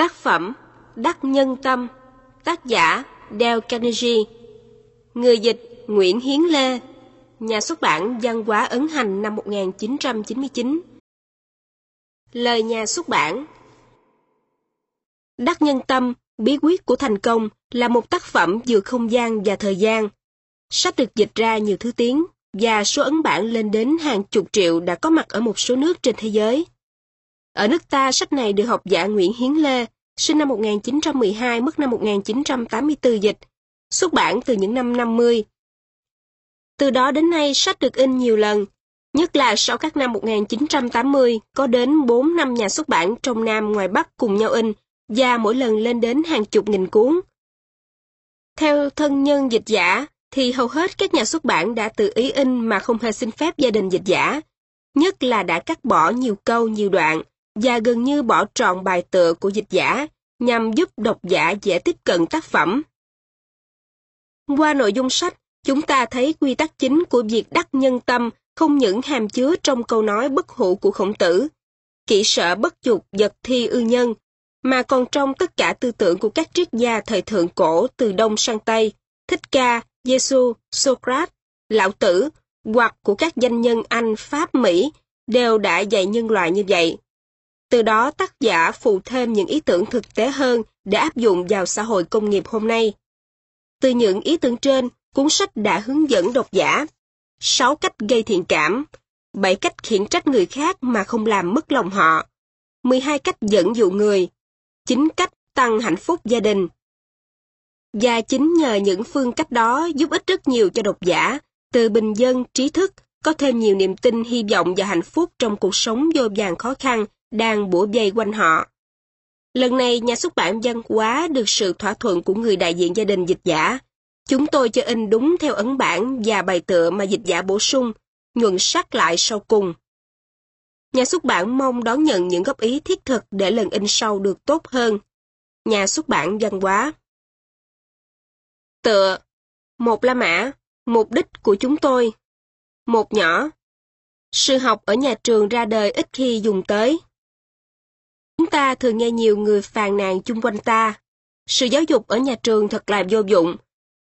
Tác phẩm Đắc Nhân Tâm, Tác giả Dale Carnegie Người dịch Nguyễn Hiến Lê, Nhà xuất bản Văn hóa Ấn Hành năm 1999 Lời nhà xuất bản Đắc Nhân Tâm, Bí quyết của thành công là một tác phẩm vừa không gian và thời gian. Sách được dịch ra nhiều thứ tiếng và số ấn bản lên đến hàng chục triệu đã có mặt ở một số nước trên thế giới. Ở nước ta, sách này được học giả Nguyễn Hiến Lê, sinh năm 1912, mất năm 1984 dịch, xuất bản từ những năm 50. Từ đó đến nay, sách được in nhiều lần, nhất là sau các năm 1980, có đến 4 năm nhà xuất bản trong Nam ngoài Bắc cùng nhau in, và mỗi lần lên đến hàng chục nghìn cuốn. Theo thân nhân dịch giả, thì hầu hết các nhà xuất bản đã tự ý in mà không hề xin phép gia đình dịch giả, nhất là đã cắt bỏ nhiều câu nhiều đoạn, và gần như bỏ trọn bài tựa của dịch giả nhằm giúp độc giả dễ tiếp cận tác phẩm. Qua nội dung sách, chúng ta thấy quy tắc chính của việc đắc nhân tâm không những hàm chứa trong câu nói bất hủ của khổng tử, kỹ sợ bất dục vật thi ư nhân, mà còn trong tất cả tư tưởng của các triết gia thời thượng cổ từ Đông sang Tây, Thích Ca, Giêsu, Socrates, Lão Tử, hoặc của các danh nhân Anh, Pháp, Mỹ, đều đã dạy nhân loại như vậy. Từ đó tác giả phụ thêm những ý tưởng thực tế hơn để áp dụng vào xã hội công nghiệp hôm nay. Từ những ý tưởng trên, cuốn sách đã hướng dẫn độc giả 6 cách gây thiện cảm, 7 cách khiển trách người khác mà không làm mất lòng họ, 12 cách dẫn dụ người, 9 cách tăng hạnh phúc gia đình. Và chính nhờ những phương cách đó giúp ích rất nhiều cho độc giả, từ bình dân, trí thức, có thêm nhiều niềm tin, hy vọng và hạnh phúc trong cuộc sống vô vàng khó khăn đang bủa vây quanh họ. Lần này, nhà xuất bản văn hóa được sự thỏa thuận của người đại diện gia đình dịch giả. Chúng tôi cho in đúng theo ấn bản và bài tựa mà dịch giả bổ sung, nhuận sắc lại sau cùng. Nhà xuất bản mong đón nhận những góp ý thiết thực để lần in sau được tốt hơn. Nhà xuất bản văn hóa Tựa Một La Mã Mục đích của chúng tôi Một nhỏ Sư học ở nhà trường ra đời ít khi dùng tới. Chúng ta thường nghe nhiều người phàn nàn chung quanh ta. Sự giáo dục ở nhà trường thật là vô dụng.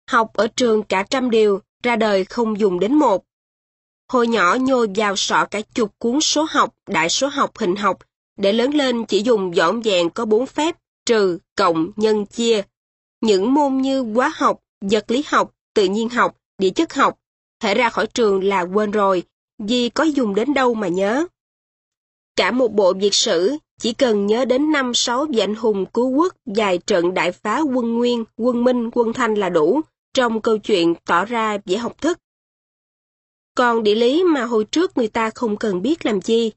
Học ở trường cả trăm điều, ra đời không dùng đến một. Hồi nhỏ nhồi vào sọ cả chục cuốn số học, đại số học, hình học, để lớn lên chỉ dùng dõn dẹn có bốn phép, trừ, cộng, nhân, chia. Những môn như hóa học, vật lý học, tự nhiên học, địa chất học, thể ra khỏi trường là quên rồi, vì có dùng đến đâu mà nhớ. Cả một bộ việt sử, chỉ cần nhớ đến năm sáu vị anh hùng cứu quốc vài trận đại phá quân Nguyên, quân Minh, quân Thanh là đủ, trong câu chuyện tỏ ra dễ học thức. Còn địa lý mà hồi trước người ta không cần biết làm chi.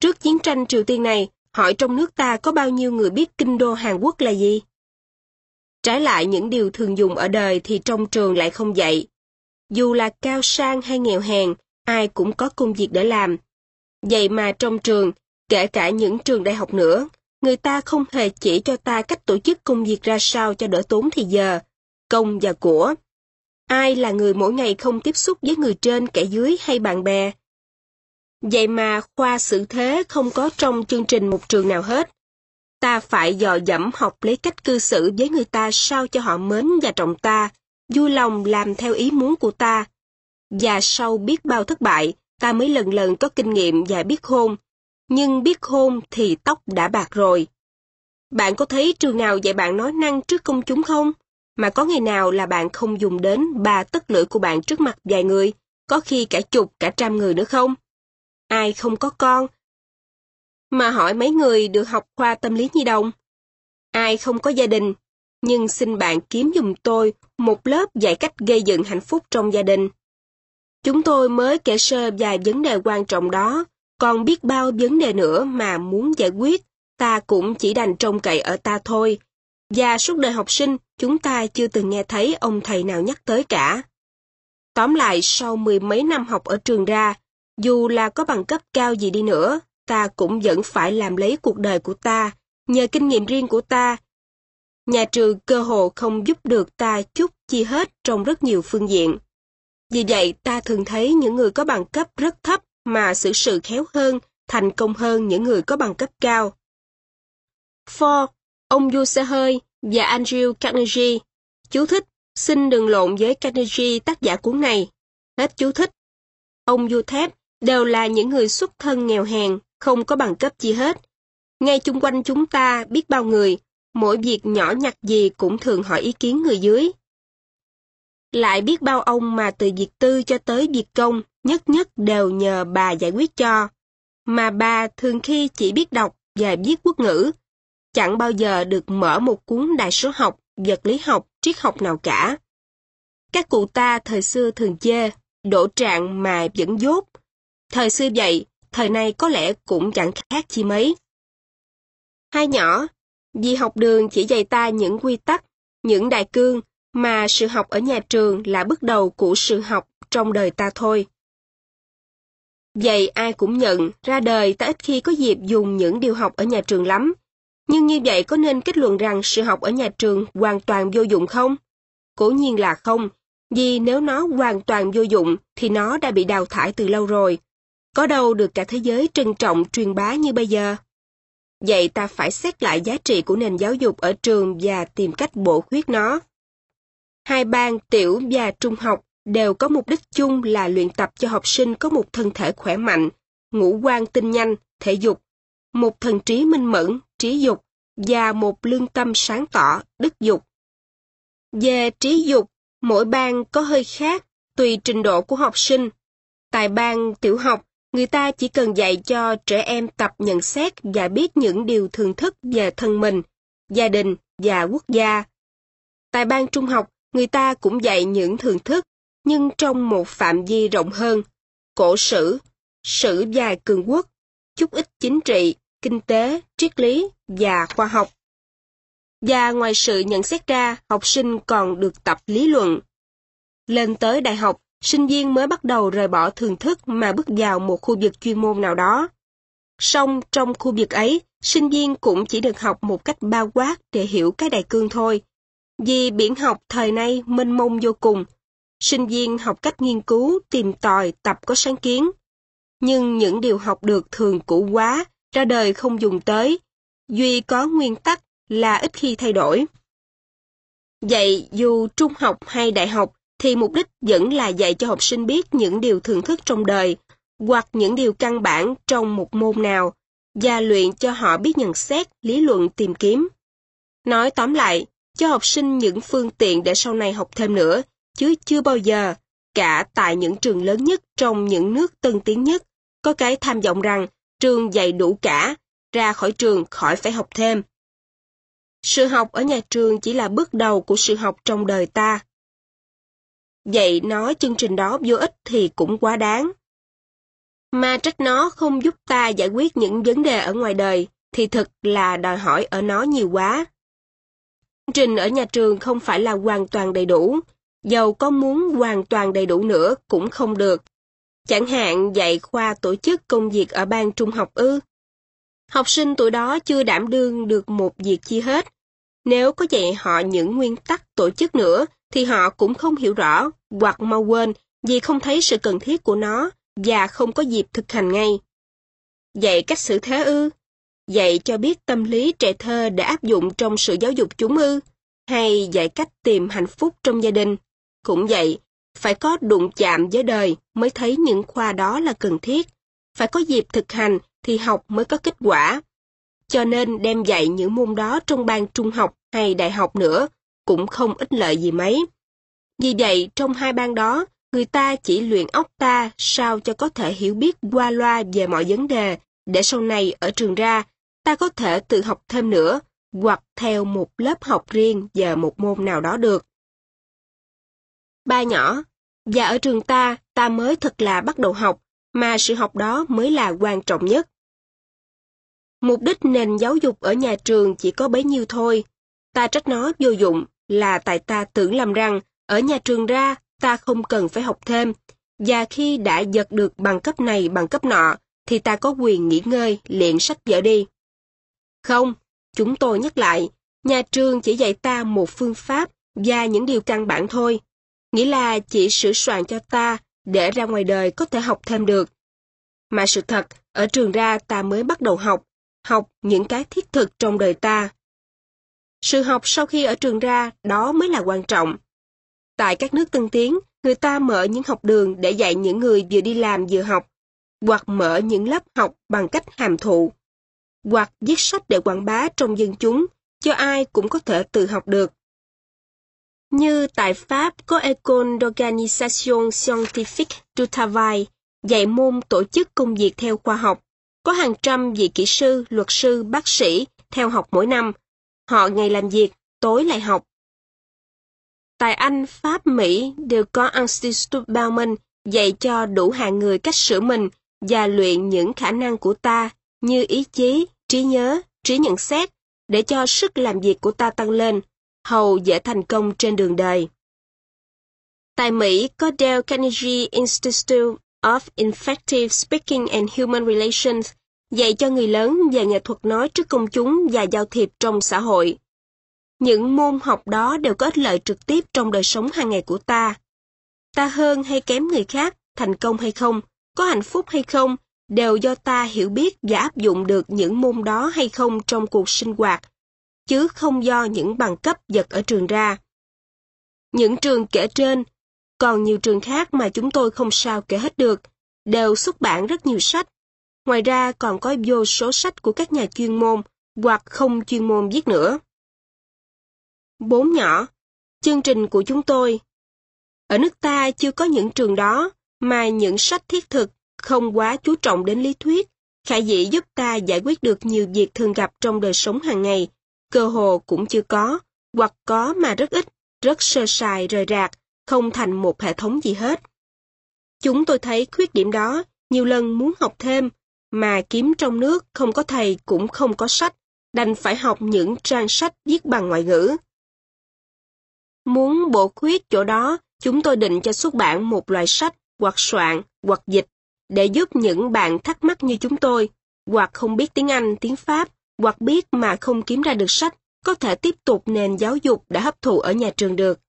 Trước chiến tranh Triều Tiên này, hỏi trong nước ta có bao nhiêu người biết kinh đô Hàn Quốc là gì? Trái lại những điều thường dùng ở đời thì trong trường lại không dạy. Dù là cao sang hay nghèo hèn, ai cũng có công việc để làm. Vậy mà trong trường, kể cả những trường đại học nữa, người ta không hề chỉ cho ta cách tổ chức công việc ra sao cho đỡ tốn thì giờ, công và của. Ai là người mỗi ngày không tiếp xúc với người trên kẻ dưới hay bạn bè? Vậy mà khoa xử thế không có trong chương trình một trường nào hết. Ta phải dò dẫm học lấy cách cư xử với người ta sao cho họ mến và trọng ta, vui lòng làm theo ý muốn của ta. Và sau biết bao thất bại, ta mới lần lần có kinh nghiệm và biết hôn. Nhưng biết hôn thì tóc đã bạc rồi. Bạn có thấy trường nào dạy bạn nói năng trước công chúng không? Mà có ngày nào là bạn không dùng đến ba tất lưỡi của bạn trước mặt vài người, có khi cả chục, cả trăm người nữa không? Ai không có con? Mà hỏi mấy người được học khoa tâm lý nhi đồng? Ai không có gia đình? Nhưng xin bạn kiếm dùm tôi một lớp dạy cách gây dựng hạnh phúc trong gia đình. Chúng tôi mới kể sơ vài vấn đề quan trọng đó, còn biết bao vấn đề nữa mà muốn giải quyết, ta cũng chỉ đành trông cậy ở ta thôi. Và suốt đời học sinh, chúng ta chưa từng nghe thấy ông thầy nào nhắc tới cả. Tóm lại, sau mười mấy năm học ở trường ra, dù là có bằng cấp cao gì đi nữa, ta cũng vẫn phải làm lấy cuộc đời của ta, nhờ kinh nghiệm riêng của ta. Nhà trường cơ hồ không giúp được ta chút chi hết trong rất nhiều phương diện. Vì vậy, ta thường thấy những người có bằng cấp rất thấp mà xử sự khéo hơn, thành công hơn những người có bằng cấp cao. Ford, ông Du Xe Hơi và Andrew Carnegie. Chú thích, xin đừng lộn với Carnegie tác giả cuốn này. Hết chú thích. Ông Du Thép đều là những người xuất thân nghèo hèn, không có bằng cấp gì hết. Ngay chung quanh chúng ta biết bao người, mỗi việc nhỏ nhặt gì cũng thường hỏi ý kiến người dưới. Lại biết bao ông mà từ việc tư cho tới việc công, nhất nhất đều nhờ bà giải quyết cho. Mà bà thường khi chỉ biết đọc và viết quốc ngữ, chẳng bao giờ được mở một cuốn đại số học, vật lý học, triết học nào cả. Các cụ ta thời xưa thường chê, đổ trạng mà vẫn dốt. Thời xưa vậy, thời nay có lẽ cũng chẳng khác chi mấy. Hai nhỏ, vì học đường chỉ dạy ta những quy tắc, những đại cương, mà sự học ở nhà trường là bước đầu của sự học trong đời ta thôi. Vậy ai cũng nhận, ra đời ta ít khi có dịp dùng những điều học ở nhà trường lắm. Nhưng như vậy có nên kết luận rằng sự học ở nhà trường hoàn toàn vô dụng không? Cố nhiên là không, vì nếu nó hoàn toàn vô dụng thì nó đã bị đào thải từ lâu rồi. Có đâu được cả thế giới trân trọng truyền bá như bây giờ. Vậy ta phải xét lại giá trị của nền giáo dục ở trường và tìm cách bổ khuyết nó. Hai bang tiểu và trung học đều có mục đích chung là luyện tập cho học sinh có một thân thể khỏe mạnh, ngũ quan tinh nhanh, thể dục, một thần trí minh mẫn, trí dục và một lương tâm sáng tỏ, đức dục. Về trí dục, mỗi bang có hơi khác, tùy trình độ của học sinh. Tại bang tiểu học, người ta chỉ cần dạy cho trẻ em tập nhận xét và biết những điều thường thức về thân mình, gia đình và quốc gia. Tại bang trung học, người ta cũng dạy những thường thức, nhưng trong một phạm vi rộng hơn, cổ sử, sử và cường quốc, chút ít chính trị, kinh tế, triết lý và khoa học. Và ngoài sự nhận xét ra, học sinh còn được tập lý luận. Lên tới đại học, sinh viên mới bắt đầu rời bỏ thường thức mà bước vào một khu vực chuyên môn nào đó. Song trong khu vực ấy, sinh viên cũng chỉ được học một cách bao quát để hiểu cái đại cương thôi. Vì biển học thời nay mênh mông vô cùng, sinh viên học cách nghiên cứu, tìm tòi, tập có sáng kiến. Nhưng những điều học được thường cũ quá, ra đời không dùng tới, duy có nguyên tắc là ít khi thay đổi. Vậy dù trung học hay đại học thì mục đích vẫn là dạy cho học sinh biết những điều thưởng thức trong đời hoặc những điều căn bản trong một môn nào và luyện cho họ biết nhận xét, lý luận tìm kiếm. Nói tóm lại, cho học sinh những phương tiện để sau này học thêm nữa, chứ chưa bao giờ, cả tại những trường lớn nhất trong những nước tân tiến nhất, có cái tham vọng rằng trường dạy đủ cả, ra khỏi trường khỏi phải học thêm. Sự học ở nhà trường chỉ là bước đầu của sự học trong đời ta. Vậy nói chương trình đó vô ích thì cũng quá đáng. Mà trách nó không giúp ta giải quyết những vấn đề ở ngoài đời, thì thực là đòi hỏi ở nó nhiều quá. Chương trình ở nhà trường không phải là hoàn toàn đầy đủ, dầu có muốn hoàn toàn đầy đủ nữa cũng không được. Chẳng hạn dạy khoa tổ chức công việc ở ban trung học ư. Học sinh tuổi đó chưa đảm đương được một việc chi hết. Nếu có dạy họ những nguyên tắc tổ chức nữa, thì họ cũng không hiểu rõ hoặc mau quên vì không thấy sự cần thiết của nó và không có dịp thực hành ngay. Dạy cách xử thế ư? Dạy cho biết tâm lý trẻ thơ để áp dụng trong sự giáo dục chúng ư? Hay dạy cách tìm hạnh phúc trong gia đình? Cũng vậy, phải có đụng chạm với đời mới thấy những khoa đó là cần thiết. Phải có dịp thực hành thì học mới có kết quả. Cho nên đem dạy những môn đó trong ban trung học hay đại học nữa cũng không ích lợi gì mấy. Vì vậy, trong hai ban đó, người ta chỉ luyện óc ta sao cho có thể hiểu biết qua loa về mọi vấn đề, để sau này ở trường ra, ta có thể tự học thêm nữa, hoặc theo một lớp học riêng về một môn nào đó được. Ba nhỏ, và ở trường ta, ta mới thật là bắt đầu học, mà sự học đó mới là quan trọng nhất. Mục đích nền giáo dục ở nhà trường chỉ có bấy nhiêu thôi. Ta trách nó vô dụng là tại ta tưởng lầm rằng ở nhà trường ra ta không cần phải học thêm, và khi đã giật được bằng cấp này bằng cấp nọ, thì ta có quyền nghỉ ngơi, luyện sách vở đi. Không, chúng tôi nhắc lại, nhà trường chỉ dạy ta một phương pháp và những điều căn bản thôi. Nghĩa là chỉ sửa soạn cho ta để ra ngoài đời có thể học thêm được. Mà sự thật, ở trường ra ta mới bắt đầu học, học những cái thiết thực trong đời ta. Sự học sau khi ở trường ra, đó mới là quan trọng. Tại các nước tân tiến, người ta mở những học đường để dạy những người vừa đi làm vừa học, hoặc mở những lớp học bằng cách hàm thụ, hoặc viết sách để quảng bá trong dân chúng, cho ai cũng có thể tự học được. Như tại Pháp có École d'Organisation Scientifique du Travail, dạy môn tổ chức công việc theo khoa học. Có hàng trăm vị kỹ sư, luật sư, bác sĩ theo học mỗi năm. Họ ngày làm việc, tối lại học. Tại Anh, Pháp, Mỹ đều có Institut Bauman dạy cho đủ hạng người cách sửa mình và luyện những khả năng của ta như ý chí, trí nhớ, trí nhận xét để cho sức làm việc của ta tăng lên, hầu dễ thành công trên đường đời. Tại Mỹ có Dale Carnegie Institute of Effective Speaking and Human Relations dạy cho người lớn về nghệ thuật nói trước công chúng và giao thiệp trong xã hội. Những môn học đó đều có ích lợi trực tiếp trong đời sống hàng ngày của ta. Ta hơn hay kém người khác, thành công hay không, có hạnh phúc hay không, đều do ta hiểu biết và áp dụng được những môn đó hay không trong cuộc sinh hoạt, chứ không do những bằng cấp giật ở trường ra. Những trường kể trên, còn nhiều trường khác mà chúng tôi không sao kể hết được, đều xuất bản rất nhiều sách. Ngoài ra còn có vô số sách của các nhà chuyên môn hoặc không chuyên môn viết nữa. Bốn nhỏ, chương trình của chúng tôi. Ở nước ta chưa có những trường đó, mà những sách thiết thực không quá chú trọng đến lý thuyết, khả dĩ giúp ta giải quyết được nhiều việc thường gặp trong đời sống hàng ngày, cơ hồ cũng chưa có, hoặc có mà rất ít, rất sơ sài rời rạc, không thành một hệ thống gì hết. Chúng tôi thấy khuyết điểm đó, nhiều lần muốn học thêm, mà kiếm trong nước không có thầy cũng không có sách, đành phải học những trang sách viết bằng ngoại ngữ. Muốn bổ khuyết chỗ đó, chúng tôi định cho xuất bản một loại sách hoặc soạn hoặc dịch để giúp những bạn thắc mắc như chúng tôi, hoặc không biết tiếng Anh, tiếng Pháp, hoặc biết mà không kiếm ra được sách, có thể tiếp tục nền giáo dục đã hấp thụ ở nhà trường được.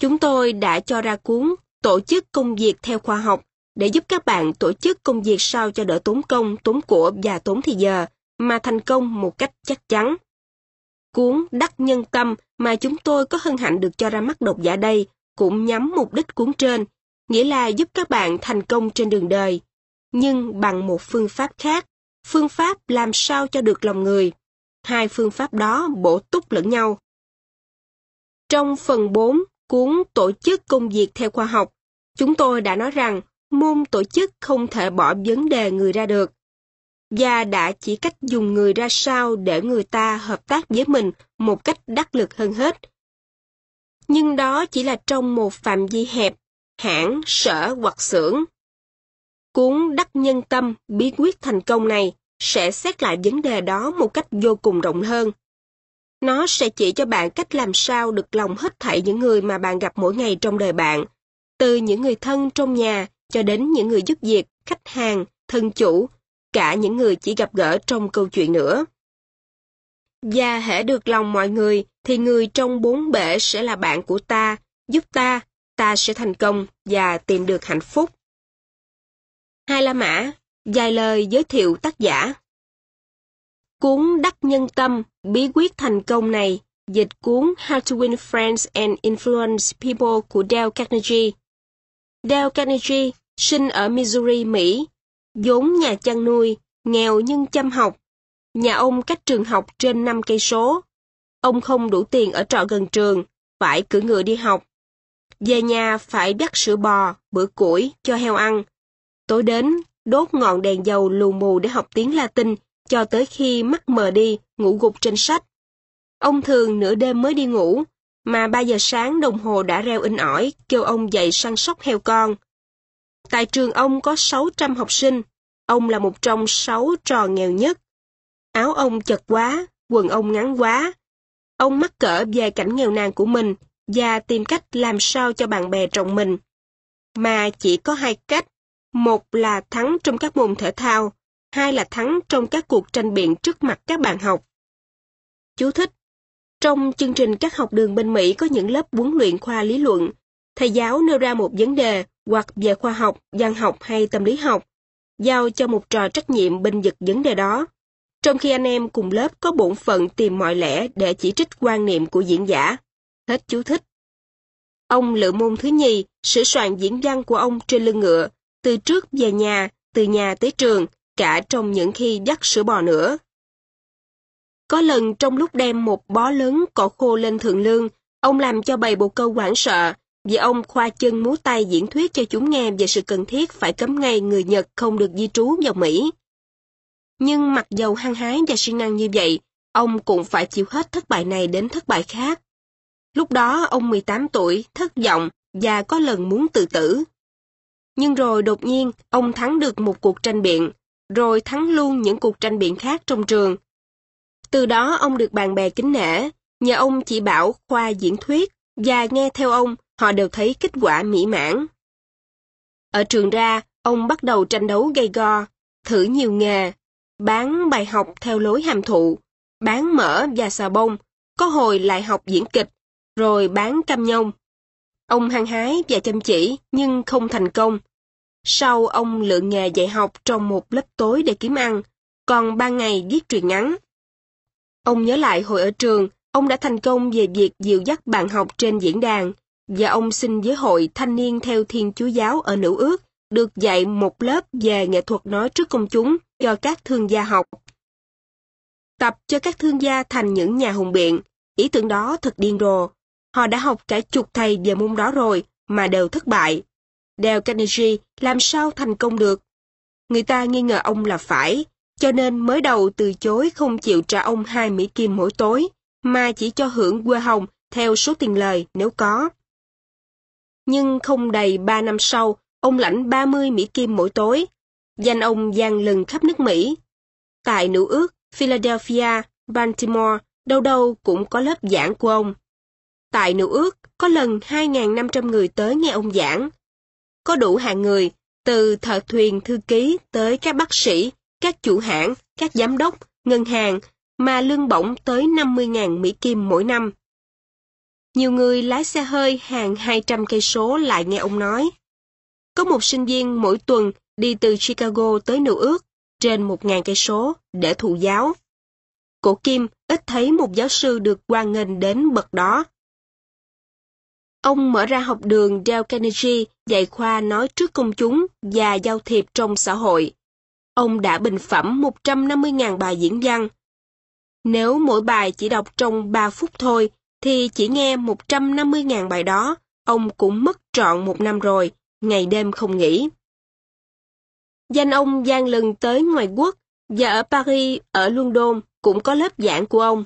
Chúng tôi đã cho ra cuốn Tổ chức công việc theo khoa học để giúp các bạn tổ chức công việc sao cho đỡ tốn công, tốn của và tốn thời giờ, mà thành công một cách chắc chắn. Cuốn Đắc Nhân Tâm mà chúng tôi có hân hạnh được cho ra mắt độc giả đây cũng nhắm mục đích cuốn trên, nghĩa là giúp các bạn thành công trên đường đời, nhưng bằng một phương pháp khác, phương pháp làm sao cho được lòng người. Hai phương pháp đó bổ túc lẫn nhau. Trong phần 4, cuốn Tổ chức công việc theo khoa học, chúng tôi đã nói rằng môn tổ chức không thể bỏ vấn đề người ra được, và đã chỉ cách dùng người ra sao để người ta hợp tác với mình một cách đắc lực hơn hết. Nhưng đó chỉ là trong một phạm vi hẹp, hãng, sở hoặc xưởng. Cuốn Đắc Nhân Tâm, bí quyết thành công này sẽ xét lại vấn đề đó một cách vô cùng rộng hơn. Nó sẽ chỉ cho bạn cách làm sao được lòng hết thảy những người mà bạn gặp mỗi ngày trong đời bạn, từ những người thân trong nhà cho đến những người giúp việc, khách hàng, thân chủ, cả những người chỉ gặp gỡ trong câu chuyện nữa. Và hễ được lòng mọi người, thì người trong bốn bể sẽ là bạn của ta, giúp ta, ta sẽ thành công và tìm được hạnh phúc. Hai La Mã, dài lời giới thiệu tác giả. Cuốn Đắc Nhân Tâm, bí quyết thành công này, dịch cuốn How to Win Friends and Influence People của Dale Carnegie. Dale Carnegie sinh ở Missouri, Mỹ, vốn nhà chăn nuôi, nghèo nhưng chăm học. Nhà ông cách trường học trên 5 cây số. Ông không đủ tiền ở trọ gần trường, phải cử ngựa đi học. Về nhà phải bắt sữa bò, bữa củi, cho heo ăn. Tối đến, đốt ngọn đèn dầu lù mù để học tiếng Latin, cho tới khi mắt mờ đi, ngủ gục trên sách. Ông thường nửa đêm mới đi ngủ, mà 3 giờ sáng đồng hồ đã reo in ỏi, kêu ông dậy săn sóc heo con. Tại trường ông có 600 học sinh, ông là một trong 6 trò nghèo nhất. Áo ông chật quá, quần ông ngắn quá. Ông mắc cỡ về cảnh nghèo nàn của mình và tìm cách làm sao cho bạn bè trọng mình. Mà chỉ có hai cách, một là thắng trong các môn thể thao, hai là thắng trong các cuộc tranh biện trước mặt các bạn học. Chú thích Trong chương trình các học đường bên Mỹ có những lớp huấn luyện khoa lý luận, thầy giáo nêu ra một vấn đề hoặc về khoa học, văn học hay tâm lý học, giao cho một trò trách nhiệm bình vực vấn đề đó. trong khi anh em cùng lớp có bổn phận tìm mọi lẽ để chỉ trích quan niệm của diễn giả. Hết chú thích. Ông lựa môn thứ nhì, sửa soạn diễn văn của ông trên lưng ngựa, từ trước về nhà, từ nhà tới trường, cả trong những khi dắt sữa bò nữa. Có lần trong lúc đem một bó lớn cỏ khô lên thượng lương, ông làm cho bầy bồ câu hoảng sợ, vì ông khoa chân múa tay diễn thuyết cho chúng nghe về sự cần thiết phải cấm ngay người Nhật không được di trú vào Mỹ. Nhưng mặc dầu hăng hái và siêng năng như vậy, ông cũng phải chịu hết thất bại này đến thất bại khác. Lúc đó ông 18 tuổi, thất vọng và có lần muốn tự tử. Nhưng rồi đột nhiên, ông thắng được một cuộc tranh biện, rồi thắng luôn những cuộc tranh biện khác trong trường. Từ đó ông được bạn bè kính nể, nhờ ông chỉ bảo khoa diễn thuyết, và nghe theo ông, họ đều thấy kết quả mỹ mãn. Ở trường ra, ông bắt đầu tranh đấu gay go, thử nhiều nghề, bán bài học theo lối hàm thụ, bán mỡ và xà bông, có hồi lại học diễn kịch, rồi bán cam nhông. Ông hăng hái và chăm chỉ nhưng không thành công. Sau ông lựa nghề dạy học trong một lớp tối để kiếm ăn, còn ban ngày viết truyện ngắn. Ông nhớ lại hồi ở trường, ông đã thành công về việc dìu dắt bạn học trên diễn đàn, và ông xin với hội thanh niên theo thiên chúa giáo ở nữ ước được dạy một lớp về nghệ thuật nói trước công chúng cho các thương gia học. Tập cho các thương gia thành những nhà hùng biện, ý tưởng đó thật điên rồ. Họ đã học cả chục thầy về môn đó rồi, mà đều thất bại. Dale Carnegie làm sao thành công được? Người ta nghi ngờ ông là phải, cho nên mới đầu từ chối không chịu trả ông hai Mỹ Kim mỗi tối, mà chỉ cho hưởng quê hồng theo số tiền lời nếu có. Nhưng không đầy ba năm sau, ông lãnh 30 Mỹ Kim mỗi tối. Danh ông gian lừng khắp nước Mỹ. Tại Nữ ước, Philadelphia, Baltimore, đâu đâu cũng có lớp giảng của ông. Tại Nữ ước, có lần 2.500 người tới nghe ông giảng. Có đủ hàng người, từ thợ thuyền thư ký tới các bác sĩ, các chủ hãng, các giám đốc, ngân hàng, mà lương bổng tới 50.000 Mỹ Kim mỗi năm. Nhiều người lái xe hơi hàng 200 cây số lại nghe ông nói. Có một sinh viên mỗi tuần đi từ Chicago tới New York trên 1.000 cây số để thụ giáo. Cổ Kim ít thấy một giáo sư được quan nghênh đến bậc đó. Ông mở ra học đường Dale Carnegie dạy khoa nói trước công chúng và giao thiệp trong xã hội. Ông đã bình phẩm 150.000 bài diễn văn. Nếu mỗi bài chỉ đọc trong 3 phút thôi, thì chỉ nghe 150.000 bài đó, ông cũng mất trọn một năm rồi, ngày đêm không nghỉ. Danh ông gian lần tới ngoài quốc, và ở Paris, ở London cũng có lớp giảng của ông.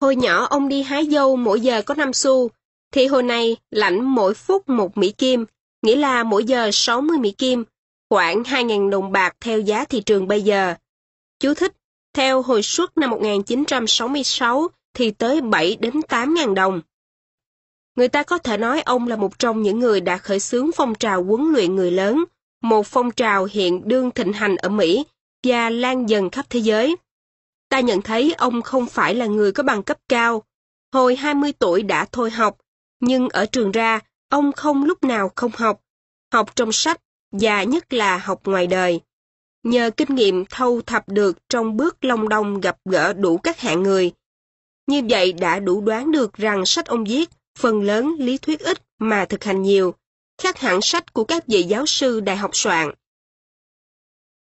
Hồi nhỏ ông đi hái dâu mỗi giờ có 5 xu, thì hồi này lãnh mỗi phút một Mỹ Kim, nghĩa là mỗi giờ 60 Mỹ Kim, khoảng 2.000 đồng bạc theo giá thị trường bây giờ. Chú thích, theo hồi suất năm 1966 thì tới 7 đến 8.000 đồng. Người ta có thể nói ông là một trong những người đã khởi xướng phong trào huấn luyện người lớn, một phong trào hiện đương thịnh hành ở Mỹ và lan dần khắp thế giới. Ta nhận thấy ông không phải là người có bằng cấp cao. Hồi 20 tuổi đã thôi học, nhưng ở trường ra, ông không lúc nào không học. Học trong sách và nhất là học ngoài đời. Nhờ kinh nghiệm thâu thập được trong bước long đong gặp gỡ đủ các hạng người, như vậy đã đủ đoán được rằng sách ông viết, phần lớn lý thuyết ít mà thực hành nhiều, khác hẳn sách của các vị giáo sư đại học soạn.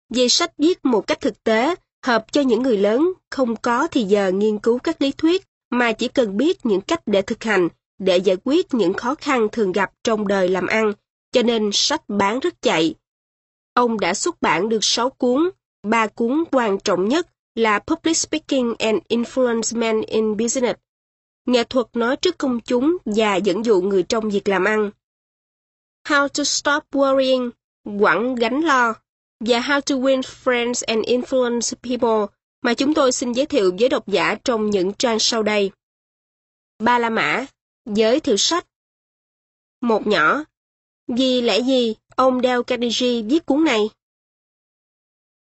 Về sách viết một cách thực tế, hợp cho những người lớn không có thì giờ nghiên cứu các lý thuyết, mà chỉ cần biết những cách để thực hành, để giải quyết những khó khăn thường gặp trong đời làm ăn, cho nên sách bán rất chạy. Ông đã xuất bản được 6 cuốn, ba cuốn quan trọng nhất là Public Speaking and Influence Men in Business, nghệ thuật nói trước công chúng và dẫn dụ người trong việc làm ăn. How to Stop Worrying, quẳng gánh lo, và How to Win Friends and Influence People mà chúng tôi xin giới thiệu với độc giả trong những trang sau đây. Ba La Mã, giới thiệu sách. Một nhỏ, vì lẽ gì ông Dale Carnegie viết cuốn này?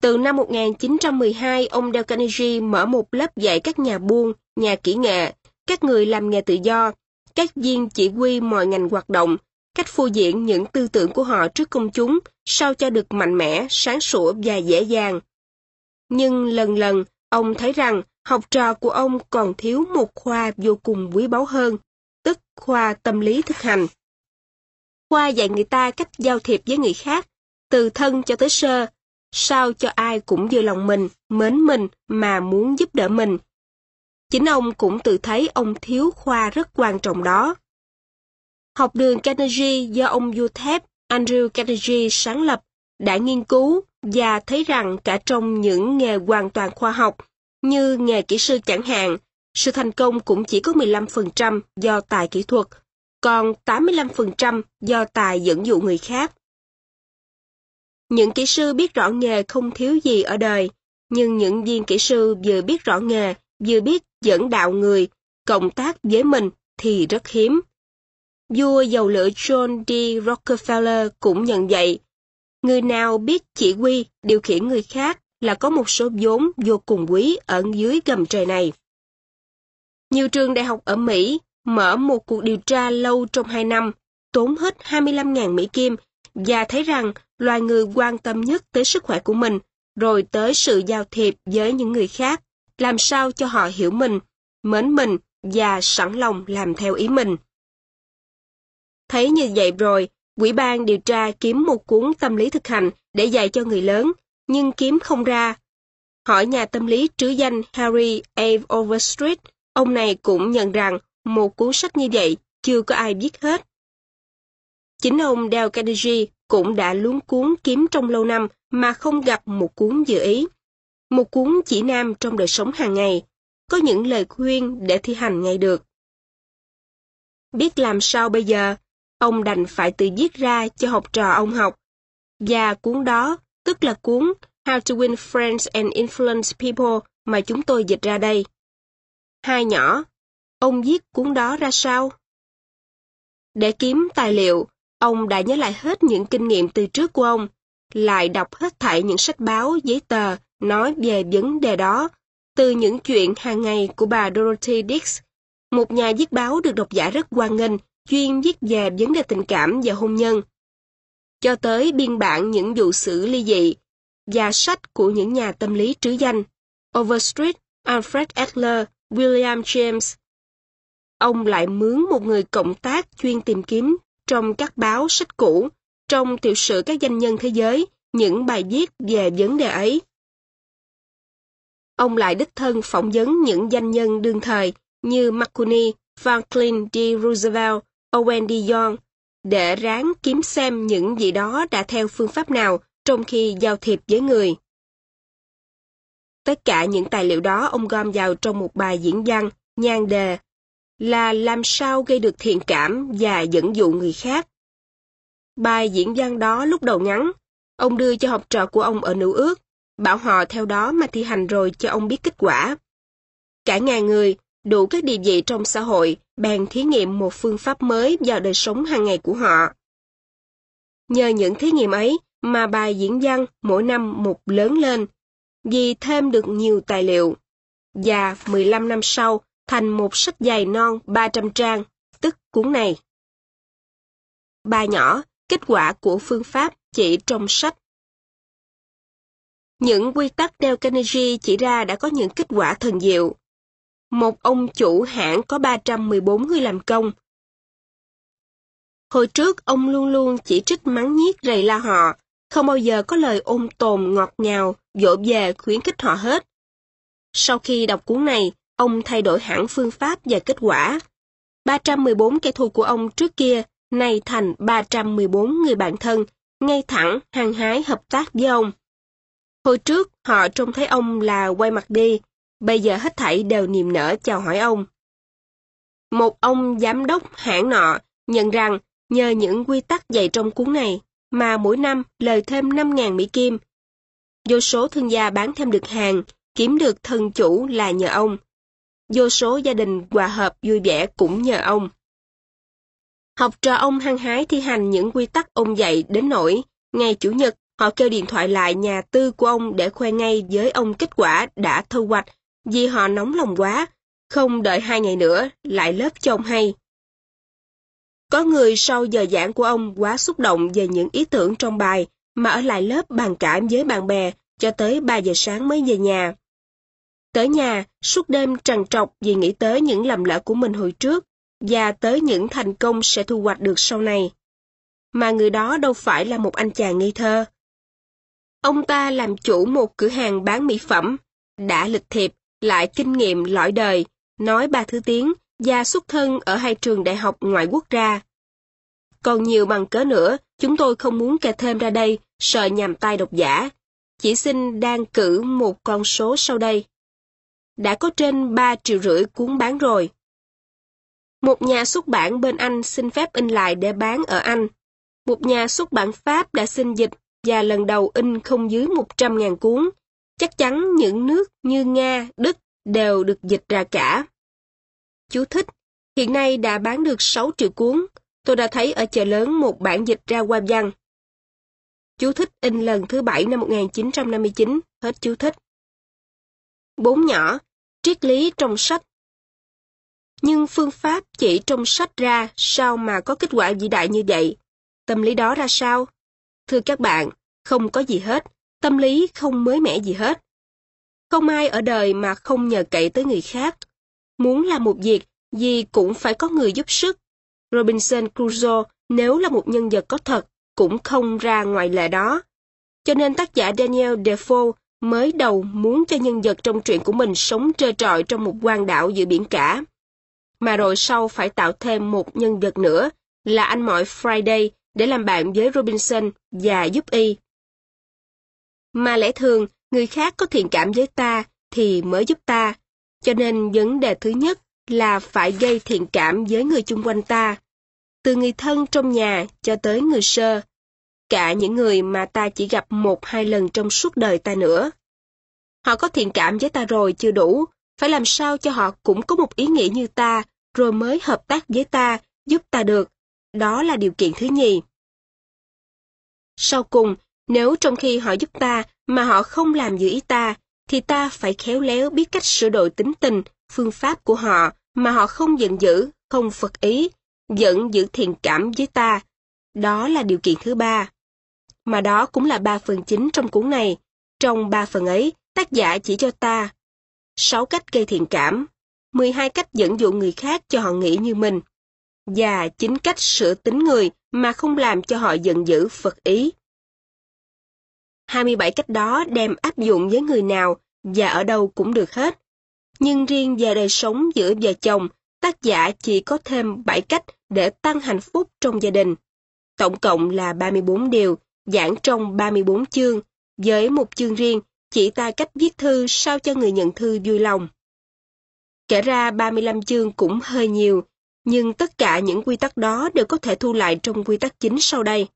Từ năm 1912, ông Dale Carnegie mở một lớp dạy các nhà buôn, nhà kỹ nghệ, các người làm nghề tự do, các viên chỉ huy mọi ngành hoạt động, cách phô diễn những tư tưởng của họ trước công chúng, sao cho được mạnh mẽ, sáng sủa và dễ dàng. Nhưng lần lần, ông thấy rằng học trò của ông còn thiếu một khoa vô cùng quý báu hơn, tức khoa tâm lý thực hành. Khoa dạy người ta cách giao thiệp với người khác, từ thân cho tới sơ, sao cho ai cũng vừa lòng mình, mến mình mà muốn giúp đỡ mình. Chính ông cũng tự thấy ông thiếu khoa rất quan trọng đó. Học đường Carnegie do ông vua thép Andrew Carnegie sáng lập đã nghiên cứu và thấy rằng cả trong những nghề hoàn toàn khoa học như nghề kỹ sư chẳng hạn, sự thành công cũng chỉ có 15% do tài kỹ thuật, còn 85% do tài dẫn dụ người khác. Những kỹ sư biết rõ nghề không thiếu gì ở đời, nhưng những viên kỹ sư vừa biết rõ nghề, vừa biết dẫn đạo người, cộng tác với mình thì rất hiếm. Vua dầu lửa John D. Rockefeller cũng nhận vậy. Người nào biết chỉ huy, điều khiển người khác là có một số vốn vô cùng quý ở dưới gầm trời này. Nhiều trường đại học ở Mỹ mở một cuộc điều tra lâu trong 2 năm, tốn hết 25.000 Mỹ Kim và thấy rằng loài người quan tâm nhất tới sức khỏe của mình, rồi tới sự giao thiệp với những người khác, làm sao cho họ hiểu mình, mến mình và sẵn lòng làm theo ý mình. Thấy như vậy rồi, quỹ ban điều tra kiếm một cuốn tâm lý thực hành để dạy cho người lớn, nhưng kiếm không ra. Hỏi nhà tâm lý trứ danh Harry A. Overstreet, ông này cũng nhận rằng một cuốn sách như vậy chưa có ai biết hết. Chính ông Dale Carnegie cũng đã luống cuốn kiếm trong lâu năm mà không gặp một cuốn dự ý. Một cuốn chỉ nam trong đời sống hàng ngày, có những lời khuyên để thi hành ngay được. Biết làm sao bây giờ, ông đành phải tự viết ra cho học trò ông học. Và cuốn đó, tức là cuốn How to Win Friends and Influence People mà chúng tôi dịch ra đây. Hai nhỏ, ông viết cuốn đó ra sao? Để kiếm tài liệu, ông đã nhớ lại hết những kinh nghiệm từ trước của ông, lại đọc hết thảy những sách báo, giấy tờ nói về vấn đề đó, từ những chuyện hàng ngày của bà Dorothy Dix, một nhà viết báo được độc giả rất hoan nghênh, chuyên viết về vấn đề tình cảm và hôn nhân, cho tới biên bản những vụ xử ly dị và sách của những nhà tâm lý trứ danh Overstreet, Alfred Adler, William James. Ông lại mướn một người cộng tác chuyên tìm kiếm trong các báo sách cũ, trong tiểu sử các danh nhân thế giới, những bài viết về vấn đề ấy. Ông lại đích thân phỏng vấn những danh nhân đương thời như Marconi, Franklin D. Roosevelt, Owen Dion để ráng kiếm xem những gì đó đã theo phương pháp nào trong khi giao thiệp với người. Tất cả những tài liệu đó ông gom vào trong một bài diễn văn, nhan đề, là làm sao gây được thiện cảm và dẫn dụ người khác. Bài diễn văn đó lúc đầu ngắn, ông đưa cho học trò của ông ở nữ ước, bảo họ theo đó mà thi hành rồi cho ông biết kết quả. Cả ngàn người, đủ các địa vị trong xã hội, bàn thí nghiệm một phương pháp mới vào đời sống hàng ngày của họ. Nhờ những thí nghiệm ấy mà bài diễn văn mỗi năm một lớn lên, vì thêm được nhiều tài liệu. Và 15 năm sau, thành một sách dày non 300 trang, tức cuốn này. Bài nhỏ, kết quả của phương pháp chỉ trong sách. Những quy tắc Dale Carnegie chỉ ra đã có những kết quả thần diệu. Một ông chủ hãng có 314 người làm công. Hồi trước ông luôn luôn chỉ trích mắng nhiếc rầy la họ, không bao giờ có lời ôm tồn ngọt ngào, dỗ về khuyến khích họ hết. Sau khi đọc cuốn này, ông thay đổi hẳn phương pháp và kết quả. 314 kẻ thù của ông trước kia nay thành 314 người bạn thân, ngay thẳng, hàng hái hợp tác với ông. Hồi trước, họ trông thấy ông là quay mặt đi, bây giờ hết thảy đều niềm nở chào hỏi ông. Một ông giám đốc hãng nọ nhận rằng nhờ những quy tắc dạy trong cuốn này mà mỗi năm lời thêm 5.000 Mỹ Kim. Vô số thương gia bán thêm được hàng, kiếm được thân chủ là nhờ ông. Vô số gia đình hòa hợp vui vẻ cũng nhờ ông. Học trò ông hăng hái thi hành những quy tắc ông dạy đến nỗi, ngày Chủ nhật, họ kêu điện thoại lại nhà tư của ông để khoe ngay với ông kết quả đã thu hoạch, vì họ nóng lòng quá, không đợi hai ngày nữa, lại lớp cho ông hay. Có người sau giờ giảng của ông quá xúc động về những ý tưởng trong bài, mà ở lại lớp bàn cãi với bạn bè cho tới 3 giờ sáng mới về nhà. Tới nhà, suốt đêm trằn trọc vì nghĩ tới những lầm lỡ của mình hồi trước và tới những thành công sẽ thu hoạch được sau này. Mà người đó đâu phải là một anh chàng ngây thơ. Ông ta làm chủ một cửa hàng bán mỹ phẩm, đã lịch thiệp, lại kinh nghiệm lõi đời, nói ba thứ tiếng và xuất thân ở hai trường đại học ngoại quốc ra. Còn nhiều bằng cớ nữa, chúng tôi không muốn kể thêm ra đây, sợ nhằm tai độc giả. Chỉ xin đang cử một con số sau đây. Đã có trên 3 triệu rưỡi cuốn bán rồi. Một nhà xuất bản bên Anh xin phép in lại để bán ở Anh. Một nhà xuất bản Pháp đã xin dịch và lần đầu in không dưới 100.000 cuốn. Chắc chắn những nước như Nga, Đức đều được dịch ra cả. Chú thích, hiện nay đã bán được 6 triệu cuốn. Tôi đã thấy ở chợ lớn một bản dịch ra qua văn. Chú thích in lần thứ bảy năm 1959, hết chú thích. Bốn nhỏ, triết lý trong sách. Nhưng phương pháp chỉ trong sách ra sao mà có kết quả vĩ đại như vậy? Tâm lý đó ra sao? Thưa các bạn, không có gì hết, tâm lý không mới mẻ gì hết. Không ai ở đời mà không nhờ cậy tới người khác. Muốn làm một việc, gì cũng phải có người giúp sức. Robinson Crusoe nếu là một nhân vật có thật, cũng không ra ngoài lệ đó. Cho nên tác giả Daniel Defoe mới đầu muốn cho nhân vật trong truyện của mình sống trơ trọi trong một quan đảo giữa biển cả. Mà rồi sau phải tạo thêm một nhân vật nữa là anh mọi Friday để làm bạn với Robinson và giúp y. Mà lẽ thường, người khác có thiện cảm với ta thì mới giúp ta, cho nên vấn đề thứ nhất là phải gây thiện cảm với người chung quanh ta. Từ người thân trong nhà cho tới người sơ, cả những người mà ta chỉ gặp một hai lần trong suốt đời ta nữa. Họ có thiện cảm với ta rồi chưa đủ, phải làm sao cho họ cũng có một ý nghĩa như ta, rồi mới hợp tác với ta, giúp ta được. Đó là điều kiện thứ nhì. Sau cùng, nếu trong khi họ giúp ta mà họ không làm giữ ý ta, thì ta phải khéo léo biết cách sửa đổi tính tình, phương pháp của họ mà họ không giận dữ, không phật ý, vẫn giữ thiện cảm với ta. Đó là điều kiện thứ ba. Mà đó cũng là ba phần chính trong cuốn này. Trong ba phần ấy, tác giả chỉ cho ta sáu cách gây thiện cảm, 12 cách dẫn dụ người khác cho họ nghĩ như mình, và chín cách sửa tính người mà không làm cho họ giận dữ phật ý. 27 cách đó đem áp dụng với người nào và ở đâu cũng được hết. Nhưng riêng về đời sống giữa vợ chồng, tác giả chỉ có thêm 7 cách để tăng hạnh phúc trong gia đình. Tổng cộng là 34 điều, giảng trong 34 chương, với một chương riêng chỉ ta cách viết thư sao cho người nhận thư vui lòng. Kể ra 35 chương cũng hơi nhiều, nhưng tất cả những quy tắc đó đều có thể thu lại trong quy tắc chính sau đây.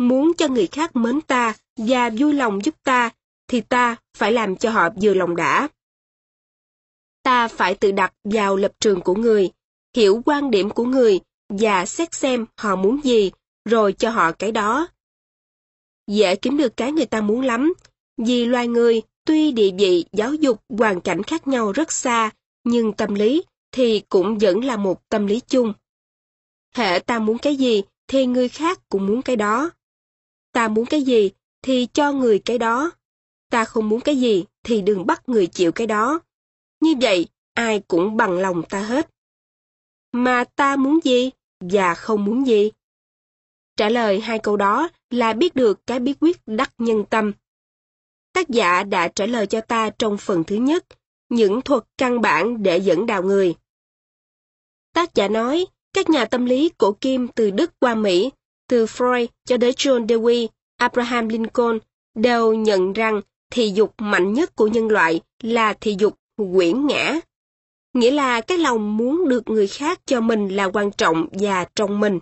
Muốn cho người khác mến ta và vui lòng giúp ta, thì ta phải làm cho họ vừa lòng đã. Ta phải tự đặt vào lập trường của người, hiểu quan điểm của người và xét xem họ muốn gì, rồi cho họ cái đó. Dễ kiếm được cái người ta muốn lắm, vì loài người tuy địa vị, giáo dục, hoàn cảnh khác nhau rất xa, nhưng tâm lý thì cũng vẫn là một tâm lý chung. Hệ ta muốn cái gì thì người khác cũng muốn cái đó. Ta muốn cái gì thì cho người cái đó. Ta không muốn cái gì thì đừng bắt người chịu cái đó. Như vậy, ai cũng bằng lòng ta hết. Mà ta muốn gì và không muốn gì? Trả lời hai câu đó là biết được cái bí quyết đắc nhân tâm. Tác giả đã trả lời cho ta trong phần thứ nhất, những thuật căn bản để dẫn đào người. Tác giả nói, các nhà tâm lý cổ kim từ Đức qua Mỹ, từ Freud cho đến John Dewey, Abraham Lincoln đều nhận rằng thị dục mạnh nhất của nhân loại là thị dục quyển ngã. Nghĩa là cái lòng muốn được người khác cho mình là quan trọng và trong mình.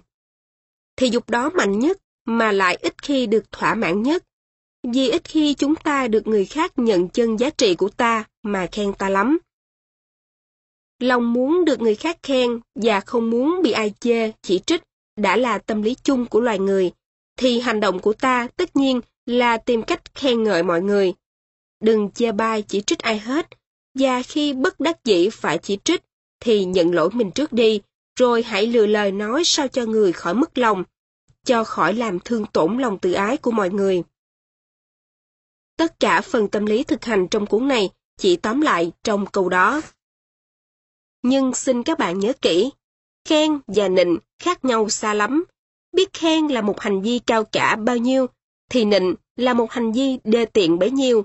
Thị dục đó mạnh nhất mà lại ít khi được thỏa mãn nhất. Vì ít khi chúng ta được người khác nhận chân giá trị của ta mà khen ta lắm. Lòng muốn được người khác khen và không muốn bị ai chê, chỉ trích đã là tâm lý chung của loài người, thì hành động của ta tất nhiên là tìm cách khen ngợi mọi người. Đừng chê bai chỉ trích ai hết, và khi bất đắc dĩ phải chỉ trích, thì nhận lỗi mình trước đi, rồi hãy lừa lời nói sao cho người khỏi mất lòng, cho khỏi làm thương tổn lòng tự ái của mọi người. Tất cả phần tâm lý thực hành trong cuốn này chỉ tóm lại trong câu đó. Nhưng xin các bạn nhớ kỹ, khen và nịnh khác nhau xa lắm. Biết khen là một hành vi cao cả bao nhiêu, thì nịnh là một hành vi đê tiện bấy nhiêu.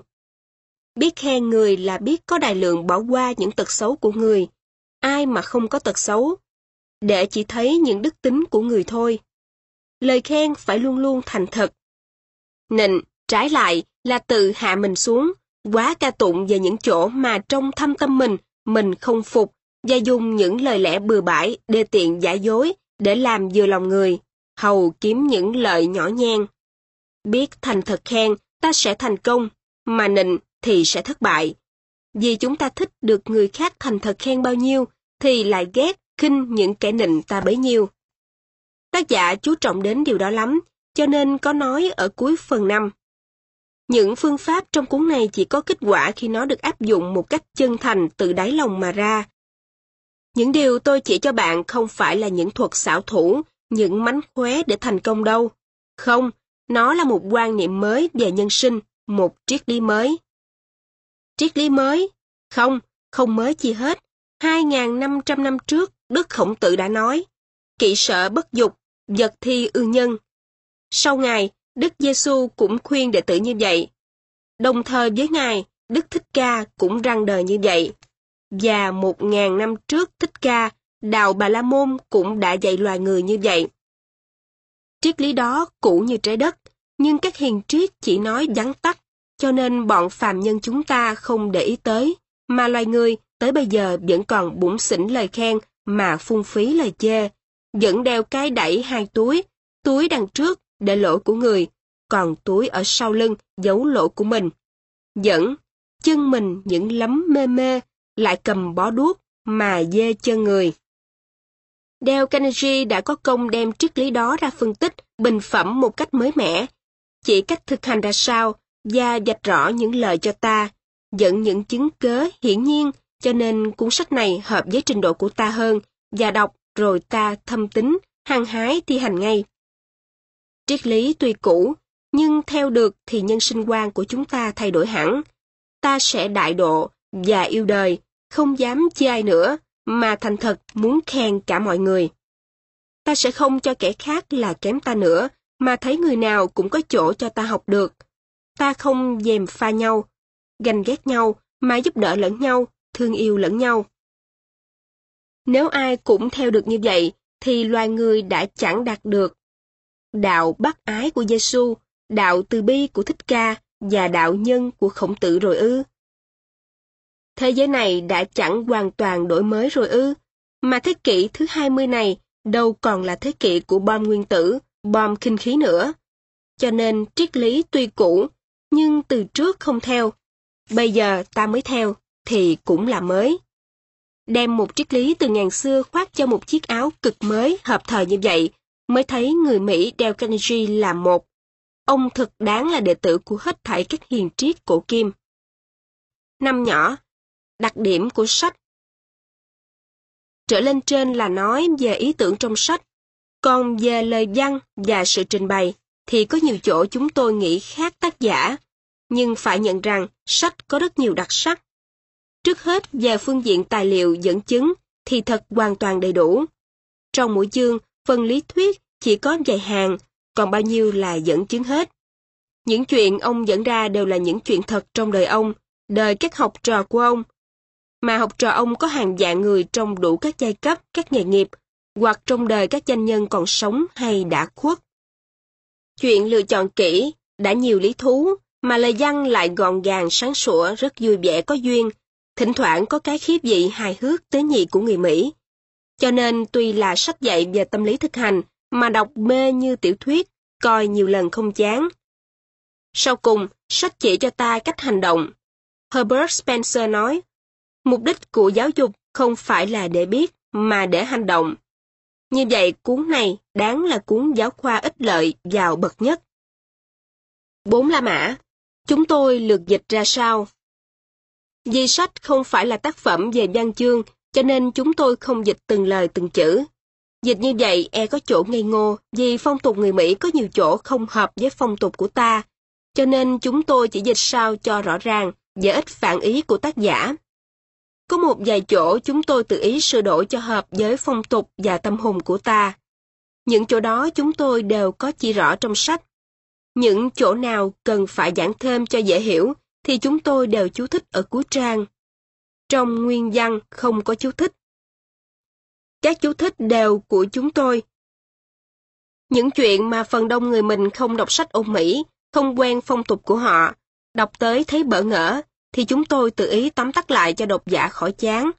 Biết khen người là biết có đại lượng bỏ qua những tật xấu của người. Ai mà không có tật xấu? Để chỉ thấy những đức tính của người thôi. Lời khen phải luôn luôn thành thật. Nịnh, trái lại, là tự hạ mình xuống, quá ca tụng về những chỗ mà trong thâm tâm mình, mình không phục, và dùng những lời lẽ bừa bãi, đê tiện giả dối, để làm vừa lòng người, hầu kiếm những lợi nhỏ nhen. Biết thành thật khen, ta sẽ thành công, mà nịnh thì sẽ thất bại. Vì chúng ta thích được người khác thành thật khen bao nhiêu, thì lại ghét, khinh những kẻ nịnh ta bấy nhiêu. Tác giả chú trọng đến điều đó lắm, cho nên có nói ở cuối phần 5. Những phương pháp trong cuốn này chỉ có kết quả khi nó được áp dụng một cách chân thành từ đáy lòng mà ra. Những điều tôi chỉ cho bạn không phải là những thuật xảo thủ, những mánh khóe để thành công đâu. Không, nó là một quan niệm mới về nhân sinh, một triết lý mới. Triết lý mới? Không, không mới chi hết. 2.500 năm trước, Đức Khổng Tử đã nói, kỵ sợ bất dục, vật thi ư nhân. Sau Ngài, Đức Giêsu cũng khuyên đệ tử như vậy. Đồng thời với Ngài, Đức Thích Ca cũng răng đời như vậy. Và một ngàn năm trước Thích Ca, Đạo Bà La Môn cũng đã dạy loài người như vậy. Triết lý đó cũ như trái đất, nhưng các hiền triết chỉ nói vắn tắt, cho nên bọn phàm nhân chúng ta không để ý tới, mà loài người tới bây giờ vẫn còn bụng xỉn lời khen mà phung phí lời chê, vẫn đeo cái đẩy hai túi, túi đằng trước để lỗ của người, còn túi ở sau lưng giấu lỗ của mình. Dẫn, chân mình những lắm mê mê, lại cầm bó đuốc mà dê chân người. Dale Carnegie đã có công đem triết lý đó ra phân tích, bình phẩm một cách mới mẻ, chỉ cách thực hành ra sao và dạch rõ những lời cho ta, dẫn những chứng cớ hiển nhiên, cho nên cuốn sách này hợp với trình độ của ta hơn, và đọc rồi ta thâm tính, hăng hái thi hành ngay. Triết lý tuy cũ, nhưng theo được thì nhân sinh quan của chúng ta thay đổi hẳn. Ta sẽ đại độ và yêu đời, không dám chê ai nữa, mà thành thật muốn khen cả mọi người. Ta sẽ không cho kẻ khác là kém ta nữa, mà thấy người nào cũng có chỗ cho ta học được. Ta không dèm pha nhau, ganh ghét nhau, mà giúp đỡ lẫn nhau, thương yêu lẫn nhau. Nếu ai cũng theo được như vậy, thì loài người đã chẳng đạt được đạo bác ái của Giêsu, đạo từ bi của Thích Ca và đạo nhân của Khổng Tử rồi ư? Thế giới này đã chẳng hoàn toàn đổi mới rồi ư, mà thế kỷ thứ 20 này đâu còn là thế kỷ của bom nguyên tử, bom kinh khí nữa. Cho nên triết lý tuy cũ, nhưng từ trước không theo. Bây giờ ta mới theo, thì cũng là mới. Đem một triết lý từ ngàn xưa khoác cho một chiếc áo cực mới hợp thời như vậy, mới thấy người Mỹ đeo Carnegie là một. Ông thực đáng là đệ tử của hết thảy các hiền triết cổ kim. Năm nhỏ, đặc điểm của sách. Trở lên trên là nói về ý tưởng trong sách, còn về lời văn và sự trình bày thì có nhiều chỗ chúng tôi nghĩ khác tác giả, nhưng phải nhận rằng sách có rất nhiều đặc sắc. Trước hết về phương diện tài liệu dẫn chứng thì thật hoàn toàn đầy đủ. Trong mỗi chương, phần lý thuyết chỉ có vài hàng, còn bao nhiêu là dẫn chứng hết. Những chuyện ông dẫn ra đều là những chuyện thật trong đời ông, đời các học trò của ông. Mà học trò ông có hàng dạng người trong đủ các giai cấp, các nghề nghiệp, hoặc trong đời các danh nhân còn sống hay đã khuất. Chuyện lựa chọn kỹ, đã nhiều lý thú, mà lời văn lại gọn gàng sáng sủa, rất vui vẻ có duyên, thỉnh thoảng có cái khiếp dị hài hước tế nhị của người Mỹ. Cho nên tuy là sách dạy về tâm lý thực hành, mà đọc mê như tiểu thuyết, coi nhiều lần không chán. Sau cùng, sách chỉ cho ta cách hành động. Herbert Spencer nói, mục đích của giáo dục không phải là để biết, mà để hành động. Như vậy cuốn này đáng là cuốn giáo khoa ích lợi giàu bậc nhất. Bốn La Mã Chúng tôi lược dịch ra sao? Vì sách không phải là tác phẩm về văn chương, cho nên chúng tôi không dịch từng lời từng chữ. Dịch như vậy e có chỗ ngây ngô, vì phong tục người Mỹ có nhiều chỗ không hợp với phong tục của ta. cho nên chúng tôi chỉ dịch sao cho rõ ràng và ít phản ý của tác giả. Có một vài chỗ chúng tôi tự ý sửa đổi cho hợp với phong tục và tâm hồn của ta. Những chỗ đó chúng tôi đều có chỉ rõ trong sách. Những chỗ nào cần phải giảng thêm cho dễ hiểu thì chúng tôi đều chú thích ở cuối trang. Trong nguyên văn không có chú thích. Các chú thích đều của chúng tôi. Những chuyện mà phần đông người mình không đọc sách Âu Mỹ, không quen phong tục của họ, đọc tới thấy bỡ ngỡ, thì chúng tôi tự ý tóm tắt lại cho độc giả khỏi chán.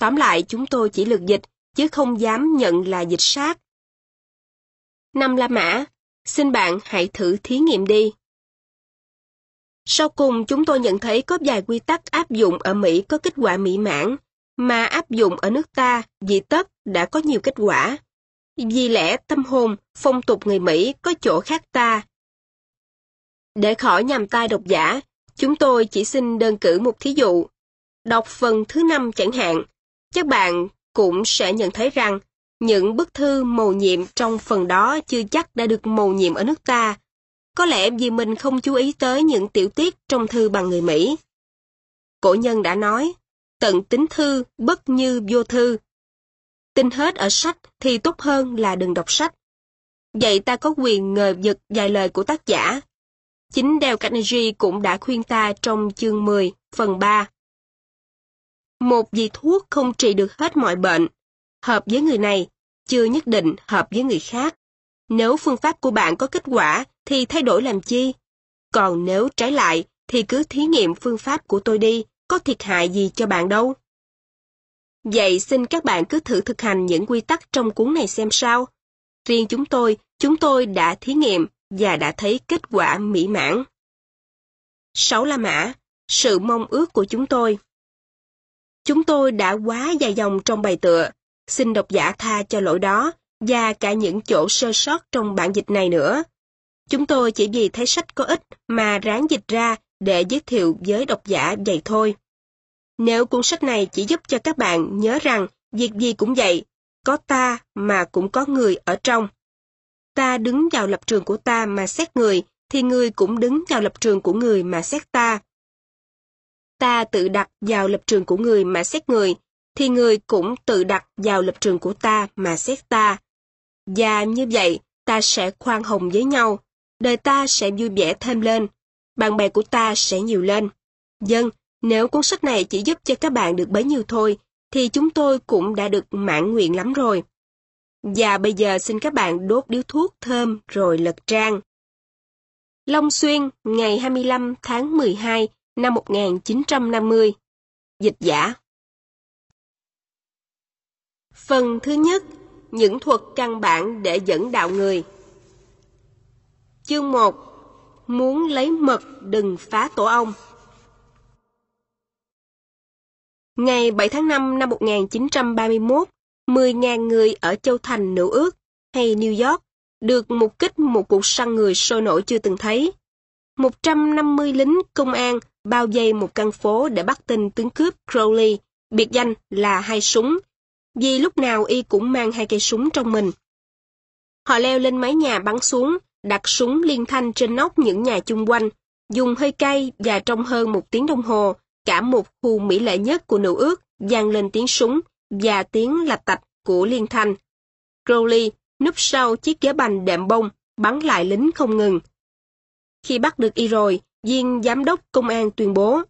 Tóm lại chúng tôi chỉ lược dịch, chứ không dám nhận là dịch sát. Năm La Mã, xin bạn hãy thử thí nghiệm đi. Sau cùng chúng tôi nhận thấy có vài quy tắc áp dụng ở Mỹ có kết quả mỹ mãn, mà áp dụng ở nước ta dị tất đã có nhiều kết quả. Vì lẽ tâm hồn, phong tục người Mỹ có chỗ khác ta. Để khỏi nhằm tai độc giả, chúng tôi chỉ xin đơn cử một thí dụ. Đọc phần thứ năm chẳng hạn, các bạn cũng sẽ nhận thấy rằng những bức thư mầu nhiệm trong phần đó chưa chắc đã được mầu nhiệm ở nước ta. Có lẽ vì mình không chú ý tới những tiểu tiết trong thư bằng người Mỹ. Cổ nhân đã nói, tận tính thư bất như vô thư. Tin hết ở sách thì tốt hơn là đừng đọc sách. Vậy ta có quyền ngờ giật vài lời của tác giả. Chính Dale Carnegie cũng đã khuyên ta trong chương 10, phần 3. Một vị thuốc không trị được hết mọi bệnh, hợp với người này, chưa nhất định hợp với người khác. Nếu phương pháp của bạn có kết quả thì thay đổi làm chi? Còn nếu trái lại thì cứ thí nghiệm phương pháp của tôi đi, có thiệt hại gì cho bạn đâu. Vậy xin các bạn cứ thử thực hành những quy tắc trong cuốn này xem sao. Riêng chúng tôi, chúng tôi đã thí nghiệm và đã thấy kết quả mỹ mãn. 6 La Mã, sự mong ước của chúng tôi. Chúng tôi đã quá dài dòng trong bài tựa, xin độc giả tha cho lỗi đó và cả những chỗ sơ sót trong bản dịch này nữa. Chúng tôi chỉ vì thấy sách có ích mà ráng dịch ra để giới thiệu với độc giả vậy thôi. Nếu cuốn sách này chỉ giúp cho các bạn nhớ rằng việc gì cũng vậy, có ta mà cũng có người ở trong. Ta đứng vào lập trường của ta mà xét người, thì người cũng đứng vào lập trường của người mà xét ta. Ta tự đặt vào lập trường của người mà xét người, thì người cũng tự đặt vào lập trường của ta mà xét ta. Và như vậy, ta sẽ khoan hồng với nhau, đời ta sẽ vui vẻ thêm lên, bạn bè của ta sẽ nhiều lên. Dân, nếu cuốn sách này chỉ giúp cho các bạn được bấy nhiêu thôi, thì chúng tôi cũng đã được mãn nguyện lắm rồi. Và bây giờ xin các bạn đốt điếu thuốc thơm rồi lật trang. Long Xuyên, ngày 25 tháng 12 năm 1950. Dịch giả Phần thứ nhất, những thuật căn bản để dẫn đạo người. Chương 1 Muốn lấy mật đừng phá tổ ong. Ngày 7 tháng 5 năm 1931, 10.000 người ở Châu Thành Nữ Ước hay New York được mục kích một cuộc săn người sôi nổi chưa từng thấy. 150 lính công an bao vây một căn phố để bắt tin tướng cướp Crowley, biệt danh là hai súng, vì lúc nào y cũng mang hai cây súng trong mình. Họ leo lên mái nhà bắn xuống, đặt súng liên thanh trên nóc những nhà chung quanh, dùng hơi cay và trong hơn một tiếng đồng hồ, cả một khu mỹ lệ nhất của nữ ước vang lên tiếng súng và tiếng lạch tạch của liên thanh. Crowley núp sau chiếc ghế bành đệm bông, bắn lại lính không ngừng. Khi bắt được y rồi, viên giám đốc công an tuyên bố.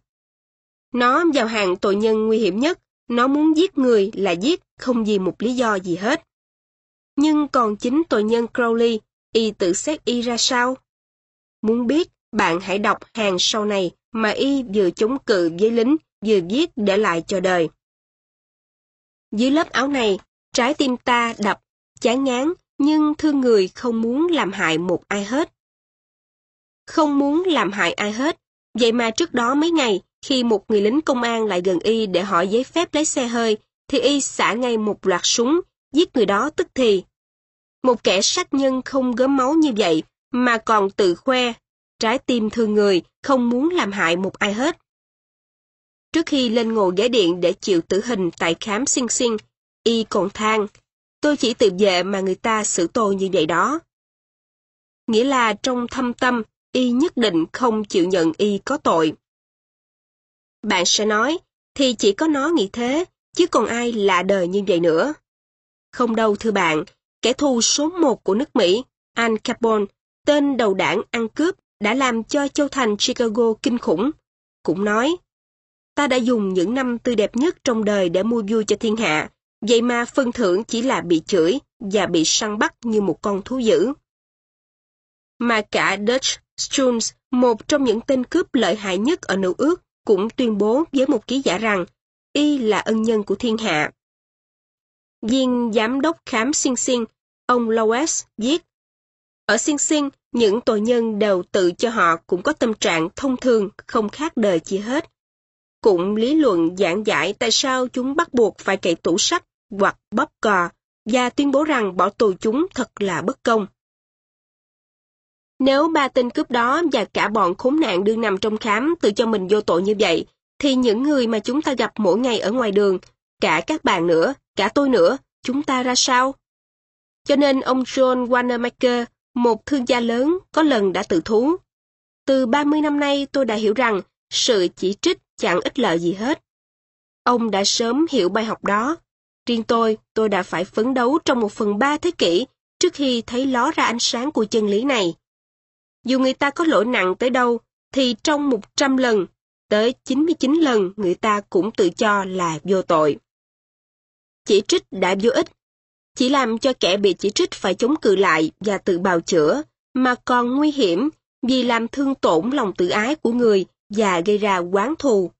Nó vào hàng tội nhân nguy hiểm nhất, nó muốn giết người là giết, không vì một lý do gì hết. Nhưng còn chính tội nhân Crowley, y tự xét y ra sao? Muốn biết, bạn hãy đọc hàng sau này mà y vừa chống cự với lính, vừa viết để lại cho đời. Dưới lớp áo này, trái tim ta đập, chán ngán, nhưng thương người không muốn làm hại một ai hết. Không muốn làm hại ai hết, vậy mà trước đó mấy ngày, khi một người lính công an lại gần y để hỏi giấy phép lấy xe hơi, thì y xả ngay một loạt súng, giết người đó tức thì. Một kẻ sát nhân không gớm máu như vậy, mà còn tự khoe, trái tim thương người, không muốn làm hại một ai hết. Trước khi lên ngồi ghế điện để chịu tử hình tại khám sinh sinh, y còn than, tôi chỉ tự vệ mà người ta xử tôi như vậy đó. Nghĩa là trong thâm tâm, y nhất định không chịu nhận y có tội. Bạn sẽ nói, thì chỉ có nó nghĩ thế, chứ còn ai lạ đời như vậy nữa. Không đâu thưa bạn, kẻ thù số một của nước Mỹ, Al Capone, tên đầu đảng ăn cướp, đã làm cho châu thành Chicago kinh khủng. Cũng nói, ta đã dùng những năm tươi đẹp nhất trong đời để mua vui cho thiên hạ, vậy mà phân thưởng chỉ là bị chửi và bị săn bắt như một con thú dữ. Mà cả Dutch Strunz, một trong những tên cướp lợi hại nhất ở Nữ ước, cũng tuyên bố với một ký giả rằng y là ân nhân của thiên hạ. Viên giám đốc khám Sing Sing, ông Lowes viết, ở Sing Sing, những tội nhân đều tự cho họ cũng có tâm trạng thông thường, không khác đời chi hết. Cũng lý luận giảng giải tại sao chúng bắt buộc phải cậy tủ sắt hoặc bóp cò, và tuyên bố rằng bỏ tù chúng thật là bất công. Nếu ba tên cướp đó và cả bọn khốn nạn đương nằm trong khám tự cho mình vô tội như vậy, thì những người mà chúng ta gặp mỗi ngày ở ngoài đường, cả các bạn nữa, cả tôi nữa, chúng ta ra sao? Cho nên ông John Wanamaker, một thương gia lớn, có lần đã tự thú. Từ 30 năm nay tôi đã hiểu rằng sự chỉ trích chẳng ích lợi gì hết. Ông đã sớm hiểu bài học đó. Riêng tôi, tôi đã phải phấn đấu trong một phần ba thế kỷ trước khi thấy ló ra ánh sáng của chân lý này. Dù người ta có lỗi nặng tới đâu, thì trong 100 lần, tới 99 lần người ta cũng tự cho là vô tội. Chỉ trích đã vô ích, chỉ làm cho kẻ bị chỉ trích phải chống cự lại và tự bào chữa, mà còn nguy hiểm vì làm thương tổn lòng tự ái của người và gây ra quán thù.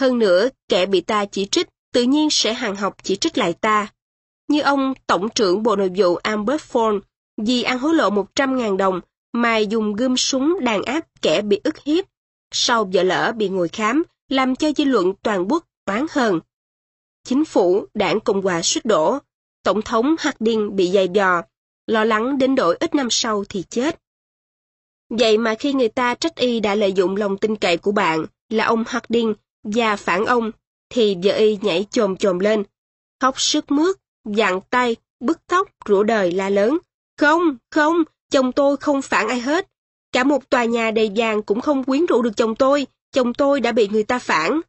Hơn nữa, kẻ bị ta chỉ trích tự nhiên sẽ hàng học chỉ trích lại ta. Như ông Tổng trưởng Bộ Nội vụ Albert Ford, vì ăn hối lộ 100.000 đồng mà dùng gươm súng đàn áp kẻ bị ức hiếp, sau vợ lỡ bị ngồi khám, làm cho dư luận toàn quốc oán hờn. Chính phủ, đảng Cộng hòa suýt đổ, Tổng thống Harding bị dày dò, lo lắng đến đổi ít năm sau thì chết. Vậy mà khi người ta trách y đã lợi dụng lòng tin cậy của bạn là ông Harding và phản ông, thì vợ y nhảy chồm chồm lên, khóc sức mướt, dặn tay, bứt tóc, rủa đời la lớn. Không, không, chồng tôi không phản ai hết. Cả một tòa nhà đầy vàng cũng không quyến rũ được chồng tôi, chồng tôi đã bị người ta phản.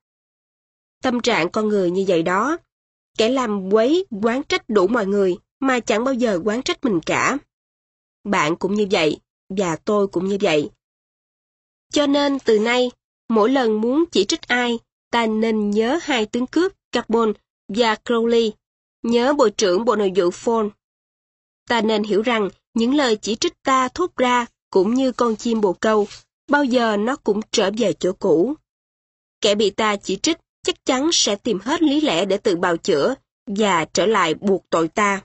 Tâm trạng con người như vậy đó, kẻ làm quấy quán trách đủ mọi người mà chẳng bao giờ quán trách mình cả. Bạn cũng như vậy, và tôi cũng như vậy. Cho nên từ nay, mỗi lần muốn chỉ trích ai, ta nên nhớ hai tướng cướp Carbon và Crowley, nhớ Bộ trưởng Bộ Nội vụ Ford. Ta nên hiểu rằng những lời chỉ trích ta thốt ra cũng như con chim bồ câu, bao giờ nó cũng trở về chỗ cũ. Kẻ bị ta chỉ trích chắc chắn sẽ tìm hết lý lẽ để tự bào chữa và trở lại buộc tội ta.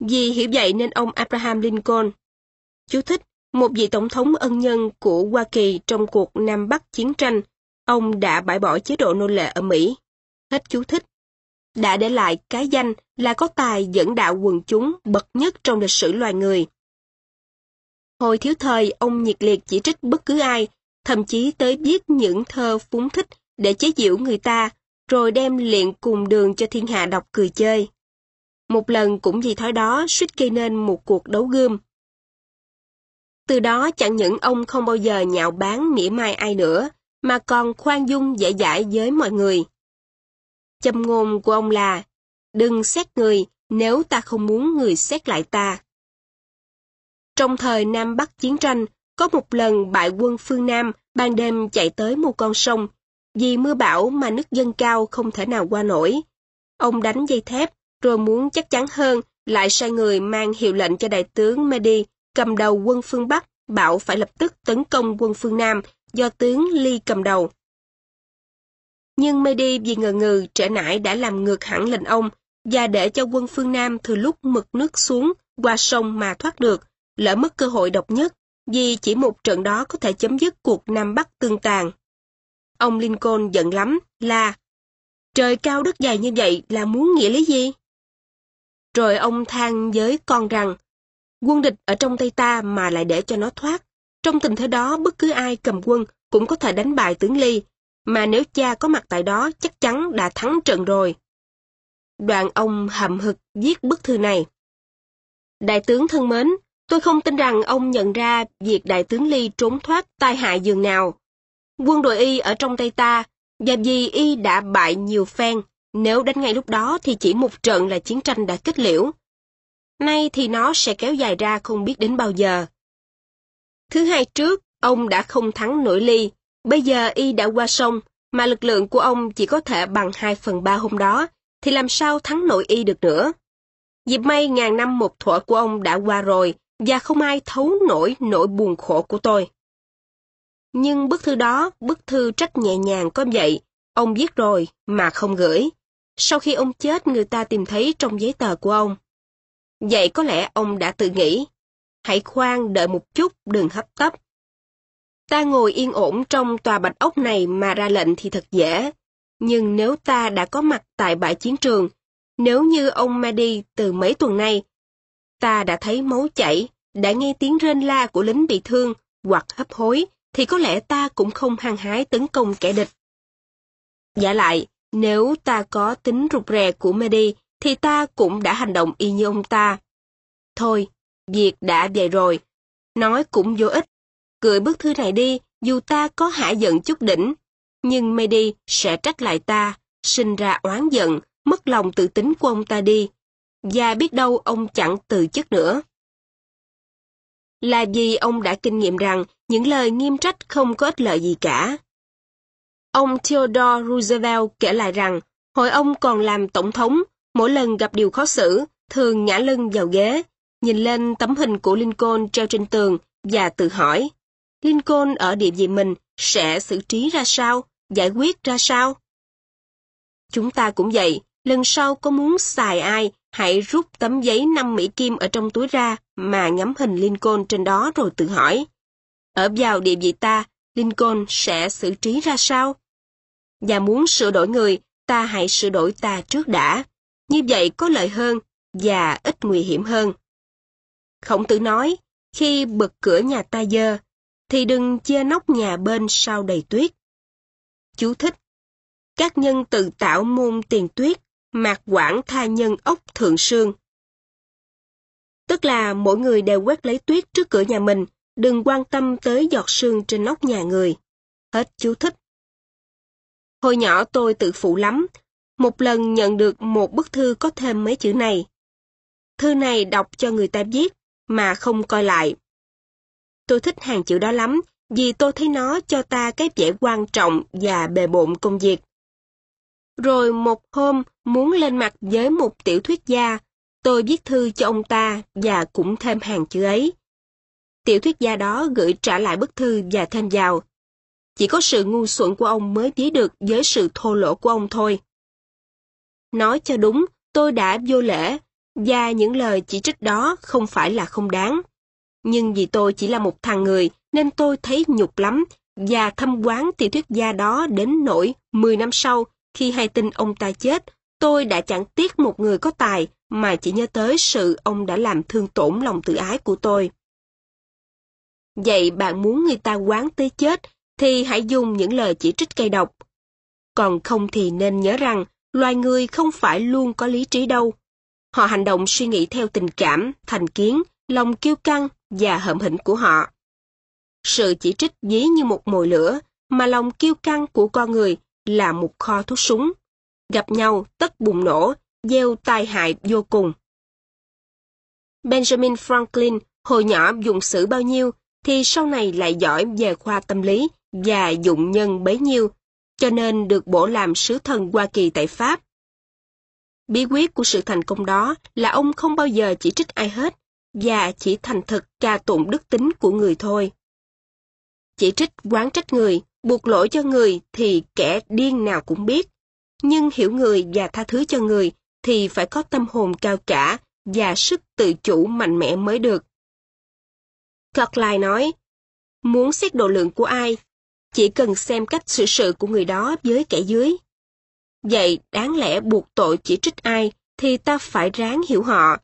Vì hiểu vậy nên ông Abraham Lincoln, chú thích, một vị tổng thống ân nhân của Hoa Kỳ trong cuộc Nam Bắc chiến tranh, ông đã bãi bỏ chế độ nô lệ ở Mỹ. Hết chú thích. Đã để lại cái danh là có tài dẫn đạo quần chúng bậc nhất trong lịch sử loài người. Hồi thiếu thời, ông nhiệt liệt chỉ trích bất cứ ai, thậm chí tới viết những thơ phúng thích để chế giễu người ta, rồi đem luyện cùng đường cho thiên hạ đọc cười chơi. Một lần cũng vì thói đó suýt gây nên một cuộc đấu gươm. Từ đó chẳng những ông không bao giờ nhạo báng mỉa mai ai nữa, mà còn khoan dung dễ dãi với mọi người. Châm ngôn của ông là, đừng xét người nếu ta không muốn người xét lại ta. Trong thời Nam Bắc chiến tranh, có một lần bại quân phương Nam ban đêm chạy tới một con sông. Vì mưa bão mà nước dâng cao không thể nào qua nổi. Ông đánh dây thép, rồi muốn chắc chắn hơn, lại sai người mang hiệu lệnh cho đại tướng Medi cầm đầu quân phương Bắc, bảo phải lập tức tấn công quân phương Nam do tướng Ly cầm đầu. Nhưng Medi vì ngờ ngừ trẻ nải đã làm ngược hẳn lệnh ông và để cho quân phương Nam thừa lúc mực nước xuống qua sông mà thoát được, lỡ mất cơ hội độc nhất, vì chỉ một trận đó có thể chấm dứt cuộc Nam Bắc tương tàn. Ông Lincoln giận lắm, là Trời cao đất dài như vậy là muốn nghĩa lý gì? Rồi ông than với con rằng, quân địch ở trong tay ta mà lại để cho nó thoát. Trong tình thế đó, bất cứ ai cầm quân cũng có thể đánh bại tướng Ly, mà nếu cha có mặt tại đó chắc chắn đã thắng trận rồi. Đoạn ông hậm hực viết bức thư này. Đại tướng thân mến, Tôi không tin rằng ông nhận ra việc đại tướng Ly trốn thoát tai hại dường nào. Quân đội Y ở trong tay ta, và vì Y đã bại nhiều phen, nếu đánh ngay lúc đó thì chỉ một trận là chiến tranh đã kết liễu. Nay thì nó sẽ kéo dài ra không biết đến bao giờ. Thứ hai trước, ông đã không thắng nổi ly. Bây giờ y đã qua sông, mà lực lượng của ông chỉ có thể bằng 2 phần 3 hôm đó, thì làm sao thắng nổi y được nữa. Dịp may ngàn năm một thuở của ông đã qua rồi, và không ai thấu nổi nỗi buồn khổ của tôi. Nhưng bức thư đó, bức thư trách nhẹ nhàng có vậy, ông viết rồi mà không gửi. Sau khi ông chết người ta tìm thấy trong giấy tờ của ông. Vậy có lẽ ông đã tự nghĩ, hãy khoan đợi một chút đừng hấp tấp. Ta ngồi yên ổn trong tòa bạch ốc này mà ra lệnh thì thật dễ. Nhưng nếu ta đã có mặt tại bãi chiến trường, nếu như ông Madi từ mấy tuần nay, ta đã thấy máu chảy, đã nghe tiếng rên la của lính bị thương hoặc hấp hối, thì có lẽ ta cũng không hăng hái tấn công kẻ địch. Giả lại, nếu ta có tính rụt rè của Medi, thì ta cũng đã hành động y như ông ta. Thôi, việc đã vậy rồi. Nói cũng vô ích. Gửi bức thư này đi, dù ta có hạ giận chút đỉnh, nhưng Medi sẽ trách lại ta, sinh ra oán giận, mất lòng tự tính của ông ta đi. Và biết đâu ông chẳng từ chức nữa. Là vì ông đã kinh nghiệm rằng những lời nghiêm trách không có ích lợi gì cả. Ông Theodore Roosevelt kể lại rằng, hồi ông còn làm tổng thống, mỗi lần gặp điều khó xử, thường ngã lưng vào ghế, nhìn lên tấm hình của Lincoln treo trên tường và tự hỏi, Lincoln ở địa vị mình sẽ xử trí ra sao, giải quyết ra sao? Chúng ta cũng vậy, lần sau có muốn xài ai, hãy rút tấm giấy 5 Mỹ Kim ở trong túi ra mà ngắm hình Lincoln trên đó rồi tự hỏi. Ở vào địa vị ta, Lincoln sẽ xử trí ra sao? Và muốn sửa đổi người, ta hãy sửa đổi ta trước đã. Như vậy có lợi hơn và ít nguy hiểm hơn. Khổng tử nói, khi bật cửa nhà ta dơ, thì đừng che nóc nhà bên sau đầy tuyết. Chú thích. Các nhân tự tạo môn tiền tuyết, mạc quảng tha nhân ốc thượng sương. Tức là mỗi người đều quét lấy tuyết trước cửa nhà mình, đừng quan tâm tới giọt sương trên nóc nhà người. Hết chú thích. Hồi nhỏ tôi tự phụ lắm. Một lần nhận được một bức thư có thêm mấy chữ này. Thư này đọc cho người ta viết, mà không coi lại. Tôi thích hàng chữ đó lắm, vì tôi thấy nó cho ta cái vẻ quan trọng và bề bộn công việc. Rồi một hôm muốn lên mặt với một tiểu thuyết gia, tôi viết thư cho ông ta và cũng thêm hàng chữ ấy. Tiểu thuyết gia đó gửi trả lại bức thư và thêm vào. Chỉ có sự ngu xuẩn của ông mới ví được với sự thô lỗ của ông thôi. Nói cho đúng, tôi đã vô lễ, và những lời chỉ trích đó không phải là không đáng. Nhưng vì tôi chỉ là một thằng người, nên tôi thấy nhục lắm, và thâm quán tiểu thuyết gia đó đến nỗi 10 năm sau, khi hay tin ông ta chết, tôi đã chẳng tiếc một người có tài, mà chỉ nhớ tới sự ông đã làm thương tổn lòng tự ái của tôi. Vậy bạn muốn người ta quán tới chết, thì hãy dùng những lời chỉ trích cay độc. Còn không thì nên nhớ rằng, loài người không phải luôn có lý trí đâu. Họ hành động suy nghĩ theo tình cảm, thành kiến, lòng kiêu căng và hậm hĩnh của họ. Sự chỉ trích dí như một mồi lửa, mà lòng kiêu căng của con người là một kho thuốc súng. Gặp nhau tất bùng nổ, gieo tai hại vô cùng. Benjamin Franklin hồi nhỏ dùng sử bao nhiêu thì sau này lại giỏi về khoa tâm lý và dụng nhân bấy nhiêu, cho nên được bổ làm sứ thần Hoa Kỳ tại Pháp. Bí quyết của sự thành công đó là ông không bao giờ chỉ trích ai hết, và chỉ thành thực ca tụng đức tính của người thôi. Chỉ trích quán trách người, buộc lỗi cho người thì kẻ điên nào cũng biết, nhưng hiểu người và tha thứ cho người thì phải có tâm hồn cao cả và sức tự chủ mạnh mẽ mới được. Carlyle nói, muốn xét độ lượng của ai, chỉ cần xem cách xử sự của người đó với kẻ dưới. Vậy đáng lẽ buộc tội chỉ trích ai thì ta phải ráng hiểu họ,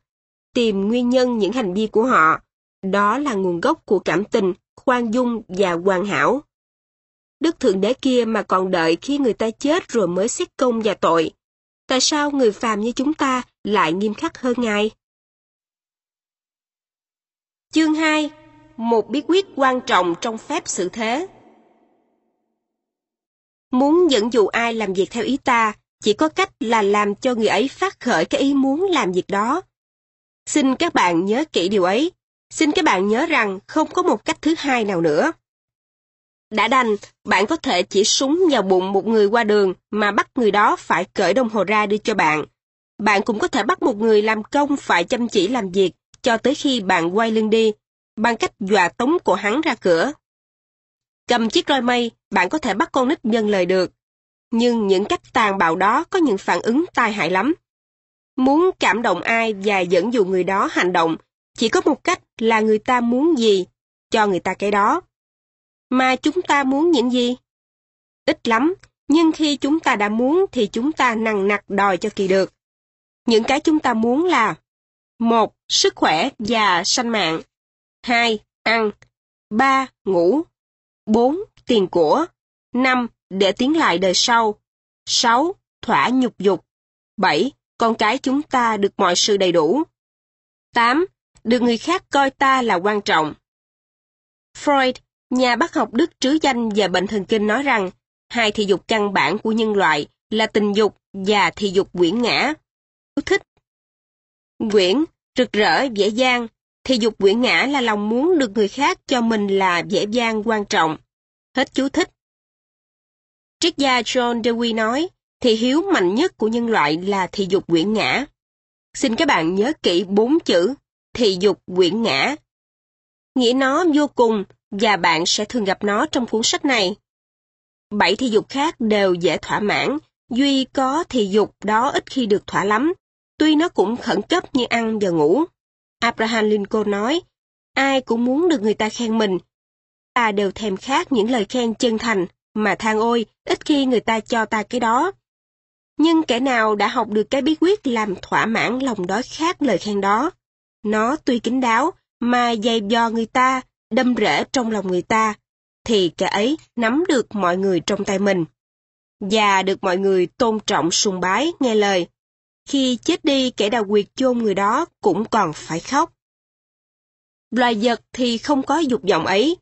tìm nguyên nhân những hành vi của họ. Đó là nguồn gốc của cảm tình, khoan dung và hoàn hảo. Đức Thượng Đế kia mà còn đợi khi người ta chết rồi mới xét công và tội. Tại sao người phàm như chúng ta lại nghiêm khắc hơn Ngài? Chương 2 Một bí quyết quan trọng trong phép xử thế Muốn dẫn dụ ai làm việc theo ý ta, chỉ có cách là làm cho người ấy phát khởi cái ý muốn làm việc đó. Xin các bạn nhớ kỹ điều ấy. Xin các bạn nhớ rằng không có một cách thứ hai nào nữa. Đã đành, bạn có thể chỉ súng vào bụng một người qua đường mà bắt người đó phải cởi đồng hồ ra đưa cho bạn. Bạn cũng có thể bắt một người làm công phải chăm chỉ làm việc cho tới khi bạn quay lưng đi, bằng cách dọa tống cổ hắn ra cửa. Cầm chiếc roi mây, bạn có thể bắt con nít nhân lời được. Nhưng những cách tàn bạo đó có những phản ứng tai hại lắm. Muốn cảm động ai và dẫn dụ người đó hành động, chỉ có một cách là người ta muốn gì, cho người ta cái đó. Mà chúng ta muốn những gì? Ít lắm, nhưng khi chúng ta đã muốn thì chúng ta nằng nặc đòi cho kỳ được. Những cái chúng ta muốn là một Sức khỏe và sanh mạng 2. Ăn 3. Ngủ 4. Tiền của 5. Để tiến lại đời sau 6. Thỏa nhục dục 7. Con cái chúng ta được mọi sự đầy đủ 8. Được người khác coi ta là quan trọng Freud, nhà bác học Đức trứ danh về bệnh thần kinh nói rằng hai thị dục căn bản của nhân loại là tình dục và thị dục quyển ngã. Chú thích Quyển, rực rỡ, dễ dàng, thì dục quyển ngã là lòng muốn được người khác cho mình là dễ dàng quan trọng. Hết chú thích. Triết gia John Dewey nói, thị hiếu mạnh nhất của nhân loại là thị dục quyển ngã. Xin các bạn nhớ kỹ bốn chữ thị dục quyển ngã. Nghĩa nó vô cùng và bạn sẽ thường gặp nó trong cuốn sách này. Bảy thị dục khác đều dễ thỏa mãn, duy có thị dục đó ít khi được thỏa lắm, tuy nó cũng khẩn cấp như ăn và ngủ. Abraham Lincoln nói, ai cũng muốn được người ta khen mình. Ta đều thèm khát những lời khen chân thành, mà than ôi, ít khi người ta cho ta cái đó. Nhưng kẻ nào đã học được cái bí quyết làm thỏa mãn lòng đói khát lời khen đó, nó tuy kín đáo, mà dày dò người ta, đâm rễ trong lòng người ta, thì kẻ ấy nắm được mọi người trong tay mình. Và được mọi người tôn trọng sùng bái, nghe lời. Khi chết đi kẻ đào quyệt chôn người đó cũng còn phải khóc. Loài vật thì không có dục vọng ấy.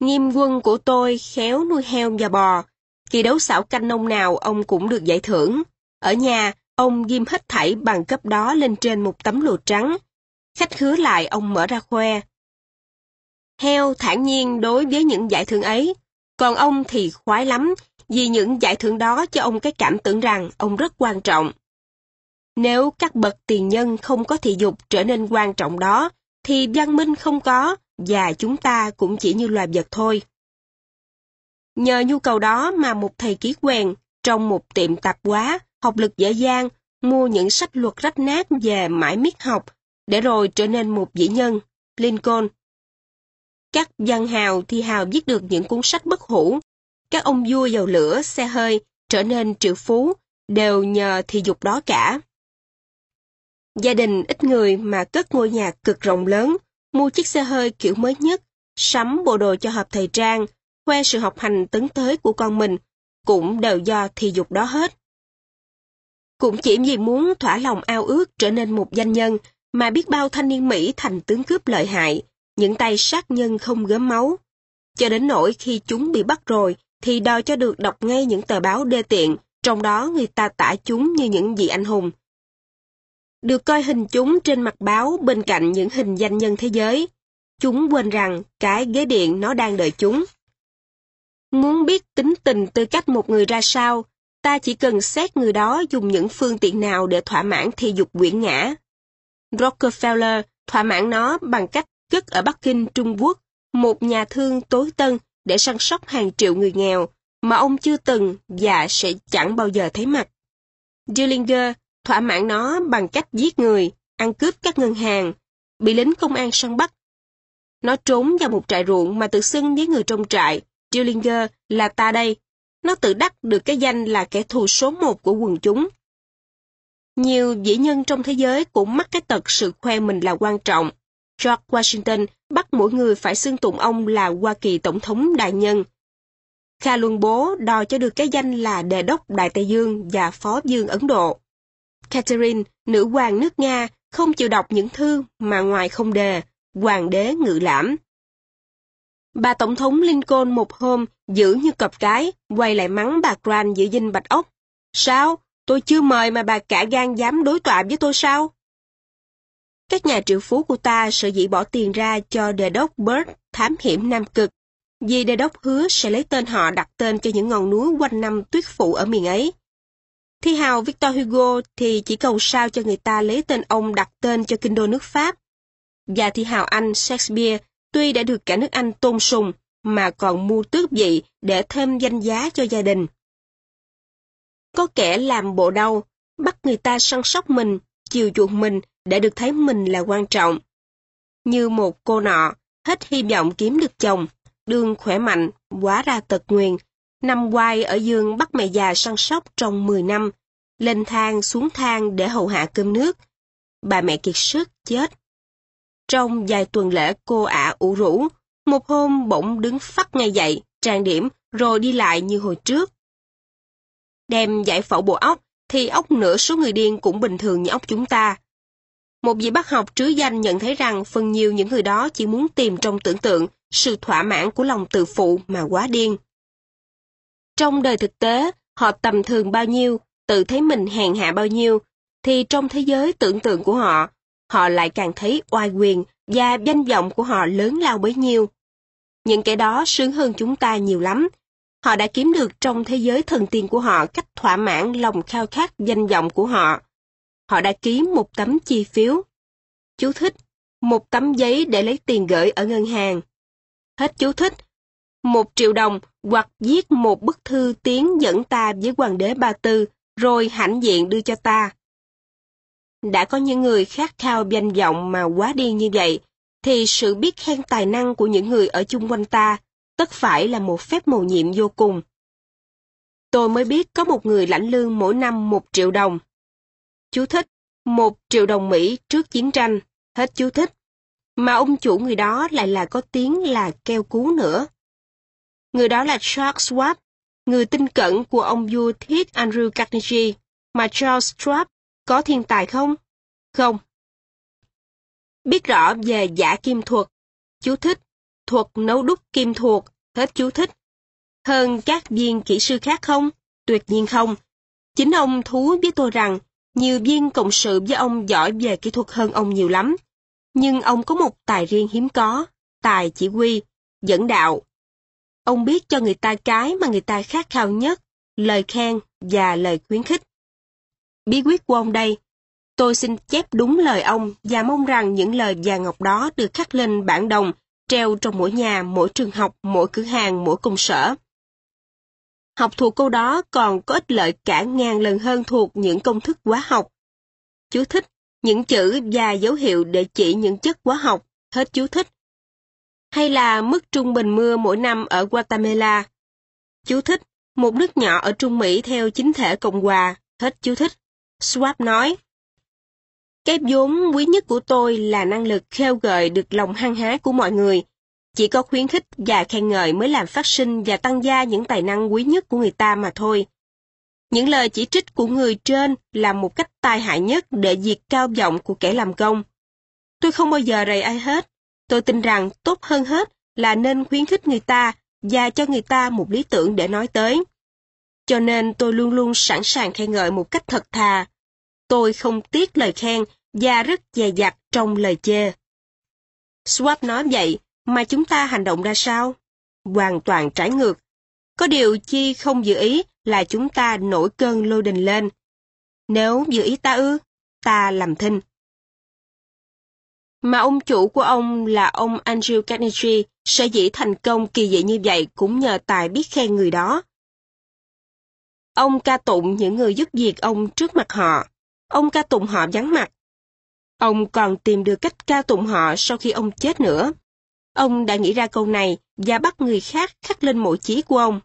Nghiêm quân của tôi khéo nuôi heo và bò. Kỳ đấu xảo canh nông nào ông cũng được giải thưởng. Ở nhà, ông ghim hết thảy bằng cấp đó lên trên một tấm lụa trắng. Khách khứa lại ông mở ra khoe. Heo thản nhiên đối với những giải thưởng ấy, còn ông thì khoái lắm vì những giải thưởng đó cho ông cái cảm tưởng rằng ông rất quan trọng. Nếu các bậc tiền nhân không có thị dục trở nên quan trọng đó, thì văn minh không có, và chúng ta cũng chỉ như loài vật thôi. Nhờ nhu cầu đó mà một thầy ký quèn trong một tiệm tạp hóa, học lực dễ dàng, mua những sách luật rách nát về mãi miết học, để rồi trở nên một vĩ nhân, Lincoln. Các văn hào thì hào viết được những cuốn sách bất hủ, các ông vua dầu lửa, xe hơi, trở nên triệu phú, đều nhờ thị dục đó cả. Gia đình ít người mà cất ngôi nhà cực rộng lớn, mua chiếc xe hơi kiểu mới nhất, sắm bộ đồ cho hợp thời trang, khoe sự học hành tấn tới của con mình, cũng đều do thì dục đó hết. Cũng chỉ vì muốn thỏa lòng ao ước trở nên một danh nhân, mà biết bao thanh niên Mỹ thành tướng cướp lợi hại, những tay sát nhân không gớm máu. Cho đến nỗi khi chúng bị bắt rồi, thì đòi cho được đọc ngay những tờ báo đê tiện, trong đó người ta tả chúng như những vị anh hùng. Được coi hình chúng trên mặt báo bên cạnh những hình danh nhân thế giới. Chúng quên rằng cái ghế điện nó đang đợi chúng. Muốn biết tính tình tư cách một người ra sao, ta chỉ cần xét người đó dùng những phương tiện nào để thỏa mãn thi dục quyển ngã. Rockefeller thỏa mãn nó bằng cách cất ở Bắc Kinh, Trung Quốc, một nhà thương tối tân để săn sóc hàng triệu người nghèo mà ông chưa từng và sẽ chẳng bao giờ thấy mặt. Dillinger thỏa mãn nó bằng cách giết người, ăn cướp các ngân hàng, bị lính công an săn bắt. Nó trốn vào một trại ruộng mà tự xưng với người trong trại, Dillinger là ta đây. Nó tự đắc được cái danh là kẻ thù số một của quần chúng. Nhiều vĩ nhân trong thế giới cũng mắc cái tật sự khoe mình là quan trọng. George Washington bắt mỗi người phải xưng tụng ông là Hoa Kỳ Tổng thống đại nhân. Kha Luân Bố đòi cho được cái danh là Đề đốc Đại Tây Dương và Phó Dương Ấn Độ. Catherine, nữ hoàng nước Nga, không chịu đọc những thư mà ngoài không đề, hoàng đế ngự lãm. Bà Tổng thống Lincoln một hôm giữ như cọp cái, quay lại mắng bà Grant giữ dinh bạch ốc. Sao? Tôi chưa mời mà bà cả gan dám đối tọa với tôi sao? Các nhà triệu phú của ta sợ dĩ bỏ tiền ra cho đề đốc Bird thám hiểm Nam Cực, vì đề đốc hứa sẽ lấy tên họ đặt tên cho những ngọn núi quanh năm tuyết phủ ở miền ấy. Thi hào Victor Hugo thì chỉ cầu sao cho người ta lấy tên ông đặt tên cho kinh đô nước Pháp. Và thi hào Anh Shakespeare tuy đã được cả nước Anh tôn sùng, mà còn mua tước vị để thêm danh giá cho gia đình. Có kẻ làm bộ đau, bắt người ta săn sóc mình, chiều chuộng mình để được thấy mình là quan trọng. Như một cô nọ, hết hy vọng kiếm được chồng, đương khỏe mạnh, quá ra tật nguyền, năm quay ở giường bắt mẹ già săn sóc trong 10 năm, lên thang xuống thang để hầu hạ cơm nước. Bà mẹ kiệt sức, chết. Trong vài tuần lễ cô ả ủ rũ, một hôm bỗng đứng phát ngay dậy, trang điểm, rồi đi lại như hồi trước. Đem giải phẫu bộ óc, thì óc nửa số người điên cũng bình thường như óc chúng ta. Một vị bác học trứ danh nhận thấy rằng phần nhiều những người đó chỉ muốn tìm trong tưởng tượng sự thỏa mãn của lòng tự phụ mà quá điên. Trong đời thực tế, họ tầm thường bao nhiêu, tự thấy mình hèn hạ bao nhiêu, thì trong thế giới tưởng tượng của họ, họ lại càng thấy oai quyền và danh vọng của họ lớn lao bấy nhiêu. Những kẻ đó sướng hơn chúng ta nhiều lắm. Họ đã kiếm được trong thế giới thần tiên của họ cách thỏa mãn lòng khao khát danh vọng của họ. Họ đã ký một tấm chi phiếu. Chú thích, một tấm giấy để lấy tiền gửi ở ngân hàng. Hết chú thích. Một triệu đồng hoặc viết một bức thư tiến dẫn ta với hoàng đế Ba Tư, rồi hãnh diện đưa cho ta. Đã có những người khát khao danh vọng mà quá điên như vậy, thì sự biết khen tài năng của những người ở chung quanh ta tất phải là một phép mầu nhiệm vô cùng. Tôi mới biết có một người lãnh lương mỗi năm một triệu đồng. Chú thích, một triệu đồng Mỹ trước chiến tranh, hết chú thích. Mà ông chủ người đó lại là có tiếng là keo cú nữa. Người đó là Charles Schwab, người tin cẩn của ông vua thiết Andrew Carnegie, mà Charles Schwab có thiên tài không? Không. Biết rõ về giả kim thuật, chú thích, thuật nấu đúc kim thuật, hết chú thích. Hơn các viên kỹ sư khác không? Tuyệt nhiên không. Chính ông thú với tôi rằng, nhiều viên cộng sự với ông giỏi về kỹ thuật hơn ông nhiều lắm. Nhưng ông có một tài riêng hiếm có, tài chỉ huy, dẫn đạo. Ông biết cho người ta cái mà người ta khát khao nhất, lời khen và lời khuyến khích. Bí quyết của ông đây, tôi xin chép đúng lời ông và mong rằng những lời vàng ngọc đó được khắc lên bản đồng, treo trong mỗi nhà, mỗi trường học, mỗi cửa hàng, mỗi công sở. Học thuộc câu đó còn có ích lợi cả ngàn lần hơn thuộc những công thức hóa học. Chú thích, những chữ và dấu hiệu để chỉ những chất hóa học, hết chú thích. Hay là mức trung bình mưa mỗi năm ở Guatemala. Chú thích, một nước nhỏ ở Trung Mỹ theo chính thể Cộng hòa, hết chú thích. Swap nói, Cái vốn quý nhất của tôi là năng lực khêu gợi được lòng hăng hái của mọi người. Chỉ có khuyến khích và khen ngợi mới làm phát sinh và tăng gia những tài năng quý nhất của người ta mà thôi. Những lời chỉ trích của người trên là một cách tai hại nhất để diệt cao vọng của kẻ làm công. Tôi không bao giờ rầy ai hết. Tôi tin rằng tốt hơn hết là nên khuyến khích người ta và cho người ta một lý tưởng để nói tới. Cho nên tôi luôn luôn sẵn sàng khen ngợi một cách thật thà. Tôi không tiếc lời khen và rất dè dặt trong lời chê. Swap nói vậy, mà chúng ta hành động ra sao? Hoàn toàn trái ngược. Có điều chi không dự ý là chúng ta nổi cơn lôi đình lên. Nếu dự ý ta ư, ta làm thinh. Mà ông chủ của ông là ông Andrew Carnegie sẽ dĩ thành công kỳ dị như vậy cũng nhờ tài biết khen người đó. Ông ca tụng những người giúp việc ông trước mặt họ. Ông ca tụng họ vắng mặt. Ông còn tìm được cách ca tụng họ sau khi ông chết nữa. Ông đã nghĩ ra câu này và bắt người khác khắc lên mộ chí của ông.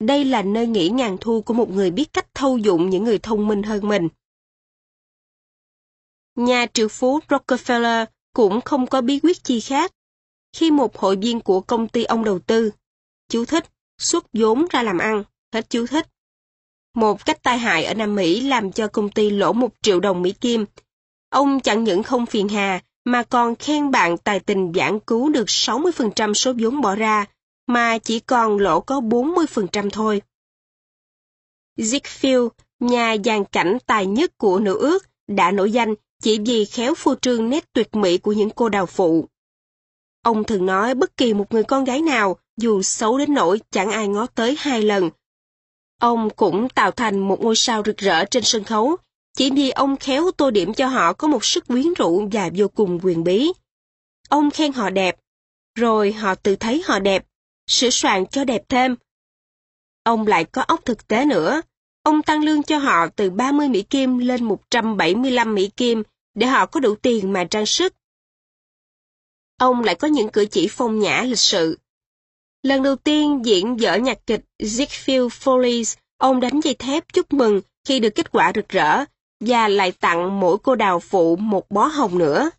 Đây là nơi nghỉ ngàn thu của một người biết cách thâu dụng những người thông minh hơn mình. Nhà triệu phú Rockefeller cũng không có bí quyết chi khác. Khi một hội viên của công ty ông đầu tư, chú thích, xuất vốn ra làm ăn, hết chú thích. Một cách tai hại ở Nam Mỹ làm cho công ty lỗ một triệu đồng Mỹ Kim. Ông chẳng những không phiền hà, mà còn khen bạn tài tình giảng cứu được 60% số vốn bỏ ra, mà chỉ còn lỗ có 40% thôi. Ziegfeld, nhà dàn cảnh tài nhất của nữ ước, đã nổi danh chỉ vì khéo phô trương nét tuyệt mỹ của những cô đào phụ. Ông thường nói bất kỳ một người con gái nào, dù xấu đến nỗi chẳng ai ngó tới hai lần. Ông cũng tạo thành một ngôi sao rực rỡ trên sân khấu, chỉ vì ông khéo tô điểm cho họ có một sức quyến rũ và vô cùng quyền bí. Ông khen họ đẹp, rồi họ tự thấy họ đẹp, sửa soạn cho đẹp thêm. Ông lại có óc thực tế nữa. Ông tăng lương cho họ từ 30 Mỹ Kim lên 175 Mỹ Kim để họ có đủ tiền mà trang sức. Ông lại có những cử chỉ phong nhã lịch sự. Lần đầu tiên diễn dở nhạc kịch Ziegfeld Follies, ông đánh dây thép chúc mừng khi được kết quả rực rỡ và lại tặng mỗi cô đào phụ một bó hồng nữa.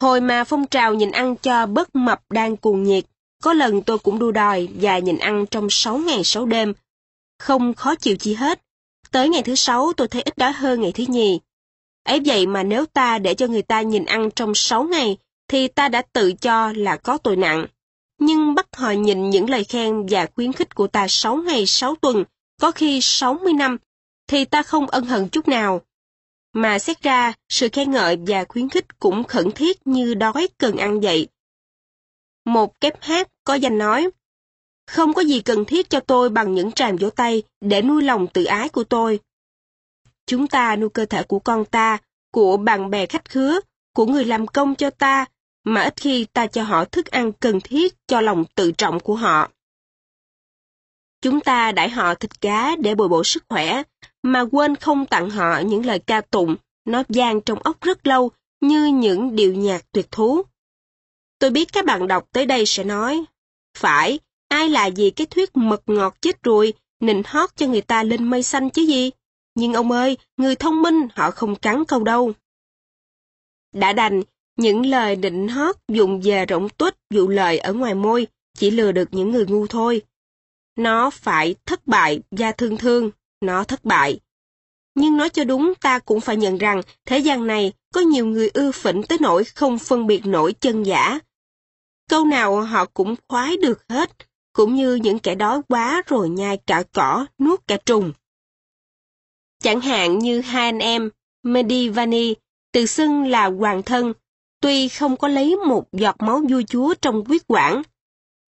Hồi mà phong trào nhìn ăn cho bớt mập đang cuồng nhiệt, có lần tôi cũng đua đòi và nhìn ăn trong 6 ngày 6 đêm. Không khó chịu chi hết. Tới ngày thứ sáu tôi thấy ít đói hơn ngày thứ nhì. Ấy vậy mà nếu ta để cho người ta nhìn ăn trong sáu ngày, thì ta đã tự cho là có tội nặng. Nhưng bắt họ nhìn những lời khen và khuyến khích của ta sáu ngày sáu tuần, có khi 60 năm, thì ta không ân hận chút nào. Mà xét ra, sự khen ngợi và khuyến khích cũng khẩn thiết như đói cần ăn vậy. Một kép hát có danh nói, không có gì cần thiết cho tôi bằng những tràng vỗ tay để nuôi lòng tự ái của tôi. Chúng ta nuôi cơ thể của con ta, của bạn bè khách khứa, của người làm công cho ta, mà ít khi ta cho họ thức ăn cần thiết cho lòng tự trọng của họ. Chúng ta đãi họ thịt cá để bồi bổ sức khỏe, mà quên không tặng họ những lời ca tụng, nó gian trong óc rất lâu như những điệu nhạc tuyệt thú. Tôi biết các bạn đọc tới đây sẽ nói, phải, ai là gì cái thuyết mật ngọt chết rồi, nịnh hót cho người ta lên mây xanh chứ gì. Nhưng ông ơi, người thông minh họ không cắn câu đâu. Đã đành, những lời định hót dùng về rỗng tuếch dụ lời ở ngoài môi chỉ lừa được những người ngu thôi. Nó phải thất bại và thương thương, nó thất bại. Nhưng nói cho đúng ta cũng phải nhận rằng thế gian này có nhiều người ưa phỉnh tới nỗi không phân biệt nổi chân giả. Câu nào họ cũng khoái được hết, cũng như những kẻ đói quá rồi nhai cả cỏ, nuốt cả trùng. Chẳng hạn như hai anh em, Medivani, tự xưng là hoàng thân, tuy không có lấy một giọt máu vua chúa trong quyết quản.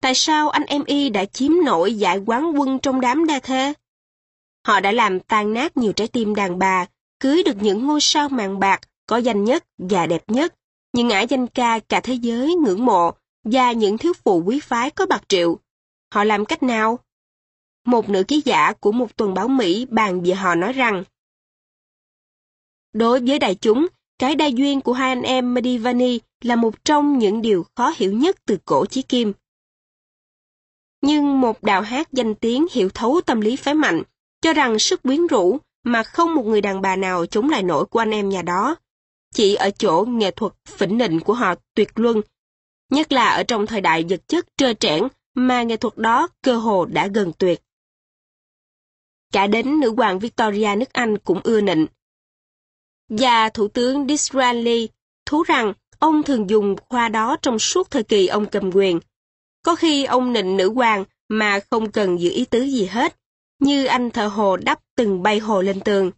Tại sao anh em y đã chiếm nổi giải quán quân trong đám đa thế? Họ đã làm tan nát nhiều trái tim đàn bà, cưới được những ngôi sao màng bạc, có danh nhất và đẹp nhất, những ả danh ca cả thế giới ngưỡng mộ, và những thiếu phụ quý phái có bạc triệu. Họ làm cách nào? Một nữ ký giả của một tuần báo Mỹ bàn về họ nói rằng Đối với đại chúng, cái đa duyên của hai anh em Medivani là một trong những điều khó hiểu nhất từ cổ chí kim. Nhưng một đạo hát danh tiếng hiểu thấu tâm lý phái mạnh, cho rằng sức quyến rũ mà không một người đàn bà nào chống lại nổi của anh em nhà đó. Chỉ ở chỗ nghệ thuật phỉnh nịnh của họ tuyệt luân, nhất là ở trong thời đại vật chất trơ trẽn mà nghệ thuật đó cơ hồ đã gần tuyệt. Cả đến nữ hoàng Victoria nước Anh cũng ưa nịnh. Và Thủ tướng Disraeli thú rằng ông thường dùng khoa đó trong suốt thời kỳ ông cầm quyền. Có khi ông nịnh nữ hoàng mà không cần giữ ý tứ gì hết, như anh thợ hồ đắp từng bay hồ lên tường.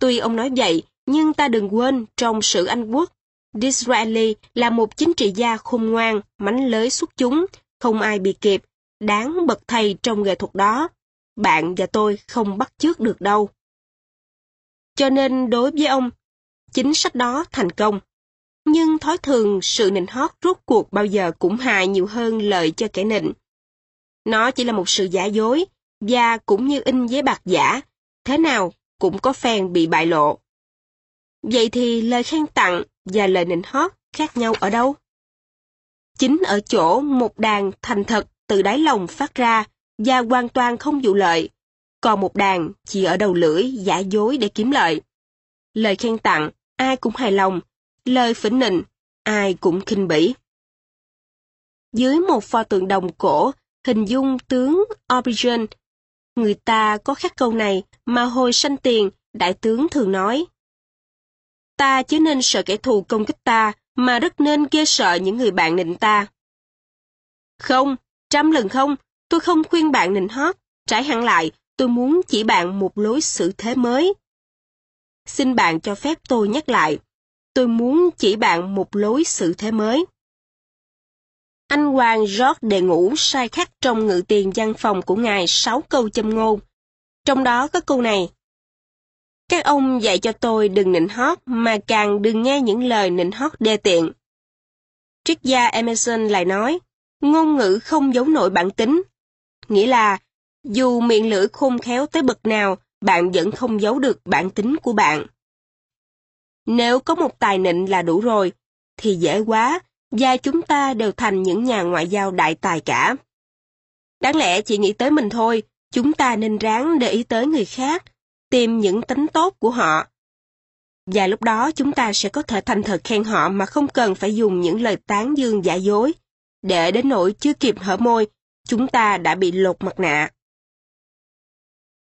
Tuy ông nói vậy, nhưng ta đừng quên trong sử Anh quốc, Disraeli là một chính trị gia khôn ngoan, mánh lới xuất chúng, không ai bị kịp, đáng bậc thầy trong nghệ thuật đó. Bạn và tôi không bắt chước được đâu. Cho nên đối với ông, chính sách đó thành công. Nhưng thói thường sự nịnh hót rốt cuộc bao giờ cũng hại nhiều hơn lợi cho kẻ nịnh. Nó chỉ là một sự giả dối, và cũng như in giấy bạc giả, thế nào cũng có phen bị bại lộ. Vậy thì lời khen tặng và lời nịnh hót khác nhau ở đâu? Chính ở chỗ một đàn thành thật từ đáy lòng phát ra và hoàn toàn không vụ lợi, còn một đàn chỉ ở đầu lưỡi giả dối để kiếm lợi. Lời khen tặng, ai cũng hài lòng, lời phỉnh nịnh, ai cũng khinh bỉ. Dưới một pho tượng đồng cổ, hình dung tướng origin Người ta có khắc câu này mà hồi sanh tiền, đại tướng thường nói. Ta chứ nên sợ kẻ thù công kích ta, mà rất nên ghê sợ những người bạn nịnh ta. Không, trăm lần không, tôi không khuyên bạn nịnh hót, trái hẳn lại, tôi muốn chỉ bạn một lối xử thế mới. Xin bạn cho phép tôi nhắc lại, tôi muốn chỉ bạn một lối xử thế mới. Anh Hoàng George đề ngủ sai khắc trong ngự tiền văn phòng của ngài sáu câu châm ngôn. Trong đó có câu này. Các ông dạy cho tôi đừng nịnh hót mà càng đừng nghe những lời nịnh hót đê tiện. Triết gia Emerson lại nói, ngôn ngữ không giấu nổi bản tính. Nghĩa là, dù miệng lưỡi khôn khéo tới bậc nào, bạn vẫn không giấu được bản tính của bạn. Nếu có một tài nịnh là đủ rồi, thì dễ quá, và chúng ta đều thành những nhà ngoại giao đại tài cả. Đáng lẽ chỉ nghĩ tới mình thôi, chúng ta nên ráng để ý tới người khác, tìm những tính tốt của họ. Và lúc đó chúng ta sẽ có thể thành thật khen họ mà không cần phải dùng những lời tán dương giả dối, để đến nỗi chưa kịp hở môi, chúng ta đã bị lột mặt nạ.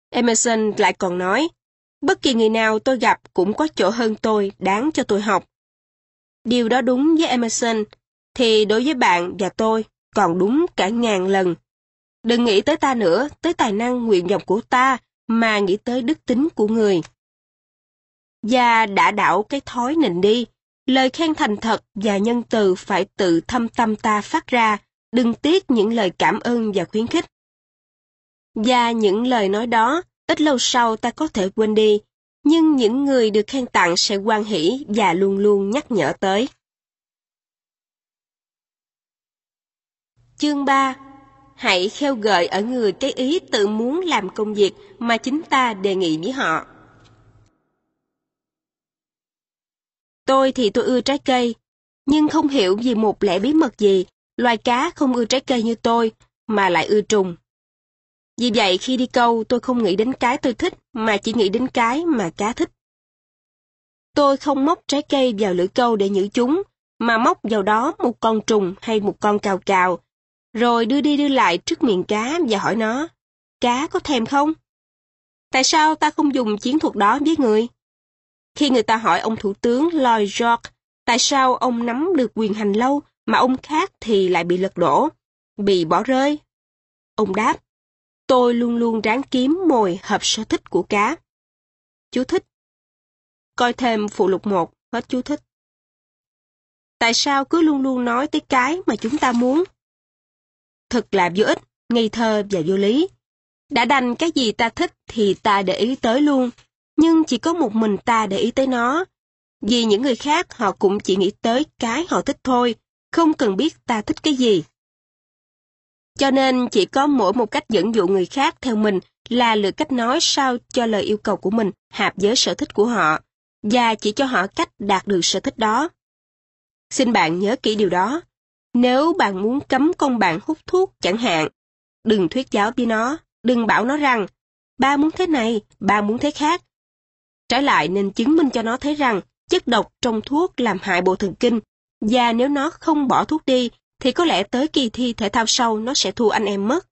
Emerson lại còn nói, bất kỳ người nào tôi gặp cũng có chỗ hơn tôi, đáng cho tôi học. Điều đó đúng với Emerson, thì đối với bạn và tôi còn đúng cả ngàn lần. Đừng nghĩ tới ta nữa, tới tài năng nguyện vọng của ta, mà nghĩ tới đức tính của người. Và đã đảo cái thói nịnh đi, lời khen thành thật và nhân từ phải tự thâm tâm ta phát ra, đừng tiếc những lời cảm ơn và khuyến khích. Và những lời nói đó, ít lâu sau ta có thể quên đi, nhưng những người được khen tặng sẽ quan hỷ và luôn luôn nhắc nhở tới. Chương 3 Hãy khêu gợi ở người cái ý tự muốn làm công việc mà chính ta đề nghị với họ. Tôi thì tôi ưa trái cây, nhưng không hiểu vì một lẽ bí mật gì, loài cá không ưa trái cây như tôi, mà lại ưa trùng. Vì vậy khi đi câu tôi không nghĩ đến cái tôi thích, mà chỉ nghĩ đến cái mà cá thích. Tôi không móc trái cây vào lưỡi câu để nhử chúng, mà móc vào đó một con trùng hay một con cào cào, rồi đưa đi đưa lại trước miệng cá và hỏi nó, cá có thèm không? Tại sao ta không dùng chiến thuật đó với người? Khi người ta hỏi ông Thủ tướng Lloyd George tại sao ông nắm được quyền hành lâu mà ông khác thì lại bị lật đổ, bị bỏ rơi? Ông đáp, tôi luôn luôn ráng kiếm mồi hợp sở thích của cá. Chú thích. Coi thêm phụ lục 1, hết chú thích. Tại sao cứ luôn luôn nói tới cái mà chúng ta muốn? Thật là vô ích, ngây thơ và vô lý. Đã đành cái gì ta thích thì ta để ý tới luôn, nhưng chỉ có một mình ta để ý tới nó. Vì những người khác họ cũng chỉ nghĩ tới cái họ thích thôi, không cần biết ta thích cái gì. Cho nên chỉ có mỗi một cách dẫn dụ người khác theo mình là lựa cách nói sao cho lời yêu cầu của mình hợp với sở thích của họ, và chỉ cho họ cách đạt được sở thích đó. Xin bạn nhớ kỹ điều đó. Nếu bạn muốn cấm con bạn hút thuốc chẳng hạn, đừng thuyết giáo với nó, đừng bảo nó rằng, ba muốn thế này, ba muốn thế khác. Trái lại nên chứng minh cho nó thấy rằng chất độc trong thuốc làm hại bộ thần kinh, và nếu nó không bỏ thuốc đi, thì có lẽ tới kỳ thi thể thao sau nó sẽ thua anh em mất.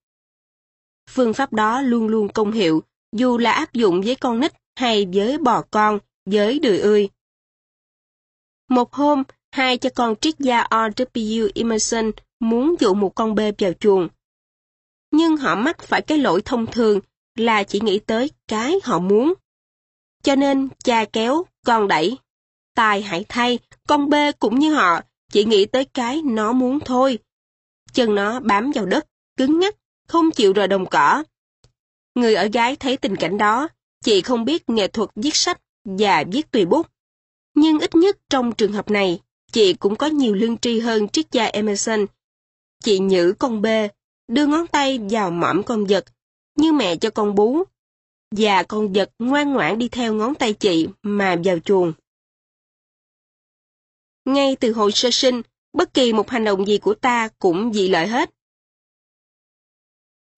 Phương pháp đó luôn luôn công hiệu, dù là áp dụng với con nít hay với bò con, với đười ươi. Một hôm, hai cha con triết gia R.W. Emerson muốn dụ một con bê vào chuồng. Nhưng họ mắc phải cái lỗi thông thường là chỉ nghĩ tới cái họ muốn. Cho nên cha kéo, con đẩy. Tài hãy thay, con bê cũng như họ, chỉ nghĩ tới cái nó muốn thôi. Chân nó bám vào đất, cứng ngắc, không chịu rời đồng cỏ. Người ở gái thấy tình cảnh đó, chị không biết nghệ thuật viết sách và viết tùy bút. Nhưng ít nhất trong trường hợp này, chị cũng có nhiều lương tri hơn triết gia Emerson. Chị nhử con bê, đưa ngón tay vào mõm con vật, như mẹ cho con bú. Và con vật ngoan ngoãn đi theo ngón tay chị mà vào chuồng. Ngay từ hồi sơ sinh, bất kỳ một hành động gì của ta cũng dị lợi hết.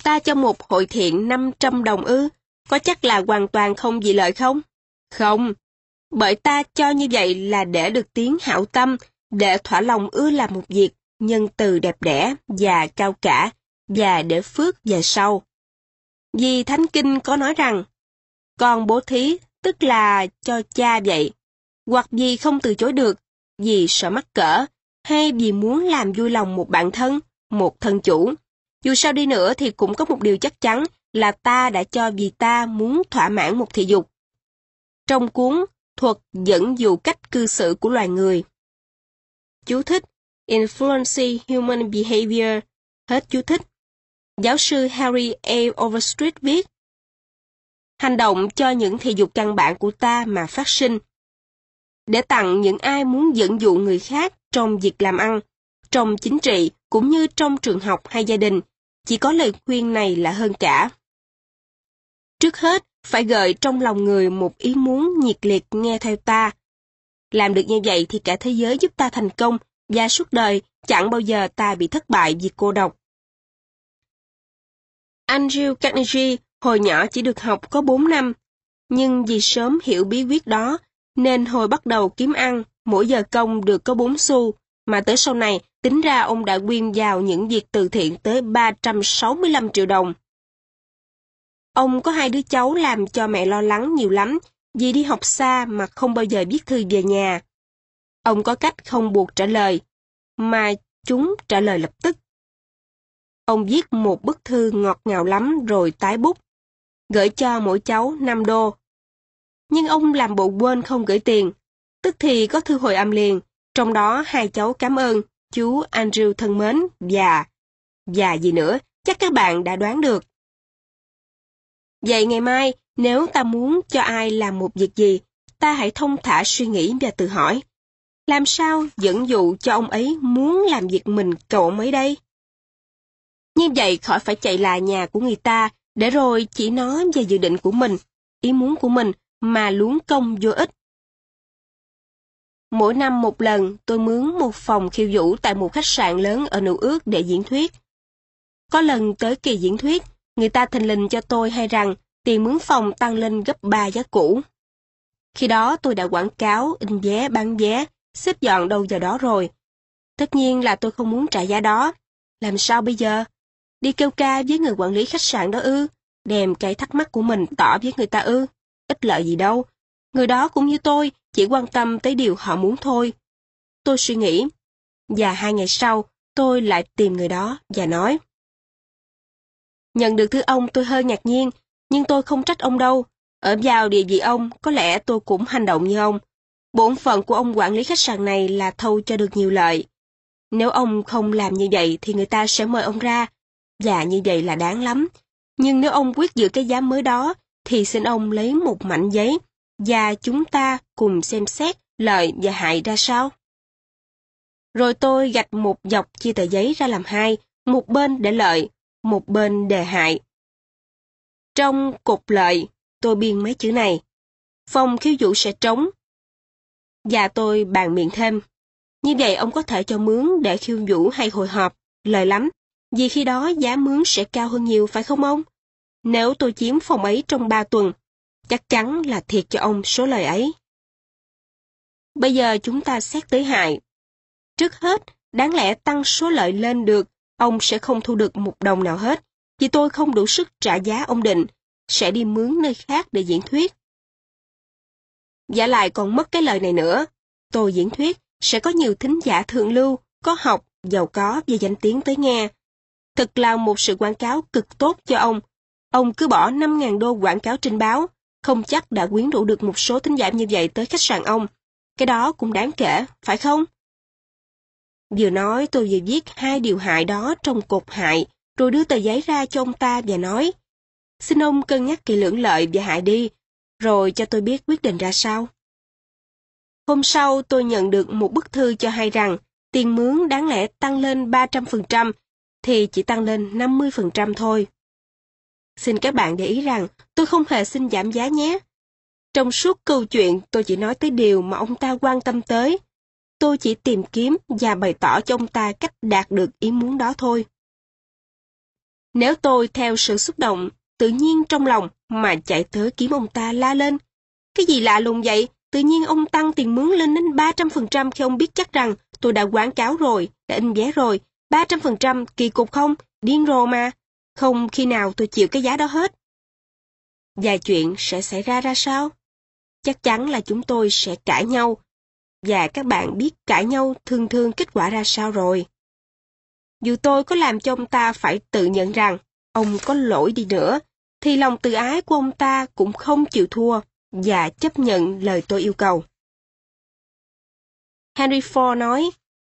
Ta cho một hội thiện 500 đồng ư, có chắc là hoàn toàn không dị lợi không? Không, bởi ta cho như vậy là để được tiếng hảo tâm, để thỏa lòng ưa làm một việc, nhân từ đẹp đẽ và cao cả, và để phước về sau. Vì Thánh Kinh có nói rằng, con bố thí tức là cho cha vậy. hoặc vì không từ chối được, vì sợ mắc cỡ, hay vì muốn làm vui lòng một bạn thân, một thân chủ. Dù sao đi nữa thì cũng có một điều chắc chắn là ta đã cho vì ta muốn thỏa mãn một thị dục. Trong cuốn Thuật dẫn dụ cách cư xử của loài người. Chú thích Influence Human Behavior Hết chú thích. Giáo sư Harry A. Overstreet viết Hành động cho những thị dục căn bản của ta mà phát sinh. Để tặng những ai muốn dẫn dụ người khác trong việc làm ăn, trong chính trị cũng như trong trường học hay gia đình, chỉ có lời khuyên này là hơn cả. Trước hết, phải gợi trong lòng người một ý muốn nhiệt liệt nghe theo ta. Làm được như vậy thì cả thế giới giúp ta thành công và suốt đời chẳng bao giờ ta bị thất bại vì cô độc. Andrew Carnegie hồi nhỏ chỉ được học có 4 năm, nhưng vì sớm hiểu bí quyết đó, nên hồi bắt đầu kiếm ăn, mỗi giờ công được có 4 xu, mà tới sau này tính ra ông đã quyên vào những việc từ thiện tới 365 triệu đồng. Ông có hai đứa cháu làm cho mẹ lo lắng nhiều lắm, vì đi học xa mà không bao giờ viết thư về nhà. Ông có cách không buộc trả lời, mà chúng trả lời lập tức. Ông viết một bức thư ngọt ngào lắm rồi tái bút, gửi cho mỗi cháu 5 đô. Nhưng ông làm bộ quên không gửi tiền, tức thì có thư hồi âm liền, trong đó hai cháu cảm ơn chú Andrew thân mến và... và gì nữa, chắc các bạn đã đoán được. Vậy ngày mai, nếu ta muốn cho ai làm một việc gì, ta hãy thông thả suy nghĩ và tự hỏi, làm sao dẫn dụ cho ông ấy muốn làm việc mình cầu ông ấy đây? Như vậy khỏi phải chạy là nhà của người ta, để rồi chỉ nói về dự định của mình, ý muốn của mình, mà luống công vô ích. Mỗi năm một lần, tôi mướn một phòng khiêu vũ tại một khách sạn lớn ở New Ước để diễn thuyết. Có lần tới kỳ diễn thuyết, người ta thình lình cho tôi hay rằng tiền mướn phòng tăng lên gấp 3 giá cũ. Khi đó tôi đã quảng cáo, in vé, bán vé, xếp dọn đâu giờ đó rồi. Tất nhiên là tôi không muốn trả giá đó. Làm sao bây giờ? Đi kêu ca với người quản lý khách sạn đó ư? Đem cái thắc mắc của mình tỏ với người ta ư? Ít lợi gì đâu. Người đó cũng như tôi, chỉ quan tâm tới điều họ muốn thôi. Tôi suy nghĩ. Và hai ngày sau, tôi lại tìm người đó và nói. Nhận được thư ông tôi hơi ngạc nhiên, nhưng tôi không trách ông đâu. Ở vào địa vị ông, có lẽ tôi cũng hành động như ông. Bổn phận của ông quản lý khách sạn này là thâu cho được nhiều lợi. Nếu ông không làm như vậy thì người ta sẽ mời ông ra, Dạ như vậy là đáng lắm. Nhưng nếu ông quyết giữ cái giá mới đó, thì xin ông lấy một mảnh giấy, và chúng ta cùng xem xét lợi và hại ra sao. Rồi tôi gạch một dọc chia tờ giấy ra làm hai, một bên để lợi, một bên đề hại. Trong cột lợi, tôi biên mấy chữ này. Phòng khiêu vũ sẽ trống, và tôi bàn miệng thêm. Như vậy ông có thể cho mướn để khiêu vũ hay hồi họp, lời lắm, vì khi đó giá mướn sẽ cao hơn nhiều phải không ông? Nếu tôi chiếm phòng ấy trong 3 tuần, chắc chắn là thiệt cho ông số lời ấy. Bây giờ chúng ta xét tới hại. Trước hết, đáng lẽ tăng số lợi lên được, ông sẽ không thu được một đồng nào hết, vì tôi không đủ sức trả giá ông định, sẽ đi mướn nơi khác để diễn thuyết. Giả lại còn mất cái lời này nữa. Tôi diễn thuyết, sẽ có nhiều thính giả thượng lưu, có học, giàu có và danh tiếng tới nghe. Thật là một sự quảng cáo cực tốt cho ông. Ông cứ bỏ 5.000 đô quảng cáo trên báo, không chắc đã quyến rũ được một số thính giả như vậy tới khách sạn ông. Cái đó cũng đáng kể, phải không? Vừa nói tôi vừa viết hai điều hại đó trong cột hại, rồi đưa tờ giấy ra cho ông ta và nói, xin ông cân nhắc kỹ lưỡng lợi và hại đi, rồi cho tôi biết quyết định ra sao. Hôm sau tôi nhận được một bức thư cho hay rằng tiền mướn đáng lẽ tăng lên 300%, thì chỉ tăng lên 50% thôi. Xin các bạn để ý rằng tôi không hề xin giảm giá nhé. Trong suốt câu chuyện tôi chỉ nói tới điều mà ông ta quan tâm tới. Tôi chỉ tìm kiếm và bày tỏ cho ông ta cách đạt được ý muốn đó thôi. Nếu tôi theo sự xúc động, tự nhiên trong lòng mà chạy tới kiếm ông ta la lên. Cái gì lạ lùng vậy? Tự nhiên ông tăng tiền mướn lên đến 300% khi ông biết chắc rằng tôi đã quảng cáo rồi, đã in vé rồi. 300% kỳ cục không? Điên rồ mà. Không khi nào tôi chịu cái giá đó hết. Và chuyện sẽ xảy ra ra sao? chắc chắn là chúng tôi sẽ cãi nhau. Và các bạn biết cãi nhau thường thường kết quả ra sao rồi. Dù tôi có làm cho ông ta phải tự nhận rằng ông có lỗi đi nữa, thì lòng tự ái của ông ta cũng không chịu thua và chấp nhận lời tôi yêu cầu. Henry Ford nói,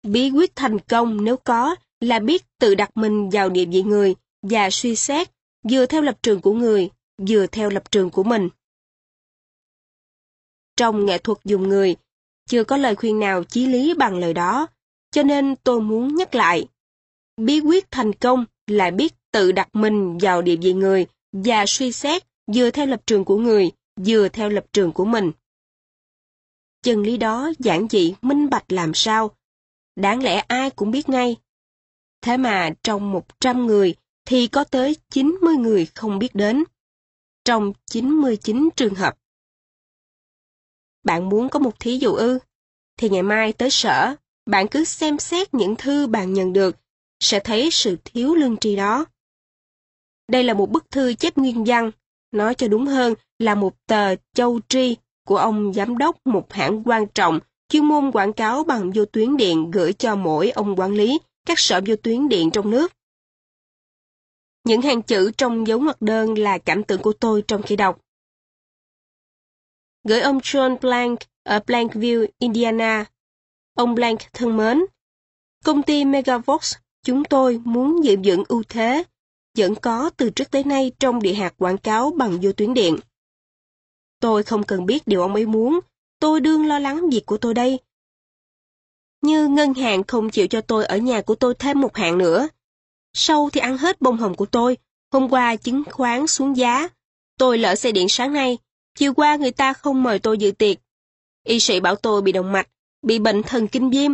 bí quyết thành công nếu có là biết tự đặt mình vào địa vị người và suy xét vừa theo lập trường của người, vừa theo lập trường của mình. Trong nghệ thuật dùng người, chưa có lời khuyên nào chí lý bằng lời đó, cho nên tôi muốn nhắc lại. Bí quyết thành công là biết tự đặt mình vào địa vị người và suy xét vừa theo lập trường của người, vừa theo lập trường của mình. Chân lý đó giản dị, minh bạch làm sao? Đáng lẽ ai cũng biết ngay. Thế mà trong 100 người thì có tới 90 người không biết đến. Trong 99 trường hợp. Bạn muốn có một thí dụ ư? Thì ngày mai tới sở, bạn cứ xem xét những thư bạn nhận được, sẽ thấy sự thiếu lương tri đó. Đây là một bức thư chép nguyên văn, nói cho đúng hơn là một tờ châu tri của ông giám đốc một hãng quan trọng chuyên môn quảng cáo bằng vô tuyến điện gửi cho mỗi ông quản lý các sở vô tuyến điện trong nước. Những hàng chữ trong dấu ngoặc đơn là cảm tưởng của tôi trong khi đọc. Gửi ông John Blank ở Blankville, Indiana. Ông Blank thân mến, công ty Megavox chúng tôi muốn giữ vững ưu thế vẫn có từ trước tới nay trong địa hạt quảng cáo bằng vô tuyến điện. Tôi không cần biết điều ông ấy muốn, tôi đương lo lắng việc của tôi đây. Như ngân hàng không chịu cho tôi ở nhà của tôi thêm một hạn nữa. Sâu thì ăn hết bông hồng của tôi, hôm qua chứng khoán xuống giá. Tôi lỡ xe điện sáng nay, chiều qua người ta không mời tôi dự tiệc. Y sĩ bảo tôi bị động mạch, bị bệnh thần kinh viêm.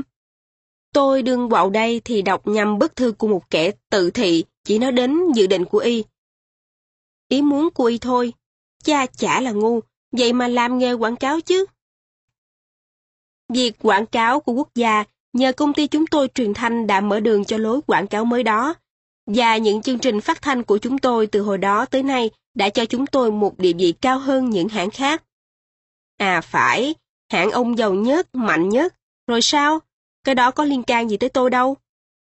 Tôi đương quạo đây thì đọc nhầm bức thư của một kẻ tự thị chỉ nói đến dự định của y. Ý muốn của y thôi, cha chả là ngu, vậy mà làm nghề quảng cáo chứ. Việc quảng cáo của quốc gia nhờ công ty chúng tôi truyền thanh đã mở đường cho lối quảng cáo mới đó, và những chương trình phát thanh của chúng tôi từ hồi đó tới nay đã cho chúng tôi một địa vị cao hơn những hãng khác. À phải, hãng ông giàu nhất, mạnh nhất, rồi sao? Cái đó có liên can gì tới tôi đâu.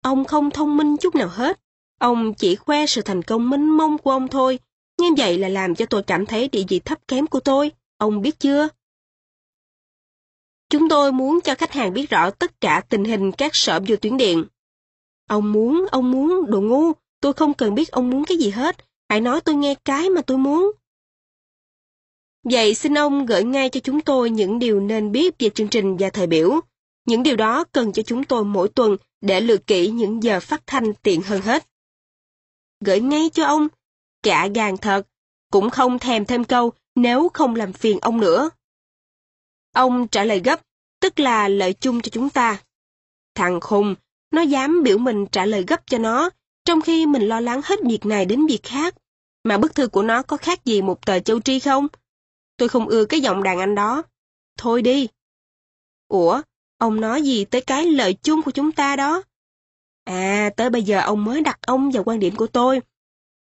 Ông không thông minh chút nào hết. Ông chỉ khoe sự thành công minh mông của ông thôi, như vậy là làm cho tôi cảm thấy địa vị thấp kém của tôi, ông biết chưa? Chúng tôi muốn cho khách hàng biết rõ tất cả tình hình các sở vô tuyến điện. Ông muốn, ông muốn, đồ ngu, tôi không cần biết ông muốn cái gì hết, hãy nói tôi nghe cái mà tôi muốn. Vậy xin ông gửi ngay cho chúng tôi những điều nên biết về chương trình và thời biểu. Những điều đó cần cho chúng tôi mỗi tuần để lựa kỹ những giờ phát thanh tiện hơn hết gửi ngay cho ông. Cả gàn thật, cũng không thèm thêm câu nếu không làm phiền ông nữa. Ông trả lời gấp, tức là lợi chung cho chúng ta. Thằng khùng, nó dám biểu mình trả lời gấp cho nó, trong khi mình lo lắng hết việc này đến việc khác. Mà bức thư của nó có khác gì một tờ châu tri không? Tôi không ưa cái giọng đàn anh đó. Thôi đi. Ủa, ông nói gì tới cái lợi chung của chúng ta đó? À, tới bây giờ ông mới đặt ông vào quan điểm của tôi.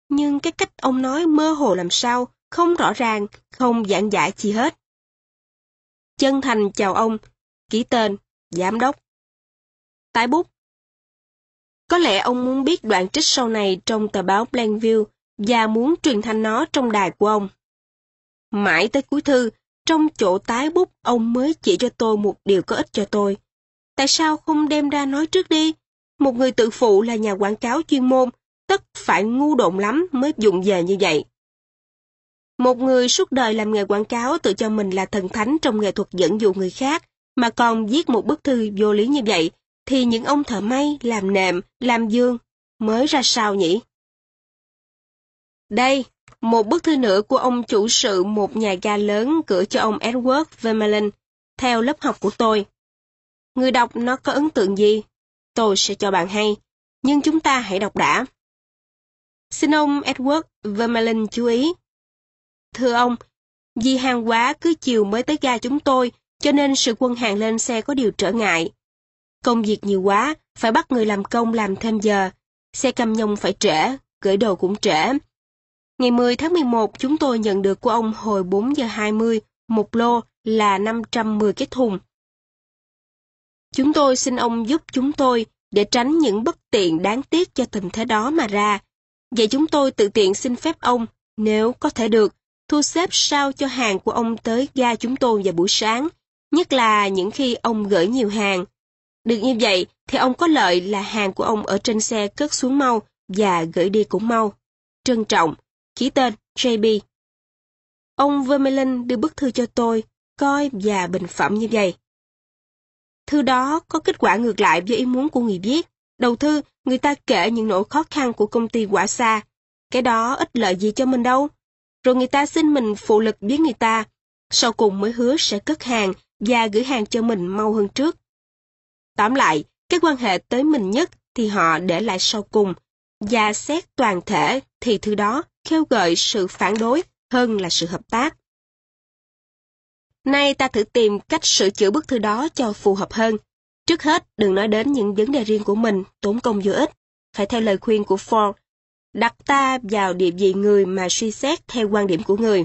Nhưng cái cách ông nói mơ hồ làm sao, không rõ ràng, không giảng giải gì hết. Chân thành chào ông, ký tên, giám đốc. Tái bút. Có lẽ ông muốn biết đoạn trích sau này trong tờ báo Plainview và muốn truyền thanh nó trong đài của ông. Mãi tới cuối thư, trong chỗ tái bút ông mới chỉ cho tôi một điều có ích cho tôi. Tại sao không đem ra nói trước đi? Một người tự phụ là nhà quảng cáo chuyên môn, tất phải ngu độn lắm mới dụng về như vậy. Một người suốt đời làm nghề quảng cáo tự cho mình là thần thánh trong nghệ thuật dẫn dụ người khác, mà còn viết một bức thư vô lý như vậy, thì những ông thợ may, làm nệm, làm dương, mới ra sao nhỉ? Đây, một bức thư nữa của ông chủ sự một nhà ga lớn gửi cho ông Edward Vermeulen, theo lớp học của tôi. Người đọc nó có ấn tượng gì? tôi sẽ cho bạn hay, nhưng chúng ta hãy đọc đã. Xin ông Edward Vermeulen chú ý. Thưa ông, vì hàng hóa cứ chiều mới tới ga chúng tôi, cho nên sự quân hàng lên xe có điều trở ngại. Công việc nhiều quá, phải bắt người làm công làm thêm giờ. Xe cam nhông phải trễ, gửi đồ cũng trễ. Ngày 10 tháng 11 chúng tôi nhận được của ông hồi 4 giờ 20 một lô là 510 cái thùng. Chúng tôi xin ông giúp chúng tôi để tránh những bất tiện đáng tiếc cho tình thế đó mà ra. Vậy chúng tôi tự tiện xin phép ông, nếu có thể được, thu xếp sao cho hàng của ông tới ga chúng tôi vào buổi sáng, nhất là những khi ông gửi nhiều hàng. Được như vậy thì ông có lợi là hàng của ông ở trên xe cất xuống mau và gửi đi cũng mau. Trân trọng, ký tên JB. Ông Vermeulen đưa bức thư cho tôi, coi và bình phẩm như vậy. Thư đó có kết quả ngược lại với ý muốn của người viết. Đầu thư, người ta kể những nỗi khó khăn của công ty quả xa. Cái đó ít lợi gì cho mình đâu. Rồi người ta xin mình phụ lực với người ta. Sau cùng mới hứa sẽ cất hàng và gửi hàng cho mình mau hơn trước. Tóm lại, cái quan hệ tới mình nhất thì họ để lại sau cùng. Và xét toàn thể thì thứ đó kêu gọi sự phản đối hơn là sự hợp tác. Nay ta thử tìm cách sửa chữa bức thư đó cho phù hợp hơn. Trước hết, đừng nói đến những vấn đề riêng của mình, tốn công vô ích. Phải theo lời khuyên của Ford, đặt ta vào địa vị người mà suy xét theo quan điểm của người.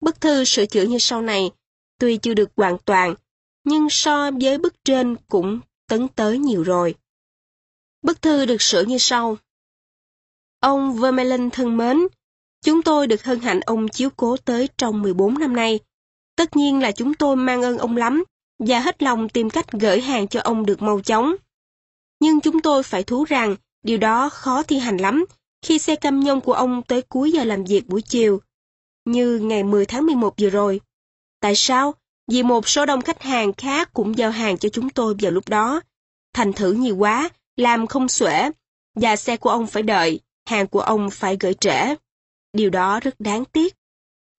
Bức thư sửa chữa như sau này, tuy chưa được hoàn toàn, nhưng so với bức trên cũng tấn tới nhiều rồi. Bức thư được sửa như sau. Ông Vermeulen thân mến, chúng tôi được hân hạnh ông chiếu cố tới trong 14 năm nay. Tất nhiên là chúng tôi mang ơn ông lắm và hết lòng tìm cách gửi hàng cho ông được mau chóng. Nhưng chúng tôi phải thú rằng điều đó khó thi hành lắm khi xe cam nhông của ông tới cuối giờ làm việc buổi chiều, như ngày 10 tháng 11 vừa rồi. Tại sao? Vì một số đông khách hàng khác cũng giao hàng cho chúng tôi vào lúc đó. Thành thử nhiều quá, làm không xuể, và xe của ông phải đợi, hàng của ông phải gửi trễ. Điều đó rất đáng tiếc.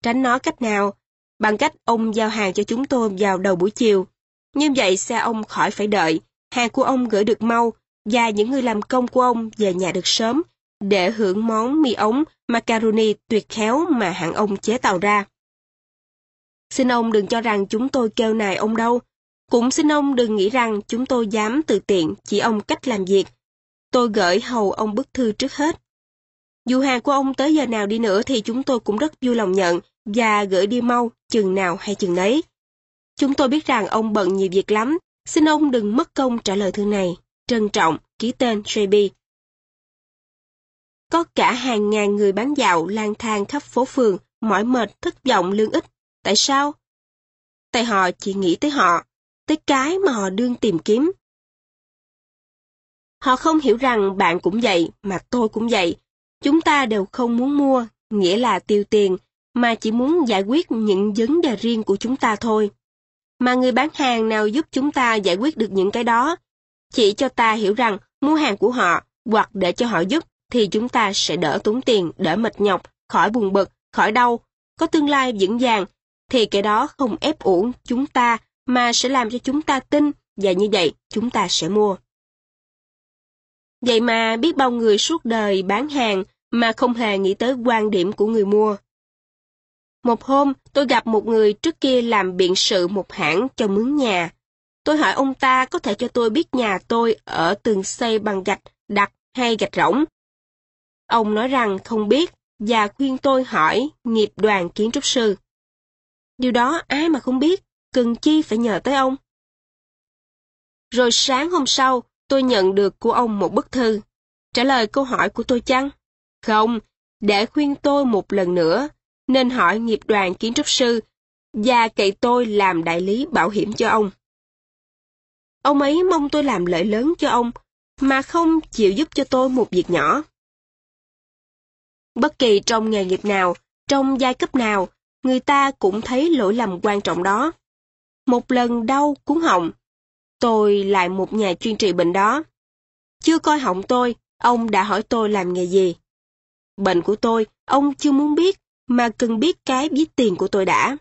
Tránh nó cách nào? Bằng cách ông giao hàng cho chúng tôi vào đầu buổi chiều. Như vậy xe ông khỏi phải đợi, hàng của ông gửi được mau, và những người làm công của ông về nhà được sớm, để hưởng món mì ống macaroni tuyệt khéo mà hãng ông chế tạo ra. Xin ông đừng cho rằng chúng tôi kêu nài ông đâu. Cũng xin ông đừng nghĩ rằng chúng tôi dám tự tiện chỉ ông cách làm việc. Tôi gửi hầu ông bức thư trước hết. Dù hàng của ông tới giờ nào đi nữa thì chúng tôi cũng rất vui lòng nhận và gửi đi mau, chừng nào hay chừng đấy. Chúng tôi biết rằng ông bận nhiều việc lắm, xin ông đừng mất công trả lời thư này. Trân trọng, ký tên JB. Có cả hàng ngàn người bán dạo lang thang khắp phố phường, mỏi mệt, thất vọng lương ích. Tại sao? Tại họ chỉ nghĩ tới họ, tới cái mà họ đương tìm kiếm. Họ không hiểu rằng bạn cũng vậy, mà tôi cũng vậy. Chúng ta đều không muốn mua, nghĩa là tiêu tiền, mà chỉ muốn giải quyết những vấn đề riêng của chúng ta thôi. Mà người bán hàng nào giúp chúng ta giải quyết được những cái đó, chỉ cho ta hiểu rằng mua hàng của họ hoặc để cho họ giúp thì chúng ta sẽ đỡ tốn tiền, đỡ mệt nhọc, khỏi buồn bực, khỏi đau, có tương lai vững vàng, thì kẻ đó không ép uổng chúng ta mà sẽ làm cho chúng ta tin và như vậy chúng ta sẽ mua. Vậy mà biết bao người suốt đời bán hàng mà không hề nghĩ tới quan điểm của người mua. Một hôm, tôi gặp một người trước kia làm biện sự một hãng cho mướn nhà. Tôi hỏi ông ta có thể cho tôi biết nhà tôi ở tường xây bằng gạch đặc hay gạch rỗng. Ông nói rằng không biết và khuyên tôi hỏi nghiệp đoàn kiến trúc sư. Điều đó ai mà không biết, cần chi phải nhờ tới ông. Rồi sáng hôm sau, tôi nhận được của ông một bức thư. Trả lời câu hỏi của tôi chăng? Không, để khuyên tôi một lần nữa, nên hỏi nghiệp đoàn kiến trúc sư và cậy tôi làm đại lý bảo hiểm cho ông. Ông ấy mong tôi làm lợi lớn cho ông, mà không chịu giúp cho tôi một việc nhỏ. Bất kỳ trong nghề nghiệp nào, trong giai cấp nào, người ta cũng thấy lỗi lầm quan trọng đó. Một lần đau cuốn họng, tôi lại một nhà chuyên trị bệnh đó. Chưa coi họng tôi, ông đã hỏi tôi làm nghề gì. Bệnh của tôi, ông chưa muốn biết, mà cần biết cái biết tiền của tôi đã.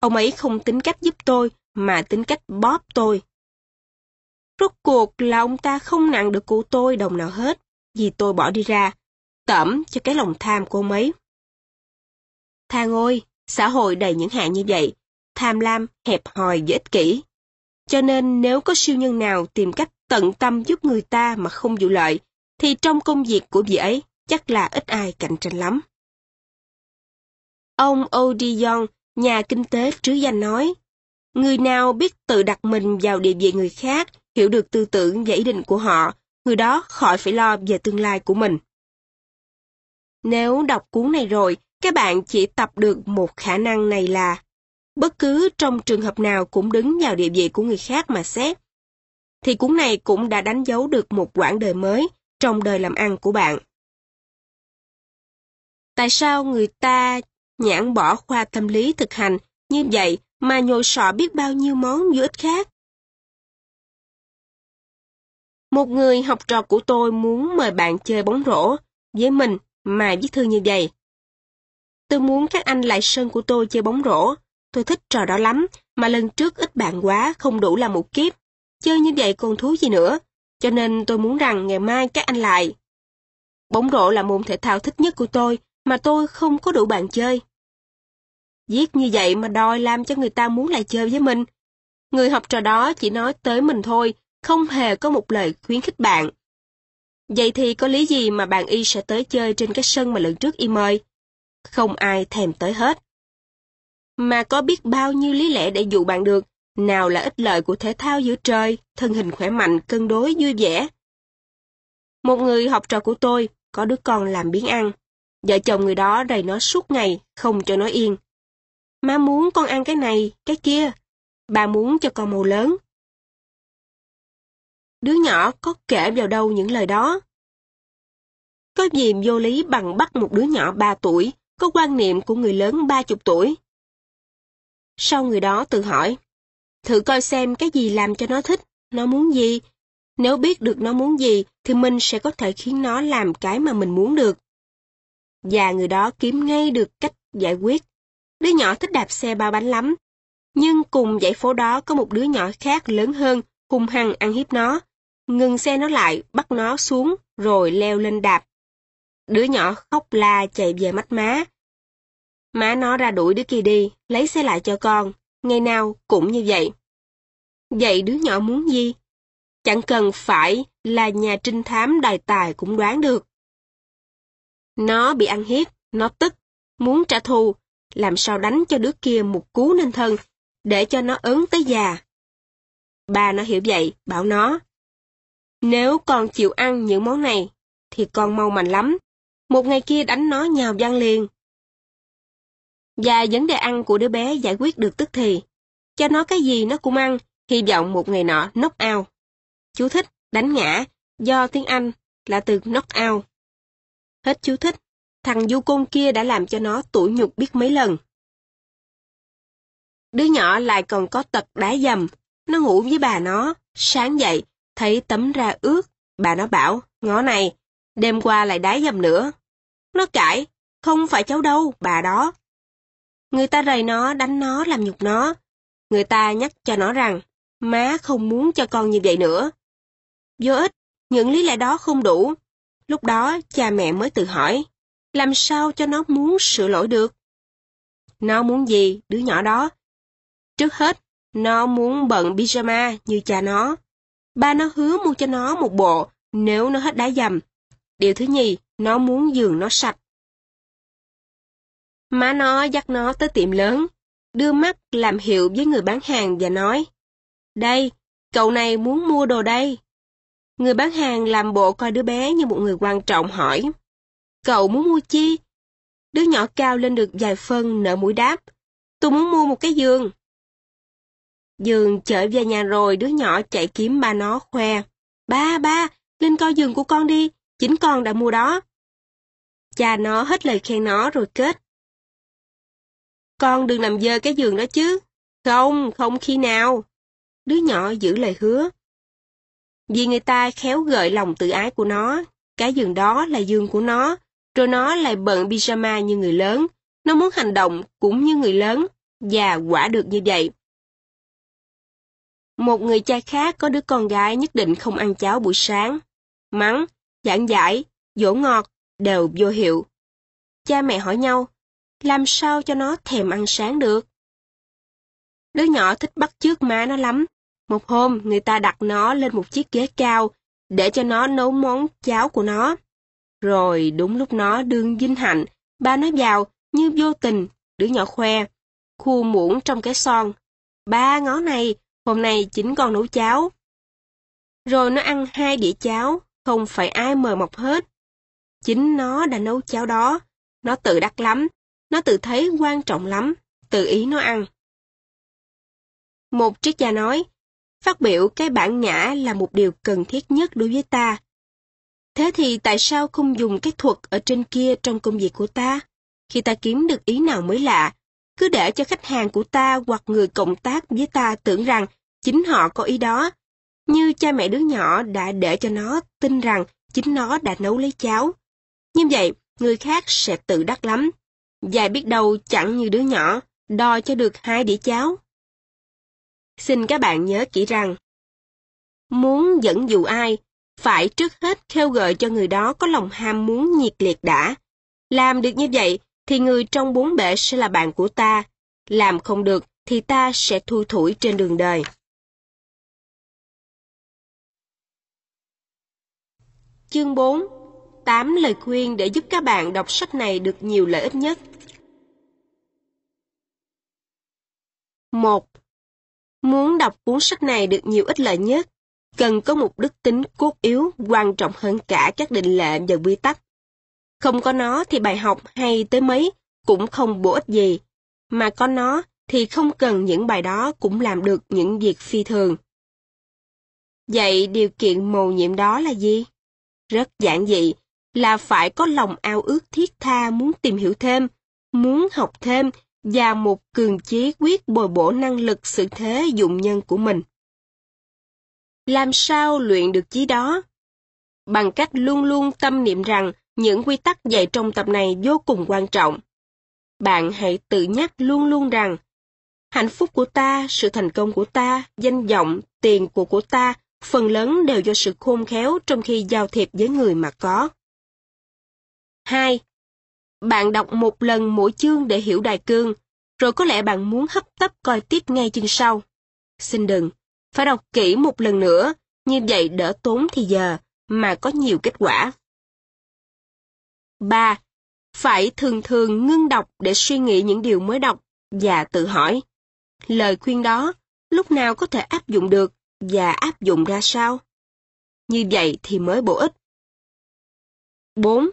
Ông ấy không tính cách giúp tôi, mà tính cách bóp tôi. Rốt cuộc là ông ta không nặng được của tôi đồng nào hết, vì tôi bỏ đi ra, tẩm cho cái lòng tham của ông ấy. Tha ôi, xã hội đầy những hạn như vậy, tham lam, hẹp hòi và ích kỷ. Cho nên nếu có siêu nhân nào tìm cách tận tâm giúp người ta mà không vụ lợi, thì trong công việc của vị ấy chắc là ít ai cạnh tranh lắm. Ông Odion nhà kinh tế trứ danh nói, người nào biết tự đặt mình vào địa vị người khác, hiểu được tư tưởng và ý định của họ, người đó khỏi phải lo về tương lai của mình. Nếu đọc cuốn này rồi, các bạn chỉ tập được một khả năng này là bất cứ trong trường hợp nào cũng đứng vào địa vị của người khác mà xét, thì cuốn này cũng đã đánh dấu được một quãng đời mới trong đời làm ăn của bạn. Tại sao người ta nhãn bỏ khoa tâm lý thực hành như vậy mà nhồi sọ biết bao nhiêu món vô ích khác? Một người học trò của tôi muốn mời bạn chơi bóng rổ với mình mà viết thư như vậy. Tôi muốn các anh lại sân của tôi chơi bóng rổ. Tôi thích trò đó lắm, mà lần trước ít bạn quá, không đủ làm một kiếp. Chơi như vậy còn thú gì nữa. Cho nên tôi muốn rằng ngày mai các anh lại. Bóng rổ là môn thể thao thích nhất của tôi, mà tôi không có đủ bạn chơi. Viết như vậy mà đòi làm cho người ta muốn lại chơi với mình. Người học trò đó chỉ nói tới mình thôi, không hề có một lời khuyến khích bạn. Vậy thì có lý gì mà bạn y sẽ tới chơi trên cái sân mà lần trước y mời? Không ai thèm tới hết. Mà có biết bao nhiêu lý lẽ để dụ bạn được, nào là ích lợi của thể thao giữa trời, thân hình khỏe mạnh, cân đối, vui vẻ. Một người học trò của tôi, có đứa con làm biến ăn. Vợ chồng người đó đầy nó suốt ngày, không cho nó yên. Má muốn con ăn cái này, cái kia. Bà muốn cho con màu lớn. Đứa nhỏ có kể vào đâu những lời đó. Có gì vô lý bằng bắt một đứa nhỏ 3 tuổi, có quan niệm của người lớn 30 tuổi. Sau người đó tự hỏi, thử coi xem cái gì làm cho nó thích, nó muốn gì. Nếu biết được nó muốn gì, thì mình sẽ có thể khiến nó làm cái mà mình muốn được. Và người đó kiếm ngay được cách giải quyết. Đứa nhỏ thích đạp xe ba bánh lắm. Nhưng cùng dãy phố đó có một đứa nhỏ khác lớn hơn, hung hăng ăn hiếp nó. Ngừng xe nó lại, bắt nó xuống, rồi leo lên đạp. Đứa nhỏ khóc la chạy về mắt má. Má nó ra đuổi đứa kia đi, lấy xe lại cho con. Ngày nào cũng như vậy. Vậy đứa nhỏ muốn gì? Chẳng cần phải là nhà trinh thám đài tài cũng đoán được. Nó bị ăn hiếp, nó tức, muốn trả thù, làm sao đánh cho đứa kia một cú nên thân, để cho nó ớn tới già. Bà nó hiểu vậy, bảo nó. Nếu con chịu ăn những món này, thì con mau mạnh lắm. Một ngày kia đánh nó nhào văn liền. Và vấn đề ăn của đứa bé giải quyết được tức thì. Cho nó cái gì nó cũng ăn, hy vọng một ngày nọ knock out. Chú thích, đánh ngã, do tiếng Anh là từ knock out. Hết chú thích, thằng du côn kia đã làm cho nó tủi nhục biết mấy lần. Đứa nhỏ lại còn có tật đá dầm, nó ngủ với bà nó, sáng dậy, thấy tấm ra ướt, bà nó bảo, ngó này, đêm qua lại đá dầm nữa. Nó cãi, không phải cháu đâu, bà đó. Người ta rầy nó, đánh nó, làm nhục nó. Người ta nhắc cho nó rằng, má không muốn cho con như vậy nữa. Vô ích, những lý lẽ đó không đủ. Lúc đó cha mẹ mới tự hỏi, làm sao cho nó muốn sửa lỗi được? Nó muốn gì, đứa nhỏ đó? Trước hết, nó muốn bận pyjama như cha nó. Ba nó hứa mua cho nó một bộ nếu nó hết đá dầm. Điều thứ nhì, nó muốn giường nó sạch. Má nó dắt nó tới tiệm lớn, đưa mắt làm hiệu với người bán hàng và nói, Đây, cậu này muốn mua đồ đây. Người bán hàng làm bộ coi đứa bé như một người quan trọng hỏi, Cậu muốn mua chi? Đứa nhỏ cao lên được vài phân nở mũi đáp, Tôi muốn mua một cái giường. Giường trở về nhà rồi đứa nhỏ chạy kiếm ba nó khoe. Ba, ba, lên coi giường của con đi, chính con đã mua đó. Cha nó hết lời khen nó rồi kết. Con đừng làm dơ cái giường đó chứ. Không, không khi nào. Đứa nhỏ giữ lời hứa. Vì người ta khéo gợi lòng tự ái của nó, cái giường đó là giường của nó, rồi nó lại bận pyjama như người lớn. Nó muốn hành động cũng như người lớn, và quả được như vậy. Một người cha khác có đứa con gái nhất định không ăn cháo buổi sáng. Mắng, giảng giải, dỗ ngọt, đều vô hiệu. Cha mẹ hỏi nhau, làm sao cho nó thèm ăn sáng được? Đứa nhỏ thích bắt chước má nó lắm. Một hôm, người ta đặt nó lên một chiếc ghế cao, để cho nó nấu món cháo của nó. Rồi đúng lúc nó đương vinh hạnh, ba nó vào, như vô tình, đứa nhỏ khoe. khu muỗng trong cái son. Ba ngó này, hôm nay chính con nấu cháo. Rồi nó ăn hai đĩa cháo, không phải ai mời mọc hết. Chính nó đã nấu cháo đó, nó tự đắc lắm, nó tự thấy quan trọng lắm, tự ý nó ăn. Một triết gia nói, phát biểu cái bản ngã là một điều cần thiết nhất đối với ta. Thế thì tại sao không dùng cái thuật ở trên kia trong công việc của ta? Khi ta kiếm được ý nào mới lạ, cứ để cho khách hàng của ta hoặc người cộng tác với ta tưởng rằng chính họ có ý đó. Như cha mẹ đứa nhỏ đã để cho nó tin rằng chính nó đã nấu lấy cháo. Như vậy, người khác sẽ tự đắc lắm dài biết đâu chẳng như đứa nhỏ, đo cho được hai đĩa cháo. Xin các bạn nhớ kỹ rằng, muốn dẫn dụ ai, phải trước hết kêu gợi cho người đó có lòng ham muốn nhiệt liệt đã. Làm được như vậy, thì người trong bốn bể sẽ là bạn của ta. Làm không được, thì ta sẽ thui thủi trên đường đời. Chương 4 8 lời khuyên để giúp các bạn đọc sách này được nhiều lợi ích nhất. 1. Muốn đọc cuốn sách này được nhiều ích lợi nhất, cần có một đức tính cốt yếu quan trọng hơn cả các định lệ và quy tắc. Không có nó thì bài học hay tới mấy cũng không bổ ích gì, mà có nó thì không cần những bài đó cũng làm được những việc phi thường. Vậy điều kiện mầu nhiệm đó là gì? Rất giản dị, là phải có lòng ao ước thiết tha muốn tìm hiểu thêm, muốn học thêm và một cường chí quyết bồi bổ năng lực sự thế dụng nhân của mình. Làm sao luyện được chí đó? Bằng cách luôn luôn tâm niệm rằng những quy tắc dạy trong tập này vô cùng quan trọng. Bạn hãy tự nhắc luôn luôn rằng hạnh phúc của ta, sự thành công của ta, danh vọng, tiền của của ta phần lớn đều do sự khôn khéo trong khi giao thiệp với người mà có. 2. Bạn đọc một lần mỗi chương để hiểu đại cương, rồi có lẽ bạn muốn hấp tấp coi tiếp ngay chương sau. Xin đừng, phải đọc kỹ một lần nữa, như vậy đỡ tốn thì giờ, mà có nhiều kết quả. 3. Phải thường thường ngưng đọc để suy nghĩ những điều mới đọc và tự hỏi. Lời khuyên đó lúc nào có thể áp dụng được và áp dụng ra sao? Như vậy thì mới bổ ích. 4.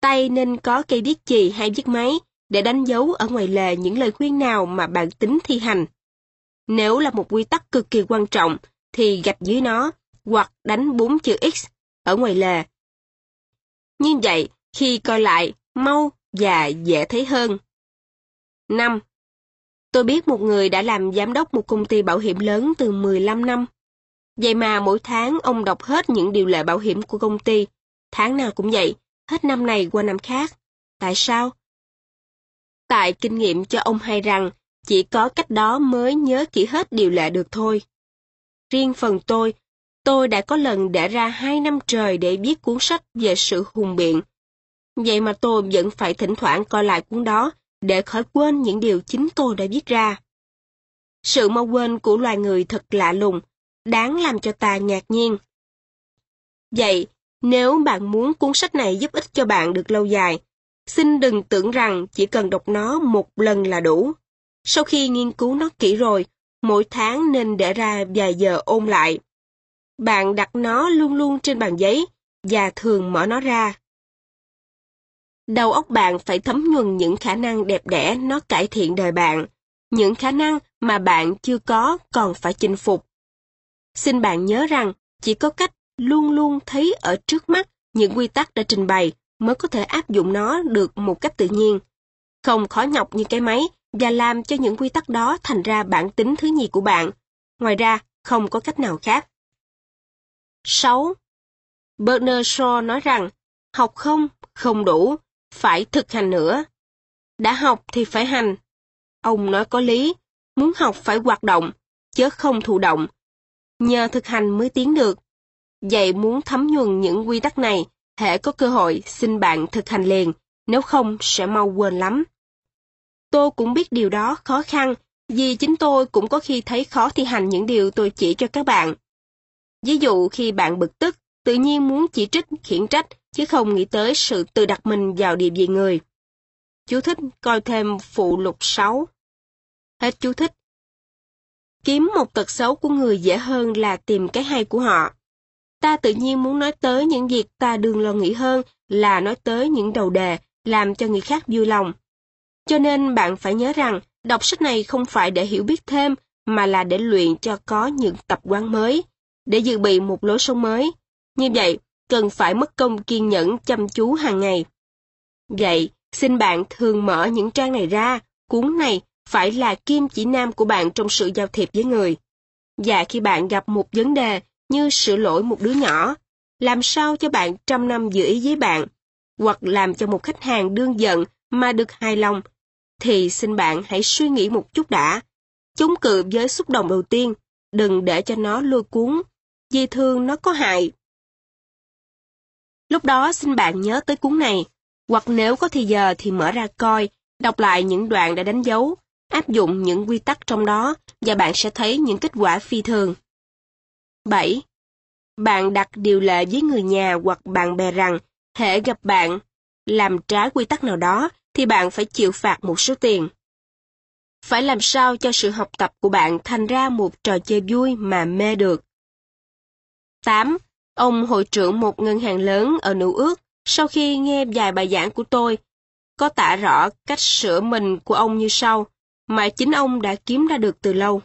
Tay nên có cây viết chì hay viết máy để đánh dấu ở ngoài lề những lời khuyên nào mà bạn tính thi hành. Nếu là một quy tắc cực kỳ quan trọng, thì gạch dưới nó, hoặc đánh bốn chữ X ở ngoài lề. Như vậy, khi coi lại, mau và dễ thấy hơn. 5. Tôi biết một người đã làm giám đốc một công ty bảo hiểm lớn từ 15 năm. Vậy mà mỗi tháng ông đọc hết những điều lệ bảo hiểm của công ty. Tháng nào cũng vậy, hết năm này qua năm khác. Tại sao? Tại kinh nghiệm cho ông hay rằng, chỉ có cách đó mới nhớ kỹ hết điều lệ được thôi. Riêng phần tôi, tôi đã có lần để ra hai năm trời để viết cuốn sách về sự hùng biện. Vậy mà tôi vẫn phải thỉnh thoảng coi lại cuốn đó để khỏi quên những điều chính tôi đã viết ra. Sự mau quên của loài người thật lạ lùng, đáng làm cho ta ngạc nhiên. Vậy, nếu bạn muốn cuốn sách này giúp ích cho bạn được lâu dài, xin đừng tưởng rằng chỉ cần đọc nó một lần là đủ. Sau khi nghiên cứu nó kỹ rồi, mỗi tháng nên để ra vài giờ ôn lại. Bạn đặt nó luôn luôn trên bàn giấy và thường mở nó ra. Đầu óc bạn phải thấm nhuần những khả năng đẹp đẽ nó cải thiện đời bạn, những khả năng mà bạn chưa có còn phải chinh phục. Xin bạn nhớ rằng chỉ có cách luôn luôn thấy ở trước mắt những quy tắc đã trình bày mới có thể áp dụng nó được một cách tự nhiên. Không khó nhọc như cái máy và làm cho những quy tắc đó thành ra bản tính thứ nhì của bạn. Ngoài ra, không có cách nào khác. 6. Bernard Shaw nói rằng, học không, không đủ, phải thực hành nữa. Đã học thì phải hành. Ông nói có lý, muốn học phải hoạt động, chứ không thụ động. Nhờ thực hành mới tiến được. Vậy muốn thấm nhuần những quy tắc này, hệ có cơ hội xin bạn thực hành liền, nếu không sẽ mau quên lắm. Tôi cũng biết điều đó khó khăn, vì chính tôi cũng có khi thấy khó thi hành những điều tôi chỉ cho các bạn. Ví dụ khi bạn bực tức, tự nhiên muốn chỉ trích, khiển trách, chứ không nghĩ tới sự tự đặt mình vào địa vị người. Chú thích coi thêm phụ lục 6. Hết chú thích. Kiếm một tật xấu của người dễ hơn là tìm cái hay của họ. Ta tự nhiên muốn nói tới những việc ta đừng lo nghĩ hơn là nói tới những đầu đề làm cho người khác vui lòng. Cho nên bạn phải nhớ rằng, đọc sách này không phải để hiểu biết thêm, mà là để luyện cho có những tập quán mới, để dự bị một lối sống mới. Như vậy, cần phải mất công kiên nhẫn chăm chú hàng ngày. Vậy, xin bạn thường mở những trang này ra, cuốn này phải là kim chỉ nam của bạn trong sự giao thiệp với người. Và khi bạn gặp một vấn đề như sửa lỗi một đứa nhỏ, làm sao cho bạn trăm năm giữ ý với bạn, hoặc làm cho một khách hàng đương giận mà được hài lòng, thì xin bạn hãy suy nghĩ một chút đã. Chống cự với xúc động đầu tiên, đừng để cho nó lôi cuốn, vì thường nó có hại. Lúc đó xin bạn nhớ tới cuốn này, hoặc nếu có thì giờ thì mở ra coi, đọc lại những đoạn đã đánh dấu, áp dụng những quy tắc trong đó và bạn sẽ thấy những kết quả phi thường. 7. Bạn đặt điều lệ với người nhà hoặc bạn bè rằng, hệ gặp bạn, làm trái quy tắc nào đó, thì bạn phải chịu phạt một số tiền. Phải làm sao cho sự học tập của bạn thành ra một trò chơi vui mà mê được. 8. Ông hội trưởng một ngân hàng lớn ở Nữ ước, sau khi nghe vài bài giảng của tôi, có tả rõ cách sửa mình của ông như sau, mà chính ông đã kiếm ra được từ lâu.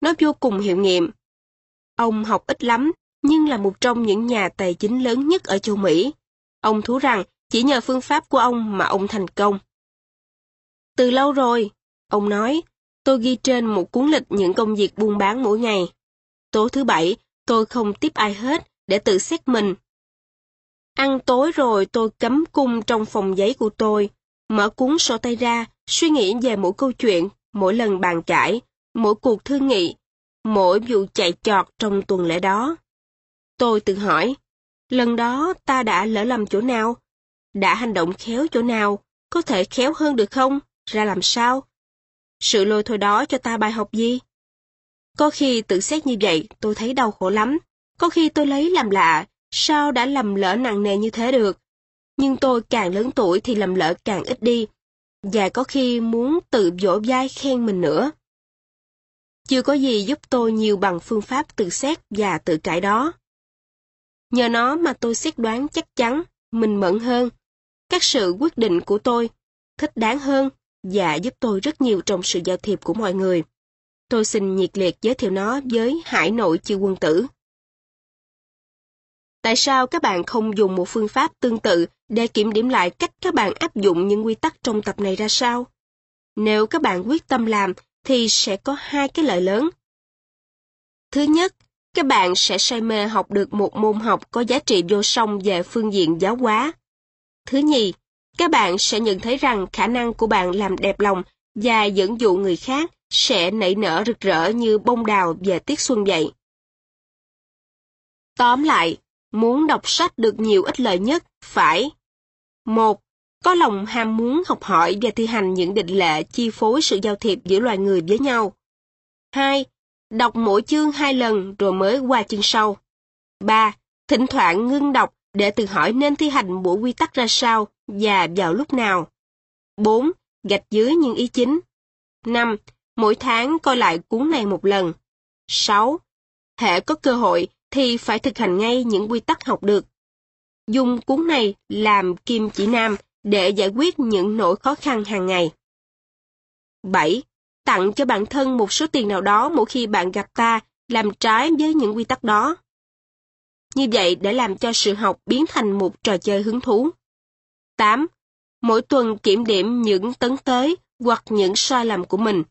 Nó vô cùng hiệu nghiệm. Ông học ít lắm, nhưng là một trong những nhà tài chính lớn nhất ở châu Mỹ. Ông thú rằng chỉ nhờ phương pháp của ông mà ông thành công. Từ lâu rồi, ông nói, tôi ghi trên một cuốn lịch những công việc buôn bán mỗi ngày. Tối thứ bảy, tôi không tiếp ai hết để tự xét mình. Ăn tối rồi tôi cấm cung trong phòng giấy của tôi, mở cuốn sổ tay ra, suy nghĩ về mỗi câu chuyện, mỗi lần bàn cãi, mỗi cuộc thương nghị, mỗi vụ chạy trọt trong tuần lễ đó. Tôi tự hỏi, lần đó ta đã lỡ lầm chỗ nào? Đã hành động khéo chỗ nào? Có thể khéo hơn được không? Ra làm sao? Sự lôi thôi đó cho ta bài học gì? Có khi tự xét như vậy tôi thấy đau khổ lắm. Có khi tôi lấy làm lạ, sao đã lầm lỡ nặng nề như thế được? Nhưng tôi càng lớn tuổi thì lầm lỡ càng ít đi, và có khi muốn tự vỗ vai khen mình nữa. Chưa có gì giúp tôi nhiều bằng phương pháp tự xét và tự cải đó. Nhờ nó mà tôi xét đoán chắc chắn, mình mẫn hơn. Các sự quyết định của tôi thích đáng hơn và giúp tôi rất nhiều trong sự giao thiệp của mọi người. Tôi xin nhiệt liệt giới thiệu nó với hải nội chư quân tử. Tại sao các bạn không dùng một phương pháp tương tự để kiểm điểm lại cách các bạn áp dụng những quy tắc trong tập này ra sao? Nếu các bạn quyết tâm làm thì sẽ có hai cái lợi lớn. Thứ nhất, các bạn sẽ say mê học được một môn học có giá trị vô song về phương diện giáo hóa. Thứ nhì, các bạn sẽ nhận thấy rằng khả năng của bạn làm đẹp lòng và dẫn dụ người khác sẽ nảy nở rực rỡ như bông đào về tiết xuân vậy. Tóm lại, muốn đọc sách được nhiều ích lợi nhất phải một có lòng ham muốn học hỏi và thi hành những định lệ chi phối sự giao thiệp giữa loài người với nhau. 2. Đọc mỗi chương hai lần rồi mới qua chương sau. 3. Thỉnh thoảng ngưng đọc để tự hỏi nên thi hành bộ quy tắc ra sao và vào lúc nào. 4. Gạch dưới những ý chính. 5. Mỗi tháng coi lại cuốn này một lần. 6. Hệ có cơ hội thì phải thực hành ngay những quy tắc học được. Dùng cuốn này làm kim chỉ nam để giải quyết những nỗi khó khăn hàng ngày. 7. Tặng cho bản thân một số tiền nào đó mỗi khi bạn gặp ta làm trái với những quy tắc đó. Như vậy để làm cho sự học biến thành một trò chơi hứng thú. 8. Mỗi tuần kiểm điểm những tấn tới hoặc những sai lầm của mình.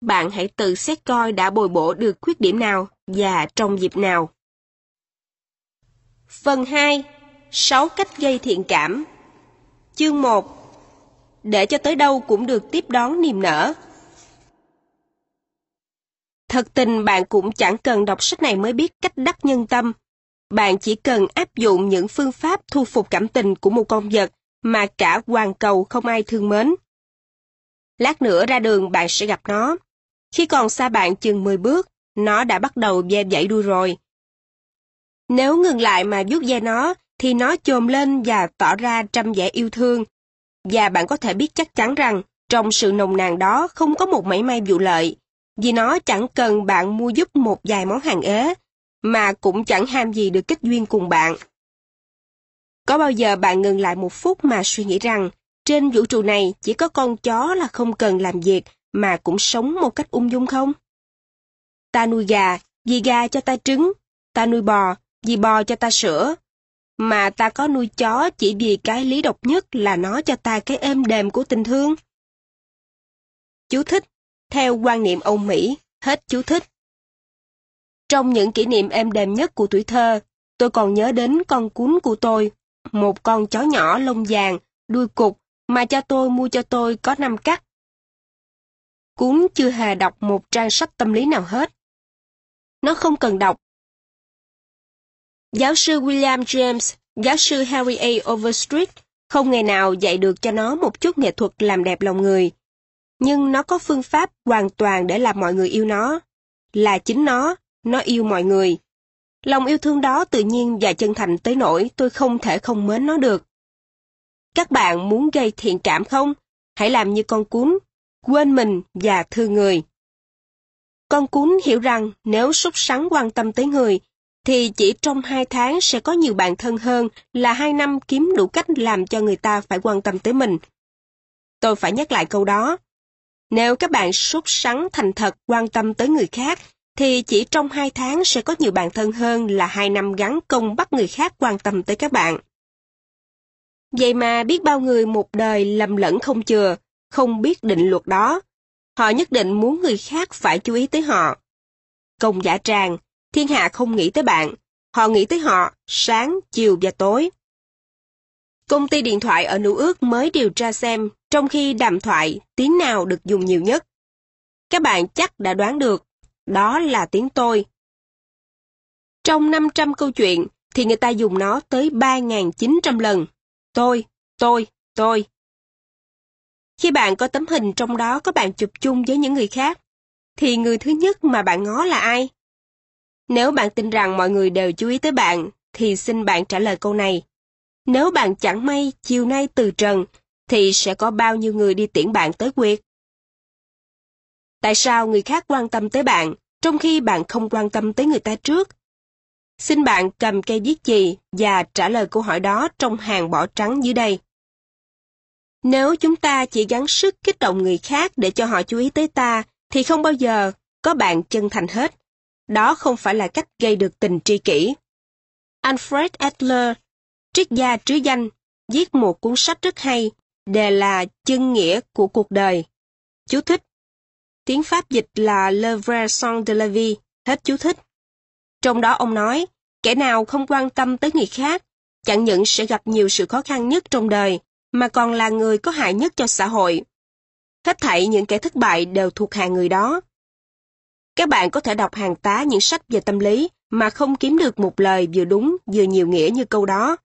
Bạn hãy tự xét coi đã bồi bổ được khuyết điểm nào và trong dịp nào. Phần 2. 6 cách gây thiện cảm Chương 1 Để cho tới đâu cũng được tiếp đón niềm nở Thật tình bạn cũng chẳng cần đọc sách này mới biết cách đắc nhân tâm. Bạn chỉ cần áp dụng những phương pháp thu phục cảm tình của một con vật mà cả hoàn cầu không ai thương mến. Lát nữa ra đường bạn sẽ gặp nó. Khi còn xa bạn chừng 10 bước, nó đã bắt đầu ve vẫy đuôi rồi. Nếu ngừng lại mà vuốt ve nó, thì nó chồm lên và tỏ ra trăm vẻ yêu thương. Và bạn có thể biết chắc chắn rằng Trong sự nồng nàn đó không có một mảy may vụ lợi, vì nó chẳng cần bạn mua giúp một vài món hàng ế, mà cũng chẳng ham gì được kết duyên cùng bạn. Có bao giờ bạn ngừng lại một phút mà suy nghĩ rằng, trên vũ trụ này chỉ có con chó là không cần làm việc mà cũng sống một cách ung dung không? Ta nuôi gà, vì gà cho ta trứng, ta nuôi bò, vì bò cho ta sữa. Mà ta có nuôi chó chỉ vì cái lý độc nhất là nó cho ta cái êm đềm của tình thương. Chú thích, theo quan niệm Âu Mỹ, hết chú thích. Trong những kỷ niệm êm đềm nhất của tuổi thơ, tôi còn nhớ đến con cún của tôi, một con chó nhỏ lông vàng, đuôi cục mà cha tôi mua cho tôi có năm cắt. Cún chưa hề đọc một trang sách tâm lý nào hết. Nó không cần đọc. Giáo sư William James, giáo sư Harry A. Overstreet không ngày nào dạy được cho nó một chút nghệ thuật làm đẹp lòng người. Nhưng nó có phương pháp hoàn toàn để làm mọi người yêu nó. Là chính nó, nó yêu mọi người. Lòng yêu thương đó tự nhiên và chân thành tới nỗi tôi không thể không mến nó được. Các bạn muốn gây thiện cảm không? Hãy làm như con cún, quên mình và thương người. Con cún hiểu rằng nếu súc sắn quan tâm tới người, thì chỉ trong hai tháng sẽ có nhiều bạn thân hơn là hai năm kiếm đủ cách làm cho người ta phải quan tâm tới mình. Tôi phải nhắc lại câu đó. Nếu các bạn sốt sắng thành thật quan tâm tới người khác, thì chỉ trong hai tháng sẽ có nhiều bạn thân hơn là hai năm gắn công bắt người khác quan tâm tới các bạn. Vậy mà biết bao người một đời lầm lẫn không chừa, không biết định luật đó. Họ nhất định muốn người khác phải chú ý tới họ. Công giả tràng, thiên hạ không nghĩ tới bạn, họ nghĩ tới họ sáng, chiều và tối. Công ty điện thoại ở New ước mới điều tra xem trong khi đàm thoại tiếng nào được dùng nhiều nhất. Các bạn chắc đã đoán được, đó là tiếng tôi. Trong 500 câu chuyện thì người ta dùng nó tới 3.900 lần. Tôi, tôi, tôi. Khi bạn có tấm hình trong đó có bạn chụp chung với những người khác, thì người thứ nhất mà bạn ngó là ai? Nếu bạn tin rằng mọi người đều chú ý tới bạn, thì xin bạn trả lời câu này. Nếu bạn chẳng may chiều nay từ trần, thì sẽ có bao nhiêu người đi tiễn bạn tới quyệt? Tại sao người khác quan tâm tới bạn, trong khi bạn không quan tâm tới người ta trước? Xin bạn cầm cây viết chì và trả lời câu hỏi đó trong hàng bỏ trắng dưới đây. Nếu chúng ta chỉ gắng sức kích động người khác để cho họ chú ý tới ta, thì không bao giờ có bạn chân thành hết. Đó không phải là cách gây được tình tri kỷ. Alfred Adler, triết gia trứ danh, viết một cuốn sách rất hay, đề là chân nghĩa của cuộc đời. Chú thích. Tiếng Pháp dịch là Le vrai sens de la vie, hết chú thích. Trong đó ông nói, kẻ nào không quan tâm tới người khác, chẳng những sẽ gặp nhiều sự khó khăn nhất trong đời, mà còn là người có hại nhất cho xã hội. Hết thảy những kẻ thất bại đều thuộc hàng người đó. Các bạn có thể đọc hàng tá những sách về tâm lý mà không kiếm được một lời vừa đúng vừa nhiều nghĩa như câu đó.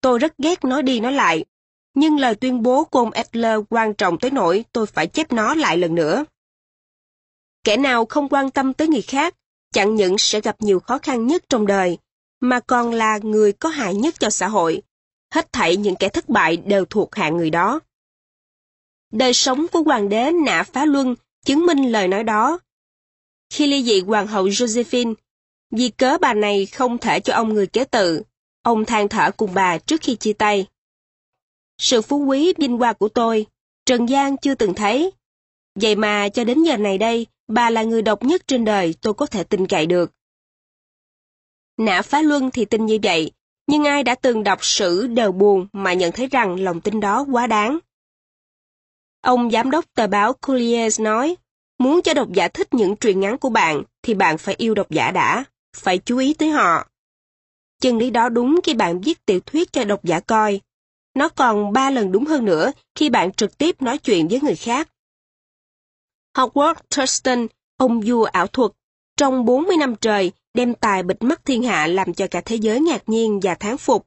Tôi rất ghét nói đi nói lại, nhưng lời tuyên bố của ông Adler quan trọng tới nỗi tôi phải chép nó lại lần nữa. Kẻ nào không quan tâm tới người khác, chẳng những sẽ gặp nhiều khó khăn nhất trong đời, mà còn là người có hại nhất cho xã hội. Hết thảy những kẻ thất bại đều thuộc hạng người đó. Đời sống của hoàng đế Nạ Phá Luân chứng minh lời nói đó. Khi ly dị hoàng hậu Josephine, vì cớ bà này không thể cho ông người kế tự, ông than thở cùng bà trước khi chia tay. Sự phú quý vinh hoa của tôi, Trần gian chưa từng thấy. Vậy mà cho đến giờ này đây, bà là người độc nhất trên đời tôi có thể tin cậy được. Nã phá luân thì tin như vậy, nhưng ai đã từng đọc sử đều buồn mà nhận thấy rằng lòng tin đó quá đáng. Ông giám đốc tờ báo Colliers nói, muốn cho độc giả thích những truyện ngắn của bạn thì bạn phải yêu độc giả đã, phải chú ý tới họ. Chân lý đó đúng khi bạn viết tiểu thuyết cho độc giả coi. Nó còn ba lần đúng hơn nữa khi bạn trực tiếp nói chuyện với người khác. Howard Thurston, ông vua ảo thuật, trong 40 năm trời đem tài bịt mắt thiên hạ làm cho cả thế giới ngạc nhiên và thán phục.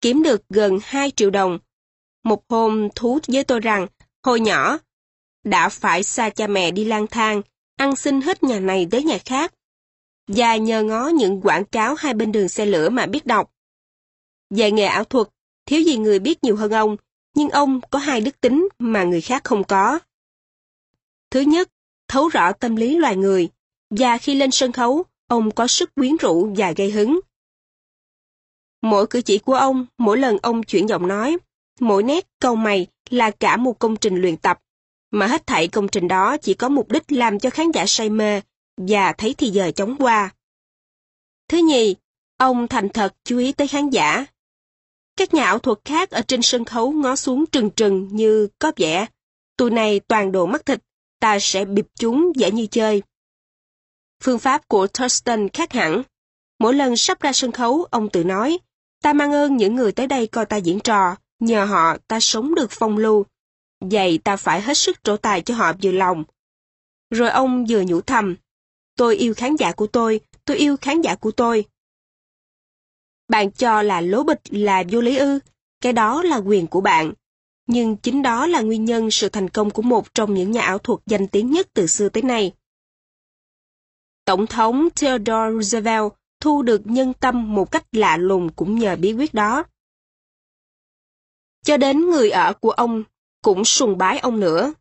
Kiếm được gần 2 triệu đồng. Một hôm thú với tôi rằng, hồi nhỏ, đã phải xa cha mẹ đi lang thang, ăn xin hết nhà này tới nhà khác. Và nhờ ngó những quảng cáo hai bên đường xe lửa mà biết đọc. Về nghề ảo thuật, thiếu gì người biết nhiều hơn ông, nhưng ông có hai đức tính mà người khác không có. Thứ nhất, thấu rõ tâm lý loài người, và khi lên sân khấu, ông có sức quyến rũ và gây hứng. Mỗi cử chỉ của ông, mỗi lần ông chuyển giọng nói, mỗi nét câu mày là cả một công trình luyện tập, mà hết thảy công trình đó chỉ có mục đích làm cho khán giả say mê và thấy thì giờ chóng qua. Thứ nhì, ông thành thật chú ý tới khán giả. Các nhà ảo thuật khác ở trên sân khấu ngó xuống trừng trừng như có vẻ, tụi này toàn đồ mắt thịt, ta sẽ bịp chúng dễ như chơi. Phương pháp của Thurston khác hẳn. Mỗi lần sắp ra sân khấu, ông tự nói, ta mang ơn những người tới đây coi ta diễn trò, nhờ họ ta sống được phong lưu. Vậy ta phải hết sức trổ tài cho họ vừa lòng. Rồi ông vừa nhủ thầm, tôi yêu khán giả của tôi, tôi yêu khán giả của tôi. Bạn cho là lố bịch là vô lý ư, cái đó là quyền của bạn. Nhưng chính đó là nguyên nhân sự thành công của một trong những nhà ảo thuật danh tiếng nhất từ xưa tới nay. Tổng thống Theodore Roosevelt thu được nhân tâm một cách lạ lùng cũng nhờ bí quyết đó. Cho đến người ở của ông cũng sùng bái ông nữa.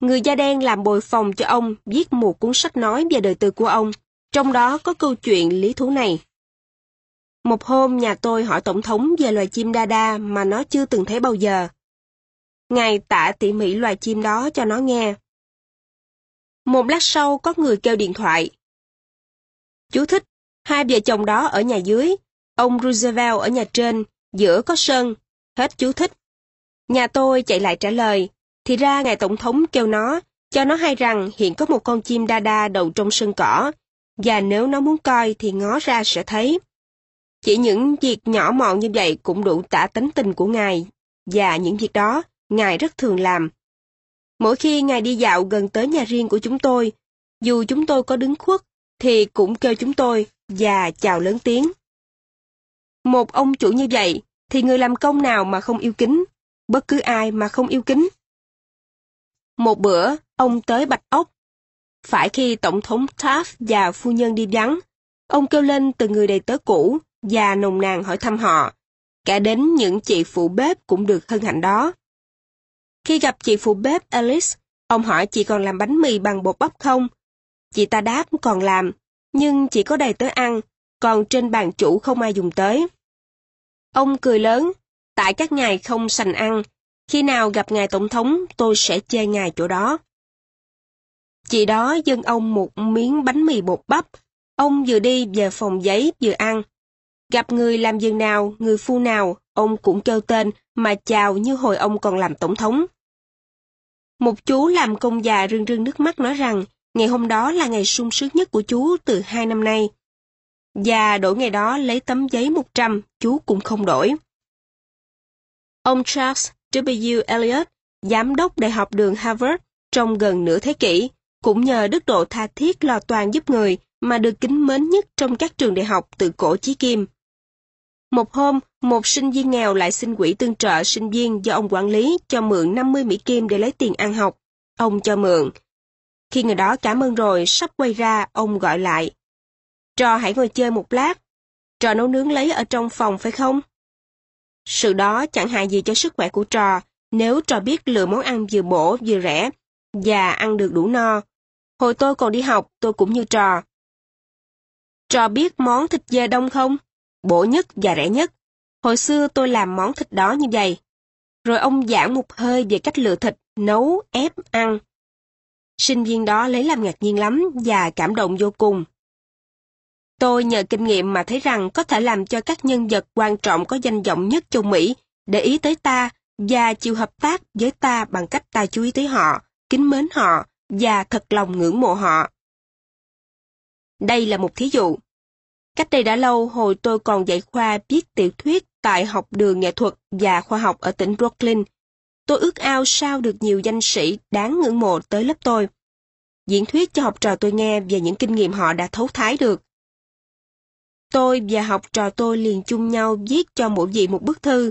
Người da đen làm bồi phòng cho ông viết một cuốn sách nói về đời tư của ông, trong đó có câu chuyện lý thú này. Một hôm nhà tôi hỏi Tổng thống về loài chim đa đa mà nó chưa từng thấy bao giờ. Ngài tả tỉ mỉ loài chim đó cho nó nghe. Một lát sau có người kêu điện thoại. Chú thích, hai vợ chồng đó ở nhà dưới, ông Roosevelt ở nhà trên, giữa có sân, hết chú thích. Nhà tôi chạy lại trả lời, thì ra ngài tổng thống kêu nó, cho nó hay rằng hiện có một con chim đa đa đậu trong sân cỏ, và nếu nó muốn coi thì ngó ra sẽ thấy. Chỉ những việc nhỏ mọn như vậy cũng đủ tả tính tình của ngài, và những việc đó ngài rất thường làm. Mỗi khi ngài đi dạo gần tới nhà riêng của chúng tôi, dù chúng tôi có đứng khuất, thì cũng kêu chúng tôi và chào lớn tiếng. Một ông chủ như vậy, thì người làm công nào mà không yêu kính, bất cứ ai mà không yêu kính. Một bữa, ông tới Bạch Ốc. Phải khi Tổng thống Taft và phu nhân đi vắng, ông kêu lên từ người đầy tớ cũ và nồng nàn hỏi thăm họ. Cả đến những chị phụ bếp cũng được hân hạnh đó. Khi gặp chị phụ bếp Alice, ông hỏi chị còn làm bánh mì bằng bột bắp không? Chị ta đáp còn làm, nhưng chỉ có đầy tớ ăn, còn trên bàn chủ không ai dùng tới. Ông cười lớn, tại các ngài không sành ăn, khi nào gặp ngài tổng thống tôi sẽ chê ngài chỗ đó. Chị đó dâng ông một miếng bánh mì bột bắp, ông vừa đi về phòng giấy vừa ăn. Gặp người làm giường nào, người phu nào, ông cũng kêu tên mà chào như hồi ông còn làm tổng thống. Một chú làm công già rưng rưng nước mắt nói rằng ngày hôm đó là ngày sung sướng nhất của chú từ hai năm nay. Và đổi ngày đó lấy tấm giấy 100, chú cũng không đổi. Ông Charles W. Eliot, giám đốc Đại học đường Harvard trong gần nửa thế kỷ, cũng nhờ đức độ tha thiết lo toàn giúp người mà được kính mến nhất trong các trường đại học từ cổ chí kim. Một hôm, một sinh viên nghèo lại xin quỹ tương trợ sinh viên do ông quản lý cho mượn 50 Mỹ Kim để lấy tiền ăn học. Ông cho mượn. Khi người đó cảm ơn rồi, sắp quay ra, ông gọi lại. Trò hãy ngồi chơi một lát. Trò nấu nướng lấy ở trong phòng phải không? Sự đó chẳng hại gì cho sức khỏe của trò, nếu trò biết lựa món ăn vừa bổ vừa rẻ, và ăn được đủ no. Hồi tôi còn đi học, tôi cũng như trò. Trò biết món thịt dê đông không? Bổ nhất và rẻ nhất. Hồi xưa tôi làm món thịt đó như vậy. Rồi ông giảng một hơi về cách lựa thịt, nấu, ép, ăn. Sinh viên đó lấy làm ngạc nhiên lắm và cảm động vô cùng. Tôi nhờ kinh nghiệm mà thấy rằng có thể làm cho các nhân vật quan trọng có danh vọng nhất châu Mỹ để ý tới ta và chịu hợp tác với ta bằng cách ta chú ý tới họ, kính mến họ và thật lòng ngưỡng mộ họ. Đây là một thí dụ. Cách đây đã lâu hồi tôi còn dạy khoa viết tiểu thuyết tại học đường nghệ thuật và khoa học ở tỉnh Brooklyn. Tôi ước ao sao được nhiều danh sĩ đáng ngưỡng mộ tới lớp tôi. Diễn thuyết cho học trò tôi nghe về những kinh nghiệm họ đã thấu thái được. Tôi và học trò tôi liền chung nhau viết cho mỗi vị một bức thư.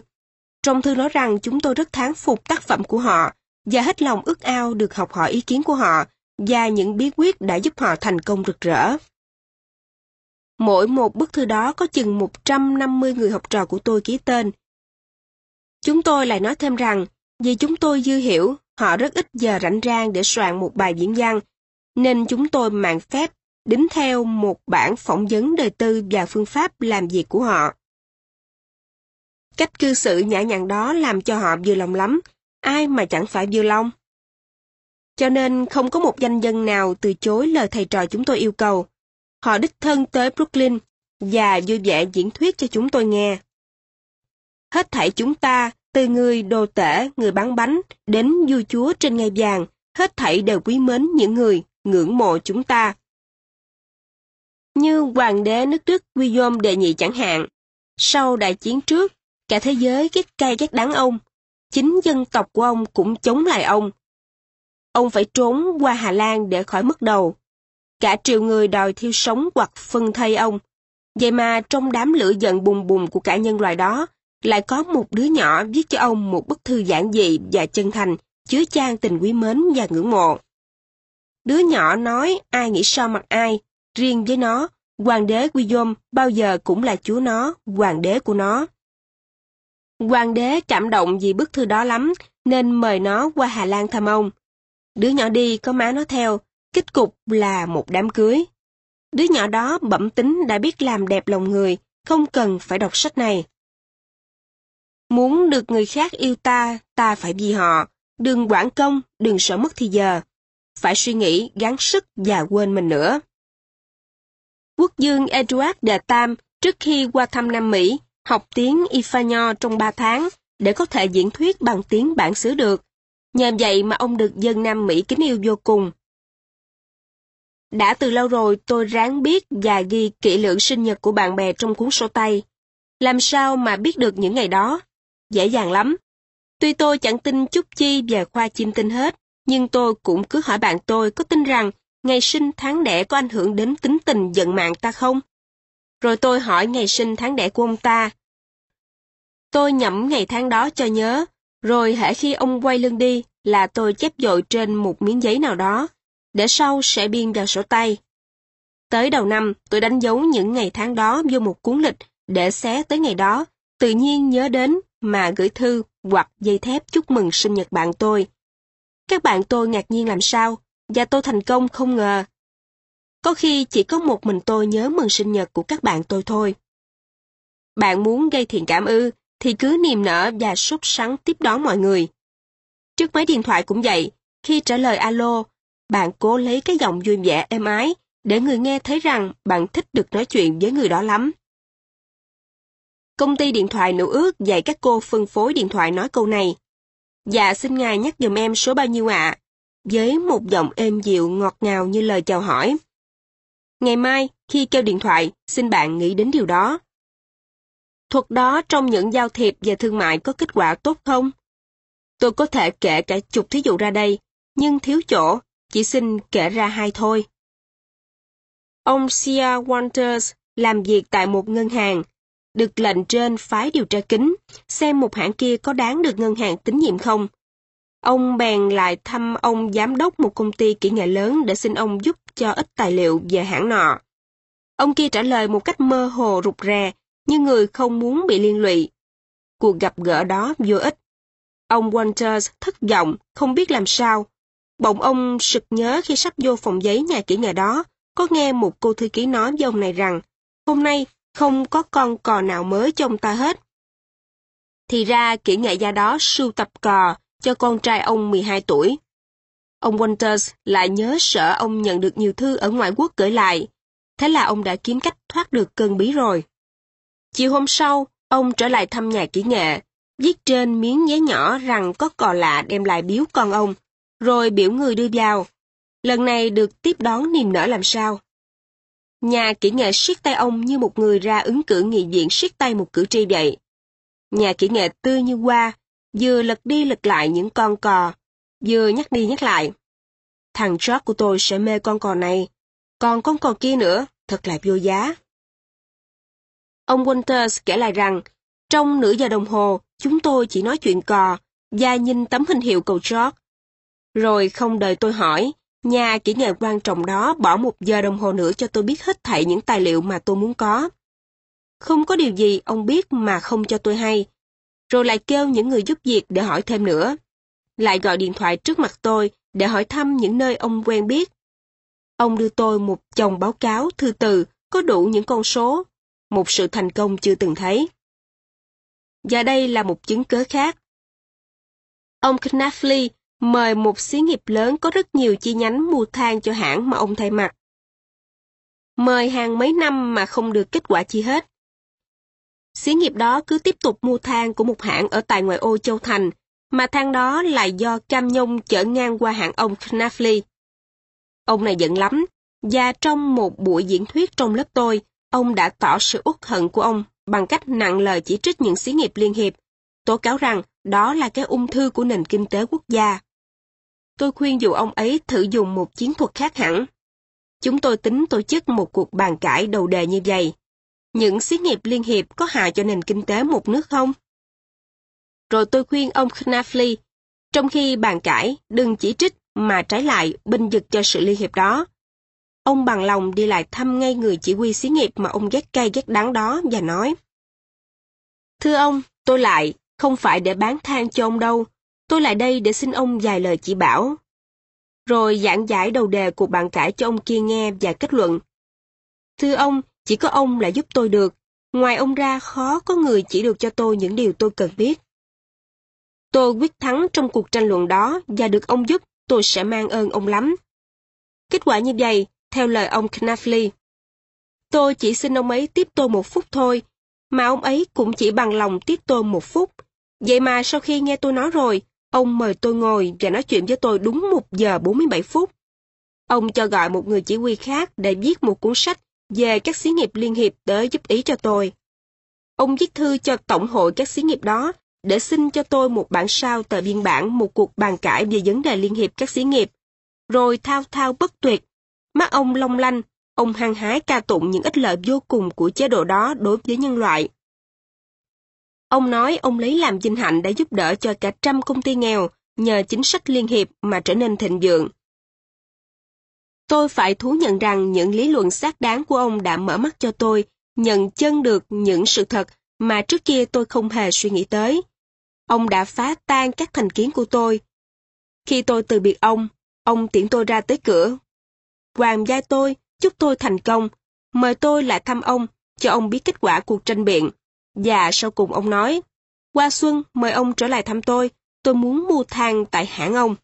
Trong thư nói rằng chúng tôi rất thán phục tác phẩm của họ và hết lòng ước ao được học hỏi ý kiến của họ và những bí quyết đã giúp họ thành công rực rỡ. Mỗi một bức thư đó có chừng 150 người học trò của tôi ký tên. Chúng tôi lại nói thêm rằng, Vì chúng tôi dư hiểu, họ rất ít giờ rảnh rang để soạn một bài diễn văn, nên chúng tôi mạng phép đính theo một bản phỏng vấn đời tư và phương pháp làm việc của họ. Cách cư xử nhã nhặn đó làm cho họ vừa lòng lắm, ai mà chẳng phải vừa lòng. Cho nên không có một danh dân nào từ chối lời thầy trò chúng tôi yêu cầu. Họ đích thân tới Brooklyn và vui vẻ diễn thuyết cho chúng tôi nghe. Hết thảy chúng ta, từ người đồ tể, người bán bánh, đến vua chúa trên ngai vàng, hết thảy đều quý mến những người ngưỡng mộ chúng ta. Như hoàng đế nước Đức Guillaume đệ nhị chẳng hạn. Sau đại chiến trước, cả thế giới ghét cay ghét đắng ông. Chính dân tộc của ông cũng chống lại ông. Ông phải trốn qua Hà Lan để khỏi mất đầu. Cả triệu người đòi thiêu sống hoặc phân thây ông. Vậy mà trong đám lửa giận bùng bùng của cả nhân loại đó, lại có một đứa nhỏ viết cho ông một bức thư giản dị và chân thành, chứa chan tình quý mến và ngưỡng mộ. Đứa nhỏ nói ai nghĩ sao mặt ai, riêng với nó, hoàng đế Guillaume bao giờ cũng là chúa nó, hoàng đế của nó. Hoàng đế cảm động vì bức thư đó lắm, nên mời nó qua Hà Lan thăm ông. Đứa nhỏ đi có má nó theo, kết cục là một đám cưới. Đứa nhỏ đó bẩm tính đã biết làm đẹp lòng người, không cần phải đọc sách này. Muốn được người khác yêu ta, ta phải vì họ. Đừng quản công, đừng sợ mất thì giờ. Phải suy nghĩ, gắng sức và quên mình nữa. Quốc dương Edward đệ Tam trước khi qua thăm Nam Mỹ, học tiếng Ifanyo trong 3 tháng để có thể diễn thuyết bằng tiếng bản xứ được. Nhờ vậy mà ông được dân Nam Mỹ kính yêu vô cùng. Đã từ lâu rồi tôi ráng biết và ghi kỹ lưỡng sinh nhật của bạn bè trong cuốn sổ tay. Làm sao mà biết được những ngày đó? Dễ dàng lắm. Tuy tôi chẳng tin chút chi về khoa chim tinh hết, nhưng tôi cũng cứ hỏi bạn tôi có tin rằng ngày sinh tháng đẻ có ảnh hưởng đến tính tình giận mạng ta không? Rồi tôi hỏi ngày sinh tháng đẻ của ông ta. Tôi nhẩm ngày tháng đó cho nhớ, rồi hễ khi ông quay lưng đi là tôi chép dội trên một miếng giấy nào đó, để sau sẽ biên vào sổ tay. Tới đầu năm, tôi đánh dấu những ngày tháng đó vô một cuốn lịch để xé tới ngày đó, tự nhiên nhớ đến mà gửi thư hoặc dây thép chúc mừng sinh nhật bạn tôi. Các bạn tôi ngạc nhiên làm sao, và tôi thành công không ngờ. Có khi chỉ có một mình tôi nhớ mừng sinh nhật của các bạn tôi thôi. Bạn muốn gây thiện cảm ư, thì cứ niềm nở và sốt sắng tiếp đón mọi người. Trước máy điện thoại cũng vậy, khi trả lời alo, bạn cố lấy cái giọng vui vẻ êm ái để người nghe thấy rằng bạn thích được nói chuyện với người đó lắm. Công ty điện thoại nữ ước dạy các cô phân phối điện thoại nói câu này. Dạ xin ngài nhắc giùm em số bao nhiêu ạ? Với một giọng êm dịu ngọt ngào như lời chào hỏi. Ngày mai, khi kêu điện thoại, xin bạn nghĩ đến điều đó. Thuật đó trong những giao thiệp về thương mại có kết quả tốt không? Tôi có thể kể cả chục thí dụ ra đây, nhưng thiếu chỗ, chỉ xin kể ra hai thôi. Ông Sia Winters làm việc tại một ngân hàng, được lệnh trên phái điều tra kính, xem một hãng kia có đáng được ngân hàng tín nhiệm không. Ông bèn lại thăm ông giám đốc một công ty kỹ nghệ lớn để xin ông giúp cho ít tài liệu về hãng nọ. Ông kia trả lời một cách mơ hồ rụt rè, như người không muốn bị liên lụy. Cuộc gặp gỡ đó vô ích. Ông Winters thất vọng, không biết làm sao. Bỗng ông sực nhớ khi sắp vô phòng giấy nhà kỹ nghệ đó, có nghe một cô thư ký nói với ông này rằng, hôm nay không có con cò nào mới cho ông ta hết. Thì ra kỹ nghệ gia đó sưu tập cò cho con trai ông 12 tuổi. Ông Winters lại nhớ sợ ông nhận được nhiều thư ở ngoại quốc gửi lại. Thế là ông đã kiếm cách thoát được cơn bí rồi. Chiều hôm sau, ông trở lại thăm nhà kỹ nghệ, viết trên miếng giấy nhỏ rằng có cò lạ đem lại biếu con ông, rồi biểu người đưa vào. Lần này được tiếp đón niềm nở làm sao. Nhà kỹ nghệ siết tay ông như một người ra ứng cử nghị viện siết tay một cử tri vậy. Nhà kỹ nghệ tươi như hoa, vừa lật đi lật lại những con cò, vừa nhắc đi nhắc lại. Thằng George của tôi sẽ mê con cò này, còn con cò kia nữa, thật là vô giá. Ông Winters kể lại rằng, trong nửa giờ đồng hồ, chúng tôi chỉ nói chuyện cò và nhìn tấm hình hiệu cầu George. Rồi không đợi tôi hỏi, nhà kỹ nghệ quan trọng đó bỏ một giờ đồng hồ nữa cho tôi biết hết thảy những tài liệu mà tôi muốn có. Không có điều gì ông biết mà không cho tôi hay, rồi lại kêu những người giúp việc để hỏi thêm nữa. lại gọi điện thoại trước mặt tôi để hỏi thăm những nơi ông quen biết. Ông đưa tôi một chồng báo cáo thư từ có đủ những con số, một sự thành công chưa từng thấy. Và đây là một chứng cớ khác. Ông Knafley mời một xí nghiệp lớn có rất nhiều chi nhánh mua than cho hãng mà ông thay mặt. Mời hàng mấy năm mà không được kết quả chi hết. Xí nghiệp đó cứ tiếp tục mua than của một hãng ở tại ngoại ô Châu Thành, mà than đó lại do cam nhông chở ngang qua hãng ông Knafly. Ông này giận lắm, và trong một buổi diễn thuyết trong lớp tôi, ông đã tỏ sự uất hận của ông bằng cách nặng lời chỉ trích những xí nghiệp liên hiệp, tố cáo rằng đó là cái ung thư của nền kinh tế quốc gia. Tôi khuyên dù ông ấy thử dùng một chiến thuật khác hẳn. Chúng tôi tính tổ chức một cuộc bàn cãi đầu đề như vậy. Những xí nghiệp liên hiệp có hại cho nền kinh tế một nước không? Rồi tôi khuyên ông Knafley, trong khi bàn cãi, đừng chỉ trích mà trái lại binh vực cho sự liên hiệp đó. Ông bằng lòng đi lại thăm ngay người chỉ huy xí nghiệp mà ông ghét cay ghét đắng đó và nói. Thưa ông, tôi lại, không phải để bán than cho ông đâu, tôi lại đây để xin ông vài lời chỉ bảo. Rồi giảng giải đầu đề cuộc bàn cãi cho ông kia nghe và kết luận. Thưa ông, chỉ có ông là giúp tôi được, ngoài ông ra khó có người chỉ được cho tôi những điều tôi cần biết. Tôi quyết thắng trong cuộc tranh luận đó và được ông giúp, tôi sẽ mang ơn ông lắm. Kết quả như vậy, theo lời ông Knafley. Tôi chỉ xin ông ấy tiếp tôi một phút thôi, mà ông ấy cũng chỉ bằng lòng tiếp tôi một phút. Vậy mà sau khi nghe tôi nói rồi, ông mời tôi ngồi và nói chuyện với tôi đúng một giờ 47 phút. Ông cho gọi một người chỉ huy khác để viết một cuốn sách về các xí nghiệp liên hiệp tới giúp ý cho tôi. Ông viết thư cho Tổng hội các xí nghiệp đó để xin cho tôi một bản sao tờ biên bản một cuộc bàn cãi về vấn đề liên hiệp các xí nghiệp. Rồi thao thao bất tuyệt, mắt ông long lanh, ông hăng hái ca tụng những ích lợi vô cùng của chế độ đó đối với nhân loại. Ông nói ông lấy làm vinh hạnh đã giúp đỡ cho cả trăm công ty nghèo nhờ chính sách liên hiệp mà trở nên thịnh vượng. Tôi phải thú nhận rằng những lý luận xác đáng của ông đã mở mắt cho tôi nhận chân được những sự thật mà trước kia tôi không hề suy nghĩ tới. Ông đã phá tan các thành kiến của tôi. Khi tôi từ biệt ông, ông tiễn tôi ra tới cửa. Hoàng gia tôi, chúc tôi thành công, mời tôi lại thăm ông, cho ông biết kết quả cuộc tranh biện. Và sau cùng ông nói, qua xuân mời ông trở lại thăm tôi, tôi muốn mua than tại hãng ông.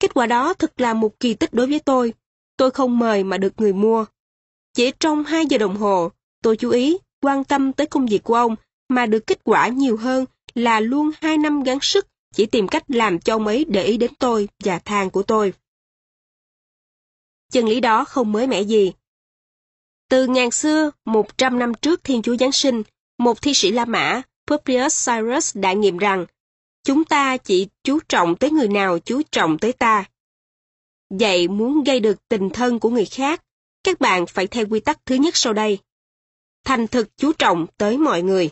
Kết quả đó thật là một kỳ tích đối với tôi. Tôi không mời mà được người mua. Chỉ trong 2 giờ đồng hồ, tôi chú ý, quan tâm tới công việc của ông mà được kết quả nhiều hơn là luôn hai năm gắng sức chỉ tìm cách làm cho ông ấy để ý đến tôi và than của tôi. Chân lý đó không mới mẻ gì. Từ ngàn xưa, 100 năm trước Thiên Chúa Giáng sinh, một thi sĩ La Mã, Publius Cyrus đã nghiệm rằng chúng ta chỉ chú trọng tới người nào chú trọng tới ta. Vậy muốn gây được tình thân của người khác, các bạn phải theo quy tắc thứ nhất sau đây. Thành thực chú trọng tới mọi người.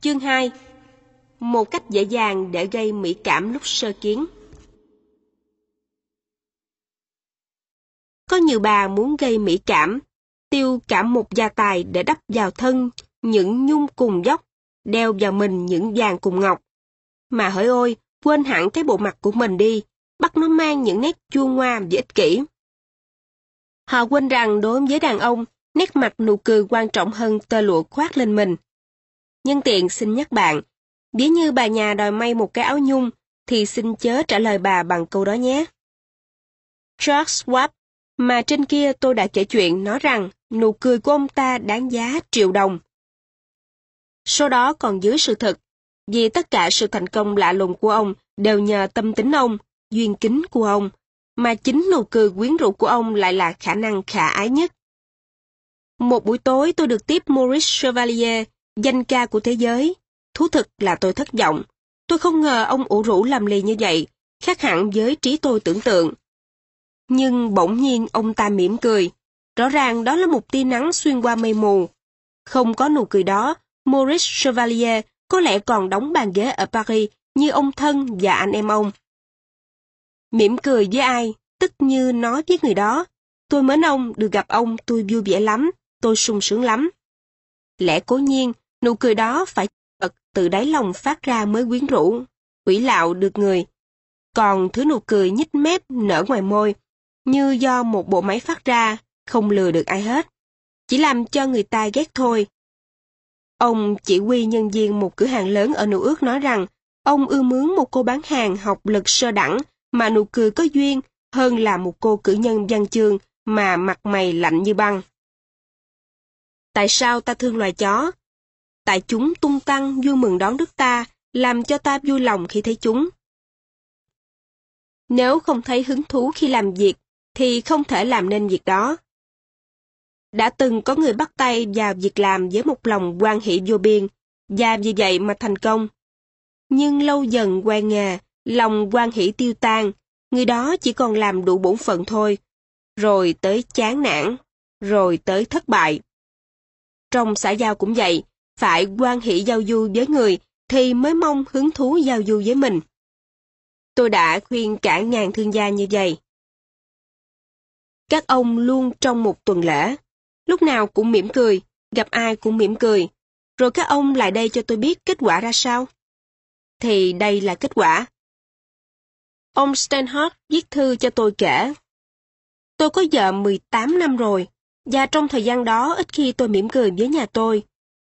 Chương 2 Một cách dễ dàng để gây mỹ cảm lúc sơ kiến Có nhiều bà muốn gây mỹ cảm, tiêu cả một gia tài để đắp vào thân những nhung cùng dốc, đeo vào mình những vàng cùng ngọc. Mà hỡi ôi, quên hẳn cái bộ mặt của mình đi, bắt nó mang những nét chua ngoa và ích kỷ. Họ quên rằng đối với đàn ông, nét mặt nụ cười quan trọng hơn tơ lụa khoác lên mình. Nhân tiện xin nhắc bạn, nếu như bà nhà đòi may một cái áo nhung, thì xin chớ trả lời bà bằng câu đó nhé. George Schwab, mà trên kia tôi đã kể chuyện nói rằng nụ cười của ông ta đáng giá triệu đồng. Số đó còn dưới sự thật, vì tất cả sự thành công lạ lùng của ông đều nhờ tâm tính ông, duyên kính của ông, mà chính nụ cười quyến rũ của ông lại là khả năng khả ái nhất. Một buổi tối tôi được tiếp Maurice Chevalier, danh ca của thế giới. Thú thực là tôi thất vọng. Tôi không ngờ ông ủ rũ làm lì như vậy, khác hẳn với trí tôi tưởng tượng. Nhưng bỗng nhiên ông ta mỉm cười. Rõ ràng đó là một tia nắng xuyên qua mây mù. Không có nụ cười đó, Maurice Chevalier có lẽ còn đóng bàn ghế ở Paris như ông thân và anh em ông. Mỉm cười với ai, tức như nói với người đó. Tôi mến ông, được gặp ông, tôi vui vẻ lắm, tôi sung sướng lắm. Lẽ cố nhiên, Nụ cười đó phải bật từ đáy lòng phát ra mới quyến rũ, quỷ lạo được người. Còn thứ nụ cười nhích mép nở ngoài môi, như do một bộ máy phát ra, không lừa được ai hết. Chỉ làm cho người ta ghét thôi. Ông chỉ huy nhân viên một cửa hàng lớn ở Nữ ước nói rằng ông ưa mướn một cô bán hàng học lực sơ đẳng mà nụ cười có duyên hơn là một cô cử nhân văn chương mà mặt mày lạnh như băng. Tại sao ta thương loài chó? Tại chúng tung tăng vui mừng đón đức ta, làm cho ta vui lòng khi thấy chúng. Nếu không thấy hứng thú khi làm việc, thì không thể làm nên việc đó. Đã từng có người bắt tay vào việc làm với một lòng quan hệ vô biên, và vì vậy mà thành công. Nhưng lâu dần quen nghề, lòng quan hỷ tiêu tan, người đó chỉ còn làm đủ bổn phận thôi, rồi tới chán nản, rồi tới thất bại. Trong xã giao cũng vậy, phải quan hỷ giao du với người thì mới mong hứng thú giao du với mình. Tôi đã khuyên cả ngàn thương gia như vậy. Các ông luôn trong một tuần lễ, lúc nào cũng mỉm cười, gặp ai cũng mỉm cười, rồi các ông lại đây cho tôi biết kết quả ra sao. Thì đây là kết quả. Ông Stanhope viết thư cho tôi kể. Tôi có vợ 18 năm rồi, và trong thời gian đó ít khi tôi mỉm cười với nhà tôi.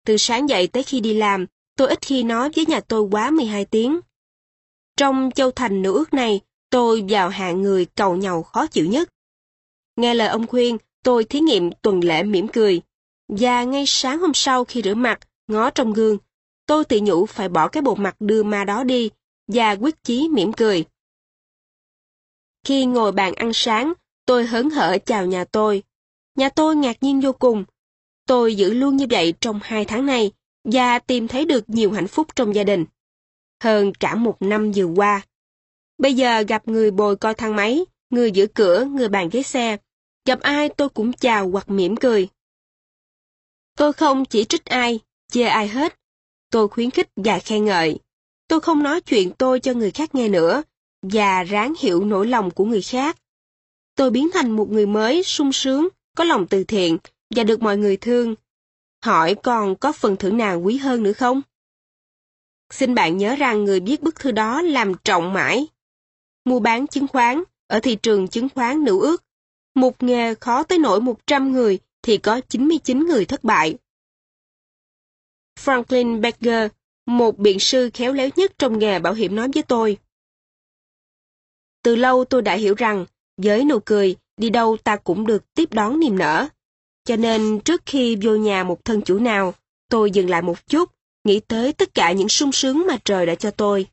Từ sáng dậy tới khi đi làm, tôi ít khi nói với nhà tôi quá 12 tiếng. Trong châu thành nữ ước này, tôi vào hạng người cầu nhau khó chịu nhất. Nghe lời ông khuyên, tôi thí nghiệm tuần lễ mỉm cười. Và ngay sáng hôm sau khi rửa mặt, ngó trong gương, tôi tự nhủ phải bỏ cái bộ mặt đưa ma đó đi và quyết chí mỉm cười. Khi ngồi bàn ăn sáng, tôi hớn hở chào nhà tôi. Nhà tôi ngạc nhiên vô cùng. Tôi giữ luôn như vậy trong hai tháng này và tìm thấy được nhiều hạnh phúc trong gia đình. Hơn cả một năm vừa qua. Bây giờ gặp người bồi coi thang máy, người giữ cửa, người bàn ghế xe. Gặp ai tôi cũng chào hoặc mỉm cười. Tôi không chỉ trích ai, chê ai hết. Tôi khuyến khích và khen ngợi. Tôi không nói chuyện tôi cho người khác nghe nữa, và ráng hiểu nỗi lòng của người khác. Tôi biến thành một người mới, sung sướng, có lòng từ thiện và được mọi người thương. Hỏi còn có phần thưởng nào quý hơn nữa không? Xin bạn nhớ rằng người viết bức thư đó làm trọng mãi. Mua bán chứng khoán, ở thị trường chứng khoán nữ ước, một nghề khó tới nổi 100 người thì có 99 người thất bại. Franklin Becker, một biện sư khéo léo nhất trong nghề bảo hiểm nói với tôi. Từ lâu tôi đã hiểu rằng, với nụ cười, đi đâu ta cũng được tiếp đón niềm nở. Cho nên trước khi vô nhà một thân chủ nào, tôi dừng lại một chút, nghĩ tới tất cả những sung sướng mà trời đã cho tôi.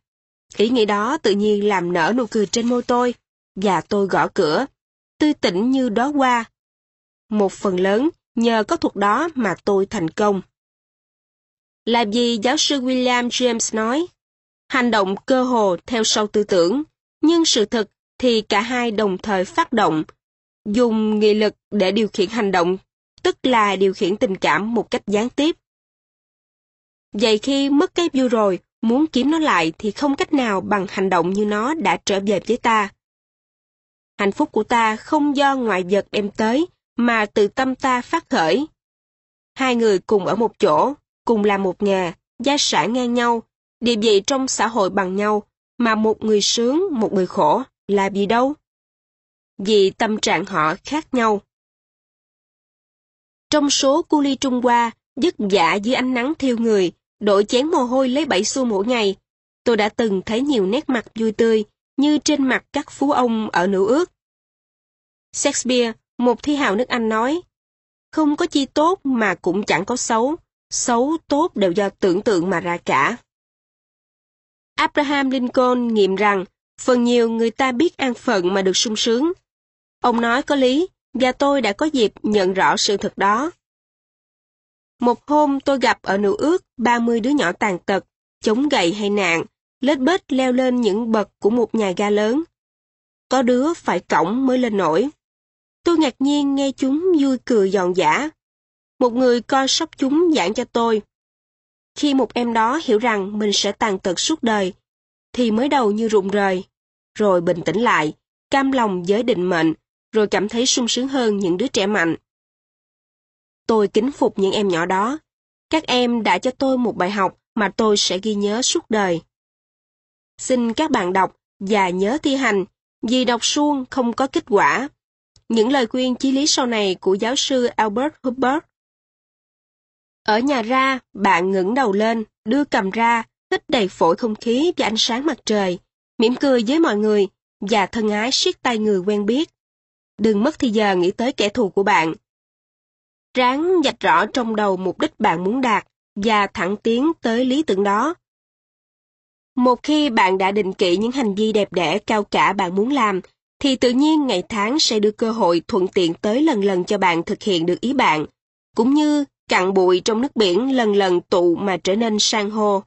Ý nghĩ đó tự nhiên làm nở nụ cười trên môi tôi, và tôi gõ cửa, tươi tỉnh như đó qua. Một phần lớn, nhờ có thuật đó mà tôi thành công. Là gì giáo sư William James nói? Hành động cơ hồ theo sau tư tưởng, nhưng sự thật thì cả hai đồng thời phát động, dùng nghị lực để điều khiển hành động, tức là điều khiển tình cảm một cách gián tiếp. Vậy khi mất cái view rồi, muốn kiếm nó lại thì không cách nào bằng hành động như nó đã trở về với ta. Hạnh phúc của ta không do ngoại vật đem tới, mà từ tâm ta phát khởi. Hai người cùng ở một chỗ, cùng làm một nhà, gia sản ngang nhau, địa vị trong xã hội bằng nhau, mà một người sướng, một người khổ, là vì đâu? Vì tâm trạng họ khác nhau. Trong số cu ly Trung Hoa, dứt dạ dưới ánh nắng thiêu người, đội chén mồ hôi lấy bảy xu mỗi ngày, tôi đã từng thấy nhiều nét mặt vui tươi, như trên mặt các phú ông ở nữ ước. Shakespeare, một thi hào nước Anh nói, không có chi tốt mà cũng chẳng có xấu, xấu tốt đều do tưởng tượng mà ra cả. Abraham Lincoln nghiệm rằng, phần nhiều người ta biết an phận mà được sung sướng. Ông nói có lý, và tôi đã có dịp nhận rõ sự thật đó. Một hôm tôi gặp ở nữ ước 30 đứa nhỏ tàn tật, chống gậy hay nạn, lết bết leo lên những bậc của một nhà ga lớn. Có đứa phải cổng mới lên nổi. Tôi ngạc nhiên nghe chúng vui cười giòn giả. Một người coi sóc chúng giảng cho tôi. Khi một em đó hiểu rằng mình sẽ tàn tật suốt đời, thì mới đầu như rụng rời, rồi bình tĩnh lại, cam lòng với định mệnh, rồi cảm thấy sung sướng hơn những đứa trẻ mạnh. Tôi kính phục những em nhỏ đó, Các em đã cho tôi một bài học mà tôi sẽ ghi nhớ suốt đời. Xin các bạn đọc và nhớ thi hành, vì đọc suông không có kết quả. Những lời khuyên chí lý sau này của giáo sư Albert Hubbard. Ở nhà ra, bạn ngẩng đầu lên, đưa cầm ra, hít đầy phổi không khí và ánh sáng mặt trời, mỉm cười với mọi người và thân ái siết tay người quen biết. Đừng mất thời giờ nghĩ tới kẻ thù của bạn. Ráng dạch rõ trong đầu mục đích bạn muốn đạt và thẳng tiến tới lý tưởng đó. Một khi bạn đã định kỵ những hành vi đẹp đẽ cao cả bạn muốn làm, thì tự nhiên ngày tháng sẽ đưa cơ hội thuận tiện tới lần lần cho bạn thực hiện được ý bạn, cũng như cặn bụi trong nước biển lần lần tụ mà trở nên san hô.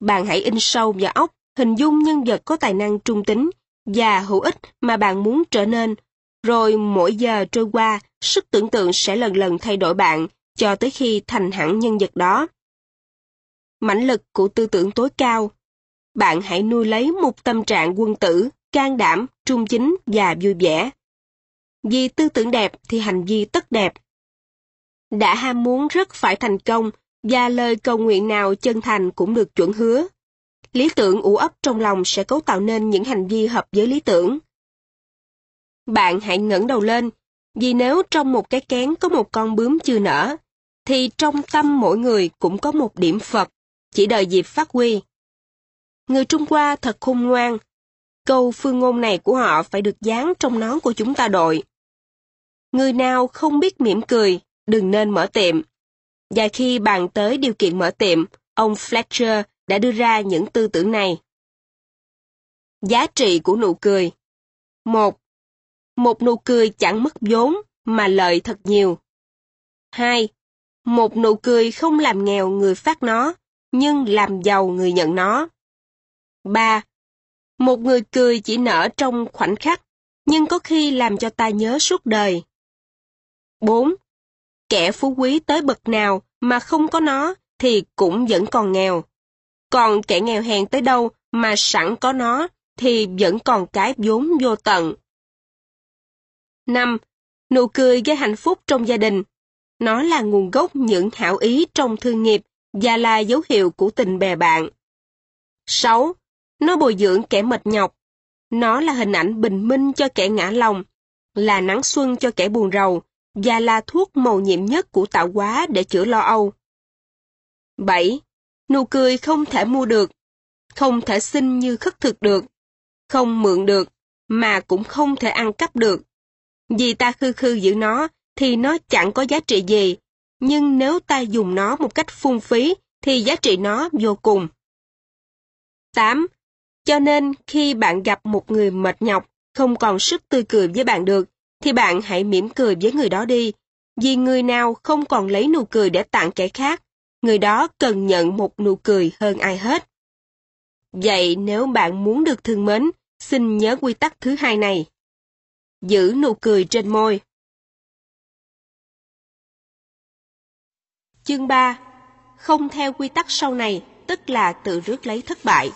Bạn hãy in sâu vào óc, hình dung nhân vật có tài năng trung tính và hữu ích mà bạn muốn trở nên, rồi mỗi giờ trôi qua, sức tưởng tượng sẽ lần lần thay đổi bạn, cho tới khi thành hẳn nhân vật đó. Mãnh lực của tư tưởng tối cao. Bạn hãy nuôi lấy một tâm trạng quân tử, can đảm, trung chính và vui vẻ. Vì tư tưởng đẹp thì hành vi tất đẹp. Đã ham muốn rất phải thành công, và lời cầu nguyện nào chân thành cũng được chuẩn hứa. Lý tưởng ủ ấp trong lòng sẽ cấu tạo nên những hành vi hợp với lý tưởng. Bạn hãy ngẩng đầu lên, vì nếu trong một cái kén có một con bướm chưa nở, thì trong tâm mỗi người cũng có một điểm Phật, chỉ đợi dịp phát huy. Người Trung Hoa thật khôn ngoan. Câu phương ngôn này của họ phải được dán trong nón của chúng ta đội. Người nào không biết mỉm cười, đừng nên mở tiệm. Và khi bàn tới điều kiện mở tiệm, ông Fletcher đã đưa ra những tư tưởng này. Giá trị của nụ cười một Một nụ cười chẳng mất vốn, mà lợi thật nhiều. 2. Một nụ cười không làm nghèo người phát nó, nhưng làm giàu người nhận nó. 3. Một người cười chỉ nở trong khoảnh khắc, nhưng có khi làm cho ta nhớ suốt đời. 4. Kẻ phú quý tới bậc nào mà không có nó thì cũng vẫn còn nghèo. Còn kẻ nghèo hèn tới đâu mà sẵn có nó thì vẫn còn cái vốn vô tận. 5. Nụ cười gây hạnh phúc trong gia đình. Nó là nguồn gốc những hảo ý trong thương nghiệp và là dấu hiệu của tình bè bạn. 6. Nó bồi dưỡng kẻ mệt nhọc. Nó là hình ảnh bình minh cho kẻ ngã lòng, là nắng xuân cho kẻ buồn rầu, và là thuốc màu nhiệm nhất của tạo hóa để chữa lo âu. 7. Nụ cười không thể mua được, không thể xin như khất thực được, không mượn được, mà cũng không thể ăn cắp được. Vì ta khư khư giữ nó, thì nó chẳng có giá trị gì, nhưng nếu ta dùng nó một cách phung phí, thì giá trị nó vô cùng. 8. Cho nên khi bạn gặp một người mệt nhọc, không còn sức tươi cười với bạn được, thì bạn hãy mỉm cười với người đó đi. Vì người nào không còn lấy nụ cười để tặng kẻ khác, người đó cần nhận một nụ cười hơn ai hết. Vậy nếu bạn muốn được thương mến, xin nhớ quy tắc thứ hai này. Giữ nụ cười trên môi. Chương 3. Không theo quy tắc sau này, tức là tự rước lấy thất bại.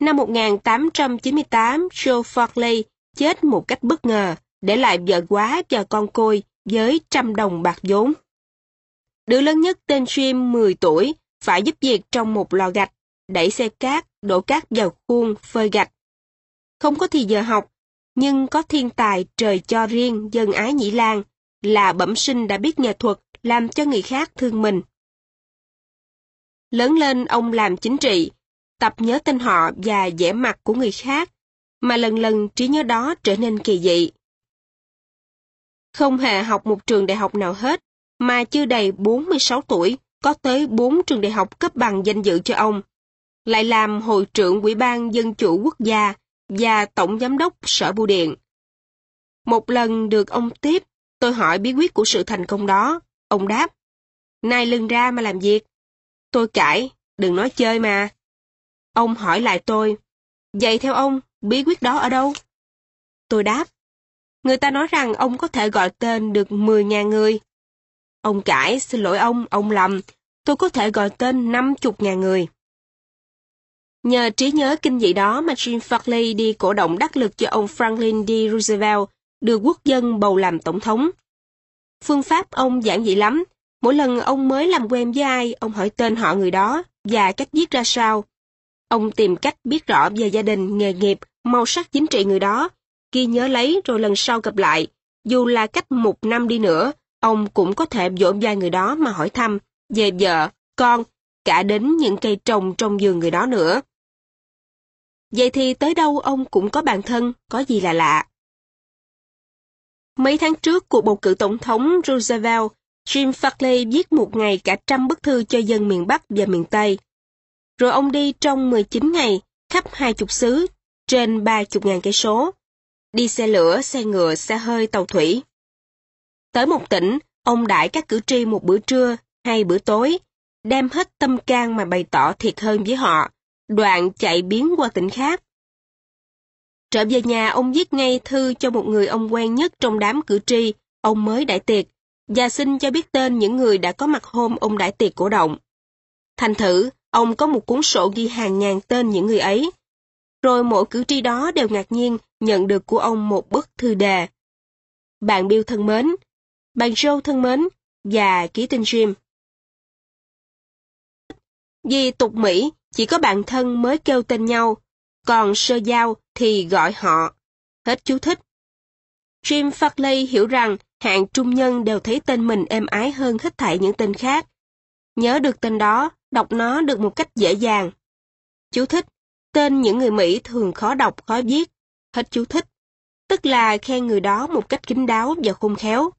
Năm 1898, Joe Farley chết một cách bất ngờ, để lại vợ quá và con côi với trăm đồng bạc vốn. Đứa lớn nhất tên Jim 10 tuổi, phải giúp việc trong một lò gạch, đẩy xe cát, đổ cát vào khuôn, phơi gạch. Không có thì giờ học, nhưng có thiên tài trời cho riêng dân ái nhĩ lan, là bẩm sinh đã biết nghệ thuật làm cho người khác thương mình. Lớn lên ông làm chính trị, tập nhớ tên họ và vẻ mặt của người khác, mà lần lần trí nhớ đó trở nên kỳ dị. Không hề học một trường đại học nào hết, mà chưa đầy 46 tuổi, có tới 4 trường đại học cấp bằng danh dự cho ông. Lại làm hội trưởng Ủy ban Dân chủ Quốc gia và tổng giám đốc Sở Bưu điện. Một lần được ông tiếp, tôi hỏi bí quyết của sự thành công đó. Ông đáp, nay lưng ra mà làm việc. Tôi cãi, đừng nói chơi mà. Ông hỏi lại tôi, vậy theo ông, bí quyết đó ở đâu? Tôi đáp, người ta nói rằng ông có thể gọi tên được 10.000 người. Ông cãi, xin lỗi ông, ông lầm, tôi có thể gọi tên 50.000 người. Nhờ trí nhớ kinh dị đó mà Jim Farley đi cổ động đắc lực cho ông Franklin D. Roosevelt đưa quốc dân bầu làm tổng thống. Phương pháp ông giản dị lắm. Mỗi lần ông mới làm quen với ai, ông hỏi tên họ người đó và cách viết ra sao. Ông tìm cách biết rõ về gia đình, nghề nghiệp, màu sắc chính trị người đó, ghi nhớ lấy rồi lần sau gặp lại. Dù là cách một năm đi nữa, ông cũng có thể dỗ vai người đó mà hỏi thăm về vợ, con, cả đến những cây trồng trong vườn người đó nữa. Vậy thì tới đâu ông cũng có bạn thân, có gì là lạ. Mấy tháng trước cuộc bầu cử tổng thống Roosevelt, Jim Farley viết một ngày cả trăm bức thư cho dân miền Bắc và miền Tây. Rồi ông đi trong 19 ngày, khắp hai chục xứ, trên ba chục ngàn cây số. Đi xe lửa, xe ngựa, xe hơi, tàu thủy. Tới một tỉnh, ông đãi các cử tri một bữa trưa hay bữa tối, đem hết tâm can mà bày tỏ thiệt hơn với họ, đoạn chạy biến qua tỉnh khác. Trở về nhà, ông viết ngay thư cho một người ông quen nhất trong đám cử tri, ông mới đại tiệc, và xin cho biết tên những người đã có mặt hôm ông đại tiệc cổ động. Thành thử, ông có một cuốn sổ ghi hàng ngàn tên những người ấy. Rồi mỗi cử tri đó đều ngạc nhiên nhận được của ông một bức thư đề. Bạn Bill thân mến, bạn Joe thân mến, và ký tên Jim. Vì tục Mỹ, chỉ có bạn thân mới kêu tên nhau, còn sơ giao thì gọi họ. Hết chú thích. Jim Farley hiểu rằng hạng trung nhân đều thấy tên mình êm ái hơn hết thảy những tên khác. Nhớ được tên đó, đọc nó được một cách dễ dàng. Chú thích. Tên những người Mỹ thường khó đọc, khó viết. Hết chú thích. Tức là khen người đó một cách kín đáo và khôn khéo.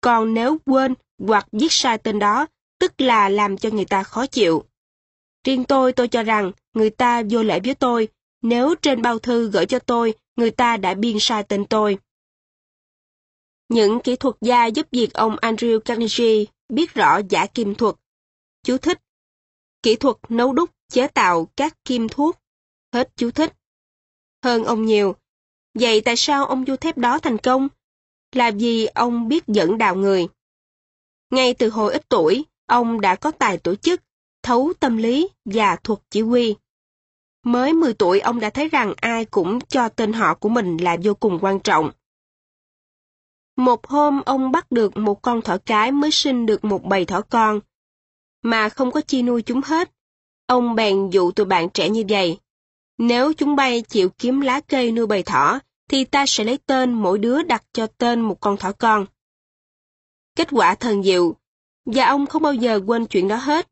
Còn nếu quên hoặc viết sai tên đó, tức là làm cho người ta khó chịu. Riêng tôi tôi cho rằng người ta vô lễ với tôi nếu trên bao thư gửi cho tôi người ta đã biên sai tên tôi. Những kỹ thuật gia giúp việc ông Andrew Carnegie biết rõ giả kim thuật. Chú thích. Kỹ thuật nấu đúc, chế tạo các kim thuốc. Hết chú thích. Hơn ông nhiều. Vậy tại sao ông du thép đó thành công? Là vì ông biết dẫn đạo người. Ngay từ hồi ít tuổi, ông đã có tài tổ chức, thấu tâm lý và thuật chỉ huy. Mới 10 tuổi ông đã thấy rằng ai cũng cho tên họ của mình là vô cùng quan trọng. Một hôm ông bắt được một con thỏ cái mới sinh được một bầy thỏ con, mà không có chi nuôi chúng hết. Ông bèn dụ tụi bạn trẻ như vậy. Nếu chúng bay chịu kiếm lá cây nuôi bầy thỏ, thì ta sẽ lấy tên mỗi đứa đặt cho tên một con thỏ con. Kết quả thần diệu, và ông không bao giờ quên chuyện đó hết.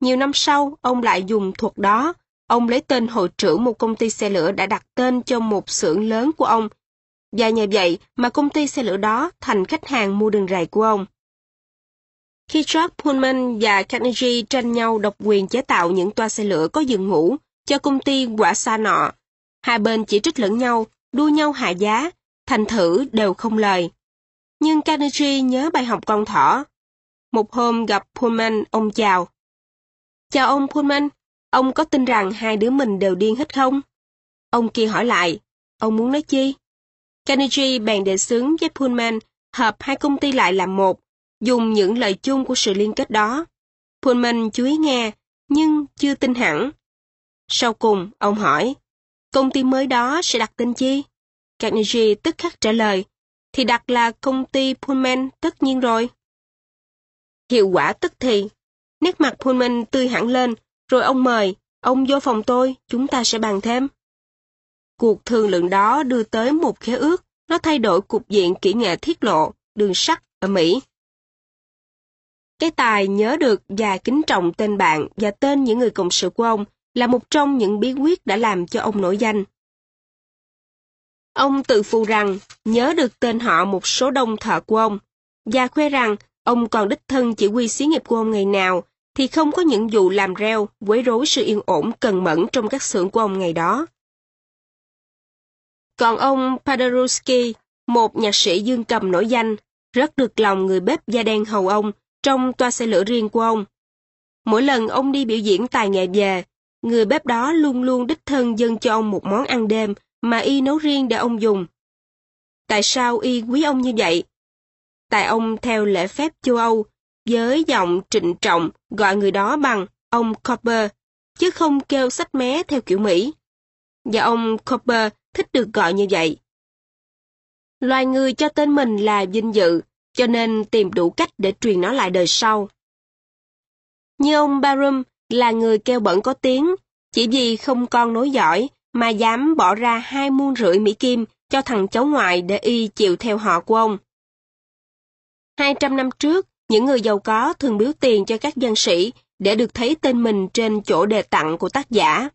Nhiều năm sau, ông lại dùng thuật đó. Ông lấy tên hội trưởng một công ty xe lửa đã đặt tên cho một xưởng lớn của ông. Và nhờ vậy mà công ty xe lửa đó thành khách hàng mua đường rày của ông. Khi Jack Pullman và Carnegie tranh nhau độc quyền chế tạo những toa xe lửa có giường ngủ cho công ty quả xa nọ, hai bên chỉ trích lẫn nhau, đua nhau hạ giá, thành thử đều không lời. Nhưng Carnegie nhớ bài học con thỏ. Một hôm gặp Pullman, ông chào. Chào ông Pullman, ông có tin rằng hai đứa mình đều điên hết không? Ông kia hỏi lại, ông muốn nói chi? Carnegie bèn đề xướng với Pullman hợp hai công ty lại làm một, dùng những lời chung của sự liên kết đó. Pullman chú ý nghe, nhưng chưa tin hẳn. Sau cùng, ông hỏi, công ty mới đó sẽ đặt tên chi? Carnegie tức khắc trả lời, thì đặt là công ty Pullman tất nhiên rồi. Hiệu quả tức thì, Nét mặt Pullman tươi hẳn lên, rồi ông mời, ông vô phòng tôi, chúng ta sẽ bàn thêm. Cuộc thương lượng đó đưa tới một khế ước, nó thay đổi cục diện kỹ nghệ thiết lộ, đường sắt ở Mỹ. Cái tài nhớ được và kính trọng tên bạn và tên những người cộng sự của ông là một trong những bí quyết đã làm cho ông nổi danh. Ông tự phụ rằng nhớ được tên họ một số đông thợ của ông và khoe rằng ông còn đích thân chỉ huy xí nghiệp của ông ngày nào thì không có những vụ làm reo, quấy rối sự yên ổn cần mẫn trong các xưởng của ông ngày đó. Còn ông Paderewski, một nhạc sĩ dương cầm nổi danh, rất được lòng người bếp da đen hầu ông trong toa xe lửa riêng của ông. Mỗi lần ông đi biểu diễn tài nghệ về, người bếp đó luôn luôn đích thân dâng cho ông một món ăn đêm mà y nấu riêng để ông dùng. Tại sao y quý ông như vậy? Tại ông theo lễ phép châu Âu, với giọng trịnh trọng gọi người đó bằng ông Copper, chứ không kêu sách mé theo kiểu Mỹ. Và ông Copper thích được gọi như vậy. Loài người cho tên mình là vinh dự, cho nên tìm đủ cách để truyền nó lại đời sau. Như ông Barum là người kêu bẩn có tiếng, chỉ vì không con nối giỏi mà dám bỏ ra hai muôn rưỡi Mỹ Kim cho thằng cháu ngoại để y chịu theo họ của ông. 200 năm trước, những người giàu có thường biếu tiền cho các dân sĩ để được thấy tên mình trên chỗ đề tặng của tác giả.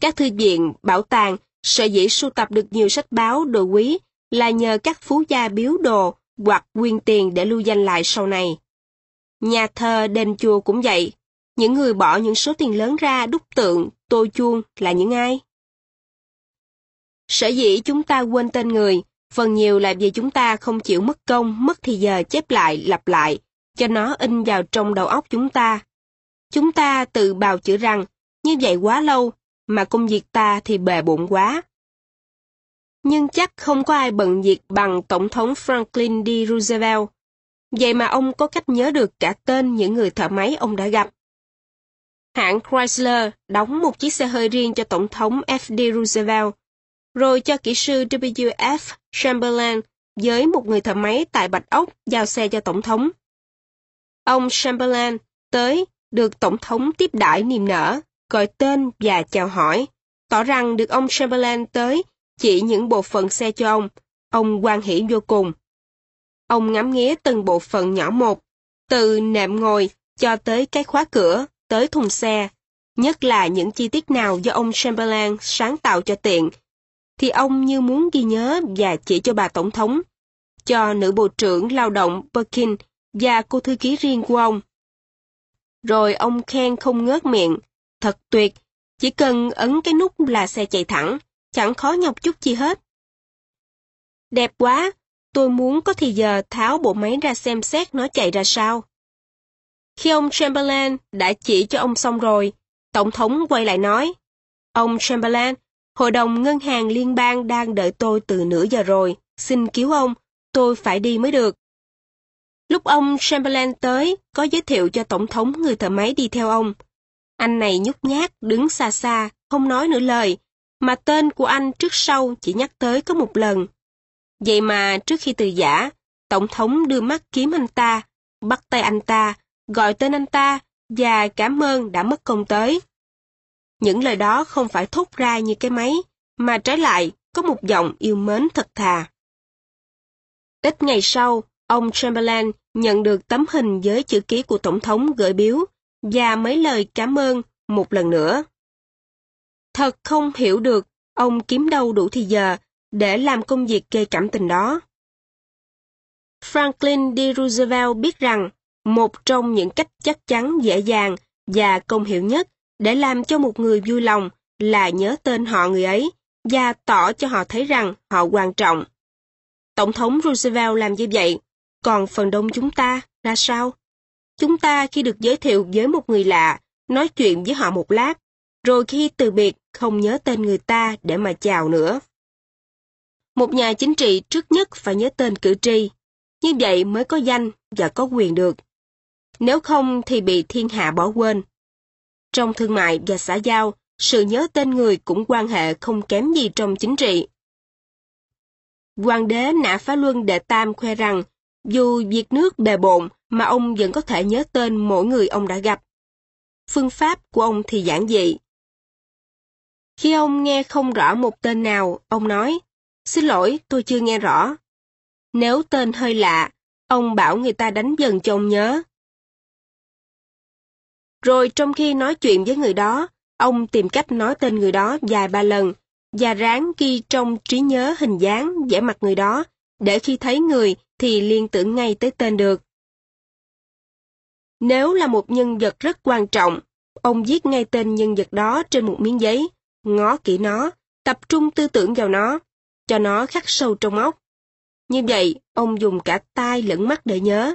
Các thư viện, bảo tàng, sở dĩ sưu tập được nhiều sách báo đồ quý là nhờ các phú gia biếu đồ hoặc quyên tiền để lưu danh lại sau này. Nhà thờ, đền chùa cũng vậy. Những người bỏ những số tiền lớn ra đúc tượng, tô chuông là những ai? Sở dĩ chúng ta quên tên người, phần nhiều là vì chúng ta không chịu mất công, mất thì giờ chép lại, lặp lại, cho nó in vào trong đầu óc chúng ta. Chúng ta tự bào chữa rằng, như vậy quá lâu, mà công việc ta thì bề bộn quá. Nhưng chắc không có ai bận việc bằng Tổng thống Franklin D. Roosevelt. Vậy mà ông có cách nhớ được cả tên những người thợ máy ông đã gặp. Hãng Chrysler đóng một chiếc xe hơi riêng cho Tổng thống F.D. Roosevelt, rồi cho kỹ sư W.F. Chamberlain với một người thợ máy tại Bạch Ốc giao xe cho Tổng thống. Ông Chamberlain tới được Tổng thống tiếp đãi niềm nở, gọi tên và chào hỏi, tỏ rằng được ông Chamberlain tới chỉ những bộ phận xe cho ông, ông quan hỷ vô cùng. Ông ngắm nghía từng bộ phận nhỏ một, từ nệm ngồi cho tới cái khóa cửa, tới thùng xe, nhất là những chi tiết nào do ông Chamberlain sáng tạo cho tiện, thì ông như muốn ghi nhớ và chỉ cho bà Tổng thống, cho nữ bộ trưởng lao động Perkin và cô thư ký riêng của ông. Rồi ông khen không ngớt miệng, thật tuyệt, chỉ cần ấn cái nút là xe chạy thẳng, chẳng khó nhọc chút chi hết. Đẹp quá, tôi muốn có thì giờ tháo bộ máy ra xem xét nó chạy ra sao. Khi ông Chamberlain đã chỉ cho ông xong rồi, Tổng thống quay lại nói, Ông Chamberlain, Hội đồng Ngân hàng Liên bang đang đợi tôi từ nửa giờ rồi, xin cứu ông, tôi phải đi mới được. Lúc ông Chamberlain tới, có giới thiệu cho Tổng thống người thợ máy đi theo ông. Anh này nhút nhát, đứng xa xa, không nói nửa lời, mà tên của anh trước sau chỉ nhắc tới có một lần. Vậy mà trước khi từ giả, Tổng thống đưa mắt kiếm anh ta, bắt tay anh ta, gọi tên anh ta và cảm ơn đã mất công tới. Những lời đó không phải thốt ra như cái máy, mà trái lại có một giọng yêu mến thật thà. Ít ngày sau, ông Chamberlain nhận được tấm hình với chữ ký của Tổng thống gửi biếu và mấy lời cảm ơn một lần nữa. Thật không hiểu được ông kiếm đâu đủ thì giờ để làm công việc gây cảm tình đó. Franklin D. Roosevelt biết rằng một trong những cách chắc chắn dễ dàng và công hiệu nhất để làm cho một người vui lòng là nhớ tên họ người ấy và tỏ cho họ thấy rằng họ quan trọng. Tổng thống Roosevelt làm như vậy, còn phần đông chúng ta ra sao? Chúng ta khi được giới thiệu với một người lạ, nói chuyện với họ một lát, rồi khi từ biệt không nhớ tên người ta để mà chào nữa. Một nhà chính trị trước nhất phải nhớ tên cử tri, như vậy mới có danh và có quyền được. Nếu không thì bị thiên hạ bỏ quên. Trong thương mại và xã giao, sự nhớ tên người cũng quan hệ không kém gì trong chính trị. Hoàng đế Nã Phá Luân Đệ Tam khoe rằng, dù việc nước bề bộn mà ông vẫn có thể nhớ tên mỗi người ông đã gặp. Phương pháp của ông thì giản dị. Khi ông nghe không rõ một tên nào, ông nói, xin lỗi, tôi chưa nghe rõ. Nếu tên hơi lạ, ông bảo người ta đánh dần cho ông nhớ. Rồi trong khi nói chuyện với người đó, ông tìm cách nói tên người đó vài ba lần, và ráng ghi trong trí nhớ hình dáng, vẻ mặt người đó, để khi thấy người thì liên tưởng ngay tới tên được. Nếu là một nhân vật rất quan trọng, ông viết ngay tên nhân vật đó trên một miếng giấy, ngó kỹ nó, tập trung tư tưởng vào nó, cho nó khắc sâu trong óc. Như vậy, ông dùng cả tai lẫn mắt để nhớ.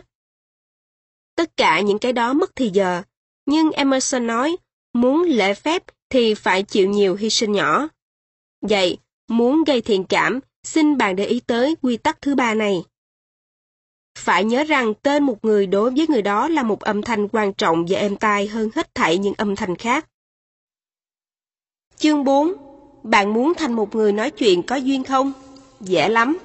Tất cả những cái đó mất thì giờ, nhưng Emerson nói, muốn lễ phép thì phải chịu nhiều hy sinh nhỏ. Vậy, muốn gây thiện cảm, xin bạn để ý tới quy tắc thứ ba này. Phải nhớ rằng tên một người đối với người đó là một âm thanh quan trọng và êm tai hơn hết thảy những âm thanh khác. Chương 4 Bạn muốn thành một người nói chuyện có duyên không? Dễ lắm.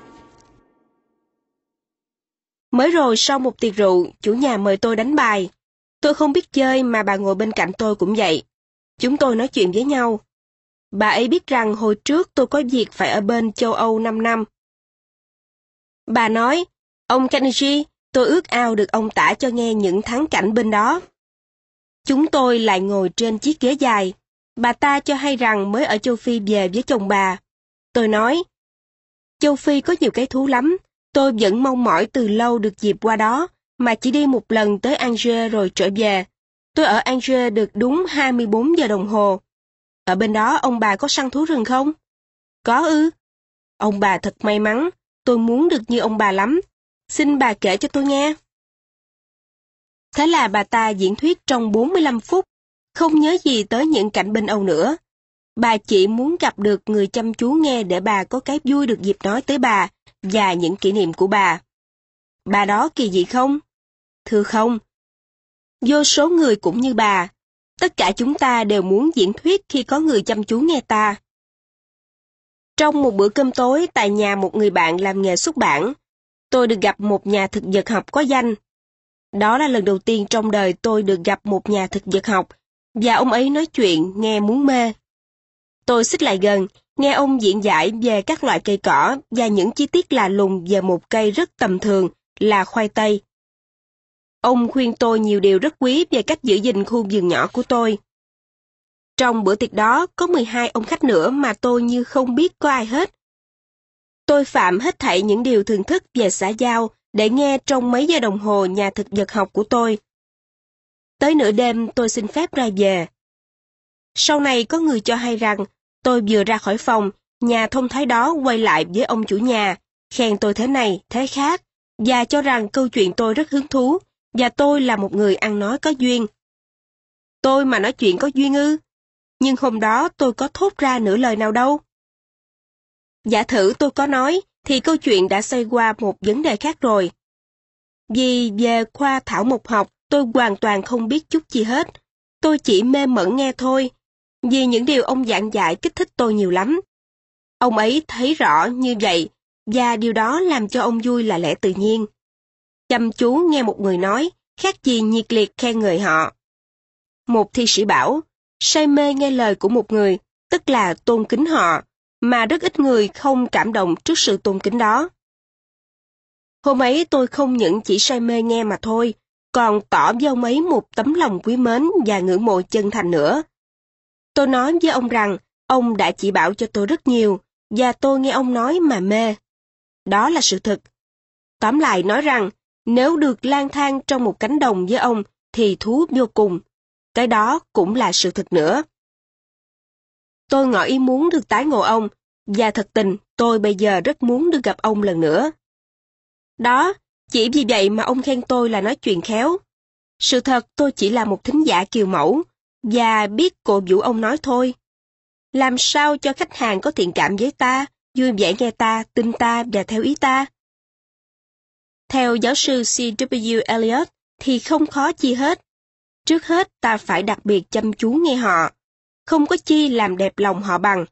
Mới rồi sau một tiệc rượu, chủ nhà mời tôi đánh bài. Tôi không biết chơi mà bà ngồi bên cạnh tôi cũng vậy. Chúng tôi nói chuyện với nhau. Bà ấy biết rằng hồi trước tôi có việc phải ở bên châu Âu 5 năm. Bà nói, ông Carnegie, tôi ước ao được ông tả cho nghe những thắng cảnh bên đó. Chúng tôi lại ngồi trên chiếc ghế dài. Bà ta cho hay rằng mới ở châu Phi về với chồng bà. Tôi nói, châu Phi có nhiều cái thú lắm, tôi vẫn mong mỏi từ lâu được dịp qua đó, mà chỉ đi một lần tới Angers rồi trở về. Tôi ở Angers được đúng 24 giờ đồng hồ. Ở bên đó ông bà có săn thú rừng không? Có ư. Ông bà thật may mắn, tôi muốn được như ông bà lắm. Xin bà kể cho tôi nghe. Thế là bà ta diễn thuyết trong 45 phút, không nhớ gì tới những cảnh bên Âu nữa. Bà chỉ muốn gặp được người chăm chú nghe để bà có cái vui được dịp nói tới bà và những kỷ niệm của bà. Bà đó kỳ dị không? Thưa không. Vô số người cũng như bà, tất cả chúng ta đều muốn diễn thuyết khi có người chăm chú nghe ta. Trong một bữa cơm tối tại nhà một người bạn làm nghề xuất bản, tôi được gặp một nhà thực vật học có danh. Đó là lần đầu tiên trong đời tôi được gặp một nhà thực vật học, và ông ấy nói chuyện nghe muốn mê. Tôi xích lại gần, nghe ông diễn giải về các loại cây cỏ và những chi tiết lạ lùng về một cây rất tầm thường là khoai tây. Ông khuyên tôi nhiều điều rất quý về cách giữ gìn khu vườn nhỏ của tôi. Trong bữa tiệc đó có 12 ông khách nữa mà tôi như không biết có ai hết. Tôi phạm hết thảy những điều thường thức về xã giao để nghe trong mấy giờ đồng hồ nhà thực vật học của tôi. Tới nửa đêm tôi xin phép ra về. Sau này có người cho hay rằng tôi vừa ra khỏi phòng, nhà thông thái đó quay lại với ông chủ nhà, khen tôi thế này, thế khác, và cho rằng câu chuyện tôi rất hứng thú, và tôi là một người ăn nói có duyên. Tôi mà nói chuyện có duyên ư? Nhưng hôm đó tôi có thốt ra nửa lời nào đâu. Giả thử tôi có nói, thì câu chuyện đã xoay qua một vấn đề khác rồi. Vì về khoa thảo mục học, tôi hoàn toàn không biết chút gì hết. Tôi chỉ mê mẩn nghe thôi, vì những điều ông giảng dạy kích thích tôi nhiều lắm. Ông ấy thấy rõ như vậy, và điều đó làm cho ông vui là lẽ tự nhiên. Chăm chú nghe một người nói, khác gì nhiệt liệt khen người họ. Một thi sĩ bảo, say mê nghe lời của một người, tức là tôn kính họ, mà rất ít người không cảm động trước sự tôn kính đó. Hôm ấy tôi không những chỉ say mê nghe mà thôi, còn tỏ với ông ấy một tấm lòng quý mến và ngưỡng mộ chân thành nữa. Tôi nói với ông rằng, ông đã chỉ bảo cho tôi rất nhiều, và tôi nghe ông nói mà mê. Đó là sự thật. Tóm lại nói rằng, nếu được lang thang trong một cánh đồng với ông, thì thú vô cùng. Cái đó cũng là sự thật nữa. Tôi ngỏ ý muốn được tái ngộ ông, và thật tình tôi bây giờ rất muốn được gặp ông lần nữa. Đó, chỉ vì vậy mà ông khen tôi là nói chuyện khéo. Sự thật tôi chỉ là một thính giả kiều mẫu, và biết cổ vũ ông nói thôi. Làm sao cho khách hàng có thiện cảm với ta, vui vẻ nghe ta, tin ta và theo ý ta? Theo giáo sư C.W. Eliot thì không khó chi hết. Trước hết ta phải đặc biệt chăm chú nghe họ, không có chi làm đẹp lòng họ bằng.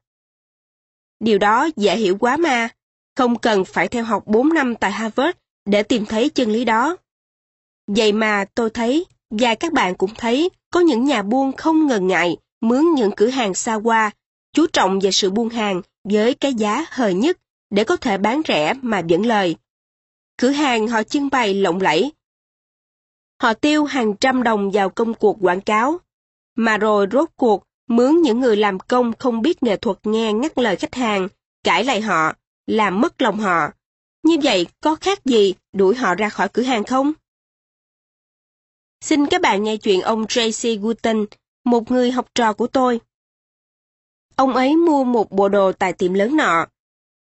Điều đó dễ hiểu quá mà, không cần phải theo học 4 năm tại Harvard để tìm thấy chân lý đó. Vậy mà tôi thấy, và các bạn cũng thấy, có những nhà buôn không ngần ngại mướn những cửa hàng xa qua, chú trọng về sự buôn hàng với cái giá hời nhất để có thể bán rẻ mà dẫn lời. Cửa hàng họ trưng bày lộng lẫy. Họ tiêu hàng trăm đồng vào công cuộc quảng cáo, mà rồi rốt cuộc mướn những người làm công không biết nghệ thuật nghe ngắt lời khách hàng, cãi lại họ, làm mất lòng họ. Như vậy có khác gì đuổi họ ra khỏi cửa hàng không? Xin các bạn nghe chuyện ông Tracy Guten, một người học trò của tôi. Ông ấy mua một bộ đồ tại tiệm lớn nọ.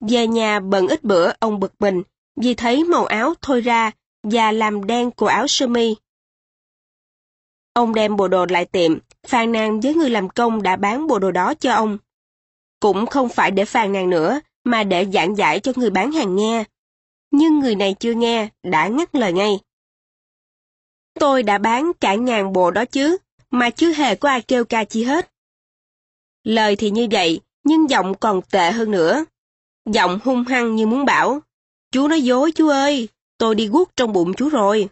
Về nhà bận ít bữa ông bực mình vì thấy màu áo thôi ra và làm đen của áo sơ mi. Ông đem bộ đồ lại tiệm, phàn nàn với người làm công đã bán bộ đồ đó cho ông. Cũng không phải để phàn nàn nữa, mà để giảng giải cho người bán hàng nghe. Nhưng người này chưa nghe, đã ngắt lời ngay. Tôi đã bán cả ngàn bộ đó chứ, mà chưa hề có ai kêu ca chi hết. Lời thì như vậy, nhưng giọng còn tệ hơn nữa. Giọng hung hăng như muốn bảo, chú nói dối chú ơi, tôi đi guốc trong bụng chú rồi.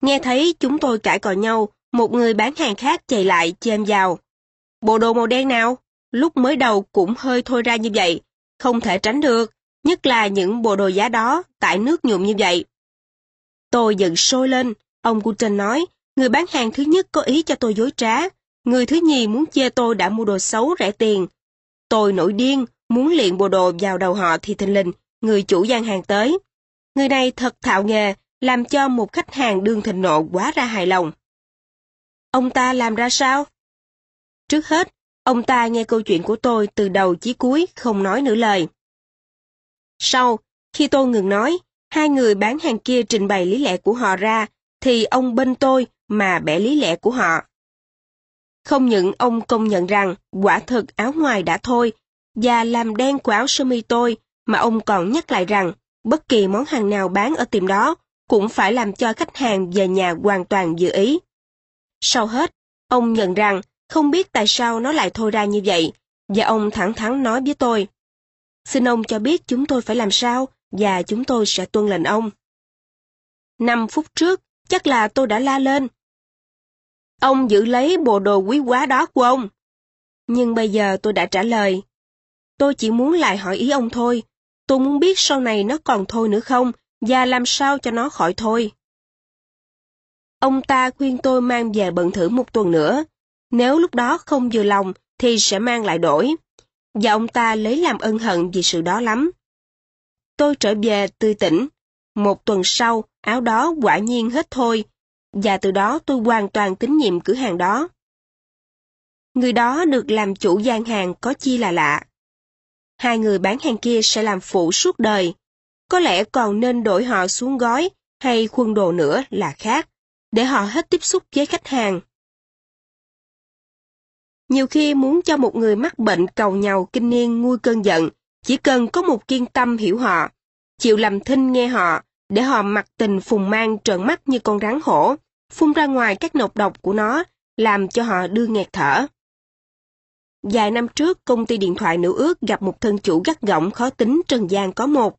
Nghe thấy chúng tôi cãi cò nhau, một người bán hàng khác chạy lại chêm vào. Bộ đồ màu đen nào? Lúc mới đầu cũng hơi thôi ra như vậy, không thể tránh được, nhất là những bộ đồ giá đó, tại nước nhuộm như vậy. Tôi giận sôi lên, ông Guten nói, người bán hàng thứ nhất có ý cho tôi dối trá, người thứ nhì muốn chê tôi đã mua đồ xấu rẻ tiền. Tôi nổi điên, muốn liền bộ đồ vào đầu họ thì thình lình, người chủ gian hàng tới. Người này thật thạo nghề, làm cho một khách hàng đương thịnh nộ quá ra hài lòng. Ông ta làm ra sao? Trước hết, ông ta nghe câu chuyện của tôi từ đầu chí cuối, không nói nửa lời. Sau, khi tôi ngừng nói, hai người bán hàng kia trình bày lý lẽ của họ ra, thì ông bên tôi mà bẻ lý lẽ của họ. Không những ông công nhận rằng quả thực áo ngoài đã thôi, và làm đen của áo sơ mi tôi, mà ông còn nhắc lại rằng bất kỳ món hàng nào bán ở tiệm đó cũng phải làm cho khách hàng về nhà hoàn toàn dự ý. Sau hết, ông nhận rằng không biết tại sao nó lại thôi ra như vậy, và ông thẳng thắn nói với tôi. Xin ông cho biết chúng tôi phải làm sao, và chúng tôi sẽ tuân lệnh ông. Năm phút trước, chắc là tôi đã la lên. Ông giữ lấy bộ đồ quý quá đó của ông. Nhưng bây giờ tôi đã trả lời. Tôi chỉ muốn lại hỏi ý ông thôi. Tôi muốn biết sau này nó còn thôi nữa không, và làm sao cho nó khỏi thôi. Ông ta khuyên tôi mang về bận thử một tuần nữa. Nếu lúc đó không vừa lòng thì sẽ mang lại đổi. Và ông ta lấy làm ân hận vì sự đó lắm. Tôi trở về tươi tỉnh. Một tuần sau, áo đó quả nhiên hết thôi. Và từ đó tôi hoàn toàn tín nhiệm cửa hàng đó. Người đó được làm chủ gian hàng có chi là lạ. Hai người bán hàng kia sẽ làm phụ suốt đời. Có lẽ còn nên đổi họ xuống gói hay khuôn đồ nữa là khác, để họ hết tiếp xúc với khách hàng. Nhiều khi muốn cho một người mắc bệnh cầu nhau kinh niên nguôi cơn giận, chỉ cần có một kiên tâm hiểu họ, chịu làm thinh nghe họ, để họ mặc tình phùng mang trợn mắt như con rắn hổ, phun ra ngoài các nọc độc của nó, làm cho họ đưa nghẹt thở. Vài năm trước, công ty điện thoại nữ ước gặp một thân chủ gắt gỏng khó tính Trần gian có một.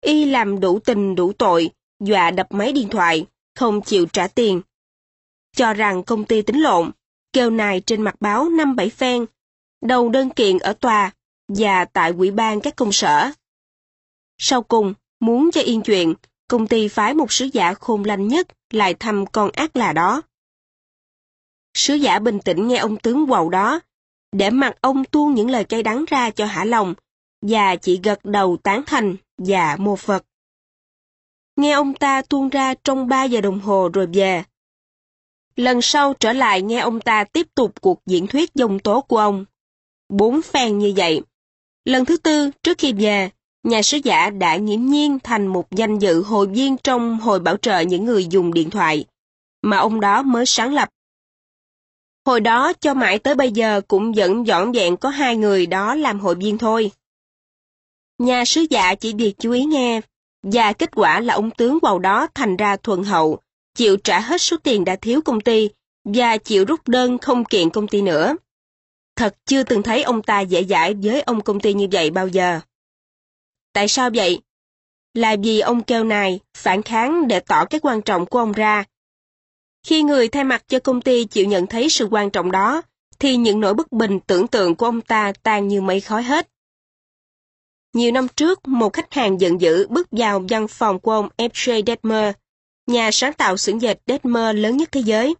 Y làm đủ tình đủ tội, dọa đập máy điện thoại, không chịu trả tiền. Cho rằng công ty tính lộn, kêu nài trên mặt báo năm bảy phen, đầu đơn kiện ở tòa và tại quỹ ban các công sở. Sau cùng, muốn cho yên chuyện, công ty phái một sứ giả khôn lanh nhất lại thăm con ác là đó. Sứ giả bình tĩnh nghe ông tướng quầu đó, để mặt ông tuôn những lời cay đắng ra cho hả lòng, và chị gật đầu tán thành và mô Phật. Nghe ông ta tuôn ra trong ba giờ đồng hồ rồi về. Lần sau trở lại nghe ông ta tiếp tục cuộc diễn thuyết dông tố của ông. Bốn phen như vậy. Lần thứ tư, trước khi về, nhà sứ giả đã nghiễm nhiên thành một danh dự hội viên trong hội bảo trợ những người dùng điện thoại, mà ông đó mới sáng lập. Hồi đó cho mãi tới bây giờ cũng vẫn dọn dẹn có hai người đó làm hội viên thôi. Nhà sứ giả chỉ việc chú ý nghe, và kết quả là ông tướng vào đó thành ra thuần hậu, chịu trả hết số tiền đã thiếu công ty, và chịu rút đơn không kiện công ty nữa. Thật chưa từng thấy ông ta dễ dãi với ông công ty như vậy bao giờ. Tại sao vậy? Là vì ông kêu này phản kháng để tỏ cái quan trọng của ông ra. Khi người thay mặt cho công ty chịu nhận thấy sự quan trọng đó, thì những nỗi bất bình tưởng tượng của ông ta tan như mây khói hết. Nhiều năm trước, một khách hàng giận dữ bước vào văn phòng của ông F.J. Detmer, nhà sáng tạo xưởng dệt Detmer lớn nhất thế giới.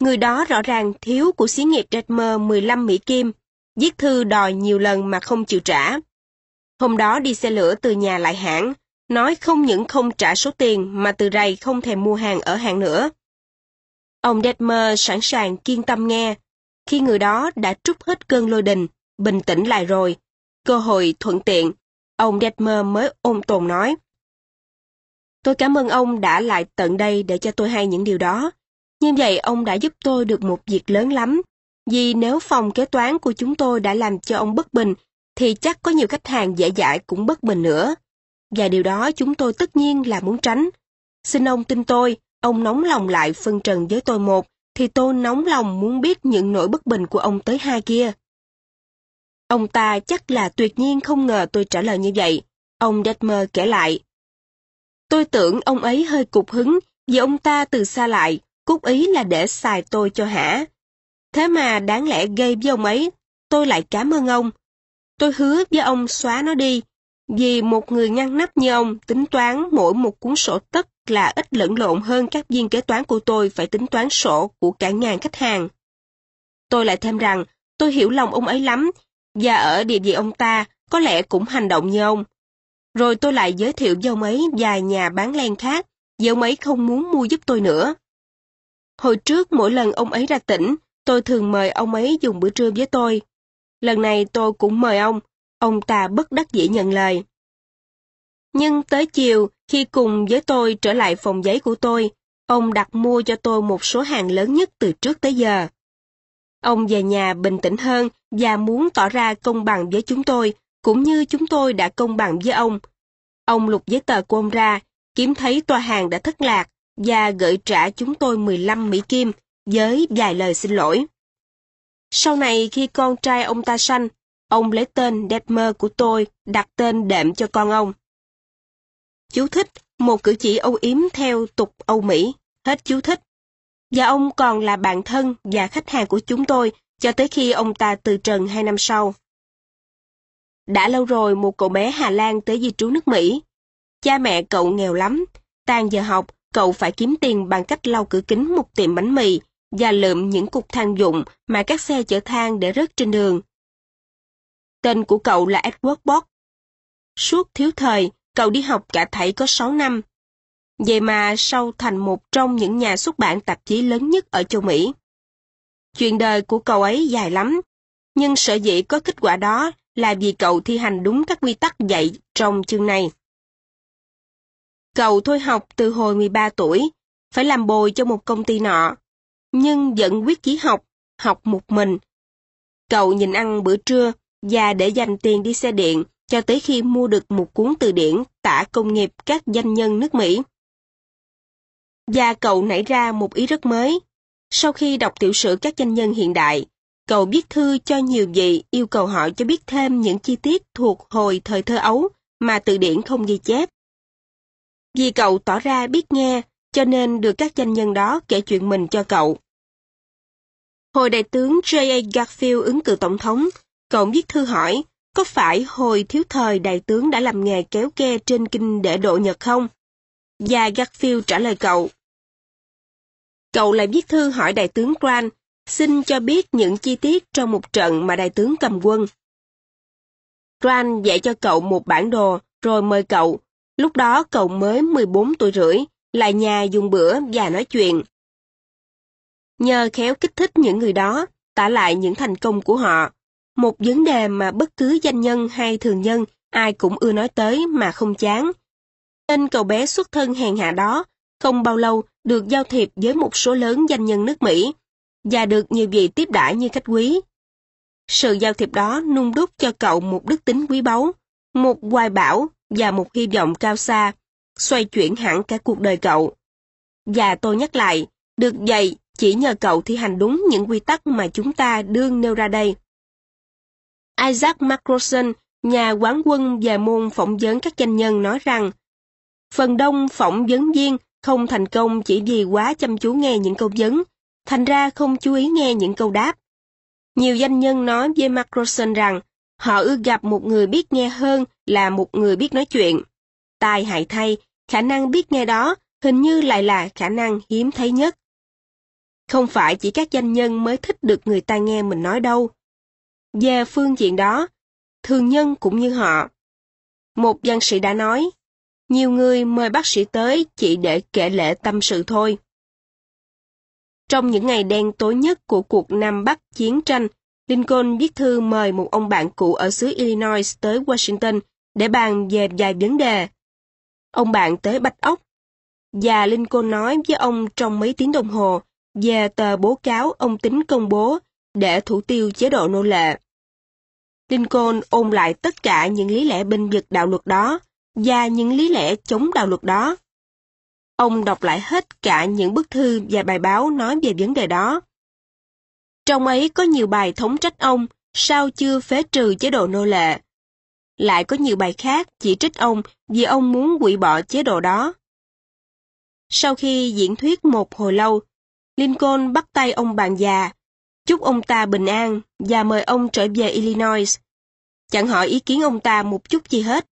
Người đó rõ ràng thiếu của xí nghiệp Detmer 15 Mỹ Kim, viết thư đòi nhiều lần mà không chịu trả. Hôm đó đi xe lửa từ nhà lại hãng, nói không những không trả số tiền mà từ rày không thèm mua hàng ở hàng nữa. Ông Detmer sẵn sàng kiên tâm nghe, khi người đó đã trút hết cơn lôi đình, bình tĩnh lại rồi, cơ hội thuận tiện, ông Detmer mới ôn tồn nói. Tôi cảm ơn ông đã lại tận đây để cho tôi hay những điều đó. Như vậy ông đã giúp tôi được một việc lớn lắm. Vì nếu phòng kế toán của chúng tôi đã làm cho ông bất bình, thì chắc có nhiều khách hàng dễ dãi cũng bất bình nữa. Và điều đó chúng tôi tất nhiên là muốn tránh. Xin ông tin tôi, ông nóng lòng lại phân trần với tôi một, thì tôi nóng lòng muốn biết những nỗi bất bình của ông tới hai kia. Ông ta chắc là tuyệt nhiên không ngờ tôi trả lời như vậy. Ông Detmer kể lại. Tôi tưởng ông ấy hơi cục hứng vì ông ta từ xa lại, cốt ý là để xài tôi cho hả. Thế mà đáng lẽ gây với ông ấy, tôi lại cảm ơn ông. Tôi hứa với ông xóa nó đi, vì một người ngăn nắp như ông tính toán mỗi một cuốn sổ tất là ít lẫn lộn hơn các viên kế toán của tôi phải tính toán sổ của cả ngàn khách hàng. Tôi lại thêm rằng, tôi hiểu lòng ông ấy lắm, và ở địa vị ông ta, có lẽ cũng hành động như ông. Rồi tôi lại giới thiệu với ông ấy vài nhà bán len khác, vì ông ấy không muốn mua giúp tôi nữa. Hồi trước mỗi lần ông ấy ra tỉnh, tôi thường mời ông ấy dùng bữa trưa với tôi. Lần này tôi cũng mời ông, ông ta bất đắc dĩ nhận lời. Nhưng tới chiều, khi cùng với tôi trở lại phòng giấy của tôi, ông đặt mua cho tôi một số hàng lớn nhất từ trước tới giờ. Ông về nhà bình tĩnh hơn và muốn tỏ ra công bằng với chúng tôi, cũng như chúng tôi đã công bằng với ông. Ông lục giấy tờ của ông ra, kiếm thấy tòa hàng đã thất lạc và gửi trả chúng tôi 15 Mỹ Kim với vài lời xin lỗi. Sau này khi con trai ông ta sanh, ông lấy tên Detmer của tôi đặt tên đệm cho con ông. Chú thích, một cử chỉ âu yếm theo tục Âu Mỹ, hết chú thích. Và ông còn là bạn thân và khách hàng của chúng tôi cho tới khi ông ta từ trần hai năm sau. Đã lâu rồi một cậu bé Hà Lan tới di trú nước Mỹ. Cha mẹ cậu nghèo lắm, tan giờ học, cậu phải kiếm tiền bằng cách lau cửa kính một tiệm bánh mì và lượm những cục than dụng mà các xe chở than để rớt trên đường. Tên của cậu là Edward Bock. Suốt thiếu thời, cậu đi học cả thảy có 6 năm. Vậy mà sau thành một trong những nhà xuất bản tạp chí lớn nhất ở châu Mỹ. Chuyện đời của cậu ấy dài lắm, nhưng sở dĩ có kết quả đó là vì cậu thi hành đúng các quy tắc dạy trong chương này. Cậu thôi học từ hồi 13 tuổi, phải làm bồi cho một công ty nọ, nhưng vẫn quyết chí học, học một mình. Cậu nhìn ăn bữa trưa và để dành tiền đi xe điện cho tới khi mua được một cuốn từ điển tả công nghiệp các danh nhân nước Mỹ. Và cậu nảy ra một ý rất mới. Sau khi đọc tiểu sử các danh nhân hiện đại, cậu viết thư cho nhiều vị yêu cầu họ cho biết thêm những chi tiết thuộc hồi thời thơ ấu mà từ điển không ghi chép. Vì cậu tỏ ra biết nghe, cho nên được các danh nhân đó kể chuyện mình cho cậu. Hồi đại tướng J.A. Garfield ứng cử tổng thống, cậu viết thư hỏi, có phải hồi thiếu thời đại tướng đã làm nghề kéo ke trên kinh để độ Nhật không? Và Garfield trả lời cậu. Cậu lại viết thư hỏi đại tướng Grant, xin cho biết những chi tiết trong một trận mà đại tướng cầm quân. Grant dạy cho cậu một bản đồ, rồi mời cậu. Lúc đó cậu mới 14 tuổi rưỡi, lại nhà dùng bữa và nói chuyện. Nhờ khéo kích thích những người đó, tả lại những thành công của họ. Một vấn đề mà bất cứ danh nhân hay thường nhân ai cũng ưa nói tới mà không chán. tên cậu bé xuất thân hèn hạ đó, không bao lâu được giao thiệp với một số lớn danh nhân nước Mỹ, và được nhiều vị tiếp đãi như khách quý. Sự giao thiệp đó nung đúc cho cậu một đức tính quý báu, một hoài bão và một hy vọng cao xa, xoay chuyển hẳn cả cuộc đời cậu. Và tôi nhắc lại, được dạy chỉ nhờ cậu thi hành đúng những quy tắc mà chúng ta đương nêu ra đây. Isaac Macroson, nhà quán quân và môn phỏng vấn các doanh nhân nói rằng, phần đông phỏng vấn viên không thành công chỉ vì quá chăm chú nghe những câu vấn, thành ra không chú ý nghe những câu đáp. Nhiều doanh nhân nói với Macroson rằng, họ ưa gặp một người biết nghe hơn là một người biết nói chuyện. Tai hại thay, khả năng biết nghe đó hình như lại là khả năng hiếm thấy nhất. Không phải chỉ các doanh nhân mới thích được người ta nghe mình nói đâu. Về phương diện đó, thường nhân cũng như họ. Một văn sĩ đã nói, nhiều người mời bác sĩ tới chỉ để kể lệ tâm sự thôi. Trong những ngày đen tối nhất của cuộc Nam Bắc chiến tranh, Lincoln viết thư mời một ông bạn cũ ở xứ Illinois tới Washington để bàn về vài vấn đề. Ông bạn tới Bạch Ốc, và Lincoln nói với ông trong mấy tiếng đồng hồ về tờ bố cáo ông tính công bố để thủ tiêu chế độ nô lệ. Lincoln ôn lại tất cả những lý lẽ binh vực đạo luật đó và những lý lẽ chống đạo luật đó. Ông đọc lại hết cả những bức thư và bài báo nói về vấn đề đó. Trong ấy có nhiều bài thống trách ông sao chưa phế trừ chế độ nô lệ. lại có nhiều bài khác chỉ trích ông vì ông muốn hủy bỏ chế độ đó. Sau khi diễn thuyết một hồi lâu, Lincoln bắt tay ông bạn già, chúc ông ta bình an và mời ông trở về Illinois. Chẳng hỏi ý kiến ông ta một chút gì hết.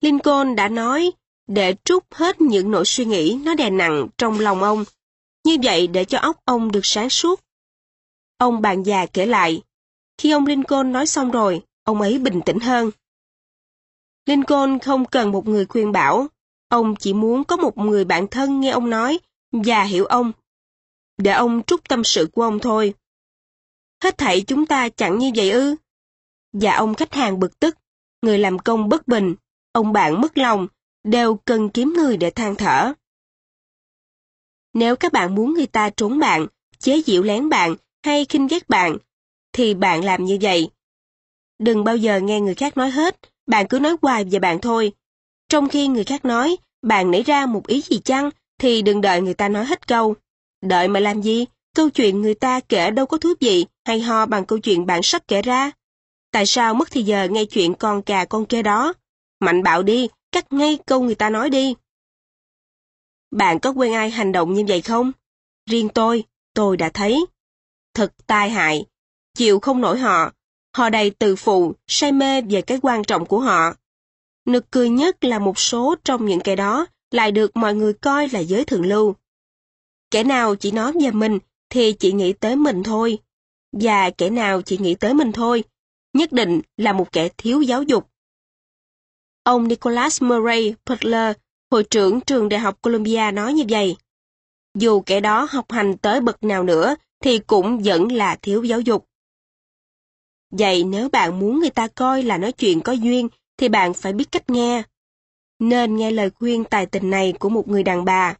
Lincoln đã nói để trút hết những nỗi suy nghĩ nó đè nặng trong lòng ông, như vậy để cho óc ông được sáng suốt. Ông bạn già kể lại, khi ông Lincoln nói xong rồi, ông ấy bình tĩnh hơn. Lincoln không cần một người khuyên bảo, ông chỉ muốn có một người bạn thân nghe ông nói và hiểu ông. Để ông trút tâm sự của ông thôi. Hết thảy chúng ta chẳng như vậy ư. Và ông khách hàng bực tức, người làm công bất bình, ông bạn mất lòng, đều cần kiếm người để than thở. Nếu các bạn muốn người ta trốn bạn, chế giễu lén bạn hay khinh ghét bạn, thì bạn làm như vậy. Đừng bao giờ nghe người khác nói hết, bạn cứ nói hoài về bạn thôi. Trong khi người khác nói, bạn nảy ra một ý gì chăng, thì đừng đợi người ta nói hết câu. Đợi mà làm gì? Câu chuyện người ta kể đâu có thú vị, hay ho bằng câu chuyện bản sách kể ra. Tại sao mất thì giờ nghe chuyện con cà con kê đó? Mạnh bạo đi, cắt ngay câu người ta nói đi. Bạn có quen ai hành động như vậy không? Riêng tôi, tôi đã thấy. Thật tai hại. Chịu không nổi họ. Họ đầy tự phụ, say mê về cái quan trọng của họ. Nực cười nhất là một số trong những cái đó lại được mọi người coi là giới thượng lưu. Kẻ nào chỉ nói về mình thì chị nghĩ tới mình thôi. Và kẻ nào chị nghĩ tới mình thôi, nhất định là một kẻ thiếu giáo dục. Ông Nicholas Murray Butler, hội trưởng trường Đại học Columbia nói như vậy. Dù kẻ đó học hành tới bậc nào nữa thì cũng vẫn là thiếu giáo dục. Vậy nếu bạn muốn người ta coi là nói chuyện có duyên thì bạn phải biết cách nghe. Nên nghe lời khuyên tài tình này của một người đàn bà.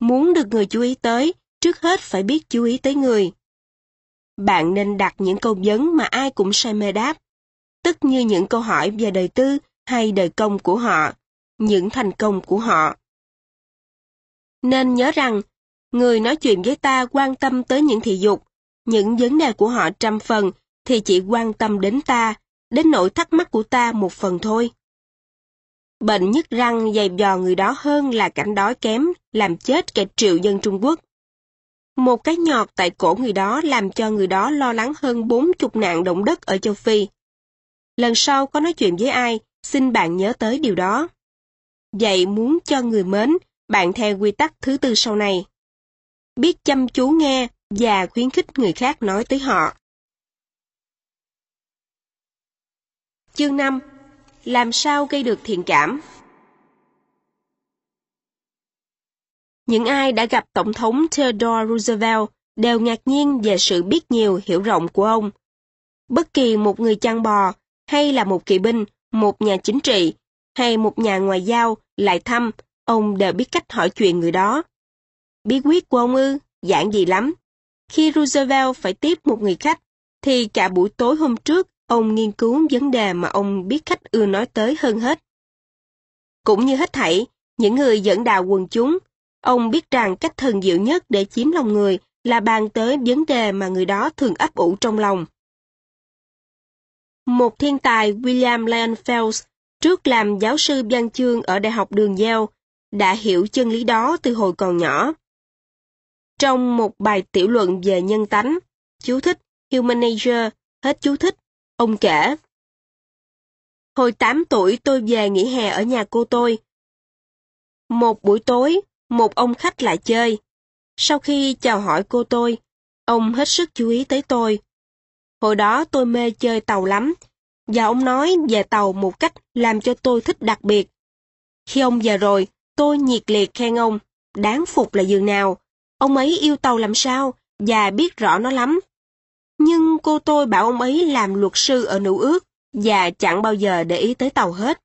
Muốn được người chú ý tới, trước hết phải biết chú ý tới người. Bạn nên đặt những câu vấn mà ai cũng say mê đáp, tức như những câu hỏi về đời tư hay đời công của họ, những thành công của họ. Nên nhớ rằng, người nói chuyện với ta quan tâm tới những thị dục, những vấn đề của họ trăm phần thì chỉ quan tâm đến ta, đến nỗi thắc mắc của ta một phần thôi. Bệnh nhức răng dày dò người đó hơn là cảnh đói kém, làm chết cả triệu dân Trung Quốc. Một cái nhọt tại cổ người đó làm cho người đó lo lắng hơn bốn chục nạn động đất ở châu Phi. Lần sau có nói chuyện với ai, xin bạn nhớ tới điều đó. Vậy muốn cho người mến, bạn theo quy tắc thứ tư sau này. Biết chăm chú nghe và khuyến khích người khác nói tới họ. Chương 5. Làm sao gây được thiện cảm? Những ai đã gặp Tổng thống Theodore Roosevelt đều ngạc nhiên về sự biết nhiều hiểu rộng của ông. Bất kỳ một người chăn bò hay là một kỵ binh, một nhà chính trị hay một nhà ngoại giao lại thăm, ông đều biết cách hỏi chuyện người đó. Bí quyết của ông ư, giản dị lắm. Khi Roosevelt phải tiếp một người khách, thì cả buổi tối hôm trước, ông nghiên cứu vấn đề mà ông biết khách ưa nói tới hơn hết. Cũng như hết thảy, những người dẫn đạo quần chúng, ông biết rằng cách thần diệu nhất để chiếm lòng người là bàn tới vấn đề mà người đó thường ấp ủ trong lòng. Một thiên tài William Lyon Phelps, trước làm giáo sư văn chương ở Đại học Đường Yale, đã hiểu chân lý đó từ hồi còn nhỏ. Trong một bài tiểu luận về nhân tánh, chú thích Human Nature, hết chú thích, ông kể. Hồi 8 tuổi tôi về nghỉ hè ở nhà cô tôi. Một buổi tối, một ông khách lại chơi. Sau khi chào hỏi cô tôi, ông hết sức chú ý tới tôi. Hồi đó tôi mê chơi tàu lắm, và ông nói về tàu một cách làm cho tôi thích đặc biệt. Khi ông về rồi, tôi nhiệt liệt khen ông, đáng phục là giường nào. Ông ấy yêu tàu làm sao, và biết rõ nó lắm. Nhưng cô tôi bảo ông ấy làm luật sư ở nữ ước, và chẳng bao giờ để ý tới tàu hết.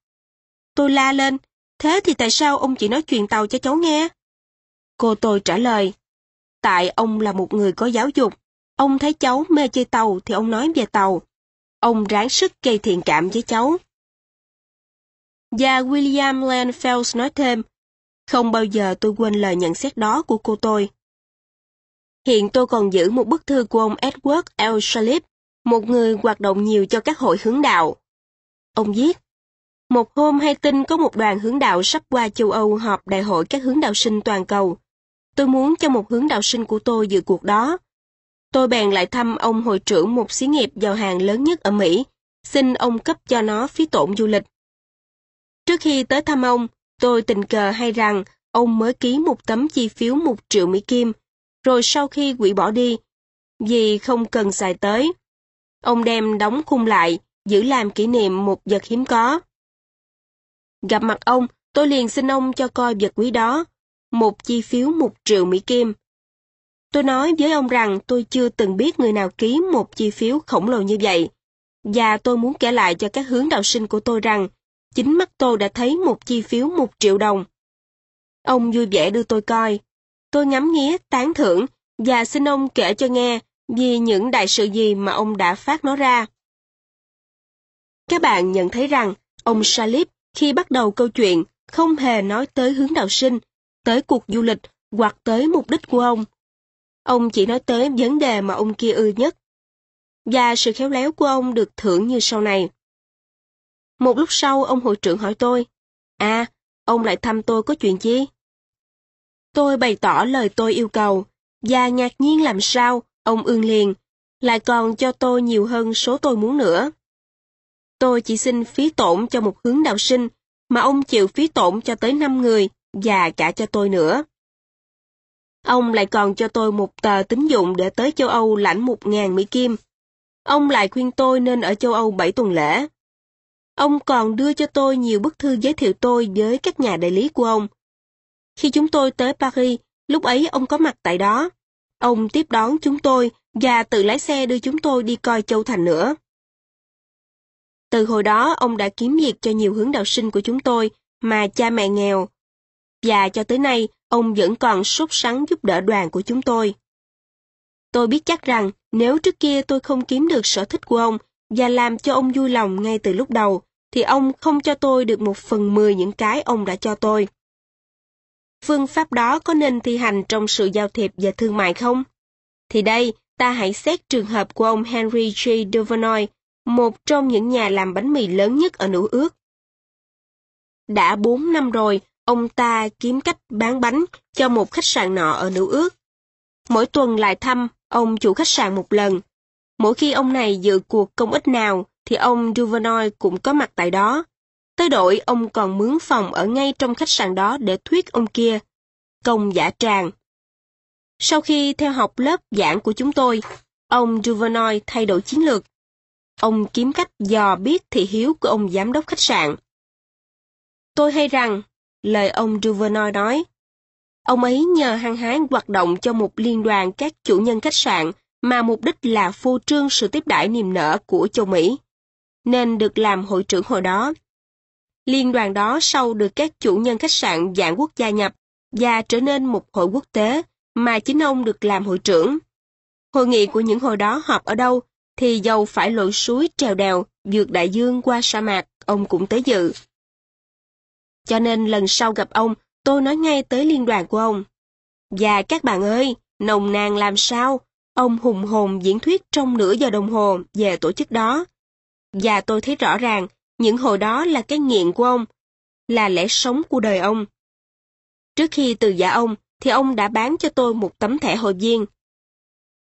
Tôi la lên, thế thì tại sao ông chỉ nói chuyện tàu cho cháu nghe? Cô tôi trả lời, tại ông là một người có giáo dục, ông thấy cháu mê chơi tàu thì ông nói về tàu. Ông ráng sức gây thiện cảm với cháu. Và William Lane nói thêm, không bao giờ tôi quên lời nhận xét đó của cô tôi. Hiện tôi còn giữ một bức thư của ông Edward L. Shalip, một người hoạt động nhiều cho các hội hướng đạo. Ông viết, một hôm hay tin có một đoàn hướng đạo sắp qua châu Âu họp đại hội các hướng đạo sinh toàn cầu. Tôi muốn cho một hướng đạo sinh của tôi dự cuộc đó. Tôi bèn lại thăm ông hội trưởng một xí nghiệp giàu hàng lớn nhất ở Mỹ, xin ông cấp cho nó phí tổn du lịch. Trước khi tới thăm ông, tôi tình cờ hay rằng ông mới ký một tấm chi phiếu một triệu Mỹ Kim, rồi sau khi quỷ bỏ đi, vì không cần xài tới, ông đem đóng khung lại, giữ làm kỷ niệm một vật hiếm có. Gặp mặt ông, tôi liền xin ông cho coi vật quý đó, một chi phiếu một triệu Mỹ Kim. Tôi nói với ông rằng tôi chưa từng biết người nào ký một chi phiếu khổng lồ như vậy, và tôi muốn kể lại cho các hướng đạo sinh của tôi rằng chính mắt tôi đã thấy một chi phiếu một triệu đồng. Ông vui vẻ đưa tôi coi. Tôi ngắm nghía, tán thưởng và xin ông kể cho nghe vì những đại sự gì mà ông đã phát nó ra. Các bạn nhận thấy rằng ông Salip khi bắt đầu câu chuyện không hề nói tới hướng đạo sinh, tới cuộc du lịch hoặc tới mục đích của ông. Ông chỉ nói tới vấn đề mà ông kia ưa nhất. Và sự khéo léo của ông được thưởng như sau này. Một lúc sau ông hội trưởng hỏi tôi, À, ông lại thăm tôi có chuyện gì? Tôi bày tỏ lời tôi yêu cầu, và ngạc nhiên làm sao, ông ương liền, lại còn cho tôi nhiều hơn số tôi muốn nữa. Tôi chỉ xin phí tổn cho một hướng đạo sinh, mà ông chịu phí tổn cho tới 5 người, và cả cho tôi nữa. Ông lại còn cho tôi một tờ tín dụng để tới châu Âu lãnh một ngàn Mỹ Kim. Ông lại khuyên tôi nên ở châu Âu 7 tuần lễ. Ông còn đưa cho tôi nhiều bức thư giới thiệu tôi với các nhà đại lý của ông. Khi chúng tôi tới Paris, lúc ấy ông có mặt tại đó. Ông tiếp đón chúng tôi và tự lái xe đưa chúng tôi đi coi châu thành nữa. Từ hồi đó, ông đã kiếm việc cho nhiều hướng đạo sinh của chúng tôi mà cha mẹ nghèo. Và cho tới nay, ông vẫn còn sốt sắng giúp đỡ đoàn của chúng tôi. Tôi biết chắc rằng nếu trước kia tôi không kiếm được sở thích của ông và làm cho ông vui lòng ngay từ lúc đầu, thì ông không cho tôi được một phần mười những cái ông đã cho tôi. Phương pháp đó có nên thi hành trong sự giao thiệp và thương mại không? Thì đây, ta hãy xét trường hợp của ông Henry J. Devernoy, một trong những nhà làm bánh mì lớn nhất ở Nữ ước. Đã 4 năm rồi, ông ta kiếm cách bán bánh cho một khách sạn nọ ở Nữ ước. Mỗi tuần lại thăm ông chủ khách sạn một lần. Mỗi khi ông này dự cuộc công ích nào, thì ông Duvenoy cũng có mặt tại đó. Tới đổi ông còn mướn phòng ở ngay trong khách sạn đó để thuyết ông kia. Công giả tràng. Sau khi theo học lớp giảng của chúng tôi, ông Duvenoy thay đổi chiến lược. Ông kiếm cách dò biết thị hiếu của ông giám đốc khách sạn. Tôi hay rằng, lời ông Duvernoy nói, ông ấy nhờ hăng hái hoạt động cho một liên đoàn các chủ nhân khách sạn mà mục đích là phô trương sự tiếp đãi niềm nở của châu Mỹ, nên được làm hội trưởng hồi đó. Liên đoàn đó sau được các chủ nhân khách sạn dạng quốc gia nhập và trở nên một hội quốc tế mà chính ông được làm hội trưởng. Hội nghị của những hồi đó họp ở đâu thì dầu phải lội suối trèo đèo, vượt đại dương qua sa mạc, ông cũng tới dự. Cho nên lần sau gặp ông, tôi nói ngay tới liên đoàn của ông. Và các bạn ơi, nồng nàn làm sao? Ông hùng hồn diễn thuyết trong nửa giờ đồng hồ về tổ chức đó. Và tôi thấy rõ ràng, những hồi đó là cái nghiện của ông, là lẽ sống của đời ông. Trước khi từ giả ông, thì ông đã bán cho tôi một tấm thẻ hội viên.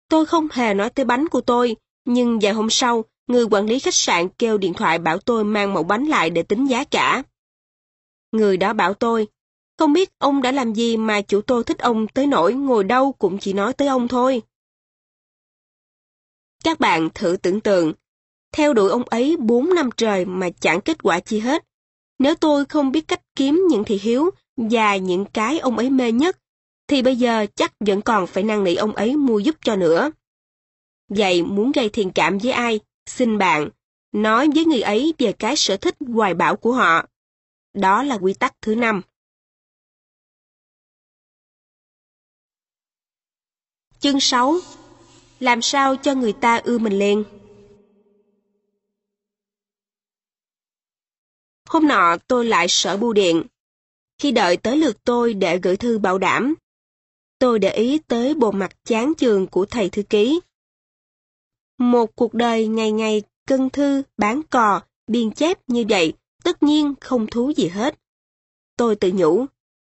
Tôi không hề nói tới bánh của tôi, nhưng vài hôm sau, người quản lý khách sạn kêu điện thoại bảo tôi mang mẫu bánh lại để tính giá cả. Người đó bảo tôi, không biết ông đã làm gì mà chủ tôi thích ông tới nỗi ngồi đâu cũng chỉ nói tới ông thôi. Các bạn thử tưởng tượng, theo đuổi ông ấy 4 năm trời mà chẳng kết quả chi hết. Nếu tôi không biết cách kiếm những thị hiếu và những cái ông ấy mê nhất, thì bây giờ chắc vẫn còn phải năn nỉ ông ấy mua giúp cho nữa. Vậy muốn gây thiện cảm với ai, xin bạn, nói với người ấy về cái sở thích hoài bão của họ. Đó là quy tắc thứ năm. Chương 6 Làm sao cho người ta ưa mình liền? Hôm nọ tôi lại sở bưu điện. Khi đợi tới lượt tôi để gửi thư bảo đảm, tôi để ý tới bộ mặt chán chường của thầy thư ký. Một cuộc đời ngày ngày cân thư, bán cò, biên chép như vậy, tất nhiên không thú gì hết. Tôi tự nhủ,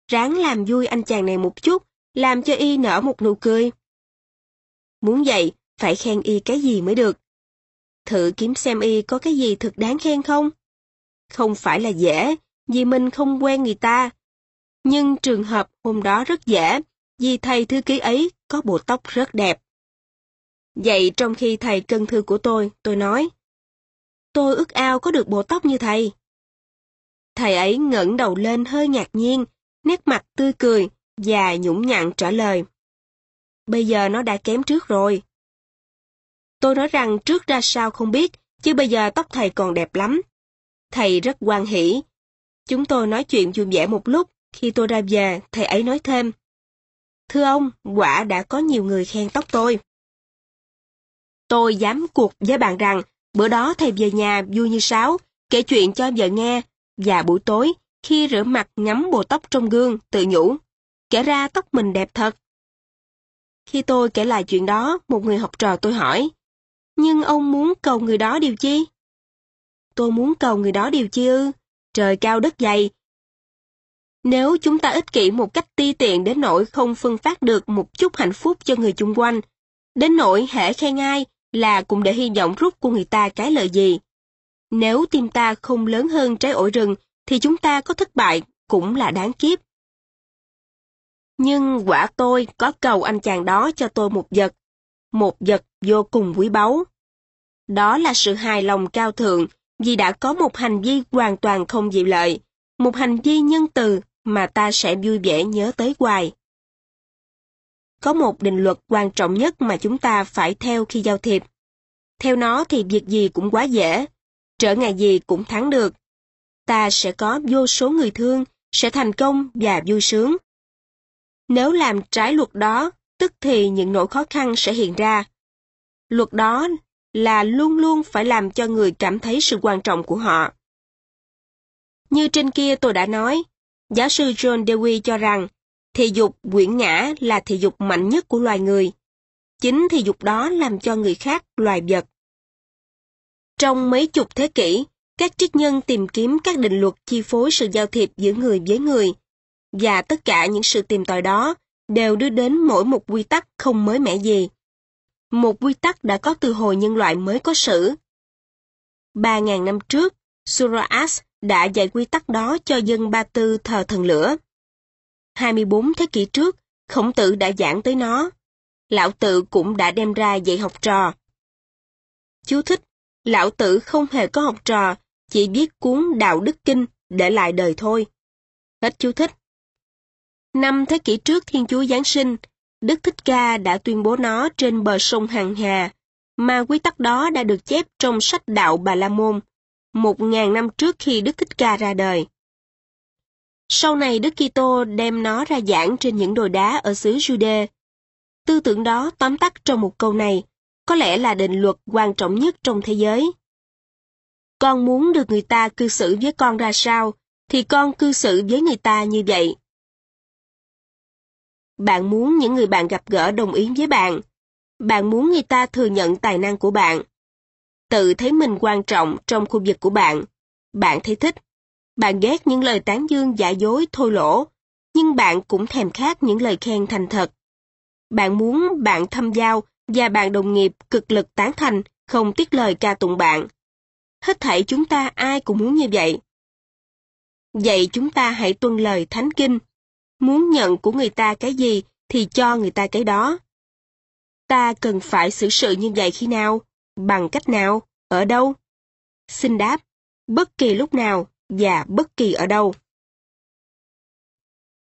ráng làm vui anh chàng này một chút, làm cho y nở một nụ cười. Muốn vậy, phải khen y cái gì mới được. Thử kiếm xem y có cái gì thực đáng khen không? Không phải là dễ, vì mình không quen người ta. Nhưng trường hợp hôm đó rất dễ, vì thầy thư ký ấy có bộ tóc rất đẹp. Vậy trong khi thầy cân thư của tôi, tôi nói, tôi ước ao có được bộ tóc như thầy. Thầy ấy ngẩng đầu lên hơi ngạc nhiên, nét mặt tươi cười và nhũng nhặn trả lời. Bây giờ nó đã kém trước rồi. Tôi nói rằng trước ra sao không biết, chứ bây giờ tóc thầy còn đẹp lắm. Thầy rất quan hỷ. Chúng tôi nói chuyện vui vẻ một lúc, khi tôi ra về, thầy ấy nói thêm. Thưa ông, quả đã có nhiều người khen tóc tôi. Tôi dám cuộc với bạn rằng, bữa đó thầy về nhà vui như sáo, kể chuyện cho vợ nghe, và buổi tối, khi rửa mặt ngắm bộ tóc trong gương, tự nhủ, kể ra tóc mình đẹp thật. Khi tôi kể lại chuyện đó, một người học trò tôi hỏi, nhưng ông muốn cầu người đó điều chi? Tôi muốn cầu người đó điều chi ư? Trời cao đất dày. Nếu chúng ta ích kỷ một cách ti tiện đến nỗi không phân phát được một chút hạnh phúc cho người chung quanh, đến nỗi hễ khen ai là cũng để hy vọng rút của người ta cái lợi gì. Nếu tim ta không lớn hơn trái ổi rừng, thì chúng ta có thất bại cũng là đáng kiếp. Nhưng quả tôi có cầu anh chàng đó cho tôi một vật, một vật vô cùng quý báu. Đó là sự hài lòng cao thượng vì đã có một hành vi hoàn toàn không dịu lợi, một hành vi nhân từ mà ta sẽ vui vẻ nhớ tới hoài. Có một định luật quan trọng nhất mà chúng ta phải theo khi giao thiệp. Theo nó thì việc gì cũng quá dễ, trở ngại gì cũng thắng được. Ta sẽ có vô số người thương, sẽ thành công và vui sướng. Nếu làm trái luật đó, tức thì những nỗi khó khăn sẽ hiện ra. Luật đó là luôn luôn phải làm cho người cảm thấy sự quan trọng của họ. Như trên kia tôi đã nói, giáo sư John Dewey cho rằng thị dục quyển ngã là thị dục mạnh nhất của loài người. Chính thị dục đó làm cho người khác loài vật. Trong mấy chục thế kỷ, các triết nhân tìm kiếm các định luật chi phối sự giao thiệp giữa người với người, và tất cả những sự tìm tòi đó đều đưa đến mỗi một quy tắc không mới mẻ gì. Một quy tắc đã có từ hồi nhân loại mới có sử. 3.000 năm trước, Suraas đã dạy quy tắc đó cho dân Ba Tư thờ thần lửa. 24 thế kỷ trước, khổng tử đã giảng tới nó. Lão tự cũng đã đem ra dạy học trò. Chú thích, lão tử không hề có học trò, chỉ viết cuốn Đạo Đức Kinh để lại đời thôi. Hết chú thích. Năm thế kỷ trước Thiên Chúa Giáng sinh, Đức Thích Ca đã tuyên bố nó trên bờ sông Hằng Hà, mà quy tắc đó đã được chép trong sách Đạo Bà La Môn, một ngàn năm trước khi Đức Thích Ca ra đời. Sau này Đức Kitô đem nó ra giảng trên những đồi đá ở xứ Jude. Tư tưởng đó tóm tắt trong một câu này, có lẽ là định luật quan trọng nhất trong thế giới. Con muốn được người ta cư xử với con ra sao, thì con cư xử với người ta như vậy. Bạn muốn những người bạn gặp gỡ đồng ý với bạn. Bạn muốn người ta thừa nhận tài năng của bạn. Tự thấy mình quan trọng trong khu vực của bạn. Bạn thấy thích. Bạn ghét những lời tán dương giả dối thôi lỗ, nhưng bạn cũng thèm khát những lời khen thành thật. Bạn muốn bạn thâm giao và bạn đồng nghiệp cực lực tán thành, không tiếc lời ca tụng bạn. Hết thảy chúng ta ai cũng muốn như vậy. Vậy chúng ta hãy tuân lời thánh kinh. Muốn nhận của người ta cái gì thì cho người ta cái đó. Ta cần phải xử sự như vậy khi nào? Bằng cách nào? Ở đâu? Xin đáp, bất kỳ lúc nào và bất kỳ ở đâu.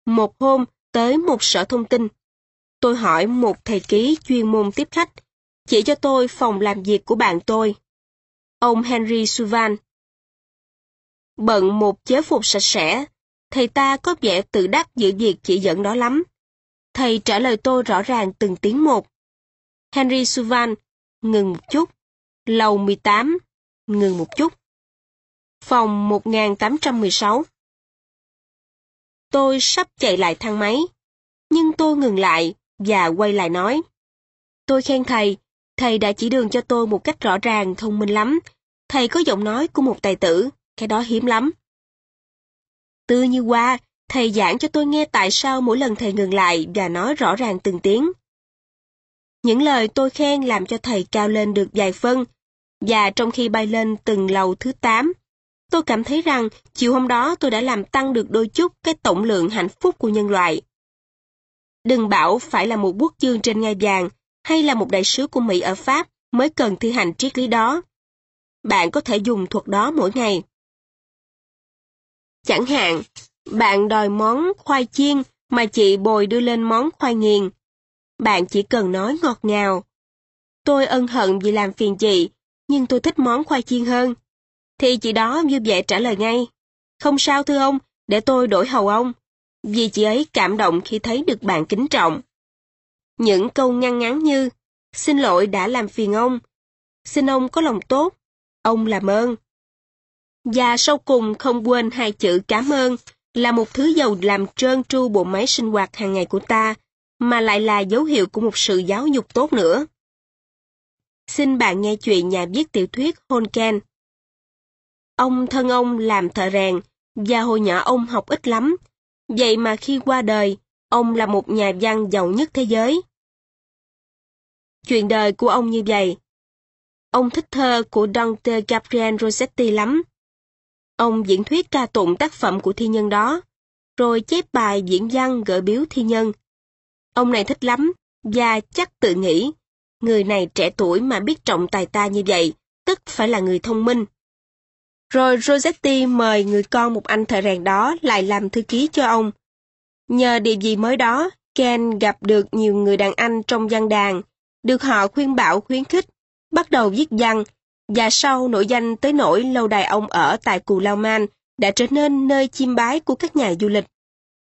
Một hôm, tới một sở thông tin. Tôi hỏi một thầy ký chuyên môn tiếp khách, chỉ cho tôi phòng làm việc của bạn tôi. Ông Henry Suvan. Bận một chế phục sạch sẽ, thầy ta có vẻ tự đắc giữ việc chỉ dẫn đó lắm. Thầy trả lời tôi rõ ràng từng tiếng một. Henry Suvan, ngừng một chút. Lầu 18, ngừng một chút. Phòng 1816 Tôi sắp chạy lại thang máy, nhưng tôi ngừng lại và quay lại nói. Tôi khen thầy, thầy đã chỉ đường cho tôi một cách rõ ràng, thông minh lắm. thầy có giọng nói của một tài tử, cái đó hiếm lắm. Tư như qua, thầy giảng cho tôi nghe tại sao mỗi lần thầy ngừng lại và nói rõ ràng từng tiếng. Những lời tôi khen làm cho thầy cao lên được vài phân, và trong khi bay lên từng lầu thứ 8, tôi cảm thấy rằng chiều hôm đó tôi đã làm tăng được đôi chút cái tổng lượng hạnh phúc của nhân loại. Đừng bảo phải là một quốc dương trên ngai vàng hay là một đại sứ của Mỹ ở Pháp mới cần thi hành triết lý đó. Bạn có thể dùng thuật đó mỗi ngày. Chẳng hạn, bạn đòi món khoai chiên mà chị bồi đưa lên món khoai nghiền. Bạn chỉ cần nói ngọt ngào. Tôi ân hận vì làm phiền chị, nhưng tôi thích món khoai chiên hơn. Thì chị đó như vậy trả lời ngay. Không sao thưa ông, để tôi đổi hầu ông. Vì chị ấy cảm động khi thấy được bạn kính trọng. Những câu ngăn ngắn như, xin lỗi đã làm phiền ông, xin ông có lòng tốt, ông làm ơn. Và sau cùng không quên hai chữ cảm ơn là một thứ dầu làm trơn tru bộ máy sinh hoạt hàng ngày của ta, mà lại là dấu hiệu của một sự giáo dục tốt nữa. Xin bạn nghe chuyện nhà viết tiểu thuyết Honken. Ông thân ông làm thợ rèn, và hồi nhỏ ông học ít lắm. Vậy mà khi qua đời, ông là một nhà văn giàu nhất thế giới. Chuyện đời của ông như vậy. Ông thích thơ của Dante Gabriel Rossetti lắm. Ông diễn thuyết ca tụng tác phẩm của thi nhân đó, rồi chép bài diễn văn gợi biếu thi nhân. Ông này thích lắm, và chắc tự nghĩ, người này trẻ tuổi mà biết trọng tài ta như vậy, tức phải là người thông minh. Rồi Rossetti mời người con một anh thợ rèn đó lại làm thư ký cho ông. Nhờ điều gì mới đó, Ken gặp được nhiều người đàn anh trong văn đàn, được họ khuyên bảo khuyến khích, bắt đầu viết văn, và sau nổi danh tới nỗi lâu đài ông ở tại Cù Lao Man đã trở nên nơi chiêm bái của các nhà du lịch.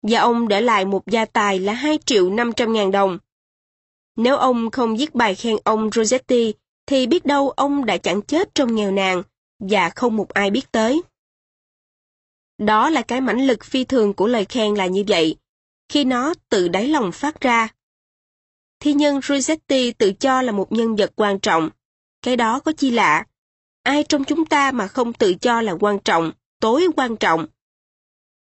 Và ông để lại một gia tài là 2 triệu 500 ngàn đồng. Nếu ông không viết bài khen ông Rossetti, thì biết đâu ông đã chẳng chết trong nghèo nàn, và không một ai biết tới. Đó là cái mãnh lực phi thường của lời khen là như vậy, khi nó từ đáy lòng phát ra. Thi nhân Rossetti tự cho là một nhân vật quan trọng. Cái đó có chi lạ. Ai trong chúng ta mà không tự cho là quan trọng, tối quan trọng.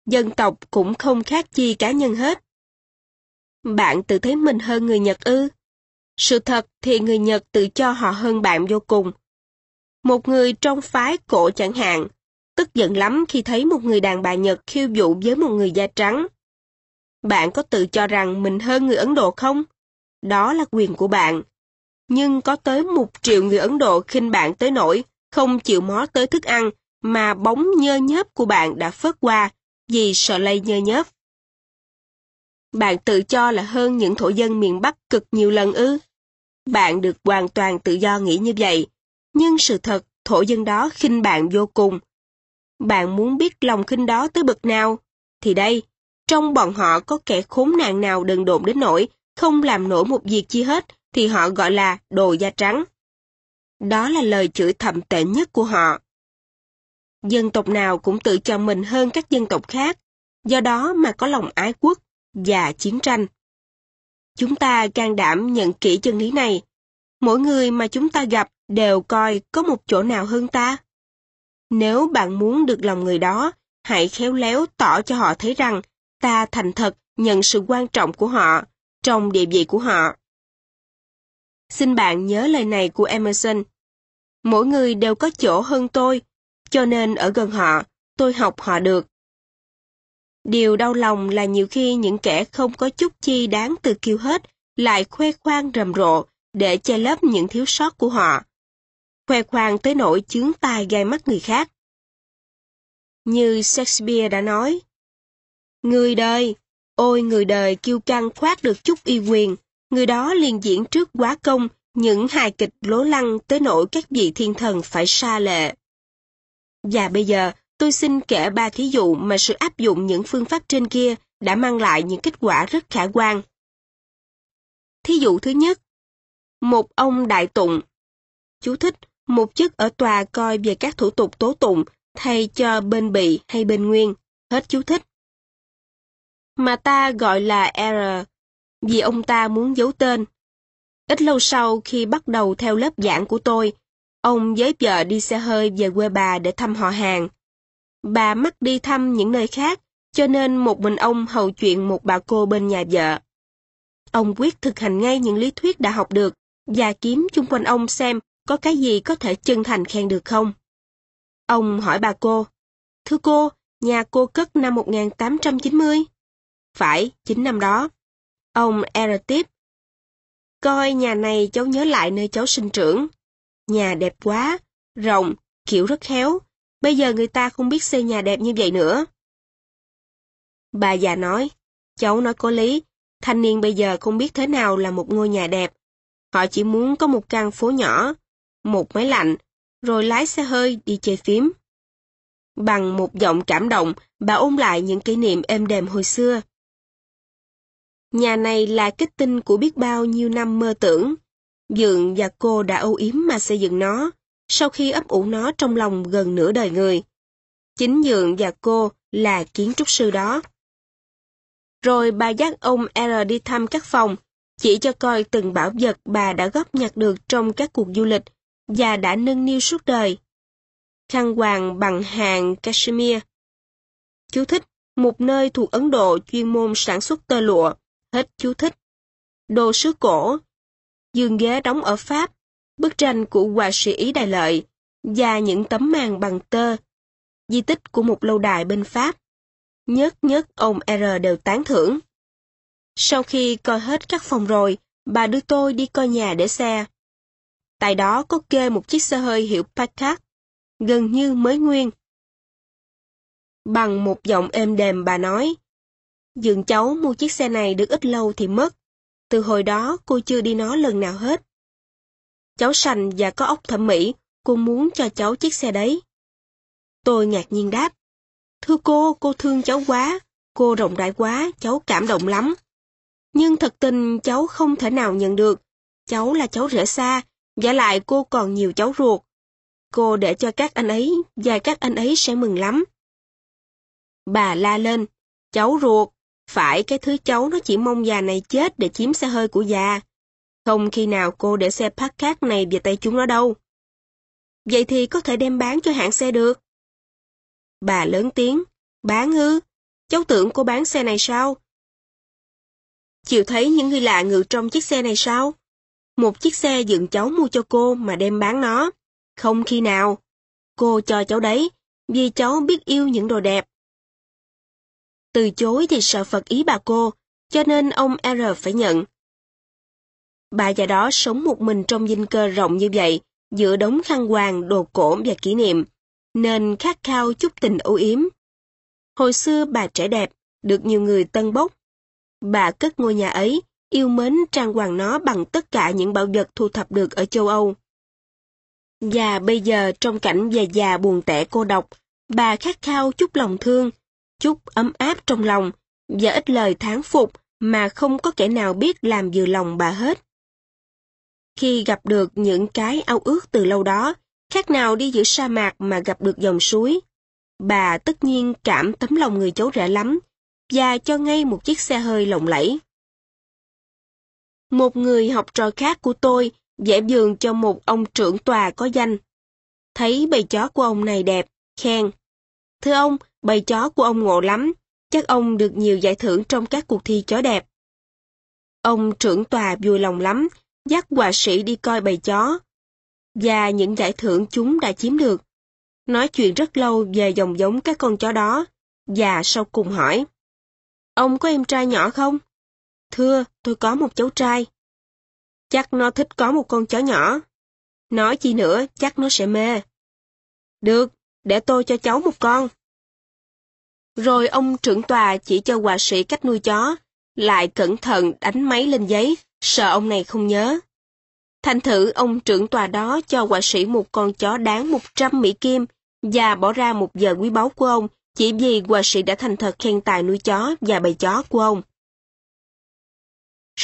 Dân tộc cũng không khác chi cá nhân hết. Bạn tự thấy mình hơn người Nhật ư? Sự thật thì người Nhật tự cho họ hơn bạn vô cùng. Một người trong phái cổ chẳng hạn, tức giận lắm khi thấy một người đàn bà Nhật khiêu dụ với một người da trắng. Bạn có tự cho rằng mình hơn người Ấn Độ không? Đó là quyền của bạn. Nhưng có tới một triệu người Ấn Độ khinh bạn tới nỗi không chịu mó tới thức ăn mà bóng nhơ nhớp của bạn đã phớt qua vì sợ lây nhơ nhớp. Bạn tự cho là hơn những thổ dân miền Bắc cực nhiều lần ư? Bạn được hoàn toàn tự do nghĩ như vậy, nhưng sự thật thổ dân đó khinh bạn vô cùng. Bạn muốn biết lòng khinh đó tới bậc nào? Thì đây, trong bọn họ có kẻ khốn nạn nào đần độn đến nỗi không làm nổi một việc chi hết thì họ gọi là đồ da trắng. Đó là lời chửi thậm tệ nhất của họ. Dân tộc nào cũng tự cho mình hơn các dân tộc khác, do đó mà có lòng ái quốc và chiến tranh. Chúng ta can đảm nhận kỹ chân lý này. Mỗi người mà chúng ta gặp đều coi có một chỗ nào hơn ta. Nếu bạn muốn được lòng người đó, hãy khéo léo tỏ cho họ thấy rằng ta thành thật nhận sự quan trọng của họ trong địa vị của họ. Xin bạn nhớ lời này của Emerson. Mỗi người đều có chỗ hơn tôi, cho nên ở gần họ, tôi học họ được. Điều đau lòng là nhiều khi những kẻ không có chút chi đáng từ kiêu hết lại khoe khoang rầm rộ để che lấp những thiếu sót của họ. Khoe khoang tới nỗi chướng tai gai mắt người khác. Như Shakespeare đã nói, Người đời, ôi người đời kiêu căng khoát được chút y quyền, người đó liền diễn trước quá công những hài kịch lố lăng tới nỗi các vị thiên thần phải xa lệ. Và bây giờ, tôi xin kể ba thí dụ mà sự áp dụng những phương pháp trên kia đã mang lại những kết quả rất khả quan. Thí dụ thứ nhất, một ông đại tụng. Chú thích, một chức ở tòa coi về các thủ tục tố tụng thay cho bên bị hay bên nguyên. Hết chú thích. Mà ta gọi là R, vì ông ta muốn giấu tên. Ít lâu sau khi bắt đầu theo lớp giảng của tôi, Ông với vợ đi xe hơi về quê bà để thăm họ hàng. Bà mắc đi thăm những nơi khác, cho nên một mình ông hầu chuyện một bà cô bên nhà vợ. Ông quyết thực hành ngay những lý thuyết đã học được và kiếm chung quanh ông xem có cái gì có thể chân thành khen được không. Ông hỏi bà cô, Thưa cô, nhà cô cất năm 1890? Phải, chính năm đó. Ông R tiếp. Coi nhà này cháu nhớ lại nơi cháu sinh trưởng. Nhà đẹp quá, rộng, kiểu rất khéo. Bây giờ người ta không biết xây nhà đẹp như vậy nữa. Bà già nói, cháu nói có lý, thanh niên bây giờ không biết thế nào là một ngôi nhà đẹp. Họ chỉ muốn có một căn phố nhỏ, một máy lạnh, rồi lái xe hơi đi chơi phím. Bằng một giọng cảm động, bà ôn lại những kỷ niệm êm đềm hồi xưa. Nhà này là kết tinh của biết bao nhiêu năm mơ tưởng. Dượng và cô đã âu yếm mà xây dựng nó, sau khi ấp ủ nó trong lòng gần nửa đời người. Chính Dượng và cô là kiến trúc sư đó. Rồi bà dắt ông R đi thăm các phòng, chỉ cho coi từng bảo vật bà đã góp nhặt được trong các cuộc du lịch và đã nâng niu suốt đời. Khăn hoàng bằng hàng cashmere. Chú thích, một nơi thuộc Ấn Độ chuyên môn sản xuất tơ lụa. Hết chú thích. Đồ sứ cổ. giường ghế đóng ở Pháp. Bức tranh của họa sĩ Ý Đại Lợi. Và những tấm màn bằng tơ. Di tích của một lâu đài bên Pháp. Nhất nhất ông R đều tán thưởng. Sau khi coi hết các phòng rồi, bà đưa tôi đi coi nhà để xe. Tại đó có kê một chiếc xe hơi hiệu Packard, gần như mới nguyên. Bằng một giọng êm đềm bà nói, Dượng cháu mua chiếc xe này được ít lâu thì mất. Từ hồi đó cô chưa đi nó lần nào hết. Cháu sành và có ốc thẩm mỹ, cô muốn cho cháu chiếc xe đấy. Tôi ngạc nhiên đáp. Thưa cô, cô thương cháu quá, cô rộng rãi quá, cháu cảm động lắm. Nhưng thật tình cháu không thể nào nhận được. Cháu là cháu rể xa, giả lại cô còn nhiều cháu ruột. Cô để cho các anh ấy, và các anh ấy sẽ mừng lắm. Bà la lên, cháu ruột, phải cái thứ cháu nó chỉ mong già này chết để chiếm xe hơi của già. Không khi nào cô để xe Packard này về tay chúng nó đâu. Vậy thì có thể đem bán cho hãng xe được. Bà lớn tiếng, bán ư? Cháu tưởng cô bán xe này sao? Chịu thấy những người lạ ngự trong chiếc xe này sao? Một chiếc xe dựng cháu mua cho cô mà đem bán nó. Không khi nào. Cô cho cháu đấy, vì cháu biết yêu những đồ đẹp. Từ chối thì sợ Phật ý bà cô, cho nên ông R phải nhận. Bà già đó sống một mình trong dinh cơ rộng như vậy, giữa đống khăn hoàng, đồ cổ và kỷ niệm, nên khát khao chút tình âu yếm. Hồi xưa bà trẻ đẹp, được nhiều người tân bốc. Bà cất ngôi nhà ấy, yêu mến trang hoàng nó bằng tất cả những bảo vật thu thập được ở châu Âu. Và bây giờ trong cảnh già già buồn tẻ cô độc, bà khát khao chút lòng thương, chút ấm áp trong lòng, và ít lời tháng phục mà không có kẻ nào biết làm vừa lòng bà hết. Khi gặp được những cái ao ước từ lâu đó, khác nào đi giữa sa mạc mà gặp được dòng suối. Bà tất nhiên cảm tấm lòng người cháu rẻ lắm, và cho ngay một chiếc xe hơi lộng lẫy. Một người học trò khác của tôi vẽ giường cho một ông trưởng tòa có danh. Thấy bầy chó của ông này đẹp, khen. Thưa ông, bầy chó của ông ngộ lắm, chắc ông được nhiều giải thưởng trong các cuộc thi chó đẹp. Ông trưởng tòa vui lòng lắm, dắt họa sĩ đi coi bầy chó, và những giải thưởng chúng đã chiếm được. Nói chuyện rất lâu về dòng giống các con chó đó, và sau cùng hỏi. Ông có em trai nhỏ không? Thưa, tôi có một cháu trai. Chắc nó thích có một con chó nhỏ. Nói chi nữa, chắc nó sẽ mê. Được, để tôi cho cháu một con. Rồi ông trưởng tòa chỉ cho họa sĩ cách nuôi chó, lại cẩn thận đánh máy lên giấy, sợ ông này không nhớ. Thành thử ông trưởng tòa đó cho họa sĩ một con chó đáng 100 Mỹ Kim và bỏ ra một giờ quý báu của ông chỉ vì họa sĩ đã thành thật khen tài nuôi chó và bầy chó của ông.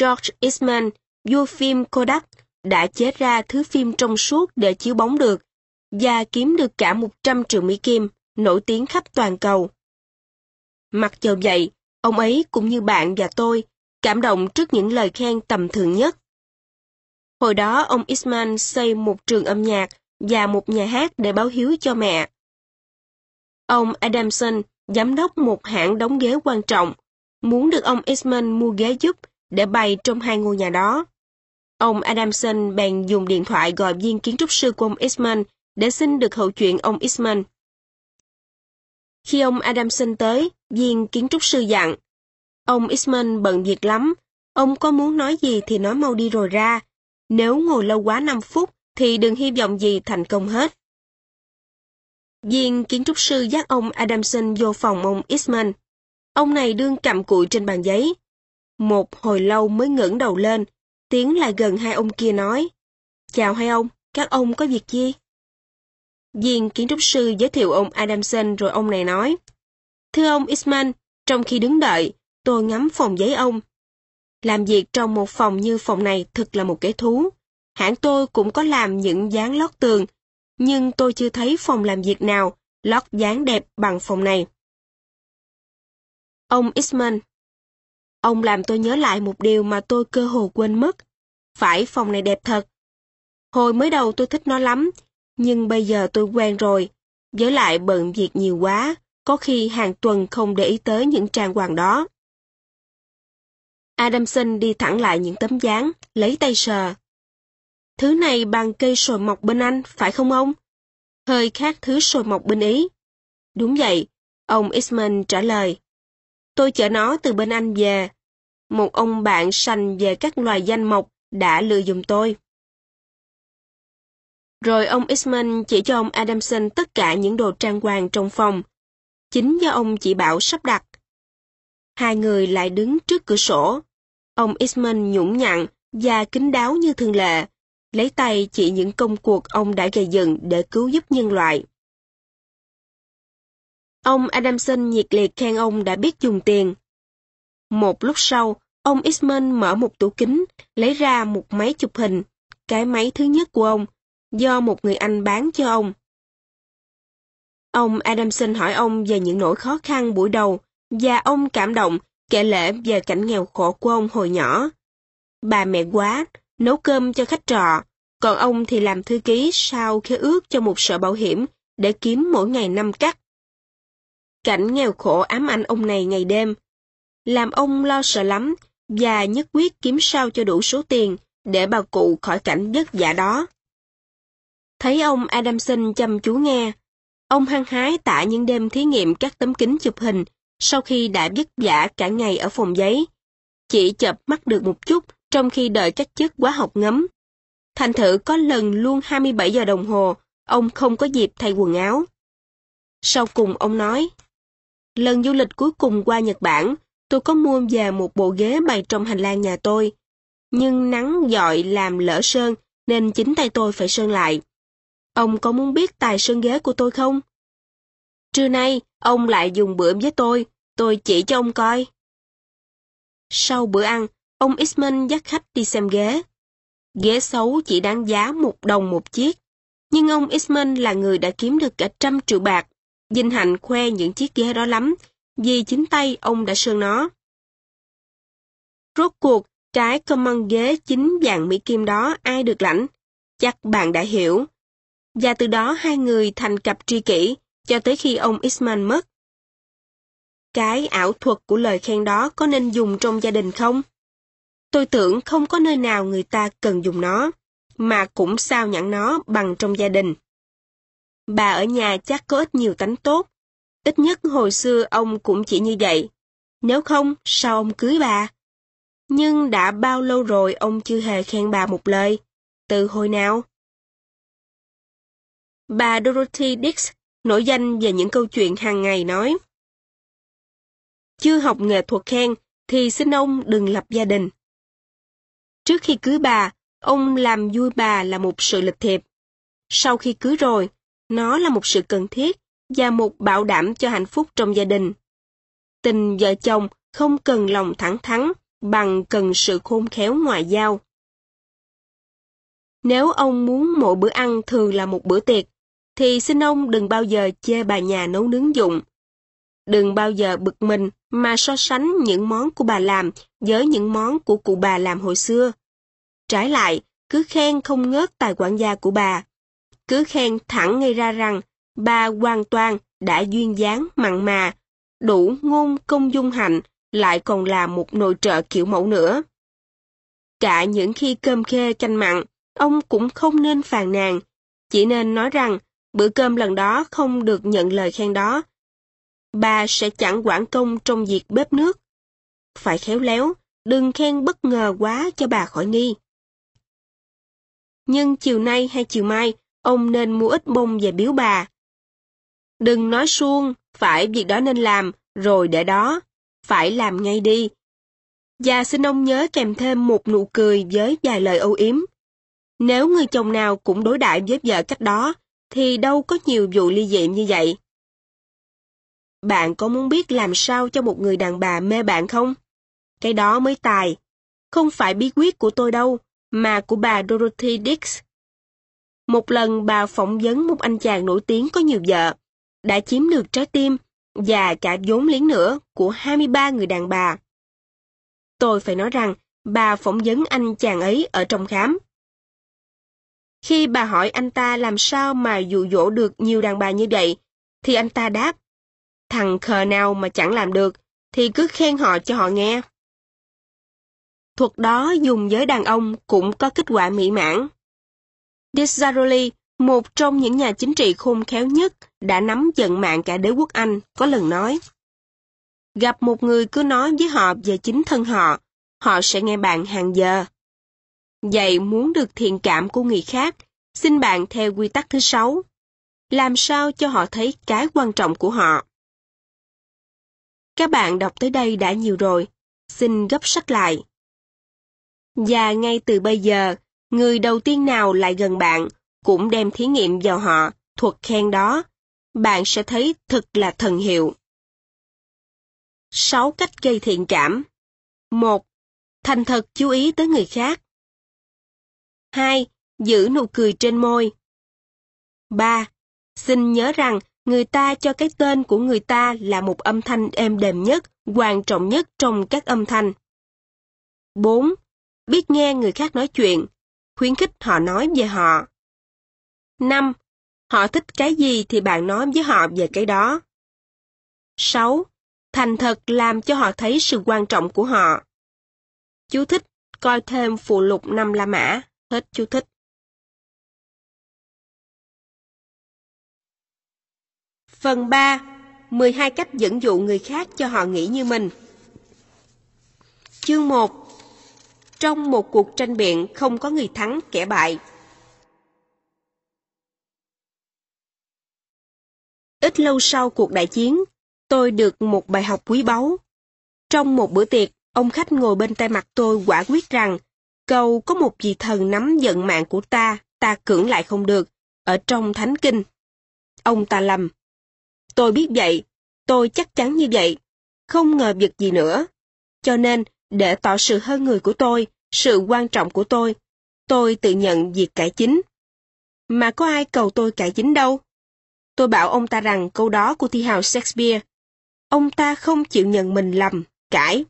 George Eastman, vua phim Kodak, đã chế ra thứ phim trong suốt để chiếu bóng được và kiếm được cả 100 triệu Mỹ Kim, nổi tiếng khắp toàn cầu. Mặc dù vậy, ông ấy cũng như bạn và tôi, cảm động trước những lời khen tầm thường nhất. Hồi đó ông Eastman xây một trường âm nhạc và một nhà hát để báo hiếu cho mẹ. Ông Adamson, giám đốc một hãng đóng ghế quan trọng, muốn được ông Eastman mua ghế giúp để bày trong hai ngôi nhà đó. Ông Adamson bèn dùng điện thoại gọi viên kiến trúc sư của ông Eastman để xin được hậu chuyện ông Eastman. Khi ông Adamson tới, viên kiến trúc sư dặn, ông Eastman bận việc lắm, ông có muốn nói gì thì nói mau đi rồi ra, nếu ngồi lâu quá 5 phút thì đừng hy vọng gì thành công hết. Viên kiến trúc sư dắt ông Adamson vô phòng ông Eastman. Ông này đương cầm cụi trên bàn giấy. Một hồi lâu mới ngẩng đầu lên, tiến lại gần hai ông kia nói. Chào hai ông, các ông có việc gì? Viên kiến trúc sư giới thiệu ông Adamson rồi ông này nói. Thưa ông Eastman, trong khi đứng đợi, tôi ngắm phòng giấy ông. Làm việc trong một phòng như phòng này thực là một kẻ thú. Hãng tôi cũng có làm những dáng lót tường, nhưng tôi chưa thấy phòng làm việc nào lót dáng đẹp bằng phòng này. Ông Isman Ông làm tôi nhớ lại một điều mà tôi cơ hồ quên mất. Phải phòng này đẹp thật. Hồi mới đầu tôi thích nó lắm, nhưng bây giờ tôi quen rồi. Với lại bận việc nhiều quá, có khi hàng tuần không để ý tới những trang hoàng đó. Adamson đi thẳng lại những tấm dáng, lấy tay sờ. Thứ này bằng cây sồi mọc bên Anh, phải không ông? Hơi khác thứ sồi mọc bên Ý. Đúng vậy, ông Eastman trả lời. Tôi chở nó từ bên Anh về. Một ông bạn sành về các loài danh mộc đã lừa dùng tôi. Rồi ông Eastman chỉ cho ông Adamson tất cả những đồ trang hoàng trong phòng. Chính do ông chỉ bảo sắp đặt. Hai người lại đứng trước cửa sổ. Ông Eastman nhũng nhặn và kính đáo như thường lệ, lấy tay chỉ những công cuộc ông đã gây dựng để cứu giúp nhân loại. Ông Adamson nhiệt liệt khen ông đã biết dùng tiền. Một lúc sau, ông Eastman mở một tủ kính, lấy ra một máy chụp hình, cái máy thứ nhất của ông, do một người Anh bán cho ông. Ông Adamson hỏi ông về những nỗi khó khăn buổi đầu, và ông cảm động kể lể về cảnh nghèo khổ của ông hồi nhỏ. Bà mẹ quá, nấu cơm cho khách trọ, còn ông thì làm thư ký sau khế ước cho một sở bảo hiểm để kiếm mỗi ngày năm cắt. Cảnh nghèo khổ ám ảnh ông này ngày đêm. Làm ông lo sợ lắm và nhất quyết kiếm sao cho đủ số tiền để bà cụ khỏi cảnh vất vả đó. Thấy ông Adamson chăm chú nghe, ông hăng hái tả những đêm thí nghiệm các tấm kính chụp hình sau khi đã vất vả cả ngày ở phòng giấy. Chỉ chập mắt được một chút trong khi đợi các chức quá học ngấm. Thành thử có lần luôn 27 giờ đồng hồ, ông không có dịp thay quần áo. Sau cùng ông nói, lần du lịch cuối cùng qua Nhật Bản, tôi có mua về một bộ ghế bày trong hành lang nhà tôi. Nhưng nắng dọi làm lỡ sơn, nên chính tay tôi phải sơn lại. Ông có muốn biết tài sơn ghế của tôi không? Trưa nay, ông lại dùng bữa với tôi, tôi chỉ cho ông coi. Sau bữa ăn, ông Isman dắt khách đi xem ghế. Ghế xấu chỉ đáng giá một đồng một chiếc, nhưng ông Isman là người đã kiếm được cả trăm triệu bạc. dinh hạnh khoe những chiếc ghế đó lắm, vì chính tay ông đã sơn nó. Rốt cuộc, cái common ghế chính vàng Mỹ Kim đó ai được lãnh? Chắc bạn đã hiểu. Và từ đó hai người thành cặp tri kỷ, cho tới khi ông Isman mất. Cái ảo thuật của lời khen đó có nên dùng trong gia đình không? Tôi tưởng không có nơi nào người ta cần dùng nó, mà cũng sao nhãn nó bằng trong gia đình. Bà ở nhà chắc có ít nhiều tánh tốt. Ít nhất hồi xưa ông cũng chỉ như vậy. Nếu không, sao ông cưới bà? Nhưng đã bao lâu rồi ông chưa hề khen bà một lời? Từ hồi nào? Bà Dorothy Dix nổi danh về những câu chuyện hàng ngày nói. Chưa học nghệ thuật khen, thì xin ông đừng lập gia đình. Trước khi cưới bà, ông làm vui bà là một sự lịch thiệp. Sau khi cưới rồi, nó là một sự cần thiết và một bảo đảm cho hạnh phúc trong gia đình. Tình vợ chồng không cần lòng thẳng thắn bằng cần sự khôn khéo ngoại giao. Nếu ông muốn mỗi bữa ăn thường là một bữa tiệc, thì xin ông đừng bao giờ chê bà nhà nấu nướng dụng. Đừng bao giờ bực mình mà so sánh những món của bà làm với những món của cụ bà làm hồi xưa. Trái lại, cứ khen không ngớt tài quản gia của bà. cứ khen thẳng ngay ra rằng bà hoàn toàn đã duyên dáng mặn mà, đủ ngôn công dung hạnh, lại còn là một nội trợ kiểu mẫu nữa. Cả những khi cơm khê canh mặn, ông cũng không nên phàn nàn, chỉ nên nói rằng bữa cơm lần đó không được nhận lời khen đó. Bà sẽ chẳng quản công trong việc bếp nước. Phải khéo léo, đừng khen bất ngờ quá cho bà khỏi nghi. Nhưng chiều nay hay chiều mai, ông nên mua ít bông về biếu bà. Đừng nói suông, phải việc đó nên làm, rồi để đó, phải làm ngay đi. Và xin ông nhớ kèm thêm một nụ cười với vài lời âu yếm. Nếu người chồng nào cũng đối đãi với vợ cách đó, thì đâu có nhiều vụ ly dị như vậy. Bạn có muốn biết làm sao cho một người đàn bà mê bạn không? Cái đó mới tài. Không phải bí quyết của tôi đâu, mà của bà Dorothy Dix. Một lần bà phỏng vấn một anh chàng nổi tiếng có nhiều vợ, đã chiếm được trái tim và cả vốn liếng nữa của 23 người đàn bà. Tôi phải nói rằng bà phỏng vấn anh chàng ấy ở trong khám. Khi bà hỏi anh ta làm sao mà dụ dỗ được nhiều đàn bà như vậy, thì anh ta đáp, thằng khờ nào mà chẳng làm được, thì cứ khen họ cho họ nghe. Thuật đó dùng với đàn ông cũng có kết quả mỹ mãn. Disraeli, một trong những nhà chính trị khôn khéo nhất, đã nắm giận mạng cả đế quốc Anh, có lần nói. Gặp một người cứ nói với họ về chính thân họ, họ sẽ nghe bạn hàng giờ. Vậy muốn được thiện cảm của người khác, xin bạn theo quy tắc thứ sáu. Làm sao cho họ thấy cái quan trọng của họ. Các bạn đọc tới đây đã nhiều rồi, xin gấp sách lại. Và ngay từ bây giờ, người đầu tiên nào lại gần bạn cũng đem thí nghiệm vào họ thuật khen đó. Bạn sẽ thấy thật là thần hiệu. 6 cách gây thiện cảm 1. Thành thật chú ý tới người khác 2. Giữ nụ cười trên môi 3. Xin nhớ rằng người ta cho cái tên của người ta là một âm thanh êm đềm nhất, quan trọng nhất trong các âm thanh. 4 biết nghe người khác nói chuyện, khuyến khích họ nói về họ. 5. Họ thích cái gì thì bạn nói với họ về cái đó. 6. Thành thật làm cho họ thấy sự quan trọng của họ. Chú thích, coi thêm phụ lục 5 La Mã, hết chú thích. Phần 3. 12 cách dẫn dụ người khác cho họ nghĩ như mình. Chương 1 trong một cuộc tranh biện không có người thắng kẻ bại. Ít lâu sau cuộc đại chiến, tôi được một bài học quý báu. Trong một bữa tiệc, ông khách ngồi bên tay mặt tôi quả quyết rằng, câu có một vị thần nắm giận mạng của ta, ta cưỡng lại không được, ở trong thánh kinh. Ông ta lầm. Tôi biết vậy, tôi chắc chắn như vậy, không ngờ việc gì nữa. Cho nên, để tỏ sự hơn người của tôi, sự quan trọng của tôi, tôi tự nhận việc cải chính. Mà có ai cầu tôi cải chính đâu? Tôi bảo ông ta rằng câu đó của thi hào Shakespeare. Ông ta không chịu nhận mình lầm, cãi.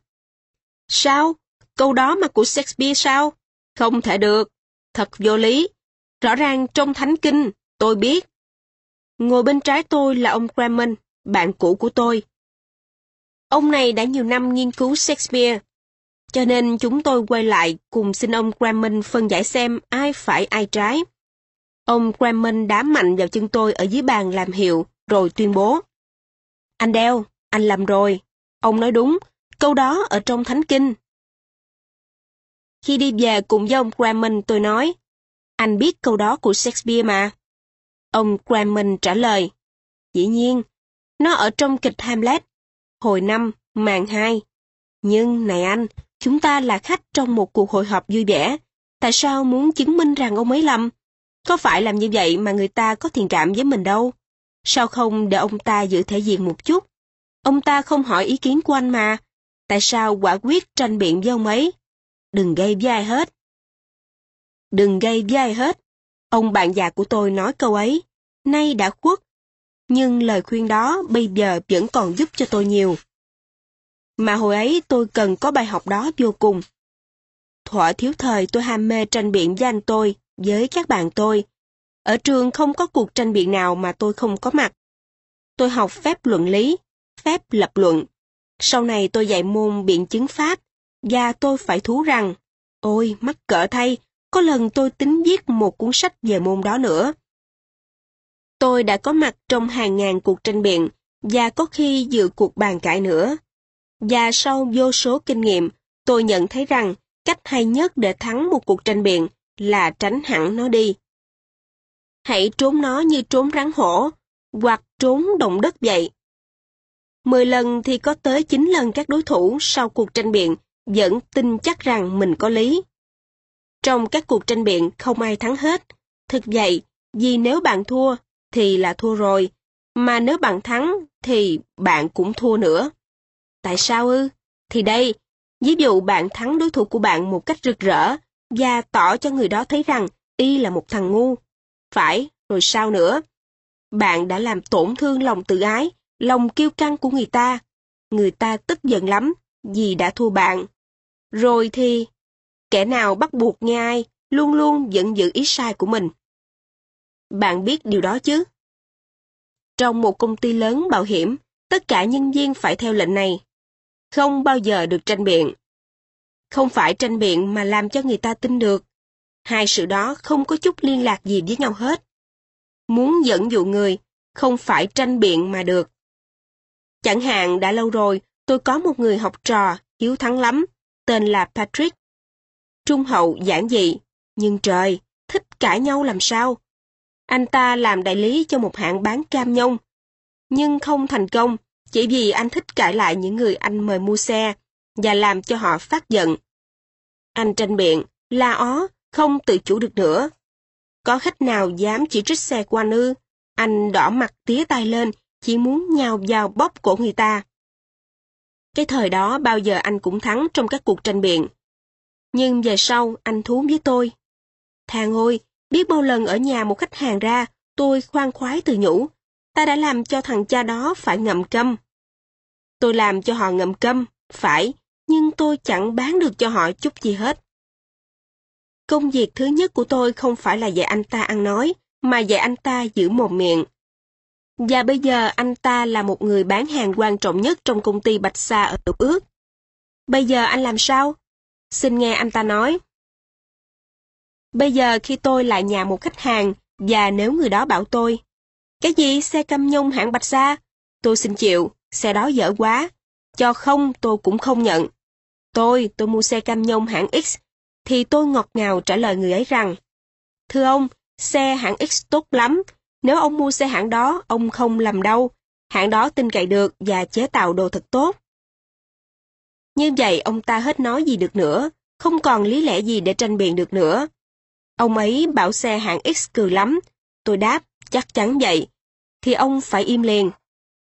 Sao? Câu đó mà của Shakespeare sao? Không thể được. Thật vô lý. Rõ ràng trong thánh kinh, tôi biết. Ngồi bên trái tôi là ông Cramen, bạn cũ của tôi. Ông này đã nhiều năm nghiên cứu Shakespeare cho nên chúng tôi quay lại cùng xin ông Graham phân giải xem ai phải ai trái. Ông Graham đá mạnh vào chân tôi ở dưới bàn làm hiệu, rồi tuyên bố. Anh đeo, anh làm rồi. Ông nói đúng, câu đó ở trong Thánh Kinh. Khi đi về cùng với ông Graham tôi nói, anh biết câu đó của Shakespeare mà. Ông Graham trả lời, dĩ nhiên, nó ở trong kịch Hamlet, hồi năm, màn hai. Nhưng, này anh, Chúng ta là khách trong một cuộc hội họp vui vẻ. Tại sao muốn chứng minh rằng ông ấy lầm? Có phải làm như vậy mà người ta có thiện cảm với mình đâu? Sao không để ông ta giữ thể diện một chút? Ông ta không hỏi ý kiến của anh mà. Tại sao quả quyết tranh biện với ông ấy? Đừng gây với ai hết. Đừng gây với ai hết. Ông bạn già của tôi nói câu ấy. Nay đã khuất. Nhưng lời khuyên đó bây giờ vẫn còn giúp cho tôi nhiều mà hồi ấy tôi cần có bài học đó vô cùng. Thuở thiếu thời tôi ham mê tranh biện với anh tôi, với các bạn tôi. Ở trường không có cuộc tranh biện nào mà tôi không có mặt. Tôi học phép luận lý, phép lập luận. Sau này tôi dạy môn biện chứng pháp, và tôi phải thú rằng, ôi mắc cỡ thay, có lần tôi tính viết một cuốn sách về môn đó nữa. Tôi đã có mặt trong hàng ngàn cuộc tranh biện, và có khi dự cuộc bàn cãi nữa. Và sau vô số kinh nghiệm, tôi nhận thấy rằng cách hay nhất để thắng một cuộc tranh biện là tránh hẳn nó đi. Hãy trốn nó như trốn rắn hổ, hoặc trốn động đất vậy. Mười lần thì có tới chín lần các đối thủ sau cuộc tranh biện vẫn tin chắc rằng mình có lý. Trong các cuộc tranh biện không ai thắng hết. Thực vậy, vì nếu bạn thua thì là thua rồi, mà nếu bạn thắng thì bạn cũng thua nữa. Tại sao ư? Thì đây, ví dụ bạn thắng đối thủ của bạn một cách rực rỡ và tỏ cho người đó thấy rằng y là một thằng ngu. Phải, rồi sao nữa? Bạn đã làm tổn thương lòng tự ái, lòng kiêu căng của người ta. Người ta tức giận lắm vì đã thua bạn. Rồi thì, kẻ nào bắt buộc nghe ai, luôn luôn giận dữ ý sai của mình. Bạn biết điều đó chứ? Trong một công ty lớn bảo hiểm, tất cả nhân viên phải theo lệnh này. Không bao giờ được tranh biện. Không phải tranh biện mà làm cho người ta tin được. Hai sự đó không có chút liên lạc gì với nhau hết. Muốn dẫn dụ người, không phải tranh biện mà được. Chẳng hạn đã lâu rồi, tôi có một người học trò, hiếu thắng lắm, tên là Patrick. Trung hậu giản dị, nhưng trời, thích cãi nhau làm sao? Anh ta làm đại lý cho một hãng bán cam nhông, nhưng không thành công chỉ vì anh thích cãi lại những người anh mời mua xe và làm cho họ phát giận. Anh tranh biện, la ó, không tự chủ được nữa. Có khách nào dám chỉ trích xe của anh ư? Anh đỏ mặt tía tay lên, chỉ muốn nhào vào bóp cổ người ta. Cái thời đó bao giờ anh cũng thắng trong các cuộc tranh biện. Nhưng về sau anh thú với tôi. Thằng ôi, biết bao lần ở nhà một khách hàng ra, tôi khoan khoái từ nhủ. Ta đã làm cho thằng cha đó phải ngậm câm. Tôi làm cho họ ngậm câm, phải, nhưng tôi chẳng bán được cho họ chút gì hết. Công việc thứ nhất của tôi không phải là dạy anh ta ăn nói, mà dạy anh ta giữ mồm miệng. Và bây giờ anh ta là một người bán hàng quan trọng nhất trong công ty Bạch Sa ở Lục Ước. Bây giờ anh làm sao? Xin nghe anh ta nói. Bây giờ khi tôi lại nhà một khách hàng, và nếu người đó bảo tôi, cái gì xe cam nhung hãng Bạch Sa? Tôi xin chịu, xe đó dở quá. Cho không tôi cũng không nhận. Tôi, tôi mua xe cam nhông hãng X, thì tôi ngọt ngào trả lời người ấy rằng, Thưa ông, xe hãng X tốt lắm, nếu ông mua xe hãng đó, ông không làm đâu. Hãng đó tin cậy được và chế tạo đồ thật tốt. Như vậy ông ta hết nói gì được nữa, không còn lý lẽ gì để tranh biện được nữa. Ông ấy bảo xe hãng X cừ lắm. Tôi đáp, chắc chắn vậy. Thì ông phải im liền.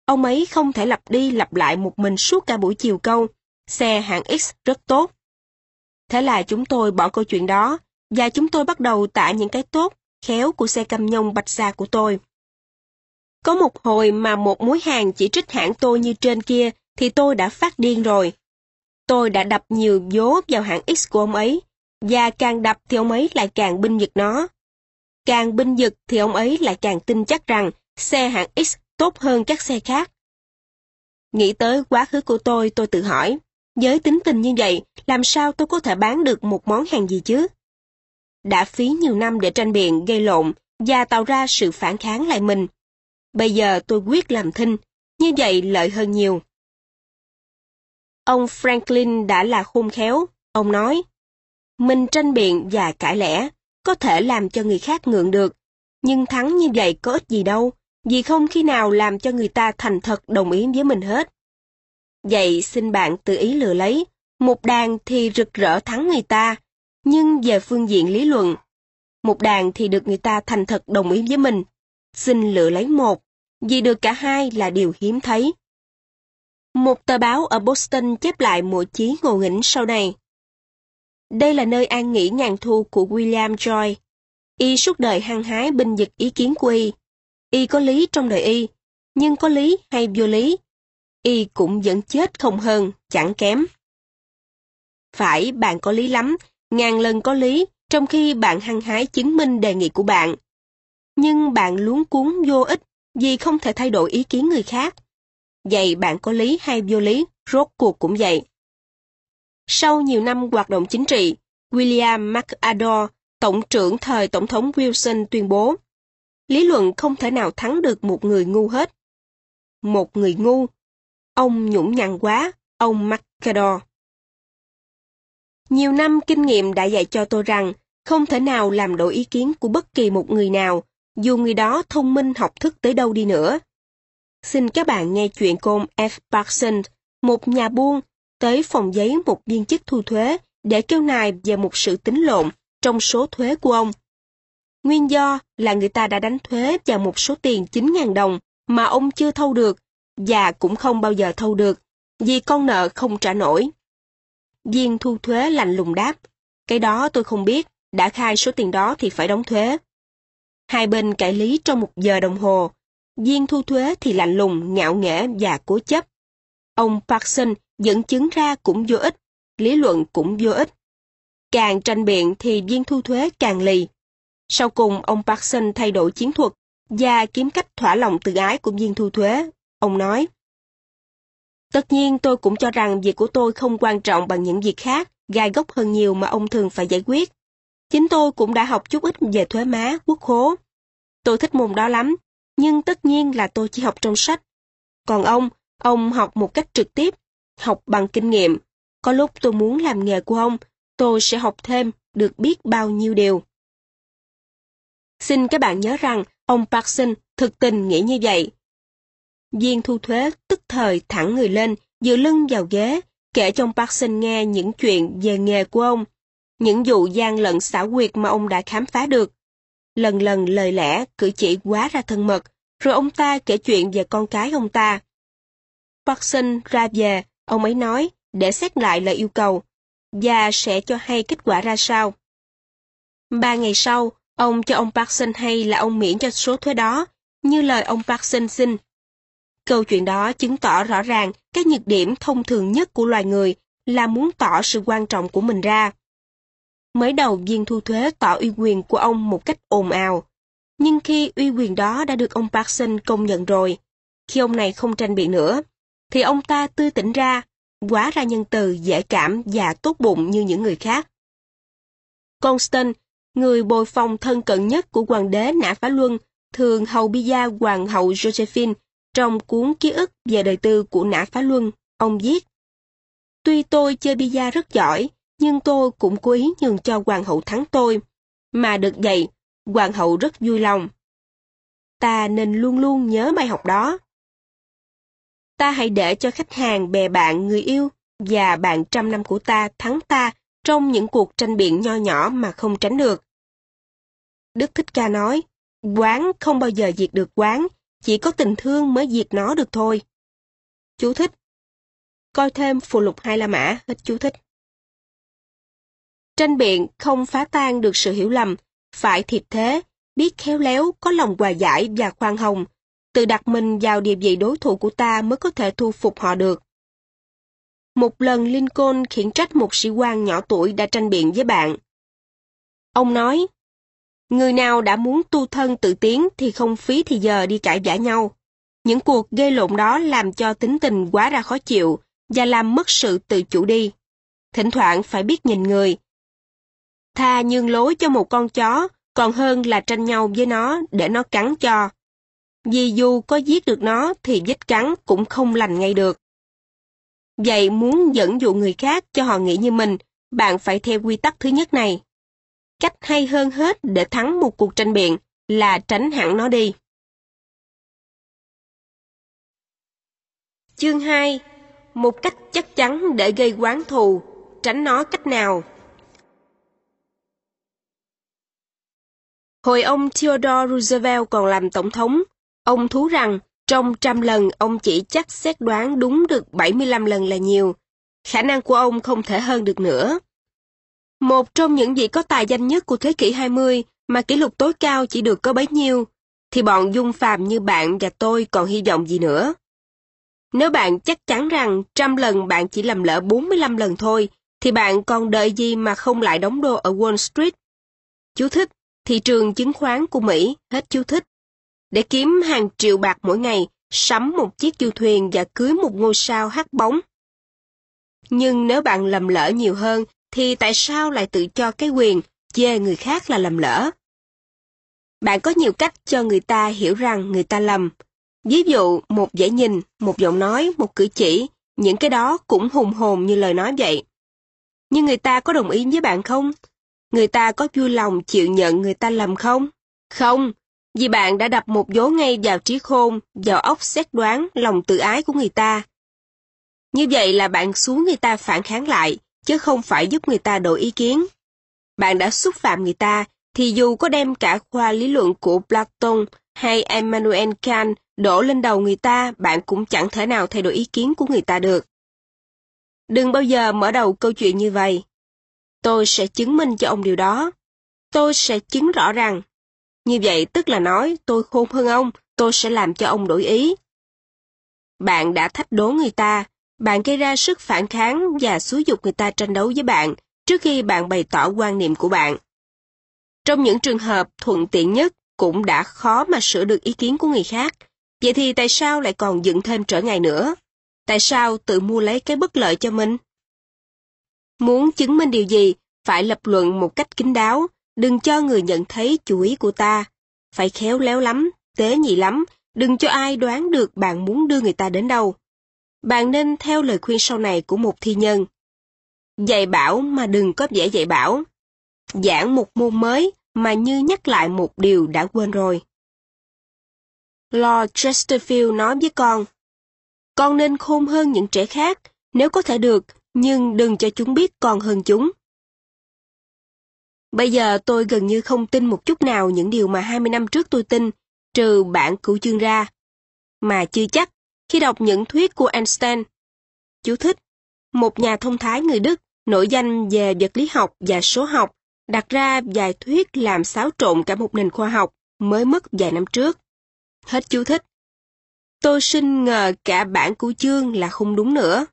Ông ấy không thể lặp đi lặp lại một mình suốt cả buổi chiều câu. Xe hạng X rất tốt. Thế là chúng tôi bỏ câu chuyện đó, và chúng tôi bắt đầu tả những cái tốt khéo của xe cam nhông bạch xa của tôi. Có một hồi mà một mối hàng chỉ trích hãng tôi như trên kia thì tôi đã phát điên rồi. Tôi đã đập nhiều vố vào hãng X của ông ấy, và càng đập thì ông ấy lại càng binh giật nó. Càng binh giật thì ông ấy lại càng tin chắc rằng xe hạng X tốt hơn các xe khác. Nghĩ tới quá khứ của tôi, tôi tự hỏi, với tính tình như vậy, làm sao tôi có thể bán được một món hàng gì chứ? đã phí nhiều năm để tranh biện, gây lộn và tạo ra sự phản kháng lại mình. Bây giờ tôi quyết làm thinh, như vậy lợi hơn nhiều. Ông Franklin đã là khôn khéo, ông nói, mình tranh biện và cãi lẽ, có thể làm cho người khác ngượng được, nhưng thắng như vậy có ích gì đâu, vì không khi nào làm cho người ta thành thật đồng ý với mình hết. Vậy xin bạn tự ý lừa lấy, một đàn thì rực rỡ thắng người ta, nhưng về phương diện lý luận, một đàn thì được người ta thành thật đồng ý với mình. Xin lựa lấy một, vì được cả hai là điều hiếm thấy. Một tờ báo ở Boston chép lại mộ chí ngộ nghĩnh sau này. Đây là nơi an nghỉ ngàn thu của William Joy. Y suốt đời hăng hái binh dịch ý kiến của Y. Y có lý trong đời Y, nhưng có lý hay vô lý, Y cũng vẫn chết không hơn, chẳng kém. Phải, bạn có lý lắm, ngàn lần có lý, trong khi bạn hăng hái chứng minh đề nghị của bạn. nhưng bạn luống cuốn vô ích vì không thể thay đổi ý kiến người khác. Vậy bạn có lý hay vô lý, rốt cuộc cũng vậy. Sau nhiều năm hoạt động chính trị, William McAdoo, Tổng trưởng thời Tổng thống Wilson tuyên bố, lý luận không thể nào thắng được một người ngu hết. Một người ngu. Ông nhũng nhặn quá, ông Macador. Nhiều năm kinh nghiệm đã dạy cho tôi rằng không thể nào làm đổi ý kiến của bất kỳ một người nào, dù người đó thông minh học thức tới đâu đi nữa. Xin các bạn nghe chuyện của ông F. Parson, một nhà buôn, tới phòng giấy một viên chức thu thuế để kêu nài về một sự tính lộn trong số thuế của ông. Nguyên do là người ta đã đánh thuế vào một số tiền 9.000 đồng mà ông chưa thâu được và cũng không bao giờ thâu được vì con nợ không trả nổi. Viên thu thuế lạnh lùng đáp, cái đó tôi không biết, đã khai số tiền đó thì phải đóng thuế. Hai bên cãi lý trong một giờ đồng hồ, viên thu thuế thì lạnh lùng, ngạo nghễ và cố chấp. Ông Parkson dẫn chứng ra cũng vô ích, lý luận cũng vô ích. Càng tranh biện thì viên thu thuế càng lì. Sau cùng ông Parkson thay đổi chiến thuật và kiếm cách thỏa lòng tự ái của viên thu thuế. Ông nói, Tất nhiên tôi cũng cho rằng việc của tôi không quan trọng bằng những việc khác, gai góc hơn nhiều mà ông thường phải giải quyết. Chính tôi cũng đã học chút ít về thuế má, quốc khố. Tôi thích môn đó lắm, nhưng tất nhiên là tôi chỉ học trong sách. Còn ông, ông học một cách trực tiếp, học bằng kinh nghiệm. Có lúc tôi muốn làm nghề của ông, tôi sẽ học thêm, được biết bao nhiêu điều. Xin các bạn nhớ rằng, ông Parson thực tình nghĩ như vậy. Viên thu thuế tức thời thẳng người lên, dựa lưng vào ghế, kể cho ông Parson nghe những chuyện về nghề của ông, những vụ gian lận xảo quyệt mà ông đã khám phá được. Lần lần lời lẽ, cử chỉ quá ra thân mật, rồi ông ta kể chuyện về con cái ông ta. Parson ra về, ông ấy nói, để xét lại lời yêu cầu, và sẽ cho hay kết quả ra sao. Ba ngày sau, ông cho ông Parson hay là ông miễn cho số thuế đó, như lời ông Parson xin. Câu chuyện đó chứng tỏ rõ ràng cái nhược điểm thông thường nhất của loài người là muốn tỏ sự quan trọng của mình ra. Mới đầu viên thu thuế tỏ uy quyền của ông một cách ồn ào, nhưng khi uy quyền đó đã được ông Parson công nhận rồi, khi ông này không tranh biện nữa, thì ông ta tươi tỉnh ra, quá ra nhân từ, dễ cảm và tốt bụng như những người khác. Constant, người bồi phòng thân cận nhất của hoàng đế Nã Phá Luân, thường hầu bi gia hoàng hậu Josephine trong cuốn ký ức về đời tư của Nã Phá Luân, ông viết Tuy tôi chơi bia rất giỏi, nhưng tôi cũng cố ý nhường cho hoàng hậu thắng tôi. Mà được vậy, hoàng hậu rất vui lòng. Ta nên luôn luôn nhớ bài học đó. Ta hãy để cho khách hàng, bè bạn, người yêu và bạn trăm năm của ta thắng ta trong những cuộc tranh biện nho nhỏ mà không tránh được. Đức Thích Ca nói, quán không bao giờ diệt được quán, chỉ có tình thương mới diệt nó được thôi. Chú thích. Coi thêm phụ lục hai La Mã, hết chú thích. Tranh biện không phá tan được sự hiểu lầm, phải thiệt thế, biết khéo léo, có lòng hòa giải và khoan hồng, tự đặt mình vào địa vị đối thủ của ta mới có thể thu phục họ được. Một lần Lincoln khiển trách một sĩ quan nhỏ tuổi đã tranh biện với bạn. Ông nói, người nào đã muốn tu thân tự tiến thì không phí thì giờ đi cãi vã nhau. Những cuộc gây lộn đó làm cho tính tình quá ra khó chịu và làm mất sự tự chủ đi. Thỉnh thoảng phải biết nhìn người, Tha nhường lối cho một con chó, còn hơn là tranh nhau với nó để nó cắn cho. Vì dù có giết được nó thì vết cắn cũng không lành ngay được. Vậy muốn dẫn dụ người khác cho họ nghĩ như mình, bạn phải theo quy tắc thứ nhất này. Cách hay hơn hết để thắng một cuộc tranh biện là tránh hẳn nó đi. Chương 2 Một cách chắc chắn để gây quán thù, tránh nó cách nào? Hồi ông Theodore Roosevelt còn làm tổng thống, ông thú rằng trong trăm lần ông chỉ chắc xét đoán đúng được 75 lần là nhiều. Khả năng của ông không thể hơn được nữa. Một trong những vị có tài danh nhất của thế kỷ 20 mà kỷ lục tối cao chỉ được có bấy nhiêu, thì bọn dung phàm như bạn và tôi còn hy vọng gì nữa. Nếu bạn chắc chắn rằng trăm lần bạn chỉ làm lỡ 45 lần thôi, thì bạn còn đợi gì mà không lại đóng đô ở Wall Street? Chú thích, thị trường chứng khoán của Mỹ, hết chú thích. Để kiếm hàng triệu bạc mỗi ngày, sắm một chiếc du thuyền và cưới một ngôi sao hát bóng. Nhưng nếu bạn lầm lỡ nhiều hơn, thì tại sao lại tự cho cái quyền chê người khác là lầm lỡ? Bạn có nhiều cách cho người ta hiểu rằng người ta lầm. Ví dụ, một dễ nhìn, một giọng nói, một cử chỉ, những cái đó cũng hùng hồn như lời nói vậy. Nhưng người ta có đồng ý với bạn không? Người ta có vui lòng chịu nhận người ta lầm không? Không, vì bạn đã đập một dấu ngay vào trí khôn, vào óc xét đoán lòng tự ái của người ta. Như vậy là bạn xuống người ta phản kháng lại, chứ không phải giúp người ta đổi ý kiến. Bạn đã xúc phạm người ta, thì dù có đem cả khoa lý luận của Platon hay Emmanuel Kant đổ lên đầu người ta, bạn cũng chẳng thể nào thay đổi ý kiến của người ta được. Đừng bao giờ mở đầu câu chuyện như vậy. Tôi sẽ chứng minh cho ông điều đó. Tôi sẽ chứng rõ rằng. Như vậy tức là nói tôi khôn hơn ông, tôi sẽ làm cho ông đổi ý. Bạn đã thách đố người ta, bạn gây ra sức phản kháng và xúi dục người ta tranh đấu với bạn trước khi bạn bày tỏ quan niệm của bạn. Trong những trường hợp thuận tiện nhất cũng đã khó mà sửa được ý kiến của người khác, vậy thì tại sao lại còn dựng thêm trở ngại nữa? Tại sao tự mua lấy cái bất lợi cho mình? Muốn chứng minh điều gì, phải lập luận một cách kín đáo, đừng cho người nhận thấy chủ ý của ta. Phải khéo léo lắm, tế nhị lắm, đừng cho ai đoán được bạn muốn đưa người ta đến đâu. Bạn nên theo lời khuyên sau này của một thi nhân. Dạy bảo mà đừng có vẻ dạy bảo. Giảng một môn mới mà như nhắc lại một điều đã quên rồi. Lord Chesterfield nói với con, con nên khôn hơn những trẻ khác, nếu có thể được, nhưng đừng cho chúng biết con hơn chúng. Bây giờ tôi gần như không tin một chút nào những điều mà 20 năm trước tôi tin, trừ bản cửu chương ra. Mà chưa chắc, khi đọc những thuyết của Einstein. Chú thích, một nhà thông thái người Đức, nổi danh về vật lý học và số học, đặt ra vài thuyết làm xáo trộn cả một nền khoa học mới mất vài năm trước. Hết chú thích. Tôi xin ngờ cả bản cửu chương là không đúng nữa.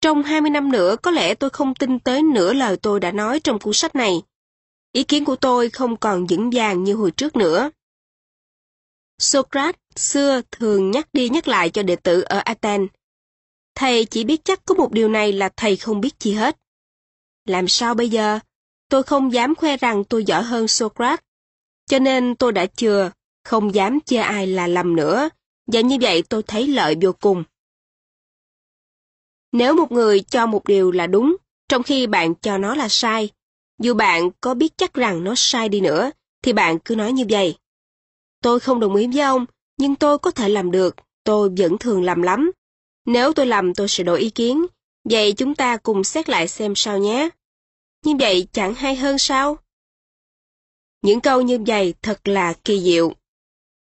Trong 20 năm nữa có lẽ tôi không tin tới nửa lời tôi đã nói trong cuốn sách này. Ý kiến của tôi không còn vững vàng như hồi trước nữa. Socrates xưa thường nhắc đi nhắc lại cho đệ tử ở Athens. Thầy chỉ biết chắc có một điều này là thầy không biết gì hết. Làm sao bây giờ? Tôi không dám khoe rằng tôi giỏi hơn Socrates. Cho nên tôi đã chừa, không dám chê ai là lầm nữa, và như vậy tôi thấy lợi vô cùng. Nếu một người cho một điều là đúng, trong khi bạn cho nó là sai, dù bạn có biết chắc rằng nó sai đi nữa, thì bạn cứ nói như vậy. Tôi không đồng ý với ông, nhưng tôi có thể làm được, tôi vẫn thường làm lắm. Nếu tôi làm tôi sẽ đổi ý kiến, vậy chúng ta cùng xét lại xem sao nhé. Như vậy chẳng hay hơn sao? Những câu như vậy thật là kỳ diệu.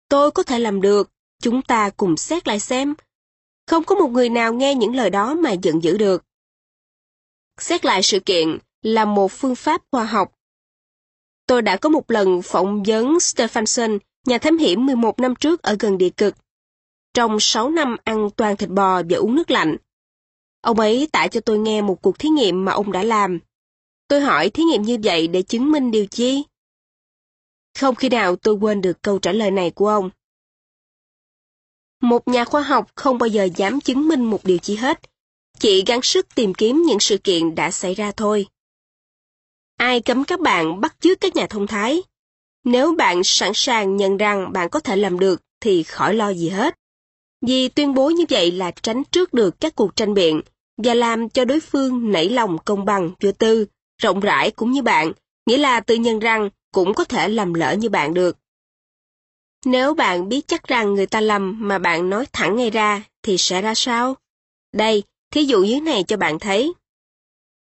Tôi có thể làm được, chúng ta cùng xét lại xem. Không có một người nào nghe những lời đó mà giận dữ được. Xét lại sự kiện là một phương pháp khoa học. Tôi đã có một lần phỏng vấn Stephenson, nhà thám hiểm 11 năm trước ở gần địa cực. Trong 6 năm ăn toàn thịt bò và uống nước lạnh. Ông ấy tả cho tôi nghe một cuộc thí nghiệm mà ông đã làm. Tôi hỏi thí nghiệm như vậy để chứng minh điều chi? Không khi nào tôi quên được câu trả lời này của ông. Một nhà khoa học không bao giờ dám chứng minh một điều chi hết, chỉ gắng sức tìm kiếm những sự kiện đã xảy ra thôi. Ai cấm các bạn bắt chước các nhà thông thái? Nếu bạn sẵn sàng nhận rằng bạn có thể làm được thì khỏi lo gì hết. Vì tuyên bố như vậy là tránh trước được các cuộc tranh biện và làm cho đối phương nảy lòng công bằng, vô tư, rộng rãi cũng như bạn, nghĩa là tự nhận rằng cũng có thể lầm lỡ như bạn được. Nếu bạn biết chắc rằng người ta lầm mà bạn nói thẳng ngay ra, thì sẽ ra sao? Đây, thí dụ dưới này cho bạn thấy.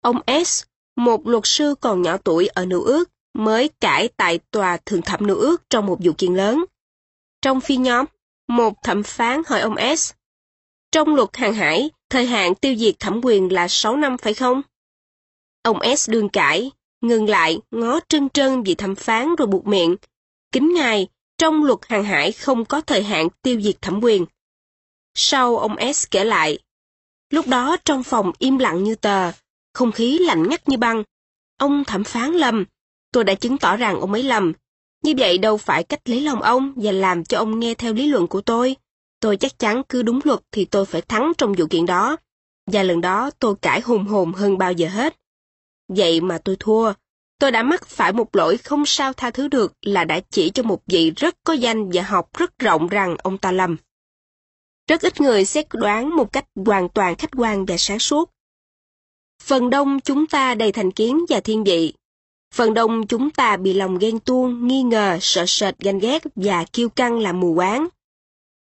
Ông S, một luật sư còn nhỏ tuổi ở New ước, mới cãi tại tòa thượng thẩm New ước trong một vụ kiện lớn. Trong phiên nhóm, một thẩm phán hỏi ông S. Trong luật hàng hải, thời hạn tiêu diệt thẩm quyền là 6 năm phải không? Ông S đương cãi, ngừng lại, ngó trân trân vì thẩm phán rồi buộc miệng. Kính ngài, trong luật hàng hải không có thời hạn tiêu diệt thẩm quyền. Sau ông S kể lại, lúc đó trong phòng im lặng như tờ, không khí lạnh ngắt như băng. Ông thẩm phán lầm, tôi đã chứng tỏ rằng ông ấy lầm. Như vậy đâu phải cách lấy lòng ông và làm cho ông nghe theo lý luận của tôi. Tôi chắc chắn cứ đúng luật thì tôi phải thắng trong vụ kiện đó. Và lần đó tôi cãi hùng hồn hơn bao giờ hết. Vậy mà tôi thua. Tôi đã mắc phải một lỗi không sao tha thứ được là đã chỉ cho một vị rất có danh và học rất rộng rằng ông ta lầm. Rất ít người xét đoán một cách hoàn toàn khách quan và sáng suốt. Phần đông chúng ta đầy thành kiến và thiên vị. Phần đông chúng ta bị lòng ghen tuông, nghi ngờ, sợ sệt, ganh ghét và kiêu căng làm mù quáng.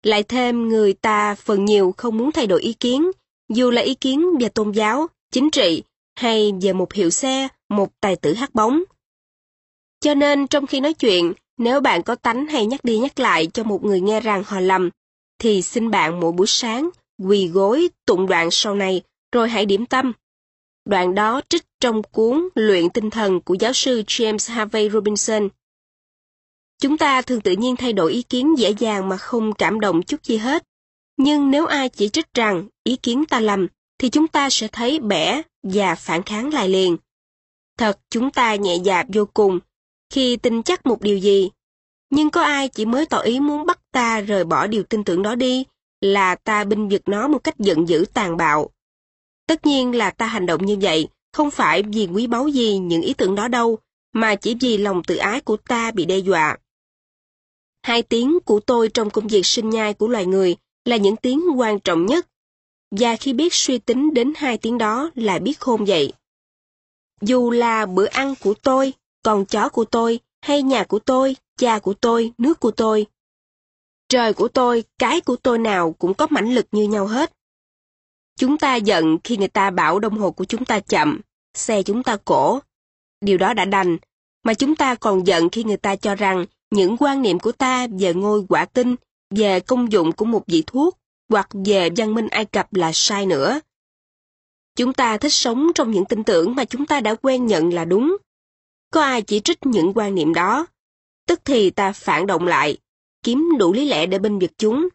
Lại thêm người ta phần nhiều không muốn thay đổi ý kiến, dù là ý kiến về tôn giáo, chính trị hay về một hiệu xe, một tài tử hát bóng. Cho nên trong khi nói chuyện, nếu bạn có tánh hay nhắc đi nhắc lại cho một người nghe rằng họ lầm, thì xin bạn mỗi buổi sáng quỳ gối tụng đoạn sau này rồi hãy điểm tâm. Đoạn đó trích trong cuốn Luyện tinh thần của giáo sư James Harvey Robinson. Chúng ta thường tự nhiên thay đổi ý kiến dễ dàng mà không cảm động chút gì hết. Nhưng nếu ai chỉ trích rằng ý kiến ta lầm, thì chúng ta sẽ thấy bẻ và phản kháng lại liền. Thật chúng ta nhẹ dạp vô cùng khi tin chắc một điều gì. Nhưng có ai chỉ mới tỏ ý muốn bắt ta rời bỏ điều tin tưởng đó đi, là ta binh vực nó một cách giận dữ tàn bạo. Tất nhiên là ta hành động như vậy, không phải vì quý báu gì những ý tưởng đó đâu, mà chỉ vì lòng tự ái của ta bị đe dọa. Hai tiếng của tôi trong công việc sinh nhai của loài người là những tiếng quan trọng nhất, và khi biết suy tính đến hai tiếng đó là biết khôn dậy. Dù là bữa ăn của tôi, con chó của tôi, hay nhà của tôi, cha của tôi, nước của tôi. Trời của tôi, cái của tôi nào cũng có mãnh lực như nhau hết. Chúng ta giận khi người ta bảo đồng hồ của chúng ta chậm, xe chúng ta cổ. Điều đó đã đành, mà chúng ta còn giận khi người ta cho rằng những quan niệm của ta về ngôi quả tinh, về công dụng của một vị thuốc, hoặc về văn minh Ai Cập là sai nữa. Chúng ta thích sống trong những tin tưởng mà chúng ta đã quen nhận là đúng. Có ai chỉ trích những quan niệm đó, tức thì ta phản động lại, kiếm đủ lý lẽ để binh vực chúng.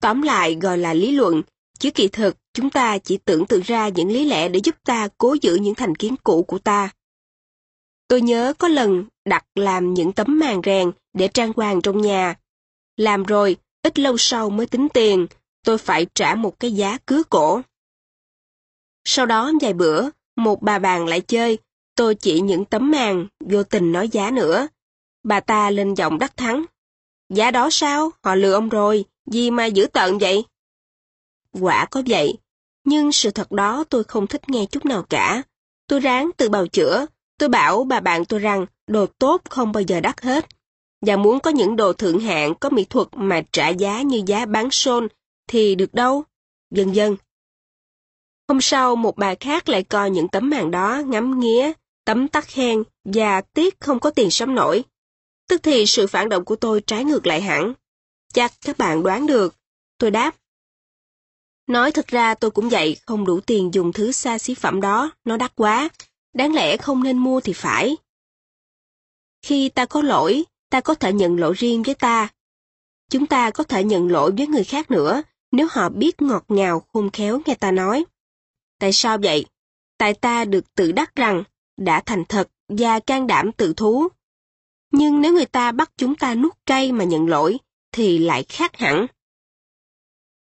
Tóm lại gọi là lý luận, chứ kỳ thực chúng ta chỉ tưởng tượng ra những lý lẽ để giúp ta cố giữ những thành kiến cũ của ta. Tôi nhớ có lần đặt làm những tấm màn rèn để trang hoàng trong nhà. Làm rồi, ít lâu sau mới tính tiền, tôi phải trả một cái giá cứa cổ. Sau đó vài bữa, một bà bạn lại chơi, tôi chỉ những tấm màn, vô tình nói giá nữa. Bà ta lên giọng đắc thắng. Giá đó sao? Họ lừa ông rồi, gì mà giữ tợn vậy? Quả có vậy, nhưng sự thật đó tôi không thích nghe chút nào cả. Tôi ráng tự bào chữa, tôi bảo bà bạn tôi rằng đồ tốt không bao giờ đắt hết. Và muốn có những đồ thượng hạng có mỹ thuật mà trả giá như giá bán xôn thì được đâu, dần dần. Hôm sau một bà khác lại coi những tấm màn đó ngắm nghía, tấm tắc khen và tiếc không có tiền sắm nổi. Tức thì sự phản động của tôi trái ngược lại hẳn. Chắc các bạn đoán được. Tôi đáp. Nói thật ra tôi cũng vậy, không đủ tiền dùng thứ xa xí phẩm đó, nó đắt quá. Đáng lẽ không nên mua thì phải. Khi ta có lỗi, ta có thể nhận lỗi riêng với ta. Chúng ta có thể nhận lỗi với người khác nữa, nếu họ biết ngọt ngào khôn khéo nghe ta nói. Tại sao vậy? Tại ta được tự đắc rằng đã thành thật và can đảm tự thú. Nhưng nếu người ta bắt chúng ta nuốt cay mà nhận lỗi, thì lại khác hẳn.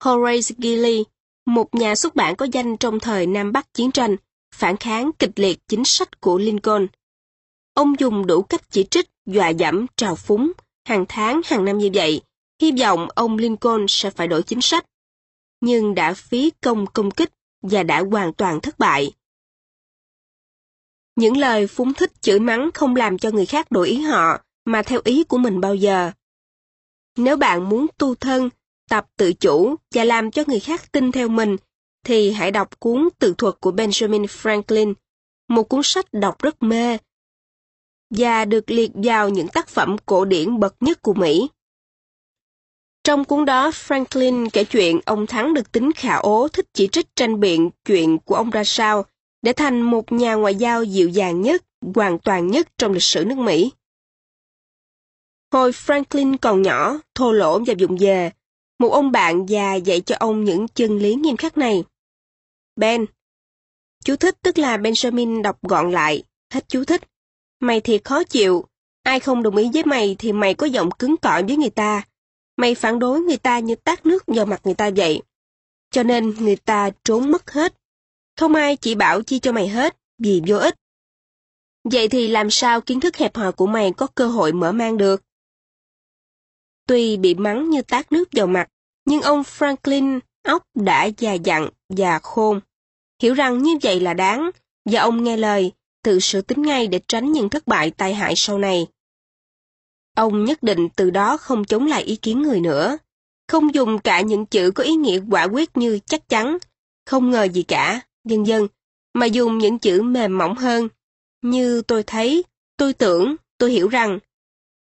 Horace Greeley, một nhà xuất bản có danh trong thời Nam Bắc chiến tranh, phản kháng kịch liệt chính sách của Lincoln. Ông dùng đủ cách chỉ trích, dọa dẫm, trào phúng, hàng tháng, hàng năm như vậy, hy vọng ông Lincoln sẽ phải đổi chính sách. Nhưng đã phí công công kích và đã hoàn toàn thất bại. Những lời phúng thích chửi mắng không làm cho người khác đổi ý họ, mà theo ý của mình bao giờ. Nếu bạn muốn tu thân, tập tự chủ và làm cho người khác tin theo mình, thì hãy đọc cuốn tự thuật của Benjamin Franklin, một cuốn sách đọc rất mê, và được liệt vào những tác phẩm cổ điển bậc nhất của Mỹ. Trong cuốn đó, Franklin kể chuyện ông Thắng được tính khả ố thích chỉ trích tranh biện chuyện của ông ra sao, để thành một nhà ngoại giao dịu dàng nhất, hoàn toàn nhất trong lịch sử nước Mỹ. Hồi Franklin còn nhỏ, thô lỗ và dụng về, một ông bạn già dạy cho ông những chân lý nghiêm khắc này. Ben. Chú thích tức là Benjamin đọc gọn lại, hết chú thích. Mày thiệt khó chịu. Ai không đồng ý với mày thì mày có giọng cứng cỏi với người ta. Mày phản đối người ta như tát nước vào mặt người ta vậy. Cho nên người ta trốn mất hết. Không ai chỉ bảo chi cho mày hết, vì vô ích. Vậy thì làm sao kiến thức hẹp hòi của mày có cơ hội mở mang được? Tuy bị mắng như tát nước vào mặt, nhưng ông Franklin óc đã già dặn và khôn. Hiểu rằng như vậy là đáng, và ông nghe lời, tự sửa tính ngay để tránh những thất bại tai hại sau này. Ông nhất định từ đó không chống lại ý kiến người nữa, không dùng cả những chữ có ý nghĩa quả quyết như chắc chắn, không ngờ gì cả, vân dân, mà dùng những chữ mềm mỏng hơn, như tôi thấy, tôi tưởng, tôi hiểu rằng.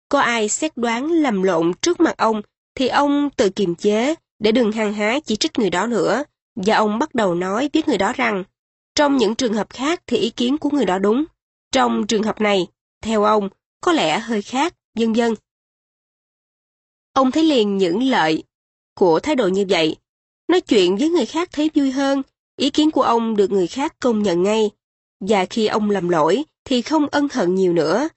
Có ai xét đoán lầm lộn trước mặt ông, thì ông tự kiềm chế, để đừng hăng hái chỉ trích người đó nữa, và ông bắt đầu nói với người đó rằng, trong những trường hợp khác thì ý kiến của người đó đúng, trong trường hợp này, theo ông, có lẽ hơi khác, dân dân. Ông thấy liền những lợi của thái độ như vậy. Nói chuyện với người khác thấy vui hơn, ý kiến của ông được người khác công nhận ngay. Và khi ông lầm lỗi thì không ân hận nhiều nữa.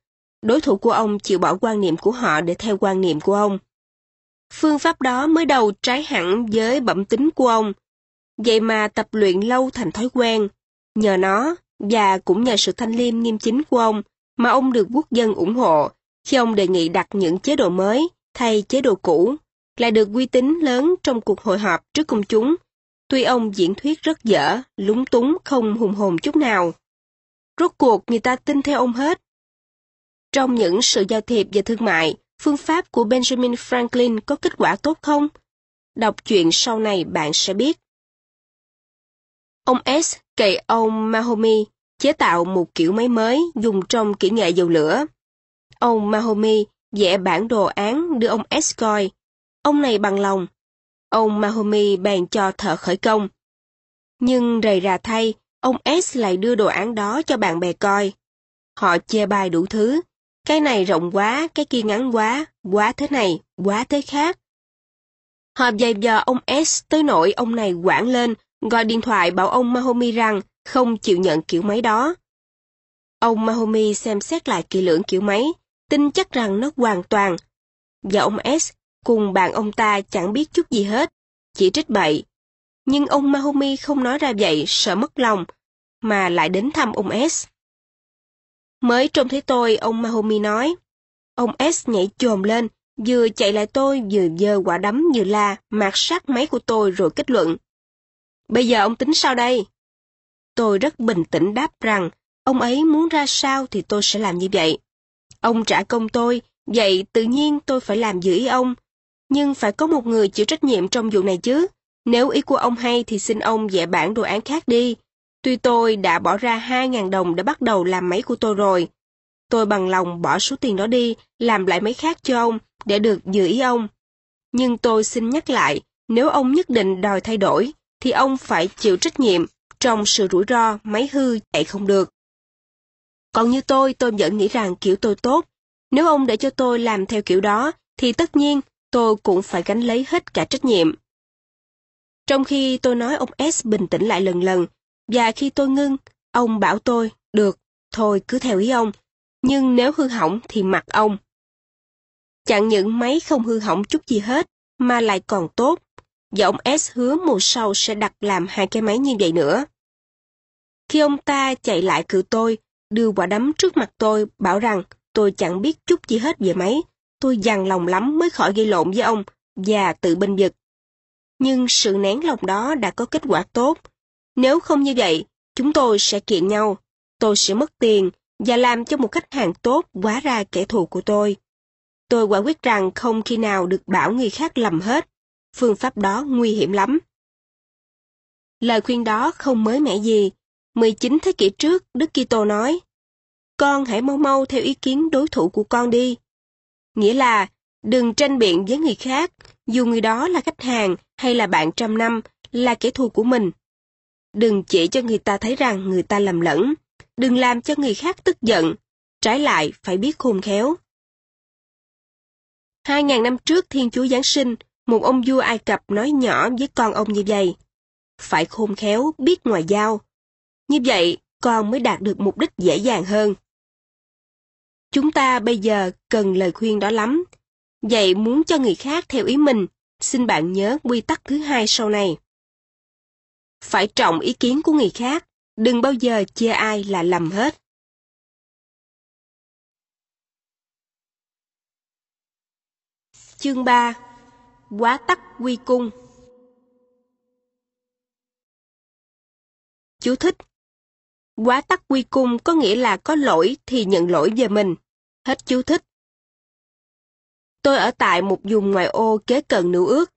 Đối thủ của ông chịu bỏ quan niệm của họ để theo quan niệm của ông. Phương pháp đó mới đầu trái hẳn với bẩm tính của ông. Vậy mà tập luyện lâu thành thói quen. Nhờ nó, và cũng nhờ sự thanh liêm nghiêm chính của ông, mà ông được quốc dân ủng hộ khi ông đề nghị đặt những chế độ mới thay chế độ cũ, lại được uy tín lớn trong cuộc hội họp trước công chúng. Tuy ông diễn thuyết rất dở, lúng túng, không hùng hồn chút nào. Rốt cuộc người ta tin theo ông hết. Trong những sự giao thiệp và thương mại, phương pháp của Benjamin Franklin có kết quả tốt không? Đọc chuyện sau này bạn sẽ biết. Ông S cậy ông Mahomi chế tạo một kiểu máy mới dùng trong kỹ nghệ dầu lửa. Ông Mahomi vẽ bản đồ án đưa ông S coi. Ông này bằng lòng. Ông Mahomi bèn cho thợ khởi công. Nhưng rầy rà thay, ông S lại đưa đồ án đó cho bạn bè coi. Họ chê bai đủ thứ. Cái này rộng quá, cái kia ngắn quá, quá thế này, quá thế khác. Họ dày dò ông S tới nỗi ông này quảng lên, gọi điện thoại bảo ông Mahomi rằng không chịu nhận kiểu máy đó. Ông Mahomi xem xét lại kỹ lưỡng kiểu máy, tin chắc rằng nó hoàn toàn. Và ông S cùng bạn ông ta chẳng biết chút gì hết, chỉ trích bậy. Nhưng ông Mahomi không nói ra vậy sợ mất lòng, mà lại đến thăm ông S. Mới trông thấy tôi, ông Mahomi nói. Ông S nhảy chồm lên, vừa chạy lại tôi vừa dơ quả đấm vừa la, mạt sát máy của tôi rồi kết luận. Bây giờ ông tính sao đây? Tôi rất bình tĩnh đáp rằng, ông ấy muốn ra sao thì tôi sẽ làm như vậy. Ông trả công tôi, vậy tự nhiên tôi phải làm giữ ý ông. Nhưng phải có một người chịu trách nhiệm trong vụ này chứ. Nếu ý của ông hay thì xin ông vẽ bản đồ án khác đi. Tuy tôi đã bỏ ra 2.000 đồng để bắt đầu làm máy của tôi rồi. Tôi bằng lòng bỏ số tiền đó đi, làm lại máy khác cho ông, để được giữ ý ông. Nhưng tôi xin nhắc lại, nếu ông nhất định đòi thay đổi, thì ông phải chịu trách nhiệm trong sự rủi ro máy hư chạy không được. Còn như tôi, tôi vẫn nghĩ rằng kiểu tôi tốt. Nếu ông để cho tôi làm theo kiểu đó, thì tất nhiên tôi cũng phải gánh lấy hết cả trách nhiệm. Trong khi tôi nói ông S bình tĩnh lại lần lần, và khi tôi ngưng, ông bảo tôi, được, thôi cứ theo ý ông, nhưng nếu hư hỏng thì mặc ông. Chẳng những máy không hư hỏng chút gì hết, mà lại còn tốt, và ông S hứa mùa sau sẽ đặt làm hai cái máy như vậy nữa. Khi ông ta chạy lại cự tôi, đưa quả đấm trước mặt tôi, bảo rằng tôi chẳng biết chút gì hết về máy. Tôi dằn lòng lắm mới khỏi gây lộn với ông và tự binh vực. Nhưng sự nén lòng đó đã có kết quả tốt. Nếu không như vậy, chúng tôi sẽ kiện nhau. Tôi sẽ mất tiền và làm cho một khách hàng tốt quá ra kẻ thù của tôi. Tôi quả quyết rằng không khi nào được bảo người khác lầm hết. Phương pháp đó nguy hiểm lắm. Lời khuyên đó không mới mẻ gì, 19 thế kỷ trước, Đức Kitô nói, con hãy mau mau theo ý kiến đối thủ của con đi. Nghĩa là, đừng tranh biện với người khác, dù người đó là khách hàng hay là bạn trăm năm, là kẻ thù của mình. Đừng chỉ cho người ta thấy rằng người ta lầm lẫn, đừng làm cho người khác tức giận, trái lại phải biết khôn khéo. Hai ngàn năm trước Thiên Chúa Giáng sinh, một ông vua Ai Cập nói nhỏ với con ông như vậy. Phải khôn khéo, biết ngoại giao, như vậy, con mới đạt được mục đích dễ dàng hơn. Chúng ta bây giờ cần lời khuyên đó lắm. Vậy muốn cho người khác theo ý mình, xin bạn nhớ quy tắc thứ hai sau này. Phải trọng ý kiến của người khác, đừng bao giờ chê ai là lầm hết. Chương 3 Quá tắc quy cung Chú thích Quá tắc quy cung có nghĩa là có lỗi thì nhận lỗi về mình. Hết chú thích. Tôi ở tại một vùng ngoại ô kế cận nữ ước.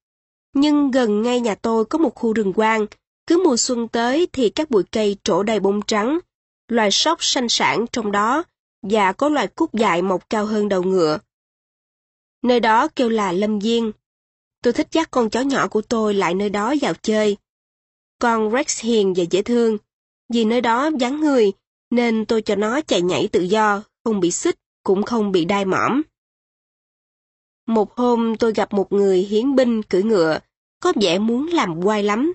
Nhưng gần ngay nhà tôi có một khu rừng quang. Cứ mùa xuân tới thì các bụi cây trổ đầy bông trắng. Loài sóc sanh sản trong đó và có loài cúc dại mọc cao hơn đầu ngựa. Nơi đó kêu là Lâm viên. Tôi thích dắt con chó nhỏ của tôi lại nơi đó vào chơi. Con Rex hiền và dễ thương. Vì nơi đó vắng người, nên tôi cho nó chạy nhảy tự do, không bị xích, cũng không bị đai mỏm. Một hôm tôi gặp một người hiến binh cưỡi ngựa, có vẻ muốn làm quay lắm.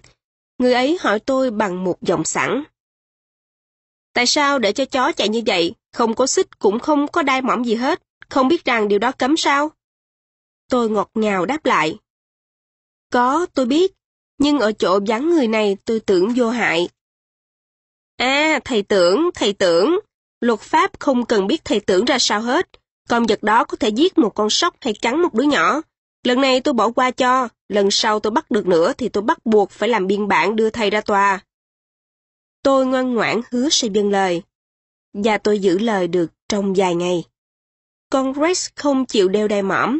Người ấy hỏi tôi bằng một giọng sẵn. Tại sao để cho chó chạy như vậy, không có xích cũng không có đai mỏm gì hết, không biết rằng điều đó cấm sao? Tôi ngọt ngào đáp lại. Có, tôi biết, nhưng ở chỗ vắng người này tôi tưởng vô hại. À, thầy tưởng, thầy tưởng. Luật pháp không cần biết thầy tưởng ra sao hết. Con vật đó có thể giết một con sóc hay cắn một đứa nhỏ. Lần này tôi bỏ qua cho, lần sau tôi bắt được nữa thì tôi bắt buộc phải làm biên bản đưa thầy ra tòa. Tôi ngoan ngoãn hứa sẽ vâng lời. Và tôi giữ lời được trong vài ngày. Con Rex không chịu đeo đai mỏm.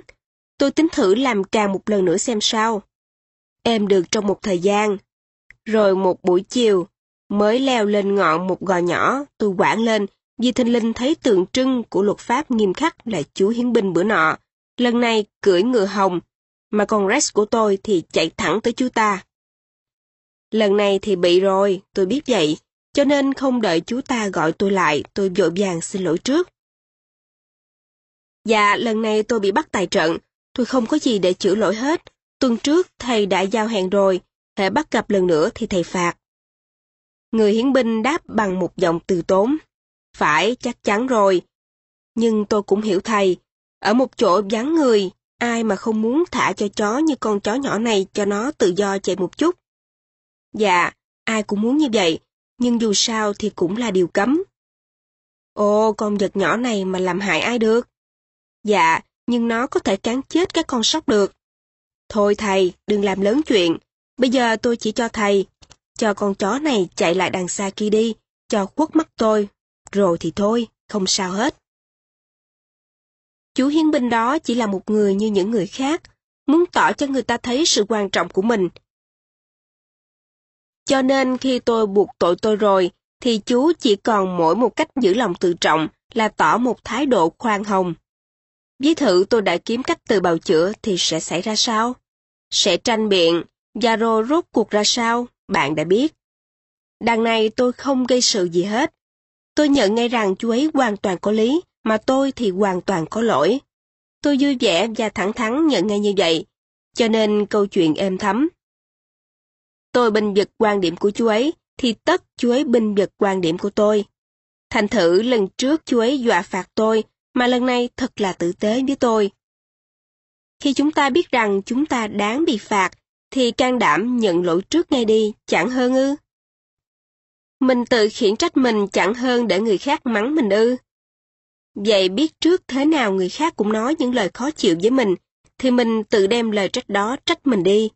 Tôi tính thử làm càng một lần nữa xem sao. Em được trong một thời gian. Rồi một buổi chiều, mới leo lên ngọn một gò nhỏ, tôi quảng lên vì Thanh Linh thấy tượng trưng của luật pháp nghiêm khắc là chú hiến binh bữa nọ. Lần này cưỡi ngựa hồng, mà con Rex của tôi thì chạy thẳng tới chú ta. Lần này thì bị rồi, tôi biết vậy, cho nên không đợi chú ta gọi tôi lại, tôi vội vàng xin lỗi trước. Dạ, lần này tôi bị bắt tài trận, tôi không có gì để chữa lỗi hết. Tuần trước thầy đã giao hẹn rồi, hệ bắt gặp lần nữa thì thầy phạt. Người hiến binh đáp bằng một giọng từ tốn. Phải, chắc chắn rồi. Nhưng tôi cũng hiểu thầy, ở một chỗ vắng người, ai mà không muốn thả cho chó như con chó nhỏ này cho nó tự do chạy một chút. Dạ, ai cũng muốn như vậy, nhưng dù sao thì cũng là điều cấm. Ồ, con vật nhỏ này mà làm hại ai được? Dạ, nhưng nó có thể cắn chết các con sóc được. Thôi thầy, đừng làm lớn chuyện. Bây giờ tôi chỉ cho thầy, cho con chó này chạy lại đằng xa kia đi, cho khuất mắt tôi. Rồi thì thôi, không sao hết. Chú hiến binh đó chỉ là một người như những người khác, muốn tỏ cho người ta thấy sự quan trọng của mình. Cho nên khi tôi buộc tội tôi rồi, thì chú chỉ còn mỗi một cách giữ lòng tự trọng là tỏ một thái độ khoan hồng. Ví thử tôi đã kiếm cách từ bào chữa thì sẽ xảy ra sao? Sẽ tranh biện, và rốt cuộc ra sao, bạn đã biết. Đằng này tôi không gây sự gì hết. Tôi nhận ngay rằng chú ấy hoàn toàn có lý, mà tôi thì hoàn toàn có lỗi. Tôi vui vẻ và thẳng thắn nhận ngay như vậy, cho nên câu chuyện êm thấm. Tôi bình vực quan điểm của chú ấy, thì tất chú ấy bình vực quan điểm của tôi. Thành thử lần trước chú ấy dọa phạt tôi, mà lần này thật là tử tế với tôi. Khi chúng ta biết rằng chúng ta đáng bị phạt, thì can đảm nhận lỗi trước ngay đi, chẳng hơn ư. Mình tự khiển trách mình chẳng hơn để người khác mắng mình ư. Vậy biết trước thế nào người khác cũng nói những lời khó chịu với mình, thì mình tự đem lời trách đó trách mình đi,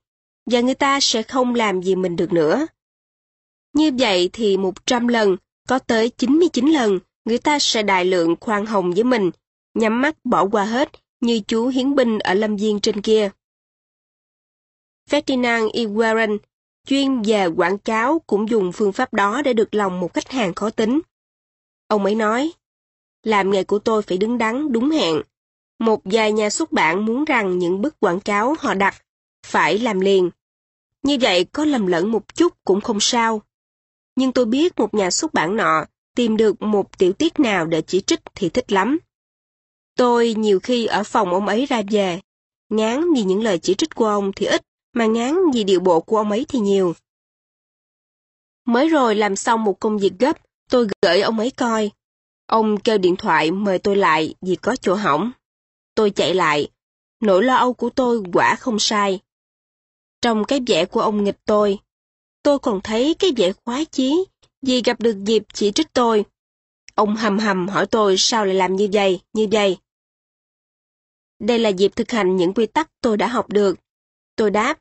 và người ta sẽ không làm gì mình được nữa. Như vậy thì 100 lần, có tới 99 lần, người ta sẽ đại lượng khoan hồng với mình, nhắm mắt bỏ qua hết, như chú hiến binh ở lâm viên trên kia. Ferdinand E. Warren, chuyên về quảng cáo cũng dùng phương pháp đó để được lòng một khách hàng khó tính. Ông ấy nói, làm nghề của tôi phải đứng đắn, đúng hẹn. Một vài nhà xuất bản muốn rằng những bức quảng cáo họ đặt phải làm liền. Như vậy có lầm lẫn một chút cũng không sao. Nhưng tôi biết một nhà xuất bản nọ tìm được một tiểu tiết nào để chỉ trích thì thích lắm. Tôi nhiều khi ở phòng ông ấy ra về, ngán vì những lời chỉ trích của ông thì ít, mà ngán vì điệu bộ của ông ấy thì nhiều. Mới rồi làm xong một công việc gấp, tôi gửi ông ấy coi. Ông kêu điện thoại mời tôi lại vì có chỗ hỏng. Tôi chạy lại. Nỗi lo âu của tôi quả không sai. Trong cái vẻ của ông nghịch tôi, tôi còn thấy cái vẻ khoái chí vì gặp được dịp chỉ trích tôi. Ông hầm hầm hỏi tôi sao lại làm như vậy, như vậy. Đây là dịp thực hành những quy tắc tôi đã học được. Tôi đáp,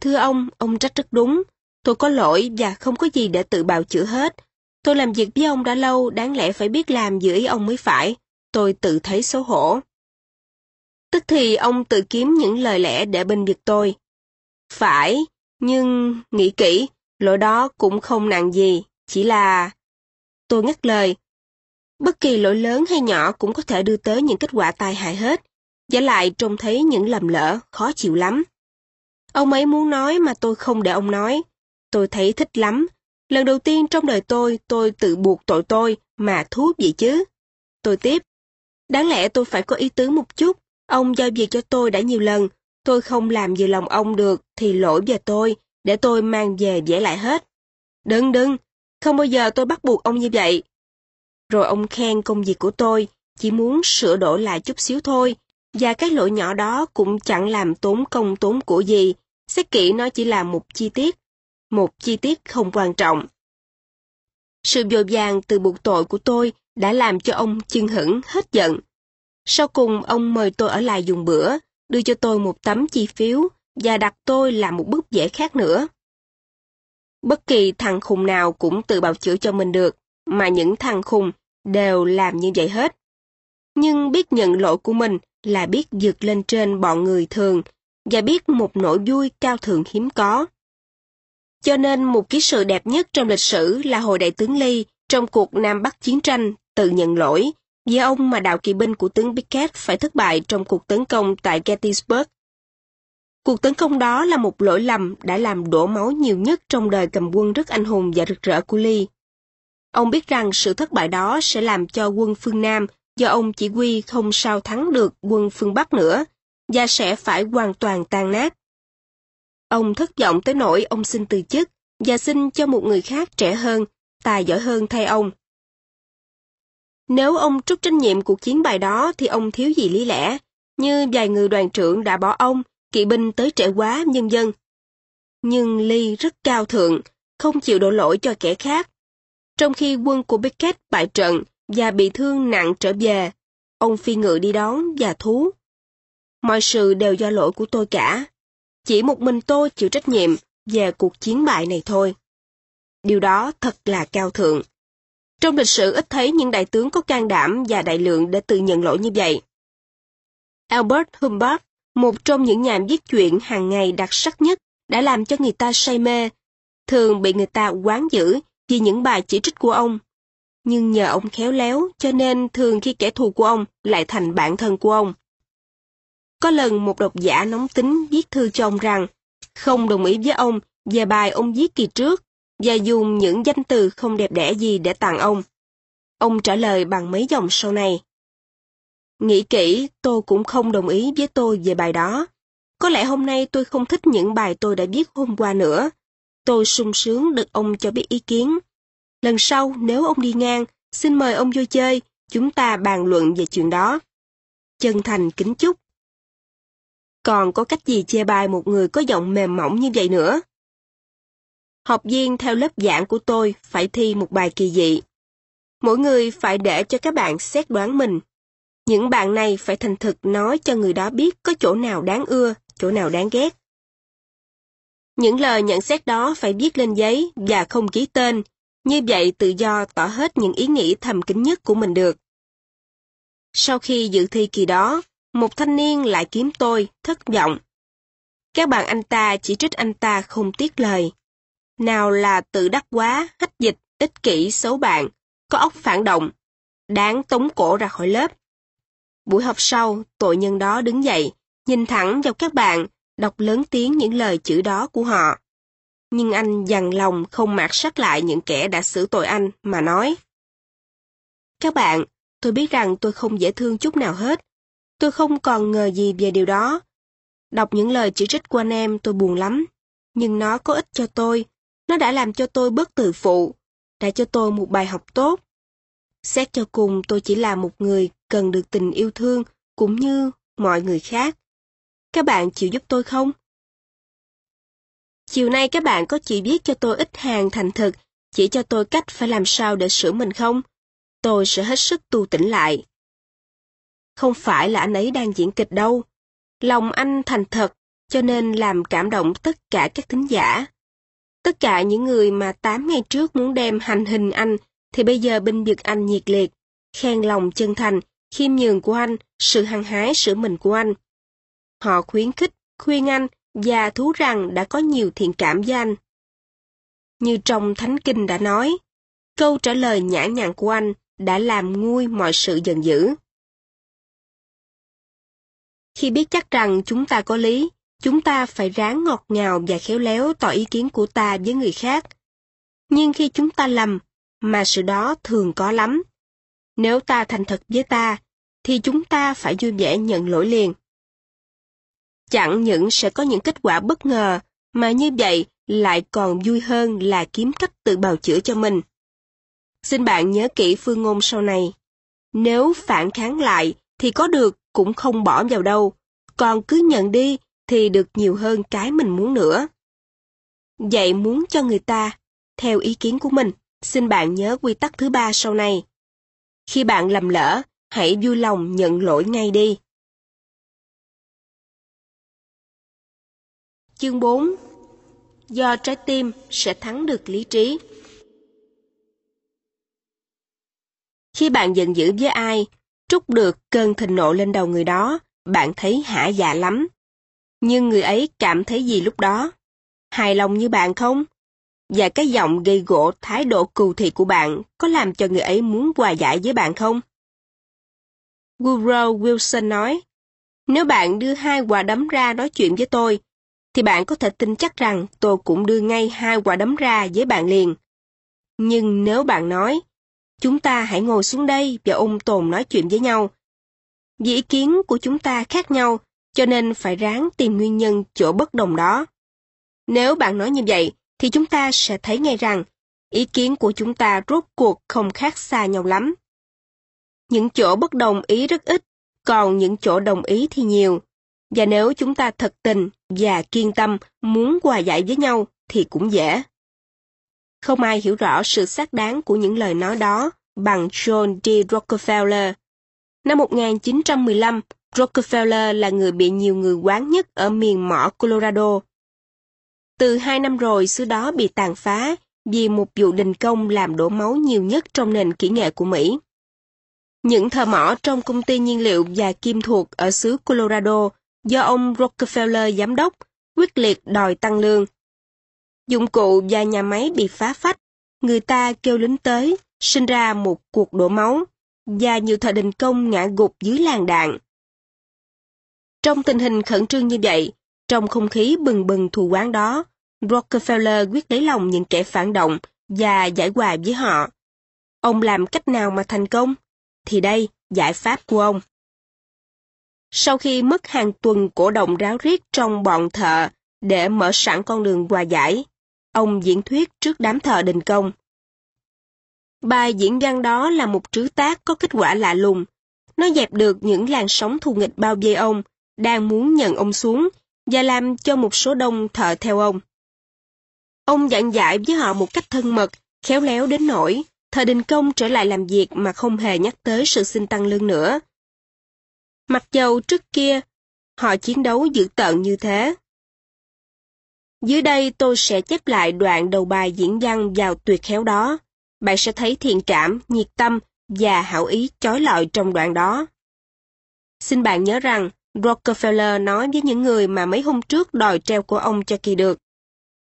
thưa ông, ông trách rất đúng. Tôi có lỗi và không có gì để tự bào chữa hết. Tôi làm việc với ông đã lâu, đáng lẽ phải biết làm giữ ý ông mới phải. Tôi tự thấy xấu hổ. Tức thì ông tự kiếm những lời lẽ để bên vực tôi. Phải, nhưng nghĩ kỹ, lỗi đó cũng không nặng gì, chỉ là... Tôi ngắt lời. Bất kỳ lỗi lớn hay nhỏ cũng có thể đưa tới những kết quả tai hại hết. Giả lại trông thấy những lầm lỡ, khó chịu lắm. Ông ấy muốn nói mà tôi không để ông nói. Tôi thấy thích lắm. Lần đầu tiên trong đời tôi, tôi tự buộc tội tôi, mà thú gì chứ. Tôi tiếp. Đáng lẽ tôi phải có ý tứ một chút. Ông giao việc cho tôi đã nhiều lần. Tôi không làm vừa lòng ông được, thì lỗi về tôi, để tôi mang về vẽ lại hết. Đừng đừng, không bao giờ tôi bắt buộc ông như vậy. Rồi ông khen công việc của tôi, chỉ muốn sửa đổi lại chút xíu thôi, và cái lỗi nhỏ đó cũng chẳng làm tốn công tốn của gì, xét kỹ nó chỉ là một chi tiết, một chi tiết không quan trọng. Sự dồi vàng từ buộc tội của tôi đã làm cho ông chưng hững hết giận. Sau cùng ông mời tôi ở lại dùng bữa, đưa cho tôi một tấm chi phiếu và đặt tôi làm một bức vẽ khác nữa. Bất kỳ thằng khùng nào cũng tự bào chữa cho mình được, mà những thằng khùng đều làm như vậy hết. Nhưng biết nhận lỗi của mình là biết vượt lên trên bọn người thường và biết một nỗi vui cao thượng hiếm có. Cho nên một ký sự đẹp nhất trong lịch sử là hồi đại tướng ly trong cuộc Nam Bắc chiến tranh tự nhận lỗi vì ông mà đạo kỳ binh của tướng Pickett phải thất bại trong cuộc tấn công tại Gettysburg. Cuộc tấn công đó là một lỗi lầm đã làm đổ máu nhiều nhất trong đời cầm quân rất anh hùng và rực rỡ của Lee. Ông biết rằng sự thất bại đó sẽ làm cho quân phương Nam do ông chỉ huy không sao thắng được quân phương Bắc nữa, và sẽ phải hoàn toàn tan nát. Ông thất vọng tới nỗi ông xin từ chức và xin cho một người khác trẻ hơn, tài giỏi hơn thay ông. Nếu ông trút trách nhiệm cuộc chiến bài đó thì ông thiếu gì lý lẽ, như vài người đoàn trưởng đã bỏ ông, kỵ binh tới trễ quá, nhân dân. Nhưng Lee rất cao thượng, không chịu đổ lỗi cho kẻ khác. Trong khi quân của Beckett bại trận và bị thương nặng trở về, ông phi ngựa đi đón và thú. Mọi sự đều do lỗi của tôi cả. Chỉ một mình tôi chịu trách nhiệm về cuộc chiến bại này thôi. Điều đó thật là cao thượng. Trong lịch sử ít thấy những đại tướng có can đảm và đại lượng để tự nhận lỗi như vậy. Albert Humbert, một trong những nhà viết chuyện hàng ngày đặc sắc nhất, đã làm cho người ta say mê, thường bị người ta quán giữ vì những bài chỉ trích của ông. Nhưng nhờ ông khéo léo, cho nên thường khi kẻ thù của ông lại thành bạn thân của ông. Có lần một độc giả nóng tính viết thư cho ông rằng không đồng ý với ông về bài ông viết kỳ trước và dùng những danh từ không đẹp đẽ gì để tặng ông. Ông trả lời bằng mấy dòng sau này. Nghĩ kỹ, tôi cũng không đồng ý với tôi về bài đó. Có lẽ hôm nay tôi không thích những bài tôi đã viết hôm qua nữa. Tôi sung sướng được ông cho biết ý kiến. Lần sau, nếu ông đi ngang, xin mời ông vô chơi, chúng ta bàn luận về chuyện đó. Chân thành kính chúc. Còn có cách gì chê bai một người có giọng mềm mỏng như vậy nữa? Học viên theo lớp giảng của tôi phải thi một bài kỳ dị. Mỗi người phải để cho các bạn xét đoán mình. Những bạn này phải thành thực nói cho người đó biết có chỗ nào đáng ưa, chỗ nào đáng ghét. Những lời nhận xét đó phải viết lên giấy và không ký tên, như vậy tự do tỏ hết những ý nghĩ thầm kín nhất của mình được. Sau khi dự thi kỳ đó, một thanh niên lại kiếm tôi, thất vọng. Các bạn anh ta chỉ trích anh ta không tiếc lời. Nào là tự đắc quá, hách dịch, ích kỷ, xấu bạn, có óc phản động, đáng tống cổ ra khỏi lớp. Buổi học sau, tội nhân đó đứng dậy, nhìn thẳng vào các bạn, đọc lớn tiếng những lời chữ đó của họ. Nhưng anh dằn lòng không mạt sát lại những kẻ đã xử tội anh mà nói. Các bạn, tôi biết rằng tôi không dễ thương chút nào hết, Tôi không còn ngờ gì về điều đó. Đọc những lời chỉ trích của anh em tôi buồn lắm. Nhưng nó có ích cho tôi. Nó đã làm cho tôi bớt tự phụ. Đã cho tôi một bài học tốt. Xét cho cùng tôi chỉ là một người cần được tình yêu thương cũng như mọi người khác. Các bạn chịu giúp tôi không? Chiều nay các bạn có chỉ viết cho tôi ít hàng thành thực, chỉ cho tôi cách phải làm sao để sửa mình không? Tôi sẽ hết sức tu tỉnh lại. Không phải là anh ấy đang diễn kịch đâu. Lòng anh thành thật, cho nên làm cảm động tất cả các thính giả. Tất cả những người mà 8 ngày trước muốn đem hành hình anh, thì bây giờ binh vực anh nhiệt liệt, khen lòng chân thành, khiêm nhường của anh, sự hăng hái sửa mình của anh. Họ khuyến khích, khuyên anh và thú rằng đã có nhiều thiện cảm với anh. Như trong Thánh Kinh đã nói, câu trả lời nhã nhặn của anh đã làm nguôi mọi sự giận dữ. Khi biết chắc rằng chúng ta có lý, chúng ta phải ráng ngọt ngào và khéo léo tỏ ý kiến của ta với người khác. Nhưng khi chúng ta lầm, mà sự đó thường có lắm. Nếu ta thành thật với ta, thì chúng ta phải vui vẻ nhận lỗi liền. Chẳng những sẽ có những kết quả bất ngờ, mà như vậy lại còn vui hơn là kiếm cách tự bào chữa cho mình. Xin bạn nhớ kỹ phương ngôn sau này. Nếu phản kháng lại thì có được cũng không bỏ vào đâu, còn cứ nhận đi thì được nhiều hơn cái mình muốn nữa. Vậy muốn cho người ta, theo ý kiến của mình, xin bạn nhớ quy tắc thứ ba sau này. Khi bạn lầm lỡ, hãy vui lòng nhận lỗi ngay đi. Chương 4 Do trái tim sẽ thắng được lý trí Khi bạn giận dữ với ai, trút được cơn thịnh nộ lên đầu người đó, bạn thấy hả dạ lắm. Nhưng người ấy cảm thấy gì lúc đó? Hài lòng như bạn không? Và cái giọng gây gỗ thái độ cừu thị của bạn có làm cho người ấy muốn hòa giải với bạn không? Woodrow Wilson nói, nếu bạn đưa hai quả đấm ra nói chuyện với tôi, thì bạn có thể tin chắc rằng tôi cũng đưa ngay hai quả đấm ra với bạn liền. Nhưng nếu bạn nói, chúng ta hãy ngồi xuống đây và ôm tồn nói chuyện với nhau. Vì ý kiến của chúng ta khác nhau, cho nên phải ráng tìm nguyên nhân chỗ bất đồng đó. Nếu bạn nói như vậy, thì chúng ta sẽ thấy ngay rằng ý kiến của chúng ta rốt cuộc không khác xa nhau lắm. Những chỗ bất đồng ý rất ít, còn những chỗ đồng ý thì nhiều. Và nếu chúng ta thật tình và kiên tâm muốn hòa giải với nhau thì cũng dễ. Không ai hiểu rõ sự xác đáng của những lời nói đó bằng John D. Rockefeller. Năm 1915, Rockefeller là người bị nhiều người quán nhất ở miền mỏ Colorado. Từ hai năm rồi, xứ đó bị tàn phá vì một vụ đình công làm đổ máu nhiều nhất trong nền kỹ nghệ của Mỹ. Những thợ mỏ trong công ty nhiên liệu và kim thuộc ở xứ Colorado do ông Rockefeller giám đốc quyết liệt đòi tăng lương. Dụng cụ và nhà máy bị phá phách, người ta kêu lính tới, sinh ra một cuộc đổ máu, và nhiều thợ đình công ngã gục dưới làng đạn. Trong tình hình khẩn trương như vậy, trong không khí bừng bừng thù quán đó, Rockefeller quyết lấy lòng những kẻ phản động và giải hòa với họ. Ông làm cách nào mà thành công? Thì đây, giải pháp của ông. Sau khi mất hàng tuần cổ động ráo riết trong bọn thợ để mở sẵn con đường hòa giải, ông diễn thuyết trước đám thợ đình công. Bài diễn văn đó là một trứ tác có kết quả lạ lùng. Nó dẹp được những làn sóng thù nghịch bao vây ông, đang muốn nhận ông xuống, và làm cho một số đông thợ theo ông. Ông giảng giải với họ một cách thân mật, khéo léo đến nỗi, thời đình công trở lại làm việc mà không hề nhắc tới sự xin tăng lương nữa. Mặc dầu trước kia, họ chiến đấu dữ tợn như thế. Dưới đây tôi sẽ chép lại đoạn đầu bài diễn văn vào tuyệt khéo đó. Bạn sẽ thấy thiện cảm, nhiệt tâm và hảo ý chói lọi trong đoạn đó. Xin bạn nhớ rằng, Rockefeller nói với những người mà mấy hôm trước đòi treo của ông cho kỳ được.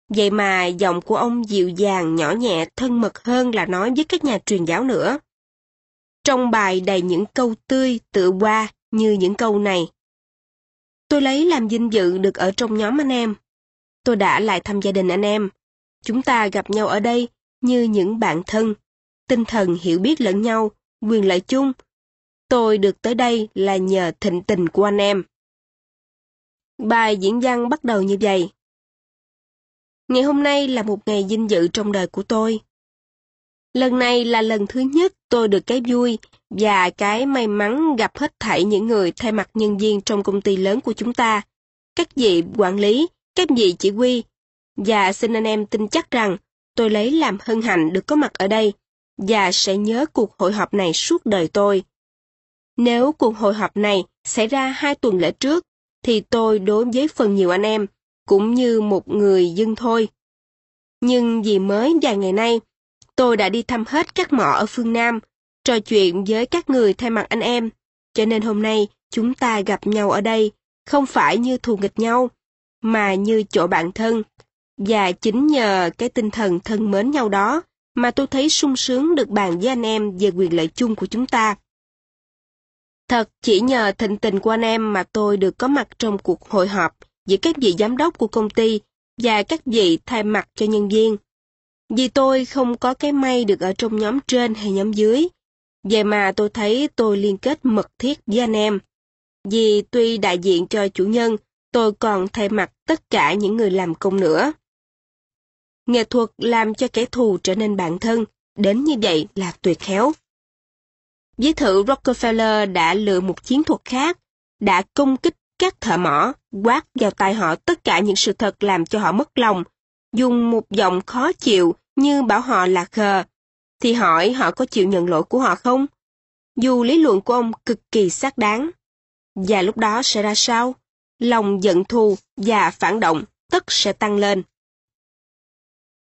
Vậy mà giọng của ông dịu dàng, nhỏ nhẹ, thân mật hơn là nói với các nhà truyền giáo nữa. Trong bài đầy những câu tươi, tự qua như những câu này. Tôi lấy làm vinh dự được ở trong nhóm anh em. Tôi đã lại thăm gia đình anh em. Chúng ta gặp nhau ở đây như những bạn thân. Tinh thần hiểu biết lẫn nhau, quyền lợi chung. Tôi được tới đây là nhờ thịnh tình của anh em. Bài diễn văn bắt đầu như vậy. Ngày hôm nay là một ngày vinh dự trong đời của tôi. Lần này là lần thứ nhất tôi được cái vui và cái may mắn gặp hết thảy những người thay mặt nhân viên trong công ty lớn của chúng ta. Các vị quản lý, các vị chỉ huy. Và xin anh em tin chắc rằng tôi lấy làm hân hạnh được có mặt ở đây và sẽ nhớ cuộc hội họp này suốt đời tôi. Nếu cuộc hội họp này xảy ra hai tuần lễ trước, thì tôi đối với phần nhiều anh em, cũng như một người dân thôi. Nhưng vì mới vài ngày nay, tôi đã đi thăm hết các mỏ ở phương Nam, trò chuyện với các người thay mặt anh em, cho nên hôm nay chúng ta gặp nhau ở đây, không phải như thù nghịch nhau, mà như chỗ bạn thân. Và chính nhờ cái tinh thần thân mến nhau đó mà tôi thấy sung sướng được bàn với anh em về quyền lợi chung của chúng ta. Thật chỉ nhờ thịnh tình của anh em mà tôi được có mặt trong cuộc hội họp giữa các vị giám đốc của công ty và các vị thay mặt cho nhân viên. Vì tôi không có cái may được ở trong nhóm trên hay nhóm dưới. Vậy mà tôi thấy tôi liên kết mật thiết với anh em. Vì tuy đại diện cho chủ nhân, tôi còn thay mặt tất cả những người làm công nữa. Nghệ thuật làm cho kẻ thù trở nên bạn thân, đến như vậy là tuyệt khéo. giới thử Rockefeller đã lựa một chiến thuật khác, đã công kích các thợ mỏ, quát vào tai họ tất cả những sự thật làm cho họ mất lòng, dùng một giọng khó chịu như bảo họ là khờ, thì hỏi họ có chịu nhận lỗi của họ không? Dù lý luận của ông cực kỳ xác đáng. Và lúc đó sẽ ra sao? Lòng giận thù và phản động tất sẽ tăng lên.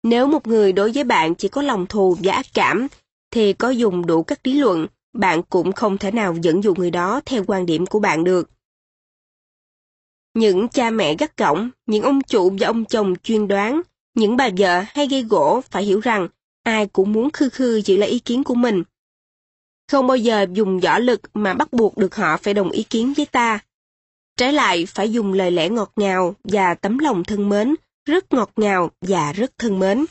Nếu một người đối với bạn chỉ có lòng thù và ác cảm, thì có dùng đủ các lý luận, bạn cũng không thể nào dẫn dụ người đó theo quan điểm của bạn được. Những cha mẹ gắt gỏng, những ông chủ và ông chồng chuyên đoán, những bà vợ hay gây gỗ phải hiểu rằng ai cũng muốn khư khư giữ lại ý kiến của mình. Không bao giờ dùng võ lực mà bắt buộc được họ phải đồng ý kiến với ta. Trái lại phải dùng lời lẽ ngọt ngào và tấm lòng thân mến, rất ngọt ngào và rất thân mến.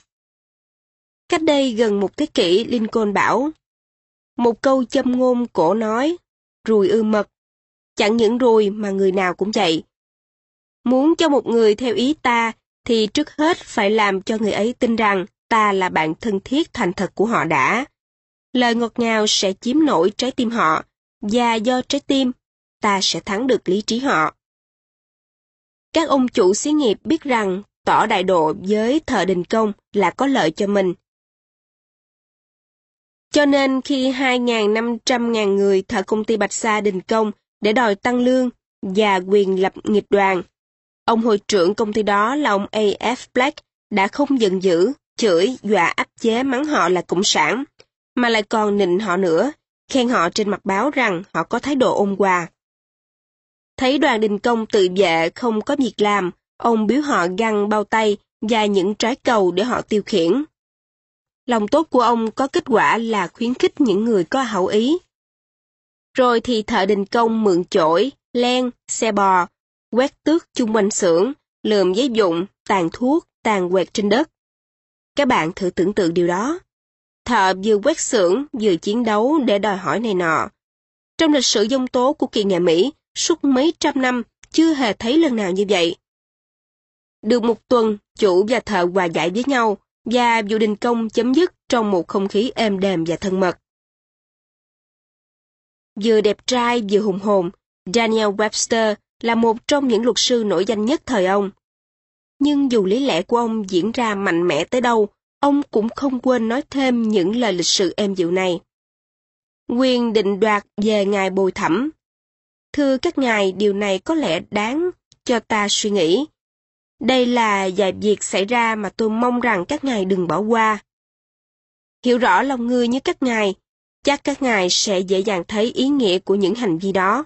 Cách đây gần một thế kỷ, Lincoln bảo, một câu châm ngôn cổ nói, rùi ư mật, chẳng những rùi mà người nào cũng vậy. Muốn cho một người theo ý ta, thì trước hết phải làm cho người ấy tin rằng ta là bạn thân thiết thành thật của họ đã. Lời ngọt ngào sẽ chiếm nổi trái tim họ, và do trái tim, ta sẽ thắng được lý trí họ. Các ông chủ xí nghiệp biết rằng tỏ đại độ với thợ đình công là có lợi cho mình. Cho nên khi 2.500.000 người thợ công ty Bạch Sa đình công để đòi tăng lương và quyền lập nghiệp đoàn, ông hội trưởng công ty đó là ông A.F. Black đã không giận dữ, chửi, dọa áp chế mắng họ là cộng sản, mà lại còn nịnh họ nữa, khen họ trên mặt báo rằng họ có thái độ ôn hòa. Thấy đoàn đình công tự vệ không có việc làm, ông biếu họ găng bao tay và những trái cầu để họ tiêu khiển. Lòng tốt của ông có kết quả là khuyến khích những người có hậu ý. Rồi thì thợ đình công mượn chổi, len, xe bò, quét tước chung quanh xưởng, lượm giấy dụng, tàn thuốc, tàn quẹt trên đất. Các bạn thử tưởng tượng điều đó. Thợ vừa quét xưởng, vừa chiến đấu để đòi hỏi này nọ. Trong lịch sử dông tố của kỳ nhà Mỹ, suốt mấy trăm năm, chưa hề thấy lần nào như vậy. Được một tuần, chủ và thợ hòa giải với nhau, và vụ đình công chấm dứt trong một không khí êm đềm và thân mật. Vừa đẹp trai vừa hùng hồn, Daniel Webster là một trong những luật sư nổi danh nhất thời ông. Nhưng dù lý lẽ của ông diễn ra mạnh mẽ tới đâu, ông cũng không quên nói thêm những lời lịch sự êm dịu này. Quyền định đoạt về ngài bồi thẩm. Thưa các ngài, điều này có lẽ đáng cho ta suy nghĩ. Đây là vài việc xảy ra mà tôi mong rằng các ngài đừng bỏ qua. Hiểu rõ lòng người như các ngài, chắc các ngài sẽ dễ dàng thấy ý nghĩa của những hành vi đó.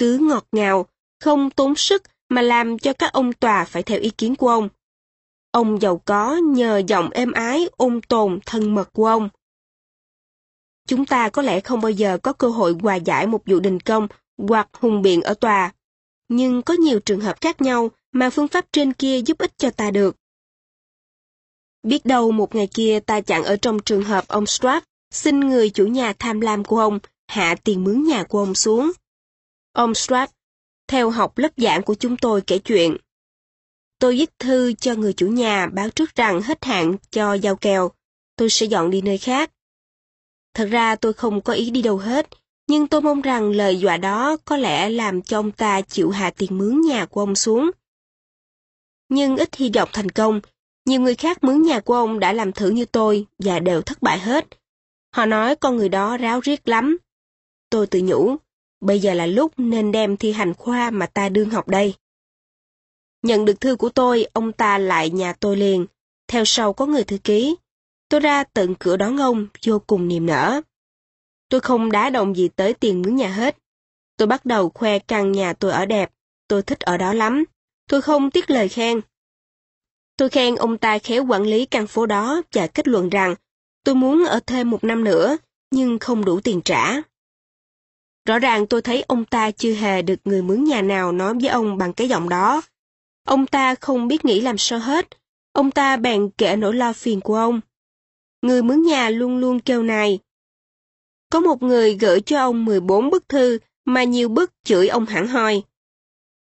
Cứ ngọt ngào, không tốn sức mà làm cho các ông tòa phải theo ý kiến của ông. Ông giàu có nhờ giọng êm ái, ôn tồn, thân mật của ông. Chúng ta có lẽ không bao giờ có cơ hội hòa giải một vụ đình công hoặc hùng biện ở tòa nhưng có nhiều trường hợp khác nhau mà phương pháp trên kia giúp ích cho ta được. Biết đâu một ngày kia ta chẳng ở trong trường hợp ông Strapp xin người chủ nhà tham lam của ông hạ tiền mướn nhà của ông xuống. Ông Stratt, theo học lớp giảng của chúng tôi kể chuyện. Tôi viết thư cho người chủ nhà báo trước rằng hết hạn cho giao kèo. tôi sẽ dọn đi nơi khác. Thật ra tôi không có ý đi đâu hết, nhưng tôi mong rằng lời dọa đó có lẽ làm cho ông ta chịu hạ tiền mướn nhà của ông xuống. Nhưng ít hy vọng thành công, nhiều người khác mướn nhà của ông đã làm thử như tôi và đều thất bại hết. Họ nói con người đó ráo riết lắm. Tôi tự nhủ, bây giờ là lúc nên đem thi hành khoa mà ta đương học đây. Nhận được thư của tôi, ông ta lại nhà tôi liền. Theo sau có người thư ký. Tôi ra tận cửa đón ông, vô cùng niềm nở. Tôi không đá động gì tới tiền mướn nhà hết. Tôi bắt đầu khoe căn nhà tôi ở đẹp. Tôi thích ở đó lắm. Tôi không tiếc lời khen. Tôi khen ông ta khéo quản lý căn phố đó và kết luận rằng tôi muốn ở thêm một năm nữa, nhưng không đủ tiền trả. Rõ ràng tôi thấy ông ta chưa hề được người mướn nhà nào nói với ông bằng cái giọng đó. Ông ta không biết nghĩ làm sao hết. Ông ta bèn kể nỗi lo phiền của ông. Người mướn nhà luôn luôn kêu này. Có một người gửi cho ông 14 bức thư mà nhiều bức chửi ông hẳn hoi.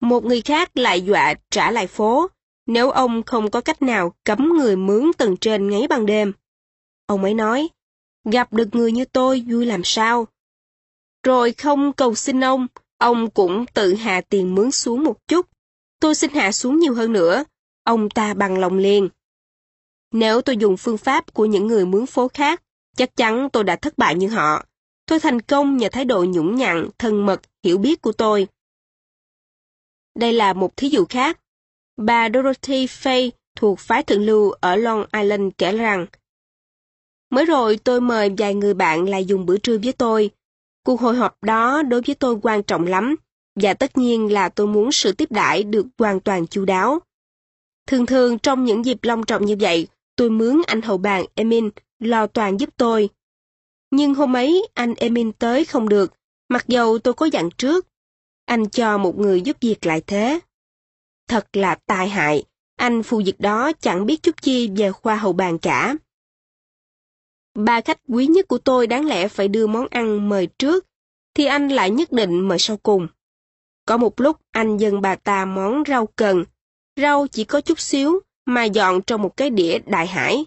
Một người khác lại dọa trả lại phố, nếu ông không có cách nào cấm người mướn tầng trên ngáy ban đêm. Ông ấy nói, gặp được người như tôi vui làm sao. Rồi không cầu xin ông, ông cũng tự hạ tiền mướn xuống một chút. Tôi xin hạ xuống nhiều hơn nữa, ông ta bằng lòng liền. Nếu tôi dùng phương pháp của những người mướn phố khác, chắc chắn tôi đã thất bại như họ. Tôi thành công nhờ thái độ nhũng nhặn, thân mật, hiểu biết của tôi. Đây là một thí dụ khác. Bà Dorothy Fay thuộc phái thượng lưu ở Long Island kể rằng Mới rồi tôi mời vài người bạn lại dùng bữa trưa với tôi. Cuộc hội họp đó đối với tôi quan trọng lắm, và tất nhiên là tôi muốn sự tiếp đãi được hoàn toàn chu đáo. Thường thường trong những dịp long trọng như vậy, tôi mướn anh hậu bàn Emin lo toàn giúp tôi. Nhưng hôm ấy anh Emin tới không được, mặc dầu tôi có dặn trước. Anh cho một người giúp việc lại thế. Thật là tai hại, anh phù việc đó chẳng biết chút chi về khoa hậu bàn cả. Ba khách quý nhất của tôi đáng lẽ phải đưa món ăn mời trước, thì anh lại nhất định mời sau cùng. Có một lúc anh dâng bà ta món rau cần, rau chỉ có chút xíu mà dọn trong một cái đĩa đại hải.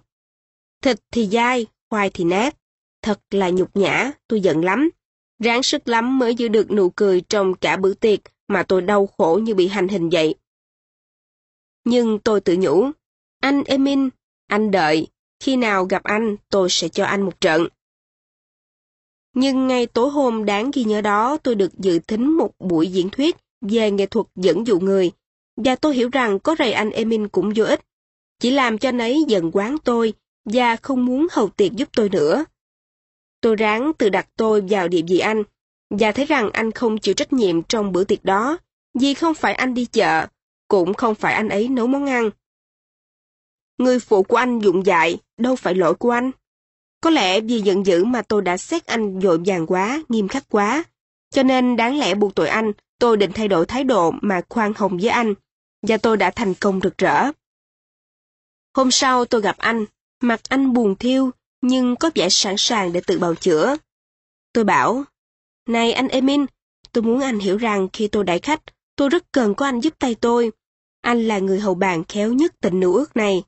Thịt thì dai, khoai thì nát. Thật là nhục nhã, tôi giận lắm. Ráng sức lắm mới giữ được nụ cười trong cả bữa tiệc mà tôi đau khổ như bị hành hình vậy. Nhưng tôi tự nhủ, anh Emin, anh đợi, khi nào gặp anh tôi sẽ cho anh một trận. Nhưng ngay tối hôm đáng ghi nhớ đó tôi được dự thính một buổi diễn thuyết về nghệ thuật dẫn dụ người, và tôi hiểu rằng có rầy anh Emin cũng vô ích, chỉ làm cho anh ấy giận quán tôi và không muốn hầu tiệc giúp tôi nữa. Tôi ráng tự đặt tôi vào địa vị anh, và thấy rằng anh không chịu trách nhiệm trong bữa tiệc đó, vì không phải anh đi chợ, cũng không phải anh ấy nấu món ăn. Người phụ của anh dụng dại, đâu phải lỗi của anh. Có lẽ vì giận dữ mà tôi đã xét anh dội vàng quá, nghiêm khắc quá. Cho nên đáng lẽ buộc tội anh, tôi định thay đổi thái độ mà khoan hồng với anh. Và tôi đã thành công rực rỡ. Hôm sau tôi gặp anh, mặt anh buồn thiêu, nhưng có vẻ sẵn sàng để tự bào chữa. Tôi bảo, Này anh Emin, tôi muốn anh hiểu rằng khi tôi đãi khách, tôi rất cần có anh giúp tay tôi. Anh là người hầu bàn khéo nhất tình nữ ước này.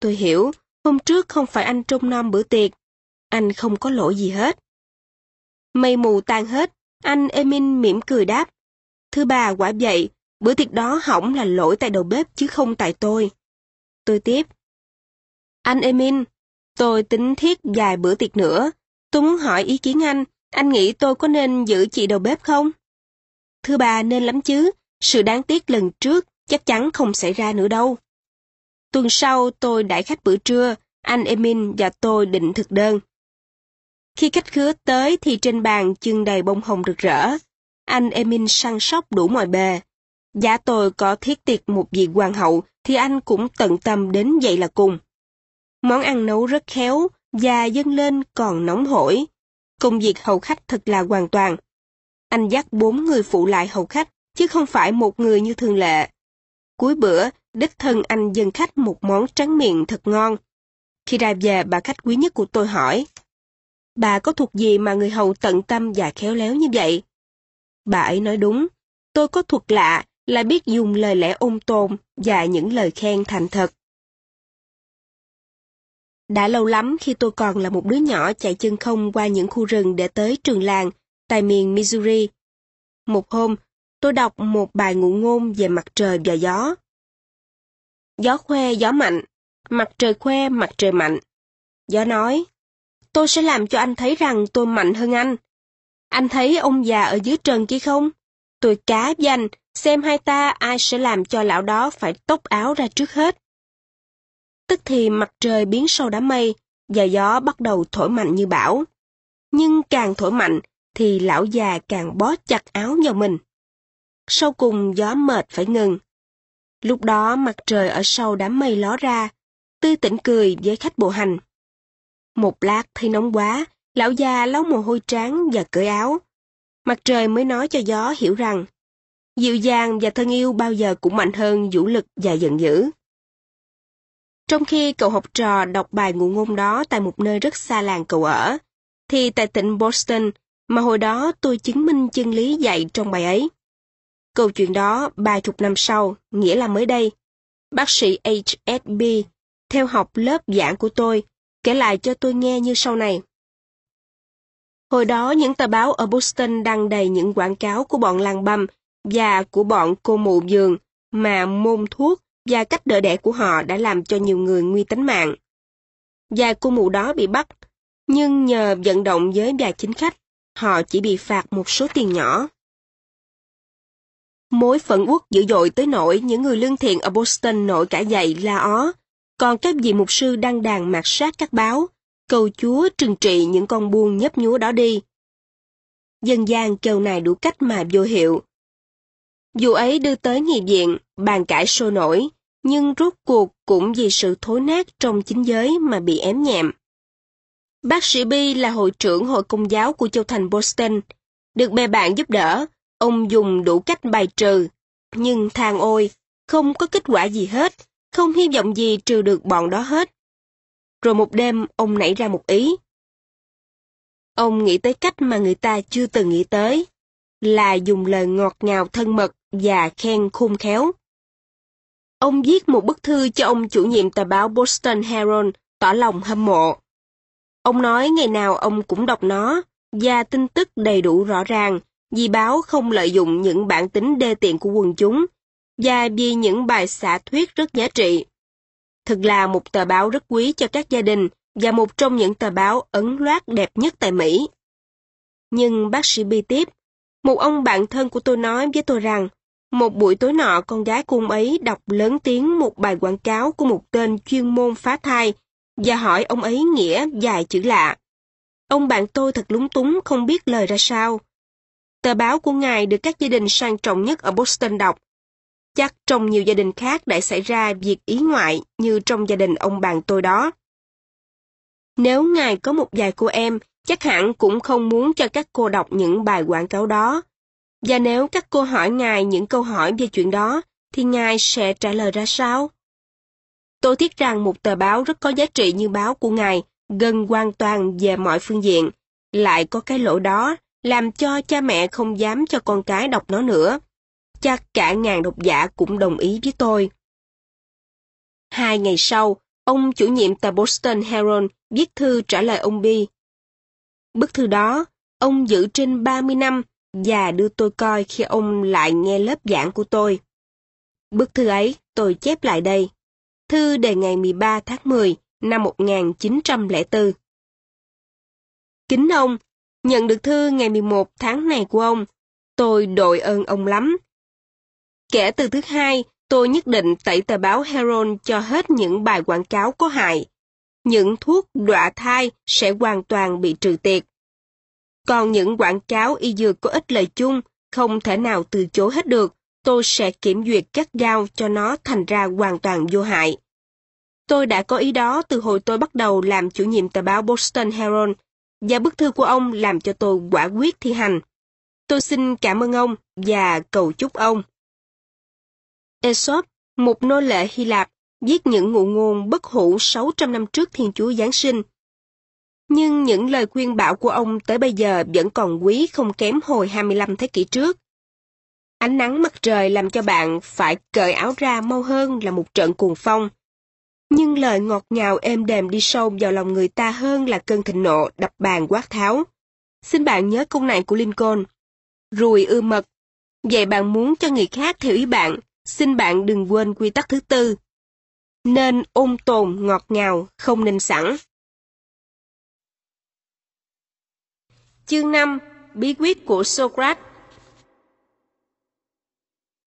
Tôi hiểu, hôm trước không phải anh trông nom bữa tiệc. Anh không có lỗi gì hết. Mây mù tan hết, anh Emin mỉm cười đáp. Thưa bà, quả vậy, bữa tiệc đó hỏng là lỗi tại đầu bếp chứ không tại tôi. Tôi tiếp. Anh Emin, tôi tính thiết vài bữa tiệc nữa. Tôi muốn hỏi ý kiến anh, anh nghĩ tôi có nên giữ chị đầu bếp không? Thưa bà, nên lắm chứ, sự đáng tiếc lần trước chắc chắn không xảy ra nữa đâu. Tuần sau tôi đãi khách bữa trưa, anh Emin và tôi định thực đơn. Khi khách khứa tới thì trên bàn trưng đầy bông hồng rực rỡ. Anh Emin săn sóc đủ mọi bề. Giá tôi có thiết tiệc một vị hoàng hậu thì anh cũng tận tâm đến vậy là cùng. Món ăn nấu rất khéo và dâng lên còn nóng hổi. Công việc hầu khách thật là hoàn toàn. Anh dắt bốn người phụ lại hầu khách, chứ không phải một người như thường lệ. Cuối bữa, đích thân anh dâng khách một món tráng miệng thật ngon. Khi ra về, bà khách quý nhất của tôi hỏi, Bà có thuộc gì mà người hầu tận tâm và khéo léo như vậy? Bà ấy nói đúng, tôi có thuộc lạ là biết dùng lời lẽ ôn tồn và những lời khen thành thật. Đã lâu lắm khi tôi còn là một đứa nhỏ chạy chân không qua những khu rừng để tới trường làng, tại miền Missouri. Một hôm, tôi đọc một bài ngụ ngôn về mặt trời và gió. Gió khoe gió mạnh, mặt trời khoe mặt trời mạnh. Gió nói, tôi sẽ làm cho anh thấy rằng tôi mạnh hơn anh. Anh thấy ông già ở dưới trần kia không? Tôi cá danh, xem hai ta ai sẽ làm cho lão đó phải tốc áo ra trước hết. Tức thì mặt trời biến sâu đám mây, và gió bắt đầu thổi mạnh như bão. Nhưng càng thổi mạnh, thì lão già càng bó chặt áo vào mình. Sau cùng gió mệt phải ngừng. Lúc đó mặt trời ở sau đám mây ló ra, tươi tỉnh cười với khách bộ hành. Một lát thấy nóng quá, lão già lau mồ hôi trán và cởi áo. Mặt trời mới nói cho gió hiểu rằng, dịu dàng và thân yêu bao giờ cũng mạnh hơn vũ lực và giận dữ. Trong khi cậu học trò đọc bài ngụ ngôn đó tại một nơi rất xa làng cậu ở, thì tại tỉnh Boston, mà hồi đó tôi chứng minh chân lý dạy trong bài ấy. Câu chuyện đó ba chục năm sau, nghĩa là mới đây. Bác sĩ HSB, theo học lớp giảng của tôi, kể lại cho tôi nghe như sau này. Hồi đó những tờ báo ở Boston đăng đầy những quảng cáo của bọn làng băm và của bọn cô mụ giường mà môn thuốc và cách đỡ đẻ của họ đã làm cho nhiều người nguy tính mạng. vài cô mụ đó bị bắt, nhưng nhờ vận động với vài chính khách, họ chỉ bị phạt một số tiền nhỏ. Mối phận uất dữ dội tới nỗi những người lương thiện ở Boston nổi cả dậy la ó, còn các vị mục sư đăng đàn mạt sát các báo, cầu Chúa trừng trị những con buôn nhấp nhúa đó đi. Dân gian kêu này đủ cách mà vô hiệu. Dù ấy đưa tới nghị viện, bàn cãi sôi nổi, nhưng rốt cuộc cũng vì sự thối nát trong chính giới mà bị ém nhẹm. Bác sĩ Bi là hội trưởng hội công giáo của châu thành Boston. Được bè bạn giúp đỡ, ông dùng đủ cách bài trừ. Nhưng than ôi, không có kết quả gì hết, không hy vọng gì trừ được bọn đó hết. Rồi một đêm, ông nảy ra một ý. Ông nghĩ tới cách mà người ta chưa từng nghĩ tới, là dùng lời ngọt ngào thân mật và khen khôn khéo. Ông viết một bức thư cho ông chủ nhiệm tờ báo Boston Herald tỏ lòng hâm mộ. Ông nói ngày nào ông cũng đọc nó, và tin tức đầy đủ rõ ràng, vì báo không lợi dụng những bản tính đê tiện của quần chúng, và vì những bài xả thuyết rất giá trị. Thực là một tờ báo rất quý cho các gia đình, và một trong những tờ báo ấn loát đẹp nhất tại Mỹ. Nhưng bác sĩ bi tiếp, một ông bạn thân của tôi nói với tôi rằng, một buổi tối nọ con gái của ông ấy đọc lớn tiếng một bài quảng cáo của một tên chuyên môn phá thai và hỏi ông ấy nghĩa dài chữ lạ. Ông bạn tôi thật lúng túng không biết lời ra sao. Tờ báo của ngài được các gia đình sang trọng nhất ở Boston đọc. Chắc trong nhiều gia đình khác đã xảy ra việc ý ngoại như trong gia đình ông bạn tôi đó. Nếu ngài có một vài cô em, chắc hẳn cũng không muốn cho các cô đọc những bài quảng cáo đó. Và nếu các cô hỏi ngài những câu hỏi về chuyện đó, thì ngài sẽ trả lời ra sao? Tôi thiết rằng một tờ báo rất có giá trị như báo của ngài, gần hoàn toàn về mọi phương diện. Lại có cái lỗi đó, làm cho cha mẹ không dám cho con cái đọc nó nữa. Chắc cả ngàn độc giả cũng đồng ý với tôi. Hai ngày sau, ông chủ nhiệm tờ Boston Herald viết thư trả lời ông Bi. Bức thư đó, ông giữ trên 30 năm và đưa tôi coi khi ông lại nghe lớp giảng của tôi. Bức thư ấy tôi chép lại đây. Thư đề ngày 13 tháng 10 năm 1904. Kính ông, nhận được thư ngày 11 tháng này của ông, tôi đội ơn ông lắm. Kể từ thứ hai, tôi nhất định tẩy tờ báo Herald cho hết những bài quảng cáo có hại. Những thuốc đọa thai sẽ hoàn toàn bị trừ tiệt. Còn những quảng cáo y dược có ích lợi chung, không thể nào từ chối hết được, tôi sẽ kiểm duyệt gắt gao cho nó thành ra hoàn toàn vô hại. Tôi đã có ý đó từ hồi tôi bắt đầu làm chủ nhiệm tờ báo Boston Herald, và bức thư của ông làm cho tôi quả quyết thi hành. Tôi xin cảm ơn ông và cầu chúc ông. Aesop, một nô lệ Hy Lạp, viết những ngụ ngôn bất hủ 600 năm trước Thiên Chúa Giáng sinh. Nhưng những lời khuyên bảo của ông tới bây giờ vẫn còn quý không kém hồi 25 thế kỷ trước. Ánh nắng mặt trời làm cho bạn phải cởi áo ra mau hơn là một trận cuồng phong. Nhưng lời ngọt ngào êm đềm đi sâu vào lòng người ta hơn là cơn thịnh nộ đập bàn quát tháo. Xin bạn nhớ câu này của Lincoln. Rùi ưa mật. Vậy bạn muốn cho người khác theo ý bạn, xin bạn đừng quên quy tắc thứ tư. Nên ôn tồn ngọt ngào, không nên sẵn. Chương 5. Bí quyết của Socrates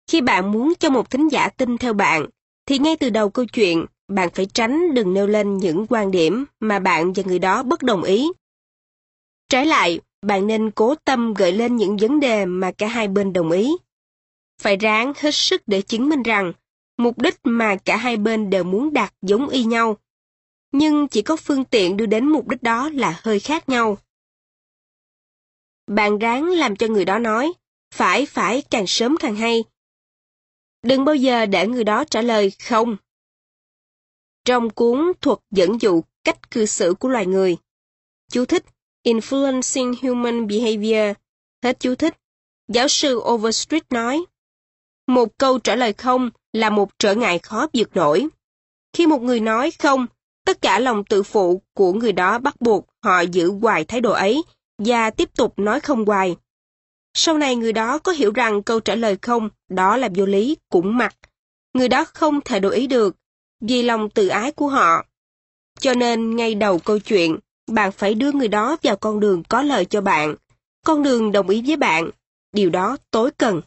Khi bạn muốn cho một thính giả tin theo bạn, thì ngay từ đầu câu chuyện, bạn phải tránh đừng nêu lên những quan điểm mà bạn và người đó bất đồng ý. Trái lại, bạn nên cố tâm gợi lên những vấn đề mà cả hai bên đồng ý. Phải ráng hết sức để chứng minh rằng mục đích mà cả hai bên đều muốn đạt giống y nhau. Nhưng chỉ có phương tiện đưa đến mục đích đó là hơi khác nhau. Bạn ráng làm cho người đó nói, phải phải càng sớm càng hay. Đừng bao giờ để người đó trả lời không. Trong cuốn thuật dẫn dụ cách cư xử của loài người, chú thích Influencing Human Behavior, hết chú thích, giáo sư Overstreet nói, một câu trả lời không là một trở ngại khó vượt nổi. Khi một người nói không, tất cả lòng tự phụ của người đó bắt buộc họ giữ hoài thái độ ấy và tiếp tục nói không hoài. Sau này người đó có hiểu rằng câu trả lời không đó là vô lý, cũng mặc. Người đó không thể đổi ý được vì lòng tự ái của họ. Cho nên ngay đầu câu chuyện, bạn phải đưa người đó vào con đường có lợi cho bạn, con đường đồng ý với bạn. Điều đó tối cần.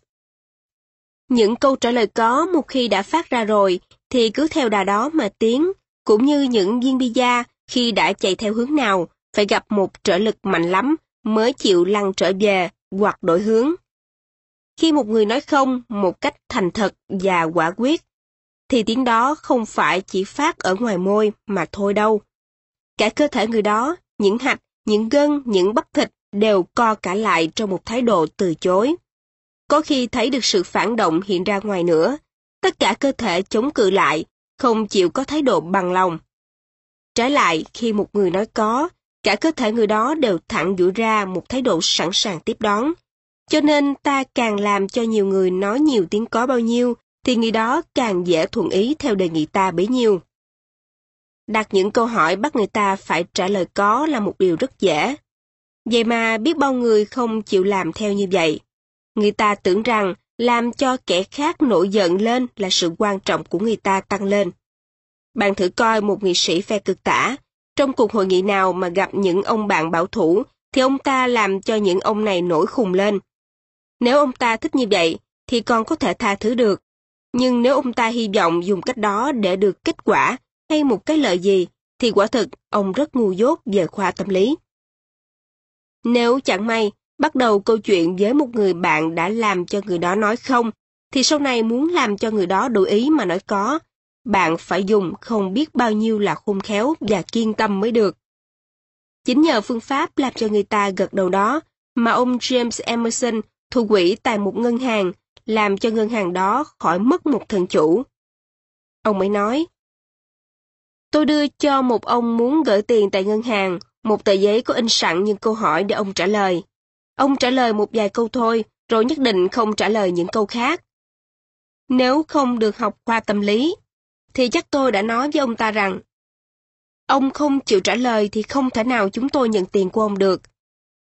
Những câu trả lời có một khi đã phát ra rồi thì cứ theo đà đó mà tiến, cũng như những viên pizza khi đã chạy theo hướng nào phải gặp một trở lực mạnh lắm mới chịu lăn trở về hoặc đổi hướng. Khi một người nói không một cách thành thật và quả quyết, thì tiếng đó không phải chỉ phát ở ngoài môi mà thôi đâu. Cả cơ thể người đó, những hạch, những gân, những bắp thịt đều co cả lại trong một thái độ từ chối. Có khi thấy được sự phản động hiện ra ngoài nữa, tất cả cơ thể chống cự lại, không chịu có thái độ bằng lòng. Trái lại, khi một người nói có, cả cơ thể người đó đều thẳng duỗi ra một thái độ sẵn sàng tiếp đón. Cho nên ta càng làm cho nhiều người nói nhiều tiếng có bao nhiêu, thì người đó càng dễ thuận ý theo đề nghị ta bấy nhiêu. Đặt những câu hỏi bắt người ta phải trả lời có là một điều rất dễ. Vậy mà biết bao người không chịu làm theo như vậy. Người ta tưởng rằng làm cho kẻ khác nổi giận lên là sự quan trọng của người ta tăng lên. Bạn thử coi một nghị sĩ phe cực tả, trong cuộc hội nghị nào mà gặp những ông bạn bảo thủ, thì ông ta làm cho những ông này nổi khùng lên. Nếu ông ta thích như vậy, thì còn có thể tha thứ được. Nhưng nếu ông ta hy vọng dùng cách đó để được kết quả hay một cái lợi gì, thì quả thực ông rất ngu dốt về khoa tâm lý. Nếu chẳng may, bắt đầu câu chuyện với một người bạn đã làm cho người đó nói không, thì sau này muốn làm cho người đó đổi ý mà nói có, bạn phải dùng không biết bao nhiêu là khôn khéo và kiên tâm mới được. Chính nhờ phương pháp làm cho người ta gật đầu đó, mà ông James Emerson, thủ quỹ tại một ngân hàng, làm cho ngân hàng đó khỏi mất một thần chủ. Ông ấy nói, Tôi đưa cho một ông muốn gửi tiền tại ngân hàng, một tờ giấy có in sẵn những câu hỏi để ông trả lời. Ông trả lời một vài câu thôi, rồi nhất định không trả lời những câu khác. Nếu không được học khoa tâm lý, thì chắc tôi đã nói với ông ta rằng, ông không chịu trả lời thì không thể nào chúng tôi nhận tiền của ông được.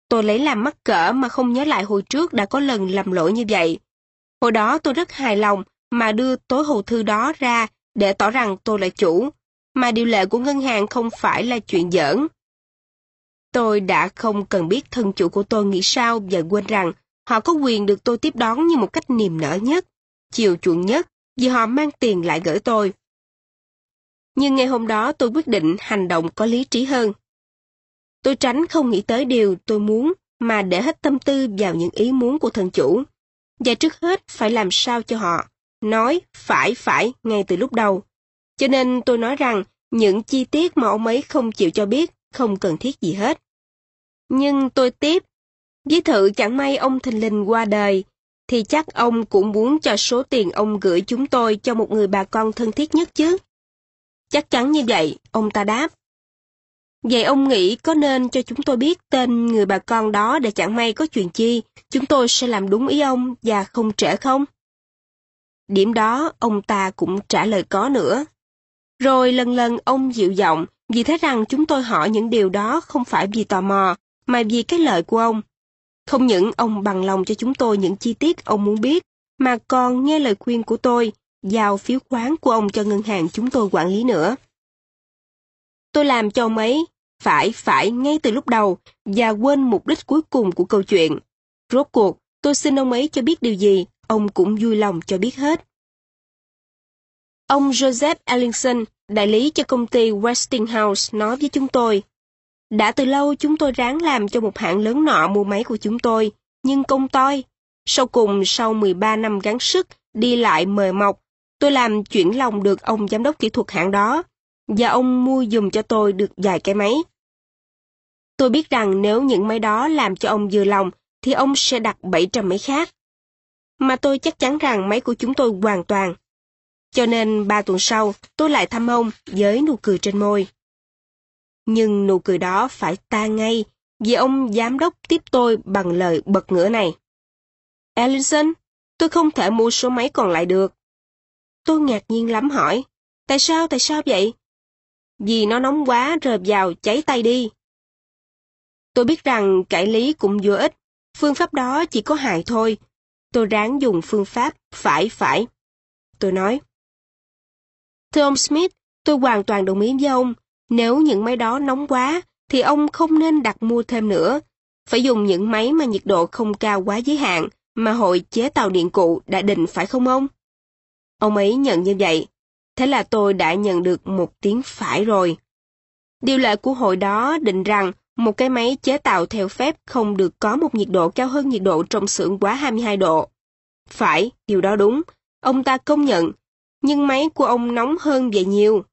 Tôi lấy làm mắc cỡ mà không nhớ lại hồi trước đã có lần làm lỗi như vậy. Hồi đó tôi rất hài lòng mà đưa tối hồ thư đó ra để tỏ rằng tôi là chủ, mà điều lệ của ngân hàng không phải là chuyện giỡn. Tôi đã không cần biết thân chủ của tôi nghĩ sao và quên rằng họ có quyền được tôi tiếp đón như một cách niềm nở nhất, chiều chuộng nhất, vì họ mang tiền lại gửi tôi. Nhưng ngày hôm đó tôi quyết định hành động có lý trí hơn. Tôi tránh không nghĩ tới điều tôi muốn mà để hết tâm tư vào những ý muốn của thân chủ. Và trước hết phải làm sao cho họ nói phải phải ngay từ lúc đầu. Cho nên tôi nói rằng những chi tiết mà ông ấy không chịu cho biết không cần thiết gì hết. Nhưng tôi tiếp, với thự chẳng may ông thình lình qua đời, thì chắc ông cũng muốn cho số tiền ông gửi chúng tôi cho một người bà con thân thiết nhất chứ. Chắc chắn như vậy, ông ta đáp. Vậy ông nghĩ có nên cho chúng tôi biết tên người bà con đó để chẳng may có chuyện chi, chúng tôi sẽ làm đúng ý ông và không trễ không? Điểm đó ông ta cũng trả lời có nữa. Rồi lần lần ông dịu giọng vì thấy rằng chúng tôi hỏi những điều đó không phải vì tò mò, mà vì cái lợi của ông. Không những ông bằng lòng cho chúng tôi những chi tiết ông muốn biết, mà còn nghe lời khuyên của tôi, giao phiếu khoán của ông cho ngân hàng chúng tôi quản lý nữa. Tôi làm cho ông ấy, phải phải ngay từ lúc đầu, và quên mục đích cuối cùng của câu chuyện. Rốt cuộc, tôi xin ông ấy cho biết điều gì, ông cũng vui lòng cho biết hết. Ông Joseph Ellingson, đại lý cho công ty Westinghouse nói với chúng tôi, đã từ lâu chúng tôi ráng làm cho một hãng lớn nọ mua máy của chúng tôi, nhưng công toi. Sau cùng, sau 13 năm gắng sức, đi lại mời mọc, tôi làm chuyển lòng được ông giám đốc kỹ thuật hãng đó, và ông mua dùm cho tôi được vài cái máy. Tôi biết rằng nếu những máy đó làm cho ông vừa lòng, thì ông sẽ đặt 700 máy khác. Mà tôi chắc chắn rằng máy của chúng tôi hoàn toàn. Cho nên ba tuần sau, tôi lại thăm ông với nụ cười trên môi. Nhưng nụ cười đó phải tan ngay vì ông giám đốc tiếp tôi bằng lời bật ngửa này. Ellison, tôi không thể mua số máy còn lại được. Tôi ngạc nhiên lắm hỏi, tại sao, tại sao vậy? Vì nó nóng quá rợp vào cháy tay đi. Tôi biết rằng cải lý cũng vô ích, phương pháp đó chỉ có hại thôi. Tôi ráng dùng phương pháp phải phải. Tôi nói. Thưa ông Smith, tôi hoàn toàn đồng ý với ông. Nếu những máy đó nóng quá, thì ông không nên đặt mua thêm nữa. Phải dùng những máy mà nhiệt độ không cao quá giới hạn, mà hội chế tạo điện cụ đã định phải không ông? Ông ấy nhận như vậy. Thế là tôi đã nhận được một tiếng phải rồi. Điều lệ của hội đó định rằng một cái máy chế tạo theo phép không được có một nhiệt độ cao hơn nhiệt độ trong xưởng quá 22 độ. Phải, điều đó đúng. Ông ta công nhận. Nhưng máy của ông nóng hơn vậy nhiều.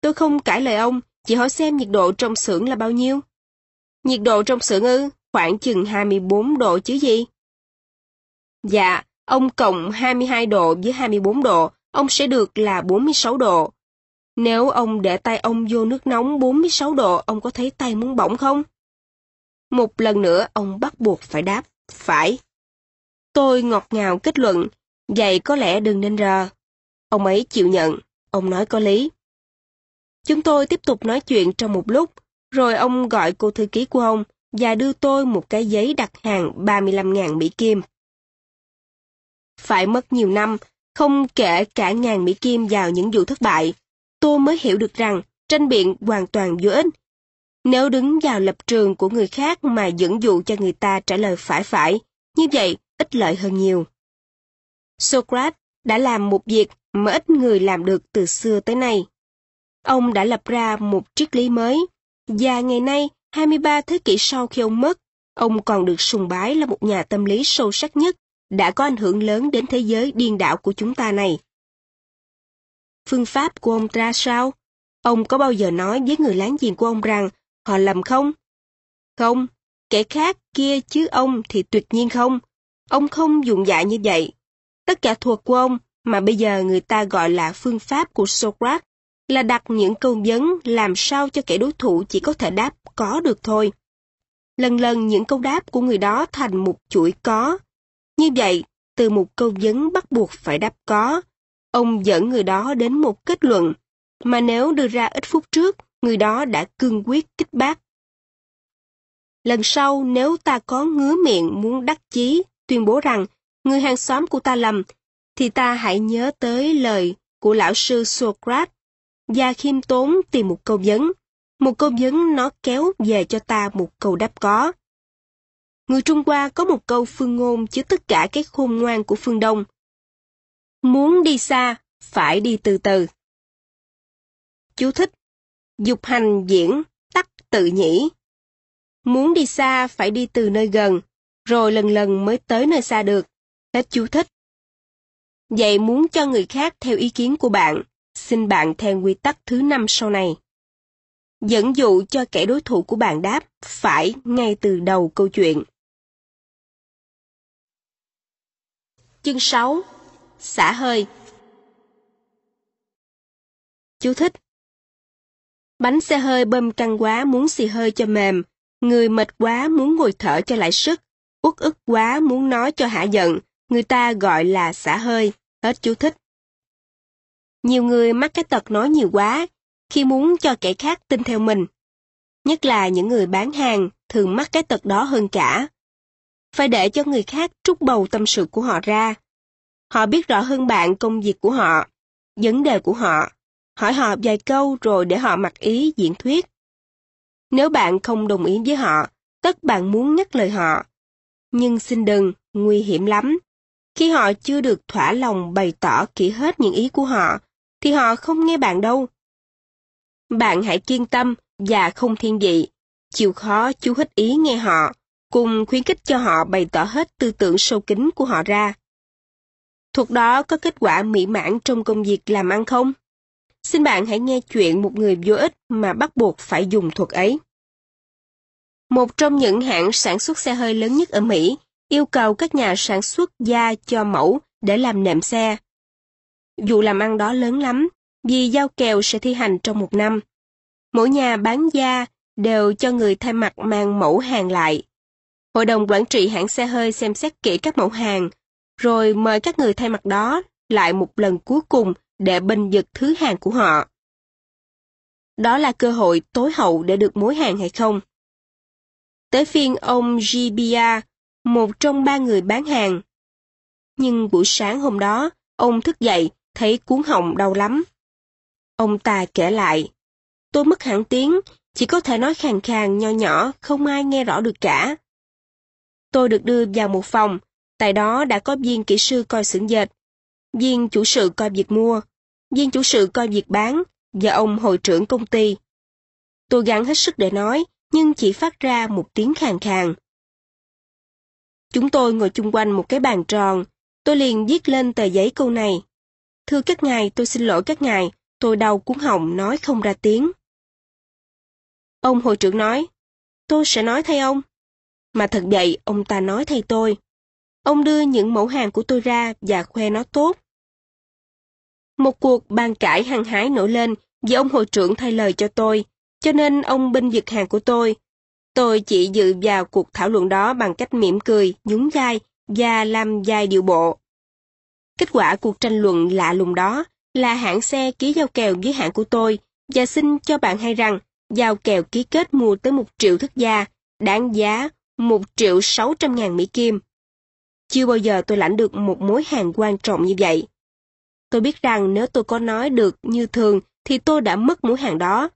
Tôi không cãi lời ông, chỉ hỏi xem nhiệt độ trong xưởng là bao nhiêu. Nhiệt độ trong xưởng ư, khoảng chừng 24 độ chứ gì? Dạ, ông cộng 22 độ với 24 độ, ông sẽ được là 46 độ. Nếu ông để tay ông vô nước nóng 46 độ, ông có thấy tay muốn bỏng không? Một lần nữa, ông bắt buộc phải đáp, phải. Tôi ngọt ngào kết luận, vậy có lẽ đừng nên rờ. Ông ấy chịu nhận, ông nói có lý. Chúng tôi tiếp tục nói chuyện trong một lúc, rồi ông gọi cô thư ký của ông và đưa tôi một cái giấy đặt hàng 35.000 Mỹ Kim. Phải mất nhiều năm, không kể cả ngàn Mỹ Kim vào những vụ thất bại, tôi mới hiểu được rằng tranh biện hoàn toàn vô ích. Nếu đứng vào lập trường của người khác mà dẫn dụ cho người ta trả lời phải phải, như vậy ít lợi hơn nhiều. Socrates đã làm một việc mà ít người làm được từ xưa tới nay. Ông đã lập ra một triết lý mới, và ngày nay, 23 thế kỷ sau khi ông mất, ông còn được sùng bái là một nhà tâm lý sâu sắc nhất, đã có ảnh hưởng lớn đến thế giới điên đảo của chúng ta này. Phương pháp của ông ra sao? Ông có bao giờ nói với người láng giềng của ông rằng họ lầm không? Không, kẻ khác kia chứ ông thì tuyệt nhiên không. Ông không dùng dạ như vậy. Tất cả thuộc của ông mà bây giờ người ta gọi là phương pháp của Socrates là đặt những câu vấn làm sao cho kẻ đối thủ chỉ có thể đáp có được thôi. Lần lần những câu đáp của người đó thành một chuỗi có. Như vậy, từ một câu vấn bắt buộc phải đáp có, ông dẫn người đó đến một kết luận, mà nếu đưa ra ít phút trước, người đó đã cương quyết kích bác. Lần sau nếu ta có ngứa miệng muốn đắc chí, tuyên bố rằng người hàng xóm của ta lầm, thì ta hãy nhớ tới lời của lão sư Socrates và khiêm tốn tìm một câu vấn. Một câu vấn nó kéo về cho ta một câu đáp có. Người Trung Hoa có một câu phương ngôn chứa tất cả cái khôn ngoan của phương Đông. Muốn đi xa, phải đi từ từ. Chú thích. Dục hành diễn, tắc tự nhĩ. Muốn đi xa phải đi từ nơi gần, rồi lần lần mới tới nơi xa được. Hết chú thích. Vậy muốn cho người khác theo ý kiến của bạn, xin bạn theo quy tắc thứ năm sau này. Dẫn dụ cho kẻ đối thủ của bạn đáp phải ngay từ đầu câu chuyện. Chương 6. Xả hơi Chú thích Bánh xe hơi bơm căng quá muốn xì hơi cho mềm, người mệt quá muốn ngồi thở cho lại sức, uất ức quá muốn nói cho hạ giận, người ta gọi là xả hơi. Hết chú thích. Nhiều người mắc cái tật nói nhiều quá, khi muốn cho kẻ khác tin theo mình. Nhất là những người bán hàng thường mắc cái tật đó hơn cả. Phải để cho người khác trút bầu tâm sự của họ ra. Họ biết rõ hơn bạn công việc của họ, vấn đề của họ, hỏi họ vài câu rồi để họ mặc ý diễn thuyết. Nếu bạn không đồng ý với họ, tất bạn muốn nhắc lời họ. Nhưng xin đừng, nguy hiểm lắm. Khi họ chưa được thỏa lòng bày tỏ kỹ hết những ý của họ, thì họ không nghe bạn đâu. Bạn hãy kiên tâm và không thiên vị, chịu khó chú hết ý nghe họ, cùng khuyến khích cho họ bày tỏ hết tư tưởng sâu kín của họ ra. Thuộc đó có kết quả mỹ mãn trong công việc làm ăn không? Xin bạn hãy nghe chuyện một người vô ích mà bắt buộc phải dùng thuật ấy. Một trong những hãng sản xuất xe hơi lớn nhất ở Mỹ yêu cầu các nhà sản xuất da cho mẫu để làm nệm xe. Dù làm ăn đó lớn lắm, vì giao kèo sẽ thi hành trong một năm. Mỗi nhà bán da đều cho người thay mặt mang mẫu hàng lại. Hội đồng quản trị hãng xe hơi xem xét kỹ các mẫu hàng, rồi mời các người thay mặt đó lại một lần cuối cùng để bình giật thứ hàng của họ. Đó là cơ hội tối hậu để được mối hàng hay không? Tới phiên ông Gibia, một trong ba người bán hàng. Nhưng buổi sáng hôm đó, ông thức dậy, thấy cuốn họng đau lắm. Ông ta kể lại, tôi mất hẳn tiếng, chỉ có thể nói khàn khàn nho nhỏ, không ai nghe rõ được cả. Tôi được đưa vào một phòng, tại đó đã có viên kỹ sư coi xưởng dệt, viên chủ sự coi việc mua, viên chủ sự coi việc bán, và ông hội trưởng công ty. Tôi gắng hết sức để nói, nhưng chỉ phát ra một tiếng khàn khàn. Chúng tôi ngồi chung quanh một cái bàn tròn, tôi liền viết lên tờ giấy câu này. Thưa các ngài, tôi xin lỗi các ngài, tôi đau cuốn họng nói không ra tiếng. Ông hội trưởng nói, tôi sẽ nói thay ông. Mà thật vậy, ông ta nói thay tôi. Ông đưa những mẫu hàng của tôi ra và khoe nó tốt. Một cuộc bàn cãi hăng hái nổi lên vì ông hội trưởng thay lời cho tôi, cho nên ông binh giật hàng của tôi. Tôi chỉ dự vào cuộc thảo luận đó bằng cách mỉm cười, nhún vai và làm dài điệu bộ. Kết quả cuộc tranh luận lạ lùng đó là hãng xe ký giao kèo với hãng của tôi và xin cho bạn hay rằng giao kèo ký kết mua tới một triệu thức gia, đáng giá một triệu sáu trăm ngàn Mỹ Kim. Chưa bao giờ tôi lãnh được một mối hàng quan trọng như vậy. Tôi biết rằng nếu tôi có nói được như thường thì tôi đã mất mối hàng đó.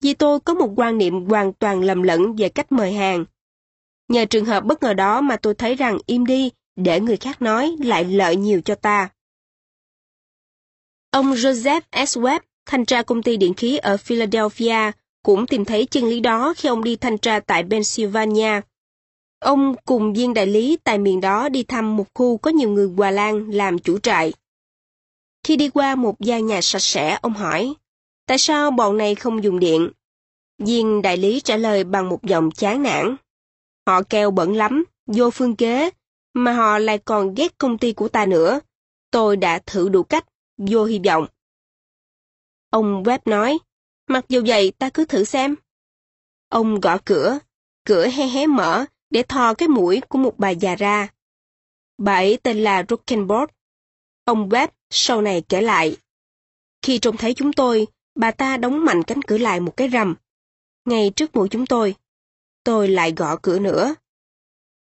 Vì tôi có một quan niệm hoàn toàn lầm lẫn về cách mời hàng. Nhờ trường hợp bất ngờ đó mà tôi thấy rằng im đi, để người khác nói lại lợi nhiều cho ta. Ông Joseph S. Webb, thanh tra công ty điện khí ở Philadelphia, cũng tìm thấy chân lý đó khi ông đi thanh tra tại Pennsylvania. Ông cùng viên đại lý tại miền đó đi thăm một khu có nhiều người Hòa Lan làm chủ trại. Khi đi qua một gia nhà sạch sẽ, ông hỏi, tại sao bọn này không dùng điện? Viên đại lý trả lời bằng một giọng chán nản. Họ kêu bẩn lắm, vô phương kế, mà họ lại còn ghét công ty của ta nữa. Tôi đã thử đủ cách, vô hy vọng. Ông Webb nói, mặc dù vậy ta cứ thử xem. Ông gõ cửa, cửa hé hé mở để thò cái mũi của một bà già ra. Bà ấy tên là Rockenbord. Ông Webb sau này kể lại. Khi trông thấy chúng tôi, bà ta đóng mạnh cánh cửa lại một cái rầm. Ngay trước mũi chúng tôi. Tôi lại gõ cửa nữa.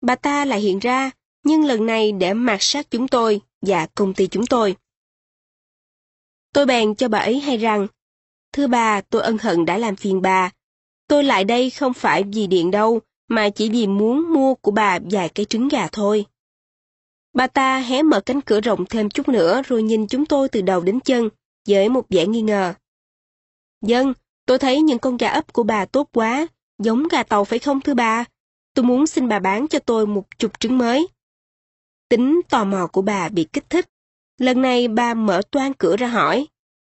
Bà ta lại hiện ra, nhưng lần này để mạt sát chúng tôi và công ty chúng tôi. Tôi bèn cho bà ấy hay rằng, Thưa bà, tôi ân hận đã làm phiền bà. Tôi lại đây không phải vì điện đâu, mà chỉ vì muốn mua của bà vài cái trứng gà thôi. Bà ta hé mở cánh cửa rộng thêm chút nữa rồi nhìn chúng tôi từ đầu đến chân, với một vẻ nghi ngờ. Dân, tôi thấy những con gà ấp của bà tốt quá, giống gà tàu phải không thưa bà? Tôi muốn xin bà bán cho tôi một chục trứng mới. Tính tò mò của bà bị kích thích. Lần này bà mở toan cửa ra hỏi.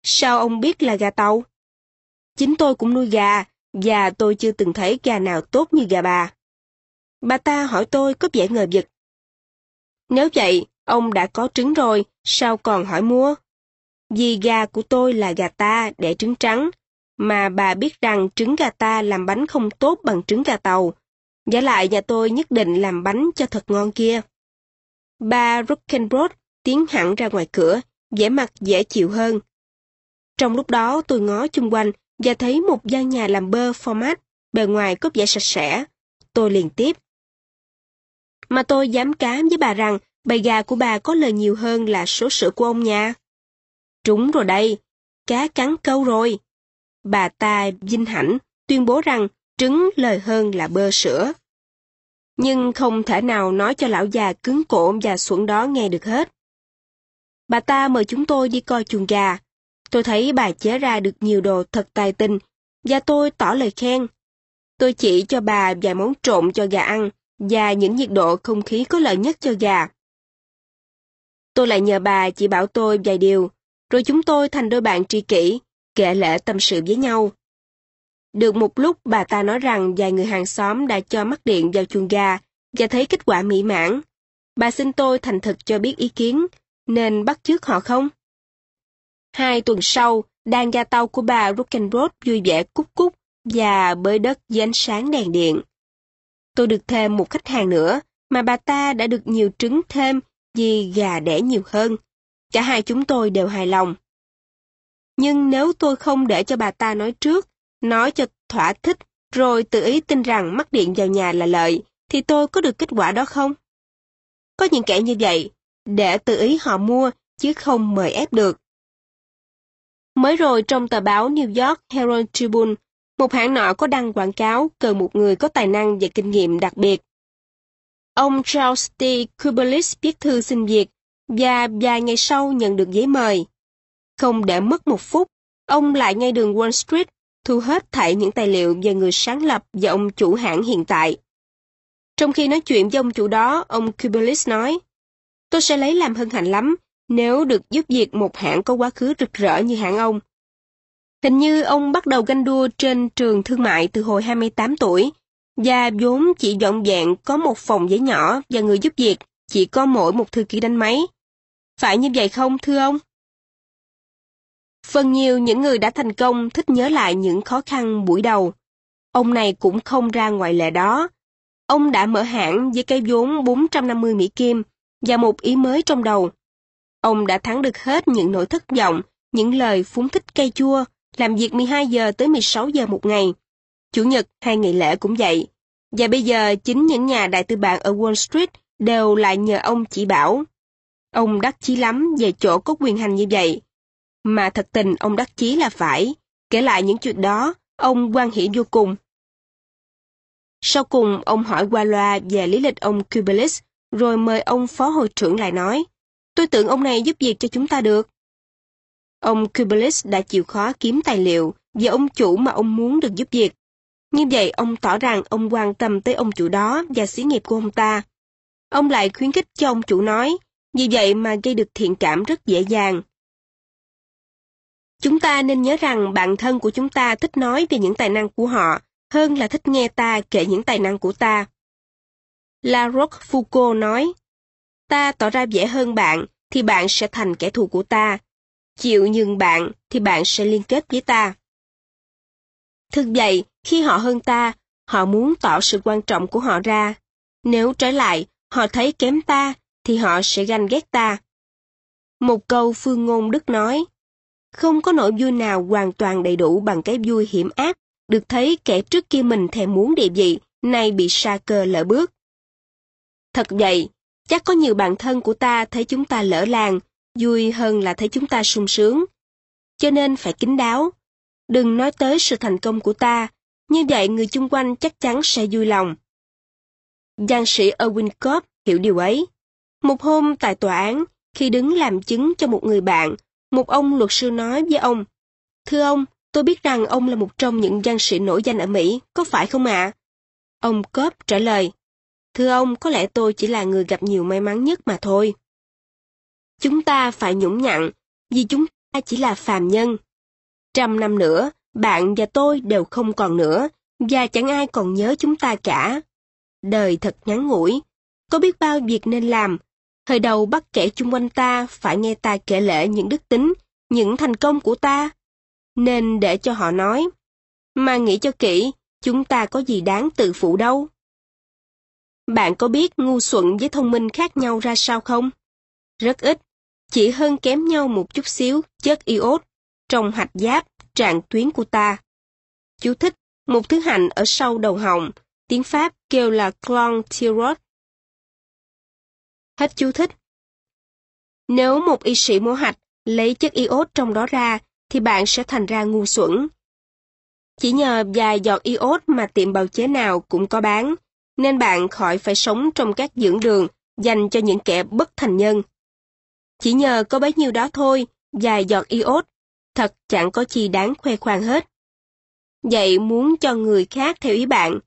Sao ông biết là gà tàu? Chính tôi cũng nuôi gà, và tôi chưa từng thấy gà nào tốt như gà bà. Bà ta hỏi tôi có vẻ ngờ vực. Nếu vậy, ông đã có trứng rồi, sao còn hỏi mua? Vì gà của tôi là gà ta để trứng trắng, mà bà biết rằng trứng gà ta làm bánh không tốt bằng trứng gà tàu. Giả lại nhà tôi nhất định làm bánh cho thật ngon kia. Bà Rockenbrod tiến hẳn ra ngoài cửa, vẻ mặt dễ chịu hơn. Trong lúc đó tôi ngó chung quanh và thấy một gian nhà làm bơ format, bề ngoài có vẻ sạch sẽ. Tôi liền tiếp. Mà tôi dám cám với bà rằng bầy gà của bà có lời nhiều hơn là số sữa của ông nha. Trúng rồi đây, cá cắn câu rồi. Bà ta vinh hãnh tuyên bố rằng trứng lời hơn là bơ sữa. Nhưng không thể nào nói cho lão già cứng cổ và xuẩn đó nghe được hết. Bà ta mời chúng tôi đi coi chuồng gà. Tôi thấy bà chế ra được nhiều đồ thật tài tình, và tôi tỏ lời khen. Tôi chỉ cho bà vài món trộn cho gà ăn, và những nhiệt độ không khí có lợi nhất cho gà. Tôi lại nhờ bà chỉ bảo tôi vài điều, rồi chúng tôi thành đôi bạn tri kỷ, kể lễ tâm sự với nhau. Được một lúc bà ta nói rằng vài người hàng xóm đã cho mắc điện vào chuồng gà và thấy kết quả mỹ mãn. Bà xin tôi thành thật cho biết ý kiến, nên bắt chước họ không? Hai tuần sau, đàn gà tàu của bà Rock'n'Roll vui vẻ cúc cúc và bới đất dưới ánh sáng đèn điện. Tôi được thêm một khách hàng nữa, mà bà ta đã được nhiều trứng thêm vì gà đẻ nhiều hơn. Cả hai chúng tôi đều hài lòng. Nhưng nếu tôi không để cho bà ta nói trước, nói cho thỏa thích, rồi tự ý tin rằng mắc điện vào nhà là lợi, thì tôi có được kết quả đó không? Có những kẻ như vậy, để tự ý họ mua, chứ không mời ép được. Mới rồi trong tờ báo New York Herald Tribune, một hãng nọ có đăng quảng cáo cần một người có tài năng và kinh nghiệm đặc biệt. Ông Charles T. Kubelis viết thư xin việc và vài ngày sau nhận được giấy mời. Không để mất một phút, ông lại ngay đường Wall Street thu hết thảy những tài liệu về người sáng lập và ông chủ hãng hiện tại. Trong khi nói chuyện với ông chủ đó, ông Kubelis nói, Tôi sẽ lấy làm hân hạnh lắm nếu được giúp việc một hãng có quá khứ rực rỡ như hãng ông. Hình như ông bắt đầu ganh đua trên trường thương mại từ hồi 28 tuổi, và vốn chỉ dọn dẹn có một phòng giấy nhỏ và người giúp việc chỉ có mỗi một thư ký đánh máy. Phải như vậy không, thưa ông? Phần nhiều những người đã thành công thích nhớ lại những khó khăn buổi đầu. Ông này cũng không ra ngoài lệ đó. Ông đã mở hãng với cái vốn 450 Mỹ Kim và một ý mới trong đầu. Ông đã thắng được hết những nỗi thất vọng, những lời phúng thích cay chua, làm việc 12 giờ tới 16 giờ một ngày. Chủ nhật hay ngày lễ cũng vậy. Và bây giờ chính những nhà đại tư bản ở Wall Street đều lại nhờ ông chỉ bảo. Ông đắc chí lắm về chỗ có quyền hành như vậy. Mà thật tình ông đắc chí là phải. Kể lại những chuyện đó, ông quan hỷ vô cùng. Sau cùng, ông hỏi qua loa về lý lịch ông Kubelis, rồi mời ông phó hội trưởng lại nói, tôi tưởng ông này giúp việc cho chúng ta được. Ông Kubelis đã chịu khó kiếm tài liệu về ông chủ mà ông muốn được giúp việc. Như vậy ông tỏ rằng ông quan tâm tới ông chủ đó và xí nghiệp của ông ta. Ông lại khuyến khích cho ông chủ nói, vì vậy mà gây được thiện cảm rất dễ dàng. Chúng ta nên nhớ rằng bạn thân của chúng ta thích nói về những tài năng của họ hơn là thích nghe ta kể những tài năng của ta. La Rochefoucauld nói, ta tỏ ra dễ hơn bạn thì bạn sẽ thành kẻ thù của ta. Chịu nhường bạn thì bạn sẽ liên kết với ta. Thực vậy, khi họ hơn ta, họ muốn tỏ sự quan trọng của họ ra. Nếu trái lại, họ thấy kém ta, thì họ sẽ ganh ghét ta. Một câu phương ngôn Đức nói, không có nỗi vui nào hoàn toàn đầy đủ bằng cái vui hiểm ác, được thấy kẻ trước kia mình thèm muốn địa vị, nay bị sa cơ lỡ bước. Thật vậy, chắc có nhiều bạn thân của ta thấy chúng ta lỡ làng, vui hơn là thấy chúng ta sung sướng. Cho nên phải kính đáo. Đừng nói tới sự thành công của ta, như vậy người chung quanh chắc chắn sẽ vui lòng. Giang sĩ Erwin Cobb hiểu điều ấy. Một hôm tại tòa án, khi đứng làm chứng cho một người bạn, một ông luật sư nói với ông, Thưa ông, tôi biết rằng ông là một trong những giang sĩ nổi danh ở Mỹ, có phải không ạ? Ông Cobb trả lời, Thưa ông, có lẽ tôi chỉ là người gặp nhiều may mắn nhất mà thôi. Chúng ta phải nhũng nhặn, vì chúng ta chỉ là phàm nhân. Trăm năm nữa, bạn và tôi đều không còn nữa, và chẳng ai còn nhớ chúng ta cả. Đời thật ngắn ngủi, có biết bao việc nên làm. Thời đầu bắt kẻ chung quanh ta phải nghe ta kể lể những đức tính, những thành công của ta. Nên để cho họ nói. Mà nghĩ cho kỹ, chúng ta có gì đáng tự phụ đâu. Bạn có biết ngu xuẩn với thông minh khác nhau ra sao không? Rất ít, chỉ hơn kém nhau một chút xíu chất iốt. trong hạch giáp, trạng tuyến của ta. Chú thích, một thứ hạnh ở sau đầu họng, tiếng Pháp kêu là clon thyroid. Hết chú thích. Nếu một y sĩ mổ hạch lấy chất iốt trong đó ra, thì bạn sẽ thành ra ngu xuẩn. Chỉ nhờ vài giọt iốt mà tiệm bào chế nào cũng có bán, nên bạn khỏi phải sống trong các dưỡng đường dành cho những kẻ bất thành nhân. Chỉ nhờ có bấy nhiêu đó thôi, vài giọt iốt, thật chẳng có chi đáng khoe khoang hết. Vậy muốn cho người khác theo ý bạn,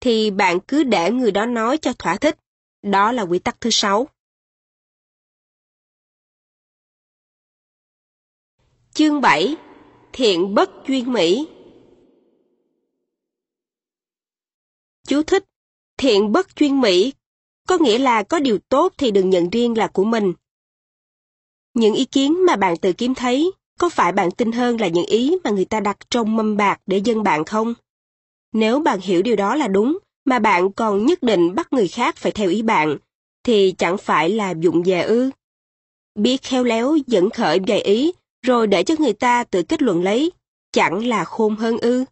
thì bạn cứ để người đó nói cho thỏa thích. Đó là quy tắc thứ sáu. Chương 7 Thiện bất chuyên mỹ Chú thích Thiện bất chuyên mỹ có nghĩa là có điều tốt thì đừng nhận riêng là của mình. Những ý kiến mà bạn tự kiếm thấy, có phải bạn tin hơn là những ý mà người ta đặt trong mâm bạc để dân bạn không? Nếu bạn hiểu điều đó là đúng, mà bạn còn nhất định bắt người khác phải theo ý bạn, thì chẳng phải là dụng về ư. Biết khéo léo dẫn khởi vài ý, rồi để cho người ta tự kết luận lấy, chẳng là khôn hơn ư.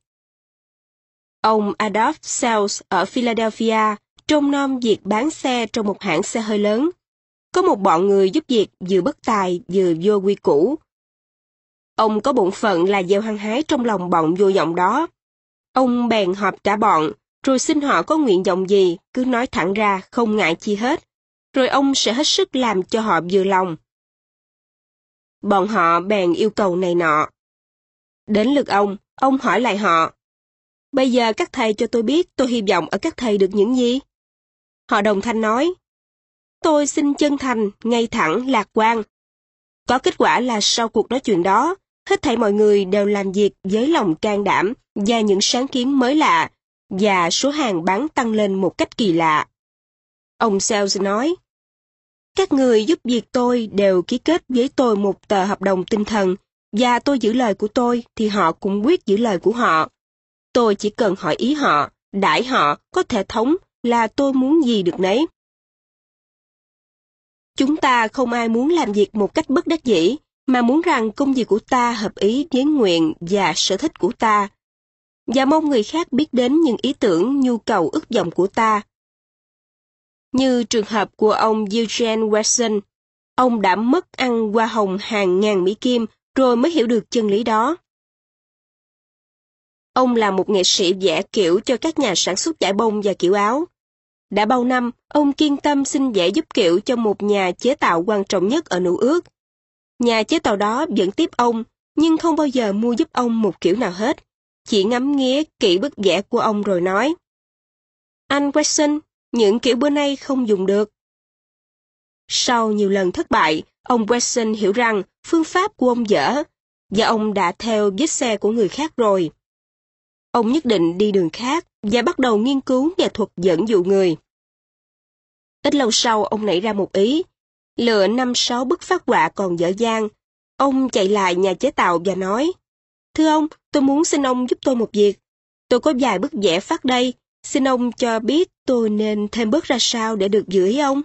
Ông Adolf Sales ở Philadelphia trông nom việc bán xe trong một hãng xe hơi lớn. Có một bọn người giúp việc vừa bất tài vừa vô quy củ. Ông có bổn phận là gieo hăng hái trong lòng bọn vô vọng đó. Ông bèn họp cả bọn, rồi xin họ có nguyện vọng gì, cứ nói thẳng ra, không ngại chi hết. Rồi ông sẽ hết sức làm cho họ vừa lòng. Bọn họ bèn yêu cầu này nọ. Đến lượt ông, ông hỏi lại họ. Bây giờ các thầy cho tôi biết tôi hy vọng ở các thầy được những gì? Họ đồng thanh nói. Tôi xin chân thành, ngay thẳng, lạc quan. Có kết quả là sau cuộc nói chuyện đó, hết thảy mọi người đều làm việc với lòng can đảm và những sáng kiến mới lạ, và số hàng bán tăng lên một cách kỳ lạ. Ông Sales nói, các người giúp việc tôi đều ký kết với tôi một tờ hợp đồng tinh thần, và tôi giữ lời của tôi thì họ cũng quyết giữ lời của họ. Tôi chỉ cần hỏi ý họ, đãi họ có thể thống là tôi muốn gì được nấy. Chúng ta không ai muốn làm việc một cách bất đắc dĩ, mà muốn rằng công việc của ta hợp ý với nguyện và sở thích của ta, và mong người khác biết đến những ý tưởng, nhu cầu ước vọng của ta. Như trường hợp của ông Eugene Watson, ông đã mất ăn qua hồng hàng ngàn Mỹ Kim rồi mới hiểu được chân lý đó. Ông là một nghệ sĩ vẽ kiểu cho các nhà sản xuất giải bông và kiểu áo. Đã bao năm, ông kiên tâm xin vẽ giúp kiểu cho một nhà chế tạo quan trọng nhất ở Nữ ước. Nhà chế tạo đó vẫn tiếp ông, nhưng không bao giờ mua giúp ông một kiểu nào hết. Chỉ ngắm nghía kỹ bức vẽ của ông rồi nói. Anh Wesson, những kiểu bữa nay không dùng được. Sau nhiều lần thất bại, ông Wesson hiểu rằng phương pháp của ông dở, và ông đã theo vết xe của người khác rồi. Ông nhất định đi đường khác và bắt đầu nghiên cứu nghệ thuật dẫn dụ người. Ít lâu sau ông nảy ra một ý, lựa năm sáu bức phát họa còn dở dang. Ông chạy lại nhà chế tạo và nói, Thưa ông, tôi muốn xin ông giúp tôi một việc. Tôi có vài bức vẽ phát đây, xin ông cho biết tôi nên thêm bớt ra sao để được giữ ý ông.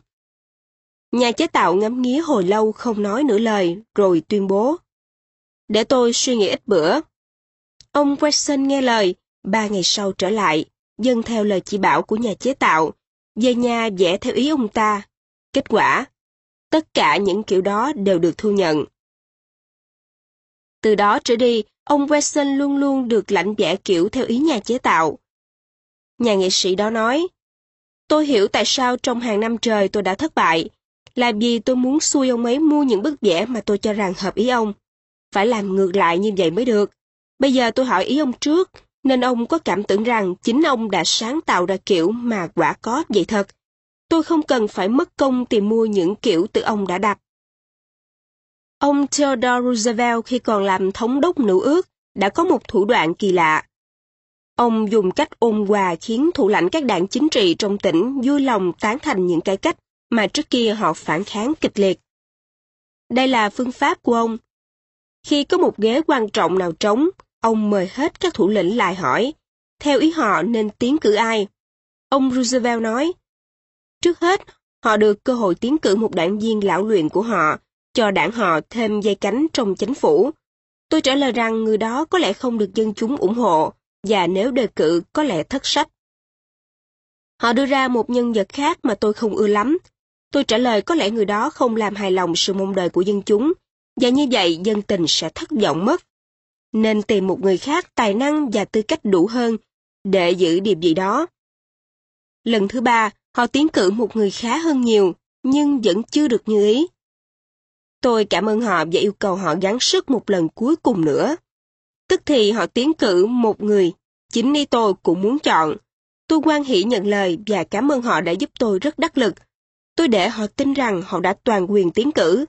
Nhà chế tạo ngắm nghía hồi lâu không nói nửa lời, rồi tuyên bố. Để tôi suy nghĩ ít bữa. Ông Wesson nghe lời, ba ngày sau trở lại, dân theo lời chỉ bảo của nhà chế tạo, về nhà vẽ theo ý ông ta. Kết quả, tất cả những kiểu đó đều được thu nhận. Từ đó trở đi, ông Wesson luôn luôn được lãnh vẽ kiểu theo ý nhà chế tạo. Nhà nghệ sĩ đó nói, Tôi hiểu tại sao trong hàng năm trời tôi đã thất bại, là vì tôi muốn xui ông ấy mua những bức vẽ mà tôi cho rằng hợp ý ông. Phải làm ngược lại như vậy mới được. Bây giờ tôi hỏi ý ông trước, nên ông có cảm tưởng rằng chính ông đã sáng tạo ra kiểu mà quả có vậy thật. Tôi không cần phải mất công tìm mua những kiểu từ ông đã đặt. Ông Theodore Roosevelt khi còn làm thống đốc nữ ước đã có một thủ đoạn kỳ lạ. Ông dùng cách ôn hòa khiến thủ lãnh các đảng chính trị trong tỉnh vui lòng tán thành những cải cách mà trước kia họ phản kháng kịch liệt. Đây là phương pháp của ông. Khi có một ghế quan trọng nào trống, ông mời hết các thủ lĩnh lại hỏi, theo ý họ nên tiến cử ai. Ông Roosevelt nói, trước hết, họ được cơ hội tiến cử một đảng viên lão luyện của họ, cho đảng họ thêm dây cánh trong chính phủ. Tôi trả lời rằng người đó có lẽ không được dân chúng ủng hộ, và nếu đề cử có lẽ thất sách. Họ đưa ra một nhân vật khác mà tôi không ưa lắm. Tôi trả lời có lẽ người đó không làm hài lòng sự mong đợi của dân chúng, và như vậy dân tình sẽ thất vọng mất. Nên tìm một người khác tài năng và tư cách đủ hơn để giữ điệp gì đó. Lần thứ ba, họ tiến cử một người khá hơn nhiều, nhưng vẫn chưa được như ý. Tôi cảm ơn họ và yêu cầu họ gắng sức một lần cuối cùng nữa. Tức thì họ tiến cử một người, chính ni tôi cũng muốn chọn. Tôi quan hỷ nhận lời và cảm ơn họ đã giúp tôi rất đắc lực. Tôi để họ tin rằng họ đã toàn quyền tiến cử.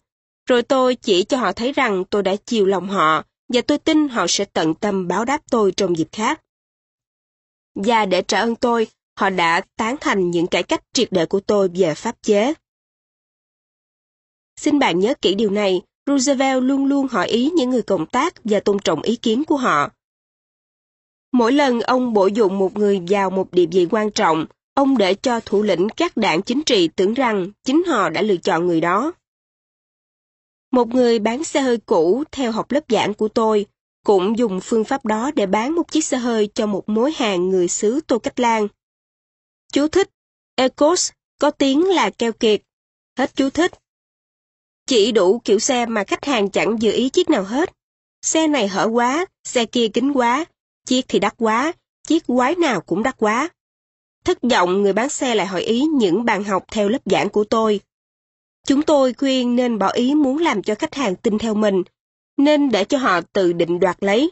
Rồi tôi chỉ cho họ thấy rằng tôi đã chiều lòng họ và tôi tin họ sẽ tận tâm báo đáp tôi trong dịp khác. Và để trả ơn tôi, họ đã tán thành những cải cách triệt để của tôi về pháp chế. Xin bạn nhớ kỹ điều này, Roosevelt luôn luôn hỏi ý những người cộng tác và tôn trọng ý kiến của họ. Mỗi lần ông bổ dụng một người vào một địa vị quan trọng, ông để cho thủ lĩnh các đảng chính trị tưởng rằng chính họ đã lựa chọn người đó. Một người bán xe hơi cũ theo học lớp giảng của tôi cũng dùng phương pháp đó để bán một chiếc xe hơi cho một mối hàng người xứ Tô Cách Lan. Chú thích, Ecos có tiếng là keo kiệt. Hết chú thích. Chỉ đủ kiểu xe mà khách hàng chẳng dự ý chiếc nào hết. Xe này hở quá, xe kia kính quá, chiếc thì đắt quá, chiếc quái nào cũng đắt quá. Thất vọng người bán xe lại hỏi ý những bạn học theo lớp giảng của tôi. Chúng tôi khuyên nên bỏ ý muốn làm cho khách hàng tin theo mình, nên để cho họ tự định đoạt lấy.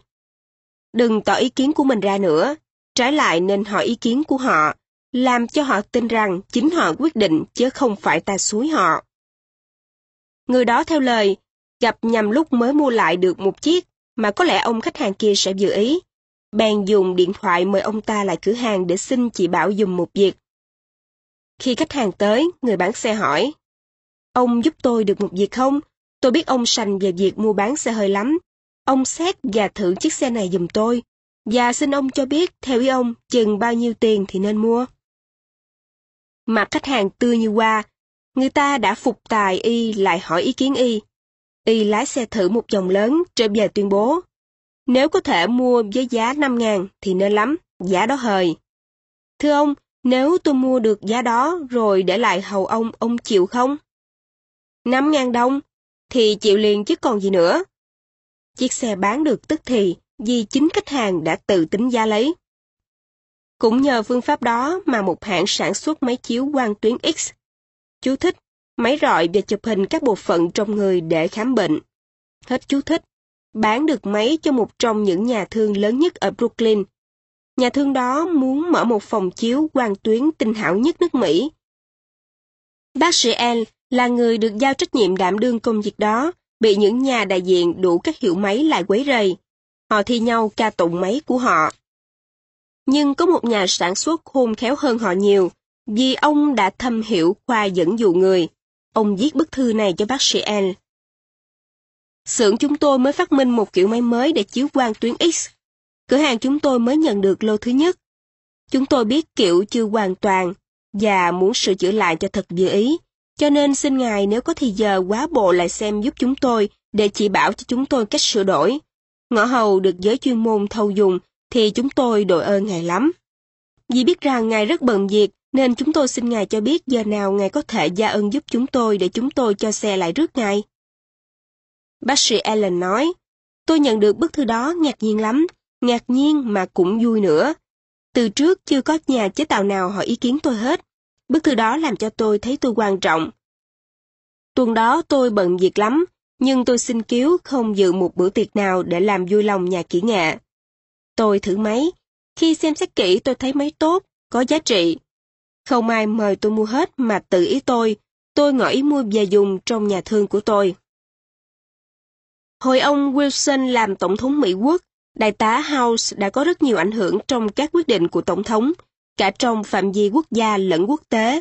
Đừng tỏ ý kiến của mình ra nữa, trái lại nên hỏi ý kiến của họ, làm cho họ tin rằng chính họ quyết định chứ không phải ta suối họ. Người đó theo lời, gặp nhằm lúc mới mua lại được một chiếc, mà có lẽ ông khách hàng kia sẽ dự ý. Bèn dùng điện thoại mời ông ta lại cửa hàng để xin chị Bảo dùng một việc. Khi khách hàng tới, người bán xe hỏi, Ông giúp tôi được một việc không? Tôi biết ông sành về việc mua bán xe hơi lắm. Ông xét và thử chiếc xe này dùm tôi. Và xin ông cho biết, theo ý ông, chừng bao nhiêu tiền thì nên mua. Mặt khách hàng tươi như hoa, người ta đã phục tài y lại hỏi ý kiến y. Y lái xe thử một vòng lớn, trở về tuyên bố. Nếu có thể mua với giá 5 ngàn thì nên lắm, giá đó hời. Thưa ông, nếu tôi mua được giá đó rồi để lại hầu ông, ông chịu không? 5 ngàn đồng, thì chịu liền chứ còn gì nữa. Chiếc xe bán được tức thì vì chính khách hàng đã tự tính giá lấy. Cũng nhờ phương pháp đó mà một hãng sản xuất máy chiếu quang tuyến X. Chú thích, máy rọi và chụp hình các bộ phận trong người để khám bệnh. Hết chú thích, bán được máy cho một trong những nhà thương lớn nhất ở Brooklyn. Nhà thương đó muốn mở một phòng chiếu quang tuyến tinh hảo nhất nước Mỹ. Bác sĩ L là người được giao trách nhiệm đảm đương công việc đó, bị những nhà đại diện đủ các hiệu máy lại quấy rầy. Họ thi nhau ca tụng máy của họ. Nhưng có một nhà sản xuất khôn khéo hơn họ nhiều, vì ông đã thâm hiểu khoa dẫn dụ người. Ông viết bức thư này cho bác sĩ L. Xưởng chúng tôi mới phát minh một kiểu máy mới để chiếu quang tuyến X. Cửa hàng chúng tôi mới nhận được lô thứ nhất. Chúng tôi biết kiểu chưa hoàn toàn và muốn sửa chữa lại cho thật vừa ý. Cho nên xin Ngài nếu có thì giờ quá bộ lại xem giúp chúng tôi để chỉ bảo cho chúng tôi cách sửa đổi. Ngõ hầu được giới chuyên môn thâu dùng thì chúng tôi đội ơn Ngài lắm. Vì biết rằng Ngài rất bận việc nên chúng tôi xin Ngài cho biết giờ nào Ngài có thể gia ơn giúp chúng tôi để chúng tôi cho xe lại rước Ngài. Bác sĩ Allen nói, tôi nhận được bức thư đó ngạc nhiên lắm, ngạc nhiên mà cũng vui nữa. Từ trước chưa có nhà chế tạo nào hỏi ý kiến tôi hết. Bức thư đó làm cho tôi thấy tôi quan trọng. Tuần đó tôi bận việc lắm, nhưng tôi xin cứu không dự một bữa tiệc nào để làm vui lòng nhà kỹ nghệ. Tôi thử máy. Khi xem xét kỹ tôi thấy máy tốt, có giá trị. Không ai mời tôi mua hết mà tự ý tôi. Tôi ngỏ ý mua về dùng trong nhà thương của tôi. Hồi ông Wilson làm Tổng thống Mỹ Quốc, Đại tá House đã có rất nhiều ảnh hưởng trong các quyết định của Tổng thống, cả trong phạm vi quốc gia lẫn quốc tế.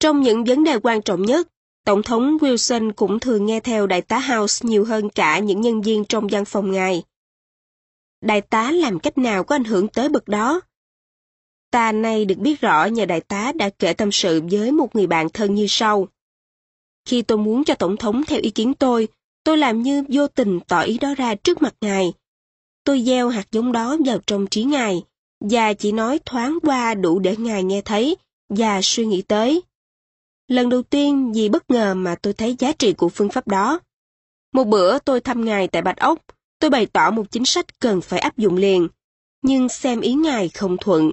Trong những vấn đề quan trọng nhất, Tổng thống Wilson cũng thường nghe theo đại tá House nhiều hơn cả những nhân viên trong văn phòng ngài. Đại tá làm cách nào có ảnh hưởng tới bậc đó? Ta nay được biết rõ nhờ đại tá đã kể tâm sự với một người bạn thân như sau. Khi tôi muốn cho Tổng thống theo ý kiến tôi, Tôi làm như vô tình tỏ ý đó ra trước mặt Ngài. Tôi gieo hạt giống đó vào trong trí Ngài, và chỉ nói thoáng qua đủ để Ngài nghe thấy và suy nghĩ tới. Lần đầu tiên vì bất ngờ mà tôi thấy giá trị của phương pháp đó. Một bữa tôi thăm Ngài tại Bạch Ốc, tôi bày tỏ một chính sách cần phải áp dụng liền, nhưng xem ý Ngài không thuận.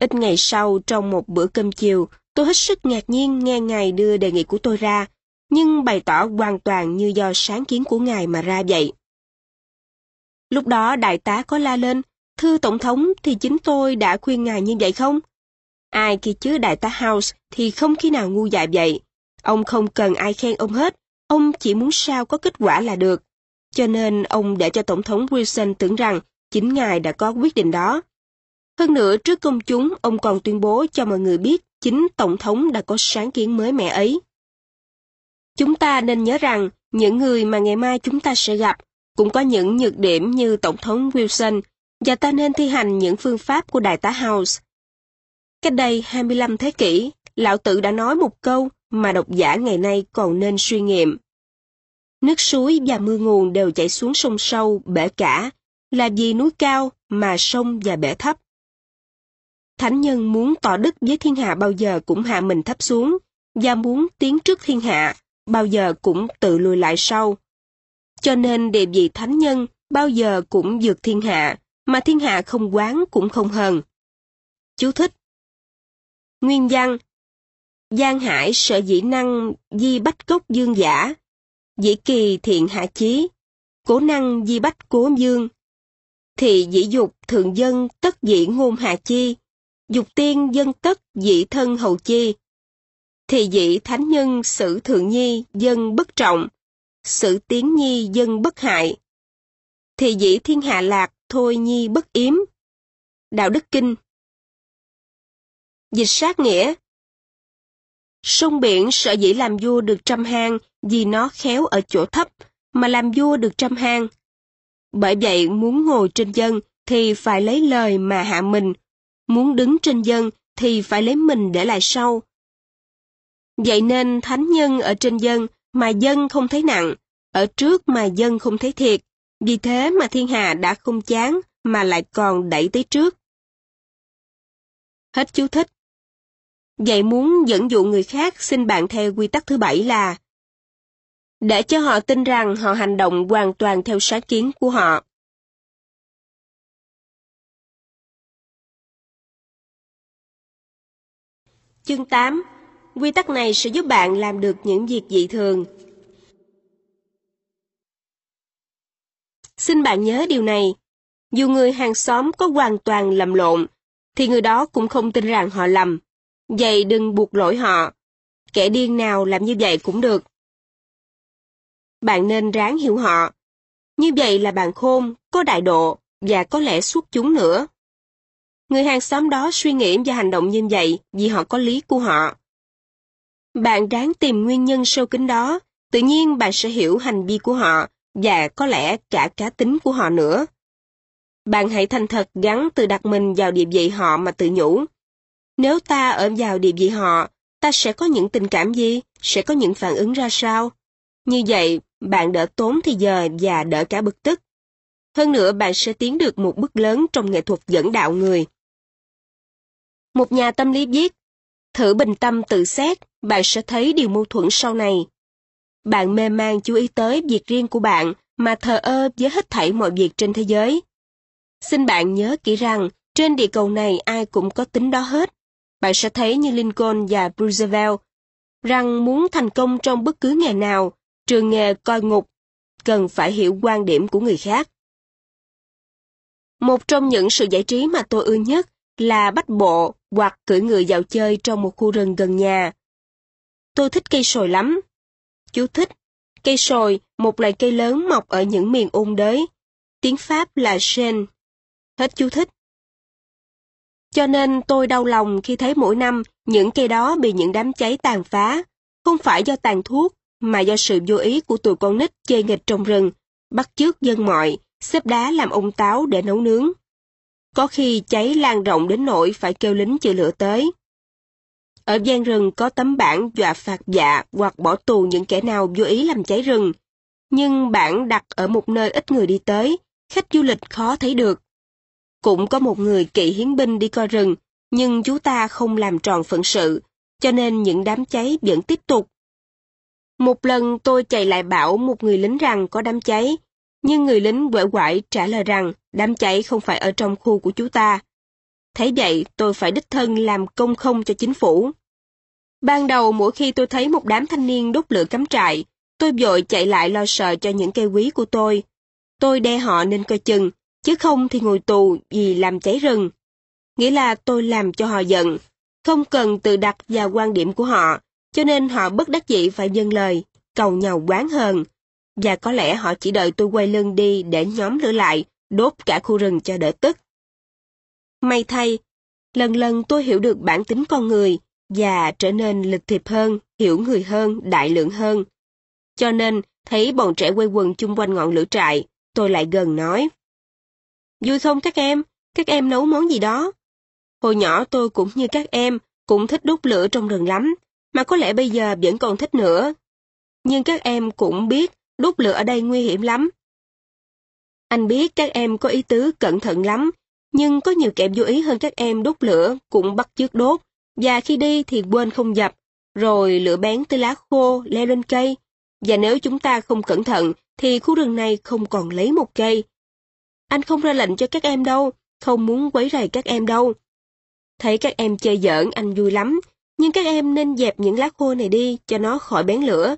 Ít ngày sau, trong một bữa cơm chiều, tôi hết sức ngạc nhiên nghe Ngài đưa đề nghị của tôi ra, nhưng bày tỏ hoàn toàn như do sáng kiến của Ngài mà ra vậy. Lúc đó đại tá có la lên, thưa Tổng thống thì chính tôi đã khuyên Ngài như vậy không? Ai kia chứ đại tá House thì không khi nào ngu dại vậy. Ông không cần ai khen ông hết, ông chỉ muốn sao có kết quả là được. Cho nên ông để cho Tổng thống Wilson tưởng rằng chính ngài đã có quyết định đó. Hơn nữa, trước công chúng, ông còn tuyên bố cho mọi người biết chính Tổng thống đã có sáng kiến mới mẻ ấy. Chúng ta nên nhớ rằng, những người mà ngày mai chúng ta sẽ gặp cũng có những nhược điểm như Tổng thống Wilson, và ta nên thi hành những phương pháp của Đại tá House. Cách đây 25 thế kỷ, Lão tử đã nói một câu mà độc giả ngày nay còn nên suy nghiệm. Nước suối và mưa nguồn đều chảy xuống sông sâu, bể cả, là vì núi cao mà sông và bể thấp. Thánh nhân muốn tỏ đức với thiên hạ bao giờ cũng hạ mình thấp xuống, và muốn tiến trước thiên hạ, bao giờ cũng tự lùi lại sau. Cho nên địa vị thánh nhân bao giờ cũng vượt thiên hạ, mà thiên hạ không quán cũng không hờn. Chú thích. Nguyên văn Giang hải sợ dĩ năng di bách cốc dương giả, dĩ kỳ thiện hạ chí, cố năng di bách cố dương, thì dĩ dục thượng dân tất dĩ ngôn hạ chi, dục tiên dân tất dĩ thân hậu chi. Thì dĩ thánh nhân xử thượng nhi dân bất trọng, xử tiến nhi dân bất hại. Thì dĩ thiên hạ lạc thôi nhi bất yếm. Đạo đức kinh Dịch sát nghĩa Sông biển sợ dĩ làm vua được trăm hang vì nó khéo ở chỗ thấp, mà làm vua được trăm hang. Bởi vậy muốn ngồi trên dân thì phải lấy lời mà hạ mình, muốn đứng trên dân thì phải lấy mình để lại sau. Vậy nên thánh nhân ở trên dân mà dân không thấy nặng, ở trước mà dân không thấy thiệt, vì thế mà thiên hà đã không chán, mà lại còn đẩy tới trước. Hết chú thích. Vậy muốn dẫn dụ người khác xin bạn theo quy tắc thứ bảy là để cho họ tin rằng họ hành động hoàn toàn theo sáng kiến của họ. Chương 8. Quy tắc này sẽ giúp bạn làm được những việc dị thường. Xin bạn nhớ điều này. Dù người hàng xóm có hoàn toàn lầm lộn, thì người đó cũng không tin rằng họ lầm. Vậy đừng buộc lỗi họ. Kẻ điên nào làm như vậy cũng được. Bạn nên ráng hiểu họ. Như vậy là bạn khôn, có đại độ, và có lẽ suốt chúng nữa. Người hàng xóm đó suy nghĩ và hành động như vậy vì họ có lý của họ. Bạn ráng tìm nguyên nhân sâu kín đó, tự nhiên bạn sẽ hiểu hành vi của họ và có lẽ cả cá tính của họ nữa. Bạn hãy thành thật gắn từ đặt mình vào địa vị họ mà tự nhủ. Nếu ta ở vào địa vị họ, ta sẽ có những tình cảm gì, sẽ có những phản ứng ra sao? Như vậy, bạn đỡ tốn thì giờ và đỡ cả bực tức. Hơn nữa bạn sẽ tiến được một bước lớn trong nghệ thuật dẫn đạo người. Một nhà tâm lý viết, thử bình tâm tự xét, bạn sẽ thấy điều mâu thuẫn sau này. Bạn mê man chú ý tới việc riêng của bạn mà thờ ơ với hết thảy mọi việc trên thế giới. Xin bạn nhớ kỹ rằng, trên địa cầu này ai cũng có tính đó hết. Bạn sẽ thấy như Lincoln và Roosevelt, rằng muốn thành công trong bất cứ nghề nào, trường nghề coi ngục, cần phải hiểu quan điểm của người khác. Một trong những sự giải trí mà tôi ưa nhất là bách bộ hoặc cưỡi người dạo chơi trong một khu rừng gần nhà. Tôi thích cây sồi lắm. Chú thích. Cây sồi, một loài cây lớn mọc ở những miền ôn đới. Tiếng Pháp là chêne. Hết chú thích. Cho nên tôi đau lòng khi thấy mỗi năm những cây đó bị những đám cháy tàn phá, không phải do tàn thuốc, mà do sự vô ý của tụi con nít chơi nghịch trong rừng, bắt chước dân mọi, xếp đá làm ông táo để nấu nướng. Có khi cháy lan rộng đến nỗi phải kêu lính chữa lửa tới. Ở gian rừng có tấm bảng dọa phạt dạ hoặc bỏ tù những kẻ nào vô ý làm cháy rừng. nhưng bản đặt ở một nơi ít người đi tới, khách du lịch khó thấy được. Cũng có một người kỵ hiến binh đi coi rừng, nhưng chú ta không làm tròn phận sự, cho nên những đám cháy vẫn tiếp tục. Một lần tôi chạy lại bảo một người lính rằng có đám cháy, nhưng người lính quể quải trả lời rằng đám cháy không phải ở trong khu của chú ta. Thấy vậy tôi phải đích thân làm công không cho chính phủ. Ban đầu mỗi khi tôi thấy một đám thanh niên đốt lửa cắm trại, tôi vội chạy lại lo sợ cho những cây quý của tôi. Tôi đe họ nên coi chừng, chứ không thì ngồi tù vì làm cháy rừng. Nghĩa là tôi làm cho họ giận, không cần tự đặt vào quan điểm của họ, cho nên họ bất đắc dĩ phải dâng lời, cầu nhau quán hờn. Và có lẽ họ chỉ đợi tôi quay lưng đi để nhóm lửa lại, đốt cả khu rừng cho đỡ tức. May thay, lần lần tôi hiểu được bản tính con người và trở nên lịch thiệp hơn, hiểu người hơn, đại lượng hơn. Cho nên, thấy bọn trẻ quay quần chung quanh ngọn lửa trại, tôi lại gần nói. Vui không các em? Các em nấu món gì đó? Hồi nhỏ tôi cũng như các em, cũng thích đốt lửa trong rừng lắm, mà có lẽ bây giờ vẫn còn thích nữa. Nhưng các em cũng biết đốt lửa ở đây nguy hiểm lắm. Anh biết các em có ý tứ cẩn thận lắm, nhưng có nhiều kẻ vô ý hơn các em đốt lửa cũng bắt chước đốt, và khi đi thì quên không dập, rồi lửa bén tới lá khô leo lên cây, và nếu chúng ta không cẩn thận thì khu rừng này không còn lấy một cây. Anh không ra lệnh cho các em đâu, không muốn quấy rầy các em đâu. Thấy các em chơi giỡn anh vui lắm, nhưng các em nên dẹp những lá khô này đi cho nó khỏi bén lửa.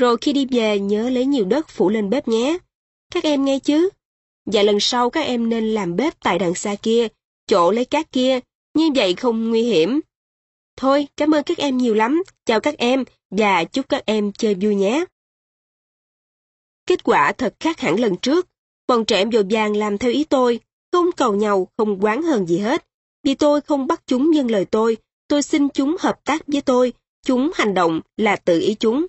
Rồi khi đi về nhớ lấy nhiều đất phủ lên bếp nhé. Các em nghe chứ? Và lần sau các em nên làm bếp tại đằng xa kia, chỗ lấy cát kia, như vậy không nguy hiểm. Thôi, cảm ơn các em nhiều lắm, chào các em, và chúc các em chơi vui nhé. Kết quả thật khác hẳn lần trước, bọn trẻ em dồn vàng làm theo ý tôi, không cầu nhau, không quán hờn gì hết. Vì tôi không bắt chúng nhân lời tôi, tôi xin chúng hợp tác với tôi, chúng hành động là tự ý chúng.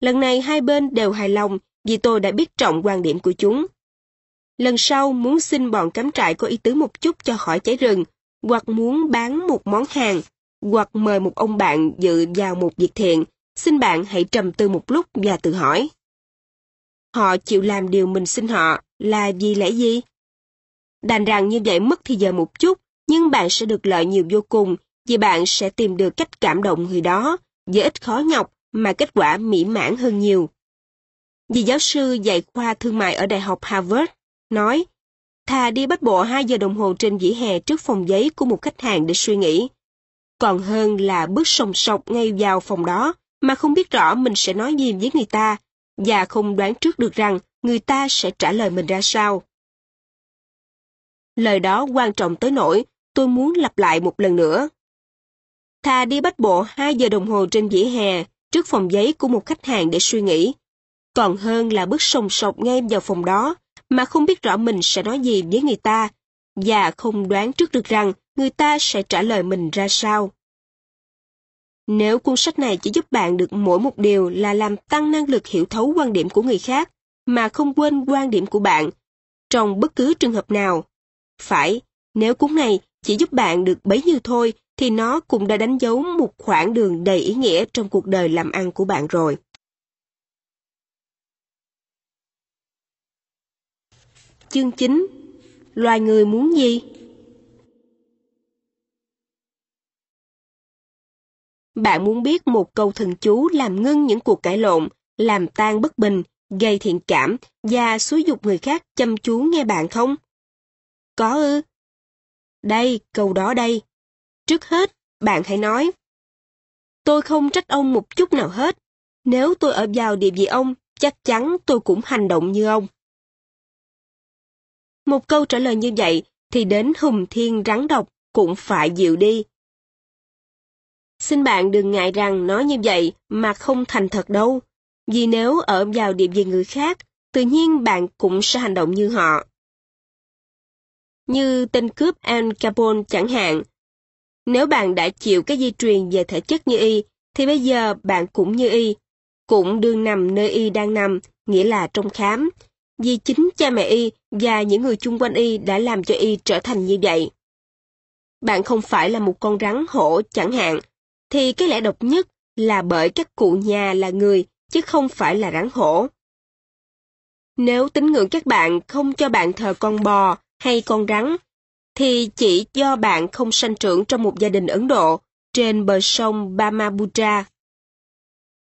Lần này hai bên đều hài lòng vì tôi đã biết trọng quan điểm của chúng. Lần sau muốn xin bọn cắm trại có ý tứ một chút cho khỏi cháy rừng, hoặc muốn bán một món hàng, hoặc mời một ông bạn dự vào một việc thiện, xin bạn hãy trầm tư một lúc và tự hỏi. Họ chịu làm điều mình xin họ là vì lẽ gì? Đành rằng như vậy mất thì giờ một chút, nhưng bạn sẽ được lợi nhiều vô cùng vì bạn sẽ tìm được cách cảm động người đó với ít khó nhọc mà kết quả mỹ mãn hơn nhiều. Vì giáo sư dạy khoa thương mại ở Đại học Harvard nói, thà đi bách bộ 2 giờ đồng hồ trên vỉa hè trước phòng giấy của một khách hàng để suy nghĩ. Còn hơn là bước sòng sọc ngay vào phòng đó mà không biết rõ mình sẽ nói gì với người ta và không đoán trước được rằng người ta sẽ trả lời mình ra sao. Lời đó quan trọng tới nỗi tôi muốn lặp lại một lần nữa. Thà đi bách bộ 2 giờ đồng hồ trên vỉa hè trước phòng giấy của một khách hàng để suy nghĩ. Còn hơn là bước sòng sọc ngay vào phòng đó mà không biết rõ mình sẽ nói gì với người ta và không đoán trước được rằng người ta sẽ trả lời mình ra sao. Nếu cuốn sách này chỉ giúp bạn được mỗi một điều là làm tăng năng lực hiểu thấu quan điểm của người khác, mà không quên quan điểm của bạn, trong bất cứ trường hợp nào. Phải, nếu cuốn này chỉ giúp bạn được bấy nhiêu thôi, thì nó cũng đã đánh dấu một khoảng đường đầy ý nghĩa trong cuộc đời làm ăn của bạn rồi. Chương 9 Loài người muốn gì? Bạn muốn biết một câu thần chú làm ngưng những cuộc cãi lộn, làm tan bất bình, gây thiện cảm và xúi dục người khác chăm chú nghe bạn không? Có ư? Đây, câu đó đây. Trước hết, bạn hãy nói. Tôi không trách ông một chút nào hết. Nếu tôi ở vào địa vị ông, chắc chắn tôi cũng hành động như ông. Một câu trả lời như vậy thì đến hùng thiên rắn độc cũng phải dịu đi. Xin bạn đừng ngại rằng nói như vậy mà không thành thật đâu. Vì nếu ở vào địa vị người khác, tự nhiên bạn cũng sẽ hành động như họ. Như tên cướp Al Capone chẳng hạn. Nếu bạn đã chịu cái di truyền về thể chất như y, thì bây giờ bạn cũng như y. Cũng đương nằm nơi y đang nằm, nghĩa là trong khám. Vì chính cha mẹ y và những người chung quanh y đã làm cho y trở thành như vậy. Bạn không phải là một con rắn hổ chẳng hạn, thì cái lẽ độc nhất là bởi các cụ nhà là người chứ không phải là rắn hổ. Nếu tín ngưỡng các bạn không cho bạn thờ con bò hay con rắn, thì chỉ do bạn không sanh trưởng trong một gia đình Ấn Độ trên bờ sông Brahmaputra.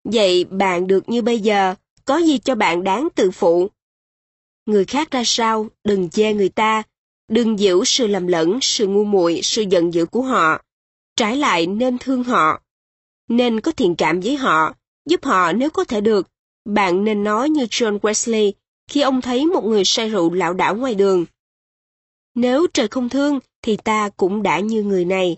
Vậy bạn được như bây giờ, có gì cho bạn đáng tự phụ? Người khác ra sao, đừng chê người ta, đừng giữ sự lầm lẫn, sự ngu muội, sự giận dữ của họ. Trái lại nên thương họ, nên có thiện cảm với họ, giúp họ nếu có thể được. Bạn nên nói như John Wesley khi ông thấy một người say rượu lảo đảo ngoài đường. Nếu trời không thương, thì ta cũng đã như người này.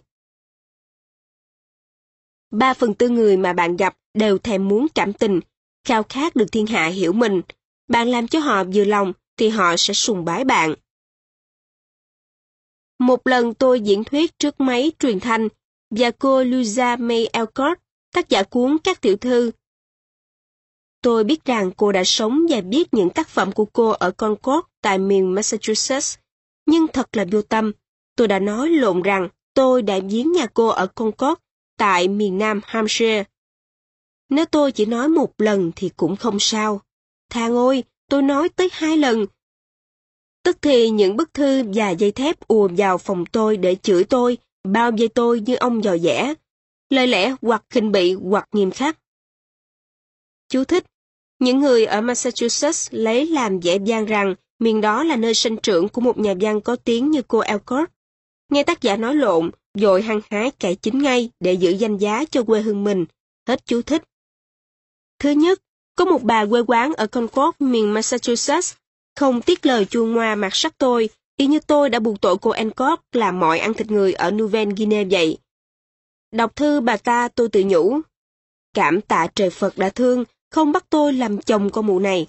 Ba phần tư người mà bạn gặp đều thèm muốn cảm tình, khao khát được thiên hạ hiểu mình. Bạn làm cho họ vừa lòng, thì họ sẽ sùng bái bạn. Một lần tôi diễn thuyết trước máy truyền thanh, và cô Luisa May Alcott, tác giả cuốn Các tiểu thư. Tôi biết rằng cô đã sống và biết những tác phẩm của cô ở Concord tại miền Massachusetts, nhưng thật là vô tâm. Tôi đã nói lộn rằng tôi đã viếng nhà cô ở Concord tại miền Nam Hampshire. Nếu tôi chỉ nói một lần thì cũng không sao. Thang ôi, tôi nói tới hai lần. Tức thì những bức thư và dây thép ùa vào phòng tôi để chửi tôi, bao dây tôi như ông dò dẻ. Lời lẽ hoặc khinh bị hoặc nghiêm khắc. Chú thích. Những người ở Massachusetts lấy làm dễ dàng rằng miền đó là nơi sinh trưởng của một nhà văn có tiếng như cô Alcott. Nghe tác giả nói lộn, dội hăng hái cải chính ngay để giữ danh giá cho quê hương mình. Hết chú thích. Thứ nhất, có một bà quê quán ở Concord, miền Massachusetts, không tiếc lời chua ngoa mặt sắc tôi, y như tôi đã buộc tội cô Alcott làm mọi ăn thịt người ở Nouvelle Guinea vậy. Đọc thư bà ta tôi tự nhủ. Cảm tạ trời Phật đã thương, không bắt tôi làm chồng con mụ này.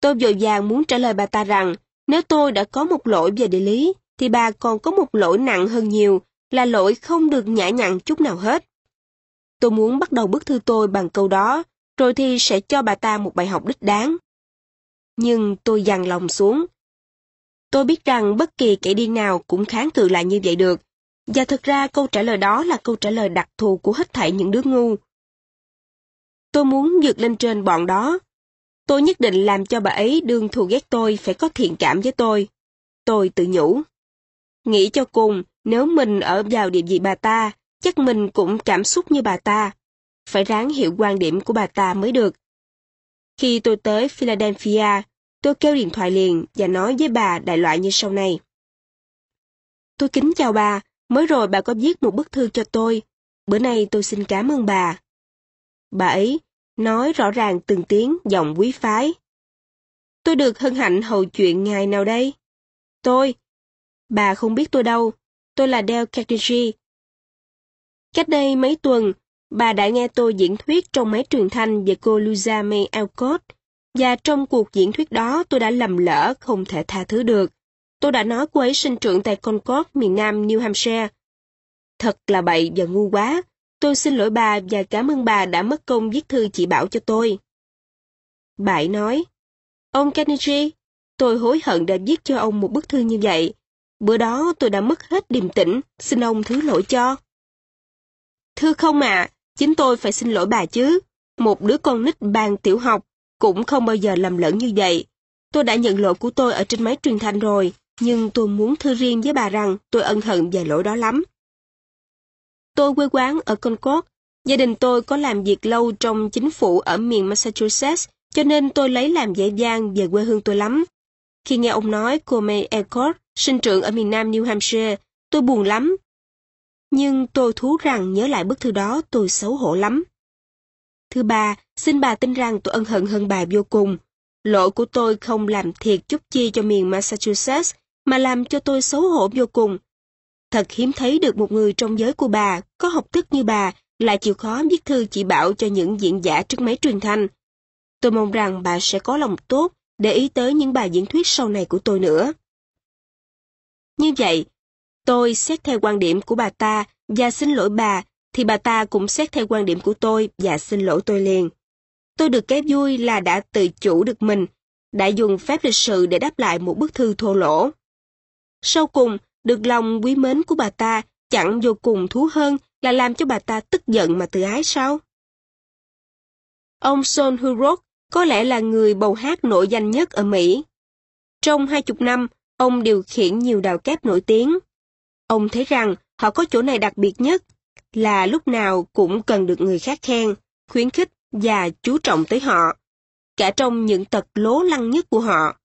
Tôi vội vàng muốn trả lời bà ta rằng, nếu tôi đã có một lỗi về địa lý, thì bà còn có một lỗi nặng hơn nhiều, là lỗi không được nhã nhặn chút nào hết. Tôi muốn bắt đầu bức thư tôi bằng câu đó, rồi thì sẽ cho bà ta một bài học đích đáng. Nhưng tôi dằn lòng xuống. Tôi biết rằng bất kỳ kẻ điên nào cũng kháng cự lại như vậy được, và thực ra câu trả lời đó là câu trả lời đặc thù của hết thảy những đứa ngu. Tôi muốn vượt lên trên bọn đó. Tôi nhất định làm cho bà ấy đương thù ghét tôi phải có thiện cảm với tôi. Tôi tự nhủ. Nghĩ cho cùng, nếu mình ở vào địa vị bà ta, chắc mình cũng cảm xúc như bà ta. Phải ráng hiểu quan điểm của bà ta mới được. Khi tôi tới Philadelphia, tôi kêu điện thoại liền và nói với bà đại loại như sau này. Tôi kính chào bà, mới rồi bà có viết một bức thư cho tôi. Bữa nay tôi xin cảm ơn bà. Bà ấy nói rõ ràng từng tiếng giọng quý phái. Tôi được hân hạnh hầu chuyện ngày nào đây? Tôi. Bà không biết tôi đâu. Tôi là Dale Carnegie. Cách đây mấy tuần, bà đã nghe tôi diễn thuyết trong máy truyền thanh về cô Luisa May Alcott, và trong cuộc diễn thuyết đó tôi đã lầm lỡ không thể tha thứ được. Tôi đã nói cô ấy sinh trưởng tại Concord, miền nam New Hampshire. Thật là bậy và ngu quá. Tôi xin lỗi bà và cảm ơn bà đã mất công viết thư chỉ bảo cho tôi. Bà ấy nói, Ông Carnegie, tôi hối hận đã viết cho ông một bức thư như vậy. Bữa đó tôi đã mất hết điềm tĩnh, xin ông thứ lỗi cho. Thưa không ạ, à, chính tôi phải xin lỗi bà chứ. Một đứa con nít bàn tiểu học cũng không bao giờ lầm lẫn như vậy. Tôi đã nhận lỗi của tôi ở trên máy truyền thanh rồi, nhưng tôi muốn thư riêng với bà rằng tôi ân hận về lỗi đó lắm. Tôi quê quán ở Concord. Gia đình tôi có làm việc lâu trong chính phủ ở miền Massachusetts, cho nên tôi lấy làm dễ dàng về quê hương tôi lắm. Khi nghe ông nói cô May Alcott sinh trưởng ở miền Nam New Hampshire, tôi buồn lắm. Nhưng tôi thú rằng nhớ lại bức thư đó tôi xấu hổ lắm. Thứ ba, xin bà tin rằng tôi ân hận hơn bà vô cùng. Lỗi của tôi không làm thiệt chút chi cho miền Massachusetts, mà làm cho tôi xấu hổ vô cùng. Thật hiếm thấy được một người trong giới của bà, có học thức như bà, lại chịu khó viết thư chỉ bảo cho những diễn giả trước máy truyền thanh. Tôi mong rằng bà sẽ có lòng tốt để ý tới những bài diễn thuyết sau này của tôi nữa. Như vậy, tôi xét theo quan điểm của bà ta và xin lỗi bà, thì bà ta cũng xét theo quan điểm của tôi và xin lỗi tôi liền. Tôi được cái vui là đã tự chủ được mình, đã dùng phép lịch sự để đáp lại một bức thư thô lỗ. Sau cùng, được lòng quý mến của bà ta chẳng vô cùng thú hơn là làm cho bà ta tức giận mà tự ái sao? Ông Son Hurok có lẽ là người bầu hát nổi danh nhất ở Mỹ. Trong hai chục năm, ông điều khiển nhiều đào kép nổi tiếng. Ông thấy rằng họ có chỗ này đặc biệt nhất, là lúc nào cũng cần được người khác khen, khuyến khích và chú trọng tới họ, cả trong những tật lố lăng nhất của họ.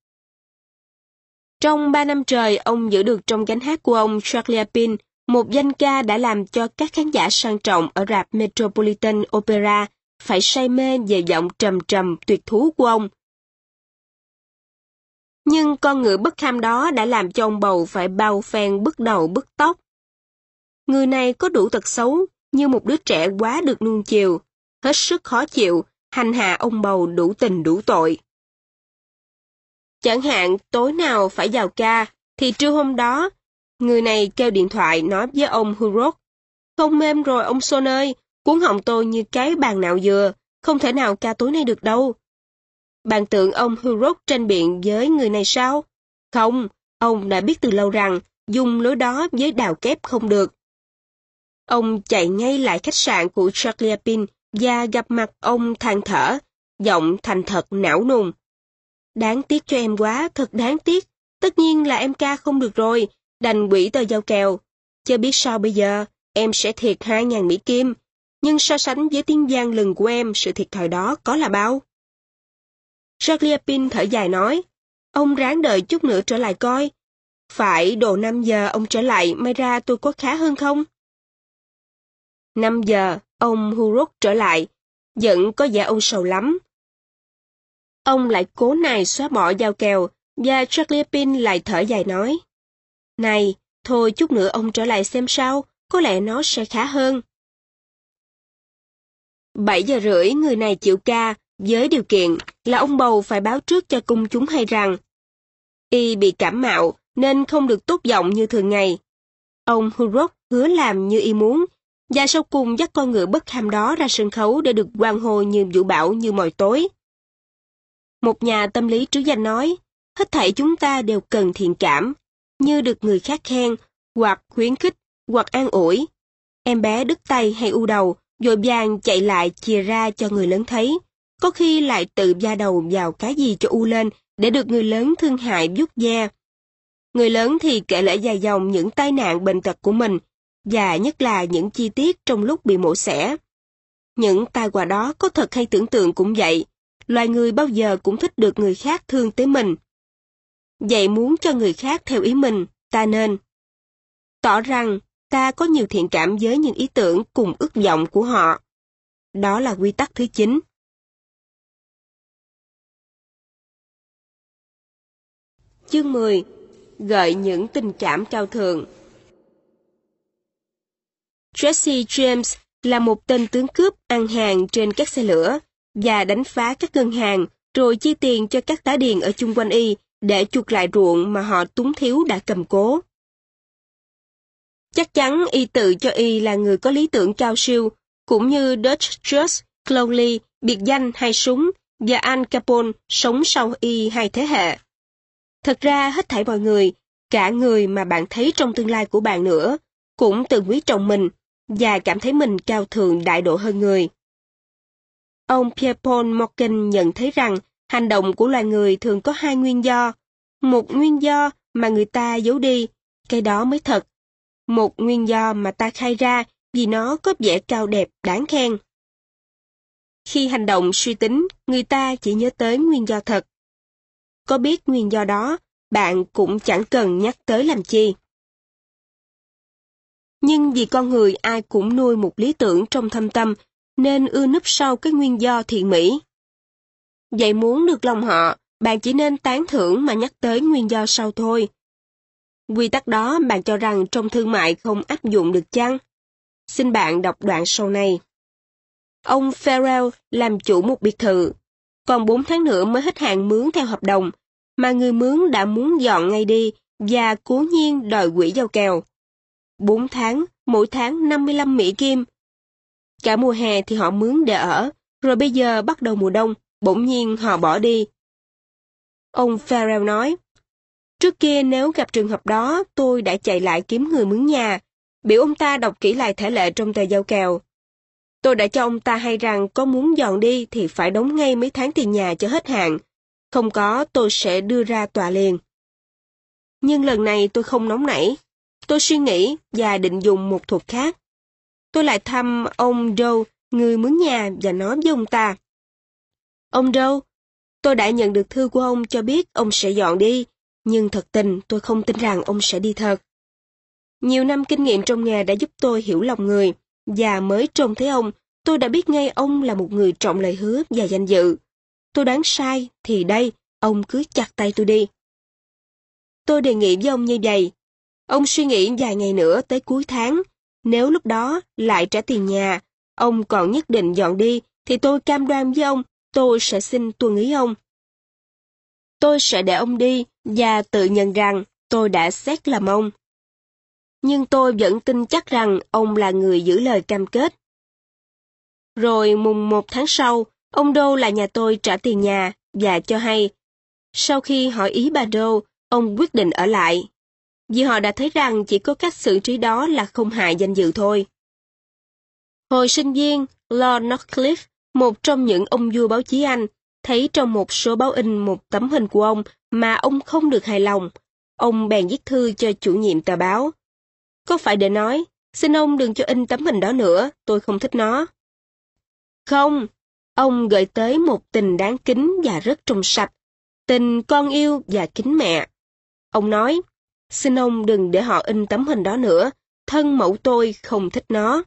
Trong ba năm trời, ông giữ được trong gánh hát của ông Charlie Pin, một danh ca đã làm cho các khán giả sang trọng ở rạp Metropolitan Opera phải say mê về giọng trầm trầm tuyệt thú của ông. Nhưng con ngựa bất kham đó đã làm cho ông bầu phải bao phen bức đầu bức tóc. Người này có đủ tật xấu, như một đứa trẻ quá được nuông chiều, hết sức khó chịu, hành hạ ông bầu đủ tình đủ tội. Chẳng hạn tối nào phải vào ca, thì trưa hôm đó, người này kêu điện thoại nói với ông Hurok. Không mềm rồi ông Son ơi, cuốn họng tôi như cái bàn nạo dừa, không thể nào ca tối nay được đâu. Bạn tưởng ông Hurok tranh biện với người này sao? Không, ông đã biết từ lâu rằng dùng lối đó với đào kép không được. Ông chạy ngay lại khách sạn của Chagliapin và gặp mặt ông than thở, giọng thành thật não nùng. Đáng tiếc cho em quá, thật đáng tiếc. Tất nhiên là em ca không được rồi, đành quỷ tờ giao kèo. Chưa biết sao bây giờ, em sẽ thiệt hai ngàn Mỹ Kim. Nhưng so sánh với tiếng gian lừng của em, sự thiệt thòi đó có là bao? Charlie thở dài nói, ông ráng đợi chút nữa trở lại coi. Phải đồ 5 giờ ông trở lại, may ra tôi có khá hơn không? 5 giờ, ông Huruk trở lại, giận có vẻ ông sầu lắm. Ông lại cố này xóa bỏ dao kèo, và Charlie lại thở dài nói. Này, thôi chút nữa ông trở lại xem sao, có lẽ nó sẽ khá hơn. 7 giờ rưỡi người này chịu ca, với điều kiện là ông bầu phải báo trước cho công chúng hay rằng y bị cảm mạo nên không được tốt giọng như thường ngày. Ông Hurok hứa làm như y muốn, và sau cùng dắt con ngựa bất ham đó ra sân khấu để được quan hô như vũ bảo như mọi tối. Một nhà tâm lý trứ danh nói, hết thảy chúng ta đều cần thiện cảm, như được người khác khen, hoặc khuyến khích, hoặc an ủi. Em bé đứt tay hay u đầu, dội vàng chạy lại chìa ra cho người lớn thấy, có khi lại tự da đầu vào cái gì cho u lên để được người lớn thương hại giúp da. Người lớn thì kể lễ dài dòng những tai nạn bệnh tật của mình, và nhất là những chi tiết trong lúc bị mổ xẻ. Những tai họa đó có thật hay tưởng tượng cũng vậy, loài người bao giờ cũng thích được người khác thương tới mình. Vậy muốn cho người khác theo ý mình, ta nên tỏ rằng ta có nhiều thiện cảm với những ý tưởng cùng ước vọng của họ. Đó là quy tắc thứ 9. Chương 10 Gợi những tình cảm cao thượng Jesse James là một tên tướng cướp ăn hàng trên các xe lửa và đánh phá các ngân hàng rồi chi tiền cho các tá điền ở chung quanh y để chuộc lại ruộng mà họ túng thiếu đã cầm cố. Chắc chắn y tự cho y là người có lý tưởng cao siêu, cũng như Dutch Just Crowley, biệt danh hai súng, và Al Capone sống sau y hai thế hệ. Thật ra hết thảy mọi người, cả người mà bạn thấy trong tương lai của bạn nữa, cũng tự quý trọng mình và cảm thấy mình cao thượng đại độ hơn người. Ông Pierre Paul Morgan nhận thấy rằng hành động của loài người thường có hai nguyên do. Một nguyên do mà người ta giấu đi, cái đó mới thật. Một nguyên do mà ta khai ra vì nó có vẻ cao đẹp đáng khen. Khi hành động suy tính, người ta chỉ nhớ tới nguyên do thật. Có biết nguyên do đó, bạn cũng chẳng cần nhắc tới làm chi. Nhưng vì con người ai cũng nuôi một lý tưởng trong thâm tâm, nên ưa núp sau cái nguyên do thiện mỹ. Vậy muốn được lòng họ, bạn chỉ nên tán thưởng mà nhắc tới nguyên do sau thôi. Quy tắc đó bạn cho rằng trong thương mại không áp dụng được chăng? Xin bạn đọc đoạn sau này. Ông Farrell làm chủ một biệt thự, còn 4 tháng nữa mới hết hạn mướn theo hợp đồng, mà người mướn đã muốn dọn ngay đi và cố nhiên đòi quỹ giao kèo. 4 tháng, mỗi tháng 55 Mỹ Kim. Cả mùa hè thì họ mướn để ở, rồi bây giờ bắt đầu mùa đông, bỗng nhiên họ bỏ đi. Ông Farrell nói, Trước kia nếu gặp trường hợp đó, tôi đã chạy lại kiếm người mướn nhà, biểu ông ta đọc kỹ lại thể lệ trong tờ giao kèo. Tôi đã cho ông ta hay rằng có muốn dọn đi thì phải đóng ngay mấy tháng tiền nhà cho hết hạn. Không có, tôi sẽ đưa ra tòa liền. Nhưng lần này tôi không nóng nảy. Tôi suy nghĩ và định dùng một thuật khác. Tôi lại thăm ông Joe, người mướn nhà và nói với ông ta. Ông Joe, tôi đã nhận được thư của ông cho biết ông sẽ dọn đi, nhưng thật tình tôi không tin rằng ông sẽ đi thật. Nhiều năm kinh nghiệm trong nghề đã giúp tôi hiểu lòng người, và mới trông thấy ông, tôi đã biết ngay ông là một người trọng lời hứa và danh dự. Tôi đoán sai, thì đây, ông cứ chặt tay tôi đi. Tôi đề nghị với ông như vậy. Ông suy nghĩ vài ngày nữa tới cuối tháng, nếu lúc đó lại trả tiền nhà, ông còn nhất định dọn đi, thì tôi cam đoan với ông, tôi sẽ xin tuân ý ông. Tôi sẽ để ông đi và tự nhận rằng tôi đã xét làm ông nhưng tôi vẫn tin chắc rằng ông là người giữ lời cam kết. Rồi mùng một tháng sau, ông Đô là nhà tôi trả tiền nhà và cho hay. Sau khi hỏi ý bà Đô, ông quyết định ở lại. Vì họ đã thấy rằng chỉ có cách xử trí đó là không hại danh dự thôi. Hồi sinh viên, Lord Northcliffe, một trong những ông vua báo chí Anh, thấy trong một số báo in một tấm hình của ông mà ông không được hài lòng. Ông bèn viết thư cho chủ nhiệm tờ báo, có phải để nói, xin ông đừng cho in tấm hình đó nữa, tôi không thích nó. Không, ông gợi tới một tình đáng kính và rất trong sạch, tình con yêu và kính mẹ. Ông nói, xin ông đừng để họ in tấm hình đó nữa, thân mẫu tôi không thích nó.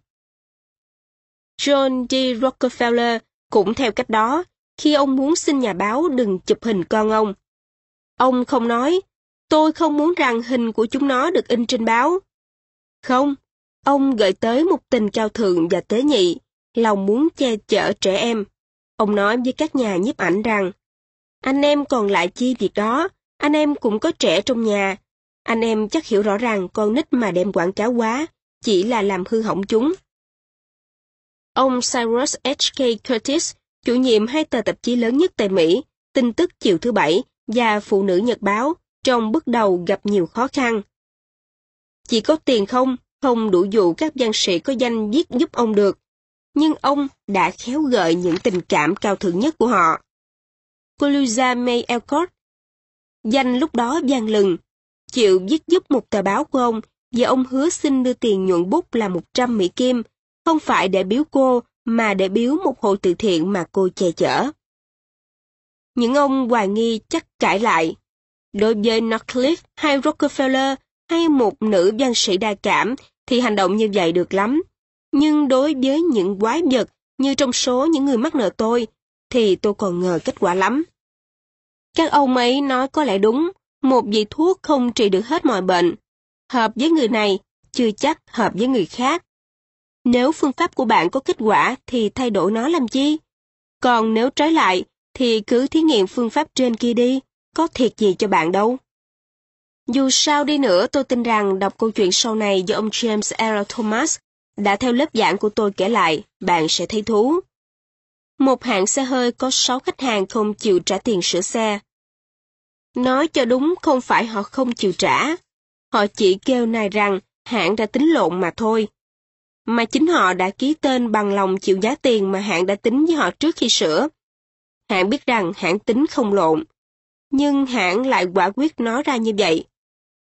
John D. Rockefeller cũng theo cách đó, khi ông muốn xin nhà báo đừng chụp hình con ông. Ông không nói, tôi không muốn rằng hình của chúng nó được in trên báo. Không, ông gợi tới một tình cao thượng và tế nhị, lòng muốn che chở trẻ em. Ông nói với các nhà nhiếp ảnh rằng, anh em còn lại chi việc đó, anh em cũng có trẻ trong nhà. Anh em chắc hiểu rõ ràng con nít mà đem quảng cáo quá, chỉ là làm hư hỏng chúng. Ông Cyrus H.K. Curtis, chủ nhiệm hai tờ tạp chí lớn nhất tại Mỹ, tin tức chiều thứ Bảy và Phụ nữ Nhật Báo, trong bước đầu gặp nhiều khó khăn. Chỉ có tiền không, không đủ dụ các văn sĩ có danh viết giúp ông được. Nhưng ông đã khéo gợi những tình cảm cao thượng nhất của họ. Colusa May Elcott Danh lúc đó vang lừng, chịu viết giúp một tờ báo của ông và ông hứa xin đưa tiền nhuận bút là 100 Mỹ Kim, không phải để biếu cô mà để biếu một hội từ thiện mà cô che chở. Những ông hoài nghi chắc cãi lại. Đối với Northcliffe hay Rockefeller hay một nữ văn sĩ đa cảm thì hành động như vậy được lắm. Nhưng đối với những quái vật như trong số những người mắc nợ tôi, thì tôi còn ngờ kết quả lắm. Các ông ấy nói có lẽ đúng, một vị thuốc không trị được hết mọi bệnh. Hợp với người này, chưa chắc hợp với người khác. Nếu phương pháp của bạn có kết quả thì thay đổi nó làm chi? Còn nếu trái lại, thì cứ thí nghiệm phương pháp trên kia đi, có thiệt gì cho bạn đâu. Dù sao đi nữa, tôi tin rằng đọc câu chuyện sau này do ông James R. Thomas đã theo lớp giảng của tôi kể lại, bạn sẽ thấy thú. Một hãng xe hơi có 6 khách hàng không chịu trả tiền sửa xe. Nói cho đúng không phải họ không chịu trả, họ chỉ kêu này rằng hãng đã tính lộn mà thôi. Mà chính họ đã ký tên bằng lòng chịu giá tiền mà hãng đã tính với họ trước khi sửa. Hãng biết rằng hãng tính không lộn, nhưng hãng lại quả quyết nói ra như vậy.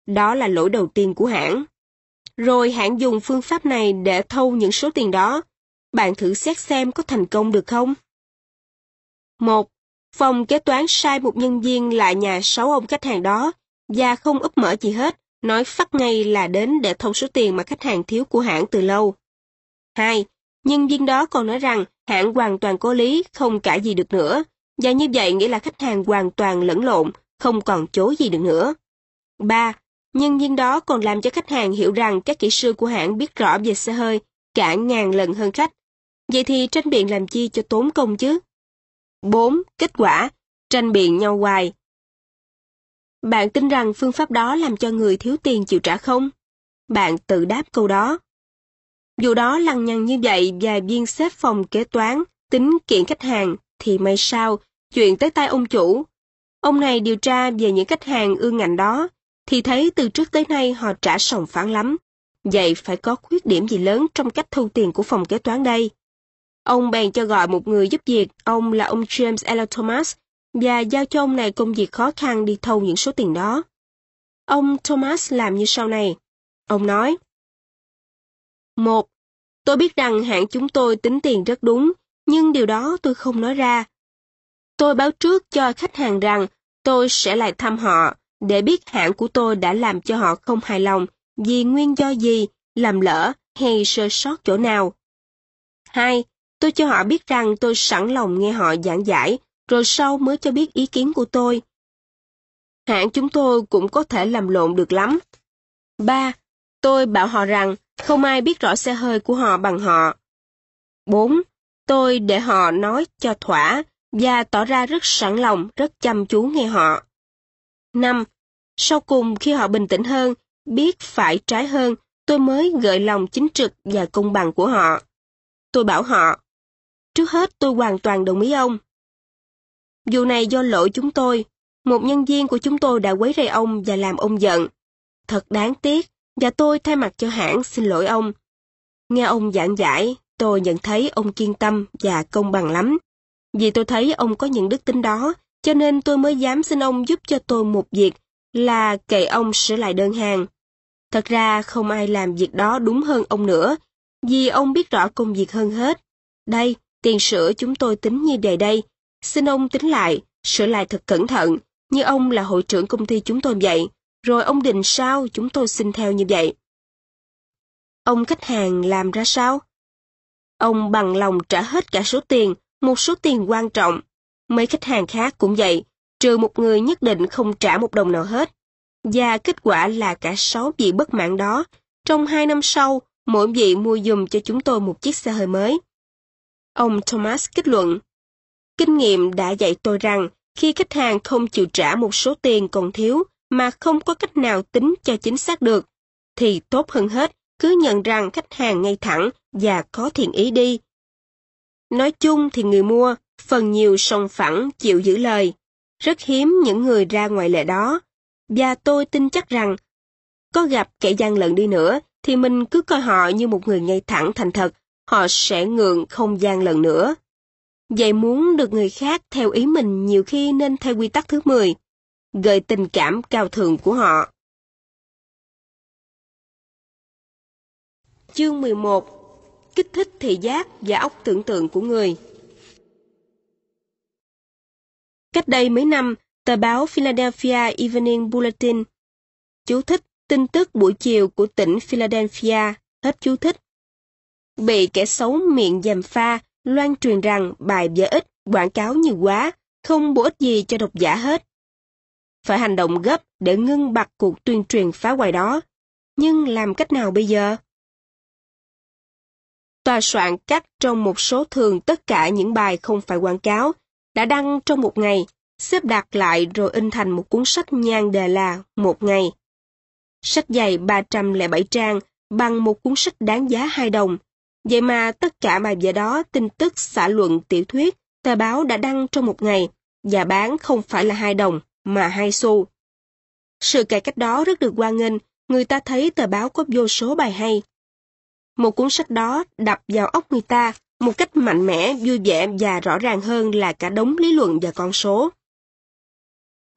Đó là lỗi đầu tiên của hãng. Rồi hãng dùng phương pháp này để thâu những số tiền đó. Bạn thử xét xem có thành công được không? Một, Phòng kế toán sai một nhân viên lại nhà sáu ông khách hàng đó và không úp mở gì hết, nói phát ngay là đến để thâu số tiền mà khách hàng thiếu của hãng từ lâu. Hai, Nhân viên đó còn nói rằng hãng hoàn toàn có lý, không cãi gì được nữa, và như vậy nghĩa là khách hàng hoàn toàn lẫn lộn, không còn chối gì được nữa. 3. Nhân viên đó còn làm cho khách hàng hiểu rằng các kỹ sư của hãng biết rõ về xe hơi cả ngàn lần hơn khách. Vậy thì tranh biện làm chi cho tốn công chứ? 4. Kết quả, tranh biện nhau hoài. Bạn tin rằng phương pháp đó làm cho người thiếu tiền chịu trả không? Bạn tự đáp câu đó. Dù đó lằng nhằng như vậy và viên xếp phòng kế toán tính kiện khách hàng thì may sao chuyện tới tay ông chủ. Ông này điều tra về những khách hàng ưa ngành đó thì thấy từ trước tới nay họ trả sòng phản lắm. Vậy phải có khuyết điểm gì lớn trong cách thu tiền của phòng kế toán đây? Ông bèn cho gọi một người giúp việc, ông là ông James L. Thomas, và giao cho ông này công việc khó khăn đi thâu những số tiền đó. Ông Thomas làm như sau này. Ông nói, một, Tôi biết rằng hãng chúng tôi tính tiền rất đúng, nhưng điều đó tôi không nói ra. Tôi báo trước cho khách hàng rằng tôi sẽ lại thăm họ để biết hãng của tôi đã làm cho họ không hài lòng vì nguyên do gì, làm lỡ hay sơ sót chỗ nào. Hai, tôi cho họ biết rằng tôi sẵn lòng nghe họ giảng giải, rồi sau mới cho biết ý kiến của tôi. Hãng chúng tôi cũng có thể làm lộn được lắm. Ba, tôi bảo họ rằng không ai biết rõ xe hơi của họ bằng họ. 4. Tôi để họ nói cho thỏa và tỏ ra rất sẵn lòng, rất chăm chú nghe họ. 5. Sau cùng khi họ bình tĩnh hơn, biết phải trái hơn, tôi mới gợi lòng chính trực và công bằng của họ. Tôi bảo họ, trước hết tôi hoàn toàn đồng ý ông. Dù này do lỗi chúng tôi, một nhân viên của chúng tôi đã quấy rầy ông và làm ông giận. Thật đáng tiếc, và tôi thay mặt cho hãng xin lỗi ông. Nghe ông giảng giải, tôi nhận thấy ông kiên tâm và công bằng lắm. Vì tôi thấy ông có những đức tính đó, cho nên tôi mới dám xin ông giúp cho tôi một việc là kệ ông sửa lại đơn hàng. Thật ra không ai làm việc đó đúng hơn ông nữa, vì ông biết rõ công việc hơn hết. Đây, tiền sửa chúng tôi tính như vậy đây. Xin ông tính lại, sửa lại thật cẩn thận, như ông là hội trưởng công ty chúng tôi vậy. Rồi ông định sao chúng tôi xin theo như vậy. Ông khách hàng làm ra sao? Ông bằng lòng trả hết cả số tiền, một số tiền quan trọng. Mấy khách hàng khác cũng vậy, trừ một người nhất định không trả một đồng nào hết. Và kết quả là cả sáu vị bất mãn đó, trong hai năm sau, mỗi vị mua dùm cho chúng tôi một chiếc xe hơi mới. Ông Thomas kết luận, Kinh nghiệm đã dạy tôi rằng, khi khách hàng không chịu trả một số tiền còn thiếu, mà không có cách nào tính cho chính xác được, thì tốt hơn hết cứ nhận rằng khách hàng ngay thẳng và có thiện ý đi. Nói chung thì người mua, phần nhiều sòng phẳng chịu giữ lời. Rất hiếm những người ra ngoài lệ đó. Và tôi tin chắc rằng, có gặp kẻ gian lận đi nữa, thì mình cứ coi họ như một người ngay thẳng thành thật, họ sẽ ngượng không gian lận nữa. Vậy muốn được người khác theo ý mình nhiều khi nên theo quy tắc thứ 10 gợi tình cảm cao thượng của họ. Chương 11 Kích thích thị giác và óc tưởng tượng của người Cách đây mấy năm, tờ báo Philadelphia Evening Bulletin chú thích tin tức buổi chiều của tỉnh Philadelphia, hết chú thích. Bị kẻ xấu miệng dèm pha, loan truyền rằng bài vở ích, quảng cáo nhiều quá, không bổ ích gì cho độc giả hết phải hành động gấp để ngưng bặt cuộc tuyên truyền phá hoại đó. Nhưng làm cách nào bây giờ? Tòa soạn cắt trong một số thường tất cả những bài không phải quảng cáo, đã đăng trong một ngày, xếp đặt lại rồi in thành một cuốn sách nhan đề là Một Ngày. Sách dày 307 trang bằng một cuốn sách đáng giá 2 đồng. Vậy mà tất cả bài vở đó, tin tức, xã luận, tiểu thuyết, tờ báo đã đăng trong một ngày, và bán không phải là 2 đồng, mà hai xu. Sự cải cách đó rất được hoan nghênh, người ta thấy tờ báo có vô số bài hay. Một cuốn sách đó đập vào óc người ta một cách mạnh mẽ, vui vẻ và rõ ràng hơn là cả đống lý luận và con số.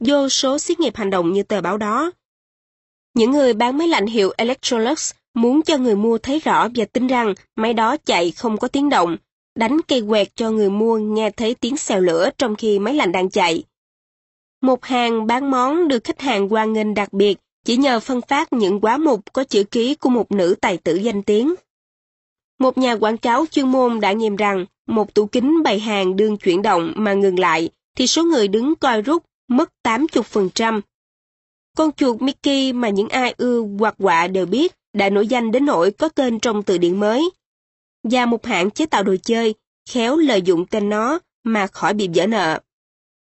Vô số xí nghiệp hành động như tờ báo đó. Những người bán máy lạnh hiệu Electrolux muốn cho người mua thấy rõ và tin rằng máy đó chạy không có tiếng động, đánh cây quẹt cho người mua nghe thấy tiếng xèo lửa trong khi máy lạnh đang chạy. Một hàng bán món được khách hàng hoan nghênh đặc biệt chỉ nhờ phân phát những quá mục có chữ ký của một nữ tài tử danh tiếng. Một nhà quảng cáo chuyên môn đã nghiệm rằng một tủ kính bày hàng đương chuyển động mà ngừng lại thì số người đứng coi rút mất 80%. Con chuột Mickey mà những ai ưa hoặc quạ đều biết đã nổi danh đến nỗi có tên trong từ điển mới. Và một hãng chế tạo đồ chơi, khéo lợi dụng tên nó mà khỏi bị vỡ nợ.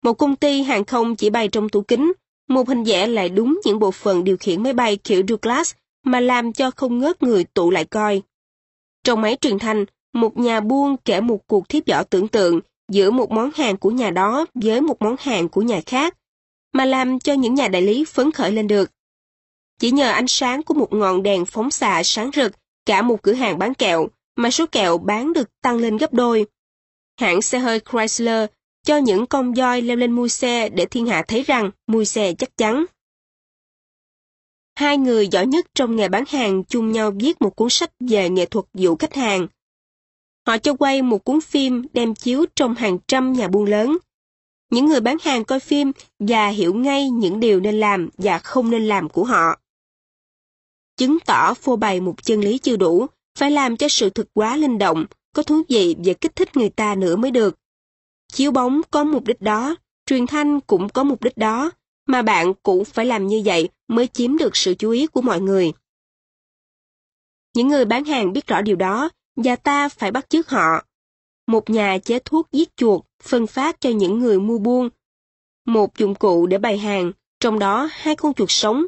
Một công ty hàng không chỉ bay trong tủ kính, một hình vẽ lại đúng những bộ phận điều khiển máy bay kiểu Douglas mà làm cho không ngớt người tụ lại coi. Trong máy truyền thanh, một nhà buôn kể một cuộc thiếp võ tưởng tượng giữa một món hàng của nhà đó với một món hàng của nhà khác, mà làm cho những nhà đại lý phấn khởi lên được. Chỉ nhờ ánh sáng của một ngọn đèn phóng xạ sáng rực, cả một cửa hàng bán kẹo, mà số kẹo bán được tăng lên gấp đôi. Hãng xe hơi Chrysler cho những con voi leo lên mui xe để thiên hạ thấy rằng mui xe chắc chắn. Hai người giỏi nhất trong nghề bán hàng chung nhau viết một cuốn sách về nghệ thuật dụ khách hàng. Họ cho quay một cuốn phim đem chiếu trong hàng trăm nhà buôn lớn. Những người bán hàng coi phim và hiểu ngay những điều nên làm và không nên làm của họ. Chứng tỏ phô bày một chân lý chưa đủ, phải làm cho sự thực quá linh động, có thú vị và kích thích người ta nữa mới được. Chiếu bóng có mục đích đó, truyền thanh cũng có mục đích đó, mà bạn cũng phải làm như vậy mới chiếm được sự chú ý của mọi người. Những người bán hàng biết rõ điều đó, và ta phải bắt chước họ. Một nhà chế thuốc giết chuột, phân phát cho những người mua buôn. Một dụng cụ để bày hàng, trong đó hai con chuột sống.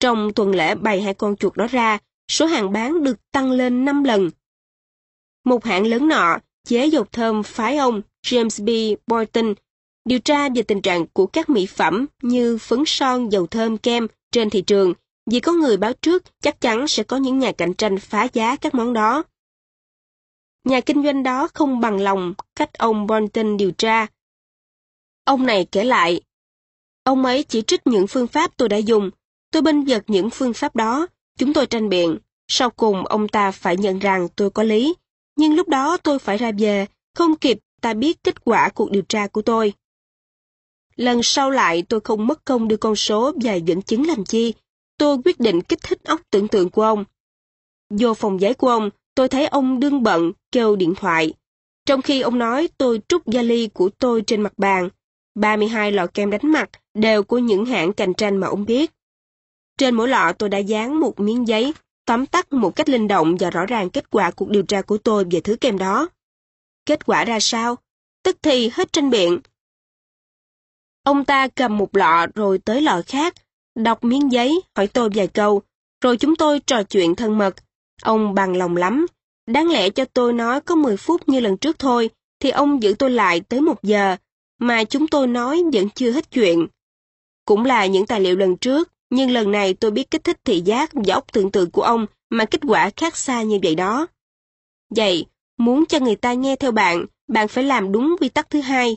Trong tuần lễ bày hai con chuột đó ra, số hàng bán được tăng lên 5 lần. Một hãng lớn nọ chế dầu thơm phái ông James B. Boynton điều tra về tình trạng của các mỹ phẩm như phấn son, dầu thơm, kem trên thị trường vì có người báo trước chắc chắn sẽ có những nhà cạnh tranh phá giá các món đó. Nhà kinh doanh đó không bằng lòng cách ông Boynton điều tra. Ông này kể lại, ông ấy chỉ trích những phương pháp tôi đã dùng, tôi binh giật những phương pháp đó, chúng tôi tranh biện, sau cùng ông ta phải nhận rằng tôi có lý, nhưng lúc đó tôi phải ra về, không kịp ta biết kết quả cuộc điều tra của tôi. Lần sau lại tôi không mất công đưa con số và dẫn chứng làm chi. Tôi quyết định kích thích óc tưởng tượng của ông. Vô phòng giấy của ông, tôi thấy ông đương bận, kêu điện thoại. Trong khi ông nói tôi trút vali của tôi trên mặt bàn. 32 lọ kem đánh mặt đều của những hãng cạnh tranh mà ông biết. Trên mỗi lọ tôi đã dán một miếng giấy, tóm tắt một cách linh động và rõ ràng kết quả cuộc điều tra của tôi về thứ kem đó. Kết quả ra sao? Tức thì hết tranh biện, Ông ta cầm một lọ rồi tới lọ khác, đọc miếng giấy, hỏi tôi vài câu, rồi chúng tôi trò chuyện thân mật. Ông bằng lòng lắm. Đáng lẽ cho tôi nói có 10 phút như lần trước thôi, thì ông giữ tôi lại tới một giờ, mà chúng tôi nói vẫn chưa hết chuyện. Cũng là những tài liệu lần trước, nhưng lần này tôi biết kích thích thị giác và óc tưởng tượng của ông mà kết quả khác xa như vậy đó. Vậy, muốn cho người ta nghe theo bạn, bạn phải làm đúng quy tắc thứ hai,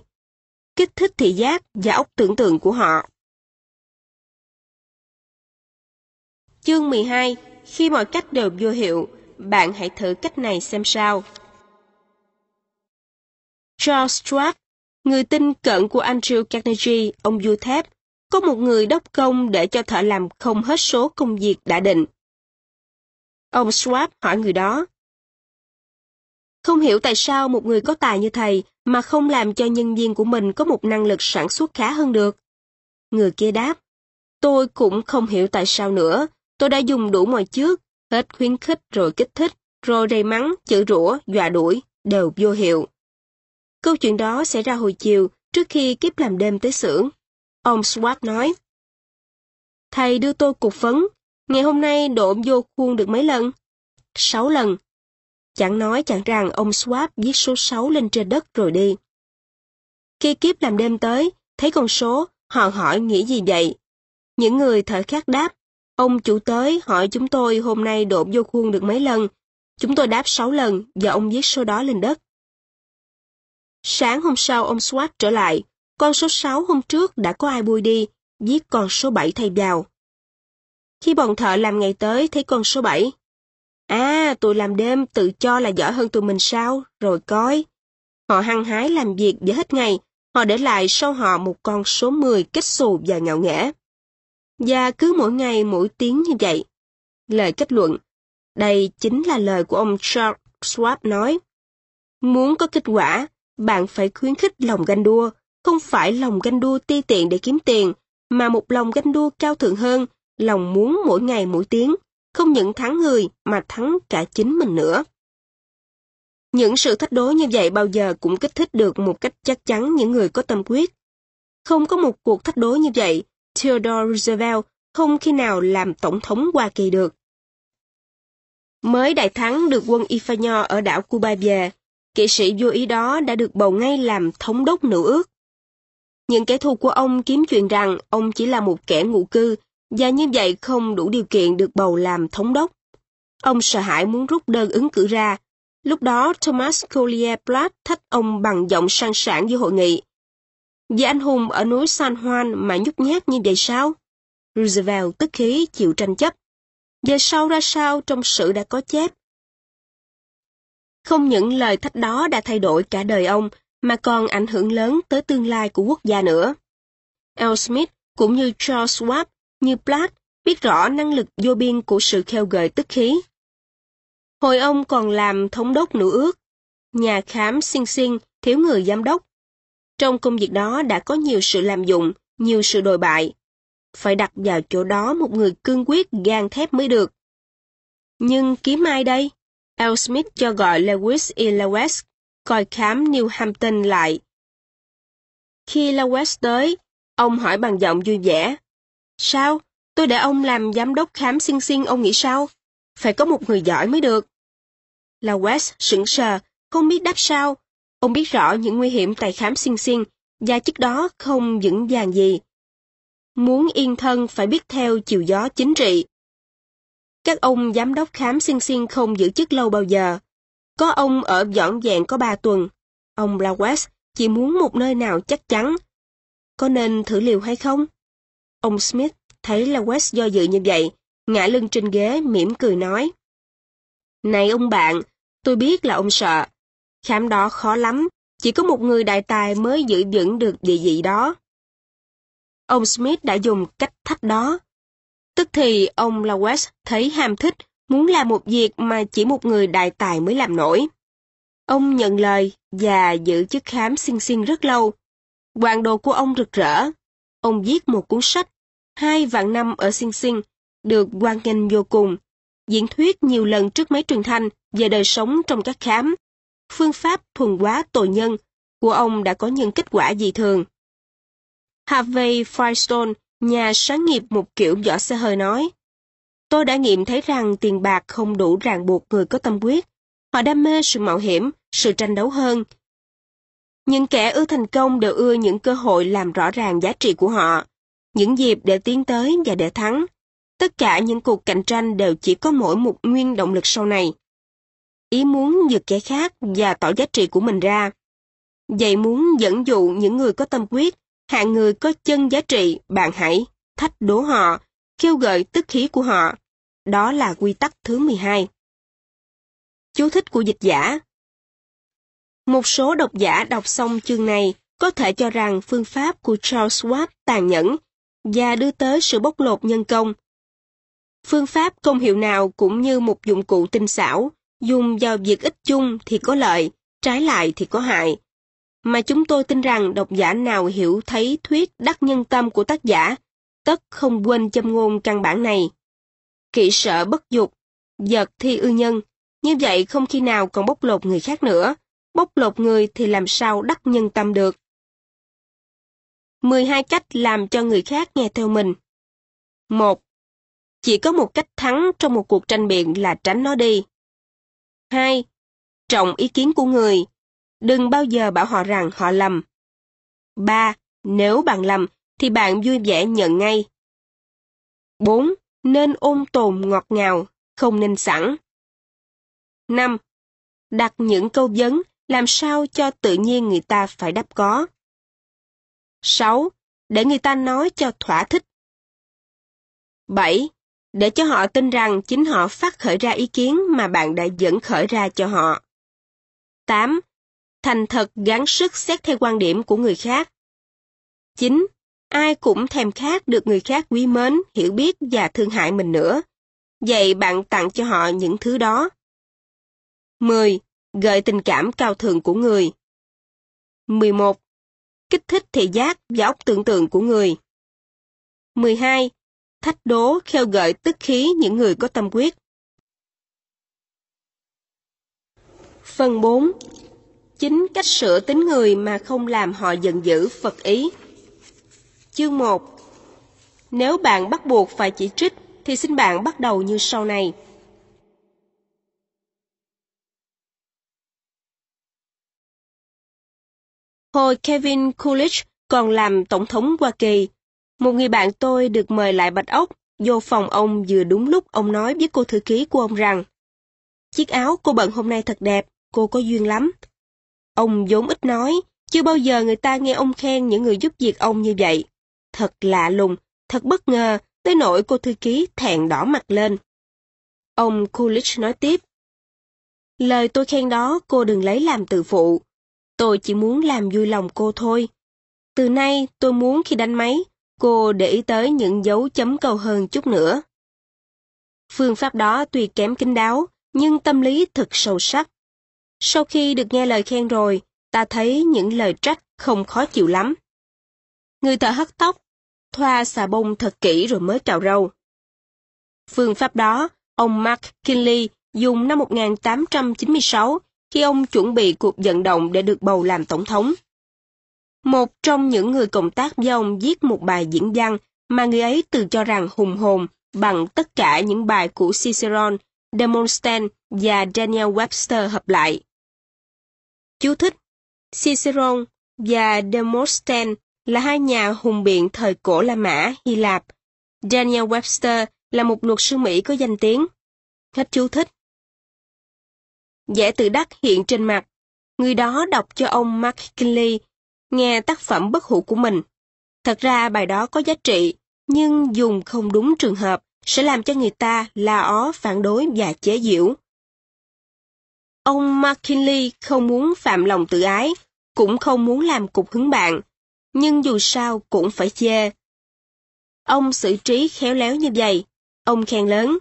kích thích thị giác và óc tưởng tượng của họ. Chương 12. Khi mọi cách đều vô hiệu, bạn hãy thử cách này xem sao. Charles Schwab, người tin cận của Andrew Carnegie, ông vua thép, có một người đốc công để cho thợ làm không hết số công việc đã định. Ông Schwab hỏi người đó, không hiểu tại sao một người có tài như thầy mà không làm cho nhân viên của mình có một năng lực sản xuất khá hơn được. Người kia đáp, tôi cũng không hiểu tại sao nữa, tôi đã dùng đủ mọi trước, hết khuyến khích rồi kích thích, rồi đầy mắng, chửi rủa, dọa đuổi, đều vô hiệu. Câu chuyện đó xảy ra hồi chiều, trước khi kiếp làm đêm tới xưởng. Ông Swart nói, Thầy đưa tôi cục phấn, ngày hôm nay độ vô khuôn được mấy lần? Sáu lần, Chẳng nói chẳng rằng ông Swap viết số 6 lên trên đất rồi đi. Khi kiếp làm đêm tới, thấy con số, họ hỏi nghĩ gì vậy? Những người thở khác đáp, ông chủ tới hỏi chúng tôi hôm nay đột vô khuôn được mấy lần. Chúng tôi đáp 6 lần và ông viết số đó lên đất. Sáng hôm sau ông Swap trở lại, con số 6 hôm trước đã có ai bui đi, viết con số 7 thay vào. Khi bọn thợ làm ngày tới thấy con số 7, À, tụi làm đêm tự cho là giỏi hơn tụi mình sao, rồi coi. Họ hăng hái làm việc để hết ngày, họ để lại sau họ một con số 10 kết xù và ngạo nghễ. Và cứ mỗi ngày mỗi tiếng như vậy. Lời kết luận. Đây chính là lời của ông Charles Schwab nói. Muốn có kết quả, bạn phải khuyến khích lòng ganh đua, không phải lòng ganh đua ti tiện để kiếm tiền, mà một lòng ganh đua cao thượng hơn, lòng muốn mỗi ngày mỗi tiếng, không những thắng người mà thắng cả chính mình nữa. Những sự thách đố như vậy bao giờ cũng kích thích được một cách chắc chắn những người có tâm quyết. Không có một cuộc thách đố như vậy, Theodore Roosevelt không khi nào làm tổng thống Hoa Kỳ được. Mới đại thắng được quân Ifanyo ở đảo Cuba về, kỵ sĩ vô ý đó đã được bầu ngay làm thống đốc nữ ước. Những kẻ thù của ông kiếm chuyện rằng ông chỉ là một kẻ ngụ cư và như vậy không đủ điều kiện được bầu làm thống đốc. Ông sợ hãi muốn rút đơn ứng cử ra, Lúc đó Thomas Collier Platt thách ông bằng giọng sang sảng giữa hội nghị. Vì anh hùng ở núi San Juan mà nhút nhát như vậy sao? Roosevelt tức khí chịu tranh chấp. Về sau ra sao trong sự đã có chép. Không những lời thách đó đã thay đổi cả đời ông, mà còn ảnh hưởng lớn tới tương lai của quốc gia nữa. L. Smith cũng như Charles Schwab, như Platt, biết rõ năng lực vô biên của sự kheo gợi tức khí. Hồi ông còn làm thống đốc nữ ước, nhà khám xinh xinh, thiếu người giám đốc. Trong công việc đó đã có nhiều sự làm dụng, nhiều sự đồi bại. Phải đặt vào chỗ đó một người cương quyết gan thép mới được. Nhưng kiếm ai đây? L. Smith cho gọi Lewis E. Lewis coi khám New Hampton lại. Khi Lewis tới, ông hỏi bằng giọng vui vẻ. Sao? Tôi để ông làm giám đốc khám sinh xinh ông nghĩ sao? Phải có một người giỏi mới được. Là West sững sờ, không biết đáp sao. Ông biết rõ những nguy hiểm tại khám sinh xinh, và chức đó không vững vàng gì. Muốn yên thân phải biết theo chiều gió chính trị. Các ông giám đốc khám sinh xinh không giữ chức lâu bao giờ. Có ông ở dọn dẹn có ba tuần. Ông Blawest chỉ muốn một nơi nào chắc chắn. Có nên thử liều hay không? Ông Smith thấy là West do dự như vậy, ngã lưng trên ghế mỉm cười nói. Này ông bạn, tôi biết là ông sợ. Khám đó khó lắm, chỉ có một người đại tài mới giữ vững được địa vị đó. Ông Smith đã dùng cách thách đó. Tức thì ông Lawes thấy ham thích, muốn làm một việc mà chỉ một người đại tài mới làm nổi. Ông nhận lời và giữ chức khám xinh xinh rất lâu. Hoàng đồ của ông rực rỡ. Ông viết một cuốn sách, hai vạn năm ở sinh sinh, được quan nghênh vô cùng. Diễn thuyết nhiều lần trước máy truyền thanh về đời sống trong các khám. Phương pháp thuần hóa tội nhân của ông đã có những kết quả dị thường. Harvey Firestone, nhà sáng nghiệp một kiểu võ xe hơi nói, Tôi đã nghiệm thấy rằng tiền bạc không đủ ràng buộc người có tâm quyết. Họ đam mê sự mạo hiểm, sự tranh đấu hơn. Những kẻ ưa thành công đều ưa những cơ hội làm rõ ràng giá trị của họ, những dịp để tiến tới và để thắng. Tất cả những cuộc cạnh tranh đều chỉ có mỗi một nguyên động lực sau này. Ý muốn vượt kẻ khác và tỏ giá trị của mình ra. Vậy muốn dẫn dụ những người có tâm quyết, hạng người có chân giá trị, bạn hãy thách đố họ, kêu gợi tức khí của họ. Đó là quy tắc thứ 12. Chú thích của dịch giả một số độc giả đọc xong chương này có thể cho rằng phương pháp của Charles Watt tàn nhẫn và đưa tới sự bóc lột nhân công. Phương pháp công hiệu nào cũng như một dụng cụ tinh xảo, dùng vào việc ích chung thì có lợi, trái lại thì có hại. Mà chúng tôi tin rằng độc giả nào hiểu thấy thuyết đắc nhân tâm của tác giả tất không quên châm ngôn căn bản này. Kỵ sợ bất dục, giật thi ư nhân, như vậy không khi nào còn bóc lột người khác nữa, bóc lột người thì làm sao đắc nhân tâm được. 12 cách làm cho người khác nghe theo mình. 1. Chỉ có một cách thắng trong một cuộc tranh biện là tránh nó đi. 2. Trọng ý kiến của người. Đừng bao giờ bảo họ rằng họ lầm. 3. Nếu bạn lầm thì bạn vui vẻ nhận ngay. 4. Nên ôn tồn ngọt ngào, không nên sẵn. 5. Đặt những câu vấn làm sao cho tự nhiên người ta phải đáp có. 6. Để người ta nói cho thỏa thích. 7. Để cho họ tin rằng chính họ phát khởi ra ý kiến mà bạn đã dẫn khởi ra cho họ. 8. Thành thật gắng sức xét theo quan điểm của người khác. 9 ai cũng thèm khát được người khác quý mến, hiểu biết và thương hại mình nữa. Vậy bạn tặng cho họ những thứ đó. 10. Gợi tình cảm cao thượng của người. 11. Kích thích thị giác và óc tưởng tượng của người. 12. Thách đố khêu gợi tức khí những người có tâm quyết. Phần 4. Chính cách sửa tính người mà không làm họ giận dữ Phật ý. Chương 1 Nếu bạn bắt buộc phải chỉ trích, thì xin bạn bắt đầu như sau này. Hồi Kevin Coolidge còn làm Tổng thống Hoa Kỳ, một người bạn tôi được mời lại Bạch Ốc, vô phòng ông vừa đúng lúc ông nói với cô thư ký của ông rằng Chiếc áo cô bận hôm nay thật đẹp, cô có duyên lắm. Ông vốn ít nói, chưa bao giờ người ta nghe ông khen những người giúp việc ông như vậy. Thật lạ lùng, thật bất ngờ, tới nỗi cô thư ký thẹn đỏ mặt lên. Ông Coolidge nói tiếp. Lời tôi khen đó cô đừng lấy làm tự phụ. Tôi chỉ muốn làm vui lòng cô thôi. Từ nay tôi muốn khi đánh máy, cô để ý tới những dấu chấm câu hơn chút nữa. Phương pháp đó tuy kém kín đáo, nhưng tâm lý thật sâu sắc. Sau khi được nghe lời khen rồi, ta thấy những lời trách không khó chịu lắm. Người thợ hất tóc, thoa xà bông thật kỹ rồi mới cạo râu. Phương pháp đó, ông Mark Kinley dùng năm 1896 khi ông chuẩn bị cuộc vận động để được bầu làm tổng thống. Một trong những người cộng tác với ông viết một bài diễn văn mà người ấy tự cho rằng hùng hồn bằng tất cả những bài của Cicerone, Demosthenes và Daniel Webster hợp lại. Chú thích Cicerone và Demosthenes là hai nhà hùng biện thời cổ La Mã, Hy Lạp. Daniel Webster là một luật sư Mỹ có danh tiếng. Hết chú thích. Vẻ tự đắc hiện trên mặt. Người đó đọc cho ông Mark Kinley nghe tác phẩm bất hủ của mình. Thật ra bài đó có giá trị, nhưng dùng không đúng trường hợp sẽ làm cho người ta la ó phản đối và chế giễu. Ông McKinley không muốn phạm lòng tự ái, cũng không muốn làm cục hứng bạn, nhưng dù sao cũng phải chê. Ông xử trí khéo léo như vậy, ông khen lớn.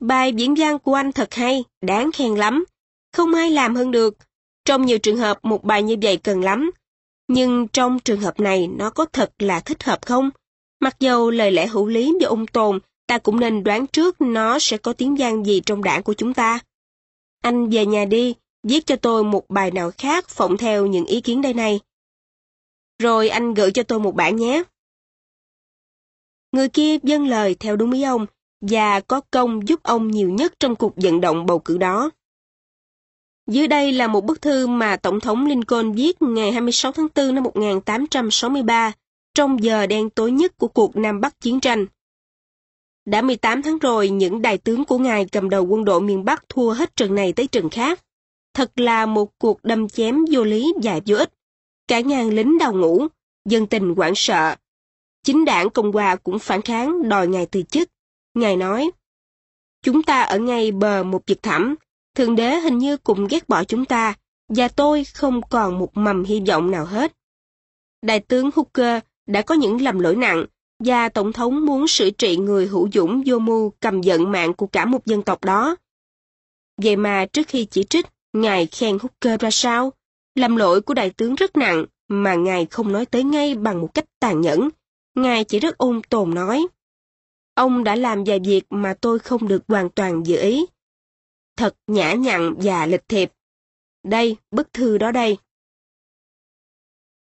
Bài diễn văn của anh thật hay, đáng khen lắm, không ai làm hơn được. Trong nhiều trường hợp một bài như vậy cần lắm, nhưng trong trường hợp này nó có thật là thích hợp không? Mặc dầu lời lẽ hữu lý và ung tồn, ta cũng nên đoán trước nó sẽ có tiếng gian gì trong đảng của chúng ta. Anh về nhà đi, viết cho tôi một bài nào khác phỏng theo những ý kiến đây này. Rồi anh gửi cho tôi một bản nhé. Người kia dâng lời theo đúng ý ông, và có công giúp ông nhiều nhất trong cuộc vận động bầu cử đó. Dưới đây là một bức thư mà Tổng thống Lincoln viết ngày 26 tháng 4 năm 1863, trong giờ đen tối nhất của cuộc Nam Bắc chiến tranh. Đã 18 tháng rồi, những đại tướng của ngài cầm đầu quân đội miền Bắc thua hết trận này tới trận khác. Thật là một cuộc đâm chém vô lý và vô ích. Cả ngàn lính đào ngũ, dân tình hoảng sợ. Chính đảng Cộng Hòa cũng phản kháng đòi ngài từ chức. Ngài nói, chúng ta ở ngay bờ một vực thẳm, Thượng đế hình như cũng ghét bỏ chúng ta, và tôi không còn một mầm hy vọng nào hết. Đại tướng Hooker đã có những lầm lỗi nặng, và Tổng thống muốn xử trị người hữu dũng vô mưu cầm giận mạng của cả một dân tộc đó. Vậy mà trước khi chỉ trích, Ngài khen Hooker ra sao? Lầm lỗi của đại tướng rất nặng, mà Ngài không nói tới ngay bằng một cách tàn nhẫn. Ngài chỉ rất ôn tồn nói. Ông đã làm vài việc mà tôi không được hoàn toàn dự ý thật nhã nhặn và lịch thiệp. Đây, bức thư đó đây.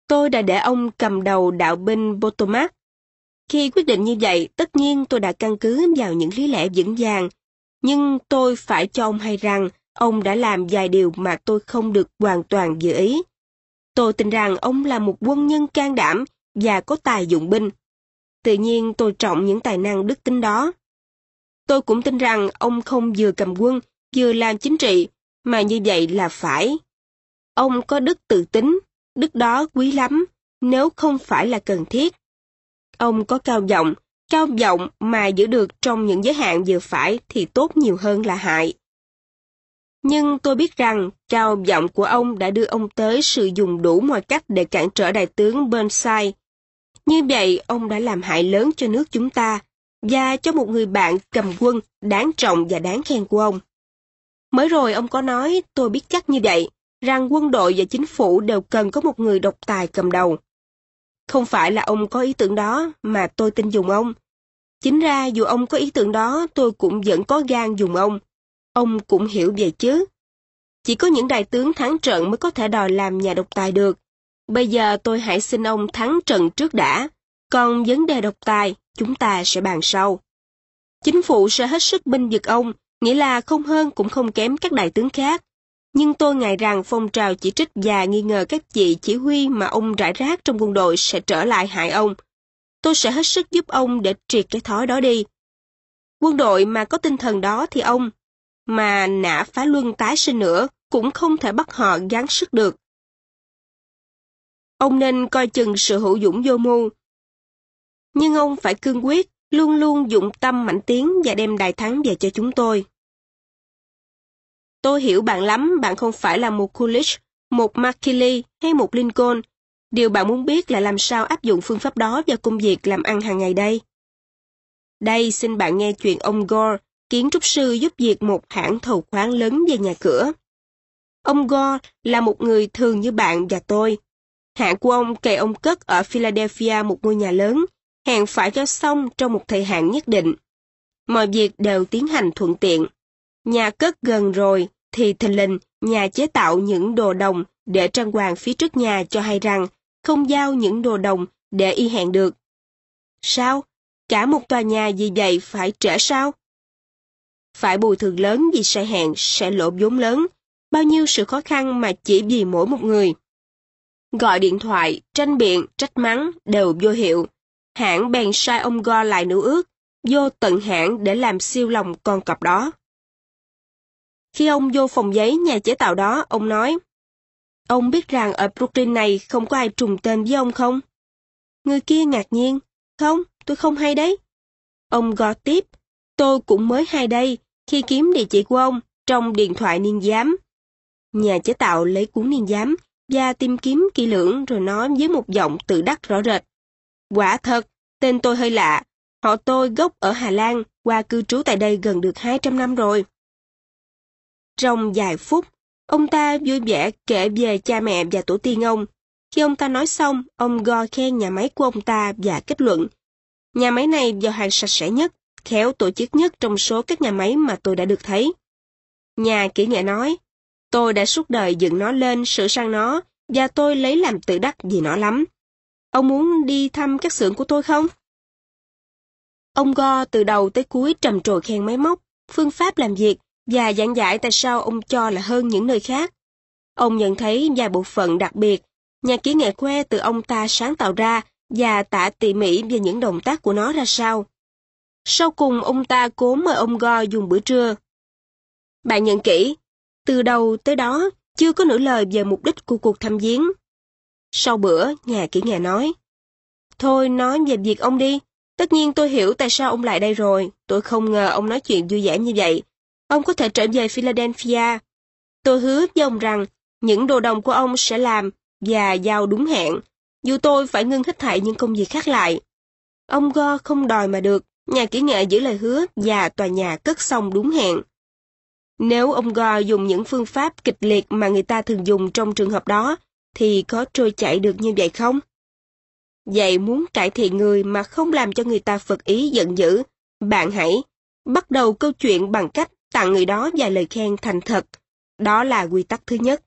Tôi đã để ông cầm đầu đạo binh Potomac. Khi quyết định như vậy, tất nhiên tôi đã căn cứ vào những lý lẽ vững vàng, nhưng tôi phải cho ông hay rằng ông đã làm vài điều mà tôi không được hoàn toàn dự ý. Tôi tin rằng ông là một quân nhân can đảm và có tài dụng binh. Tự nhiên tôi trọng những tài năng đức tính đó. Tôi cũng tin rằng ông không vừa cầm quân vừa làm chính trị, mà như vậy là phải. Ông có đức tự tính, đức đó quý lắm, nếu không phải là cần thiết. Ông có cao giọng, cao giọng mà giữ được trong những giới hạn vừa phải thì tốt nhiều hơn là hại. Nhưng tôi biết rằng cao giọng của ông đã đưa ông tới sự dùng đủ mọi cách để cản trở đại tướng Burnside. Như vậy, ông đã làm hại lớn cho nước chúng ta, và cho một người bạn cầm quân đáng trọng và đáng khen của ông. Mới rồi ông có nói, tôi biết chắc như vậy, rằng quân đội và chính phủ đều cần có một người độc tài cầm đầu. Không phải là ông có ý tưởng đó, mà tôi tin dùng ông. Chính ra dù ông có ý tưởng đó, tôi cũng vẫn có gan dùng ông. Ông cũng hiểu vậy chứ. Chỉ có những đại tướng thắng trận mới có thể đòi làm nhà độc tài được. Bây giờ tôi hãy xin ông thắng trận trước đã. Còn vấn đề độc tài, chúng ta sẽ bàn sau. Chính phủ sẽ hết sức binh vực ông, nghĩa là không hơn cũng không kém các đại tướng khác. Nhưng tôi ngại rằng phong trào chỉ trích và nghi ngờ các vị chỉ huy mà ông rải rác trong quân đội sẽ trở lại hại ông. Tôi sẽ hết sức giúp ông để triệt cái thói đó đi. Quân đội mà có tinh thần đó thì ông, mà nã phá luân tái sinh nữa, cũng không thể bắt họ gắng sức được. Ông nên coi chừng sự hữu dũng vô mưu. Nhưng ông phải cương quyết, luôn luôn dụng tâm mạnh tiến và đem đại thắng về cho chúng tôi. Tôi hiểu bạn lắm, bạn không phải là một Coolidge, một McKinley hay một Lincoln. Điều bạn muốn biết là làm sao áp dụng phương pháp đó vào công việc làm ăn hàng ngày đây. Đây xin bạn nghe chuyện ông Gore, kiến trúc sư giúp việc một hãng thầu khoáng lớn về nhà cửa. Ông Gore là một người thường như bạn và tôi. Hãng của ông kề ông cất ở Philadelphia một ngôi nhà lớn, hẹn phải cho xong trong một thời hạn nhất định. Mọi việc đều tiến hành thuận tiện. Nhà cất gần rồi, thì thình lình nhà chế tạo những đồ đồng để trang hoàng phía trước nhà cho hay rằng không giao những đồ đồng để y hẹn được. Sao? Cả một tòa nhà vì vậy phải trễ sao? Phải bồi thường lớn vì sai hẹn sẽ lỗ vốn lớn, bao nhiêu sự khó khăn mà chỉ vì mỗi một người. Gọi điện thoại, tranh biện, trách mắng đều vô hiệu. Hãng bèn sai ông Go lại nữ ước, vô tận hãng để làm siêu lòng con cọp đó. Khi ông vô phòng giấy nhà chế tạo đó, ông nói, Ông biết rằng ở Brooklyn này không có ai trùng tên với ông không? Người kia ngạc nhiên, không, tôi không hay đấy. Ông go tiếp, tôi cũng mới hay đây, khi kiếm địa chỉ của ông, trong điện thoại niên giám. Nhà chế tạo lấy cuốn niên giám và tìm kiếm kỹ lưỡng rồi nói với một giọng tự đắc rõ rệt. Quả thật, tên tôi hơi lạ, họ tôi gốc ở Hà Lan, qua cư trú tại đây gần được 200 năm rồi. Trong vài phút, ông ta vui vẻ kể về cha mẹ và tổ tiên ông. Khi ông ta nói xong, ông go khen nhà máy của ông ta và kết luận. Nhà máy này do hàng sạch sẽ nhất, khéo tổ chức nhất trong số các nhà máy mà tôi đã được thấy. Nhà kỹ nghệ nói, tôi đã suốt đời dựng nó lên, sửa sang nó, và tôi lấy làm tự đắc vì nó lắm. Ông muốn đi thăm các xưởng của tôi không? Ông Go từ đầu tới cuối trầm trồ khen máy móc, phương pháp làm việc, và giảng giải tại sao ông cho là hơn những nơi khác. Ông nhận thấy vài bộ phận đặc biệt, nhà kỹ nghệ que từ ông ta sáng tạo ra và tả tỉ mỉ về những động tác của nó ra sao. Sau cùng ông ta cố mời ông Go dùng bữa trưa. Bạn nhận kỹ, từ đầu tới đó chưa có nửa lời về mục đích của cuộc thăm viếng. Sau bữa, nhà kỹ nghệ nói, Thôi nói về việc ông đi, tất nhiên tôi hiểu tại sao ông lại đây rồi, tôi không ngờ ông nói chuyện vui vẻ như vậy, Ông có thể trở về Philadelphia. Tôi hứa với ông rằng những đồ đồng của ông sẽ làm và giao đúng hẹn, dù tôi phải ngưng hết thảy những công việc khác lại. Ông Go không đòi mà được, nhà kỹ nghệ giữ lời hứa và tòa nhà cất xong đúng hẹn. Nếu ông Go dùng những phương pháp kịch liệt mà người ta thường dùng trong trường hợp đó, thì có trôi chảy được như vậy không? Vậy muốn cải thiện người mà không làm cho người ta phật ý giận dữ, bạn hãy bắt đầu câu chuyện bằng cách tặng người đó vài lời khen thành thật. Đó là quy tắc thứ nhất.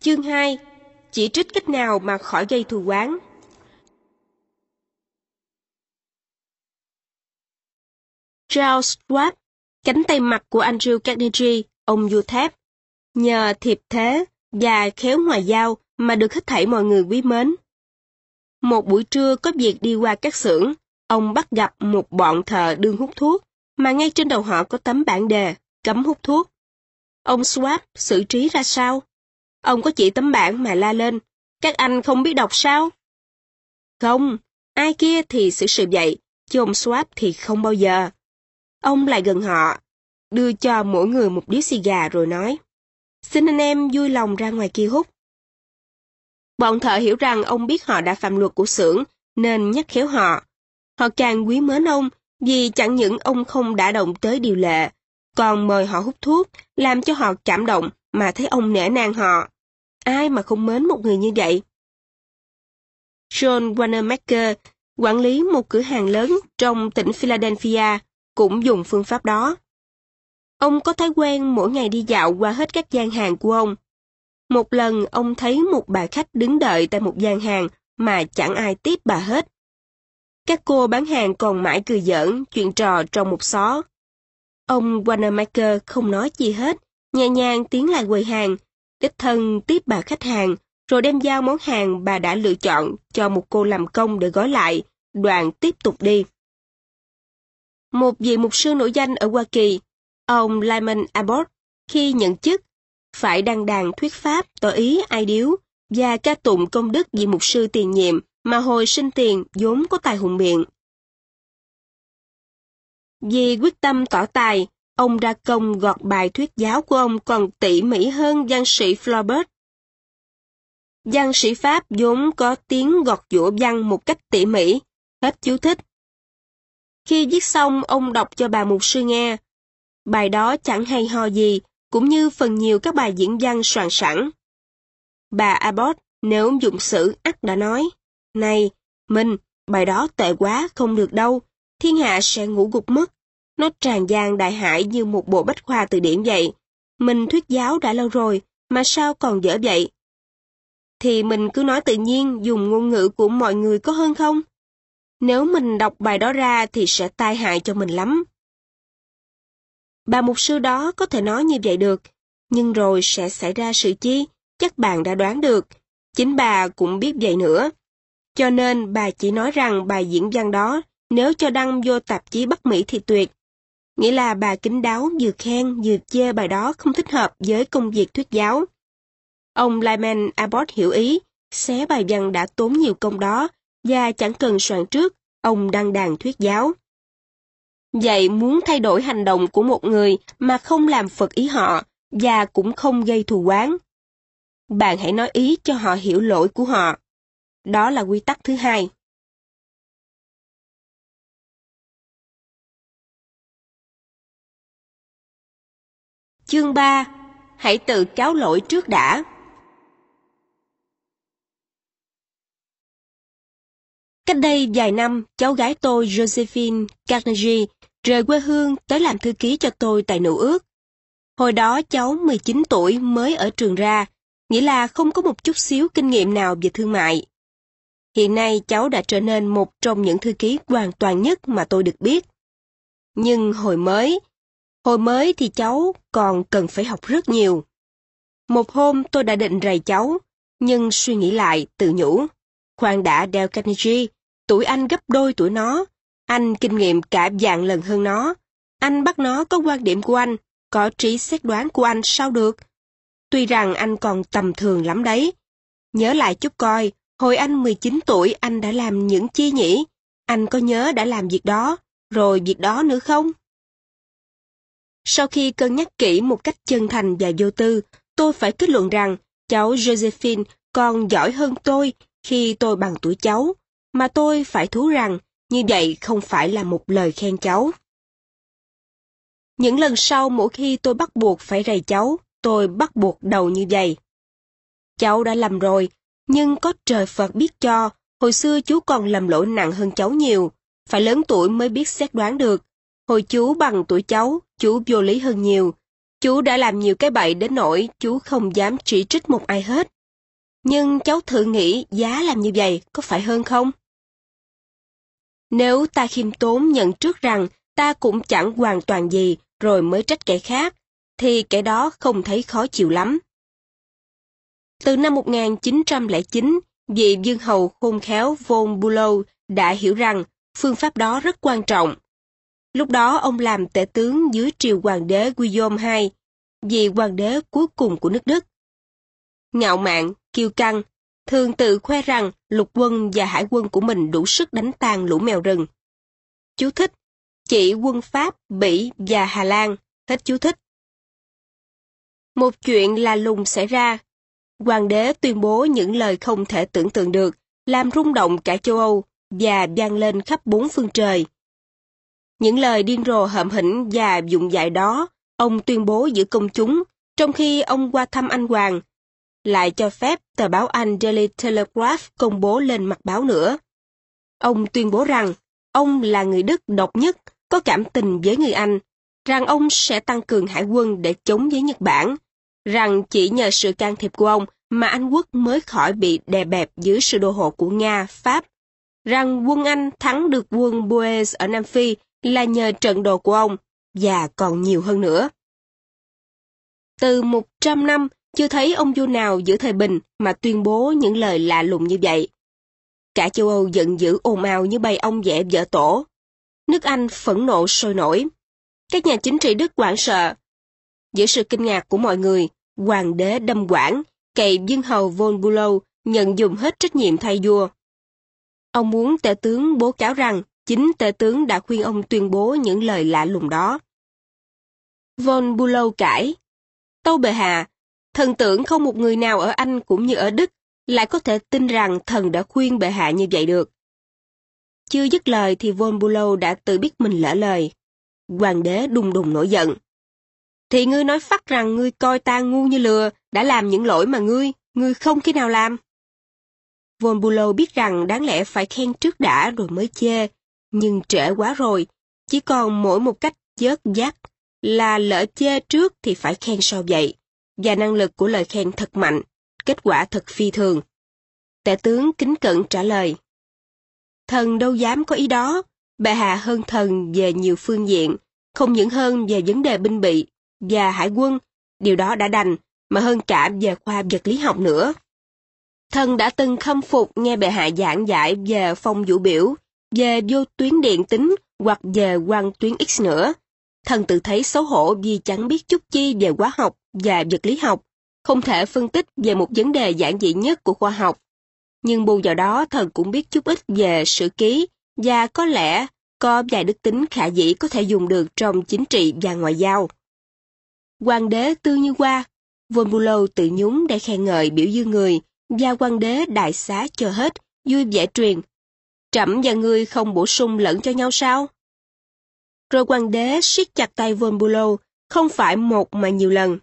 Chương 2. Chỉ trích cách nào mà khỏi gây thù oán. Charles Schwab, cánh tay mặt của Andrew Carnegie, ông vua thép, nhờ thiệp thế và khéo ngoại giao mà được hết thảy mọi người quý mến. Một buổi trưa có việc đi qua các xưởng, ông bắt gặp một bọn thợ đương hút thuốc, mà ngay trên đầu họ có tấm bản đề, cấm hút thuốc. Ông Swap xử trí ra sao? Ông có chỉ tấm bảng mà la lên, các anh không biết đọc sao? Không, ai kia thì xử sự vậy, chứ ông Swap thì không bao giờ. Ông lại gần họ, đưa cho mỗi người một điếu xì gà rồi nói, xin anh em vui lòng ra ngoài kia hút. Bọn thợ hiểu rằng ông biết họ đã phạm luật của xưởng, nên nhắc khéo họ, Họ càng quý mến ông vì chẳng những ông không đã động tới điều lệ, còn mời họ hút thuốc, làm cho họ cảm động mà thấy ông nể nang họ. Ai mà không mến một người như vậy? John Wanamaker, quản lý một cửa hàng lớn trong tỉnh Philadelphia, cũng dùng phương pháp đó. Ông có thói quen mỗi ngày đi dạo qua hết các gian hàng của ông. Một lần ông thấy một bà khách đứng đợi tại một gian hàng mà chẳng ai tiếp bà hết. Các cô bán hàng còn mãi cười giỡn, chuyện trò trong một xó. Ông Wanamaker không nói gì hết, nhẹ nhàng tiến lại quầy hàng, đích thân tiếp bà khách hàng, rồi đem giao món hàng bà đã lựa chọn cho một cô làm công để gói lại, đoàn tiếp tục đi một vị mục sư nổi danh ở Hoa Kỳ, ông Lyman Abbott, khi nhận chức, phải đăng đàn thuyết pháp tỏ ý ai điếu và ca tụng công đức vị mục sư tiền nhiệm mà hồi sinh tiền vốn có tài hùng biện. Vì quyết tâm tỏ tài, ông ra công gọt bài thuyết giáo của ông còn tỉ mỉ hơn văn sĩ Flaubert. Văn sĩ Pháp vốn có tiếng gọt giũa văn một cách tỉ mỉ, hết chú thích. Khi viết xong, ông đọc cho bà mục sư nghe. Bài đó chẳng hay ho gì, cũng như phần nhiều các bài diễn văn soạn sẵn. Bà Abbott, nếu dụng sử ắt đã nói, Này, mình bài đó tệ quá, không được đâu, thiên hạ sẽ ngủ gục mất. Nó tràn gian đại hải như một bộ bách khoa từ điển vậy. Mình thuyết giáo đã lâu rồi, mà sao còn dở vậy? Thì mình cứ nói tự nhiên, dùng ngôn ngữ của mọi người có hơn không? Nếu mình đọc bài đó ra thì sẽ tai hại cho mình lắm. Bà mục sư đó có thể nói như vậy được, nhưng rồi sẽ xảy ra sự chi, chắc bạn đã đoán được. Chính bà cũng biết vậy nữa. Cho nên bà chỉ nói rằng bài diễn văn đó nếu cho đăng vô tạp chí Bắc Mỹ thì tuyệt. Nghĩa là bà kính đáo vừa khen vừa chê bài đó không thích hợp với công việc thuyết giáo. Ông Lyman Abbott hiểu ý, xé bài văn đã tốn nhiều công đó và chẳng cần soạn trước, ông đăng đàn thuyết giáo. Vậy muốn thay đổi hành động của một người mà không làm phật ý họ và cũng không gây thù oán. Bạn hãy nói ý cho họ hiểu lỗi của họ. Đó là quy tắc thứ hai. Chương 3. Hãy tự cáo lỗi trước đã. Cách đây vài năm, cháu gái tôi Josephine Carnegie rời quê hương tới làm thư ký cho tôi tại nữ ước. Hồi đó cháu 19 tuổi mới ở trường ra, nghĩa là không có một chút xíu kinh nghiệm nào về thương mại. Hiện nay cháu đã trở nên một trong những thư ký hoàn toàn nhất mà tôi được biết. Nhưng hồi mới, hồi mới thì cháu còn cần phải học rất nhiều. Một hôm tôi đã định rầy cháu, nhưng suy nghĩ lại, tự nhủ. Khoan đã Dale Carnegie, tuổi anh gấp đôi tuổi nó, anh kinh nghiệm cả vạn lần hơn nó. Anh bắt nó có quan điểm của anh, có trí xét đoán của anh sao được. Tuy rằng anh còn tầm thường lắm đấy. Nhớ lại chút coi, hồi anh 19 tuổi anh đã làm những chi nhỉ? Anh có nhớ đã làm việc đó, rồi việc đó nữa không? Sau khi cân nhắc kỹ một cách chân thành và vô tư, tôi phải kết luận rằng cháu Josephine còn giỏi hơn tôi khi tôi bằng tuổi cháu, mà tôi phải thú rằng như vậy không phải là một lời khen cháu. Những lần sau mỗi khi tôi bắt buộc phải rầy cháu, tôi bắt buộc đầu như vậy. Cháu đã lầm rồi, nhưng có trời Phật biết cho, hồi xưa chú còn lầm lỗi nặng hơn cháu nhiều, phải lớn tuổi mới biết xét đoán được. Hồi chú bằng tuổi cháu, chú vô lý hơn nhiều. Chú đã làm nhiều cái bậy đến nỗi chú không dám chỉ trích một ai hết. Nhưng cháu thử nghĩ giá làm như vậy có phải hơn không? Nếu ta khiêm tốn nhận trước rằng ta cũng chẳng hoàn toàn gì rồi mới trách kẻ khác, thì kẻ đó không thấy khó chịu lắm. Từ năm 1909, vị dương hầu khôn khéo Von Bulow đã hiểu rằng phương pháp đó rất quan trọng. Lúc đó ông làm tể tướng dưới triều hoàng đế Guillaume II, vị hoàng đế cuối cùng của nước Đức. Ngạo mạn, kiêu căng, thường tự khoe rằng lục quân và hải quân của mình đủ sức đánh tan lũ mèo rừng. Chú thích, chỉ quân Pháp, Bỉ và Hà Lan, hết chú thích. Một chuyện là lùng xảy ra. Hoàng đế tuyên bố những lời không thể tưởng tượng được, làm rung động cả châu Âu và vang lên khắp bốn phương trời. Những lời điên rồ hợm hĩnh và dụng dại đó, ông tuyên bố giữa công chúng, trong khi ông qua thăm anh Hoàng, lại cho phép tờ báo Anh Daily Telegraph công bố lên mặt báo nữa. Ông tuyên bố rằng, ông là người Đức độc nhất, có cảm tình với người Anh, rằng ông sẽ tăng cường hải quân để chống với Nhật Bản, rằng chỉ nhờ sự can thiệp của ông mà Anh quốc mới khỏi bị đè bẹp dưới sự đô hộ của Nga, Pháp, rằng quân Anh thắng được quân Boers ở Nam Phi là nhờ trận đồ của ông, và còn nhiều hơn nữa. Từ 100 năm, chưa thấy ông vua nào giữa thời bình mà tuyên bố những lời lạ lùng như vậy. Cả châu Âu giận dữ ồn ào như bầy ong vẽ vợ tổ. Nước Anh phẫn nộ sôi nổi. Các nhà chính trị Đức hoảng sợ. Giữa sự kinh ngạc của mọi người, hoàng đế đâm quảng, cậy dương hầu von Bulow nhận dùng hết trách nhiệm thay vua. Ông muốn tể tướng bố cáo rằng chính tể tướng đã khuyên ông tuyên bố những lời lạ lùng đó. Von Bulow cãi. Tâu bệ hạ, thần tưởng không một người nào ở Anh cũng như ở Đức lại có thể tin rằng thần đã khuyên bệ hạ như vậy được. Chưa dứt lời thì Von Bulow đã tự biết mình lỡ lời. Hoàng đế đùng đùng nổi giận. Thì ngươi nói phát rằng ngươi coi ta ngu như lừa, đã làm những lỗi mà ngươi, ngươi không khi nào làm. Von Bulow biết rằng đáng lẽ phải khen trước đã rồi mới chê, nhưng trễ quá rồi, chỉ còn mỗi một cách dớt dắt là lỡ chê trước thì phải khen sau vậy, và năng lực của lời khen thật mạnh, kết quả thật phi thường. Tể tướng kính cận trả lời. Thần đâu dám có ý đó, bệ hạ hơn thần về nhiều phương diện, không những hơn về vấn đề binh bị và hải quân, điều đó đã đành, mà hơn cả về khoa vật lý học nữa. Thần đã từng khâm phục nghe bệ hạ giảng giải về phong vũ biểu, về vô tuyến điện tính hoặc về quang tuyến X nữa. Thần tự thấy xấu hổ vì chẳng biết chút chi về hóa học và vật lý học, không thể phân tích về một vấn đề giản dị nhất của khoa học. Nhưng bù vào đó thần cũng biết chút ít về sử ký và có lẽ có vài đức tính khả dĩ có thể dùng được trong chính trị và ngoại giao. Hoàng đế tư như qua, Von Bulow tự nhúng để khen ngợi biểu dương người, và quan đế đại xá cho hết, vui vẻ truyền. Trẫm và ngươi không bổ sung lẫn cho nhau sao? Rồi hoàng đế siết chặt tay Von Bulow, không phải một mà nhiều lần.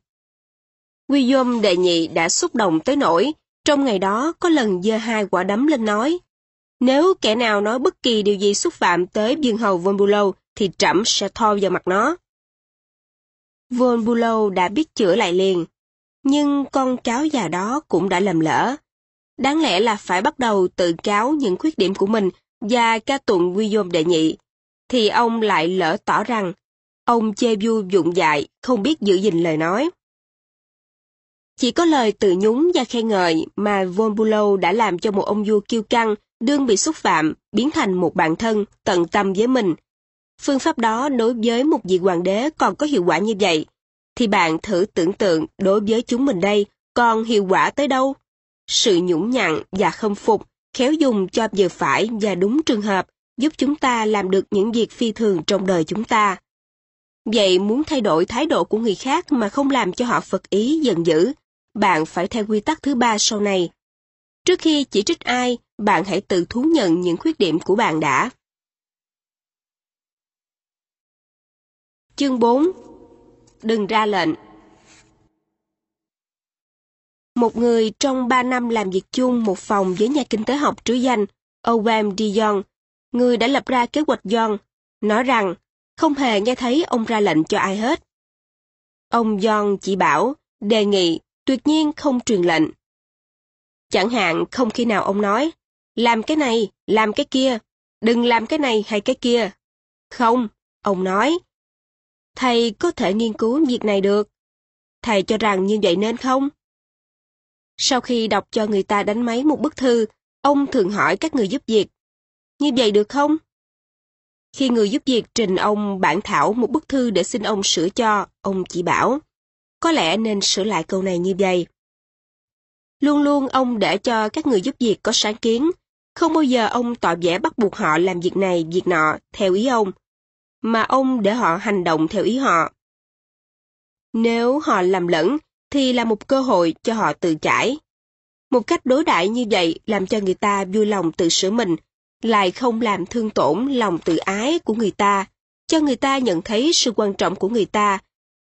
Guillaume đệ nhị đã xúc động tới nỗi, trong ngày đó có lần giơ hai quả đấm lên nói, nếu kẻ nào nói bất kỳ điều gì xúc phạm tới dương hầu Von Bulow thì trẫm sẽ thoi vào mặt nó. Von Bulow đã biết chữa lại liền, nhưng con cáo già đó cũng đã lầm lỡ. Đáng lẽ là phải bắt đầu tự cáo những khuyết điểm của mình và ca tụng Guillaume đệ nhị, thì ông lại lỡ tỏ rằng ông chê vui dụng dại, không biết giữ gìn lời nói. Chỉ có lời tự nhúng và khen ngợi mà Von Bulow đã làm cho một ông vua kiêu căng, đương bị xúc phạm, biến thành một bạn thân, tận tâm với mình. Phương pháp đó đối với một vị hoàng đế còn có hiệu quả như vậy, thì bạn thử tưởng tượng đối với chúng mình đây còn hiệu quả tới đâu. Sự nhũng nhặn và khâm phục, khéo dùng cho vừa phải và đúng trường hợp, giúp chúng ta làm được những việc phi thường trong đời chúng ta. Vậy muốn thay đổi thái độ của người khác mà không làm cho họ phật ý giận dữ, bạn phải theo quy tắc thứ ba sau này. Trước khi chỉ trích ai, bạn hãy tự thú nhận những khuyết điểm của bạn đã. Chương 4 Đừng ra lệnh Một người trong 3 năm làm việc chung một phòng với nhà kinh tế học trứ danh Owen Dion, người đã lập ra kế hoạch John, nói rằng không hề nghe thấy ông ra lệnh cho ai hết. Ông John chỉ bảo, đề nghị, tuyệt nhiên không truyền lệnh. Chẳng hạn không khi nào ông nói, làm cái này, làm cái kia, đừng làm cái này hay cái kia. Không, ông nói, thầy có thể nghiên cứu việc này được. Thầy cho rằng như vậy nên không? Sau khi đọc cho người ta đánh máy một bức thư, ông thường hỏi các người giúp việc, như vậy được không? Khi người giúp việc trình ông bản thảo một bức thư để xin ông sửa cho, ông chỉ bảo, có lẽ nên sửa lại câu này như vậy. Luôn luôn ông để cho các người giúp việc có sáng kiến, không bao giờ ông tỏ vẻ bắt buộc họ làm việc này, việc nọ, theo ý ông, mà ông để họ hành động theo ý họ. Nếu họ làm lẫn, thì là một cơ hội cho họ tự cải. Một cách đối đãi như vậy làm cho người ta vui lòng tự sửa mình, lại không làm thương tổn lòng tự ái của người ta, cho người ta nhận thấy sự quan trọng của người ta,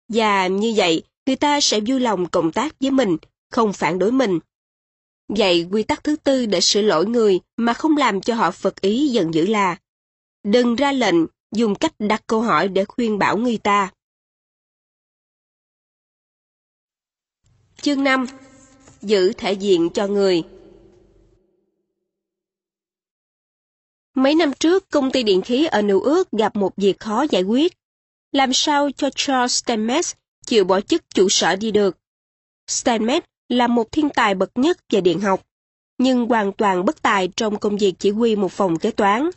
và như vậy người ta sẽ vui lòng cộng tác với mình, không phản đối mình. Vậy quy tắc thứ tư để sửa lỗi người mà không làm cho họ phật ý giận dữ là Đừng ra lệnh, dùng cách đặt câu hỏi để khuyên bảo người ta. Chương 5 Giữ thể diện cho người Mấy năm trước, công ty điện khí ở New York gặp một việc khó giải quyết. Làm sao cho Charles Steinmetz chịu bỏ chức chủ sở đi được? Steinmetz là một thiên tài bậc nhất về điện học, nhưng hoàn toàn bất tài trong công việc chỉ huy một phòng kế toán.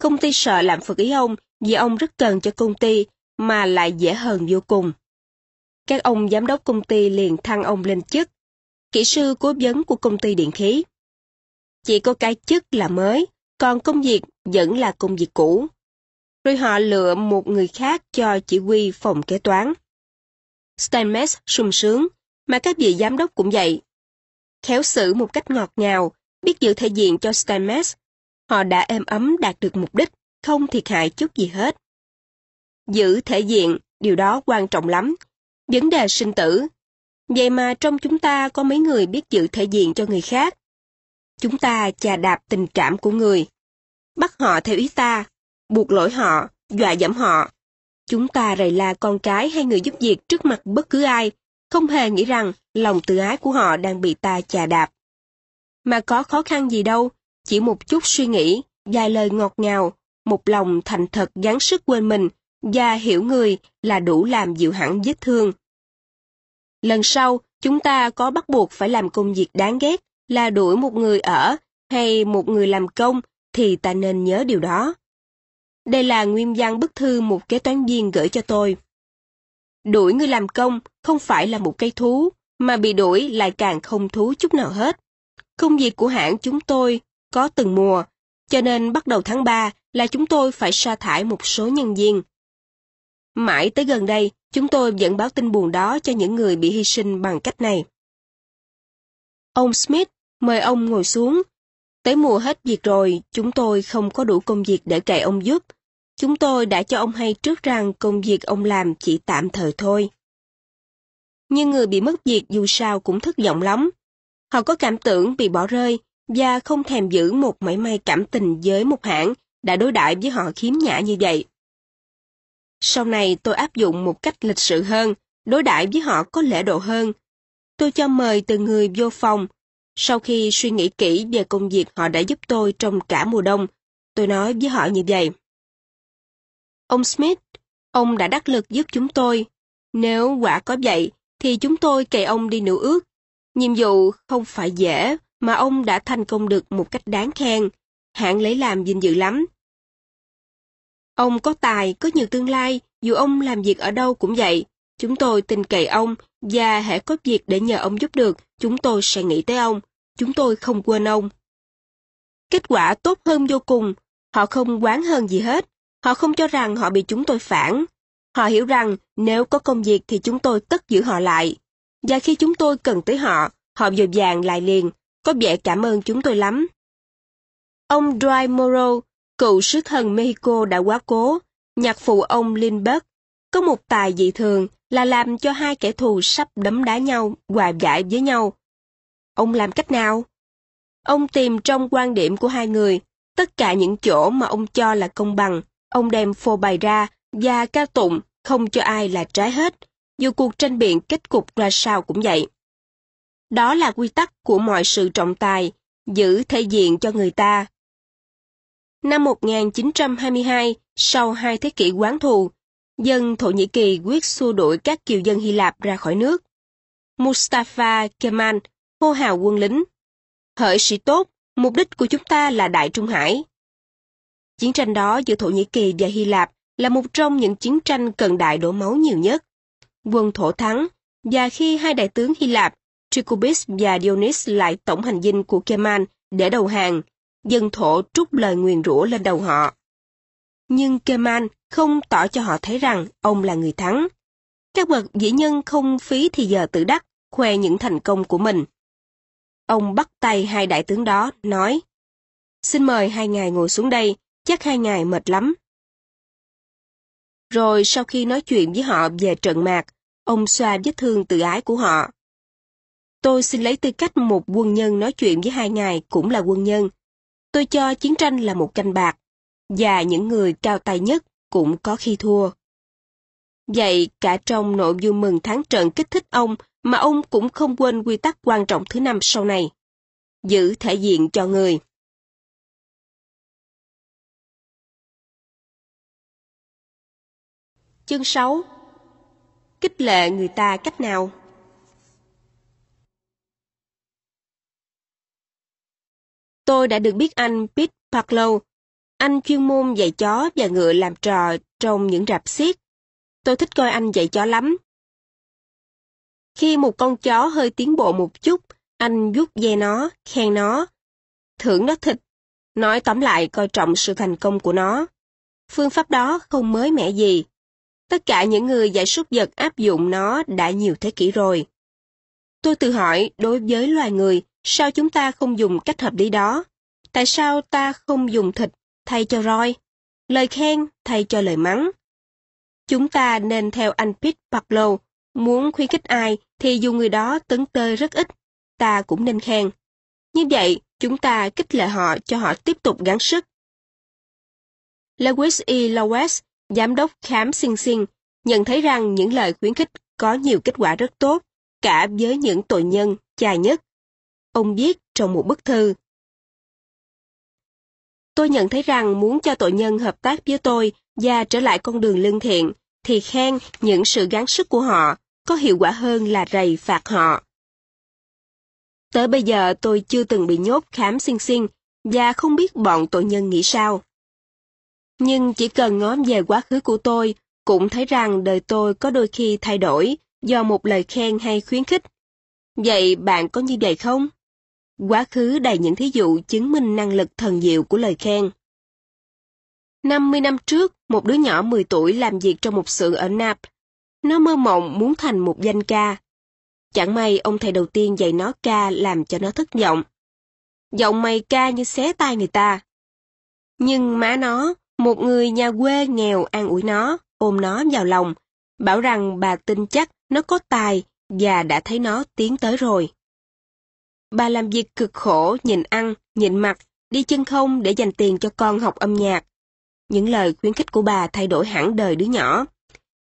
Công ty sợ làm phật ý ông vì ông rất cần cho công ty mà lại dễ hờn vô cùng. Các ông giám đốc công ty liền thăng ông lên chức, kỹ sư cố vấn của công ty điện khí. Chỉ có cái chức là mới, còn công việc vẫn là công việc cũ. Rồi họ lựa một người khác cho chỉ huy phòng kế toán. Steinmetz sung sướng, mà các vị giám đốc cũng vậy. Khéo xử một cách ngọt ngào, biết giữ thể diện cho Steinmetz. Họ đã êm ấm đạt được mục đích, không thiệt hại chút gì hết. Giữ thể diện, điều đó quan trọng lắm. Vấn đề sinh tử. Vậy mà trong chúng ta có mấy người biết giữ thể diện cho người khác. Chúng ta chà đạp tình cảm của người. Bắt họ theo ý ta, buộc lỗi họ, dọa dẫm họ. Chúng ta rầy la con cái hay người giúp việc trước mặt bất cứ ai, không hề nghĩ rằng lòng tự ái của họ đang bị ta chà đạp. Mà có khó khăn gì đâu, chỉ một chút suy nghĩ, vài lời ngọt ngào, một lòng thành thật gắng sức quên mình và hiểu người là đủ làm dịu hẳn vết thương. Lần sau, chúng ta có bắt buộc phải làm công việc đáng ghét là đuổi một người ở hay một người làm công thì ta nên nhớ điều đó. Đây là nguyên văn bức thư một kế toán viên gửi cho tôi. Đuổi người làm công không phải là một cây thú, mà bị đuổi lại càng không thú chút nào hết. Công việc của hãng chúng tôi có từng mùa, cho nên bắt đầu tháng 3 là chúng tôi phải sa thải một số nhân viên. Mãi tới gần đây, chúng tôi vẫn báo tin buồn đó cho những người bị hy sinh bằng cách này. Ông Smith mời ông ngồi xuống. Tới mùa hết việc rồi, chúng tôi không có đủ công việc để cậy ông giúp. Chúng tôi đã cho ông hay trước rằng công việc ông làm chỉ tạm thời thôi. Nhưng người bị mất việc dù sao cũng thất vọng lắm. Họ có cảm tưởng bị bỏ rơi và không thèm giữ một mảy may cảm tình với một hãng đã đối đãi với họ khiếm nhã như vậy. Sau này tôi áp dụng một cách lịch sự hơn, đối đãi với họ có lễ độ hơn. Tôi cho mời từng người vô phòng. Sau khi suy nghĩ kỹ về công việc họ đã giúp tôi trong cả mùa đông, tôi nói với họ như vậy. Ông Smith, ông đã đắc lực giúp chúng tôi. Nếu quả có vậy, thì chúng tôi kề ông đi nửa ước. Nhiệm vụ không phải dễ, mà ông đã thành công được một cách đáng khen. Hãng lấy làm vinh dự lắm. Ông có tài, có nhiều tương lai, dù ông làm việc ở đâu cũng vậy. Chúng tôi tin cậy ông, và hãy có việc để nhờ ông giúp được, chúng tôi sẽ nghĩ tới ông. Chúng tôi không quên ông. Kết quả tốt hơn vô cùng, họ không quán hơn gì hết. Họ không cho rằng họ bị chúng tôi phản. Họ hiểu rằng nếu có công việc thì chúng tôi tất giữ họ lại. Và khi chúng tôi cần tới họ, họ dồi dàng lại liền, có vẻ cảm ơn chúng tôi lắm. Ông Dry Morrow, cựu sứ thần Mexico đã quá cố, nhạc phụ ông Lindbergh, có một tài dị thường là làm cho hai kẻ thù sắp đấm đá nhau, hòa giải với nhau. Ông làm cách nào? Ông tìm trong quan điểm của hai người, tất cả những chỗ mà ông cho là công bằng, ông đem phô bày ra và ca tụng không cho ai là trái hết, dù cuộc tranh biện kết cục ra sao cũng vậy. Đó là quy tắc của mọi sự trọng tài, giữ thể diện cho người ta. Năm 1922, sau hai thế kỷ quán thù, dân Thổ Nhĩ Kỳ quyết xua đuổi các kiều dân Hy Lạp ra khỏi nước. Mustafa Kemal hô hào quân lính. Hỡi sĩ tốt, mục đích của chúng ta là Đại Trung Hải. Chiến tranh đó giữa Thổ Nhĩ Kỳ và Hy Lạp là một trong những chiến tranh cận đại đổ máu nhiều nhất. Quân Thổ thắng, và khi hai đại tướng Hy Lạp, Tricobis và Dionys lại tổng hành dinh của Kemal để đầu hàng, dân Thổ trút lời nguyền rủa lên đầu họ. Nhưng Kemal không tỏ cho họ thấy rằng ông là người thắng. Các bậc dĩ nhân không phí thì giờ tự đắc, khoe những thành công của mình. Ông bắt tay hai đại tướng đó, nói, Xin mời hai ngài ngồi xuống đây, chắc hai ngài mệt lắm. Rồi sau khi nói chuyện với họ về trận mạc, ông xoa vết thương tự ái của họ. Tôi xin lấy tư cách một quân nhân nói chuyện với hai ngài cũng là quân nhân. Tôi cho chiến tranh là một canh bạc, và những người cao tay nhất cũng có khi thua. Vậy cả trong nội vui mừng thắng trận kích thích ông mà ông cũng không quên quy tắc quan trọng thứ năm sau này. Giữ thể diện cho người. Chương 6 Kích lệ người ta cách nào? Tôi đã được biết anh Pete Parlow, anh chuyên môn dạy chó và ngựa làm trò trong những rạp xiếc. Tôi thích coi anh dạy chó lắm. Khi một con chó hơi tiến bộ một chút, anh vuốt ve nó, khen nó, thưởng nó thịt, nói tóm lại coi trọng sự thành công của nó. Phương pháp đó không mới mẻ gì. Tất cả những người dạy súc vật áp dụng nó đã nhiều thế kỷ rồi. Tôi tự hỏi, đối với loài người, sao chúng ta không dùng cách hợp lý đó? Tại sao ta không dùng thịt thay cho roi? Lời khen thay cho lời mắng? Chúng ta nên theo anh Pete Pablo, muốn khuyến khích ai thì dù người đó tấn tơi rất ít, ta cũng nên khen. Như vậy, chúng ta kích lệ họ cho họ tiếp tục gắng sức. Lewis E. Lowes, giám đốc khám sinh sinh, nhận thấy rằng những lời khuyến khích có nhiều kết quả rất tốt, cả với những tội nhân chài nhất. Ông viết trong một bức thư. Tôi nhận thấy rằng muốn cho tội nhân hợp tác với tôi và trở lại con đường lương thiện, thì khen những sự gắng sức của họ có hiệu quả hơn là rầy phạt họ. Tới bây giờ tôi chưa từng bị nhốt khám xin xin và không biết bọn tội nhân nghĩ sao. Nhưng chỉ cần ngó về quá khứ của tôi, cũng thấy rằng đời tôi có đôi khi thay đổi do một lời khen hay khuyến khích. Vậy bạn có như vậy không? Quá khứ đầy những thí dụ chứng minh năng lực thần diệu của lời khen. 50 năm trước, một đứa nhỏ 10 tuổi làm việc trong một xưởng ở Nap. Nó mơ mộng muốn thành một danh ca. Chẳng may ông thầy đầu tiên dạy nó ca làm cho nó thất vọng. Giọng mày ca như xé tay người ta. Nhưng má nó, một người nhà quê nghèo an ủi nó, ôm nó vào lòng, bảo rằng bà tin chắc nó có tài và đã thấy nó tiến tới rồi. Bà làm việc cực khổ, nhìn ăn, nhìn mặt, đi chân không để dành tiền cho con học âm nhạc. Những lời khuyến khích của bà thay đổi hẳn đời đứa nhỏ.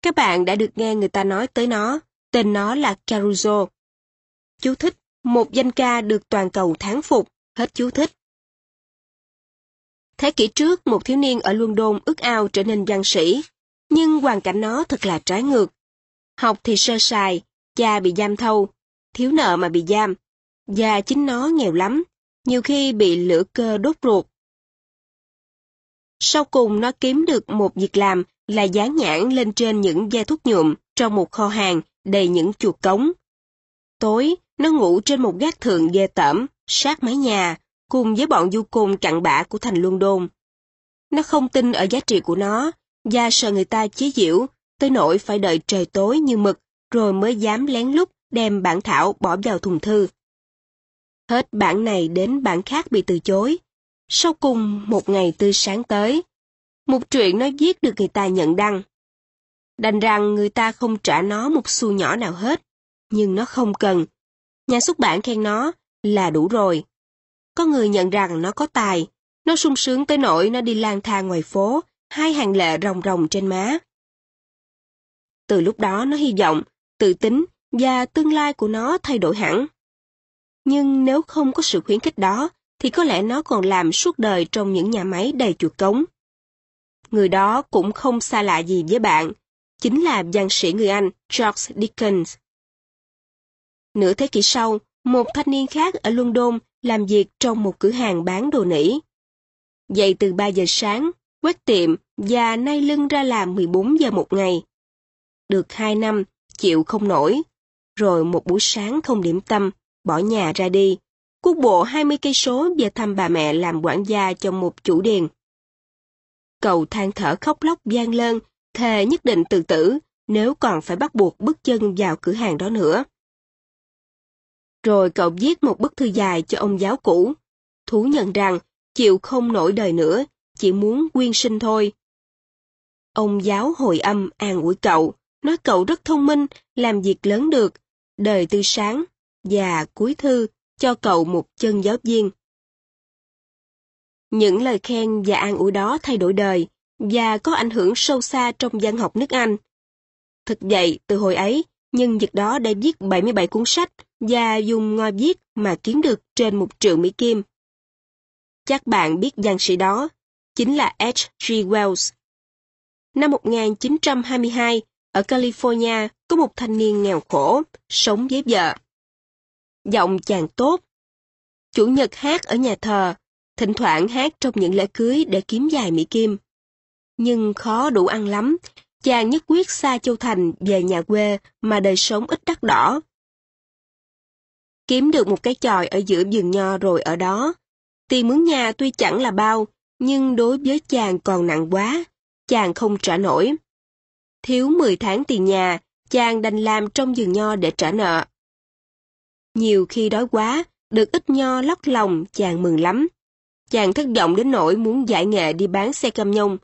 Các bạn đã được nghe người ta nói tới nó, tên nó là Caruso. Chú thích, một danh ca được toàn cầu thán phục, hết chú thích. Thế kỷ trước, một thiếu niên ở London ước ao trở nên văn sĩ, nhưng hoàn cảnh nó thật là trái ngược. Học thì sơ sài, cha bị giam thâu, thiếu nợ mà bị giam, và chính nó nghèo lắm, nhiều khi bị lửa cơ đốt ruột. Sau cùng nó kiếm được một việc làm là dán nhãn lên trên những dây thuốc nhuộm trong một kho hàng đầy những chuột cống. Tối, nó ngủ trên một gác thượng ghê tởm, sát mái nhà, cùng với bọn du côn cặn bã của thành London. Nó không tin ở giá trị của nó, và sợ người ta chế giễu, tới nỗi phải đợi trời tối như mực, rồi mới dám lén lút đem bản thảo bỏ vào thùng thư. Hết bản này đến bản khác bị từ chối. Sau cùng một ngày tươi sáng tới, một chuyện nó viết được người ta nhận đăng. Đành rằng người ta không trả nó một xu nhỏ nào hết, nhưng nó không cần. Nhà xuất bản khen nó là đủ rồi. Có người nhận rằng nó có tài, nó sung sướng tới nỗi nó đi lang thang ngoài phố, hai hàng lệ ròng ròng trên má. Từ lúc đó nó hy vọng, tự tính và tương lai của nó thay đổi hẳn. Nhưng nếu không có sự khuyến khích đó, thì có lẽ nó còn làm suốt đời trong những nhà máy đầy chuột cống. Người đó cũng không xa lạ gì với bạn, chính là văn sĩ người Anh George Dickens. Nửa thế kỷ sau, một thanh niên khác ở London làm việc trong một cửa hàng bán đồ nỉ. Dậy từ 3 giờ sáng, quét tiệm và nay lưng ra làm 14 giờ một ngày. Được 2 năm, chịu không nổi. Rồi một buổi sáng không điểm tâm, bỏ nhà ra đi. Quốc bộ 20 cây số về thăm bà mẹ làm quản gia cho một chủ điền. Cậu than thở khóc lóc gian lên, thề nhất định tự tử nếu còn phải bắt buộc bước chân vào cửa hàng đó nữa. Rồi cậu viết một bức thư dài cho ông giáo cũ, thú nhận rằng chịu không nổi đời nữa, chỉ muốn quyên sinh thôi. Ông giáo hồi âm an ủi cậu, nói cậu rất thông minh, làm việc lớn được, đời tư sáng, và cuối thư cho cậu một chân giáo viên. Những lời khen và an ủi đó thay đổi đời và có ảnh hưởng sâu xa trong văn học nước Anh. Thực vậy, từ hồi ấy, nhân vật đó đã viết 77 cuốn sách và dùng ngòi viết mà kiếm được trên một triệu Mỹ Kim. Chắc bạn biết văn sĩ đó, chính là H.G. Wells. Năm 1922, ở California có một thanh niên nghèo khổ, sống với vợ. Giọng chàng tốt. Chủ nhật hát ở nhà thờ, thỉnh thoảng hát trong những lễ cưới để kiếm dài mỹ kim. Nhưng khó đủ ăn lắm, chàng nhất quyết xa Châu Thành về nhà quê mà đời sống ít đắt đỏ. Kiếm được một cái chòi ở giữa vườn nho rồi ở đó. Tiền mướn nhà tuy chẳng là bao, nhưng đối với chàng còn nặng quá, chàng không trả nổi. Thiếu 10 tháng tiền nhà, chàng đành làm trong vườn nho để trả nợ. Nhiều khi đói quá, được ít nho lót lòng, chàng mừng lắm. Chàng thất vọng đến nỗi muốn giải nghệ đi bán xe cam nhông.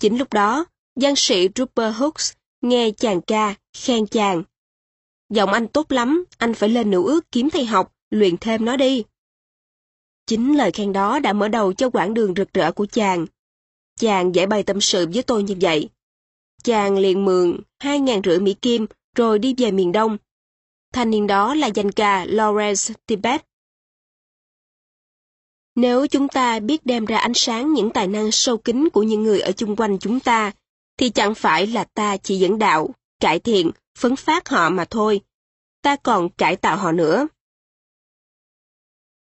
Chính lúc đó, giang sĩ Rupert Hooks nghe chàng ca, khen chàng. Giọng anh tốt lắm, anh phải lên nữ ước kiếm thầy học, luyện thêm nó đi. Chính lời khen đó đã mở đầu cho quãng đường rực rỡ của chàng. Chàng giải bày tâm sự với tôi như vậy. Chàng liền mượn hai ngàn rưỡi Mỹ Kim rồi đi về miền Đông. Thanh niên đó là danh ca Lawrence Tibet. Nếu chúng ta biết đem ra ánh sáng những tài năng sâu kín của những người ở chung quanh chúng ta, thì chẳng phải là ta chỉ dẫn đạo, cải thiện, phấn phát họ mà thôi. Ta còn cải tạo họ nữa.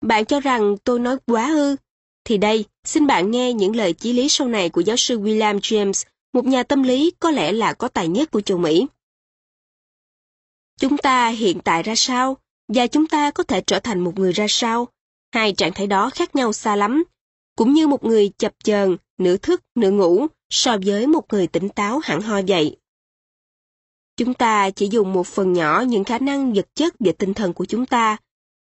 Bạn cho rằng tôi nói quá ư? Thì đây, xin bạn nghe những lời chí lý sau này của giáo sư William James, một nhà tâm lý có lẽ là có tài nhất của châu Mỹ. Chúng ta hiện tại ra sao, và chúng ta có thể trở thành một người ra sao? Hai trạng thái đó khác nhau xa lắm, cũng như một người chập chờn, nửa thức, nửa ngủ, so với một người tỉnh táo hẳn hoi vậy. Chúng ta chỉ dùng một phần nhỏ những khả năng vật chất và tinh thần của chúng ta.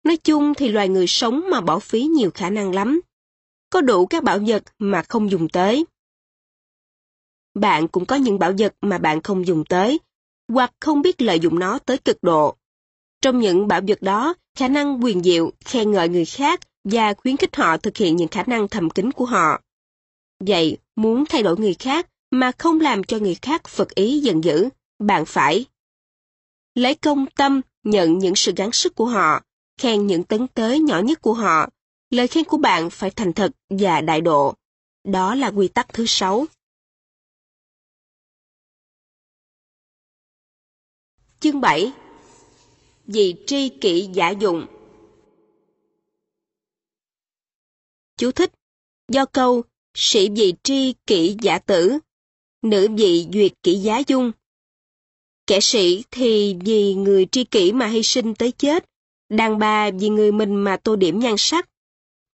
Nói chung thì loài người sống mà bỏ phí nhiều khả năng lắm. Có đủ các bảo vật mà không dùng tới. Bạn cũng có những bảo vật mà bạn không dùng tới, hoặc không biết lợi dụng nó tới cực độ. Trong những bảo vật đó, khả năng quyền diệu, khen ngợi người khác và khuyến khích họ thực hiện những khả năng thầm kín của họ. Vậy, muốn thay đổi người khác mà không làm cho người khác phật ý giận dữ, bạn phải lấy công tâm nhận những sự gắng sức của họ, khen những tấn tới nhỏ nhất của họ. Lời khen của bạn phải thành thật và đại độ. Đó là quy tắc thứ sáu. Chương 7 vì tri kỷ giả dụng Chú thích Do câu sĩ vị tri kỷ giả tử, nữ vị duyệt kỷ giá dung. Kẻ sĩ thì vì người tri kỷ mà hy sinh tới chết, đàn bà vì người mình mà tô điểm nhan sắc.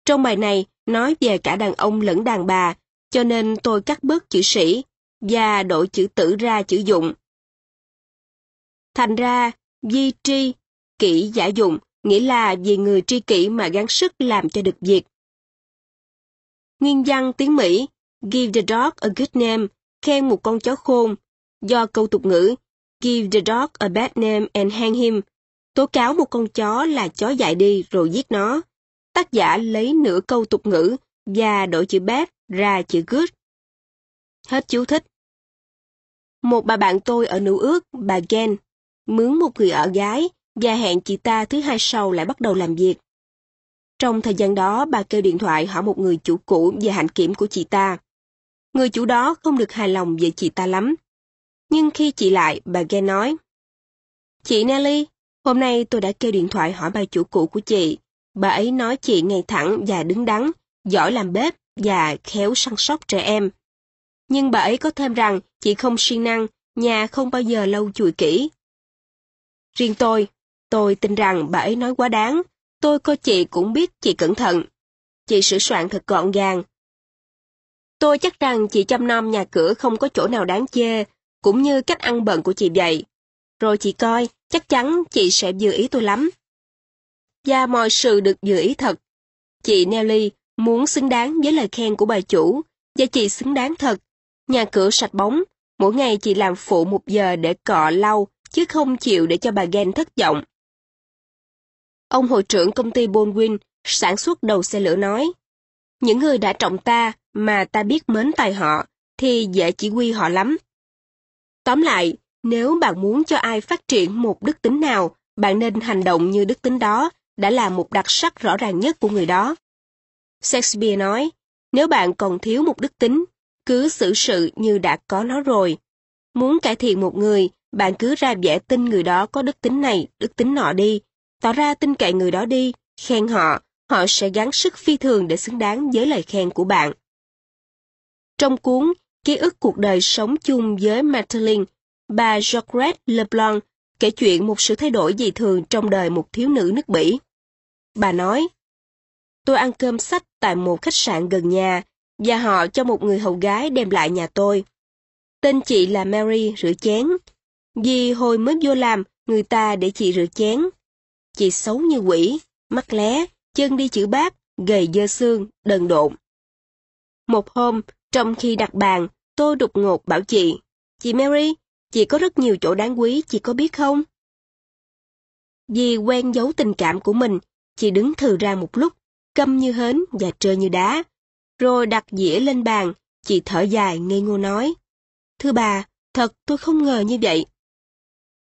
Trong bài này nói về cả đàn ông lẫn đàn bà, cho nên tôi cắt bớt chữ sĩ và đổi chữ tử ra chữ dụng. Thành ra, di tri, kỹ giả dụng, nghĩa là vì người tri kỷ mà gắng sức làm cho được việc. Nguyên văn tiếng Mỹ, Give the dog a good name, khen một con chó khôn, do câu tục ngữ, Give the dog a bad name and hang him, tố cáo một con chó là chó dại đi rồi giết nó. Tác giả lấy nửa câu tục ngữ và đổi chữ bad ra chữ good. Hết chú thích. Một bà bạn tôi ở nữ ước, bà Gen, mướn một người ở gái và hẹn chị ta thứ hai sau lại bắt đầu làm việc. Trong thời gian đó, bà kêu điện thoại hỏi một người chủ cũ về hạnh kiểm của chị ta. Người chủ đó không được hài lòng về chị ta lắm. Nhưng khi chị lại, bà ghe nói. Chị Nelly, hôm nay tôi đã kêu điện thoại hỏi bà chủ cũ của chị. Bà ấy nói chị ngay thẳng và đứng đắn, giỏi làm bếp và khéo săn sóc trẻ em. Nhưng bà ấy có thêm rằng chị không siêng năng, nhà không bao giờ lau chùi kỹ. Riêng tôi, tôi tin rằng bà ấy nói quá đáng, Tôi coi chị cũng biết chị cẩn thận. Chị sửa soạn thật gọn gàng. Tôi chắc rằng chị chăm nom nhà cửa không có chỗ nào đáng chê, cũng như cách ăn bận của chị vậy. Rồi chị coi, chắc chắn chị sẽ vừa ý tôi lắm. Và mọi sự được vừa ý thật. Chị Nelly muốn xứng đáng với lời khen của bà chủ, và chị xứng đáng thật. Nhà cửa sạch bóng, mỗi ngày chị làm phụ một giờ để cọ lau, chứ không chịu để cho bà ghen thất vọng. Ông hội trưởng công ty Baldwin sản xuất đầu xe lửa nói, những người đã trọng ta mà ta biết mến tài họ thì dễ chỉ huy họ lắm. Tóm lại, nếu bạn muốn cho ai phát triển một đức tính nào, bạn nên hành động như đức tính đó đã là một đặc sắc rõ ràng nhất của người đó. Shakespeare nói, nếu bạn còn thiếu một đức tính, cứ xử sự như đã có nó rồi. Muốn cải thiện một người, bạn cứ ra vẻ tin người đó có đức tính này, đức tính nọ đi, tỏ ra tin cậy người đó đi, khen họ, họ sẽ gắng sức phi thường để xứng đáng với lời khen của bạn. Trong cuốn Ký ức cuộc đời sống chung với Madeline, bà Georgette Leblanc kể chuyện một sự thay đổi dị thường trong đời một thiếu nữ nước Bỉ. Bà nói, Tôi ăn cơm sách tại một khách sạn gần nhà, và họ cho một người hầu gái đem lại nhà tôi. Tên chị là Mary rửa chén. Vì hồi mới vô làm, người ta để chị rửa chén. Chị xấu như quỷ, mắt lé, chân đi chữ bát, gầy dơ xương, đần độn. Một hôm, trong khi đặt bàn, tôi đột ngột bảo chị, Chị Mary, chị có rất nhiều chỗ đáng quý, chị có biết không? Vì quen giấu tình cảm của mình, chị đứng thừ ra một lúc, câm như hến và trơ như đá. Rồi đặt dĩa lên bàn, chị thở dài ngây ngô nói. Thưa bà, thật tôi không ngờ như vậy.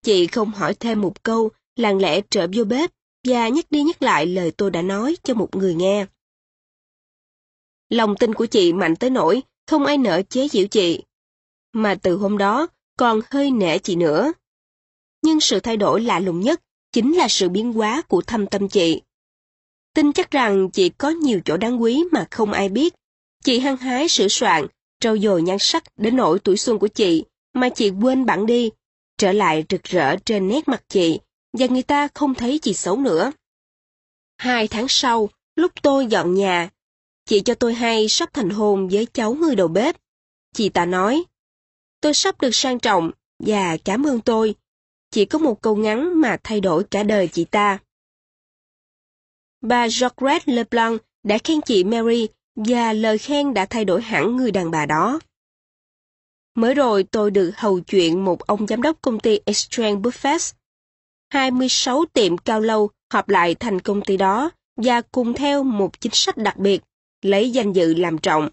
Chị không hỏi thêm một câu, lặng lẽ trở vô bếp và nhắc đi nhắc lại lời tôi đã nói cho một người nghe. Lòng tin của chị mạnh tới nỗi không ai nỡ chế giễu chị. Mà từ hôm đó, còn hơi nể chị nữa. Nhưng sự thay đổi lạ lùng nhất chính là sự biến hóa của thâm tâm chị. Tin chắc rằng chị có nhiều chỗ đáng quý mà không ai biết. Chị hăng hái sửa soạn, trau dồi nhan sắc đến nỗi tuổi xuân của chị, mà chị quên bản đi, trở lại rực rỡ trên nét mặt chị, và người ta không thấy chị xấu nữa. Hai tháng sau, lúc tôi dọn nhà, chị cho tôi hay sắp thành hôn với cháu người đầu bếp. Chị ta nói, tôi sắp được sang trọng, và cảm ơn tôi. Chỉ có một câu ngắn mà thay đổi cả đời chị ta. Bà Georgette Leblanc đã khen chị Mary và lời khen đã thay đổi hẳn người đàn bà đó. Mới rồi tôi được hầu chuyện một ông giám đốc công ty Exchange Buffet. 26 tiệm cao lâu họp lại thành công ty đó và cùng theo một chính sách đặc biệt, lấy danh dự làm trọng.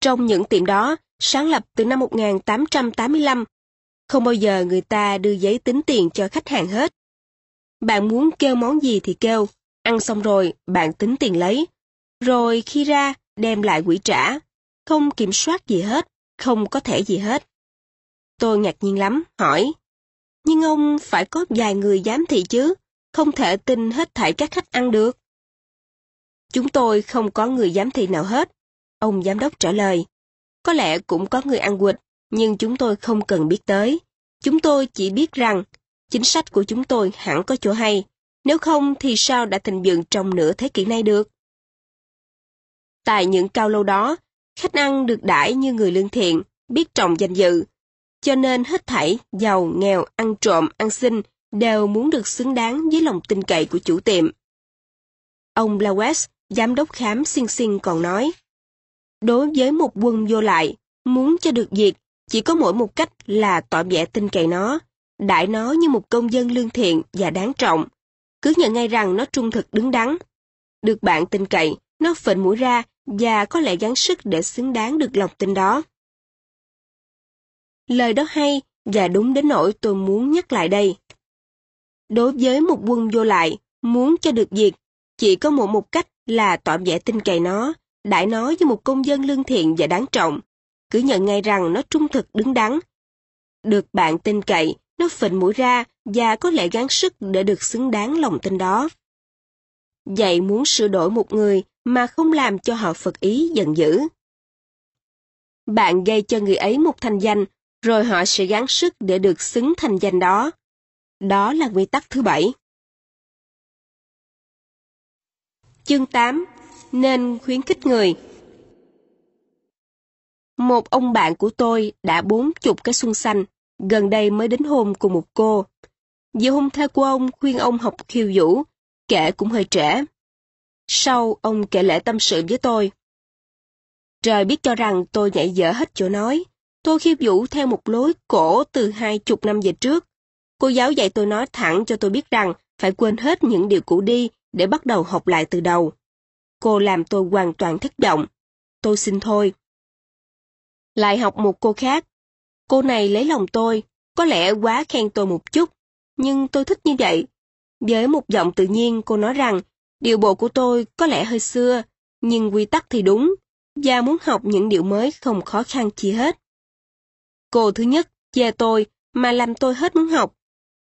Trong những tiệm đó, sáng lập từ năm 1885, không bao giờ người ta đưa giấy tính tiền cho khách hàng hết. Bạn muốn kêu món gì thì kêu, ăn xong rồi bạn tính tiền lấy. Rồi khi ra, đem lại quỹ trả, không kiểm soát gì hết, không có thể gì hết. Tôi ngạc nhiên lắm, hỏi. Nhưng ông phải có vài người giám thị chứ, không thể tin hết thảy các khách ăn được. Chúng tôi không có người giám thị nào hết, ông giám đốc trả lời. Có lẽ cũng có người ăn quỵt, nhưng chúng tôi không cần biết tới. Chúng tôi chỉ biết rằng chính sách của chúng tôi hẳn có chỗ hay, nếu không thì sao đã thịnh vượng trong nửa thế kỷ nay được? Tại những cao lâu đó, khách ăn được đãi như người lương thiện, biết trọng danh dự. Cho nên hết thảy, giàu, nghèo, ăn trộm, ăn xin, đều muốn được xứng đáng với lòng tin cậy của chủ tiệm. Ông Lawes, giám đốc khám xinh xinh còn nói, đối với một quân vô lại, muốn cho được việc, chỉ có mỗi một cách là tỏ vẻ tin cậy nó, đãi nó như một công dân lương thiện và đáng trọng. Cứ nhận ngay rằng nó trung thực đứng đắn. Được bạn tin cậy, nó phệnh mũi ra và có lẽ gắng sức để xứng đáng được lòng tin đó. Lời đó hay và đúng đến nỗi tôi muốn nhắc lại đây. Đối với một quân vô lại, muốn cho được việc, chỉ có một một cách là tỏ vẻ tin cậy nó, đãi nó như một công dân lương thiện và đáng trọng. Cứ nhận ngay rằng nó trung thực đứng đắn. Được bạn tin cậy, nó phình mũi ra và có lẽ gắng sức để được xứng đáng lòng tin đó. Vậy muốn sửa đổi một người mà không làm cho họ phật ý giận dữ. Bạn gây cho người ấy một thành danh, rồi họ sẽ gắng sức để được xứng thành danh đó. Đó là quy tắc thứ bảy. Chương 8. Nên khuyến khích người Một ông bạn của tôi đã bốn chục cái xuân xanh, gần đây mới đến hôn cùng một cô. Giờ hôn thê của ông khuyên ông học khiêu vũ, kể cũng hơi trễ. Sau, ông kể lễ tâm sự với tôi. Trời biết cho rằng tôi nhảy dở hết chỗ nói. Tôi khiêu vũ theo một lối cổ từ hai chục năm về trước. Cô giáo dạy tôi nói thẳng cho tôi biết rằng phải quên hết những điều cũ đi để bắt đầu học lại từ đầu. Cô làm tôi hoàn toàn thất vọng. Tôi xin thôi. Lại học một cô khác. Cô này lấy lòng tôi, có lẽ quá khen tôi một chút, nhưng tôi thích như vậy. Với một giọng tự nhiên cô nói rằng Điệu bộ của tôi có lẽ hơi xưa, nhưng quy tắc thì đúng, và muốn học những điệu mới không khó khăn chi hết. Cô thứ nhất chê tôi mà làm tôi hết muốn học.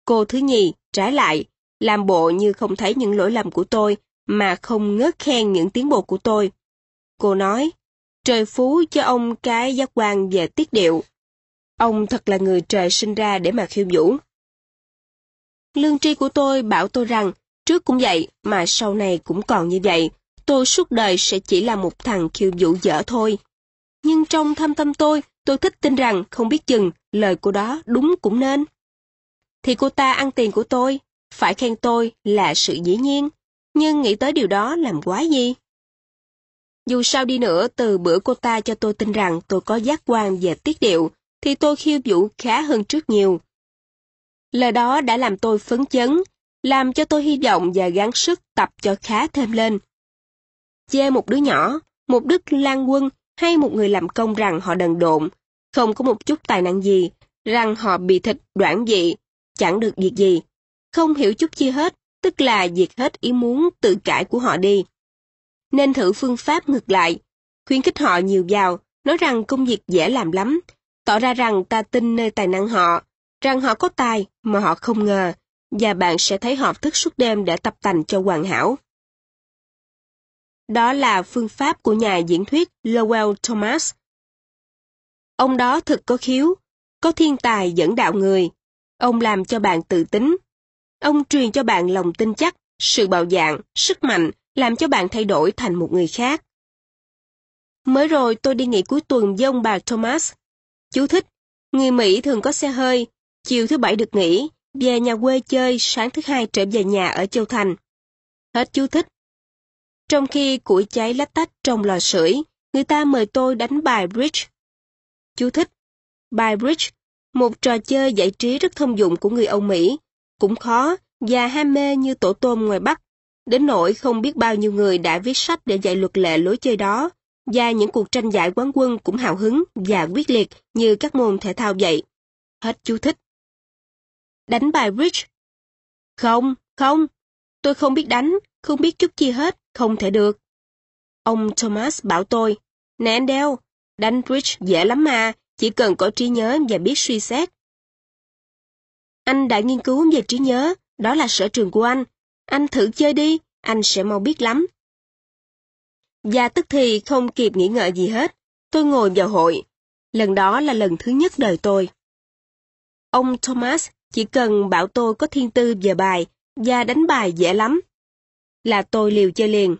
Cô thứ nhì trái lại, làm bộ như không thấy những lỗi lầm của tôi mà không ngớt khen những tiến bộ của tôi. Cô nói, trời phú cho ông cái giác quan về tiết điệu. Ông thật là người trời sinh ra để mà khiêu vũ. Lương tri của tôi bảo tôi rằng, trước cũng vậy, mà sau này cũng còn như vậy, tôi suốt đời sẽ chỉ là một thằng khiêu vũ dở thôi. Nhưng trong thâm tâm tôi, tôi thích tin rằng không biết chừng lời của đó đúng cũng nên. Thì cô ta ăn tiền của tôi, phải khen tôi là sự dĩ nhiên, nhưng nghĩ tới điều đó làm quá gì? Dù sao đi nữa, từ bữa cô ta cho tôi tin rằng tôi có giác quan về tiết điệu, thì tôi khiêu vũ khá hơn trước nhiều. Lời đó đã làm tôi phấn chấn, làm cho tôi hy vọng và gắng sức tập cho khá thêm lên. Chê một đứa nhỏ, một đức lan quân hay một người làm công rằng họ đần độn, không có một chút tài năng gì, rằng họ bị thịt đoạn dị, chẳng được việc gì, không hiểu chút chi hết, tức là diệt hết ý muốn tự cải của họ đi. Nên thử phương pháp ngược lại, khuyến khích họ nhiều vào, nói rằng công việc dễ làm lắm, tỏ ra rằng ta tin nơi tài năng họ, rằng họ có tài mà họ không ngờ, và bạn sẽ thấy họ thức suốt đêm để tập tành cho hoàn hảo. Đó là phương pháp của nhà diễn thuyết Lowell Thomas. Ông đó thực có khiếu, có thiên tài dẫn đạo người. Ông làm cho bạn tự tính. Ông truyền cho bạn lòng tin chắc, sự bạo dạng, sức mạnh, làm cho bạn thay đổi thành một người khác. Mới rồi tôi đi nghỉ cuối tuần với ông bà Thomas. Chú thích, người Mỹ thường có xe hơi, chiều thứ bảy được nghỉ, về nhà quê chơi, sáng thứ hai trở về nhà ở Châu Thành. Hết chú thích. Trong khi củi cháy lách tách trong lò sưởi, người ta mời tôi đánh bài bridge. Chú thích. Bài bridge, một trò chơi giải trí rất thông dụng của người Âu Mỹ, cũng khó và ham mê như tổ tôm ngoài Bắc, đến nỗi không biết bao nhiêu người đã viết sách để dạy luật lệ lối chơi đó, và những cuộc tranh giải quán quân cũng hào hứng và quyết liệt như các môn thể thao vậy. Hết chú thích. Đánh bài bridge? Không, không, tôi không biết đánh, không biết chút chi hết, không thể được. Ông Thomas bảo tôi, nè anh đeo, đánh bridge dễ lắm mà, chỉ cần có trí nhớ và biết suy xét. Anh đã nghiên cứu về trí nhớ, đó là sở trường của anh. Anh thử chơi đi, anh sẽ mau biết lắm. Và tức thì không kịp nghĩ ngợi gì hết, tôi ngồi vào hội. Lần đó là lần thứ nhất đời tôi. Ông Thomas chỉ cần bảo tôi có thiên tư về bài và đánh bài dễ lắm. Là tôi liều chơi liền.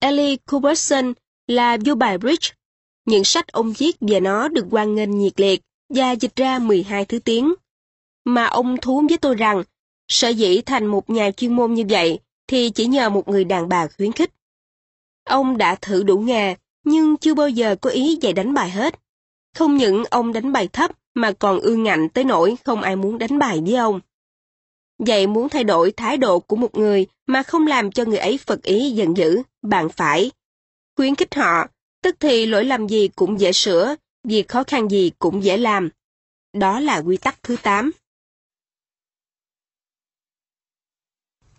Ellie Cuberson là vua bài bridge. Những sách ông viết về nó được hoan nghênh nhiệt liệt và dịch ra 12 thứ tiếng. Mà ông thú với tôi rằng, sở dĩ thành một nhà chuyên môn như vậy thì chỉ nhờ một người đàn bà khuyến khích. Ông đã thử đủ nghề, nhưng chưa bao giờ có ý dạy đánh bài hết. Không những ông đánh bài thấp mà còn ương ngạnh tới nỗi không ai muốn đánh bài với ông. Vậy muốn thay đổi thái độ của một người mà không làm cho người ấy phật ý giận dữ, bạn phải khuyến khích họ, tức thì lỗi lầm gì cũng dễ sửa, việc khó khăn gì cũng dễ làm. Đó là quy tắc thứ 8.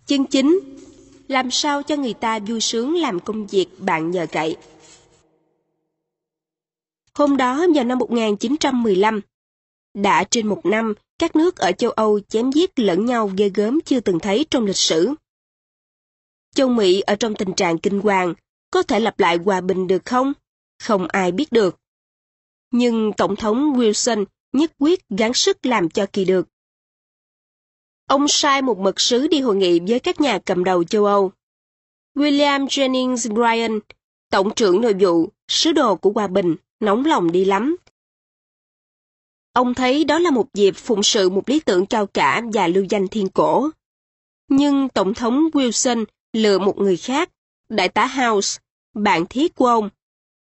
Chương 9. Làm sao cho người ta vui sướng làm công việc bạn nhờ cậy. Hôm đó vào năm 1915, đã trên một năm, các nước ở châu Âu chém giết lẫn nhau ghê gớm chưa từng thấy trong lịch sử. Châu Mỹ ở trong tình trạng kinh hoàng, có thể lặp lại hòa bình được không? Không ai biết được. Nhưng Tổng thống Wilson nhất quyết gắng sức làm cho kỳ được. Ông sai một mật sứ đi hội nghị với các nhà cầm đầu châu Âu. William Jennings Bryan, Tổng trưởng nội vụ, sứ đồ của Hòa Bình, nóng lòng đi lắm. Ông thấy đó là một dịp phụng sự một lý tưởng cao cả và lưu danh thiên cổ. Nhưng Tổng thống Wilson lựa một người khác, Đại tá House, bạn thiết của ông.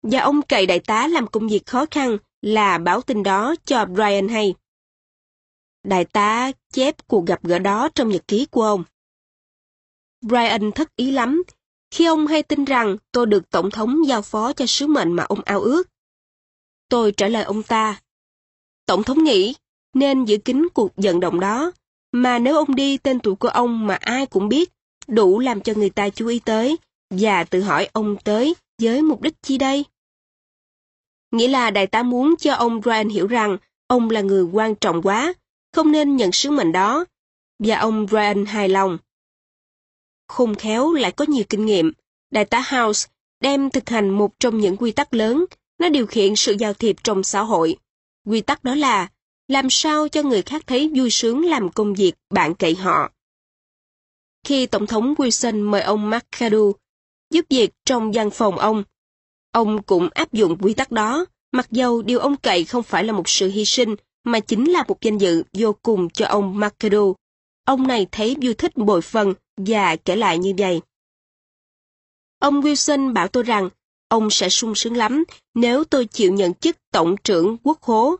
Và ông cậy đại tá làm công việc khó khăn là báo tin đó cho Brian hay. Đại tá chép cuộc gặp gỡ đó trong nhật ký của ông. Brian thất ý lắm khi ông hay tin rằng tôi được Tổng thống giao phó cho sứ mệnh mà ông ao ước. Tôi trả lời ông ta. Tổng thống nghĩ nên giữ kín cuộc vận động đó, mà nếu ông đi tên tuổi của ông mà ai cũng biết, đủ làm cho người ta chú ý tới, và tự hỏi ông tới với mục đích chi đây? Nghĩa là đại tá muốn cho ông Ryan hiểu rằng ông là người quan trọng quá, không nên nhận sứ mệnh đó, và ông Ryan hài lòng. khôn khéo lại có nhiều kinh nghiệm. Đại tá House đem thực hành một trong những quy tắc lớn, nó điều khiển sự giao thiệp trong xã hội. Quy tắc đó là làm sao cho người khác thấy vui sướng làm công việc bạn cậy họ. Khi Tổng thống Wilson mời ông McAdoo giúp việc trong văn phòng ông, ông cũng áp dụng quy tắc đó, mặc dầu điều ông cậy không phải là một sự hy sinh, mà chính là một danh dự vô cùng cho ông McAdoo. Ông này thấy vui thích bội phần và kể lại như vậy. Ông Wilson bảo tôi rằng, ông sẽ sung sướng lắm nếu tôi chịu nhận chức tổng trưởng quốc hố.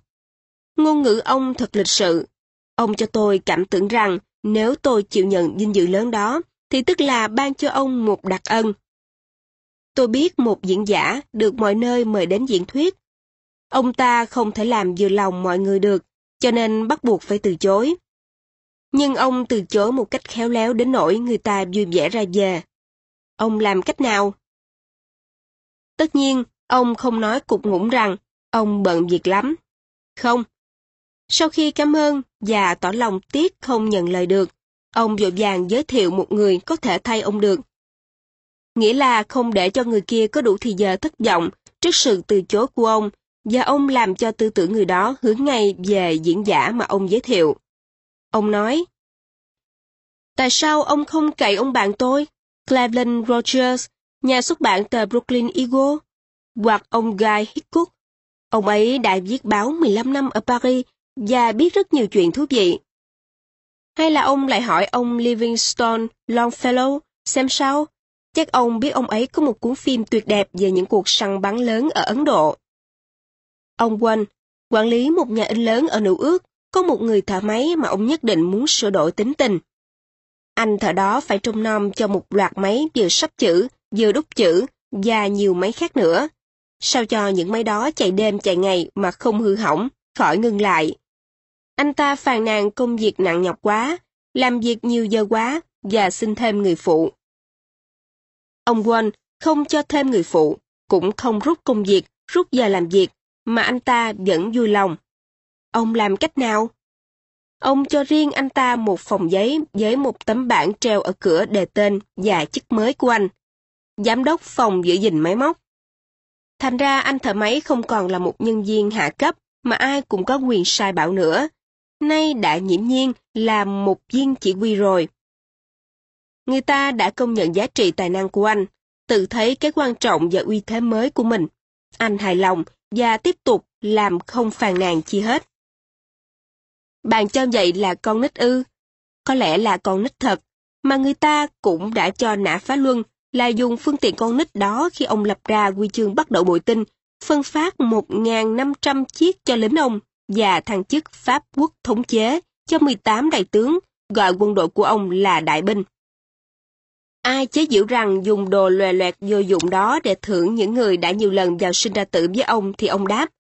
Ngôn ngữ ông thật lịch sự. Ông cho tôi cảm tưởng rằng nếu tôi chịu nhận dinh dự lớn đó, thì tức là ban cho ông một đặc ân. Tôi biết một diễn giả được mọi nơi mời đến diễn thuyết. Ông ta không thể làm vừa lòng mọi người được, cho nên bắt buộc phải từ chối. Nhưng ông từ chối một cách khéo léo đến nỗi người ta vui vẻ ra về. Ông làm cách nào? Tất nhiên, ông không nói cục ngủng rằng ông bận việc lắm. Không. Sau khi cảm ơn và tỏ lòng tiếc không nhận lời được, ông vội vàng giới thiệu một người có thể thay ông được. Nghĩa là không để cho người kia có đủ thời giờ thất vọng trước sự từ chối của ông, và ông làm cho tư tưởng người đó hướng ngay về diễn giả mà ông giới thiệu. Ông nói, Tại sao ông không cậy ông bạn tôi, Cleveland Rogers, nhà xuất bản tờ Brooklyn Eagle, hoặc ông Guy Hickok. Ông ấy đã viết báo 15 năm ở Paris và biết rất nhiều chuyện thú vị. Hay là ông lại hỏi ông Livingstone Longfellow xem sao? Chắc ông biết ông ấy có một cuốn phim tuyệt đẹp về những cuộc săn bắn lớn ở Ấn Độ. Ông Wayne, quản lý một nhà in lớn ở Nữ Ước, có một người thợ máy mà ông nhất định muốn sửa đổi tính tình. Anh thợ đó phải trông nom cho một loạt máy vừa sắp chữ, vừa đúc chữ, và nhiều máy khác nữa. Sao cho những máy đó chạy đêm chạy ngày mà không hư hỏng, khỏi ngừng lại. Anh ta phàn nàn công việc nặng nhọc quá, làm việc nhiều giờ quá và xin thêm người phụ. Ông Won không cho thêm người phụ, cũng không rút công việc, rút giờ làm việc, mà anh ta vẫn vui lòng. Ông làm cách nào? Ông cho riêng anh ta một phòng giấy với một tấm bảng treo ở cửa đề tên và chức mới của anh. Giám đốc phòng giữ gìn máy móc. Thành ra anh thợ máy không còn là một nhân viên hạ cấp mà ai cũng có quyền sai bảo nữa. Nay đã nhiễm nhiên là một viên chỉ huy rồi. Người ta đã công nhận giá trị tài năng của anh, tự thấy cái quan trọng và uy thế mới của mình. Anh hài lòng và tiếp tục làm không phàn nàn chi hết. Bạn cho vậy là con nít ư? Có lẽ là con nít thật, mà người ta cũng đã cho nã phá luân là dùng phương tiện con nít đó khi ông lập ra quy chương bắt đầu bội tinh, phân phát 1.500 chiếc cho lính ông và thăng chức Pháp quốc thống chế cho 18 đại tướng, gọi quân đội của ông là đại binh. Ai chế giễu rằng dùng đồ lòe loẹt vô dụng đó để thưởng những người đã nhiều lần vào sinh ra tử với ông thì ông đáp.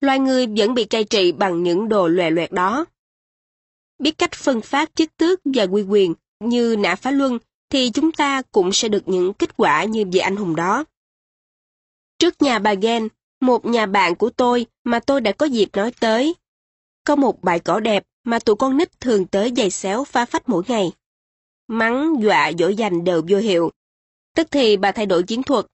Loài người vẫn bị cai trị bằng những đồ lòe loẹt đó. Biết cách phân phát chức tước và quy quyền như nã phá luân thì chúng ta cũng sẽ được những kết quả như vị anh hùng đó. Trước nhà bà Gen, một nhà bạn của tôi mà tôi đã có dịp nói tới. Có một bãi cỏ đẹp mà tụi con nít thường tới giày xéo phá phách mỗi ngày mắng, dọa, dỗ dành đều vô hiệu. Tức thì bà thay đổi chiến thuật.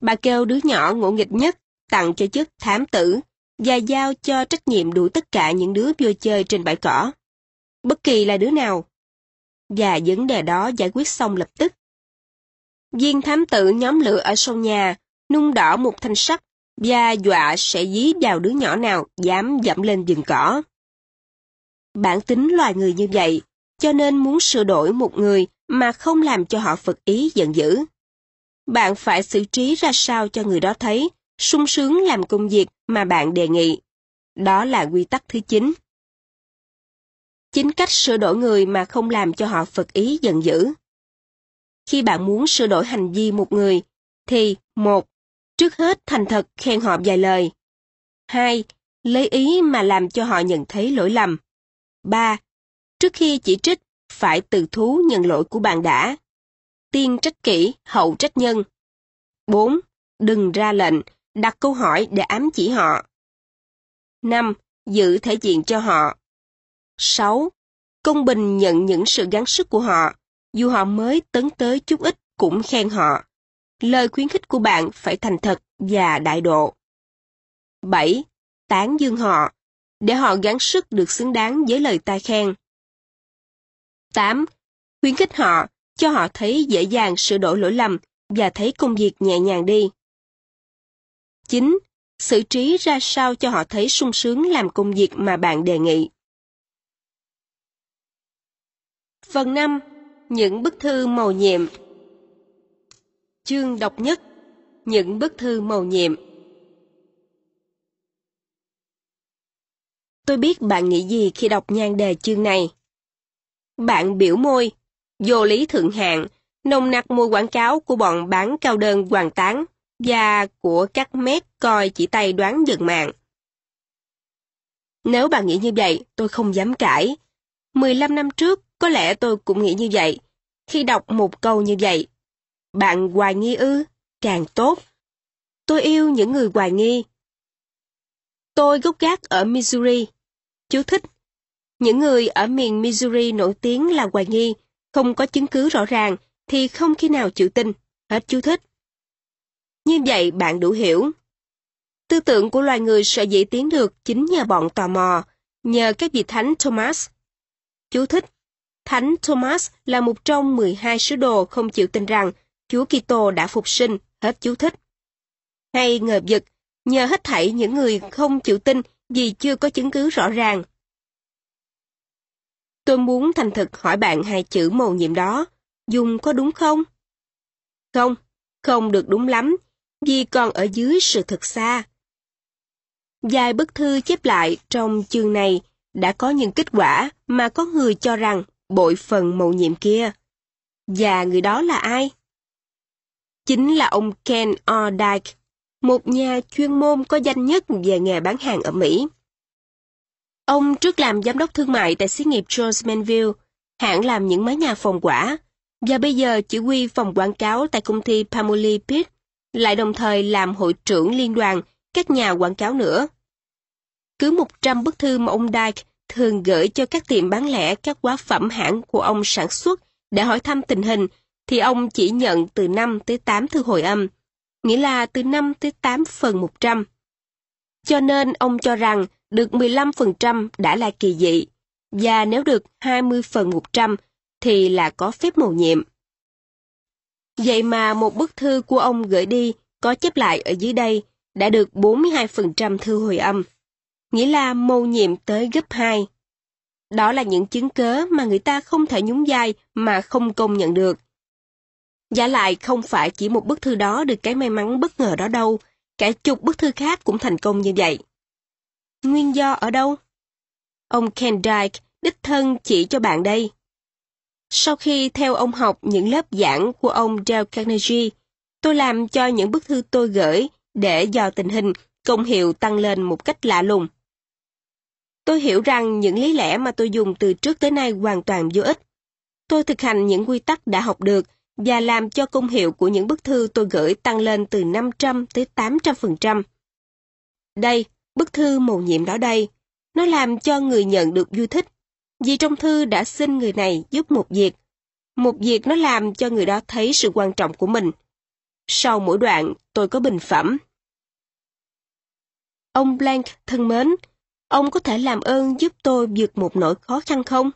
Bà kêu đứa nhỏ ngỗ nghịch nhất, tặng cho chức thám tử, và giao cho trách nhiệm đuổi tất cả những đứa vô chơi trên bãi cỏ. Bất kỳ là đứa nào. Và vấn đề đó giải quyết xong lập tức. Viên thám tử nhóm lửa ở sau nhà, nung đỏ một thanh sắt, và dọa sẽ dí vào đứa nhỏ nào dám dẫm lên rừng cỏ. Bản tính loài người như vậy, cho nên muốn sửa đổi một người mà không làm cho họ phật ý giận dữ. Bạn phải xử trí ra sao cho người đó thấy, sung sướng làm công việc mà bạn đề nghị. Đó là quy tắc thứ chín. Chính cách sửa đổi người mà không làm cho họ phật ý giận dữ. Khi bạn muốn sửa đổi hành vi một người, thì một, Trước hết thành thật khen họ vài lời. hai, Lấy ý mà làm cho họ nhận thấy lỗi lầm. ba. Trước khi chỉ trích, phải từ thú nhận lỗi của bạn đã. Tiên trách kỹ, hậu trách nhân. 4. Đừng ra lệnh, đặt câu hỏi để ám chỉ họ. 5. Giữ thể diện cho họ. 6. Công bình nhận những sự gắng sức của họ, dù họ mới tấn tới chút ít cũng khen họ. Lời khuyến khích của bạn phải thành thật và đại độ. 7. Tán dương họ, để họ gắng sức được xứng đáng với lời ta khen. 8. Khuyến khích họ, cho họ thấy dễ dàng sửa đổi lỗi lầm và thấy công việc nhẹ nhàng đi. 9. Xử trí ra sao cho họ thấy sung sướng làm công việc mà bạn đề nghị. Phần 5. Những bức thư màu nhiệm Chương độc nhất Những bức thư màu nhiệm Tôi biết bạn nghĩ gì khi đọc nhan đề chương này. Bạn biểu môi, vô lý thượng hạng, nồng nặc mùi quảng cáo của bọn bán cao đơn hoàng tán và của các mét coi chỉ tay đoán dần mạng. Nếu bạn nghĩ như vậy, tôi không dám cãi. 15 năm trước, có lẽ tôi cũng nghĩ như vậy. Khi đọc một câu như vậy, bạn hoài nghi ư, càng tốt. Tôi yêu những người hoài nghi. Tôi gốc gác ở Missouri. Chú thích. Những người ở miền Missouri nổi tiếng là hoài nghi, không có chứng cứ rõ ràng, thì không khi nào chịu tin. Hết chú thích. Như vậy bạn đủ hiểu. Tư tưởng của loài người sợ dĩ tiến được chính nhờ bọn tò mò, nhờ các vị thánh Thomas. Chú thích. Thánh Thomas là một trong 12 sứ đồ không chịu tin rằng Chúa Kitô đã phục sinh, hết chú thích. Hay ngờ vực, nhờ hết thảy những người không chịu tin vì chưa có chứng cứ rõ ràng. Tôi muốn thành thực hỏi bạn hai chữ mầu nhiệm đó, dùng có đúng không? Không, không được đúng lắm, vì còn ở dưới sự thực xa. Vài bức thư chép lại trong chương này đã có những kết quả mà có người cho rằng bội phần mầu nhiệm kia. Và người đó là ai? Chính là ông Ken Ordike, một nhà chuyên môn có danh nhất về nghề bán hàng ở Mỹ. Ông trước làm giám đốc thương mại tại xí nghiệp Jones Manville, hãng làm những mái nhà phòng quả, và bây giờ chỉ huy phòng quảng cáo tại công ty Pamoli Pitt, lại đồng thời làm hội trưởng liên đoàn các nhà quảng cáo nữa. Cứ 100 bức thư mà ông Dyke thường gửi cho các tiệm bán lẻ các quá phẩm hãng của ông sản xuất để hỏi thăm tình hình, thì ông chỉ nhận từ 5 tới 8 thư hồi âm, nghĩa là từ 5 tới 8 phần 100. Cho nên ông cho rằng được 15% đã là kỳ dị, và nếu được 20 phần 100 thì là có phép mầu nhiệm. Vậy mà một bức thư của ông gửi đi có chép lại ở dưới đây đã được 42% thư hồi âm, nghĩa là mầu nhiệm tới gấp 2. Đó là những chứng cớ mà người ta không thể nhún dai mà không công nhận được. Giả lại không phải chỉ một bức thư đó được cái may mắn bất ngờ đó đâu, cả chục bức thư khác cũng thành công như vậy. Nguyên do ở đâu? Ông Ken Dyke đích thân chỉ cho bạn đây. Sau khi theo ông học những lớp giảng của ông Dale Carnegie, tôi làm cho những bức thư tôi gửi để dò tình hình, công hiệu tăng lên một cách lạ lùng. Tôi hiểu rằng những lý lẽ mà tôi dùng từ trước tới nay hoàn toàn vô ích. Tôi thực hành những quy tắc đã học được và làm cho công hiệu của những bức thư tôi gửi tăng lên từ 500 tới 800%. Đây, bức thư mầu nhiệm đó đây. Nó làm cho người nhận được vui thích vì trong thư đã xin người này giúp một việc. Một việc nó làm cho người đó thấy sự quan trọng của mình. Sau mỗi đoạn, tôi có bình phẩm. Ông Blank thân mến, ông có thể làm ơn giúp tôi vượt một nỗi khó khăn không?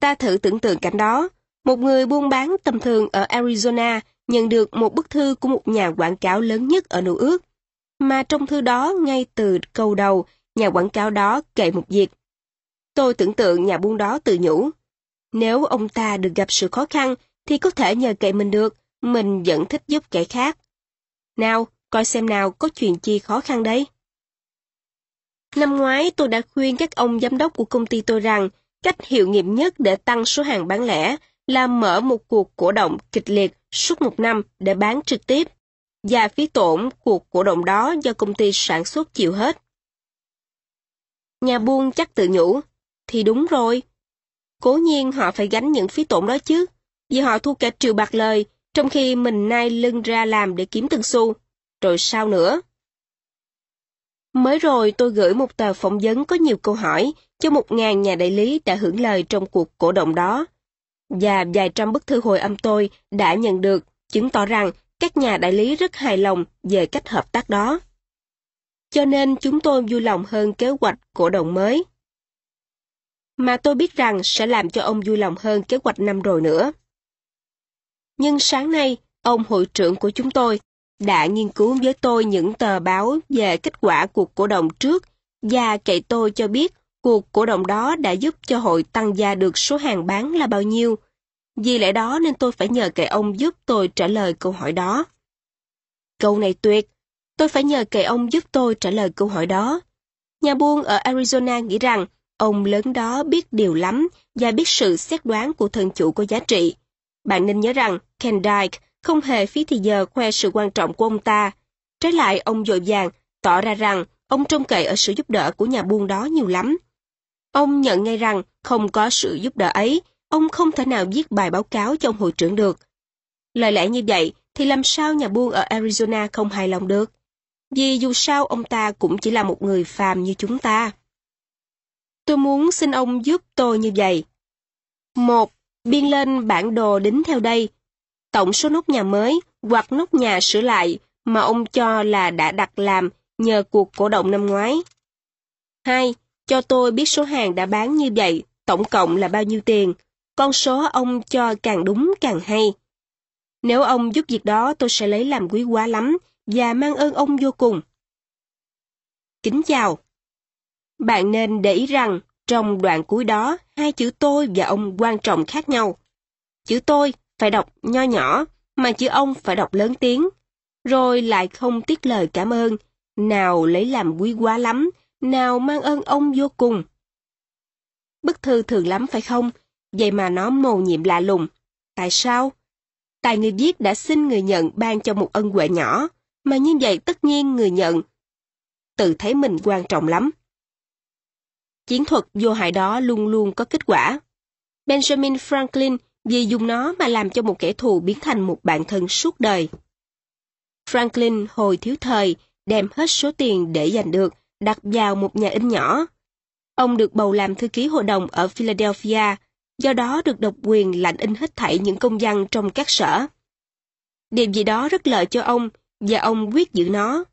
Ta thử tưởng tượng cảnh đó, một người buôn bán tầm thường ở Arizona nhận được một bức thư của một nhà quảng cáo lớn nhất ở New ước, mà trong thư đó ngay từ câu đầu, nhà quảng cáo đó kể một việc Tôi tưởng tượng nhà buôn đó tự nhủ. Nếu ông ta được gặp sự khó khăn, thì có thể nhờ kệ mình được, mình vẫn thích giúp kẻ khác. Nào, coi xem nào có chuyện chi khó khăn đấy. Năm ngoái tôi đã khuyên các ông giám đốc của công ty tôi rằng cách hiệu nghiệm nhất để tăng số hàng bán lẻ là mở một cuộc cổ động kịch liệt suốt một năm để bán trực tiếp, và phí tổn cuộc cổ động đó do công ty sản xuất chịu hết. Nhà buôn chắc tự nhủ, thì đúng rồi. Cố nhiên họ phải gánh những phí tổn đó chứ, vì họ thu cả triệu bạc lời, trong khi mình nay lưng ra làm để kiếm từng xu. Rồi sao nữa? Mới rồi tôi gửi một tờ phỏng vấn có nhiều câu hỏi cho một ngàn nhà đại lý đã hưởng lời trong cuộc cổ động đó. và vài trăm bức thư hồi âm tôi đã nhận được chứng tỏ rằng các nhà đại lý rất hài lòng về cách hợp tác đó. Cho nên chúng tôi vui lòng hơn kế hoạch cổ động mới. Mà tôi biết rằng sẽ làm cho ông vui lòng hơn kế hoạch năm rồi nữa. Nhưng sáng nay, ông hội trưởng của chúng tôi đã nghiên cứu với tôi những tờ báo về kết quả cuộc cổ động trước và cậy tôi cho biết cuộc cổ động đó đã giúp cho hội tăng gia được số hàng bán là bao nhiêu. Vì lẽ đó nên tôi phải nhờ cậy ông giúp tôi trả lời câu hỏi đó. Câu này tuyệt, tôi phải nhờ cậy ông giúp tôi trả lời câu hỏi đó. Nhà buôn ở Arizona nghĩ rằng ông lớn đó biết điều lắm và biết sự xét đoán của thần chủ có giá trị. Bạn nên nhớ rằng Ken Dyke không hề phí thì giờ khoe sự quan trọng của ông ta. Trái lại, ông dội vàng, tỏ ra rằng ông trông cậy ở sự giúp đỡ của nhà buôn đó nhiều lắm. Ông nhận ngay rằng không có sự giúp đỡ ấy, ông không thể nào viết bài báo cáo cho ông hội trưởng được. Lời lẽ như vậy thì làm sao nhà buôn ở Arizona không hài lòng được? Vì dù sao ông ta cũng chỉ là một người phàm như chúng ta. Tôi muốn xin ông giúp tôi như vậy. Một, biên lên bản đồ đính theo đây. Tổng số nóc nhà mới hoặc nóc nhà sửa lại mà ông cho là đã đặt làm nhờ cuộc cổ động năm ngoái. 2. Cho tôi biết số hàng đã bán như vậy, tổng cộng là bao nhiêu tiền. Con số ông cho càng đúng càng hay. Nếu ông giúp việc đó tôi sẽ lấy làm quý quá lắm và mang ơn ông vô cùng. Kính chào. Bạn nên để ý rằng trong đoạn cuối đó hai chữ tôi và ông quan trọng khác nhau. Chữ tôi phải đọc nho nhỏ mà chữ ông phải đọc lớn tiếng. Rồi lại không tiếc lời cảm ơn, nào lấy làm quý quá lắm, nào mang ơn ông vô cùng. Bức thư thường lắm phải không? Vậy mà nó mầu nhiệm lạ lùng. Tại sao? Tại người viết đã xin người nhận ban cho một ân huệ nhỏ, mà như vậy tất nhiên người nhận tự thấy mình quan trọng lắm. Chiến thuật vô hại đó luôn luôn có kết quả. Benjamin Franklin vì dùng nó mà làm cho một kẻ thù biến thành một bạn thân suốt đời. Franklin hồi thiếu thời đem hết số tiền để giành được đặt vào một nhà in nhỏ. Ông được bầu làm thư ký hội đồng ở Philadelphia, do đó được độc quyền lãnh in hết thảy những công văn trong các sở. Điều gì đó rất lợi cho ông, và ông quyết giữ nó.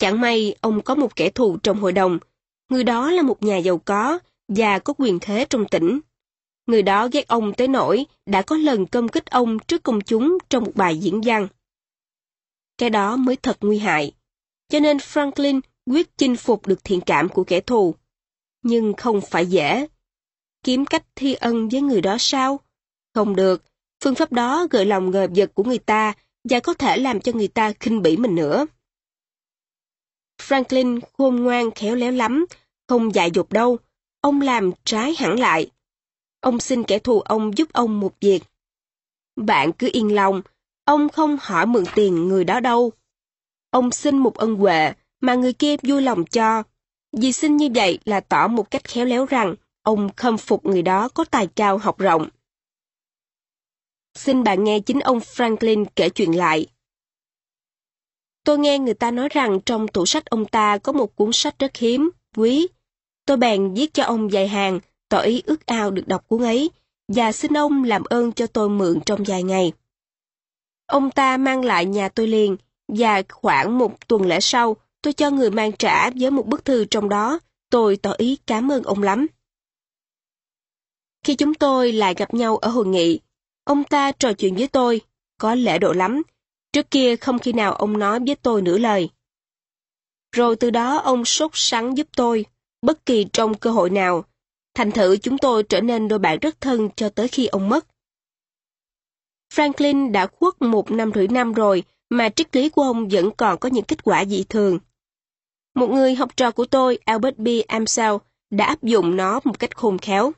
Chẳng may ông có một kẻ thù trong hội đồng, người đó là một nhà giàu có và có quyền thế trong tỉnh. Người đó ghét ông tới nỗi đã có lần công kích ông trước công chúng trong một bài diễn văn. Cái đó mới thật nguy hại cho nên Franklin quyết chinh phục được thiện cảm của kẻ thù. Nhưng không phải dễ. Kiếm cách thi ân với người đó sao? Không được, phương pháp đó gợi lòng ngờ vật của người ta và có thể làm cho người ta khinh bỉ mình nữa. Franklin khôn ngoan khéo léo lắm, không dại dột đâu. Ông làm trái hẳn lại. Ông xin kẻ thù ông giúp ông một việc. Bạn cứ yên lòng, ông không hỏi mượn tiền người đó đâu. Ông xin một ân huệ mà người kia vui lòng cho. Vì xin như vậy là tỏ một cách khéo léo rằng ông khâm phục người đó có tài cao học rộng. Xin bạn nghe chính ông Franklin kể chuyện lại. Tôi nghe người ta nói rằng trong tủ sách ông ta có một cuốn sách rất hiếm, quý. Tôi bèn viết cho ông vài hàng, tỏ ý ước ao được đọc cuốn ấy, và xin ông làm ơn cho tôi mượn trong vài ngày. Ông ta mang lại nhà tôi liền, và khoảng một tuần lễ sau, tôi cho người mang trả với một bức thư trong đó, tôi tỏ ý cảm ơn ông lắm. Khi chúng tôi lại gặp nhau ở hội nghị, ông ta trò chuyện với tôi, có lễ độ lắm. Trước kia không khi nào ông nói với tôi nửa lời. Rồi từ đó ông sốt sắng giúp tôi, bất kỳ trong cơ hội nào. Thành thử chúng tôi trở nên đôi bạn rất thân cho tới khi ông mất. Franklin đã khuất một năm rưỡi năm rồi, mà triết lý của ông vẫn còn có những kết quả dị thường. Một người học trò của tôi, Albert B. Amsel, đã áp dụng nó một cách khôn khéo.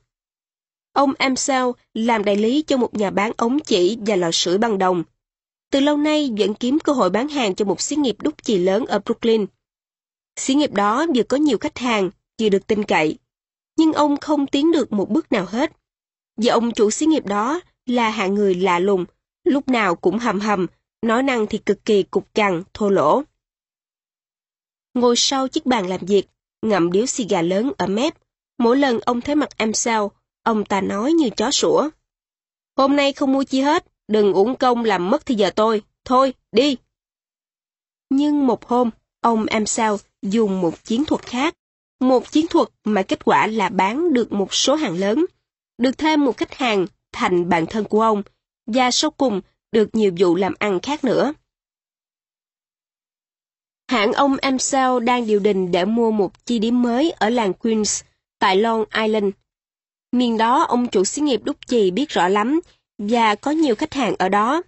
Ông Amsel làm đại lý cho một nhà bán ống chỉ và lò sưởi bằng đồng. Từ lâu nay vẫn kiếm cơ hội bán hàng cho một xí nghiệp đúc chì lớn ở Brooklyn. Xí nghiệp đó vừa có nhiều khách hàng, vừa được tin cậy. Nhưng ông không tiến được một bước nào hết. Và ông chủ xí nghiệp đó là hạng người lạ lùng, lúc nào cũng hầm hầm, nói năng thì cực kỳ cục cằn, thô lỗ. Ngồi sau chiếc bàn làm việc, ngậm điếu xì gà lớn ở mép, mỗi lần ông thấy mặt em sao, ông ta nói như chó sủa. Hôm nay không mua chi hết, đừng uổng công làm mất thì giờ tôi. Thôi, đi. Nhưng một hôm, ông em sao dùng một chiến thuật khác. Một chiến thuật mà kết quả là bán được một số hàng lớn, được thêm một khách hàng thành bạn thân của ông, và sau cùng được nhiều vụ làm ăn khác nữa. Hãng ông Amsel đang điều đình để mua một chi điểm mới ở làng Queens, tại Long Island. Miền đó ông chủ xí nghiệp đúc chì biết rõ lắm, và có nhiều khách hàng ở đó.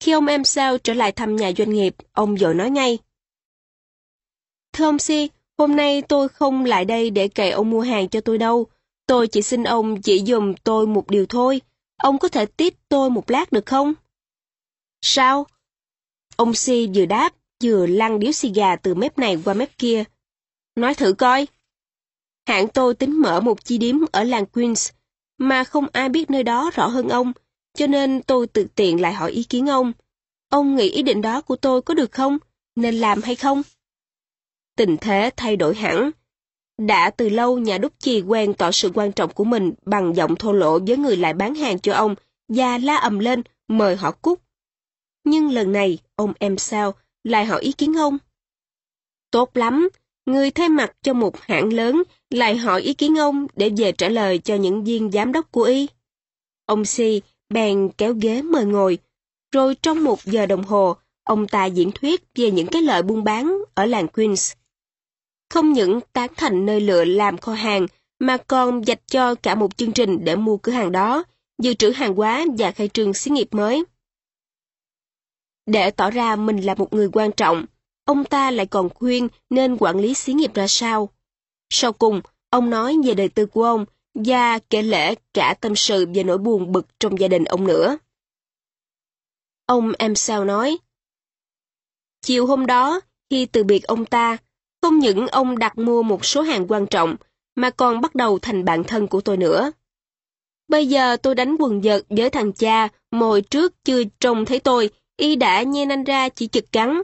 Khi ông Amsel trở lại thăm nhà doanh nghiệp, ông vội nói ngay. Thưa ông Si, hôm nay tôi không lại đây để cậy ông mua hàng cho tôi đâu. Tôi chỉ xin ông chỉ dùm tôi một điều thôi. Ông có thể tiếp tôi một lát được không? Sao? Ông Si vừa đáp, vừa lăn điếu xì gà từ mép này qua mép kia. Nói thử coi. Hãng tôi tính mở một chi điếm ở làng Queens, mà không ai biết nơi đó rõ hơn ông, cho nên tôi tự tiện lại hỏi ý kiến ông. Ông nghĩ ý định đó của tôi có được không? Nên làm hay không? Tình thế thay đổi hẳn. Đã từ lâu nhà đúc chì quen tỏ sự quan trọng của mình bằng giọng thô lỗ với người lại bán hàng cho ông và la ầm lên mời họ cút. Nhưng lần này, ông em sao lại hỏi ý kiến ông. Tốt lắm, người thay mặt cho một hãng lớn lại hỏi ý kiến ông để về trả lời cho những viên giám đốc của y. Ông Si bèn kéo ghế mời ngồi, rồi trong một giờ đồng hồ, ông ta diễn thuyết về những cái lợi buôn bán ở làng Queens. Không những tán thành nơi lựa làm kho hàng, mà còn dạch cho cả một chương trình để mua cửa hàng đó, dự trữ hàng hóa và khai trương xí nghiệp mới. Để tỏ ra mình là một người quan trọng, ông ta lại còn khuyên nên quản lý xí nghiệp ra sao. Sau cùng, ông nói về đời tư của ông và kể lễ cả tâm sự về nỗi buồn bực trong gia đình ông nữa. Ông em sao nói, Chiều hôm đó, khi từ biệt ông ta, không những ông đặt mua một số hàng quan trọng, mà còn bắt đầu thành bạn thân của tôi nữa. Bây giờ tôi đánh quần vợt với thằng cha, mồi trước chưa trông thấy tôi, y đã nhe nanh ra chỉ chực cắn.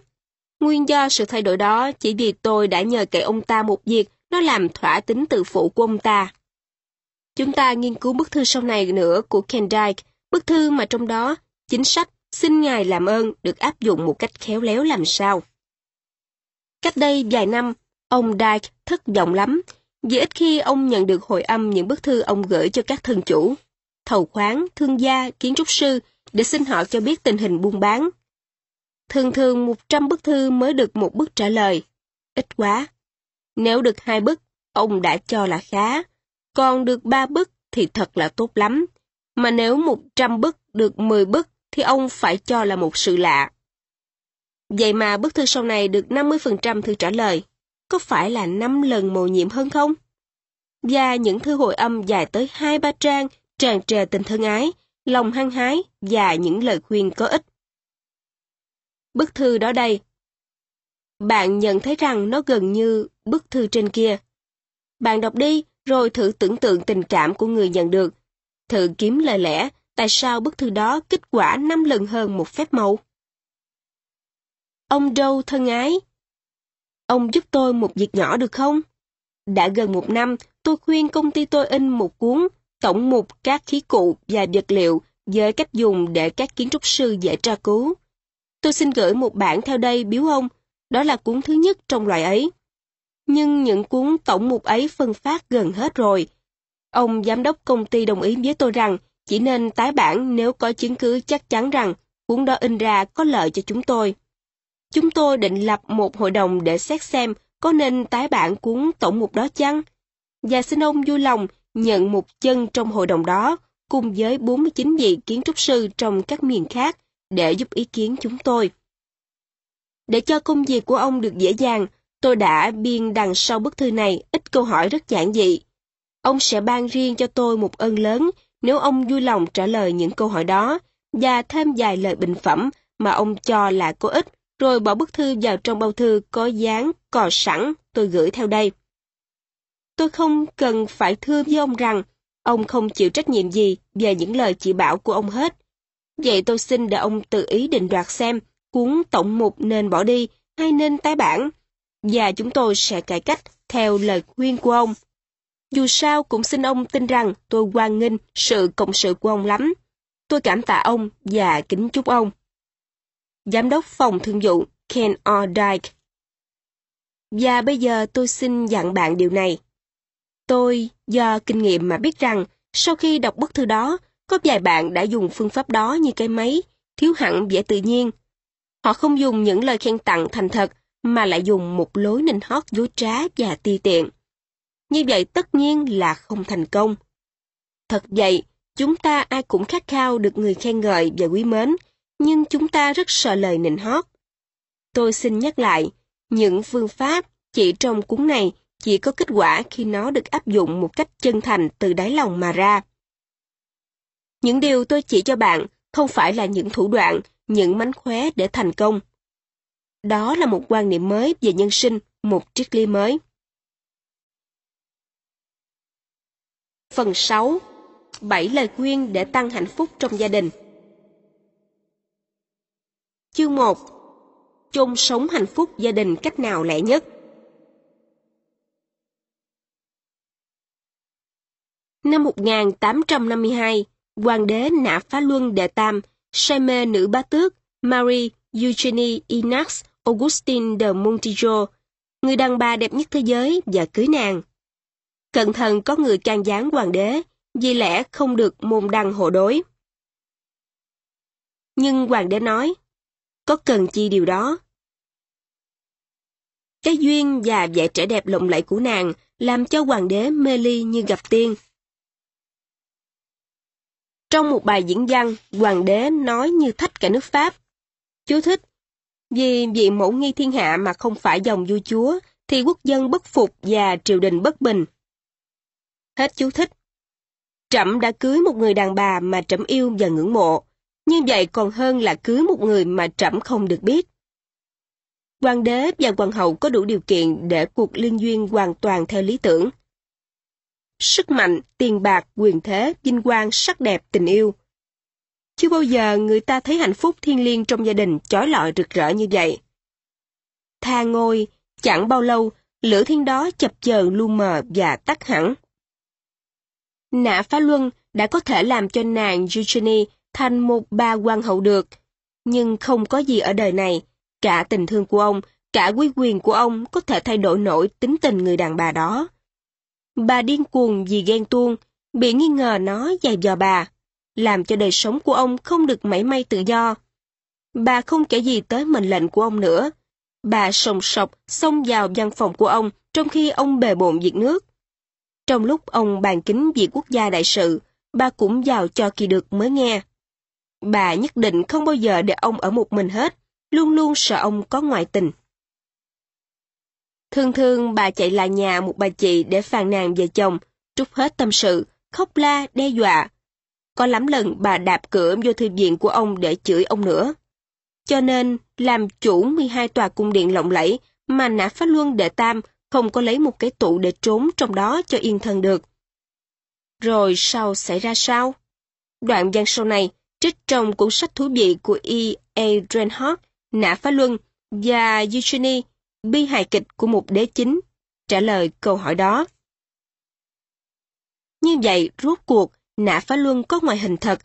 Nguyên do sự thay đổi đó chỉ vì tôi đã nhờ cậy ông ta một việc nó làm thỏa tính tự phụ của ông ta. Chúng ta nghiên cứu bức thư sau này nữa của Kendike, bức thư mà trong đó chính sách xin Ngài làm ơn được áp dụng một cách khéo léo làm sao. Cách đây vài năm, ông Dyke thất vọng lắm vì ít khi ông nhận được hồi âm những bức thư ông gửi cho các thân chủ, thầu khoáng, thương gia, kiến trúc sư để xin họ cho biết tình hình buôn bán. Thường thường 100 bức thư mới được một bức trả lời. Ít quá. Nếu được hai bức, ông đã cho là khá. Còn được ba bức thì thật là tốt lắm. Mà nếu 100 bức được 10 bức thì ông phải cho là một sự lạ. Vậy mà bức thư sau này được 50% thư trả lời. Có phải là 5 lần mồ nhiệm hơn không? Và những thư hội âm dài tới 2-3 trang tràn trề tình thân ái, lòng hăng hái và những lời khuyên có ích. Bức thư đó đây. Bạn nhận thấy rằng nó gần như bức thư trên kia. Bạn đọc đi, rồi thử tưởng tượng tình cảm của người nhận được. Thử kiếm lời lẽ, tại sao bức thư đó kết quả 5 lần hơn một phép màu. Ông Đâu thân ái, ông giúp tôi một việc nhỏ được không? Đã gần một năm, tôi khuyên công ty tôi in một cuốn tổng mục các khí cụ và vật liệu với cách dùng để các kiến trúc sư dễ tra cứu. Tôi xin gửi một bản theo đây biếu ông, đó là cuốn thứ nhất trong loại ấy. Nhưng những cuốn tổng mục ấy phân phát gần hết rồi. Ông giám đốc công ty đồng ý với tôi rằng chỉ nên tái bản nếu có chứng cứ chắc chắn rằng cuốn đó in ra có lợi cho chúng tôi. Chúng tôi định lập một hội đồng để xét xem có nên tái bản cuốn tổng mục đó chăng? Và xin ông vui lòng nhận một chân trong hội đồng đó cùng với 49 vị kiến trúc sư trong các miền khác để giúp ý kiến chúng tôi. Để cho công việc của ông được dễ dàng, tôi đã biên đằng sau bức thư này ít câu hỏi rất giản dị. Ông sẽ ban riêng cho tôi một ơn lớn nếu ông vui lòng trả lời những câu hỏi đó và thêm vài lời bình phẩm mà ông cho là có ích, rồi bỏ bức thư vào trong bao thư có dán cò sẵn tôi gửi theo đây. Tôi không cần phải thưa với ông rằng ông không chịu trách nhiệm gì về những lời chỉ bảo của ông hết. Vậy tôi xin để ông tự ý định đoạt xem cuốn tổng mục nên bỏ đi hay nên tái bản, và chúng tôi sẽ cải cách theo lời khuyên của ông. Dù sao cũng xin ông tin rằng tôi hoan nghênh sự cộng sự của ông lắm. Tôi cảm tạ ông và kính chúc ông. Giám đốc phòng thương vụ Ken O. Dyke Và bây giờ tôi xin dặn bạn điều này. Tôi, do kinh nghiệm mà biết rằng, sau khi đọc bức thư đó, có vài bạn đã dùng phương pháp đó như cái máy, thiếu hẳn vẻ tự nhiên. Họ không dùng những lời khen tặng thành thật, mà lại dùng một lối nịnh hót dối trá và ti tiện. Như vậy tất nhiên là không thành công. Thật vậy, chúng ta ai cũng khát khao được người khen ngợi và quý mến, nhưng chúng ta rất sợ lời nịnh hót. Tôi xin nhắc lại, những phương pháp chỉ trong cuốn này chỉ có kết quả khi nó được áp dụng một cách chân thành từ đáy lòng mà ra. Những điều tôi chỉ cho bạn không phải là những thủ đoạn, những mánh khóe để thành công. Đó là một quan niệm mới về nhân sinh, một triết lý mới. Phần 6. 7 lời khuyên để tăng hạnh phúc trong gia đình. Chương 1. Chôn sống hạnh phúc gia đình cách nào lẽ nhất? Năm 1852, hoàng đế nã phá luân đệ tam, say mê nữ bá tước Marie Eugenie Inax, Augustine de Montijo, người đàn bà đẹp nhất thế giới và cưới nàng. Cẩn thận có người can gián hoàng đế, vì lẽ không được môn đăng hộ đối. Nhưng hoàng đế nói, có cần chi điều đó? Cái duyên và vẻ trẻ đẹp lộng lẫy của nàng làm cho hoàng đế mê ly như gặp tiên. Trong một bài diễn văn, hoàng đế nói như thách cả nước Pháp. Chú thích, vì vị mẫu nghi thiên hạ mà không phải dòng vua chúa, thì quốc dân bất phục và triều đình bất bình. Hết chú thích. Trẫm đã cưới một người đàn bà mà trẫm yêu và ngưỡng mộ. Như vậy còn hơn là cưới một người mà trẫm không được biết. Hoàng đế và hoàng hậu có đủ điều kiện để cuộc liên duyên hoàn toàn theo lý tưởng. Sức mạnh, tiền bạc, quyền thế, vinh quang, sắc đẹp, tình yêu. Chưa bao giờ người ta thấy hạnh phúc thiên liêng trong gia đình chói lọi rực rỡ như vậy. Tha ngôi, chẳng bao lâu, lửa thiên đó chập chờn lu mờ và tắt hẳn. Nạ phá luân đã có thể làm cho nàng Eugenie thành một bà quan hậu được, nhưng không có gì ở đời này, cả tình thương của ông, cả quý quyền của ông có thể thay đổi nổi tính tình người đàn bà đó. Bà điên cuồng vì ghen tuông, bị nghi ngờ nó dày dò bà, làm cho đời sống của ông không được mảy may tự do. Bà không kể gì tới mệnh lệnh của ông nữa. Bà sồng sọc xông vào văn phòng của ông trong khi ông bề bộn việc nước. Trong lúc ông bàn kính việc quốc gia đại sự, bà cũng vào cho kỳ được mới nghe. Bà nhất định không bao giờ để ông ở một mình hết, luôn luôn sợ ông có ngoại tình. Thường thường bà chạy lại nhà một bà chị để phàn nàn về chồng, trút hết tâm sự, khóc la, đe dọa. Có lắm lần bà đạp cửa vô thư viện của ông để chửi ông nữa. Cho nên, làm chủ 12 tòa cung điện lộng lẫy mà nã phát luân đệ tam không có lấy một cái tủ để trốn trong đó cho yên thân được. Rồi sau xảy ra sao? Đoạn văn sau này trích trong cuốn sách thú vị của E. A. Reinhardt, Nã Phá Luân và Eugenie, bi hài kịch của một đế chính, trả lời câu hỏi đó. Như vậy, rốt cuộc, Nã Phá Luân có ngoại hình thật,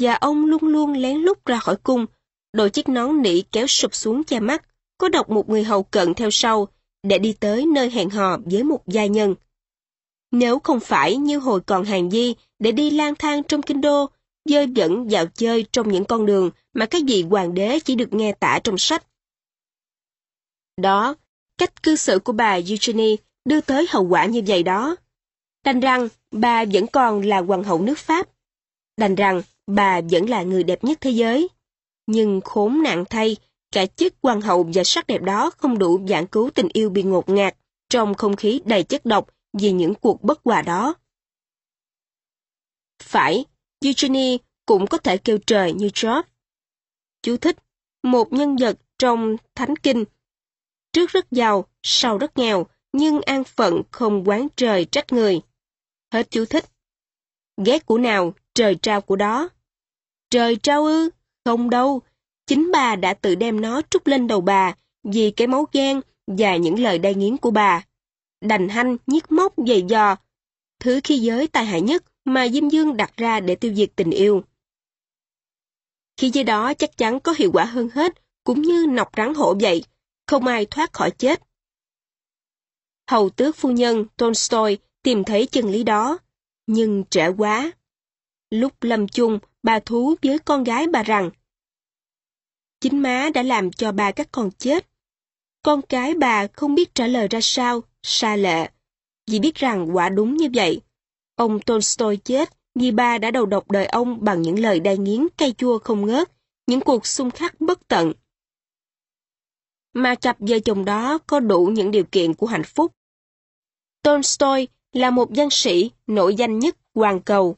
và ông luôn luôn lén lút ra khỏi cung, đội chiếc nón nỉ kéo sụp xuống che mắt, có đọc một người hầu cận theo sau, để đi tới nơi hẹn hò với một gia nhân. Nếu không phải như hồi còn hàng di để đi lang thang trong kinh đô, dơi dẫn dạo chơi trong những con đường mà các vị hoàng đế chỉ được nghe tả trong sách. Đó, cách cư xử của bà Eugenie đưa tới hậu quả như vậy đó. Đành rằng bà vẫn còn là hoàng hậu nước Pháp. Đành rằng bà vẫn là người đẹp nhất thế giới. Nhưng khốn nạn thay, cả chức hoàng hậu và sắc đẹp đó không đủ giảng cứu tình yêu bị ngột ngạt trong không khí đầy chất độc vì những cuộc bất hòa đó. Phải, Eugenie cũng có thể kêu trời như Job. Chú thích, một nhân vật trong Thánh Kinh. Trước rất giàu, sau rất nghèo, nhưng an phận không quán trời trách người. Hết chú thích. Ghét của nào, trời trao của đó. Trời trao ư? Không đâu. Chính bà đã tự đem nó trút lên đầu bà vì cái máu ghen và những lời đai nghiến của bà. Đành hanh, nhiếc móc, dày dò. thứ khi giới tai hại nhất mà Diêm Dương đặt ra để tiêu diệt tình yêu. Khi dưới đó chắc chắn có hiệu quả hơn hết, cũng như nọc rắn hổ vậy, không ai thoát khỏi chết. Hầu tước phu nhân Tolstoy tìm thấy chân lý đó, nhưng trễ quá. Lúc lâm chung, bà thú với con gái bà rằng Chính má đã làm cho bà các con chết. Con cái bà không biết trả lời ra sao, xa lệ. Vì biết rằng quả đúng như vậy. Ông Tolstoy chết Giba đã đầu độc đời ông bằng những lời đai nghiến cay chua không ngớt, những cuộc xung khắc bất tận. Mà cặp vợ chồng đó có đủ những điều kiện của hạnh phúc. Tolstoy là một văn sĩ nổi danh nhất toàn cầu.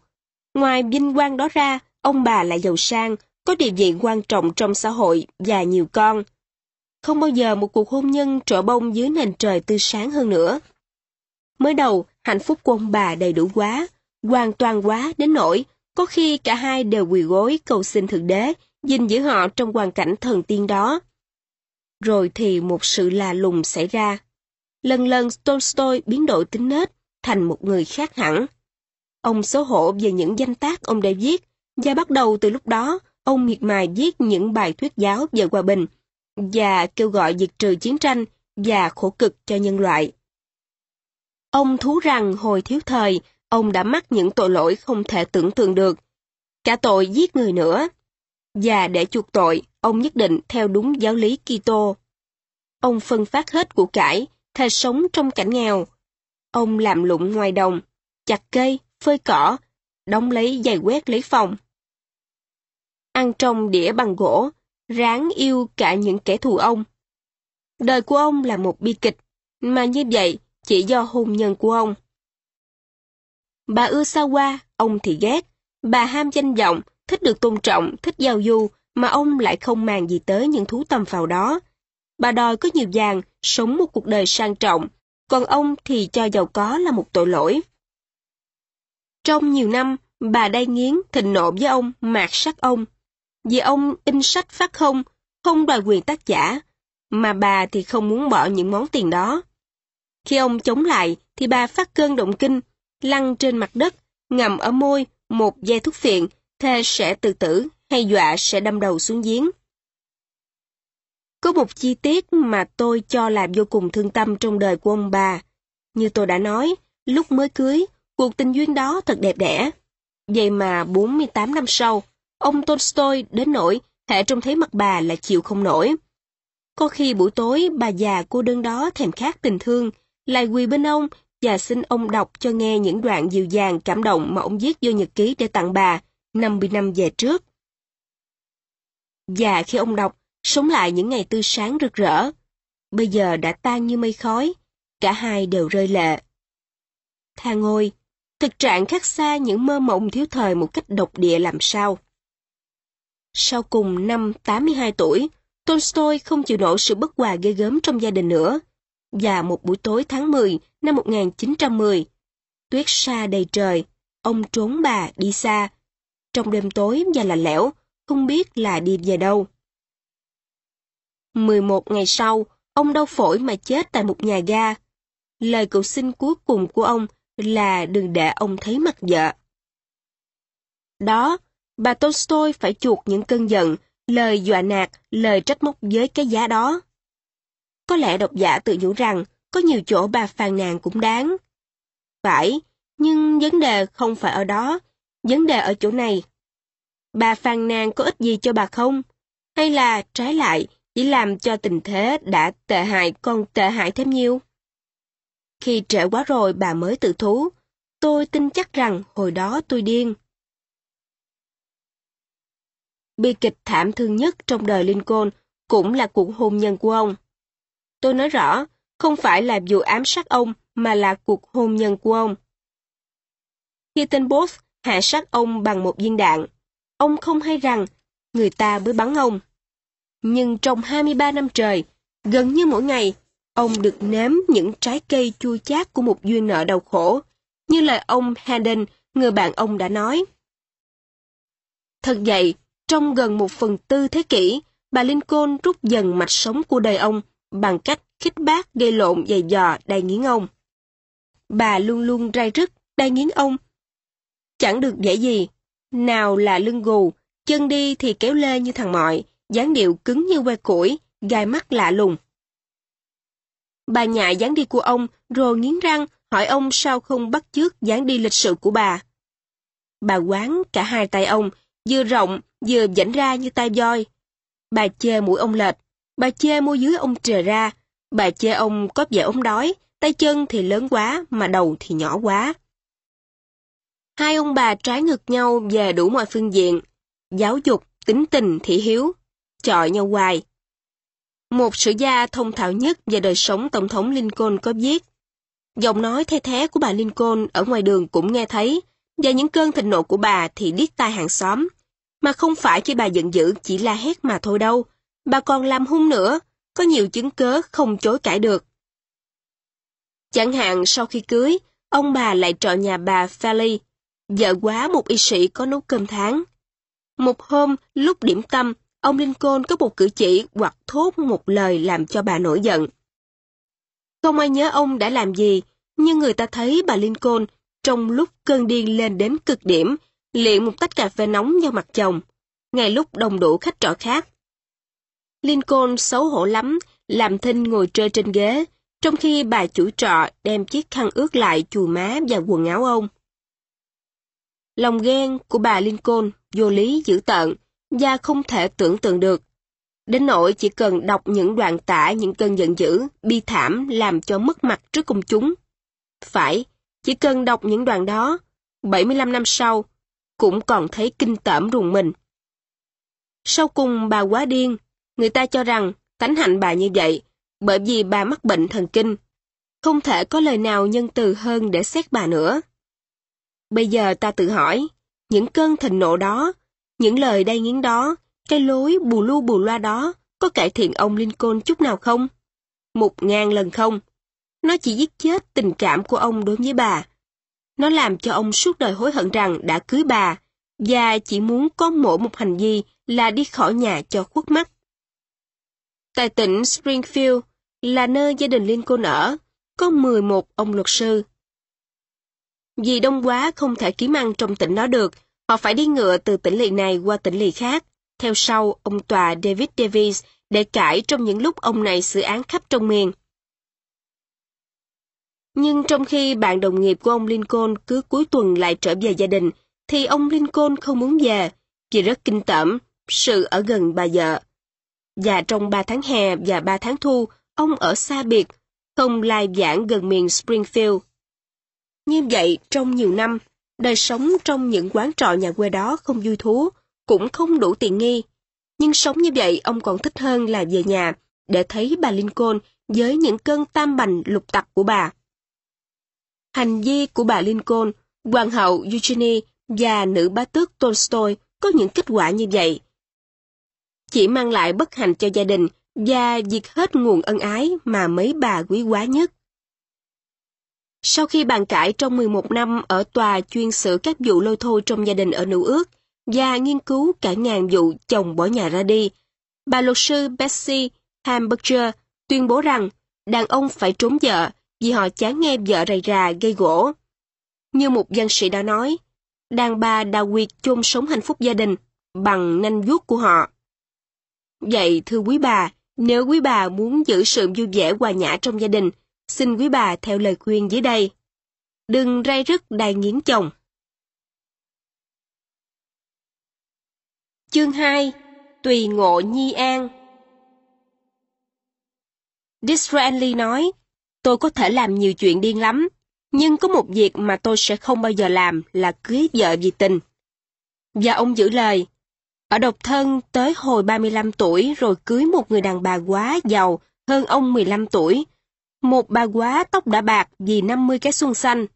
Ngoài vinh quang đó ra, ông bà lại giàu sang, có địa vị quan trọng trong xã hội và nhiều con. Không bao giờ một cuộc hôn nhân trổ bông dưới nền trời tươi sáng hơn nữa. Mới đầu, hạnh phúc của ông bà đầy đủ quá, hoàn toàn quá đến nỗi có khi cả hai đều quỳ gối cầu xin Thượng Đế gìn giữ họ trong hoàn cảnh thần tiên đó. Rồi thì một sự lạ lùng xảy ra. Lần lần Tolstoy biến đổi tính nết thành một người khác hẳn. Ông xấu hổ về những danh tác ông đã viết, và bắt đầu từ lúc đó, ông miệt mài viết những bài thuyết giáo về hòa bình, và kêu gọi diệt trừ chiến tranh và khổ cực cho nhân loại. Ông thú rằng hồi thiếu thời, ông đã mắc những tội lỗi không thể tưởng tượng được. Cả tội giết người nữa. Và để chuộc tội, ông nhất định theo đúng giáo lý Kitô. Ông phân phát hết của cải, thề sống trong cảnh nghèo. Ông làm lụng ngoài đồng, chặt cây, phơi cỏ, đóng lấy giày quét lấy phòng. Ăn trong đĩa bằng gỗ, ráng yêu cả những kẻ thù ông. Đời của ông là một bi kịch, mà như vậy chỉ do hôn nhân của ông. Bà ưa xa qua, ông thì ghét. Bà ham danh vọng, thích được tôn trọng, thích giao du, mà ông lại không màng gì tới những thú tầm vào đó. Bà đòi có nhiều vàng, sống một cuộc đời sang trọng, còn ông thì cho giàu có là một tội lỗi. Trong nhiều năm, bà đai nghiến, thịnh nộ với ông, mạt sắc ông. Vì ông in sách phát không, không đòi quyền tác giả, mà bà thì không muốn bỏ những món tiền đó. Khi ông chống lại, thì bà phát cơn động kinh, lăn trên mặt đất, ngầm ở môi một dây thuốc phiện, thề sẽ tự tử hay dọa sẽ đâm đầu xuống giếng. Có một chi tiết mà tôi cho là vô cùng thương tâm trong đời của ông bà. Như tôi đã nói, lúc mới cưới, cuộc tình duyên đó thật đẹp đẽ. Vậy mà 48 năm sau, ông Tolstoy đến nỗi hệ trông thấy mặt bà là chịu không nổi. Có khi buổi tối bà già cô đơn đó thèm khát tình thương, lại quỳ bên ông và xin ông đọc cho nghe những đoạn dịu dàng cảm động mà ông viết vô nhật ký để tặng bà 50 năm về trước. Và khi ông đọc, sống lại những ngày tươi sáng rực rỡ, bây giờ đã tan như mây khói, cả hai đều rơi lệ. Thà ngôi, thực trạng khác xa những mơ mộng thiếu thời một cách độc địa làm sao. Sau cùng năm 82 tuổi, Tolstoy không chịu nổi sự bất hòa ghê gớm trong gia đình nữa. Và một buổi tối tháng 10 năm 1910, tuyết xa đầy trời, ông trốn bà đi xa. Trong đêm tối và lạnh lẽo, không biết là đi về đâu. 11 ngày sau, ông đau phổi mà chết tại một nhà ga. Lời cầu xin cuối cùng của ông là đừng để ông thấy mặt vợ. Đó, bà Tolstoy phải chuộc những cơn giận, lời dọa nạt, lời trách móc với cái giá đó. Có lẽ độc giả tự nhủ rằng có nhiều chỗ bà phàn nàn cũng đáng. Phải, nhưng vấn đề không phải ở đó, vấn đề ở chỗ này. Bà phàn nàn có ích gì cho bà không? Hay là trái lại, chỉ làm cho tình thế đã tệ hại còn tệ hại thêm nhiều? Khi trễ quá rồi bà mới tự thú, tôi tin chắc rằng hồi đó tôi điên. Bi kịch thảm thương nhất trong đời Lincoln cũng là cuộc hôn nhân của ông. Tôi nói rõ, không phải là vụ ám sát ông, mà là cuộc hôn nhân của ông. Khi tên Boss hạ sát ông bằng một viên đạn, ông không hay rằng người ta mới bắn ông. Nhưng trong 23 năm trời, gần như mỗi ngày, ông được nếm những trái cây chua chát của một duyên nợ đau khổ, như lời ông Hayden, người bạn ông đã nói. Thật vậy, trong gần một phần tư thế kỷ, bà Lincoln rút dần mạch sống của đời ông bằng cách khích bác gây lộn dày dò đầy nghiến ông. Bà luôn luôn rai rứt đai nghiến ông. Chẳng được dễ gì, nào là lưng gù, chân đi thì kéo lê như thằng mọi, dáng điệu cứng như que củi, gai mắt lạ lùng. Bà nhại dáng đi của ông, rồi nghiến răng, hỏi ông sao không bắt chước dáng đi lịch sự của bà. Bà quán cả hai tay ông, vừa rộng, vừa dãnh ra như tay voi. Bà chê mũi ông lệch, bà chê mua dưới ông trề ra, bà chê ông có vẻ ống đói, tay chân thì lớn quá mà đầu thì nhỏ quá. Hai ông bà trái ngược nhau về đủ mọi phương diện, giáo dục, tính tình, thị hiếu, chọi nhau hoài. Một sử gia thông thạo nhất về đời sống Tổng thống Lincoln có viết, giọng nói the thế của bà Lincoln ở ngoài đường cũng nghe thấy, và những cơn thịnh nộ của bà thì điếc tai hàng xóm. Mà không phải khi bà giận dữ chỉ la hét mà thôi đâu, bà còn làm hung nữa, có nhiều chứng cớ không chối cãi được. Chẳng hạn sau khi cưới, ông bà lại trọ nhà bà Fally, vợ quá một y sĩ có nấu cơm tháng. Một hôm, lúc điểm tâm, ông Lincoln có một cử chỉ hoặc thốt một lời làm cho bà nổi giận. Không ai nhớ ông đã làm gì, nhưng người ta thấy bà Lincoln trong lúc cơn điên lên đến cực điểm, liền một tách cà phê nóng vào mặt chồng, ngay lúc đồng đủ khách trọ khác. Lincoln xấu hổ lắm, làm thinh ngồi trơ trên ghế, trong khi bà chủ trọ đem chiếc khăn ướt lại chùi má và quần áo ông. Lòng ghen của bà Lincoln vô lý dữ tợn và không thể tưởng tượng được. Đến nỗi chỉ cần đọc những đoạn tả những cơn giận dữ, bi thảm làm cho mất mặt trước công chúng. Phải, chỉ cần đọc những đoạn đó, 75 năm sau, cũng còn thấy kinh tởm rùng mình. Sau cùng bà quá điên, người ta cho rằng tánh hạnh bà như vậy, bởi vì bà mắc bệnh thần kinh. Không thể có lời nào nhân từ hơn để xét bà nữa. Bây giờ ta tự hỏi, những cơn thịnh nộ đó, những lời đay nghiến đó, cái lối bù lu bù loa đó, có cải thiện ông Lincoln chút nào không? Một ngàn lần không. Nó chỉ giết chết tình cảm của ông đối với bà. Nó làm cho ông suốt đời hối hận rằng đã cưới bà, và chỉ muốn có mỗi một hành vi là đi khỏi nhà cho khuất mắt. Tại tỉnh Springfield, là nơi gia đình Lincoln ở, có 11 ông luật sư. Vì đông quá không thể kiếm ăn trong tỉnh đó được, họ phải đi ngựa từ tỉnh lỵ này qua tỉnh lỵ khác, theo sau ông tòa David Davis để cãi trong những lúc ông này xử án khắp trong miền. Nhưng trong khi bạn đồng nghiệp của ông Lincoln cứ cuối tuần lại trở về gia đình, thì ông Lincoln không muốn về, vì rất kinh tởm, sự ở gần bà vợ. Và trong 3 tháng hè và 3 tháng thu, ông ở xa biệt, không lai giảng gần miền Springfield. Như vậy, trong nhiều năm, đời sống trong những quán trọ nhà quê đó không vui thú, cũng không đủ tiện nghi. Nhưng sống như vậy, ông còn thích hơn là về nhà, để thấy bà Lincoln với những cơn tam bành lục tặc của bà. Hành vi của bà Lincoln, hoàng hậu Eugenie và nữ bá tước Tolstoy có những kết quả như vậy. Chỉ mang lại bất hạnh cho gia đình và diệt hết nguồn ân ái mà mấy bà quý quá nhất. Sau khi bàn cãi trong 11 năm ở tòa chuyên xử các vụ lôi thôi trong gia đình ở Nữ ước và nghiên cứu cả ngàn vụ chồng bỏ nhà ra đi, bà luật sư Betsy Hamburger tuyên bố rằng đàn ông phải trốn vợ vì họ chán nghe vợ rầy rà gây gỗ. Như một văn sĩ đã nói, đàn bà đào quyệt chôn sống hạnh phúc gia đình bằng nanh vuốt của họ. Vậy thưa quý bà, nếu quý bà muốn giữ sự vui vẻ hòa nhã trong gia đình, xin quý bà theo lời khuyên dưới đây. Đừng ray rứt đai nghiến chồng. Chương 2 Tùy ngộ nhi an Disraeli nói, tôi có thể làm nhiều chuyện điên lắm, nhưng có một việc mà tôi sẽ không bao giờ làm là cưới vợ vì tình. Và ông giữ lời, ở độc thân tới hồi 35 tuổi rồi cưới một người đàn bà quá giàu hơn ông 15 tuổi. Một bà quá tóc đã bạc vì 50 cái xuân xanh.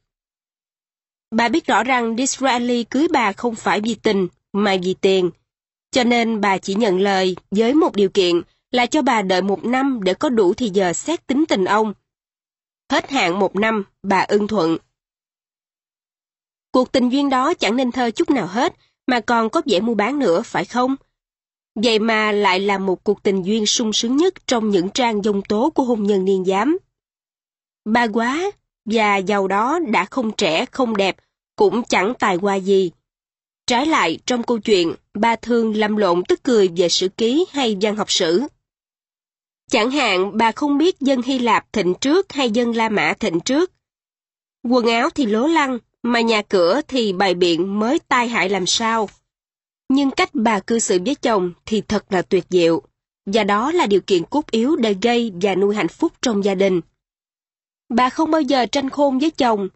Bà biết rõ rằng Disraeli cưới bà không phải vì tình, mà vì tiền. Cho nên bà chỉ nhận lời với một điều kiện là cho bà đợi một năm để có đủ thì giờ xét tính tình ông. Hết hạn một năm, bà ưng thuận. Cuộc tình duyên đó chẳng nên thơ chút nào hết, mà còn có vẻ mua bán nữa, phải không? Vậy mà lại là một cuộc tình duyên sung sướng nhất trong những trang dông tố của hôn nhân niên giám. Bà quá, và giàu đó đã không trẻ không đẹp, cũng chẳng tài hoa gì. Trái lại, trong câu chuyện, bà thường lầm lộn tức cười về sử ký hay văn học sử. Chẳng hạn, bà không biết dân Hy Lạp thịnh trước hay dân La Mã thịnh trước. Quần áo thì lố lăng, mà nhà cửa thì bài biện mới tai hại làm sao. Nhưng cách bà cư xử với chồng thì thật là tuyệt diệu, và đó là điều kiện cốt yếu để gây và nuôi hạnh phúc trong gia đình. Bà không bao giờ tranh khôn với chồng.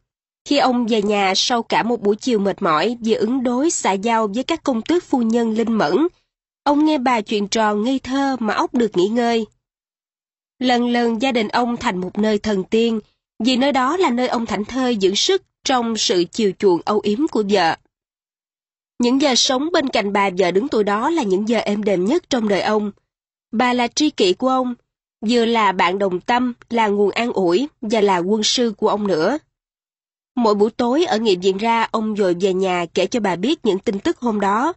Khi ông về nhà sau cả một buổi chiều mệt mỏi vì ứng đối xã giao với các công tước phu nhân linh mẫn, ông nghe bà chuyện trò ngây thơ mà óc được nghỉ ngơi. Lần lần gia đình ông thành một nơi thần tiên, vì nơi đó là nơi ông thảnh thơi dưỡng sức trong sự chiều chuộng âu yếm của vợ. Những giờ sống bên cạnh bà vợ đứng tuổi đó là những giờ êm đềm nhất trong đời ông. Bà là tri kỷ của ông, vừa là bạn đồng tâm, là nguồn an ủi và là quân sư của ông nữa. Mỗi buổi tối ở nghị viện ra, ông dội về nhà kể cho bà biết những tin tức hôm đó.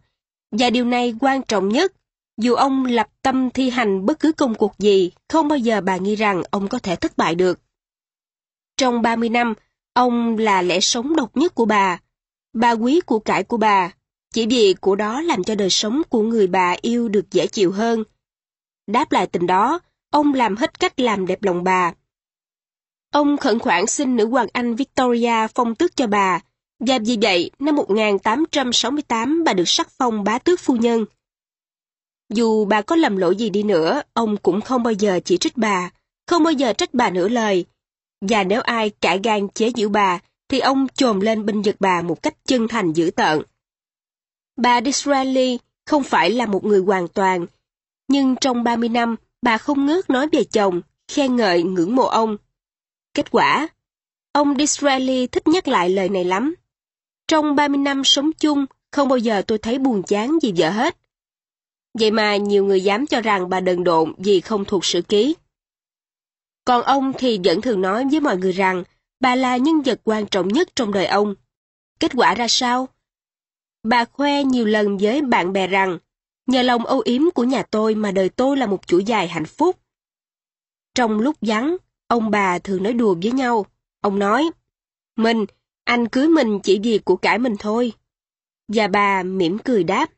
Và điều này quan trọng nhất, dù ông lập tâm thi hành bất cứ công cuộc gì, không bao giờ bà nghĩ rằng ông có thể thất bại được. Trong 30 năm, ông là lẽ sống độc nhất của bà. Bà quý của cải của bà, chỉ vì của đó làm cho đời sống của người bà yêu được dễ chịu hơn. Đáp lại tình đó, ông làm hết cách làm đẹp lòng bà. Ông khẩn khoản xin nữ hoàng Anh Victoria phong tước cho bà, và vì vậy năm 1868 bà được sắc phong bá tước phu nhân. Dù bà có lầm lỗi gì đi nữa, ông cũng không bao giờ chỉ trích bà, không bao giờ trách bà nửa lời. Và nếu ai cả gan chế giễu bà, thì ông trồm lên binh giật bà một cách chân thành dữ tợn. Bà Disraeli không phải là một người hoàn toàn, nhưng trong 30 năm, bà không ngớt nói về chồng, khen ngợi ngưỡng mộ ông. Kết quả, ông Disraeli thích nhắc lại lời này lắm. Trong 30 năm sống chung, không bao giờ tôi thấy buồn chán gì vợ hết. Vậy mà nhiều người dám cho rằng bà đần độn vì không thuộc sử ký. Còn ông thì vẫn thường nói với mọi người rằng bà là nhân vật quan trọng nhất trong đời ông. Kết quả ra sao? Bà khoe nhiều lần với bạn bè rằng nhờ lòng âu yếm của nhà tôi mà đời tôi là một chuỗi dài hạnh phúc. Trong lúc vắng, ông bà thường nói đùa với nhau. Ông nói, Mình, anh cưới mình chỉ vì của cải mình thôi. Và bà mỉm cười đáp,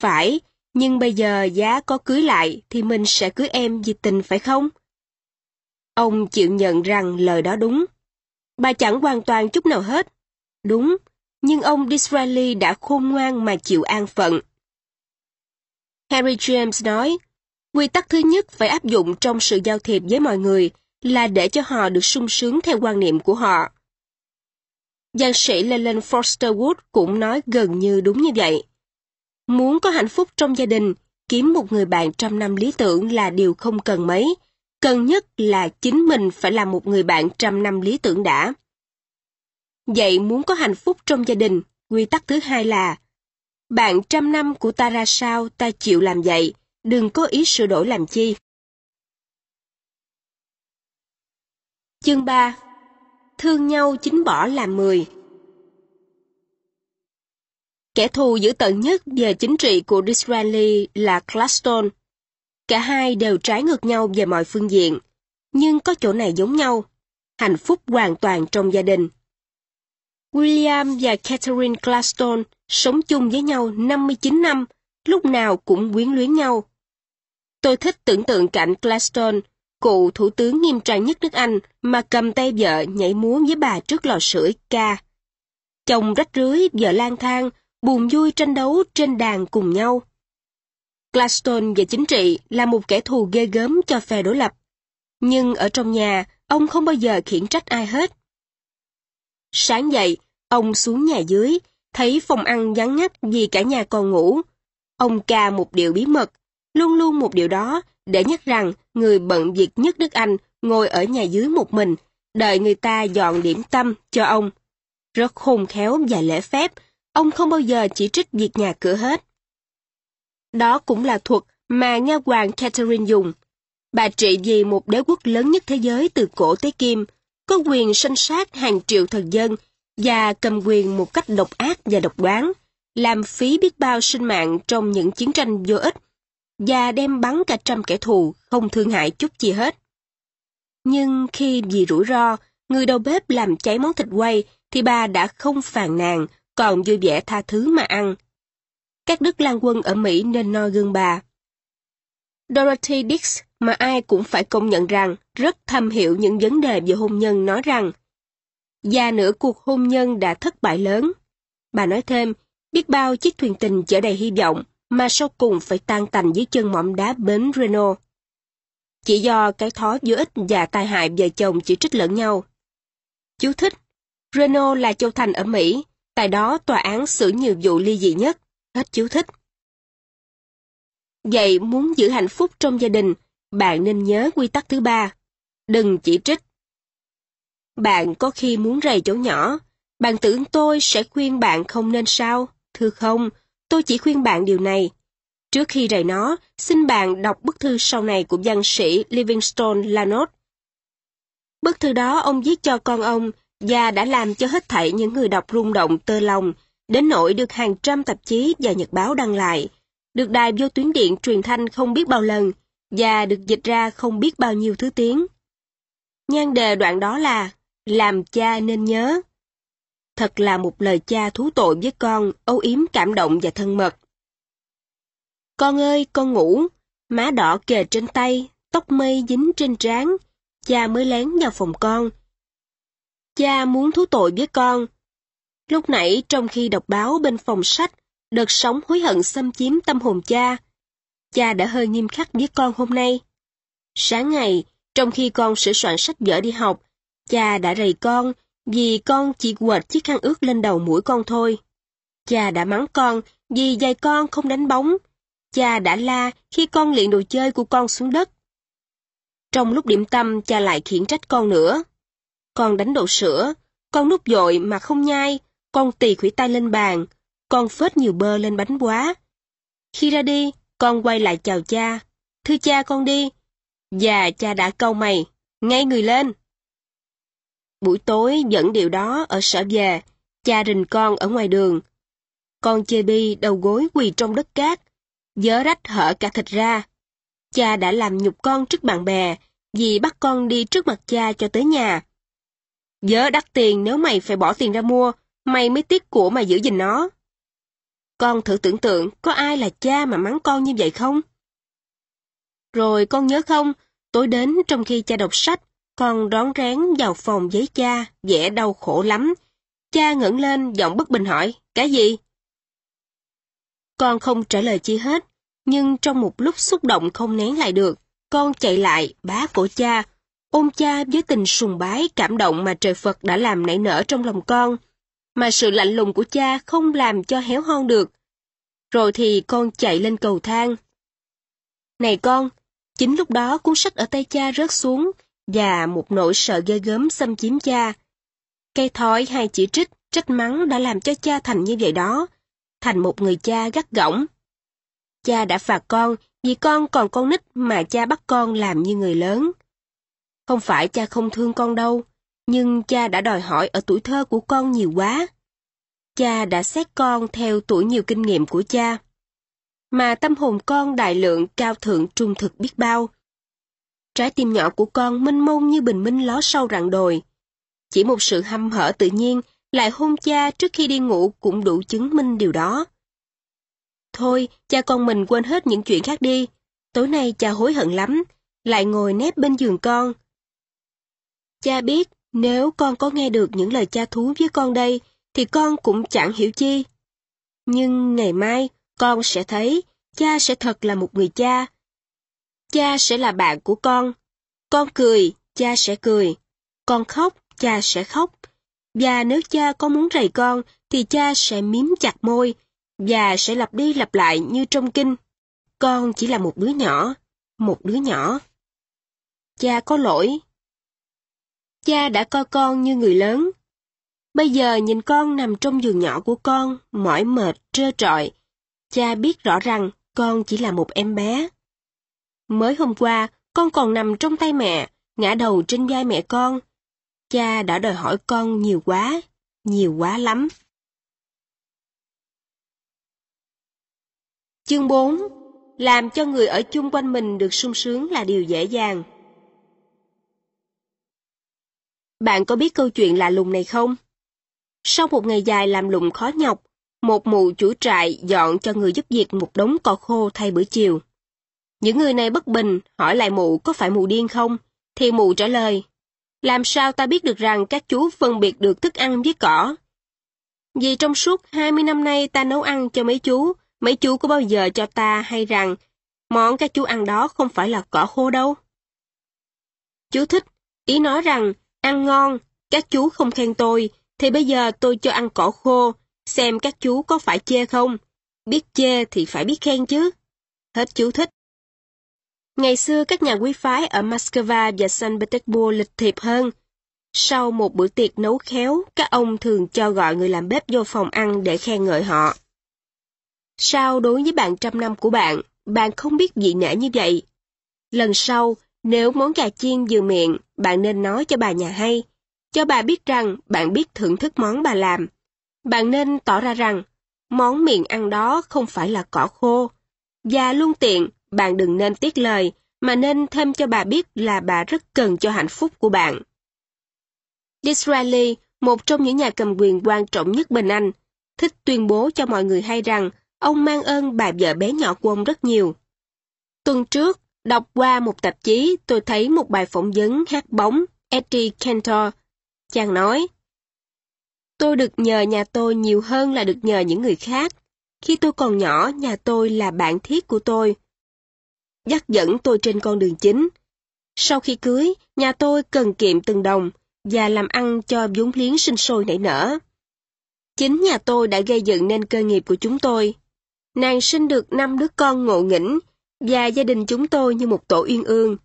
Phải, nhưng bây giờ giá có cưới lại thì mình sẽ cưới em vì tình phải không? Ông chịu nhận rằng lời đó đúng. Bà chẳng hoàn toàn chút nào hết. Đúng, nhưng ông Disraeli đã khôn ngoan mà chịu an phận. Harry James nói, quy tắc thứ nhất phải áp dụng trong sự giao thiệp với mọi người là để cho họ được sung sướng theo quan niệm của họ. Giang sĩ Leland Foster Wood cũng nói gần như đúng như vậy. Muốn có hạnh phúc trong gia đình, kiếm một người bạn trăm năm lý tưởng là điều không cần mấy. Cần nhất là chính mình phải là một người bạn trăm năm lý tưởng đã. Vậy muốn có hạnh phúc trong gia đình, quy tắc thứ hai là bạn trăm năm của ta ra sao ta chịu làm vậy, đừng có ý sửa đổi làm chi. Chương 3 Thương nhau chính bỏ làm mười Kẻ thù dữ tận nhất về chính trị của Disraeli là Gladstone. Cả hai đều trái ngược nhau về mọi phương diện, nhưng có chỗ này giống nhau, hạnh phúc hoàn toàn trong gia đình. William và Catherine Glaston sống chung với nhau 59 năm, lúc nào cũng quyến luyến nhau. Tôi thích tưởng tượng cảnh Glaston, cụ thủ tướng nghiêm trang nhất nước Anh, mà cầm tay vợ nhảy múa với bà trước lò sưởi ca. Chồng rách rưới, vợ lang thang, buồn vui tranh đấu trên đàn cùng nhau. Gladstone về chính trị là một kẻ thù ghê gớm cho phe đối lập. Nhưng ở trong nhà, ông không bao giờ khiển trách ai hết. Sáng dậy, ông xuống nhà dưới, thấy phòng ăn vắng ngắt vì cả nhà còn ngủ. Ông ca một điều bí mật, luôn luôn một điều đó, để nhắc rằng người bận việc nhất nước Anh ngồi ở nhà dưới một mình, đợi người ta dọn điểm tâm cho ông. Rất khôn khéo và lễ phép, ông không bao giờ chỉ trích việc nhà cửa hết. Đó cũng là thuật mà nha hoàng Catherine dùng. Bà trị vì một đế quốc lớn nhất thế giới từ cổ tới kim, có quyền sanh sát hàng triệu thần dân và cầm quyền một cách độc ác và độc đoán, làm phí biết bao sinh mạng trong những chiến tranh vô ích và đem bắn cả trăm kẻ thù không thương hại chút gì hết. Nhưng khi vì rủi ro, người đầu bếp làm cháy món thịt quay, thì bà đã không phàn nàn, còn vui vẻ tha thứ mà ăn. Các đức lang quân ở Mỹ nên noi gương bà. Dorothy Dix mà ai cũng phải công nhận rằng rất thâm hiểu những vấn đề về hôn nhân nói rằng và nửa cuộc hôn nhân đã thất bại lớn. Bà nói thêm, biết bao chiếc thuyền tình chở đầy hy vọng mà sau cùng phải tan tành dưới chân mỏm đá bến Reno. Chỉ do cái thó vô ích và tai hại vợ chồng chỉ trích lẫn nhau. Chú thích, Reno là châu thành ở Mỹ, tại đó tòa án xử nhiều vụ ly dị nhất. Hết chú thích. Vậy muốn giữ hạnh phúc trong gia đình, bạn nên nhớ quy tắc thứ ba. Đừng chỉ trích. Bạn có khi muốn rầy chỗ nhỏ, bạn tưởng tôi sẽ khuyên bạn không nên sao? Thưa không, tôi chỉ khuyên bạn điều này. Trước khi rầy nó, xin bạn đọc bức thư sau này của văn sĩ Livingstone Lanot. Bức thư đó ông viết cho con ông và đã làm cho hết thảy những người đọc rung động tơ lòng, đến nỗi được hàng trăm tạp chí và nhật báo đăng lại, được đài vô tuyến điện truyền thanh không biết bao lần, và được dịch ra không biết bao nhiêu thứ tiếng. Nhan đề đoạn đó là Làm cha nên nhớ. Thật là một lời cha thú tội với con, âu yếm cảm động và thân mật. Con ơi, con ngủ, má đỏ kề trên tay, tóc mây dính trên trán, cha mới lén vào phòng con. Cha muốn thú tội với con. Lúc nãy trong khi đọc báo bên phòng sách, đợt sóng hối hận xâm chiếm tâm hồn cha, cha đã hơi nghiêm khắc với con hôm nay. Sáng ngày, trong khi con sửa soạn sách vở đi học, cha đã rầy con vì con chỉ quệt chiếc khăn ướt lên đầu mũi con thôi. Cha đã mắng con vì giày con không đánh bóng. Cha đã la khi con liền đồ chơi của con xuống đất. Trong lúc điểm tâm, cha lại khiển trách con nữa. Con đánh đồ sữa, con nút dội mà không nhai, con tì khủy tay lên bàn, con phết nhiều bơ lên bánh quá. Khi ra đi, con quay lại chào cha. Thưa cha con đi. Và cha đã câu mày, ngay người lên. Buổi tối dẫn điều đó ở sở về, cha rình con ở ngoài đường. Con chê bi đầu gối quỳ trong đất cát, dớ rách hở cả thịt ra. Cha đã làm nhục con trước bạn bè, vì bắt con đi trước mặt cha cho tới nhà. Dớ đắt tiền nếu mày phải bỏ tiền ra mua, mày mới tiếc của mà giữ gìn nó. Con thử tưởng tượng có ai là cha mà mắng con như vậy không? Rồi con nhớ không, tối đến trong khi cha đọc sách, con rón rén vào phòng với cha, vẻ đau khổ lắm. Cha ngẩng lên, giọng bất bình hỏi, cái gì? Con không trả lời chi hết, nhưng trong một lúc xúc động không nén lại được, con chạy lại, bá cổ cha, ôm cha với tình sùng bái cảm động mà trời Phật đã làm nảy nở trong lòng con, mà sự lạnh lùng của cha không làm cho héo hon được. Rồi thì con chạy lên cầu thang. Này con, chính lúc đó cuốn sách ở tay cha rớt xuống, và một nỗi sợ ghê gớm xâm chiếm cha. Cây thói hay chỉ trích, trách mắng đã làm cho cha thành như vậy đó, thành một người cha gắt gỏng. Cha đã phạt con vì con còn con nít mà cha bắt con làm như người lớn. Không phải cha không thương con đâu, nhưng cha đã đòi hỏi ở tuổi thơ của con nhiều quá. Cha đã xét con theo tuổi nhiều kinh nghiệm của cha. Mà tâm hồn con đại lượng cao thượng trung thực biết bao. Trái tim nhỏ của con mênh mông như bình minh ló sâu rặng đồi. Chỉ một sự hâm hở tự nhiên lại hôn cha trước khi đi ngủ cũng đủ chứng minh điều đó. Thôi, cha con mình quên hết những chuyện khác đi. Tối nay cha hối hận lắm, lại ngồi nép bên giường con. Cha biết, nếu con có nghe được những lời cha thú với con đây, thì con cũng chẳng hiểu chi. Nhưng ngày mai, con sẽ thấy, cha sẽ thật là một người cha. Cha sẽ là bạn của con. Con cười, cha sẽ cười. Con khóc, cha sẽ khóc. Và nếu cha có muốn rầy con, thì cha sẽ miếm chặt môi, và sẽ lặp đi lặp lại như trong kinh. Con chỉ là một đứa nhỏ, một đứa nhỏ. Cha có lỗi. Cha đã coi con như người lớn. Bây giờ nhìn con nằm trong giường nhỏ của con, mỏi mệt, trơ trọi. Cha biết rõ rằng con chỉ là một em bé. Mới hôm qua, con còn nằm trong tay mẹ, ngã đầu trên vai mẹ con. Cha đã đòi hỏi con nhiều quá, nhiều quá lắm. Chương 4 Làm cho người ở chung quanh mình được sung sướng là điều dễ dàng bạn có biết câu chuyện lạ lùng này không? Sau một ngày dài làm lụng khó nhọc, một mụ chủ trại dọn cho người giúp việc một đống cỏ khô thay bữa chiều. Những người này bất bình, hỏi lại mụ có phải mụ điên không? Thì mụ trả lời, làm sao ta biết được rằng các chú phân biệt được thức ăn với cỏ? Vì trong suốt 20 năm nay ta nấu ăn cho mấy chú, mấy chú có bao giờ cho ta hay rằng món các chú ăn đó không phải là cỏ khô đâu. Chú thích, ý nói rằng ăn ngon, các chú không khen tôi, thì bây giờ tôi cho ăn cỏ khô, xem các chú có phải chê không. Biết chê thì phải biết khen chứ. Hết chú thích. Ngày xưa các nhà quý phái ở Moscow và Saint Petersburg lịch thiệp hơn. Sau một bữa tiệc nấu khéo, các ông thường cho gọi người làm bếp vô phòng ăn để khen ngợi họ. Sao đối với bạn trăm năm của bạn, bạn không biết dị nể như vậy? Lần sau, nếu món gà chiên vừa miệng, bạn nên nói cho bà nhà hay, cho bà biết rằng bạn biết thưởng thức món bà làm. Bạn nên tỏ ra rằng món miệng ăn đó không phải là cỏ khô. Và luôn tiện, bạn đừng nên tiếc lời, mà nên thêm cho bà biết là bà rất cần cho hạnh phúc của bạn. Disraeli, một trong những nhà cầm quyền quan trọng nhất bên Anh, thích tuyên bố cho mọi người hay rằng ông mang ơn bà vợ bé nhỏ của ông rất nhiều. Tuần trước, đọc qua một tạp chí, tôi thấy một bài phỏng vấn hát bóng Eddie Cantor. Chàng nói, Tôi được nhờ nhà tôi nhiều hơn là được nhờ những người khác. Khi tôi còn nhỏ, nhà tôi là bạn thiết của tôi. Dắt dẫn tôi trên con đường chính. Sau khi cưới, nhà tôi cần kiệm từng đồng và làm ăn cho vốn liếng sinh sôi nảy nở. Chính nhà tôi đã gây dựng nên cơ nghiệp của chúng tôi. Nàng sinh được năm đứa con ngộ nghĩnh và gia đình chúng tôi như một tổ uyên ương.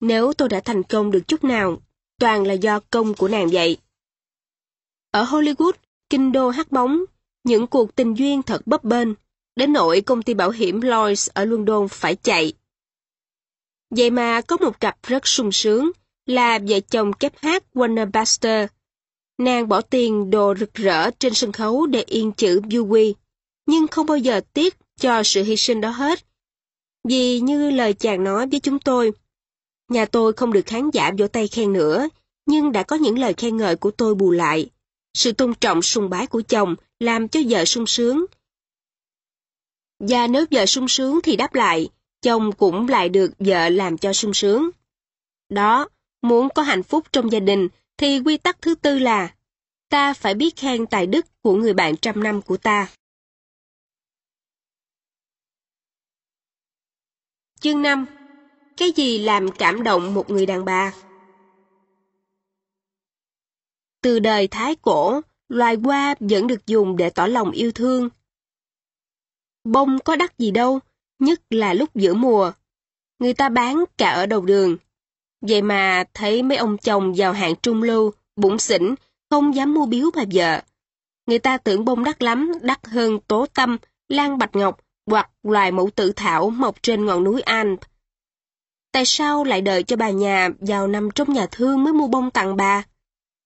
Nếu tôi đã thành công được chút nào, toàn là do công của nàng vậy. Ở Hollywood, kinh đô hát bóng, những cuộc tình duyên thật bấp bênh, đến nỗi công ty bảo hiểm Lloyds ở London phải chạy. Vậy mà có một cặp rất sung sướng, là vợ chồng kép hát Warner Baxter. Nàng bỏ tiền đồ rực rỡ trên sân khấu để yên chữ Beauty, nhưng không bao giờ tiếc cho sự hy sinh đó hết. Vì như lời chàng nói với chúng tôi, nhà tôi không được khán giả vỗ tay khen nữa, nhưng đã có những lời khen ngợi của tôi bù lại. Sự tôn trọng sùng bái của chồng làm cho vợ sung sướng. Và nếu vợ sung sướng thì đáp lại, chồng cũng lại được vợ làm cho sung sướng. Đó, muốn có hạnh phúc trong gia đình thì quy tắc thứ tư là ta phải biết khen tài đức của người bạn trăm năm của ta. Chương 5 Cái gì làm cảm động một người đàn bà? Từ đời Thái Cổ, loài hoa vẫn được dùng để tỏ lòng yêu thương. Bông có đắt gì đâu, nhất là lúc giữa mùa. Người ta bán cả ở đầu đường. Vậy mà thấy mấy ông chồng giàu hạng trung lưu, bụng xỉn, không dám mua biếu bà vợ. Người ta tưởng bông đắt lắm, đắt hơn tố tâm, lan bạch ngọc hoặc loài mẫu tử thảo mọc trên ngọn núi Alp. Tại sao lại đợi cho bà nhà vào nằm trong nhà thương mới mua bông tặng bà?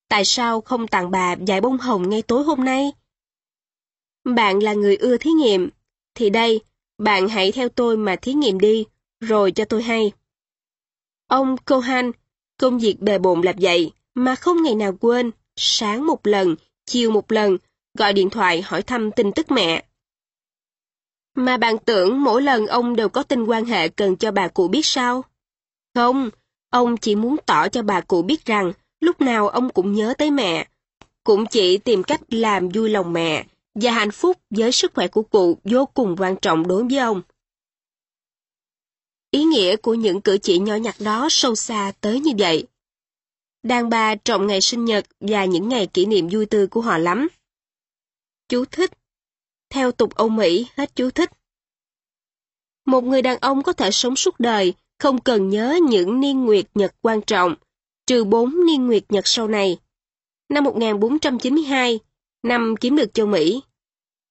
Tại sao không tặng bà vài bông hồng ngay tối hôm nay? Bạn là người ưa thí nghiệm, thì đây, bạn hãy theo tôi mà thí nghiệm đi, rồi cho tôi hay. Ông Cohan, công việc bề bộn làm vậy, mà không ngày nào quên, sáng một lần, chiều một lần, gọi điện thoại hỏi thăm tin tức mẹ. Mà bạn tưởng mỗi lần ông đều có tin quan hệ cần cho bà cụ biết sao? Không, ông chỉ muốn tỏ cho bà cụ biết rằng lúc nào ông cũng nhớ tới mẹ, cũng chỉ tìm cách làm vui lòng mẹ, và hạnh phúc với sức khỏe của cụ vô cùng quan trọng đối với ông. Ý nghĩa của những cử chỉ nhỏ nhặt đó sâu xa tới như vậy. Đàn bà trọng ngày sinh nhật và những ngày kỷ niệm vui tươi của họ lắm. Chú thích. Theo tục Âu Mỹ, hết chú thích. Một người đàn ông có thể sống suốt đời, không cần nhớ những niên nguyệt nhật quan trọng, trừ bốn niên nguyệt nhật sau này. Năm 1492, năm kiếm được châu Mỹ.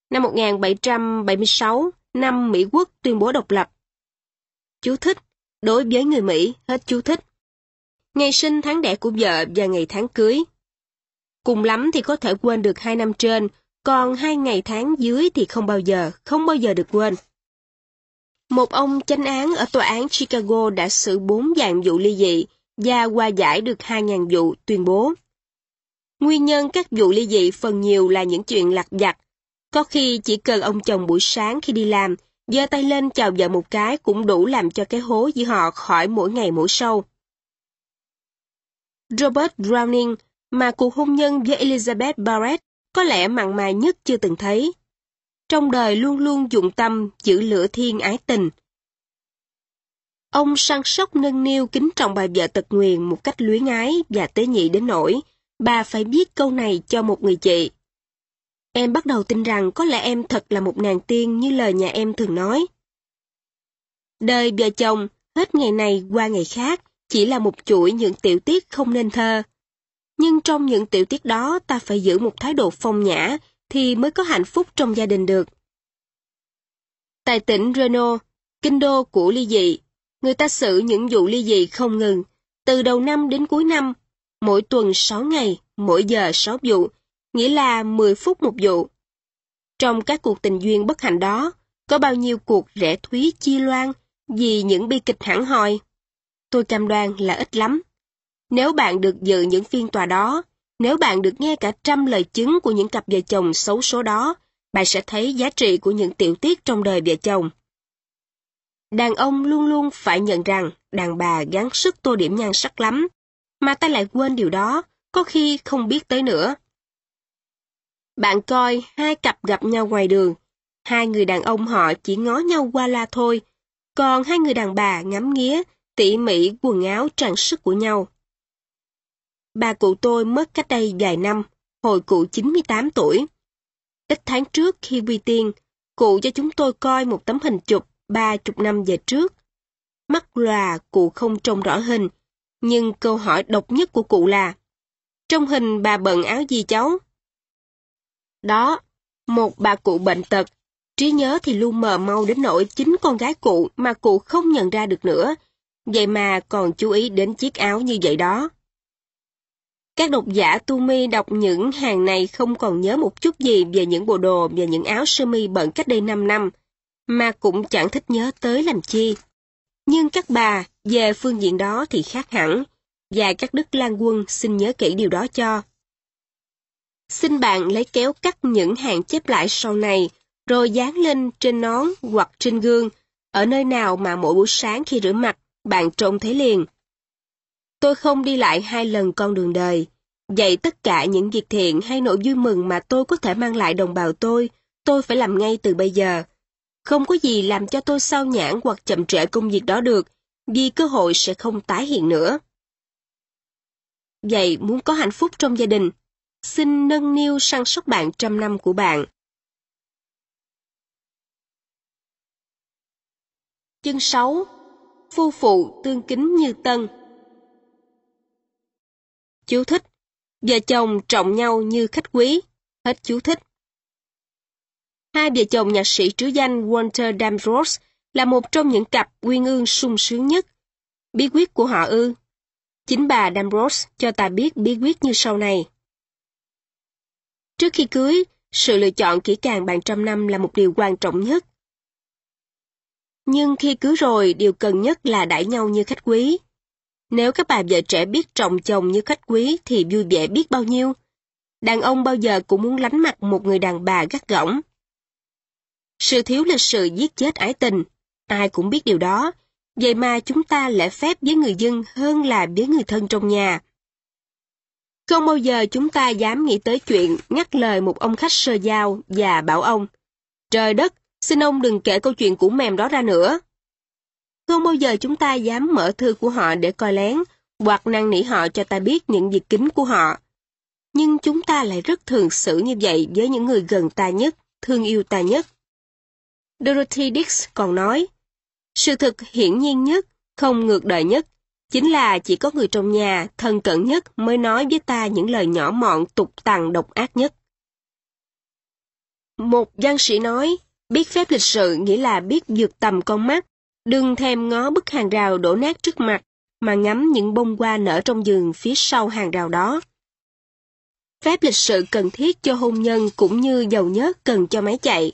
Năm 1776, năm Mỹ quốc tuyên bố độc lập. Chú thích, đối với người Mỹ, hết chú thích. Ngày sinh tháng đẻ của vợ và ngày tháng cưới. Cùng lắm thì có thể quên được hai năm trên, còn hai ngày tháng dưới thì không bao giờ, không bao giờ được quên. Một ông chánh án ở tòa án Chicago đã xử bốn dạng vụ ly dị và qua giải được 2.000 vụ tuyên bố Nguyên nhân các vụ ly dị phần nhiều là những chuyện lặt vặt. Có khi chỉ cần ông chồng buổi sáng khi đi làm, giơ tay lên chào vợ một cái cũng đủ làm cho cái hố giữa họ khỏi mỗi ngày mỗi sâu. Robert Browning, mà cuộc hôn nhân với Elizabeth Barrett có lẽ mặn mà nhất chưa từng thấy. Trong đời luôn luôn dụng tâm giữ lửa thiên ái tình. Ông săn sóc nâng niu kính trọng bà vợ tật nguyền một cách luyến ái và tế nhị đến nỗi bà phải viết câu này cho một người chị. Em bắt đầu tin rằng có lẽ em thật là một nàng tiên như lời nhà em thường nói. Đời vợ chồng, hết ngày này qua ngày khác, chỉ là một chuỗi những tiểu tiết không nên thơ. Nhưng trong những tiểu tiết đó ta phải giữ một thái độ phong nhã thì mới có hạnh phúc trong gia đình được. Tại tỉnh Reno, kinh đô của ly dị, người ta xử những vụ ly dị không ngừng, từ đầu năm đến cuối năm, mỗi tuần 6 ngày, mỗi giờ 6 vụ, nghĩa là 10 phút một vụ. Trong các cuộc tình duyên bất hạnh đó, có bao nhiêu cuộc rẻ thúy chi loan vì những bi kịch hẳn hòi. Tôi cam đoan là ít lắm. Nếu bạn được dự những phiên tòa đó, nếu bạn được nghe cả trăm lời chứng của những cặp vợ chồng xấu số đó, bạn sẽ thấy giá trị của những tiểu tiết trong đời vợ chồng. Đàn ông luôn luôn phải nhận rằng đàn bà gắng sức tô điểm nhan sắc lắm, mà ta lại quên điều đó, có khi không biết tới nữa. Bạn coi hai cặp gặp nhau ngoài đường, hai người đàn ông họ chỉ ngó nhau qua la thôi, còn hai người đàn bà ngắm nghía, tỉ mỉ quần áo trang sức của nhau. Bà cụ tôi mất cách đây vài năm, hồi cụ 98 tuổi. Ít tháng trước khi quy tiên, cụ cho chúng tôi coi một tấm hình chụp ba chục năm về trước. Mắt lòa cụ không trông rõ hình, nhưng câu hỏi độc nhất của cụ là Trong hình bà bận áo gì cháu? Đó, một bà cụ bệnh tật, trí nhớ thì luôn mờ mau đến nỗi chính con gái cụ mà cụ không nhận ra được nữa, vậy mà còn chú ý đến chiếc áo như vậy đó. Các độc giả tu mi đọc những hàng này không còn nhớ một chút gì về những bộ đồ và những áo sơ mi bận cách đây 5 năm, mà cũng chẳng thích nhớ tới làm chi. Nhưng các bà về phương diện đó thì khác hẳn, và các đức lan quân xin nhớ kỹ điều đó cho. Xin bạn lấy kéo cắt những hàng chép lại sau này, rồi dán lên trên nón hoặc trên gương, ở nơi nào mà mỗi buổi sáng khi rửa mặt, bạn trông thấy liền. Tôi không đi lại hai lần con đường đời. Vậy tất cả những việc thiện hay nỗi vui mừng mà tôi có thể mang lại đồng bào tôi, tôi phải làm ngay từ bây giờ. Không có gì làm cho tôi sao nhãn hoặc chậm trễ công việc đó được, vì cơ hội sẽ không tái hiện nữa. Vậy muốn có hạnh phúc trong gia đình, xin nâng niu săn sóc bạn trăm năm của bạn. Chương 6 Phu phụ tương kính như tân Chú thích Vợ chồng trọng nhau như khách quý. Hết chú thích. Hai vợ chồng nhạc sĩ trứ danh Walter Damrose là một trong những cặp uyên ương sung sướng nhất. Bí quyết của họ ư. Chính bà Damrose cho ta biết bí quyết như sau này. Trước khi cưới, sự lựa chọn kỹ càng bàn trăm năm là một điều quan trọng nhất. Nhưng khi cưới rồi, điều cần nhất là đãi nhau như khách quý. Nếu các bà vợ trẻ biết trọng chồng như khách quý thì vui vẻ biết bao nhiêu. Đàn ông bao giờ cũng muốn lánh mặt một người đàn bà gắt gỏng. Sự thiếu lịch sự giết chết ái tình, ai cũng biết điều đó, vậy mà chúng ta lễ phép với người dân hơn là với người thân trong nhà. Không bao giờ chúng ta dám nghĩ tới chuyện ngắt lời một ông khách sơ giao và bảo ông, trời đất, xin ông đừng kể câu chuyện của mềm đó ra nữa. Không bao giờ chúng ta dám mở thư của họ để coi lén, hoặc năn nỉ họ cho ta biết những việc kín của họ. Nhưng chúng ta lại rất thường xử như vậy với những người gần ta nhất, thương yêu ta nhất. Dorothy Dix còn nói, sự thực hiển nhiên nhất, không ngược đời nhất, chính là chỉ có người trong nhà, thân cận nhất mới nói với ta những lời nhỏ mọn tục tằn độc ác nhất. Một văn sĩ nói, biết phép lịch sự nghĩa là biết vượt tầm con mắt, Đừng thèm ngó bức hàng rào đổ nát trước mặt, mà ngắm những bông hoa nở trong giường phía sau hàng rào đó. Phép lịch sự cần thiết cho hôn nhân cũng như dầu nhớt cần cho máy chạy.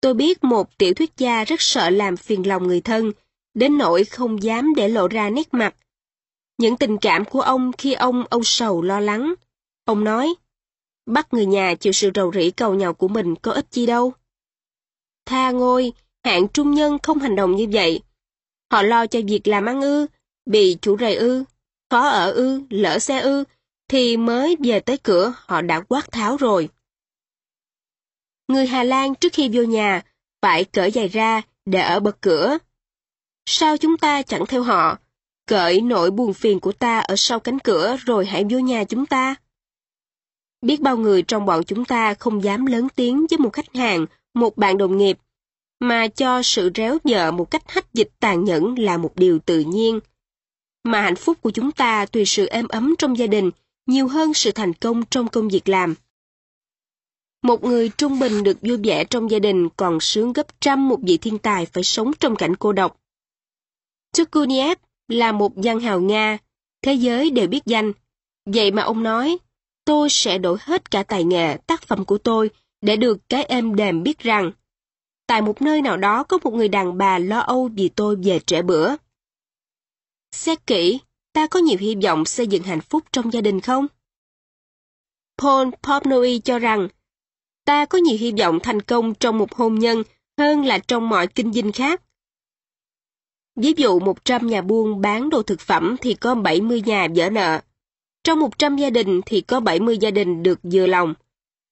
Tôi biết một tiểu thuyết gia rất sợ làm phiền lòng người thân, đến nỗi không dám để lộ ra nét mặt. Những tình cảm của ông khi ông âu sầu lo lắng. Ông nói, bắt người nhà chịu sự rầu rĩ cầu nhào của mình có ích chi đâu. Tha ngôi, hạng trung nhân không hành động như vậy. Họ lo cho việc làm ăn ư, bị chủ rầy ư, khó ở ư, lỡ xe ư, thì mới về tới cửa họ đã quát tháo rồi. Người Hà Lan trước khi vô nhà phải cởi giày ra để ở bậc cửa. Sao chúng ta chẳng theo họ, cởi nỗi buồn phiền của ta ở sau cánh cửa rồi hãy vô nhà chúng ta? Biết bao người trong bọn chúng ta không dám lớn tiếng với một khách hàng, một bạn đồng nghiệp, mà cho sự réo vợ một cách hách dịch tàn nhẫn là một điều tự nhiên. Mà hạnh phúc của chúng ta tùy sự êm ấm trong gia đình nhiều hơn sự thành công trong công việc làm. Một người trung bình được vui vẻ trong gia đình còn sướng gấp trăm một vị thiên tài phải sống trong cảnh cô độc. Turguniev là một văn hào Nga, thế giới đều biết danh. Vậy mà ông nói, tôi sẽ đổi hết cả tài nghệ, tác phẩm của tôi để được cái êm đềm biết rằng tại một nơi nào đó có một người đàn bà lo âu vì tôi về trễ bữa. Xét kỹ, ta có nhiều hy vọng xây dựng hạnh phúc trong gia đình không? Paul Popnoy cho rằng, ta có nhiều hy vọng thành công trong một hôn nhân hơn là trong mọi kinh doanh khác. Ví dụ 100 nhà buôn bán đồ thực phẩm thì có 70 nhà vỡ nợ. Trong 100 gia đình thì có 70 gia đình được vừa lòng.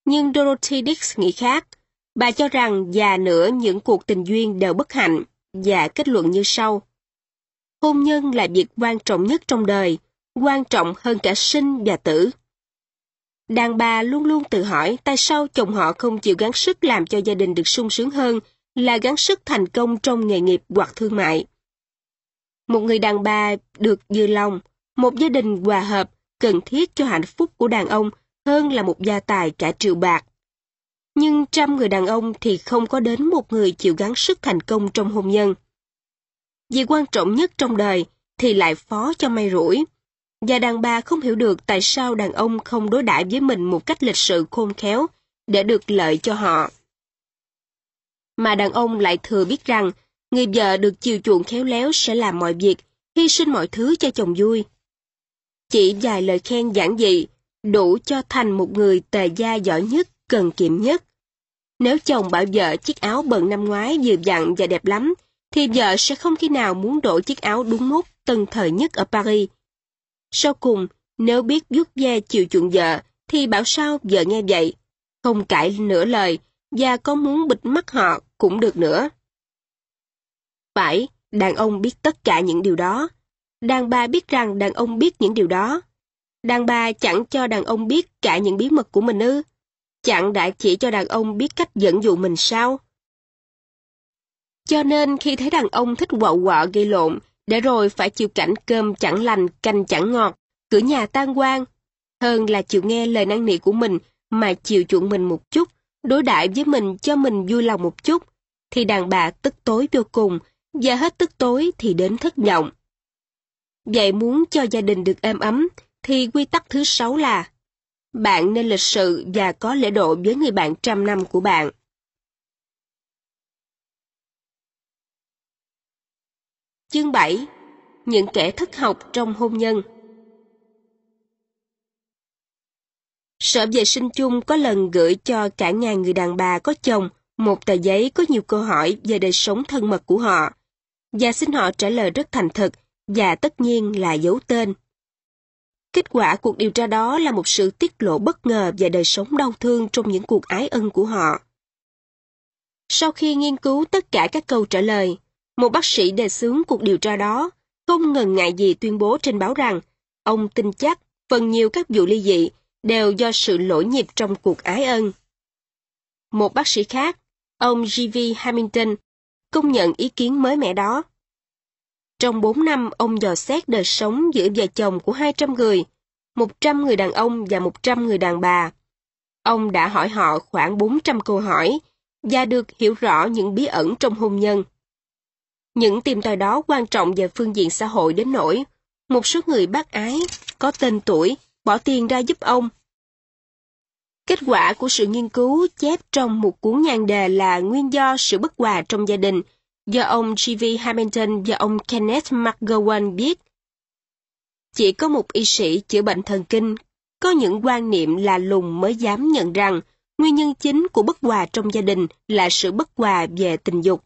Nhưng Dorothy Dix nghĩ khác. Bà cho rằng già nữa những cuộc tình duyên đều bất hạnh và kết luận như sau. Hôn nhân là việc quan trọng nhất trong đời, quan trọng hơn cả sinh và tử. Đàn bà luôn luôn tự hỏi tại sao chồng họ không chịu gắng sức làm cho gia đình được sung sướng hơn là gắng sức thành công trong nghề nghiệp hoặc thương mại. Một người đàn bà được dư lòng, một gia đình hòa hợp cần thiết cho hạnh phúc của đàn ông hơn là một gia tài cả triệu bạc. Nhưng trăm người đàn ông thì không có đến một người chịu gắng sức thành công trong hôn nhân. Việc quan trọng nhất trong đời thì lại phó cho may rủi. Và đàn bà không hiểu được tại sao đàn ông không đối đãi với mình một cách lịch sự khôn khéo để được lợi cho họ. Mà đàn ông lại thừa biết rằng người vợ được chiều chuộng khéo léo sẽ làm mọi việc, hy sinh mọi thứ cho chồng vui. Chỉ vài lời khen giản dị, đủ cho thành một người tề gia giỏi nhất, cần kiệm nhất. Nếu chồng bảo vợ chiếc áo bận năm ngoái vừa dặn và đẹp lắm, thì vợ sẽ không khi nào muốn đổi chiếc áo đúng mốt tân thời nhất ở Paris. Sau cùng, nếu biết vuốt ve chiều chuộng vợ, thì bảo sao vợ nghe vậy, không cãi nửa lời, và có muốn bịt mắt họ cũng được nữa. Phải, đàn ông biết tất cả những điều đó. Đàn bà biết rằng đàn ông biết những điều đó. Đàn bà chẳng cho đàn ông biết cả những bí mật của mình ư. Chẳng đã chỉ cho đàn ông biết cách dẫn dụ mình sao. Cho nên khi thấy đàn ông thích quậu quọ gây lộn, để rồi phải chịu cảnh cơm chẳng lành, canh chẳng ngọt, cửa nhà tan quang, hơn là chịu nghe lời năn nỉ của mình mà chịu chuộng mình một chút, đối đãi với mình cho mình vui lòng một chút, thì đàn bà tức tối vô cùng, và hết tức tối thì đến thất vọng. Vậy muốn cho gia đình được êm ấm, thì quy tắc thứ sáu là bạn nên lịch sự và có lễ độ với người bạn trăm năm của bạn. Chương 7 Những kẻ thất học trong hôn nhân Sở vệ sinh chung có lần gửi cho cả ngàn người đàn bà có chồng một tờ giấy có nhiều câu hỏi về đời sống thân mật của họ, và xin họ trả lời rất thành thực và tất nhiên là giấu tên. Kết quả cuộc điều tra đó là một sự tiết lộ bất ngờ về đời sống đau thương trong những cuộc ái ân của họ. Sau khi nghiên cứu tất cả các câu trả lời, một bác sĩ đề xướng cuộc điều tra đó, không ngần ngại gì tuyên bố trên báo rằng ông tin chắc phần nhiều các vụ ly dị đều do sự lỗi nhịp trong cuộc ái ân. Một bác sĩ khác, ông G.V. Hamilton, công nhận ý kiến mới mẻ đó. Trong 4 năm, ông dò xét đời sống giữa vợ chồng của 200 người, 100 người đàn ông và 100 người đàn bà. Ông đã hỏi họ khoảng 400 câu hỏi và được hiểu rõ những bí ẩn trong hôn nhân. Những tìm tòi đó quan trọng về phương diện xã hội đến nỗi một số người bác ái, có tên tuổi, bỏ tiền ra giúp ông. Kết quả của sự nghiên cứu chép trong một cuốn nhan đề là nguyên do sự bất hòa trong gia đình do ông G.V. Hamilton và ông Kenneth McGowan viết. Chỉ có một y sĩ chữa bệnh thần kinh có những quan niệm là lùng mới dám nhận rằng nguyên nhân chính của bất hòa trong gia đình là sự bất hòa về tình dục.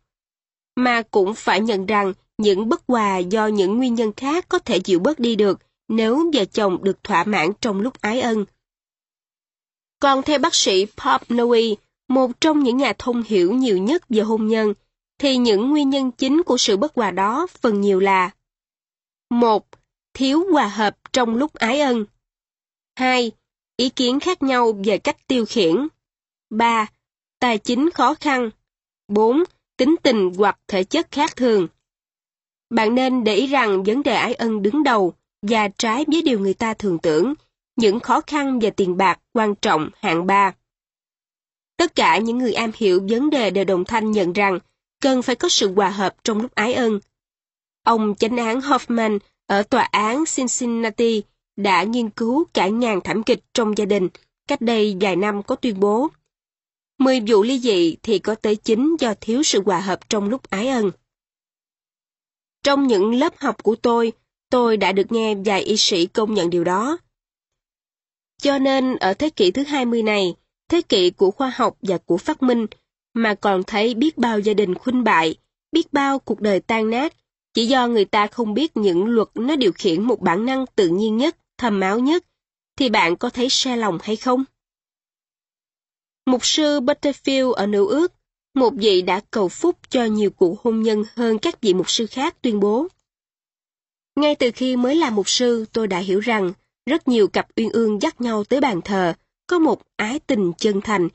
Mà cũng phải nhận rằng những bất hòa do những nguyên nhân khác có thể chịu bớt đi được nếu vợ chồng được thỏa mãn trong lúc ái ân. Còn theo bác sĩ Pop Noe, một trong những nhà thông hiểu nhiều nhất về hôn nhân, thì những nguyên nhân chính của sự bất hòa đó phần nhiều là một Thiếu hòa hợp trong lúc ái ân 2. Ý kiến khác nhau về cách tiêu khiển 3. Tài chính khó khăn 4. Tính tình hoặc thể chất khác thường Bạn nên để ý rằng vấn đề ái ân đứng đầu và trái với điều người ta thường tưởng, những khó khăn về tiền bạc quan trọng hạng 3. Tất cả những người am hiểu vấn đề đều đồng thanh nhận rằng cần phải có sự hòa hợp trong lúc ái ân. Ông chánh án Hoffman ở tòa án Cincinnati đã nghiên cứu cả ngàn thảm kịch trong gia đình, cách đây vài năm có tuyên bố. Mười vụ ly dị thì có tới chín do thiếu sự hòa hợp trong lúc ái ân. Trong những lớp học của tôi, tôi đã được nghe vài y sĩ công nhận điều đó. Cho nên ở thế kỷ thứ 20 này, thế kỷ của khoa học và của phát minh, mà còn thấy biết bao gia đình khuynh bại, biết bao cuộc đời tan nát, chỉ do người ta không biết những luật nó điều khiển một bản năng tự nhiên nhất, thầm máu nhất, thì bạn có thấy xe lòng hay không? Mục sư Butterfield ở Nữ ước, một vị đã cầu phúc cho nhiều cuộc hôn nhân hơn các vị mục sư khác tuyên bố. Ngay từ khi mới là mục sư, tôi đã hiểu rằng rất nhiều cặp uyên ương dắt nhau tới bàn thờ, có một ái tình chân thành,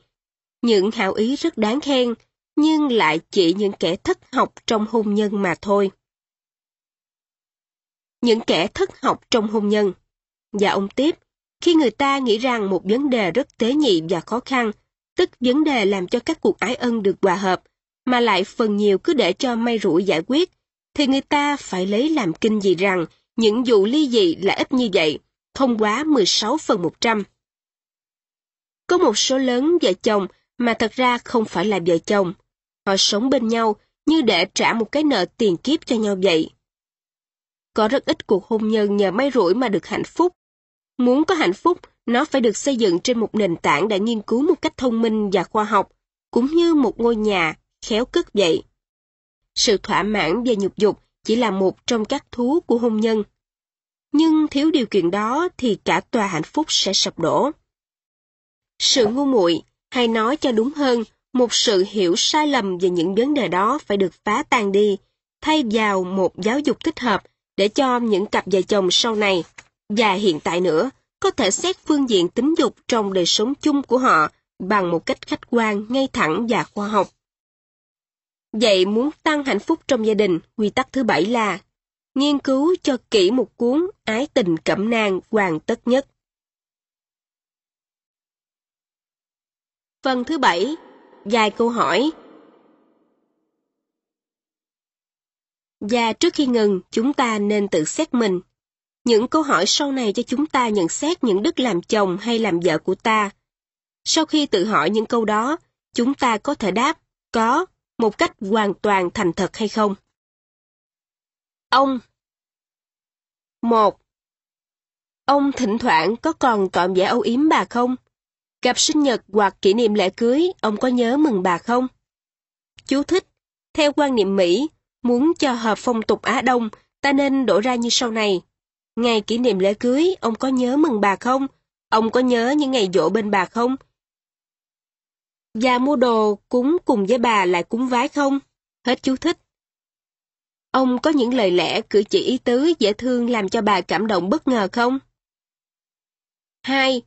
những hảo ý rất đáng khen, nhưng lại chỉ những kẻ thất học trong hôn nhân mà thôi. Những kẻ thất học trong hôn nhân. Và ông tiếp, khi người ta nghĩ rằng một vấn đề rất tế nhị và khó khăn, tức vấn đề làm cho các cuộc ái ân được hòa hợp, mà lại phần nhiều cứ để cho may rủi giải quyết, thì người ta phải lấy làm kinh gì rằng những vụ ly dị là ít như vậy, không quá 16 phần 100. Có một số lớn vợ chồng mà thật ra không phải là vợ chồng. Họ sống bên nhau như để trả một cái nợ tiền kiếp cho nhau vậy. Có rất ít cuộc hôn nhân nhờ may rủi mà được hạnh phúc. Muốn có hạnh phúc, nó phải được xây dựng trên một nền tảng đã nghiên cứu một cách thông minh và khoa học, cũng như một ngôi nhà khéo cất vậy. Sự thỏa mãn về nhục dục chỉ là một trong các thú của hôn nhân. Nhưng thiếu điều kiện đó thì cả tòa hạnh phúc sẽ sập đổ. Sự ngu muội, hay nói cho đúng hơn, một sự hiểu sai lầm về những vấn đề đó phải được phá tan đi, thay vào một giáo dục thích hợp để cho những cặp vợ chồng sau này, và hiện tại nữa, có thể xét phương diện tính dục trong đời sống chung của họ bằng một cách khách quan, ngay thẳng và khoa học. Vậy muốn tăng hạnh phúc trong gia đình, quy tắc thứ bảy là nghiên cứu cho kỹ một cuốn Ái tình cẩm nang hoàn tất nhất. Phần thứ bảy, dài câu hỏi. Và trước khi ngừng, chúng ta nên tự xét mình. Những câu hỏi sau này cho chúng ta nhận xét những đức làm chồng hay làm vợ của ta. Sau khi tự hỏi những câu đó, chúng ta có thể đáp có một cách hoàn toàn thành thật hay không? Ông một Ông thỉnh thoảng có còn cọm vẻ âu yếm bà không? Gặp sinh nhật hoặc kỷ niệm lễ cưới, ông có nhớ mừng bà không? Chú thích. Theo quan niệm Mỹ, muốn cho hợp phong tục Á Đông, ta nên đổ ra như sau này. Ngày kỷ niệm lễ cưới, ông có nhớ mừng bà không? Ông có nhớ những ngày dỗ bên bà không? Và mua đồ cúng cùng với bà lại cúng vái không? Hết chú thích. Ông có những lời lẽ cử chỉ ý tứ dễ thương làm cho bà cảm động bất ngờ không? 2.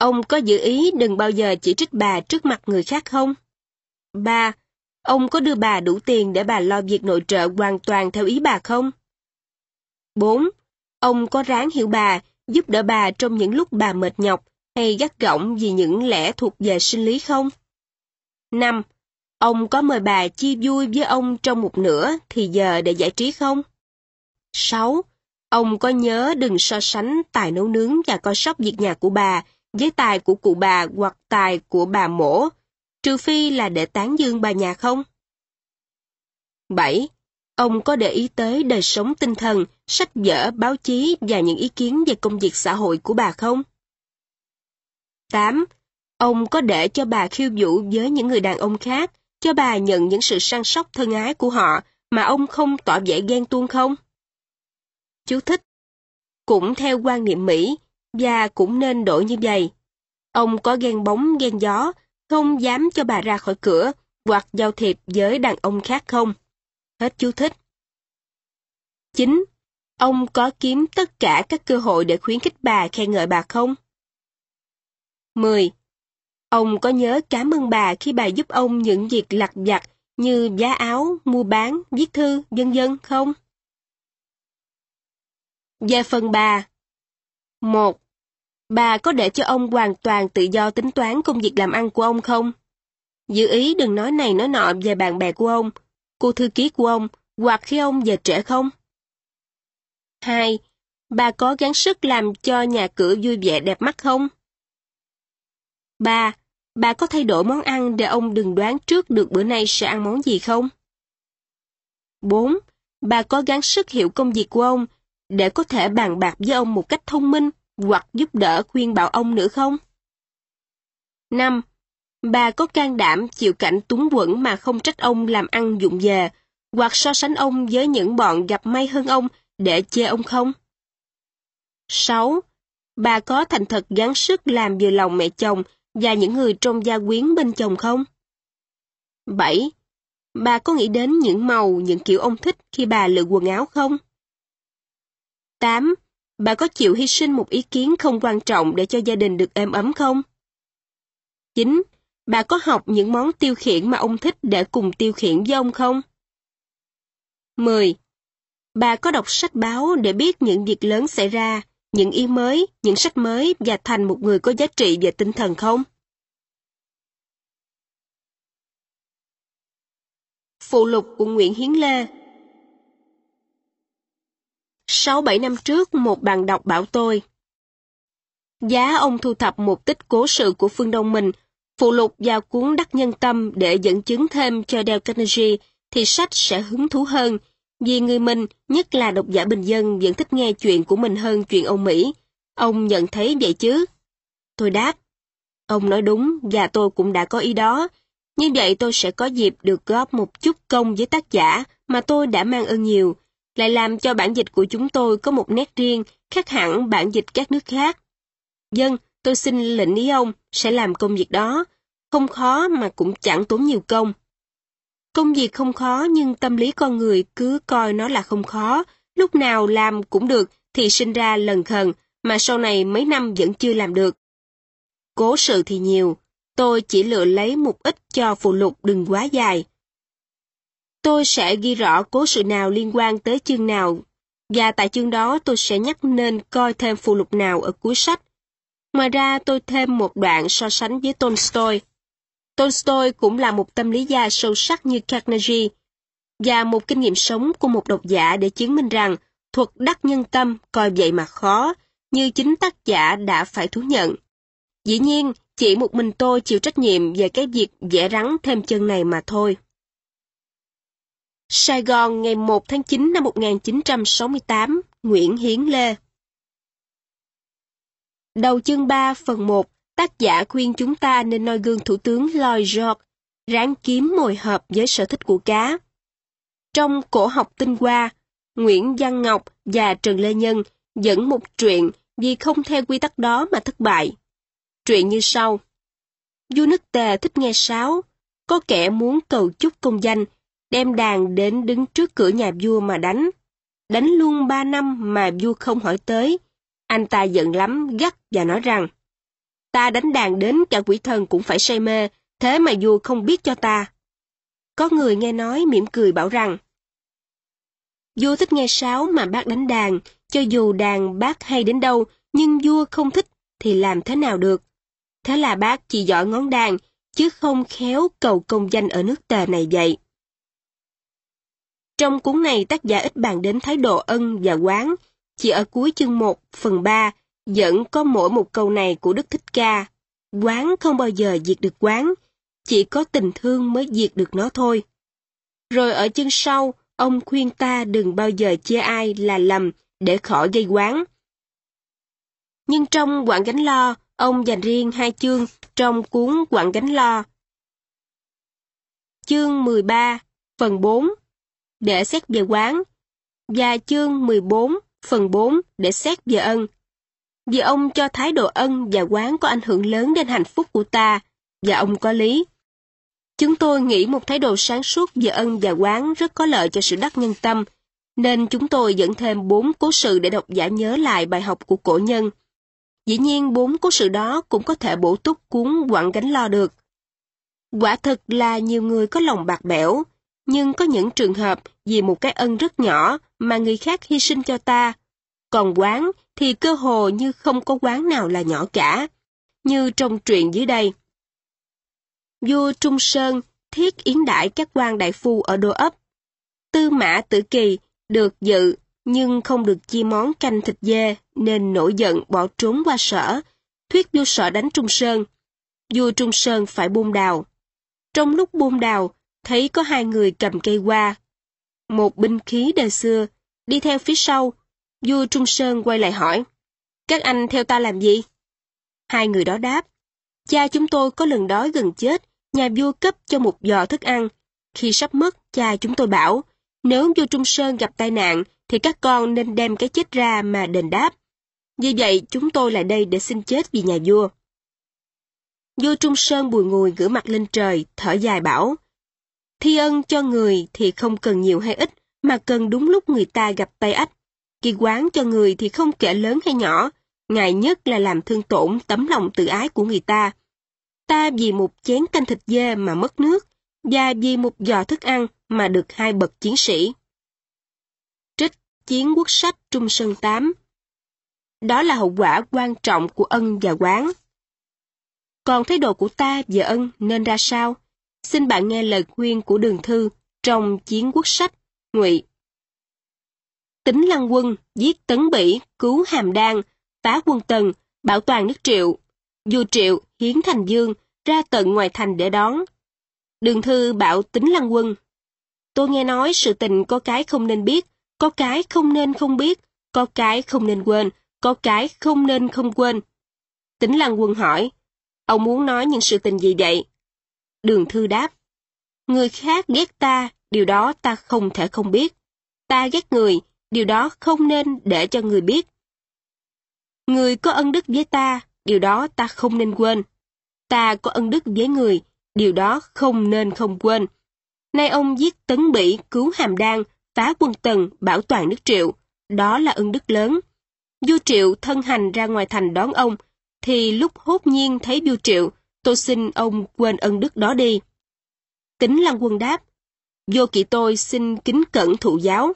Ông có dự ý đừng bao giờ chỉ trích bà trước mặt người khác không? 3. Ông có đưa bà đủ tiền để bà lo việc nội trợ hoàn toàn theo ý bà không? 4. Ông có ráng hiểu bà, giúp đỡ bà trong những lúc bà mệt nhọc hay gắt gỏng vì những lẽ thuộc về sinh lý không? 5. Ông có mời bà chia vui với ông trong một nửa thì giờ để giải trí không? 6. Ông có nhớ đừng so sánh tài nấu nướng và coi sóc việc nhà của bà với tài của cụ bà hoặc tài của bà mổ, trừ phi là để tán dương bà nhà không? 7. Ông có để ý tới đời sống tinh thần, sách vở, báo chí và những ý kiến về công việc xã hội của bà không? 8. Ông có để cho bà khiêu vũ với những người đàn ông khác, cho bà nhận những sự săn sóc thân ái của họ mà ông không tỏ vẻ ghen tuông không? Chú thích. Cũng theo quan niệm Mỹ, và cũng nên đổi như vậy. Ông có ghen bóng ghen gió, không dám cho bà ra khỏi cửa, hoặc giao thiệp với đàn ông khác không? Hết chú thích. 9. Ông có kiếm tất cả các cơ hội để khuyến khích bà khen ngợi bà không? 10. Ông có nhớ cảm ơn bà khi bà giúp ông những việc lặt vặt như giá áo, mua bán, viết thư, vân vân không? Về phần bà 1. Bà có để cho ông hoàn toàn tự do tính toán công việc làm ăn của ông không? Giữ ý đừng nói này nói nọ về bạn bè của ông, cô thư ký của ông, hoặc khi ông về trễ không? 2. Bà có gắng sức làm cho nhà cửa vui vẻ đẹp mắt không? 3. Bà có thay đổi món ăn để ông đừng đoán trước được bữa nay sẽ ăn món gì không? 4. Bà có gắng sức hiểu công việc của ông để có thể bàn bạc với ông một cách thông minh hoặc giúp đỡ khuyên bảo ông nữa không? 5. Bà có can đảm chịu cảnh túng quẫn mà không trách ông làm ăn dụng về, hoặc so sánh ông với những bọn gặp may hơn ông để chê ông không? 6. Bà có thành thật gắng sức làm vừa lòng mẹ chồng và những người trong gia quyến bên chồng không? 7. Bà có nghĩ đến những màu, những kiểu ông thích khi bà lựa quần áo không? 8. Bà có chịu hy sinh một ý kiến không quan trọng để cho gia đình được êm ấm không? 9. Bà có học những món tiêu khiển mà ông thích để cùng tiêu khiển với ông không? 10. Bà có đọc sách báo để biết những việc lớn xảy ra, những ý mới, những sách mới và thành một người có giá trị về tinh thần không? Phụ lục của Nguyễn Hiến Lê Sáu bảy năm trước, một bạn đọc bảo tôi. Giá ông thu thập một tích cố sự của phương Đông mình, phụ lục vào cuốn đắc nhân tâm để dẫn chứng thêm cho Dale Carnegie, thì sách sẽ hứng thú hơn, vì người mình, nhất là độc giả bình dân, vẫn thích nghe chuyện của mình hơn chuyện ông Mỹ. Ông nhận thấy vậy chứ? Tôi đáp. Ông nói đúng, và tôi cũng đã có ý đó. Như vậy tôi sẽ có dịp được góp một chút công với tác giả mà tôi đã mang ơn nhiều, lại làm cho bản dịch của chúng tôi có một nét riêng, khác hẳn bản dịch các nước khác. Dân, tôi xin lệnh ý ông, sẽ làm công việc đó. Không khó mà cũng chẳng tốn nhiều công. Công việc không khó nhưng tâm lý con người cứ coi nó là không khó, lúc nào làm cũng được thì sinh ra lần khần, mà sau này mấy năm vẫn chưa làm được. Cố sự thì nhiều, tôi chỉ lựa lấy một ít cho phụ lục đừng quá dài. Tôi sẽ ghi rõ cố sự nào liên quan tới chương nào, và tại chương đó tôi sẽ nhắc nên coi thêm phụ lục nào ở cuối sách. Ngoài ra tôi thêm một đoạn so sánh với Tolstoy. Tolstoy cũng là một tâm lý gia sâu sắc như Carnegie, và một kinh nghiệm sống của một độc giả để chứng minh rằng thuật đắc nhân tâm coi vậy mà khó, như chính tác giả đã phải thú nhận. Dĩ nhiên, chỉ một mình tôi chịu trách nhiệm về cái việc vẽ rắn thêm chân này mà thôi. Sài Gòn ngày 1 tháng 9 năm 1968, Nguyễn Hiến Lê Đầu chương 3 phần 1, tác giả khuyên chúng ta nên noi gương Thủ tướng Lloyd George, ráng kiếm mồi hợp với sở thích của cá. Trong cổ học tinh hoa, Nguyễn Văn Ngọc và Trần Lê Nhân dẫn một truyện vì không theo quy tắc đó mà thất bại. Truyện như sau. Du nước tề thích nghe sáo, có kẻ muốn cầu chúc công danh, đem đàn đến đứng trước cửa nhà vua mà đánh. Đánh luôn ba năm mà vua không hỏi tới. Anh ta giận lắm, gắt và nói rằng, ta đánh đàn đến cả quỷ thần cũng phải say mê, thế mà vua không biết cho ta. Có người nghe nói mỉm cười bảo rằng, vua thích nghe sáo mà bác đánh đàn, cho dù đàn bác hay đến đâu, nhưng vua không thích thì làm thế nào được. Thế là bác chỉ giỏi ngón đàn, chứ không khéo cầu công danh ở nước tề này vậy. Trong cuốn này tác giả ít bàn đến thái độ ân và quán, chỉ ở cuối chương 1 phần 3 vẫn có mỗi một câu này của Đức Thích Ca. Quán không bao giờ diệt được quán, chỉ có tình thương mới diệt được nó thôi. Rồi ở chương sau, ông khuyên ta đừng bao giờ chê ai là lầm để khỏi gây quán. Nhưng trong quảng gánh lo, Ông dành riêng hai chương trong cuốn Quảng Gánh Lo. Chương 13, phần 4 để xét về quán và chương 14, phần 4 để xét về ân. Vì ông cho thái độ ân và quán có ảnh hưởng lớn đến hạnh phúc của ta, và ông có lý. Chúng tôi nghĩ một thái độ sáng suốt về ân và quán rất có lợi cho sự đắc nhân tâm, nên chúng tôi dẫn thêm bốn cố sự để độc giả nhớ lại bài học của cổ nhân. Dĩ nhiên bốn cố sự đó cũng có thể bổ túc cuốn quặng gánh lo được. Quả thực là nhiều người có lòng bạc bẽo, nhưng có những trường hợp vì một cái ân rất nhỏ mà người khác hy sinh cho ta. Còn quán thì cơ hồ như không có quán nào là nhỏ cả, như trong truyện dưới đây. Vua Trung Sơn thiết yến đại các quan đại phu ở đô ấp. Tư mã tử kỳ được dự nhưng không được chia món canh thịt dê nên nổi giận bỏ trốn qua sở, thuyết vua sở đánh Trung Sơn. Vua Trung Sơn phải buông đào. Trong lúc buông đào, thấy có hai người cầm cây qua. Một binh khí đời xưa, đi theo phía sau. Vua Trung Sơn quay lại hỏi, các anh theo ta làm gì? Hai người đó đáp, cha chúng tôi có lần đói gần chết, nhà vua cấp cho một giò thức ăn. Khi sắp mất, cha chúng tôi bảo, nếu vua Trung Sơn gặp tai nạn, thì các con nên đem cái chết ra mà đền đáp. Vì vậy, chúng tôi lại đây để xin chết vì nhà vua. Vua Trung Sơn bùi ngùi ngửa mặt lên trời, thở dài bảo, Thi ân cho người thì không cần nhiều hay ít, mà cần đúng lúc người ta gặp tay ách. Kỳ quán cho người thì không kể lớn hay nhỏ, ngại nhất là làm thương tổn tấm lòng tự ái của người ta. Ta vì một chén canh thịt dê mà mất nước, và vì một giò thức ăn mà được hai bậc chiến sĩ. Trích Chiến quốc sách Trung Sơn 8 Đó là hậu quả quan trọng của ân và quán. Còn thái độ của ta và ân nên ra sao? Xin bạn nghe lời khuyên của đường thư trong Chiến quốc sách, Ngụy. Tính Lăng Quân giết Tấn Bỉ, cứu Hàm Đan, phá quân Tần, bảo toàn nước Triệu. dù Triệu hiến thành Dương ra tận ngoài thành để đón. Đường thư bảo Tính Lăng Quân. Tôi nghe nói sự tình có cái không nên biết, có cái không nên không biết, có cái không nên quên, có cái không nên không quên. Tính Lăng Quân hỏi, ông muốn nói những sự tình gì vậy? Đường Thư đáp, người khác ghét ta, điều đó ta không thể không biết. Ta ghét người, điều đó không nên để cho người biết. Người có ân đức với ta, điều đó ta không nên quên. Ta có ân đức với người, điều đó không nên không quên. Nay ông giết Tấn Bỉ, cứu Hàm Đan, phá quân Tần, bảo toàn nước Triệu. Đó là ân đức lớn. Vua Triệu thân hành ra ngoài thành đón ông, thì lúc hốt nhiên thấy vua Triệu, tôi xin ông quên ân đức đó đi. kính Lăng Quân đáp, vô kỵ tôi xin kính cẩn thụ giáo.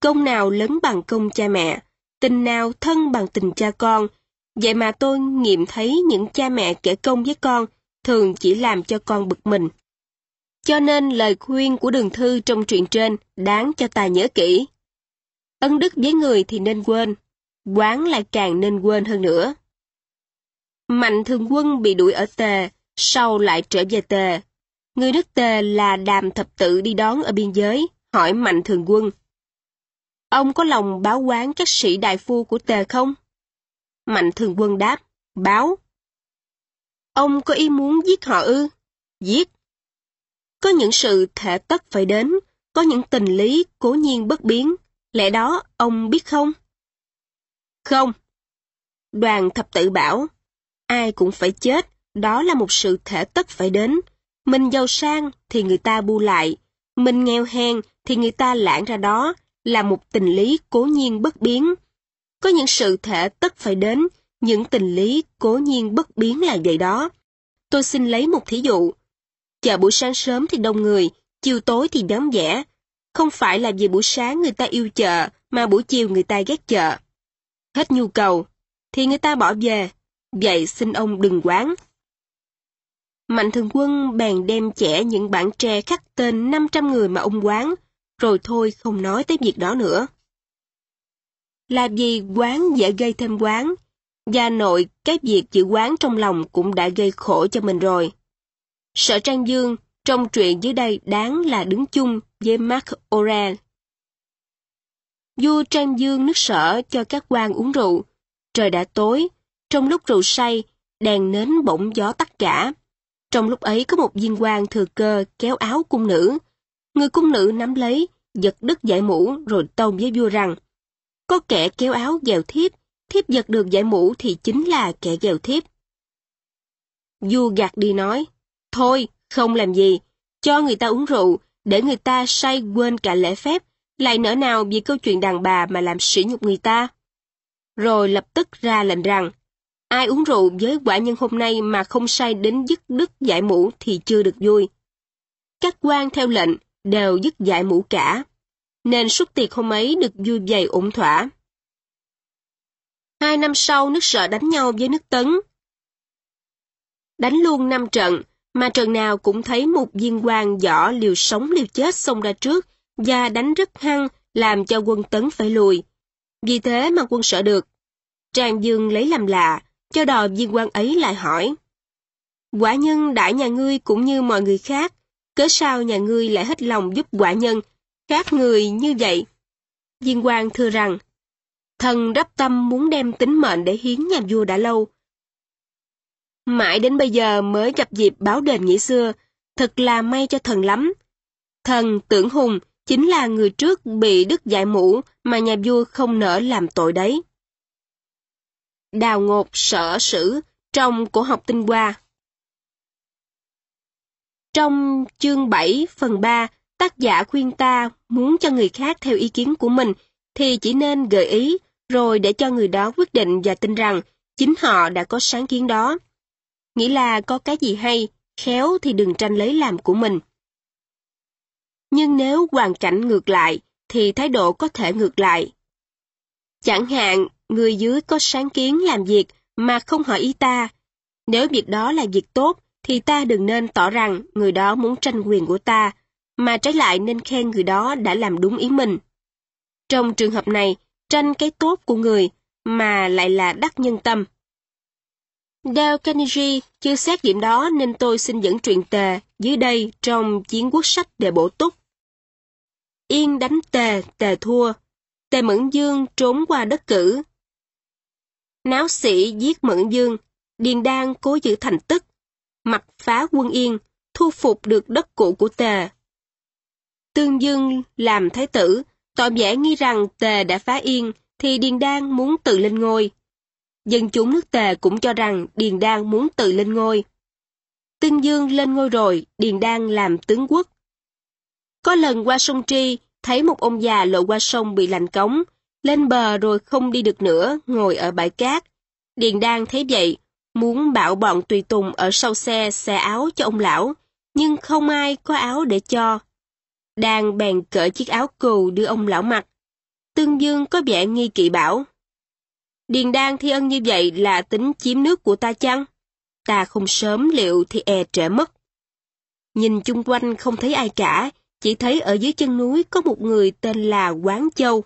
Công nào lớn bằng công cha mẹ, tình nào thân bằng tình cha con, vậy mà tôi nghiệm thấy những cha mẹ kể công với con thường chỉ làm cho con bực mình. Cho nên lời khuyên của đường thư trong truyện trên đáng cho ta nhớ kỹ. Ân đức với người thì nên quên, quán lại càng nên quên hơn nữa. Mạnh thường quân bị đuổi ở Tề, sau lại trở về Tề. Người nước Tề là đàm thập tự đi đón ở biên giới, hỏi Mạnh thường quân. Ông có lòng báo quán các sĩ đại phu của Tề không? Mạnh thường quân đáp, báo. Ông có ý muốn giết họ ư? Giết. Có những sự thể tất phải đến, có những tình lý cố nhiên bất biến, lẽ đó ông biết không? Không. Đoàn thập tự bảo, ai cũng phải chết, đó là một sự thể tất phải đến. Mình giàu sang thì người ta bu lại, mình nghèo hèn thì người ta lãng ra đó, là một tình lý cố nhiên bất biến. Có những sự thể tất phải đến, những tình lý cố nhiên bất biến là vậy đó. Tôi xin lấy một thí dụ. Chợ buổi sáng sớm thì đông người, chiều tối thì vắng vẻ. Không phải là vì buổi sáng người ta yêu chợ, mà buổi chiều người ta ghét chợ. Hết nhu cầu, thì người ta bỏ về. Vậy xin ông đừng quán. Mạnh thường quân bèn đem chẻ những bản tre khắc tên 500 người mà ông quán, rồi thôi không nói tới việc đó nữa. Là vì quán dễ gây thêm quán, Gia nội, cái việc chữ quán trong lòng cũng đã gây khổ cho mình rồi. Sở Trang Dương, trong truyện dưới đây đáng là đứng chung với Mark Aurel. Vua Trang Dương nước sở cho các quan uống rượu. Trời đã tối, trong lúc rượu say, đèn nến bỗng gió tắt cả. Trong lúc ấy có một viên quan thừa cơ kéo áo cung nữ. Người cung nữ nắm lấy, giật đứt giải mũ rồi tông với vua rằng có kẻ kéo áo ghèo thiếp, thiếp giật được giải mũ thì chính là kẻ ghèo thiếp. Vua gạt đi nói, thôi, không làm gì, cho người ta uống rượu, để người ta say quên cả lễ phép, lại nỡ nào vì câu chuyện đàn bà mà làm sỉ nhục người ta. Rồi lập tức ra lệnh rằng, ai uống rượu với quả nhân hôm nay mà không say đến dứt đứt giải mũ thì chưa được vui. Các quan theo lệnh đều dứt giải mũ cả, nên suốt tiệc hôm ấy được vui vầy ổn thỏa. Hai năm sau nước sở đánh nhau với nước tấn. Đánh luôn năm trận, mà trận nào cũng thấy một viên quan võ liều sống liều chết xông ra trước và đánh rất hăng làm cho quân tấn phải lùi. Vì thế mà quân sợ được. Tràng Dương lấy làm lạ, cho đò viên quan ấy lại hỏi. Quả nhân đại nhà ngươi cũng như mọi người khác, cớ sao nhà ngươi lại hết lòng giúp quả nhân, khác người như vậy? Viên quan thưa rằng, thần đắp tâm muốn đem tính mệnh để hiến nhà vua đã lâu, Mãi đến bây giờ mới gặp dịp báo đền nghĩa xưa, thật là may cho thần lắm. Thần tưởng hùng chính là người trước bị đức giải mũ mà nhà vua không nỡ làm tội đấy. Đào ngột sở sử trong cổ học tinh hoa Trong chương 7 phần 3, tác giả khuyên ta muốn cho người khác theo ý kiến của mình thì chỉ nên gợi ý rồi để cho người đó quyết định và tin rằng chính họ đã có sáng kiến đó nghĩa là có cái gì hay, khéo thì đừng tranh lấy làm của mình. Nhưng nếu hoàn cảnh ngược lại, thì thái độ có thể ngược lại. Chẳng hạn, người dưới có sáng kiến làm việc mà không hỏi ý ta. Nếu việc đó là việc tốt, thì ta đừng nên tỏ rằng người đó muốn tranh quyền của ta, mà trái lại nên khen người đó đã làm đúng ý mình. Trong trường hợp này, tranh cái tốt của người mà lại là đắc nhân tâm. Dale Carnegie chưa xét điểm đó nên tôi xin dẫn truyện tề dưới đây trong chiến quốc sách để bổ túc. Yên đánh tề, tề thua. Tề Mẫn Dương trốn qua đất cử. Náo sĩ giết Mẫn Dương, Điền Đan cố giữ thành tức, mặt phá quân Yên, thu phục được đất cũ của Tề. Tương Dương làm thái tử, tỏ vẻ nghi rằng Tề đã phá Yên, thì Điền Đan muốn tự lên ngôi. Dân chúng nước Tề cũng cho rằng Điền Đan muốn tự lên ngôi. Tương Dương lên ngôi rồi, Điền Đan làm tướng quốc. Có lần qua sông Tri, thấy một ông già lội qua sông bị lạnh cống, lên bờ rồi không đi được nữa, ngồi ở bãi cát. Điền Đan thấy vậy, muốn bảo bọn tùy tùng ở sau xe xe áo cho ông lão, nhưng không ai có áo để cho. Đan bèn cởi chiếc áo cừu đưa ông lão mặc. Tương Dương có vẻ nghi kỵ bảo. Điền đan thi ân như vậy là tính chiếm nước của ta chăng? Ta không sớm liệu thì e trễ mất. Nhìn chung quanh không thấy ai cả, chỉ thấy ở dưới chân núi có một người tên là Quán Châu.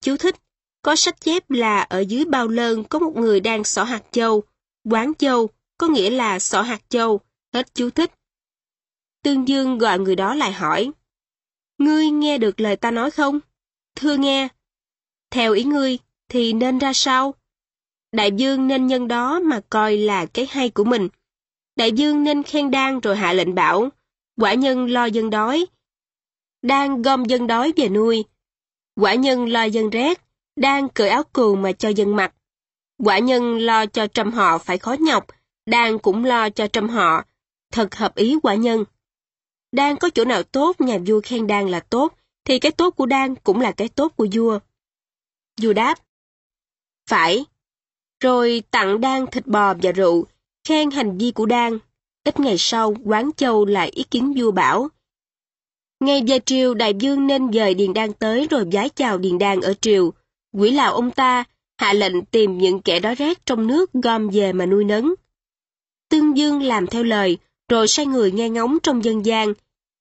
Chú thích, có sách chép là ở dưới bao lơn có một người đang xỏ hạt châu. Quán Châu có nghĩa là xỏ hạt châu, hết chú thích. Tương Dương gọi người đó lại hỏi. Ngươi nghe được lời ta nói không? Thưa nghe. Theo ý ngươi, thì nên ra sao? Đại dương nên nhân đó mà coi là cái hay của mình. Đại dương nên khen đan rồi hạ lệnh bảo, quả nhân lo dân đói. Đang gom dân đói về nuôi. Quả nhân lo dân rét, đang cởi áo cừu mà cho dân mặc. Quả nhân lo cho trăm họ phải khó nhọc, đang cũng lo cho trăm họ. Thật hợp ý quả nhân. Đang có chỗ nào tốt nhà vua khen đang là tốt, thì cái tốt của đang cũng là cái tốt của vua. Vua đáp, phải. Rồi tặng Đan thịt bò và rượu, khen hành vi của Đan. Ít ngày sau, Quán Châu lại ý kiến vua bảo ngay về triều, đại dương nên dời Điền Đan tới rồi vái chào Điền Đan ở triều. Quỷ lào ông ta, hạ lệnh tìm những kẻ đó rét trong nước gom về mà nuôi nấng. Tương Dương làm theo lời, rồi sai người nghe ngóng trong dân gian.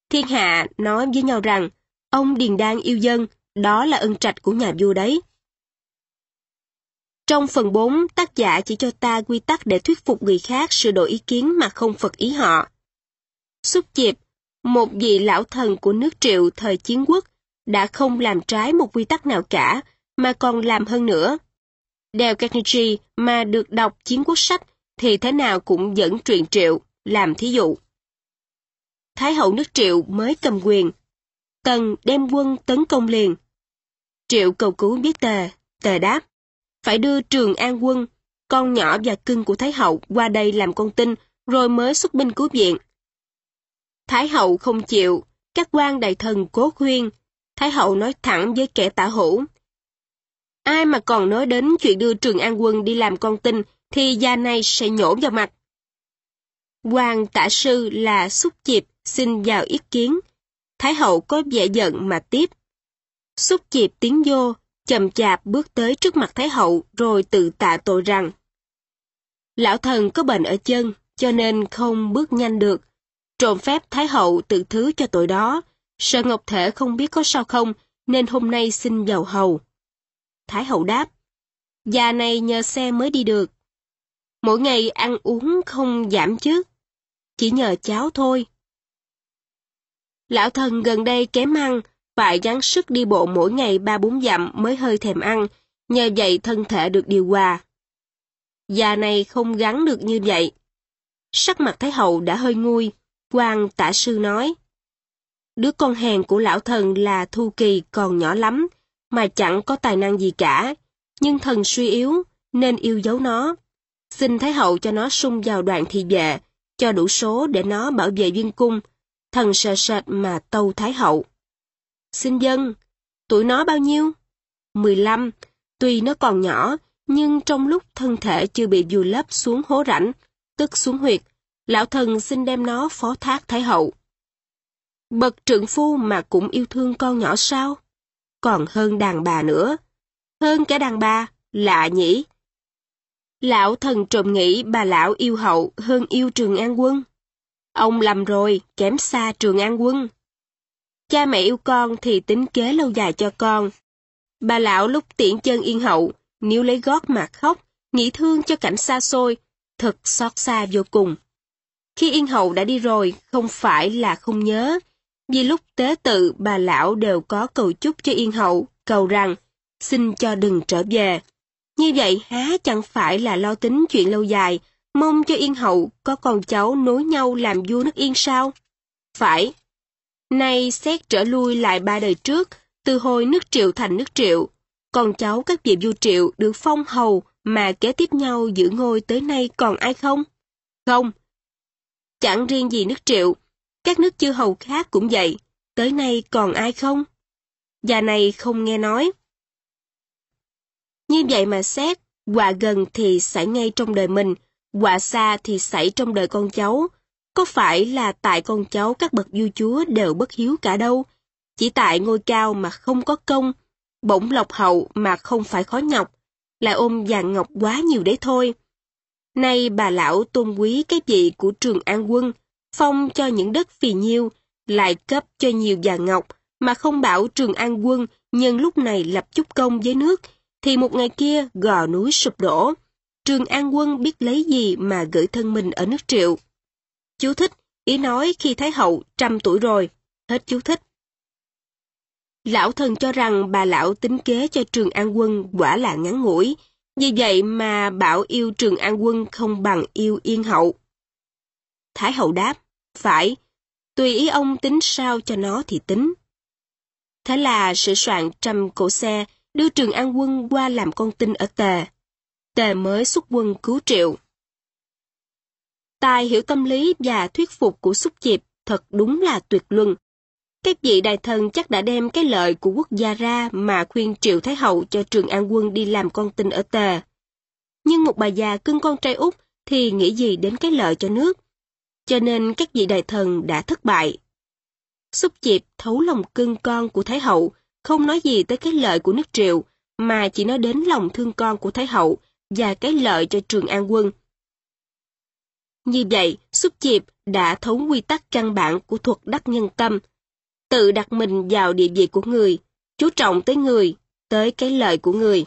Thiên hạ nói với nhau rằng, ông Điền Đan yêu dân, đó là ân trạch của nhà vua đấy. Trong phần 4, tác giả chỉ cho ta quy tắc để thuyết phục người khác sửa đổi ý kiến mà không phật ý họ. Xúc Diệp, một vị lão thần của nước triệu thời chiến quốc, đã không làm trái một quy tắc nào cả, mà còn làm hơn nữa. Đèo Carnegie mà được đọc chiến quốc sách thì thế nào cũng dẫn truyện triệu, làm thí dụ. Thái hậu nước triệu mới cầm quyền. Tần đem quân tấn công liền. Triệu cầu cứu biết tề, tề đáp. Phải đưa trường an quân, con nhỏ và cưng của Thái hậu qua đây làm con tin, rồi mới xuất binh cứu viện. Thái hậu không chịu, các quan đại thần cố khuyên. Thái hậu nói thẳng với kẻ tả hữu. Ai mà còn nói đến chuyện đưa Trường An Quân đi làm con tin thì gia này sẽ nhổ vào mặt. Hoàng tả sư là xúc chịp xin vào ý kiến. Thái hậu có vẻ giận mà tiếp. Xúc chịp tiến vô, chậm chạp bước tới trước mặt Thái hậu rồi tự tạ tội rằng Lão thần có bệnh ở chân, cho nên không bước nhanh được. Trộm phép Thái hậu tự thứ cho tội đó. Sợ Ngọc Thể không biết có sao không, nên hôm nay xin vào hầu. Thái hậu đáp, già này nhờ xe mới đi được. Mỗi ngày ăn uống không giảm chứ, chỉ nhờ cháo thôi. Lão thần gần đây kém ăn, phải gắng sức đi bộ mỗi ngày ba bốn dặm mới hơi thèm ăn, nhờ vậy thân thể được điều hòa. Già này không gắn được như vậy. Sắc mặt Thái Hậu đã hơi nguôi, quan tả sư nói. Đứa con hèn của lão thần là Thu Kỳ còn nhỏ lắm, mà chẳng có tài năng gì cả, nhưng thần suy yếu, nên yêu dấu nó. Xin Thái Hậu cho nó sung vào đoàn thị vệ, cho đủ số để nó bảo vệ viên cung, thần sợ sệt mà tâu Thái Hậu. Xin dân, tuổi nó bao nhiêu? 15, tuy nó còn nhỏ, nhưng trong lúc thân thể chưa bị vùi lấp xuống hố rãnh, tức xuống huyệt, lão thần xin đem nó phó thác Thái Hậu. Bậc trượng phu mà cũng yêu thương con nhỏ sao? Còn hơn đàn bà nữa. Hơn cả đàn bà, lạ nhỉ? Lão thần trộm nghĩ bà lão yêu hậu hơn yêu Trường An Quân. Ông lầm rồi, kém xa Trường An Quân. Cha mẹ yêu con thì tính kế lâu dài cho con. Bà lão lúc tiễn chân yên hậu, nếu lấy gót mà khóc, nghĩ thương cho cảnh xa xôi, thật xót xa vô cùng. Khi yên hậu đã đi rồi, không phải là không nhớ, vì lúc tế tự bà lão đều có cầu chúc cho yên hậu, cầu rằng, xin cho đừng trở về. Như vậy há chẳng phải là lo tính chuyện lâu dài, mong cho yên hậu có con cháu nối nhau làm vua nước yên sao? Phải. Nay xét trở lui lại ba đời trước, từ hồi nước triệu thành nước triệu, con cháu các vị vua triệu được phong hầu mà kế tiếp nhau giữ ngôi tới nay còn ai không? Không. Chẳng riêng gì nước triệu, các nước chư hầu khác cũng vậy, tới nay còn ai không? Già này không nghe nói. Như vậy mà xét, quả gần thì xảy ngay trong đời mình, quả xa thì xảy trong đời con cháu. Có phải là tại con cháu các bậc vua chúa đều bất hiếu cả đâu, chỉ tại ngôi cao mà không có công, bổng lộc hậu mà không phải khó nhọc, lại ôm vàng ngọc quá nhiều đấy thôi. Nay bà lão tôn quý cái vị của trường an quân, phong cho những đất phì nhiêu, lại cấp cho nhiều vàng ngọc, mà không bảo trường an quân nhân lúc này lập chút công với nước, thì một ngày kia gò núi sụp đổ. Trường An Quân biết lấy gì mà gửi thân mình ở nước triệu. Chú thích, ý nói khi Thái Hậu trăm tuổi rồi. Hết chú thích. Lão thần cho rằng bà lão tính kế cho Trường An Quân quả là ngắn ngủi, vì vậy mà bảo yêu Trường An Quân không bằng yêu Yên Hậu. Thái Hậu đáp, phải, tùy ý ông tính sao cho nó thì tính. Thế là sửa soạn trăm cổ xe đưa Trường An Quân qua làm con tin ở Tề. Tề mới xuất quân cứu triệu. Tài hiểu tâm lý và thuyết phục của xúc Diệp thật đúng là tuyệt luân. Các vị đại thần chắc đã đem cái lợi của quốc gia ra mà khuyên Triệu Thái Hậu cho Trường An Quân đi làm con tin ở Tề. Nhưng một bà già cưng con trai út thì nghĩ gì đến cái lợi cho nước. Cho nên các vị đại thần đã thất bại. Xúc Diệp thấu lòng cưng con của Thái Hậu không nói gì tới cái lợi của nước triệu, mà chỉ nói đến lòng thương con của Thái Hậu và cái lợi cho Trường An Quân. Như vậy, Xúc Diệp đã thấu quy tắc căn bản của thuật đắc nhân tâm, tự đặt mình vào địa vị của người, chú trọng tới người, tới cái lợi của người.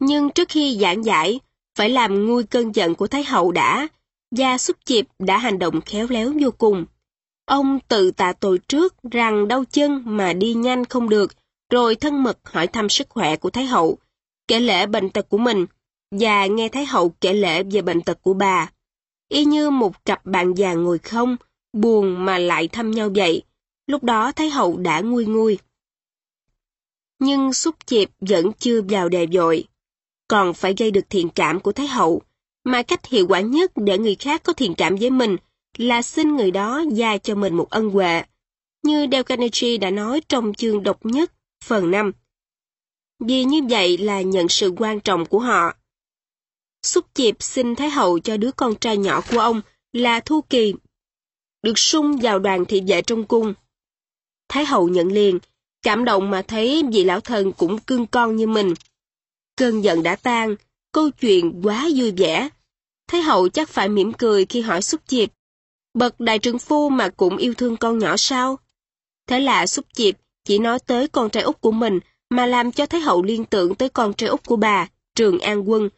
Nhưng trước khi giảng giải, phải làm nguôi cơn giận của Thái Hậu đã, gia Xúc Diệp đã hành động khéo léo vô cùng. Ông tự tạ tội trước rằng đau chân mà đi nhanh không được, rồi thân mật hỏi thăm sức khỏe của Thái Hậu. kể lễ bệnh tật của mình, và nghe Thái hậu kể lễ về bệnh tật của bà. Y như một cặp bạn già ngồi không, buồn mà lại thăm nhau vậy. Lúc đó Thái hậu đã nguôi nguôi. Nhưng xúc chịp vẫn chưa vào đề vội. Còn phải gây được thiện cảm của Thái hậu, mà cách hiệu quả nhất để người khác có thiện cảm với mình là xin người đó gia cho mình một ân huệ. Như Dale Carnegie đã nói trong chương độc nhất, phần 5. Vì như vậy là nhận sự quan trọng của họ. Xúc chịp xin Thái hậu cho đứa con trai nhỏ của ông là Thu Kỳ, được sung vào đoàn thị vệ trong cung. Thái hậu nhận liền, cảm động mà thấy vị lão thần cũng cưng con như mình. Cơn giận đã tan, câu chuyện quá vui vẻ. Thái hậu chắc phải mỉm cười khi hỏi xúc chịp. Bậc đại trượng phu mà cũng yêu thương con nhỏ sao? Thế là xúc chịp chỉ nói tới con trai út của mình mà làm cho Thái hậu liên tưởng tới con trai út của bà, Trường An Quân.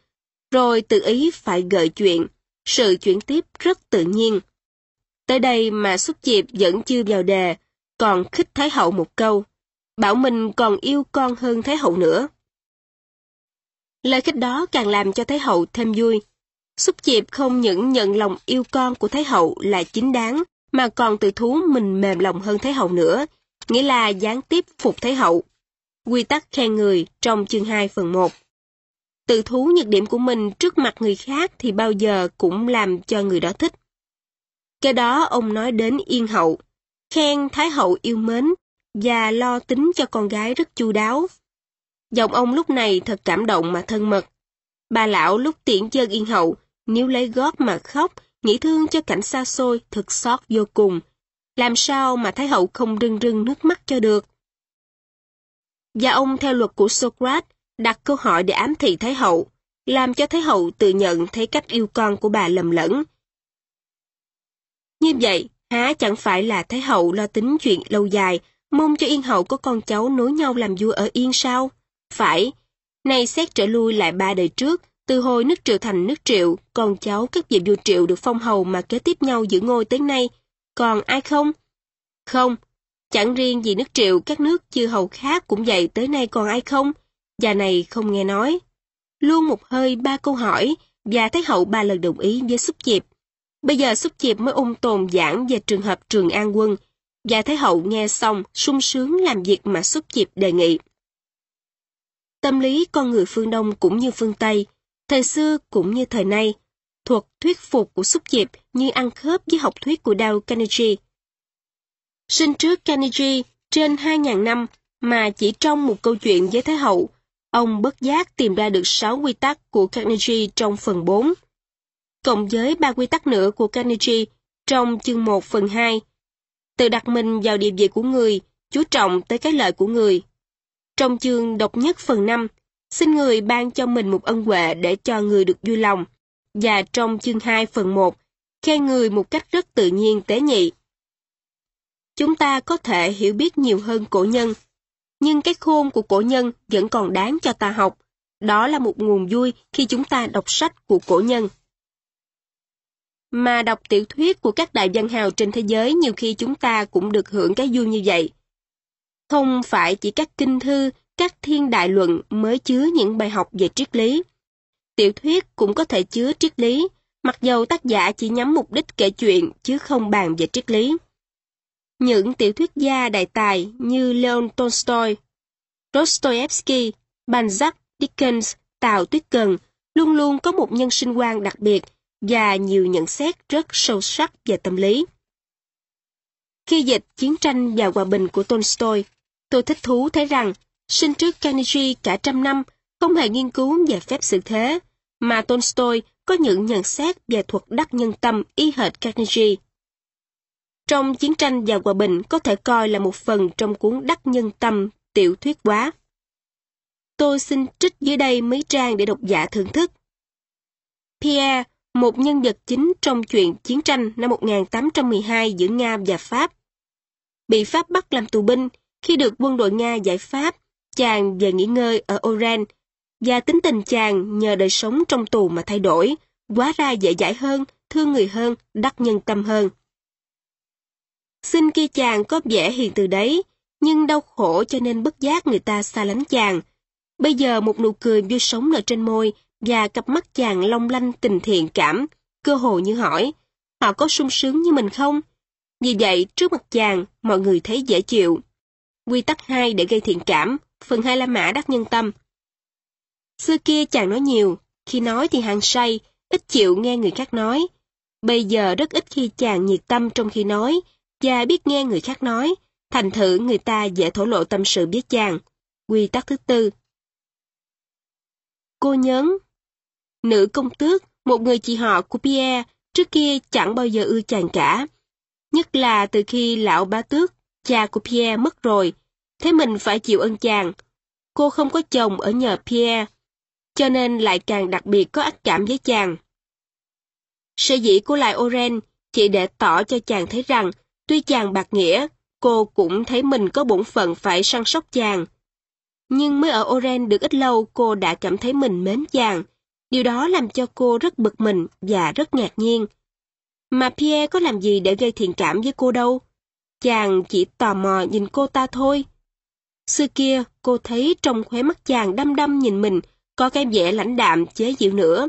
Rồi tự ý phải gợi chuyện, sự chuyển tiếp rất tự nhiên. Tới đây mà xúc chịp vẫn chưa vào đề, còn khích Thái hậu một câu. Bảo mình còn yêu con hơn Thái hậu nữa. Lời khích đó càng làm cho Thái hậu thêm vui. Xúc Diệp không những nhận lòng yêu con của Thái hậu là chính đáng, mà còn tự thú mình mềm lòng hơn Thái hậu nữa, nghĩa là gián tiếp phục Thái hậu. Quy tắc khen người trong chương 2 phần 1. Tự thú nhược điểm của mình trước mặt người khác thì bao giờ cũng làm cho người đó thích. Cái đó ông nói đến Yên hậu, khen Thái hậu yêu mến và lo tính cho con gái rất chu đáo. Giọng ông lúc này thật cảm động mà thân mật. Bà lão lúc tiễn chân Yên hậu, nếu lấy gót mà khóc, nghĩ thương cho cảnh xa xôi, thật xót vô cùng. Làm sao mà Thái hậu không rưng rưng nước mắt cho được? Và ông theo luật của Socrates đặt câu hỏi để ám thị Thái hậu, làm cho Thái hậu tự nhận thấy cách yêu con của bà lầm lẫn. Như vậy, há chẳng phải là Thái hậu lo tính chuyện lâu dài, mong cho Yên hậu có con cháu nối nhau làm vua ở Yên sao? Phải, nay xét trở lui lại ba đời trước, từ hồi nước triệu thành nước triệu, con cháu các vị vua triệu được phong hầu mà kế tiếp nhau giữ ngôi tới nay, còn ai không? Không, chẳng riêng gì nước triệu, các nước chư hầu khác cũng vậy tới nay còn ai không? Già này không nghe nói. Luôn một hơi ba câu hỏi, và Thái hậu ba lần đồng ý với xúc chịp. Bây giờ xúc chịp mới ung tồn giảng về trường hợp trường an quân, dạ và Thái hậu nghe xong sung sướng làm việc mà xúc chịp đề nghị. Tâm lý con người phương Đông cũng như phương Tây, thời xưa cũng như thời nay, thuật thuyết phục của xúc chịp như ăn khớp với học thuyết của Dale Carnegie. Sinh trước Carnegie trên 2.000 năm mà chỉ trong một câu chuyện với Thái hậu, ông bất giác tìm ra được 6 quy tắc của Carnegie trong phần 4. Cộng với ba quy tắc nữa của Carnegie trong chương 1 phần 2. Tự đặt mình vào địa vị của người, chú trọng tới cái lợi của người. Trong chương độc nhất phần 5, xin người ban cho mình một ân huệ để cho người được vui lòng. Và trong chương 2 phần 1, khen người một cách rất tự nhiên tế nhị. Chúng ta có thể hiểu biết nhiều hơn cổ nhân, nhưng cái khôn của cổ nhân vẫn còn đáng cho ta học. Đó là một nguồn vui khi chúng ta đọc sách của cổ nhân. Mà đọc tiểu thuyết của các đại văn hào trên thế giới nhiều khi chúng ta cũng được hưởng cái vui như vậy. Không phải chỉ các kinh thư, các thiên đại luận mới chứa những bài học về triết lý. Tiểu thuyết cũng có thể chứa triết lý, mặc dầu tác giả chỉ nhắm mục đích kể chuyện chứ không bàn về triết lý. Những tiểu thuyết gia đại tài như Leon Tolstoy, Dostoevsky, Balzac, Dickens, Tào Tuyết Cần luôn luôn có một nhân sinh quan đặc biệt và nhiều nhận xét rất sâu sắc về tâm lý. Khi dịch Chiến tranh và Hòa bình của Tolstoy, tôi thích thú thấy rằng sinh trước Carnegie cả trăm năm không hề nghiên cứu về phép sự thế, mà Tolstoy có những nhận xét về thuật đắc nhân tâm y hệt Carnegie. Trong Chiến tranh và Hòa bình có thể coi là một phần trong cuốn đắc nhân tâm tiểu thuyết quá. Tôi xin trích dưới đây mấy trang để độc giả thưởng thức. Pierre, một nhân vật chính trong chuyện chiến tranh năm 1812 giữa Nga và Pháp. Bị Pháp bắt làm tù binh khi được quân đội Nga giải Pháp, chàng về nghỉ ngơi ở Oren, và tính tình chàng nhờ đời sống trong tù mà thay đổi, quá ra dễ dãi hơn, thương người hơn, đắc nhân tâm hơn. Xin kia chàng có vẻ hiền từ đấy, nhưng đau khổ cho nên bất giác người ta xa lánh chàng. Bây giờ một nụ cười vui sống ở trên môi và cặp mắt chàng long lanh tình thiện cảm, cơ hồ như hỏi, họ có sung sướng như mình không? Vì vậy, trước mặt chàng, mọi người thấy dễ chịu. Quy tắc 2 để gây thiện cảm, phần 2 La Mã đắc nhân tâm. Xưa kia chàng nói nhiều, khi nói thì hàng say, ít chịu nghe người khác nói. Bây giờ rất ít khi chàng nhiệt tâm trong khi nói, và biết nghe người khác nói, thành thử người ta dễ thổ lộ tâm sự biết chàng. Quy tắc thứ tư. Cô nhớn Nữ công tước, một người chị họ của Pierre, trước kia chẳng bao giờ ưa chàng cả. Nhất là từ khi lão bá tước, cha của Pierre mất rồi, thế mình phải chịu ơn chàng. Cô không có chồng ở nhờ Pierre, cho nên lại càng đặc biệt có ác cảm với chàng. Sở dĩ của lại Oren chỉ để tỏ cho chàng thấy rằng, tuy chàng bạc nghĩa, cô cũng thấy mình có bổn phận phải săn sóc chàng. Nhưng mới ở Oren được ít lâu cô đã cảm thấy mình mến chàng. Điều đó làm cho cô rất bực mình và rất ngạc nhiên. Mà Pierre có làm gì để gây thiện cảm với cô đâu? Chàng chỉ tò mò nhìn cô ta thôi. Xưa kia, cô thấy trong khóe mắt chàng đăm đăm nhìn mình, có cái vẻ lãnh đạm chế giễu nữa.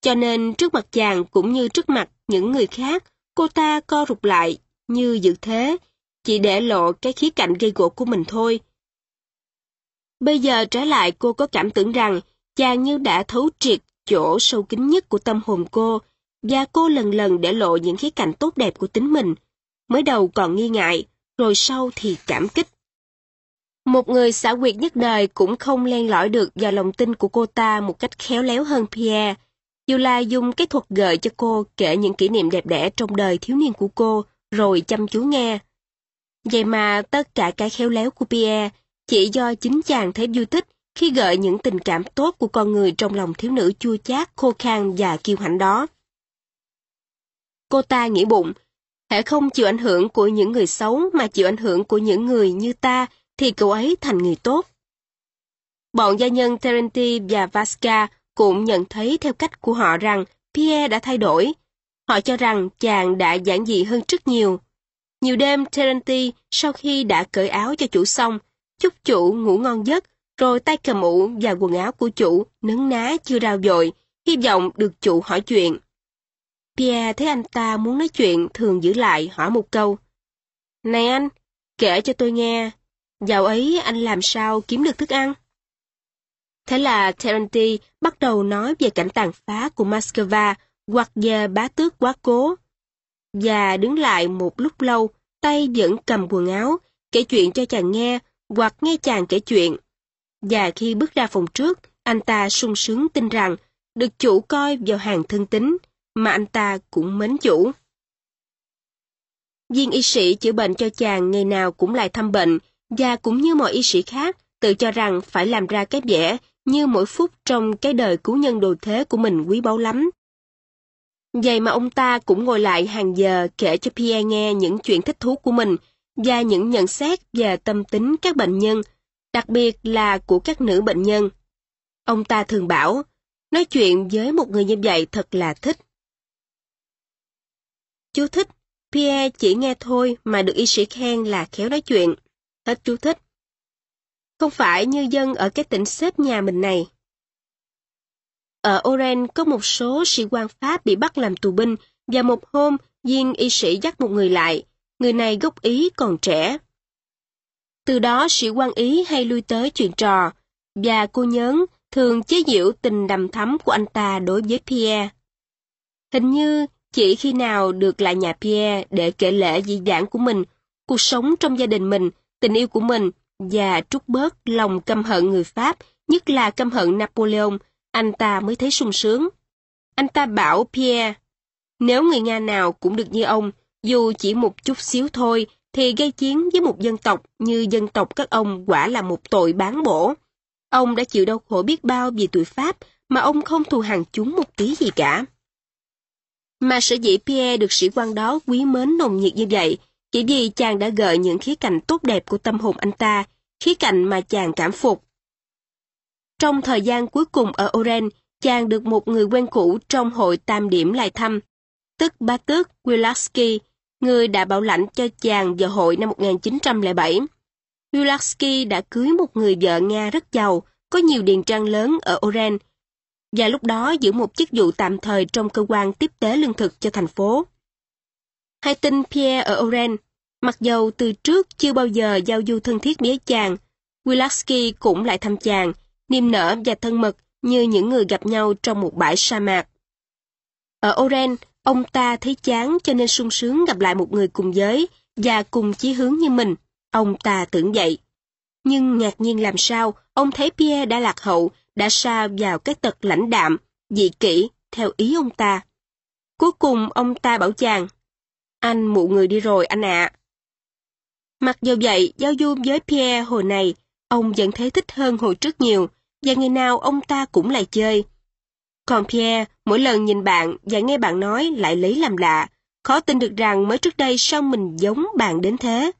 Cho nên trước mặt chàng cũng như trước mặt những người khác, cô ta co rụt lại, như dự thế, chỉ để lộ cái khía cạnh gây gỗ của mình thôi. Bây giờ trở lại cô có cảm tưởng rằng chàng như đã thấu triệt chỗ sâu kín nhất của tâm hồn cô, và cô lần lần để lộ những khía cạnh tốt đẹp của tính mình. Mới đầu còn nghi ngại, rồi sau thì cảm kích. Một người xã quyệt nhất đời cũng không len lỏi được vào lòng tin của cô ta một cách khéo léo hơn Pierre. Dù là dùng cái thuật gợi cho cô kể những kỷ niệm đẹp đẽ trong đời thiếu niên của cô, rồi chăm chú nghe. Vậy mà tất cả cái khéo léo của Pierre chỉ do chính chàng thấy vui thích khi gợi những tình cảm tốt của con người trong lòng thiếu nữ chua chát, khô khan và kiêu hãnh đó. Cô ta nghĩ bụng, hãy không chịu ảnh hưởng của những người xấu mà chịu ảnh hưởng của những người như ta thì cậu ấy thành người tốt. Bọn gia nhân Terenti và Vasca cũng nhận thấy theo cách của họ rằng Pierre đã thay đổi. Họ cho rằng chàng đã giản dị hơn rất nhiều. Nhiều đêm Terenti sau khi đã cởi áo cho chủ xong, chúc chủ ngủ ngon giấc, rồi tay cầm mũ và quần áo của chủ nấn ná chưa rao dội, hy vọng được chủ hỏi chuyện. Pierre thấy anh ta muốn nói chuyện thường giữ lại hỏi một câu. Này anh, kể cho tôi nghe, dạo ấy anh làm sao kiếm được thức ăn? Thế là Terenti bắt đầu nói về cảnh tàn phá của Moscow hoặc về bá tước quá cố. Và đứng lại một lúc lâu, tay vẫn cầm quần áo, kể chuyện cho chàng nghe hoặc nghe chàng kể chuyện. Và khi bước ra phòng trước, anh ta sung sướng tin rằng được chủ coi vào hàng thân tín, mà anh ta cũng mến chủ. Viên y sĩ chữa bệnh cho chàng ngày nào cũng lại thăm bệnh, và cũng như mọi y sĩ khác, tự cho rằng phải làm ra cái vẻ như mỗi phút trong cái đời cứu nhân đồ thế của mình quý báu lắm. Vậy mà ông ta cũng ngồi lại hàng giờ kể cho Pierre nghe những chuyện thích thú của mình và những nhận xét về tâm tính các bệnh nhân, đặc biệt là của các nữ bệnh nhân. Ông ta thường bảo, nói chuyện với một người như vậy thật là thích. Chú thích, Pierre chỉ nghe thôi mà được y sĩ khen là khéo nói chuyện. Hết chú thích. Không phải như dân ở cái tỉnh xếp nhà mình này. Ở Oren có một số sĩ quan Pháp bị bắt làm tù binh và một hôm viên y sĩ dắt một người lại. Người này gốc Ý còn trẻ. Từ đó sĩ quan Ý hay lui tới chuyện trò, và cô nhớn thường chế giễu tình đầm thắm của anh ta đối với Pierre. Hình như chỉ khi nào được lại nhà Pierre để kể lễ dị dãn của mình, cuộc sống trong gia đình mình, tình yêu của mình và trút bớt lòng căm hận người Pháp, nhất là căm hận Napoleon, anh ta mới thấy sung sướng. Anh ta bảo Pierre, nếu người Nga nào cũng được như ông, dù chỉ một chút xíu thôi, thì gây chiến với một dân tộc như dân tộc các ông quả là một tội bán bổ. Ông đã chịu đau khổ biết bao vì tụi Pháp, mà ông không thù hằn chúng một tí gì cả. Mà sở dĩ Pierre được sĩ quan đó quý mến nồng nhiệt như vậy, chỉ vì chàng đã gợi những khía cạnh tốt đẹp của tâm hồn anh ta, khía cạnh mà chàng cảm phục. Trong thời gian cuối cùng ở Oren, chàng được một người quen cũ trong hội tam điểm lại thăm, tức ba tước Wilaski, người đã bảo lãnh cho chàng vào hội năm 1907. Wilaski đã cưới một người vợ Nga rất giàu, có nhiều điền trang lớn ở Oren, và lúc đó giữ một chức vụ tạm thời trong cơ quan tiếp tế lương thực cho thành phố. Hai tin Pierre ở Oren, mặc dầu từ trước chưa bao giờ giao du thân thiết với chàng, Wilaski cũng lại thăm chàng, niềm nở và thân mật như những người gặp nhau trong một bãi sa mạc. Ở Oren, ông ta thấy chán cho nên sung sướng gặp lại một người cùng giới và cùng chí hướng như mình. Ông ta tưởng vậy. Nhưng ngạc nhiên làm sao, ông thấy Pierre đã lạc hậu, đã sa vào cái tật lãnh đạm, dị kỷ, theo ý ông ta. Cuối cùng ông ta bảo chàng, anh mụ người đi rồi anh ạ. Mặc dù vậy, giao du với Pierre hồi này, ông vẫn thấy thích hơn hồi trước nhiều, và ngày nào ông ta cũng lại chơi. Còn Pierre, mỗi lần nhìn bạn và nghe bạn nói lại lấy làm lạ, khó tin được rằng mới trước đây sao mình giống bạn đến thế.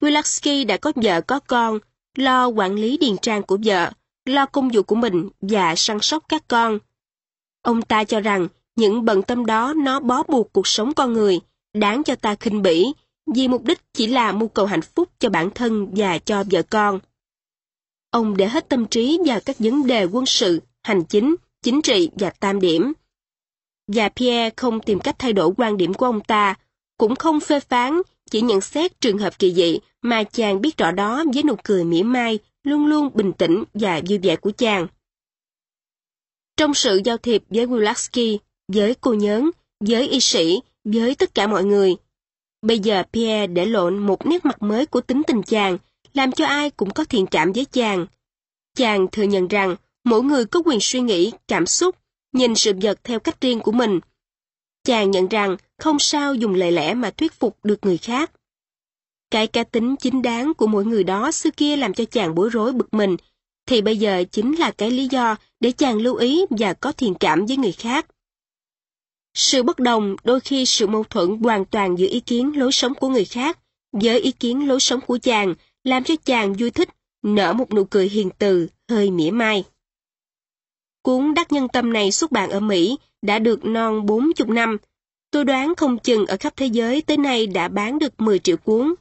Wilaski đã có vợ có con, lo quản lý điền trang của vợ, lo công vụ của mình và săn sóc các con. Ông ta cho rằng những bận tâm đó nó bó buộc cuộc sống con người, đáng cho ta khinh bỉ, vì mục đích chỉ là mưu cầu hạnh phúc cho bản thân và cho vợ con. Ông để hết tâm trí vào các vấn đề quân sự, hành chính, chính trị và tam điểm. Và Pierre không tìm cách thay đổi quan điểm của ông ta, cũng không phê phán, chỉ nhận xét trường hợp kỳ dị mà chàng biết rõ đó với nụ cười mỉa mai, luôn luôn bình tĩnh và vui vẻ của chàng. Trong sự giao thiệp với Wilaski, với cô nhớn, với y sĩ, với tất cả mọi người, bây giờ Pierre để lộn một nét mặt mới của tính tình chàng, làm cho ai cũng có thiện cảm với chàng. Chàng thừa nhận rằng mỗi người có quyền suy nghĩ, cảm xúc, nhìn sự vật theo cách riêng của mình. Chàng nhận rằng không sao dùng lời lẽ mà thuyết phục được người khác. Cái cá tính chính đáng của mỗi người đó xưa kia làm cho chàng bối rối bực mình, thì bây giờ chính là cái lý do để chàng lưu ý và có thiện cảm với người khác. Sự bất đồng, đôi khi sự mâu thuẫn hoàn toàn giữa ý kiến lối sống của người khác với ý kiến lối sống của chàng làm cho chàng vui thích, nở một nụ cười hiền từ, hơi mỉa mai. Cuốn Đắc Nhân Tâm này xuất bản ở Mỹ đã được non 40 năm. Tôi đoán không chừng ở khắp thế giới tới nay đã bán được 10 triệu cuốn.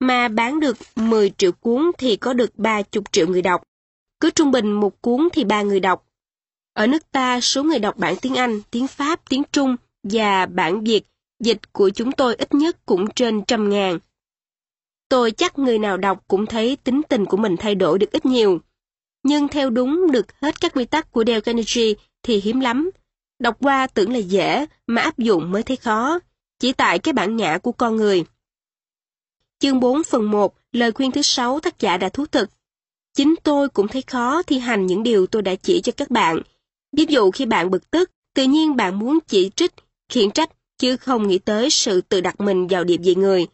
Mà bán được 10 triệu cuốn thì có được 30 triệu người đọc. Cứ trung bình một cuốn thì ba người đọc. Ở nước ta, số người đọc bản tiếng Anh, tiếng Pháp, tiếng Trung và bản Việt dịch của chúng tôi ít nhất cũng trên trăm ngàn. Tôi chắc người nào đọc cũng thấy tính tình của mình thay đổi được ít nhiều. Nhưng theo đúng được hết các quy tắc của Dale Carnegie thì hiếm lắm. Đọc qua tưởng là dễ, mà áp dụng mới thấy khó. Chỉ tại cái bản ngã của con người. Chương 4 phần 1, lời khuyên thứ 6 tác giả đã thú thực. Chính tôi cũng thấy khó thi hành những điều tôi đã chỉ cho các bạn. Ví dụ khi bạn bực tức, tự nhiên bạn muốn chỉ trích, khiển trách, chứ không nghĩ tới sự tự đặt mình vào điệp vị người.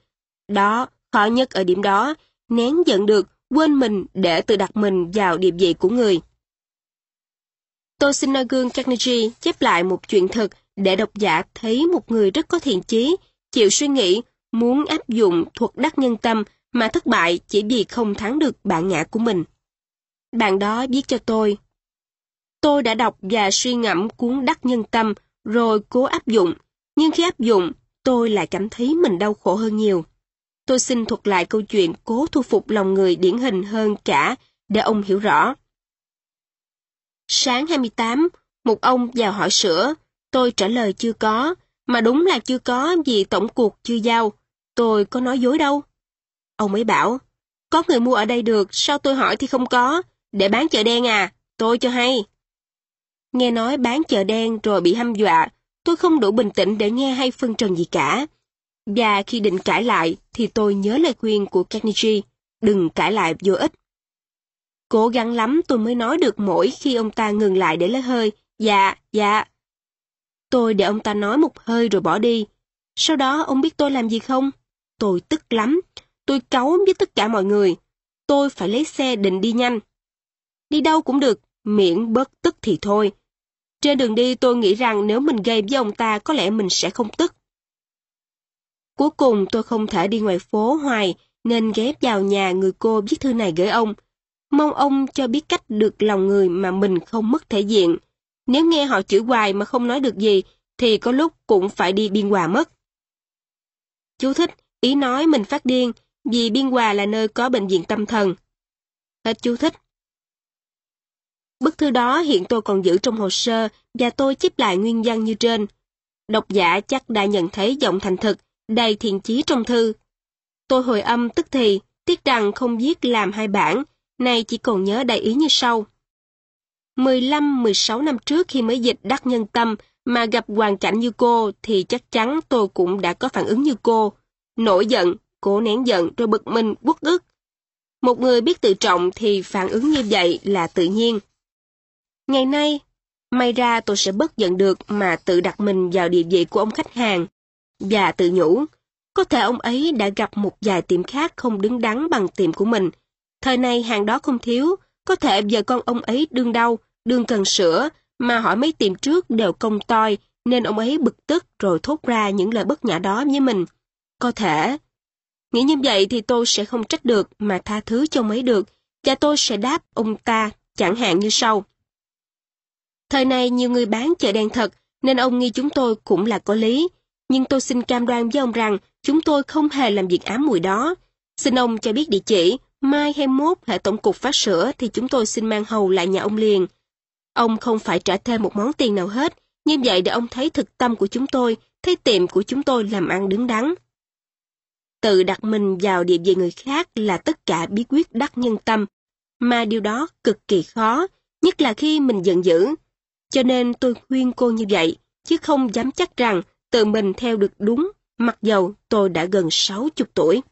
Đó Khó nhất ở điểm đó, nén giận được, quên mình để tự đặt mình vào địa vị của người. Tôi xin gương Carnegie chép lại một chuyện thực để độc giả thấy một người rất có thiện chí, chịu suy nghĩ, muốn áp dụng thuật đắc nhân tâm mà thất bại chỉ vì không thắng được bản ngã của mình. Bạn đó viết cho tôi. Tôi đã đọc và suy ngẫm cuốn đắc nhân tâm rồi cố áp dụng, nhưng khi áp dụng, tôi lại cảm thấy mình đau khổ hơn nhiều. Tôi xin thuật lại câu chuyện cố thu phục lòng người điển hình hơn cả để ông hiểu rõ. Sáng 28, một ông vào hỏi sữa, tôi trả lời chưa có, mà đúng là chưa có vì tổng cuộc chưa giao, tôi có nói dối đâu. Ông ấy bảo, có người mua ở đây được, sao tôi hỏi thì không có, để bán chợ đen à, tôi cho hay. Nghe nói bán chợ đen rồi bị hăm dọa, tôi không đủ bình tĩnh để nghe hay phân trần gì cả. Và khi định cãi lại thì tôi nhớ lời khuyên của Carnegie, đừng cãi lại vô ích. Cố gắng lắm tôi mới nói được mỗi khi ông ta ngừng lại để lấy hơi, dạ, dạ. Tôi để ông ta nói một hơi rồi bỏ đi. Sau đó ông biết tôi làm gì không? Tôi tức lắm. Tôi cáu với tất cả mọi người. Tôi phải lấy xe định đi nhanh. Đi đâu cũng được, miễn bớt tức thì thôi. Trên đường đi tôi nghĩ rằng nếu mình gây với ông ta có lẽ mình sẽ không tức. Cuối cùng tôi không thể đi ngoài phố hoài, nên ghép vào nhà người cô viết thư này gửi ông. Mong ông cho biết cách được lòng người mà mình không mất thể diện. Nếu nghe họ chửi hoài mà không nói được gì, thì có lúc cũng phải đi biên hòa mất. Chú thích, ý nói mình phát điên, vì biên hòa là nơi có bệnh viện tâm thần. Hết chú thích. Bức thư đó hiện tôi còn giữ trong hồ sơ và tôi chép lại nguyên văn như trên. Độc giả chắc đã nhận thấy giọng thành thực, đầy thiện chí trong thư. Tôi hồi âm tức thì, tiếc rằng không viết làm hai bản, nay chỉ còn nhớ đại ý như sau. 15-16 năm trước khi mới dịch đắc nhân tâm mà gặp hoàn cảnh như cô thì chắc chắn tôi cũng đã có phản ứng như cô. Nổi giận, cố nén giận rồi bực mình, bút ức. Một người biết tự trọng thì phản ứng như vậy là tự nhiên. Ngày nay, may ra tôi sẽ bất giận được mà tự đặt mình vào địa vị của ông khách hàng. Và tự nhủ, có thể ông ấy đã gặp một vài tiệm khác không đứng đắn bằng tiệm của mình. Thời nay hàng đó không thiếu, có thể giờ con ông ấy đương đau, đương cần sữa, mà hỏi mấy tiệm trước đều công toi, nên ông ấy bực tức rồi thốt ra những lời bất nhã đó với mình. Có thể. Nghĩ như vậy thì tôi sẽ không trách được mà tha thứ cho ông ấy được, và tôi sẽ đáp ông ta, chẳng hạn như sau. Thời này nhiều người bán chợ đen thật, nên ông nghi chúng tôi cũng là có lý. Nhưng tôi xin cam đoan với ông rằng chúng tôi không hề làm việc ám mùi đó. Xin ông cho biết địa chỉ, mai hay mốt hệ tổng cục phát sữa thì chúng tôi xin mang hầu lại nhà ông liền. Ông không phải trả thêm một món tiền nào hết, như vậy để ông thấy thực tâm của chúng tôi, thấy tiệm của chúng tôi làm ăn đứng đắn. Tự đặt mình vào địa vị người khác là tất cả bí quyết đắc nhân tâm, mà điều đó cực kỳ khó, nhất là khi mình giận dữ. Cho nên tôi khuyên cô như vậy, chứ không dám chắc rằng tự mình theo được đúng, mặc dầu tôi đã gần 60 tuổi.